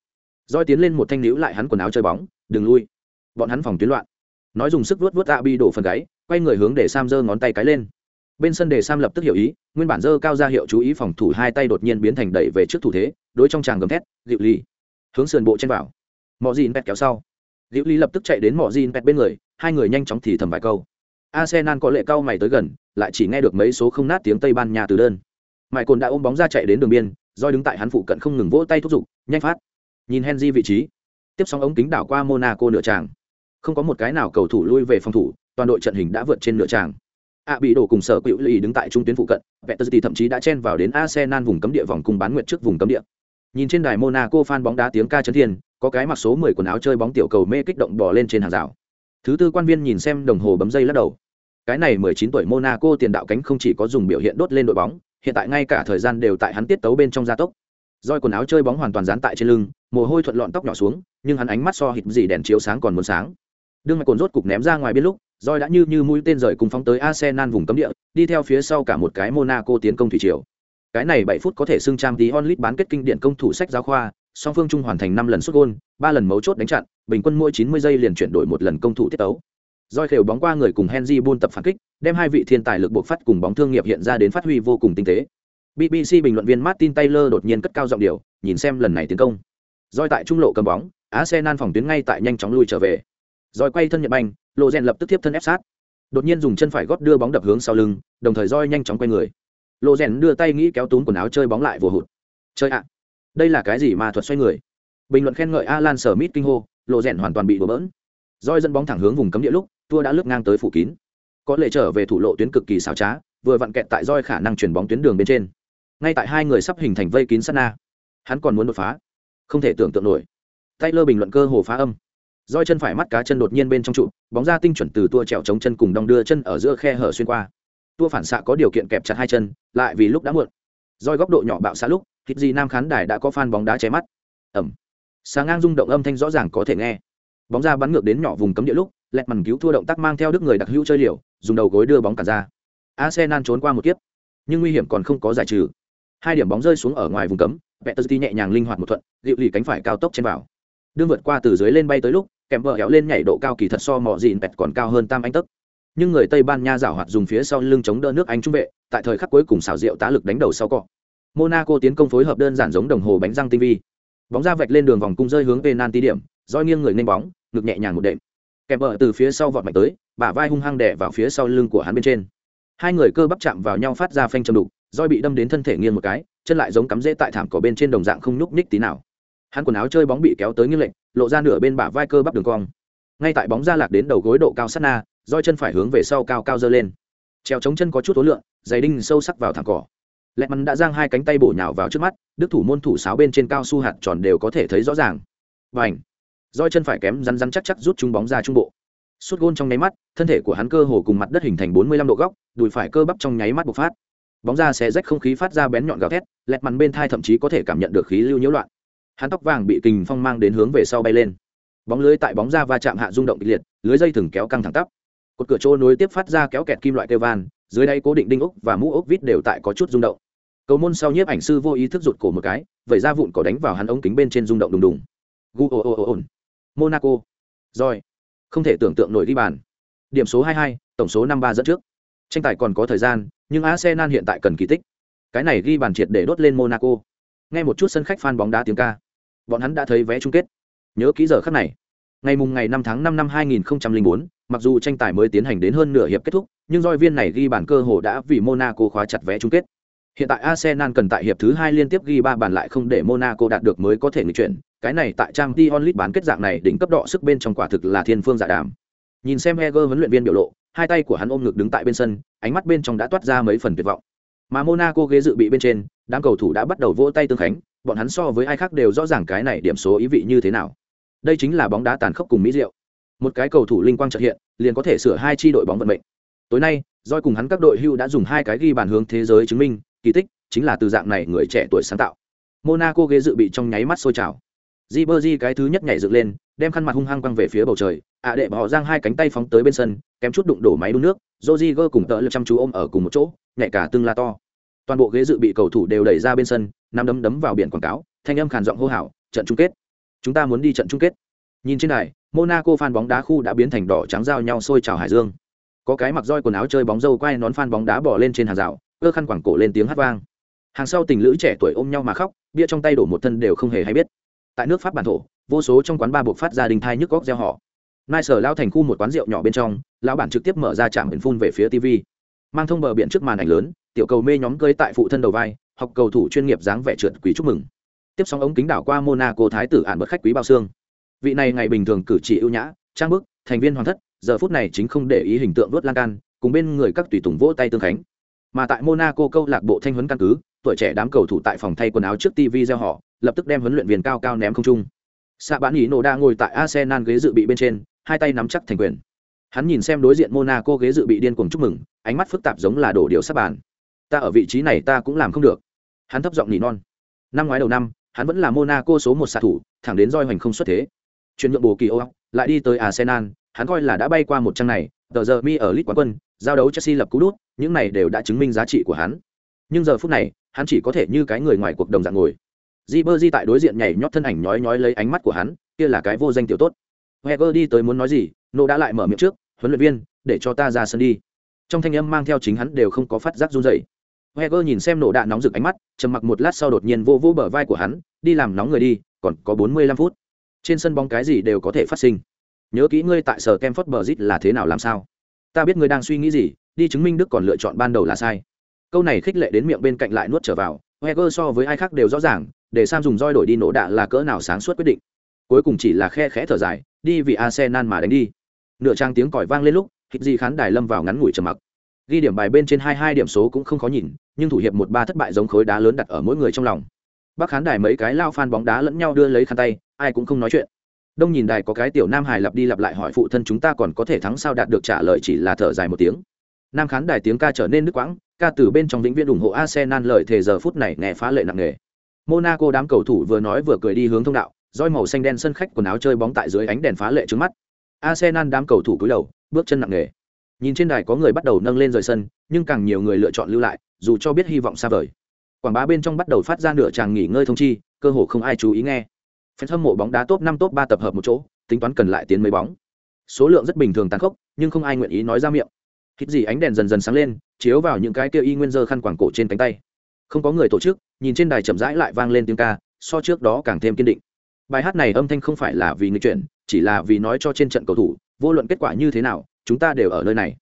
Roi tiến lên một thanh níu lại hắn quần áo chơi bóng, đừng lui. Bọn hắn phòng tuyến loạn. Nói dùng sức vuốt vuốt ạ bị đổ phần gáy, quay người hướng để sam giơ ngón tay cái lên bên sân đề sam lập tức hiểu ý, nguyên bản dơ cao ra hiệu chú ý phòng thủ hai tay đột nhiên biến thành đẩy về trước thủ thế, đối trong tràng gầm thét dịu ly. Hướng sườn bộ trên vào. Mọi gì pet kéo sau. Dịu ly lập tức chạy đến mọi gì pet bên người, hai người nhanh chóng thì thầm vài câu. Arsenal có lệ cao mày tới gần, lại chỉ nghe được mấy số không nát tiếng tây ban nha từ đơn. Mãi cồn đã ôm bóng ra chạy đến đường biên do đứng tại hắn phụ cận không ngừng vỗ tay thúc giục, nhanh phát. Nhìn henry vị trí, tiếp sóng ống kính đảo qua monaco nửa tràng. Không có một cái nào cầu thủ lui về phòng thủ, toàn đội trận hình đã vượt trên nửa tràng ạ bị đổ cùng sở quỹ lì đứng tại trung tuyến phụ cận Vettelty thậm chí đã chen vào đến Arsenal vùng cấm địa vòng cung bán nguyệt trước vùng cấm địa. Nhìn trên đài Monaco fan bóng đá tiếng ca chấn thiên, có cái mặc số 10 quần áo chơi bóng tiểu cầu mê kích động bò lên trên hàng rào. Thứ tư quan viên nhìn xem đồng hồ bấm dây lắc đầu. Cái này 19 tuổi Monaco tiền đạo cánh không chỉ có dùng biểu hiện đốt lên đội bóng, hiện tại ngay cả thời gian đều tại hắn tiết tấu bên trong gia tốc. Roi quần áo chơi bóng hoàn toàn dán tại trên lưng, mồ hôi thuận lọn tóc nhỏ xuống, nhưng hắn ánh mắt so hít gì đèn chiếu sáng còn muốn sáng. Đương mạch cồn rốt cục ném ra ngoài biên lúc rồi đã như như mũi tên rời cùng phóng tới arsenal vùng cấm địa đi theo phía sau cả một cái monaco tiến công thủy triều cái này bảy phút có thể xưng trang tí onlit bán kết kinh điển công thủ sách giáo khoa song phương trung hoàn thành năm lần sút gôn ba lần mấu chốt đánh chặn bình quân mỗi chín mươi giây liền chuyển đổi một lần công thủ tiết tấu Rồi khều bóng qua người cùng Henry buôn tập phản kích, đem hai vị thiên tài lực buộc phát cùng bóng thương nghiệp hiện ra đến phát huy vô cùng tinh tế. BBC bình luận viên Martin Taylor đột nhiên cất cao giọng điệu, nhìn xem lần này tiến công. Rồi tại trung lộ cầm bóng, Arsenal phòng tuyến ngay tại nhanh chóng lui trở về. Rồi quay thân nhận banh, Lộ Rèn lập tức tiếp thân ép sát. Đột nhiên dùng chân phải gót đưa bóng đập hướng sau lưng, đồng thời roi nhanh chóng quay người. Lộ Rèn đưa tay nghĩ kéo túm quần áo chơi bóng lại vừa hụt. Chơi ạ, à, đây là cái gì mà thuật xoay người? Bình luận khen ngợi Alan Smith kinh hô, Lộ Rèn hoàn toàn bị đổ bỡn. Roi dẫn bóng thẳng hướng vùng cấm địa lúc, tua đã lướt ngang tới phủ kín có lệ trở về thủ lộ tuyến cực kỳ xảo trá vừa vặn kẹt tại roi khả năng chuyển bóng tuyến đường bên trên ngay tại hai người sắp hình thành vây kín sát na hắn còn muốn đột phá không thể tưởng tượng nổi taylor bình luận cơ hồ phá âm roi chân phải mắt cá chân đột nhiên bên trong trụ, bóng ra tinh chuẩn từ tua trèo chống chân cùng đong đưa chân ở giữa khe hở xuyên qua. Tua phản xạ có điều kiện kẹp chặt hai chân, lại vì lúc đã muộn. Roi góc độ nhỏ bạo xạ lúc, thịt gì nam khán đài đã có phan bóng đá cháy mắt. Ẩm. Sáng ngang rung động âm thanh rõ ràng có thể nghe. Bóng ra bắn ngược đến nhỏ vùng cấm địa lúc, lẹt mằn cứu thua động tác mang theo đức người đặc hữu chơi liều, dùng đầu gối đưa bóng cả ra. Arsenal trốn qua một kiếp, nhưng nguy hiểm còn không có giải trừ. Hai điểm bóng rơi xuống ở ngoài vùng cấm Peterti nhẹ nhàng linh hoạt một thuận, dịu lì cánh phải cao tốc trên vào. Đương vượt qua từ dưới lên bay tới lúc kèm vợ kéo lên nhảy độ cao kỳ thật so mò dìn pẹt còn cao hơn tam anh tấc. Nhưng người tây ban nha giảo hoạt dùng phía sau lưng chống đỡ nước anh trung vệ, tại thời khắc cuối cùng xảo diệu tá lực đánh đầu sau cọ. Monaco tiến công phối hợp đơn giản giống đồng hồ bánh răng tinh vi. Bóng ra vạch lên đường vòng cung rơi hướng penalty điểm, roi nghiêng người nên bóng, ngực nhẹ nhàng một đệm. Kèm vợ từ phía sau vọt mạnh tới, bả vai hung hăng đẻ vào phía sau lưng của hắn bên trên. Hai người cơ bắp chạm vào nhau phát ra phanh châm đục, roi bị đâm đến thân thể nghiêng một cái, chân lại giống cắm rễ tại thảm cỏ bên trên đồng dạng không nhúc nhích tí nào hắn quần áo chơi bóng bị kéo tới nghiêng lệnh lộ ra nửa bên bả vai cơ bắp đường cong. Ngay tại bóng ra lạc đến đầu gối độ cao sát na roi chân phải hướng về sau cao cao dơ lên. Treo chống chân có chút ố lượng giày đinh sâu sắc vào thẳng cỏ. Lẹ mắn đã giang hai cánh tay bổ nhào vào trước mắt, đức thủ môn thủ sáo bên trên cao su hạt tròn đều có thể thấy rõ ràng. Và ảnh roi chân phải kém rắn rắn chắc chắc rút chung bóng ra trung bộ. Suốt gôn trong nháy mắt, thân thể của hắn cơ hồ cùng mặt đất hình thành 45 độ góc, đùi phải cơ bắp trong nháy mắt bộc phát. Bóng ra sẽ rách không khí phát ra bén nhọn gào thét, lẹt mắn bên thai thậm chí có thể cảm nhận được khí lưu nhiễu loạn hắn tóc vàng bị kình phong mang đến hướng về sau bay lên. Bóng lưới tại bóng ra va chạm hạ rung động kịch liệt lưới dây thừng kéo căng thẳng tắp. Cột cửa trô nối tiếp phát ra kéo kẹt kim loại kêu van dưới đây cố định đinh ốc và mũ ốc vít đều tại có chút rung động. Cầu môn sau nhiếp ảnh sư vô ý thức rụt cổ một cái vẩy ra vụn cỏ đánh vào hắn ống kính bên trên rung động đùng đùng. Gu ồ ồ ồ monaco. Rồi. Không thể tưởng tượng nổi ghi bàn. Điểm số 22, tổng số 53 dẫn trước. Tranh tài còn có thời gian nhưng arsenal hiện tại cần kỳ tích. Cái này ghi bàn triệt để đốt lên monaco. Nghe một chút sân khách fan bóng đá tiếng ca bọn hắn đã thấy vé chung kết. Nhớ kỹ giờ khắc này. Ngày mùng ngày 5 tháng 5 năm 2004, mặc dù tranh tài mới tiến hành đến hơn nửa hiệp kết thúc nhưng roi viên này ghi bàn cơ hồ đã vì monaco khóa chặt vé chung kết. Hiện tại arsenal cần tại hiệp thứ hai liên tiếp ghi ba bàn lại không để monaco đạt được mới có thể nghịch chuyển. Cái này tại trang t onlit bán kết dạng này đỉnh cấp độ sức bên trong quả thực là thiên phương giả dạ đàm. Nhìn xem heger huấn luyện viên biểu lộ hai tay của hắn ôm ngực đứng tại bên sân ánh mắt bên trong đã toát ra mấy phần tuyệt vọng. Mà monaco ghế dự bị bên trên đám cầu thủ đã bắt đầu vỗ tay tương khánh bọn hắn so với ai khác đều rõ ràng cái này điểm số ý vị như thế nào. Đây chính là bóng đá tàn khốc cùng mỹ diệu. Một cái cầu thủ linh quang chợt hiện liền có thể sửa hai chi đội bóng vận mệnh. Tối nay doi cùng hắn các đội hưu đã dùng hai cái ghi bàn hướng thế giới chứng minh kỳ tích chính là từ dạng này người trẻ tuổi sáng tạo. Monaco ghế dự bị trong nháy mắt sôi trào. Ribery cái thứ nhất nhảy dựng lên, đem khăn mặt hung hăng quăng về phía bầu trời, ạ đệ bỏ giang hai cánh tay phóng tới bên sân, kém chút đụng đổ máy đun nước, Rodriguez cùng tợ lực chăm chú ôm ở cùng một chỗ, nhảy cả tương la to. Toàn bộ ghế dự bị cầu thủ đều đẩy ra bên sân, nắm đấm đấm vào biển quảng cáo, thanh âm khàn giọng hô hào, trận chung kết. Chúng ta muốn đi trận chung kết. Nhìn trên này, Monaco fan bóng đá khu đã biến thành đỏ trắng giao nhau sôi trào hải dương. Có cái mặc roi quần áo chơi bóng râu quay nón fan bóng đá bỏ lên trên hàng rào, cơ khăn quảng cổ lên tiếng hát vang. Hàng sau tình lữ trẻ tuổi ôm nhau mà khóc, bia trong tay đổ một thân đều không hề hay biết tại nước pháp bản thổ vô số trong quán ba buộc phát ra đình thai nhức góc gieo họ nai sở lao thành khu một quán rượu nhỏ bên trong lão bản trực tiếp mở ra trạm biển phun về phía tv mang thông bờ biển trước màn ảnh lớn tiểu cầu mê nhóm cơi tại phụ thân đầu vai học cầu thủ chuyên nghiệp dáng vẻ trượt quý chúc mừng. Tiếp sóng ống kính đảo qua monaco thái tử ản bật khách quý bao xương. Vị này ngày bình thường cử chỉ ưu nhã, trang bức, thành viên hoàng thất, giờ phút này chính không để ý hình tượng vớt lan can, cùng bên người các tùy tùng vỗ tay tương khánh. Mà tại monaco câu lạc bộ thanh huấn căn cứ, tuổi trẻ đám cầu thủ tại phòng thay quần áo trước tv gieo họ, lập tức đem huấn luyện viên cao cao ném không trung. Xạ bán ý nổ đa ngồi tại arsenal ghế dự bị bên trên, hai tay nắm chắc thành quyền. Hắn nhìn xem đối diện monaco ghế dự bị điên cuồng chúc mừng, ánh mắt phức tạp giống là đổ điều sắp bàn. Ta ở vị trí này ta cũng làm không được hắn thấp giọng nỉ non. Năm ngoái đầu năm, hắn vẫn là monaco số một xạ thủ, thẳng đến roi hoành không xuất thế. Chuyển nhượng bồ kỳ ô lại đi tới arsenal, hắn coi là đã bay qua một trang này, tờ giờ mi ở lit quán quân, giao đấu chelsea lập cú đút, những này đều đã chứng minh giá trị của hắn. Nhưng giờ phút này, hắn chỉ có thể như cái người ngoài cuộc đồng dạng ngồi. Di bơ di tại đối diện nhảy nhót thân ảnh nhói nhói lấy ánh mắt của hắn, kia là cái vô danh tiểu tốt. Heger đi tới muốn nói gì, nô đã lại mở miệng trước, huấn luyện viên, để cho ta ra sân đi. Trong thanh âm mang theo chính hắn đều không có phát giác run dậy heger nhìn xem nổ đạn nóng rực ánh mắt, trầm mặc một lát sau đột nhiên vô vô bờ vai của hắn, đi làm nóng người đi, còn có bốn mươi lăm phút. Trên sân bóng cái gì đều có thể phát sinh. Nhớ kỹ ngươi tại sở kem Bridge bờ là thế nào làm sao. Ta biết ngươi đang suy nghĩ gì, đi chứng minh đức còn lựa chọn ban đầu là sai. Câu này khích lệ đến miệng bên cạnh lại nuốt trở vào heger so với ai khác đều rõ ràng, để sam dùng roi đổi đi nổ đạ là cỡ nào sáng suốt quyết định. Cuối cùng chỉ là khe khẽ thở dài, đi vì arsenal mà đánh đi. Nửa trang tiếng còi vang lên lúc hít di khán đài lâm vào ngắn ngủi trầm mặc ghi điểm bài bên trên hai hai điểm số cũng không khó nhìn, nhưng thủ hiệp một ba thất bại giống khối đá lớn đặt ở mỗi người trong lòng. Bác khán đài mấy cái lao phan bóng đá lẫn nhau đưa lấy khăn tay, ai cũng không nói chuyện. Đông nhìn đài có cái tiểu nam hài lặp đi lặp lại hỏi phụ thân chúng ta còn có thể thắng sao đạt được trả lời chỉ là thở dài một tiếng. Nam khán đài tiếng ca trở nên nước quãng, ca từ bên trong vĩnh viễn ủng hộ arsenal lời thề giờ phút này nghe phá lệ nặng nề. Monaco đám cầu thủ vừa nói vừa cười đi hướng thông đạo, roi màu xanh đen sân khách quần áo chơi bóng tại dưới ánh đèn phá lệ trước mắt. Arsenal đám cầu thủ cúi đầu, bước chân nặng nề nhìn trên đài có người bắt đầu nâng lên rời sân, nhưng càng nhiều người lựa chọn lưu lại, dù cho biết hy vọng xa vời. Quảng bá bên trong bắt đầu phát ra nửa tràng nghỉ ngơi thông chi, cơ hồ không ai chú ý nghe. Fan hâm mộ bóng đá top năm, top ba tập hợp một chỗ, tính toán cần lại tiến mấy bóng. Số lượng rất bình thường tàn khốc, nhưng không ai nguyện ý nói ra miệng. Hít gì ánh đèn dần dần sáng lên, chiếu vào những cái kia y nguyên dơ khăn quảng cổ trên cánh tay. Không có người tổ chức, nhìn trên đài chậm rãi lại vang lên tiếng ca, so trước đó càng thêm kiên định. Bài hát này âm thanh không phải là vì người chuyển, chỉ là vì nói cho trên trận cầu thủ, vô luận kết quả như thế nào chúng ta đều ở nơi này.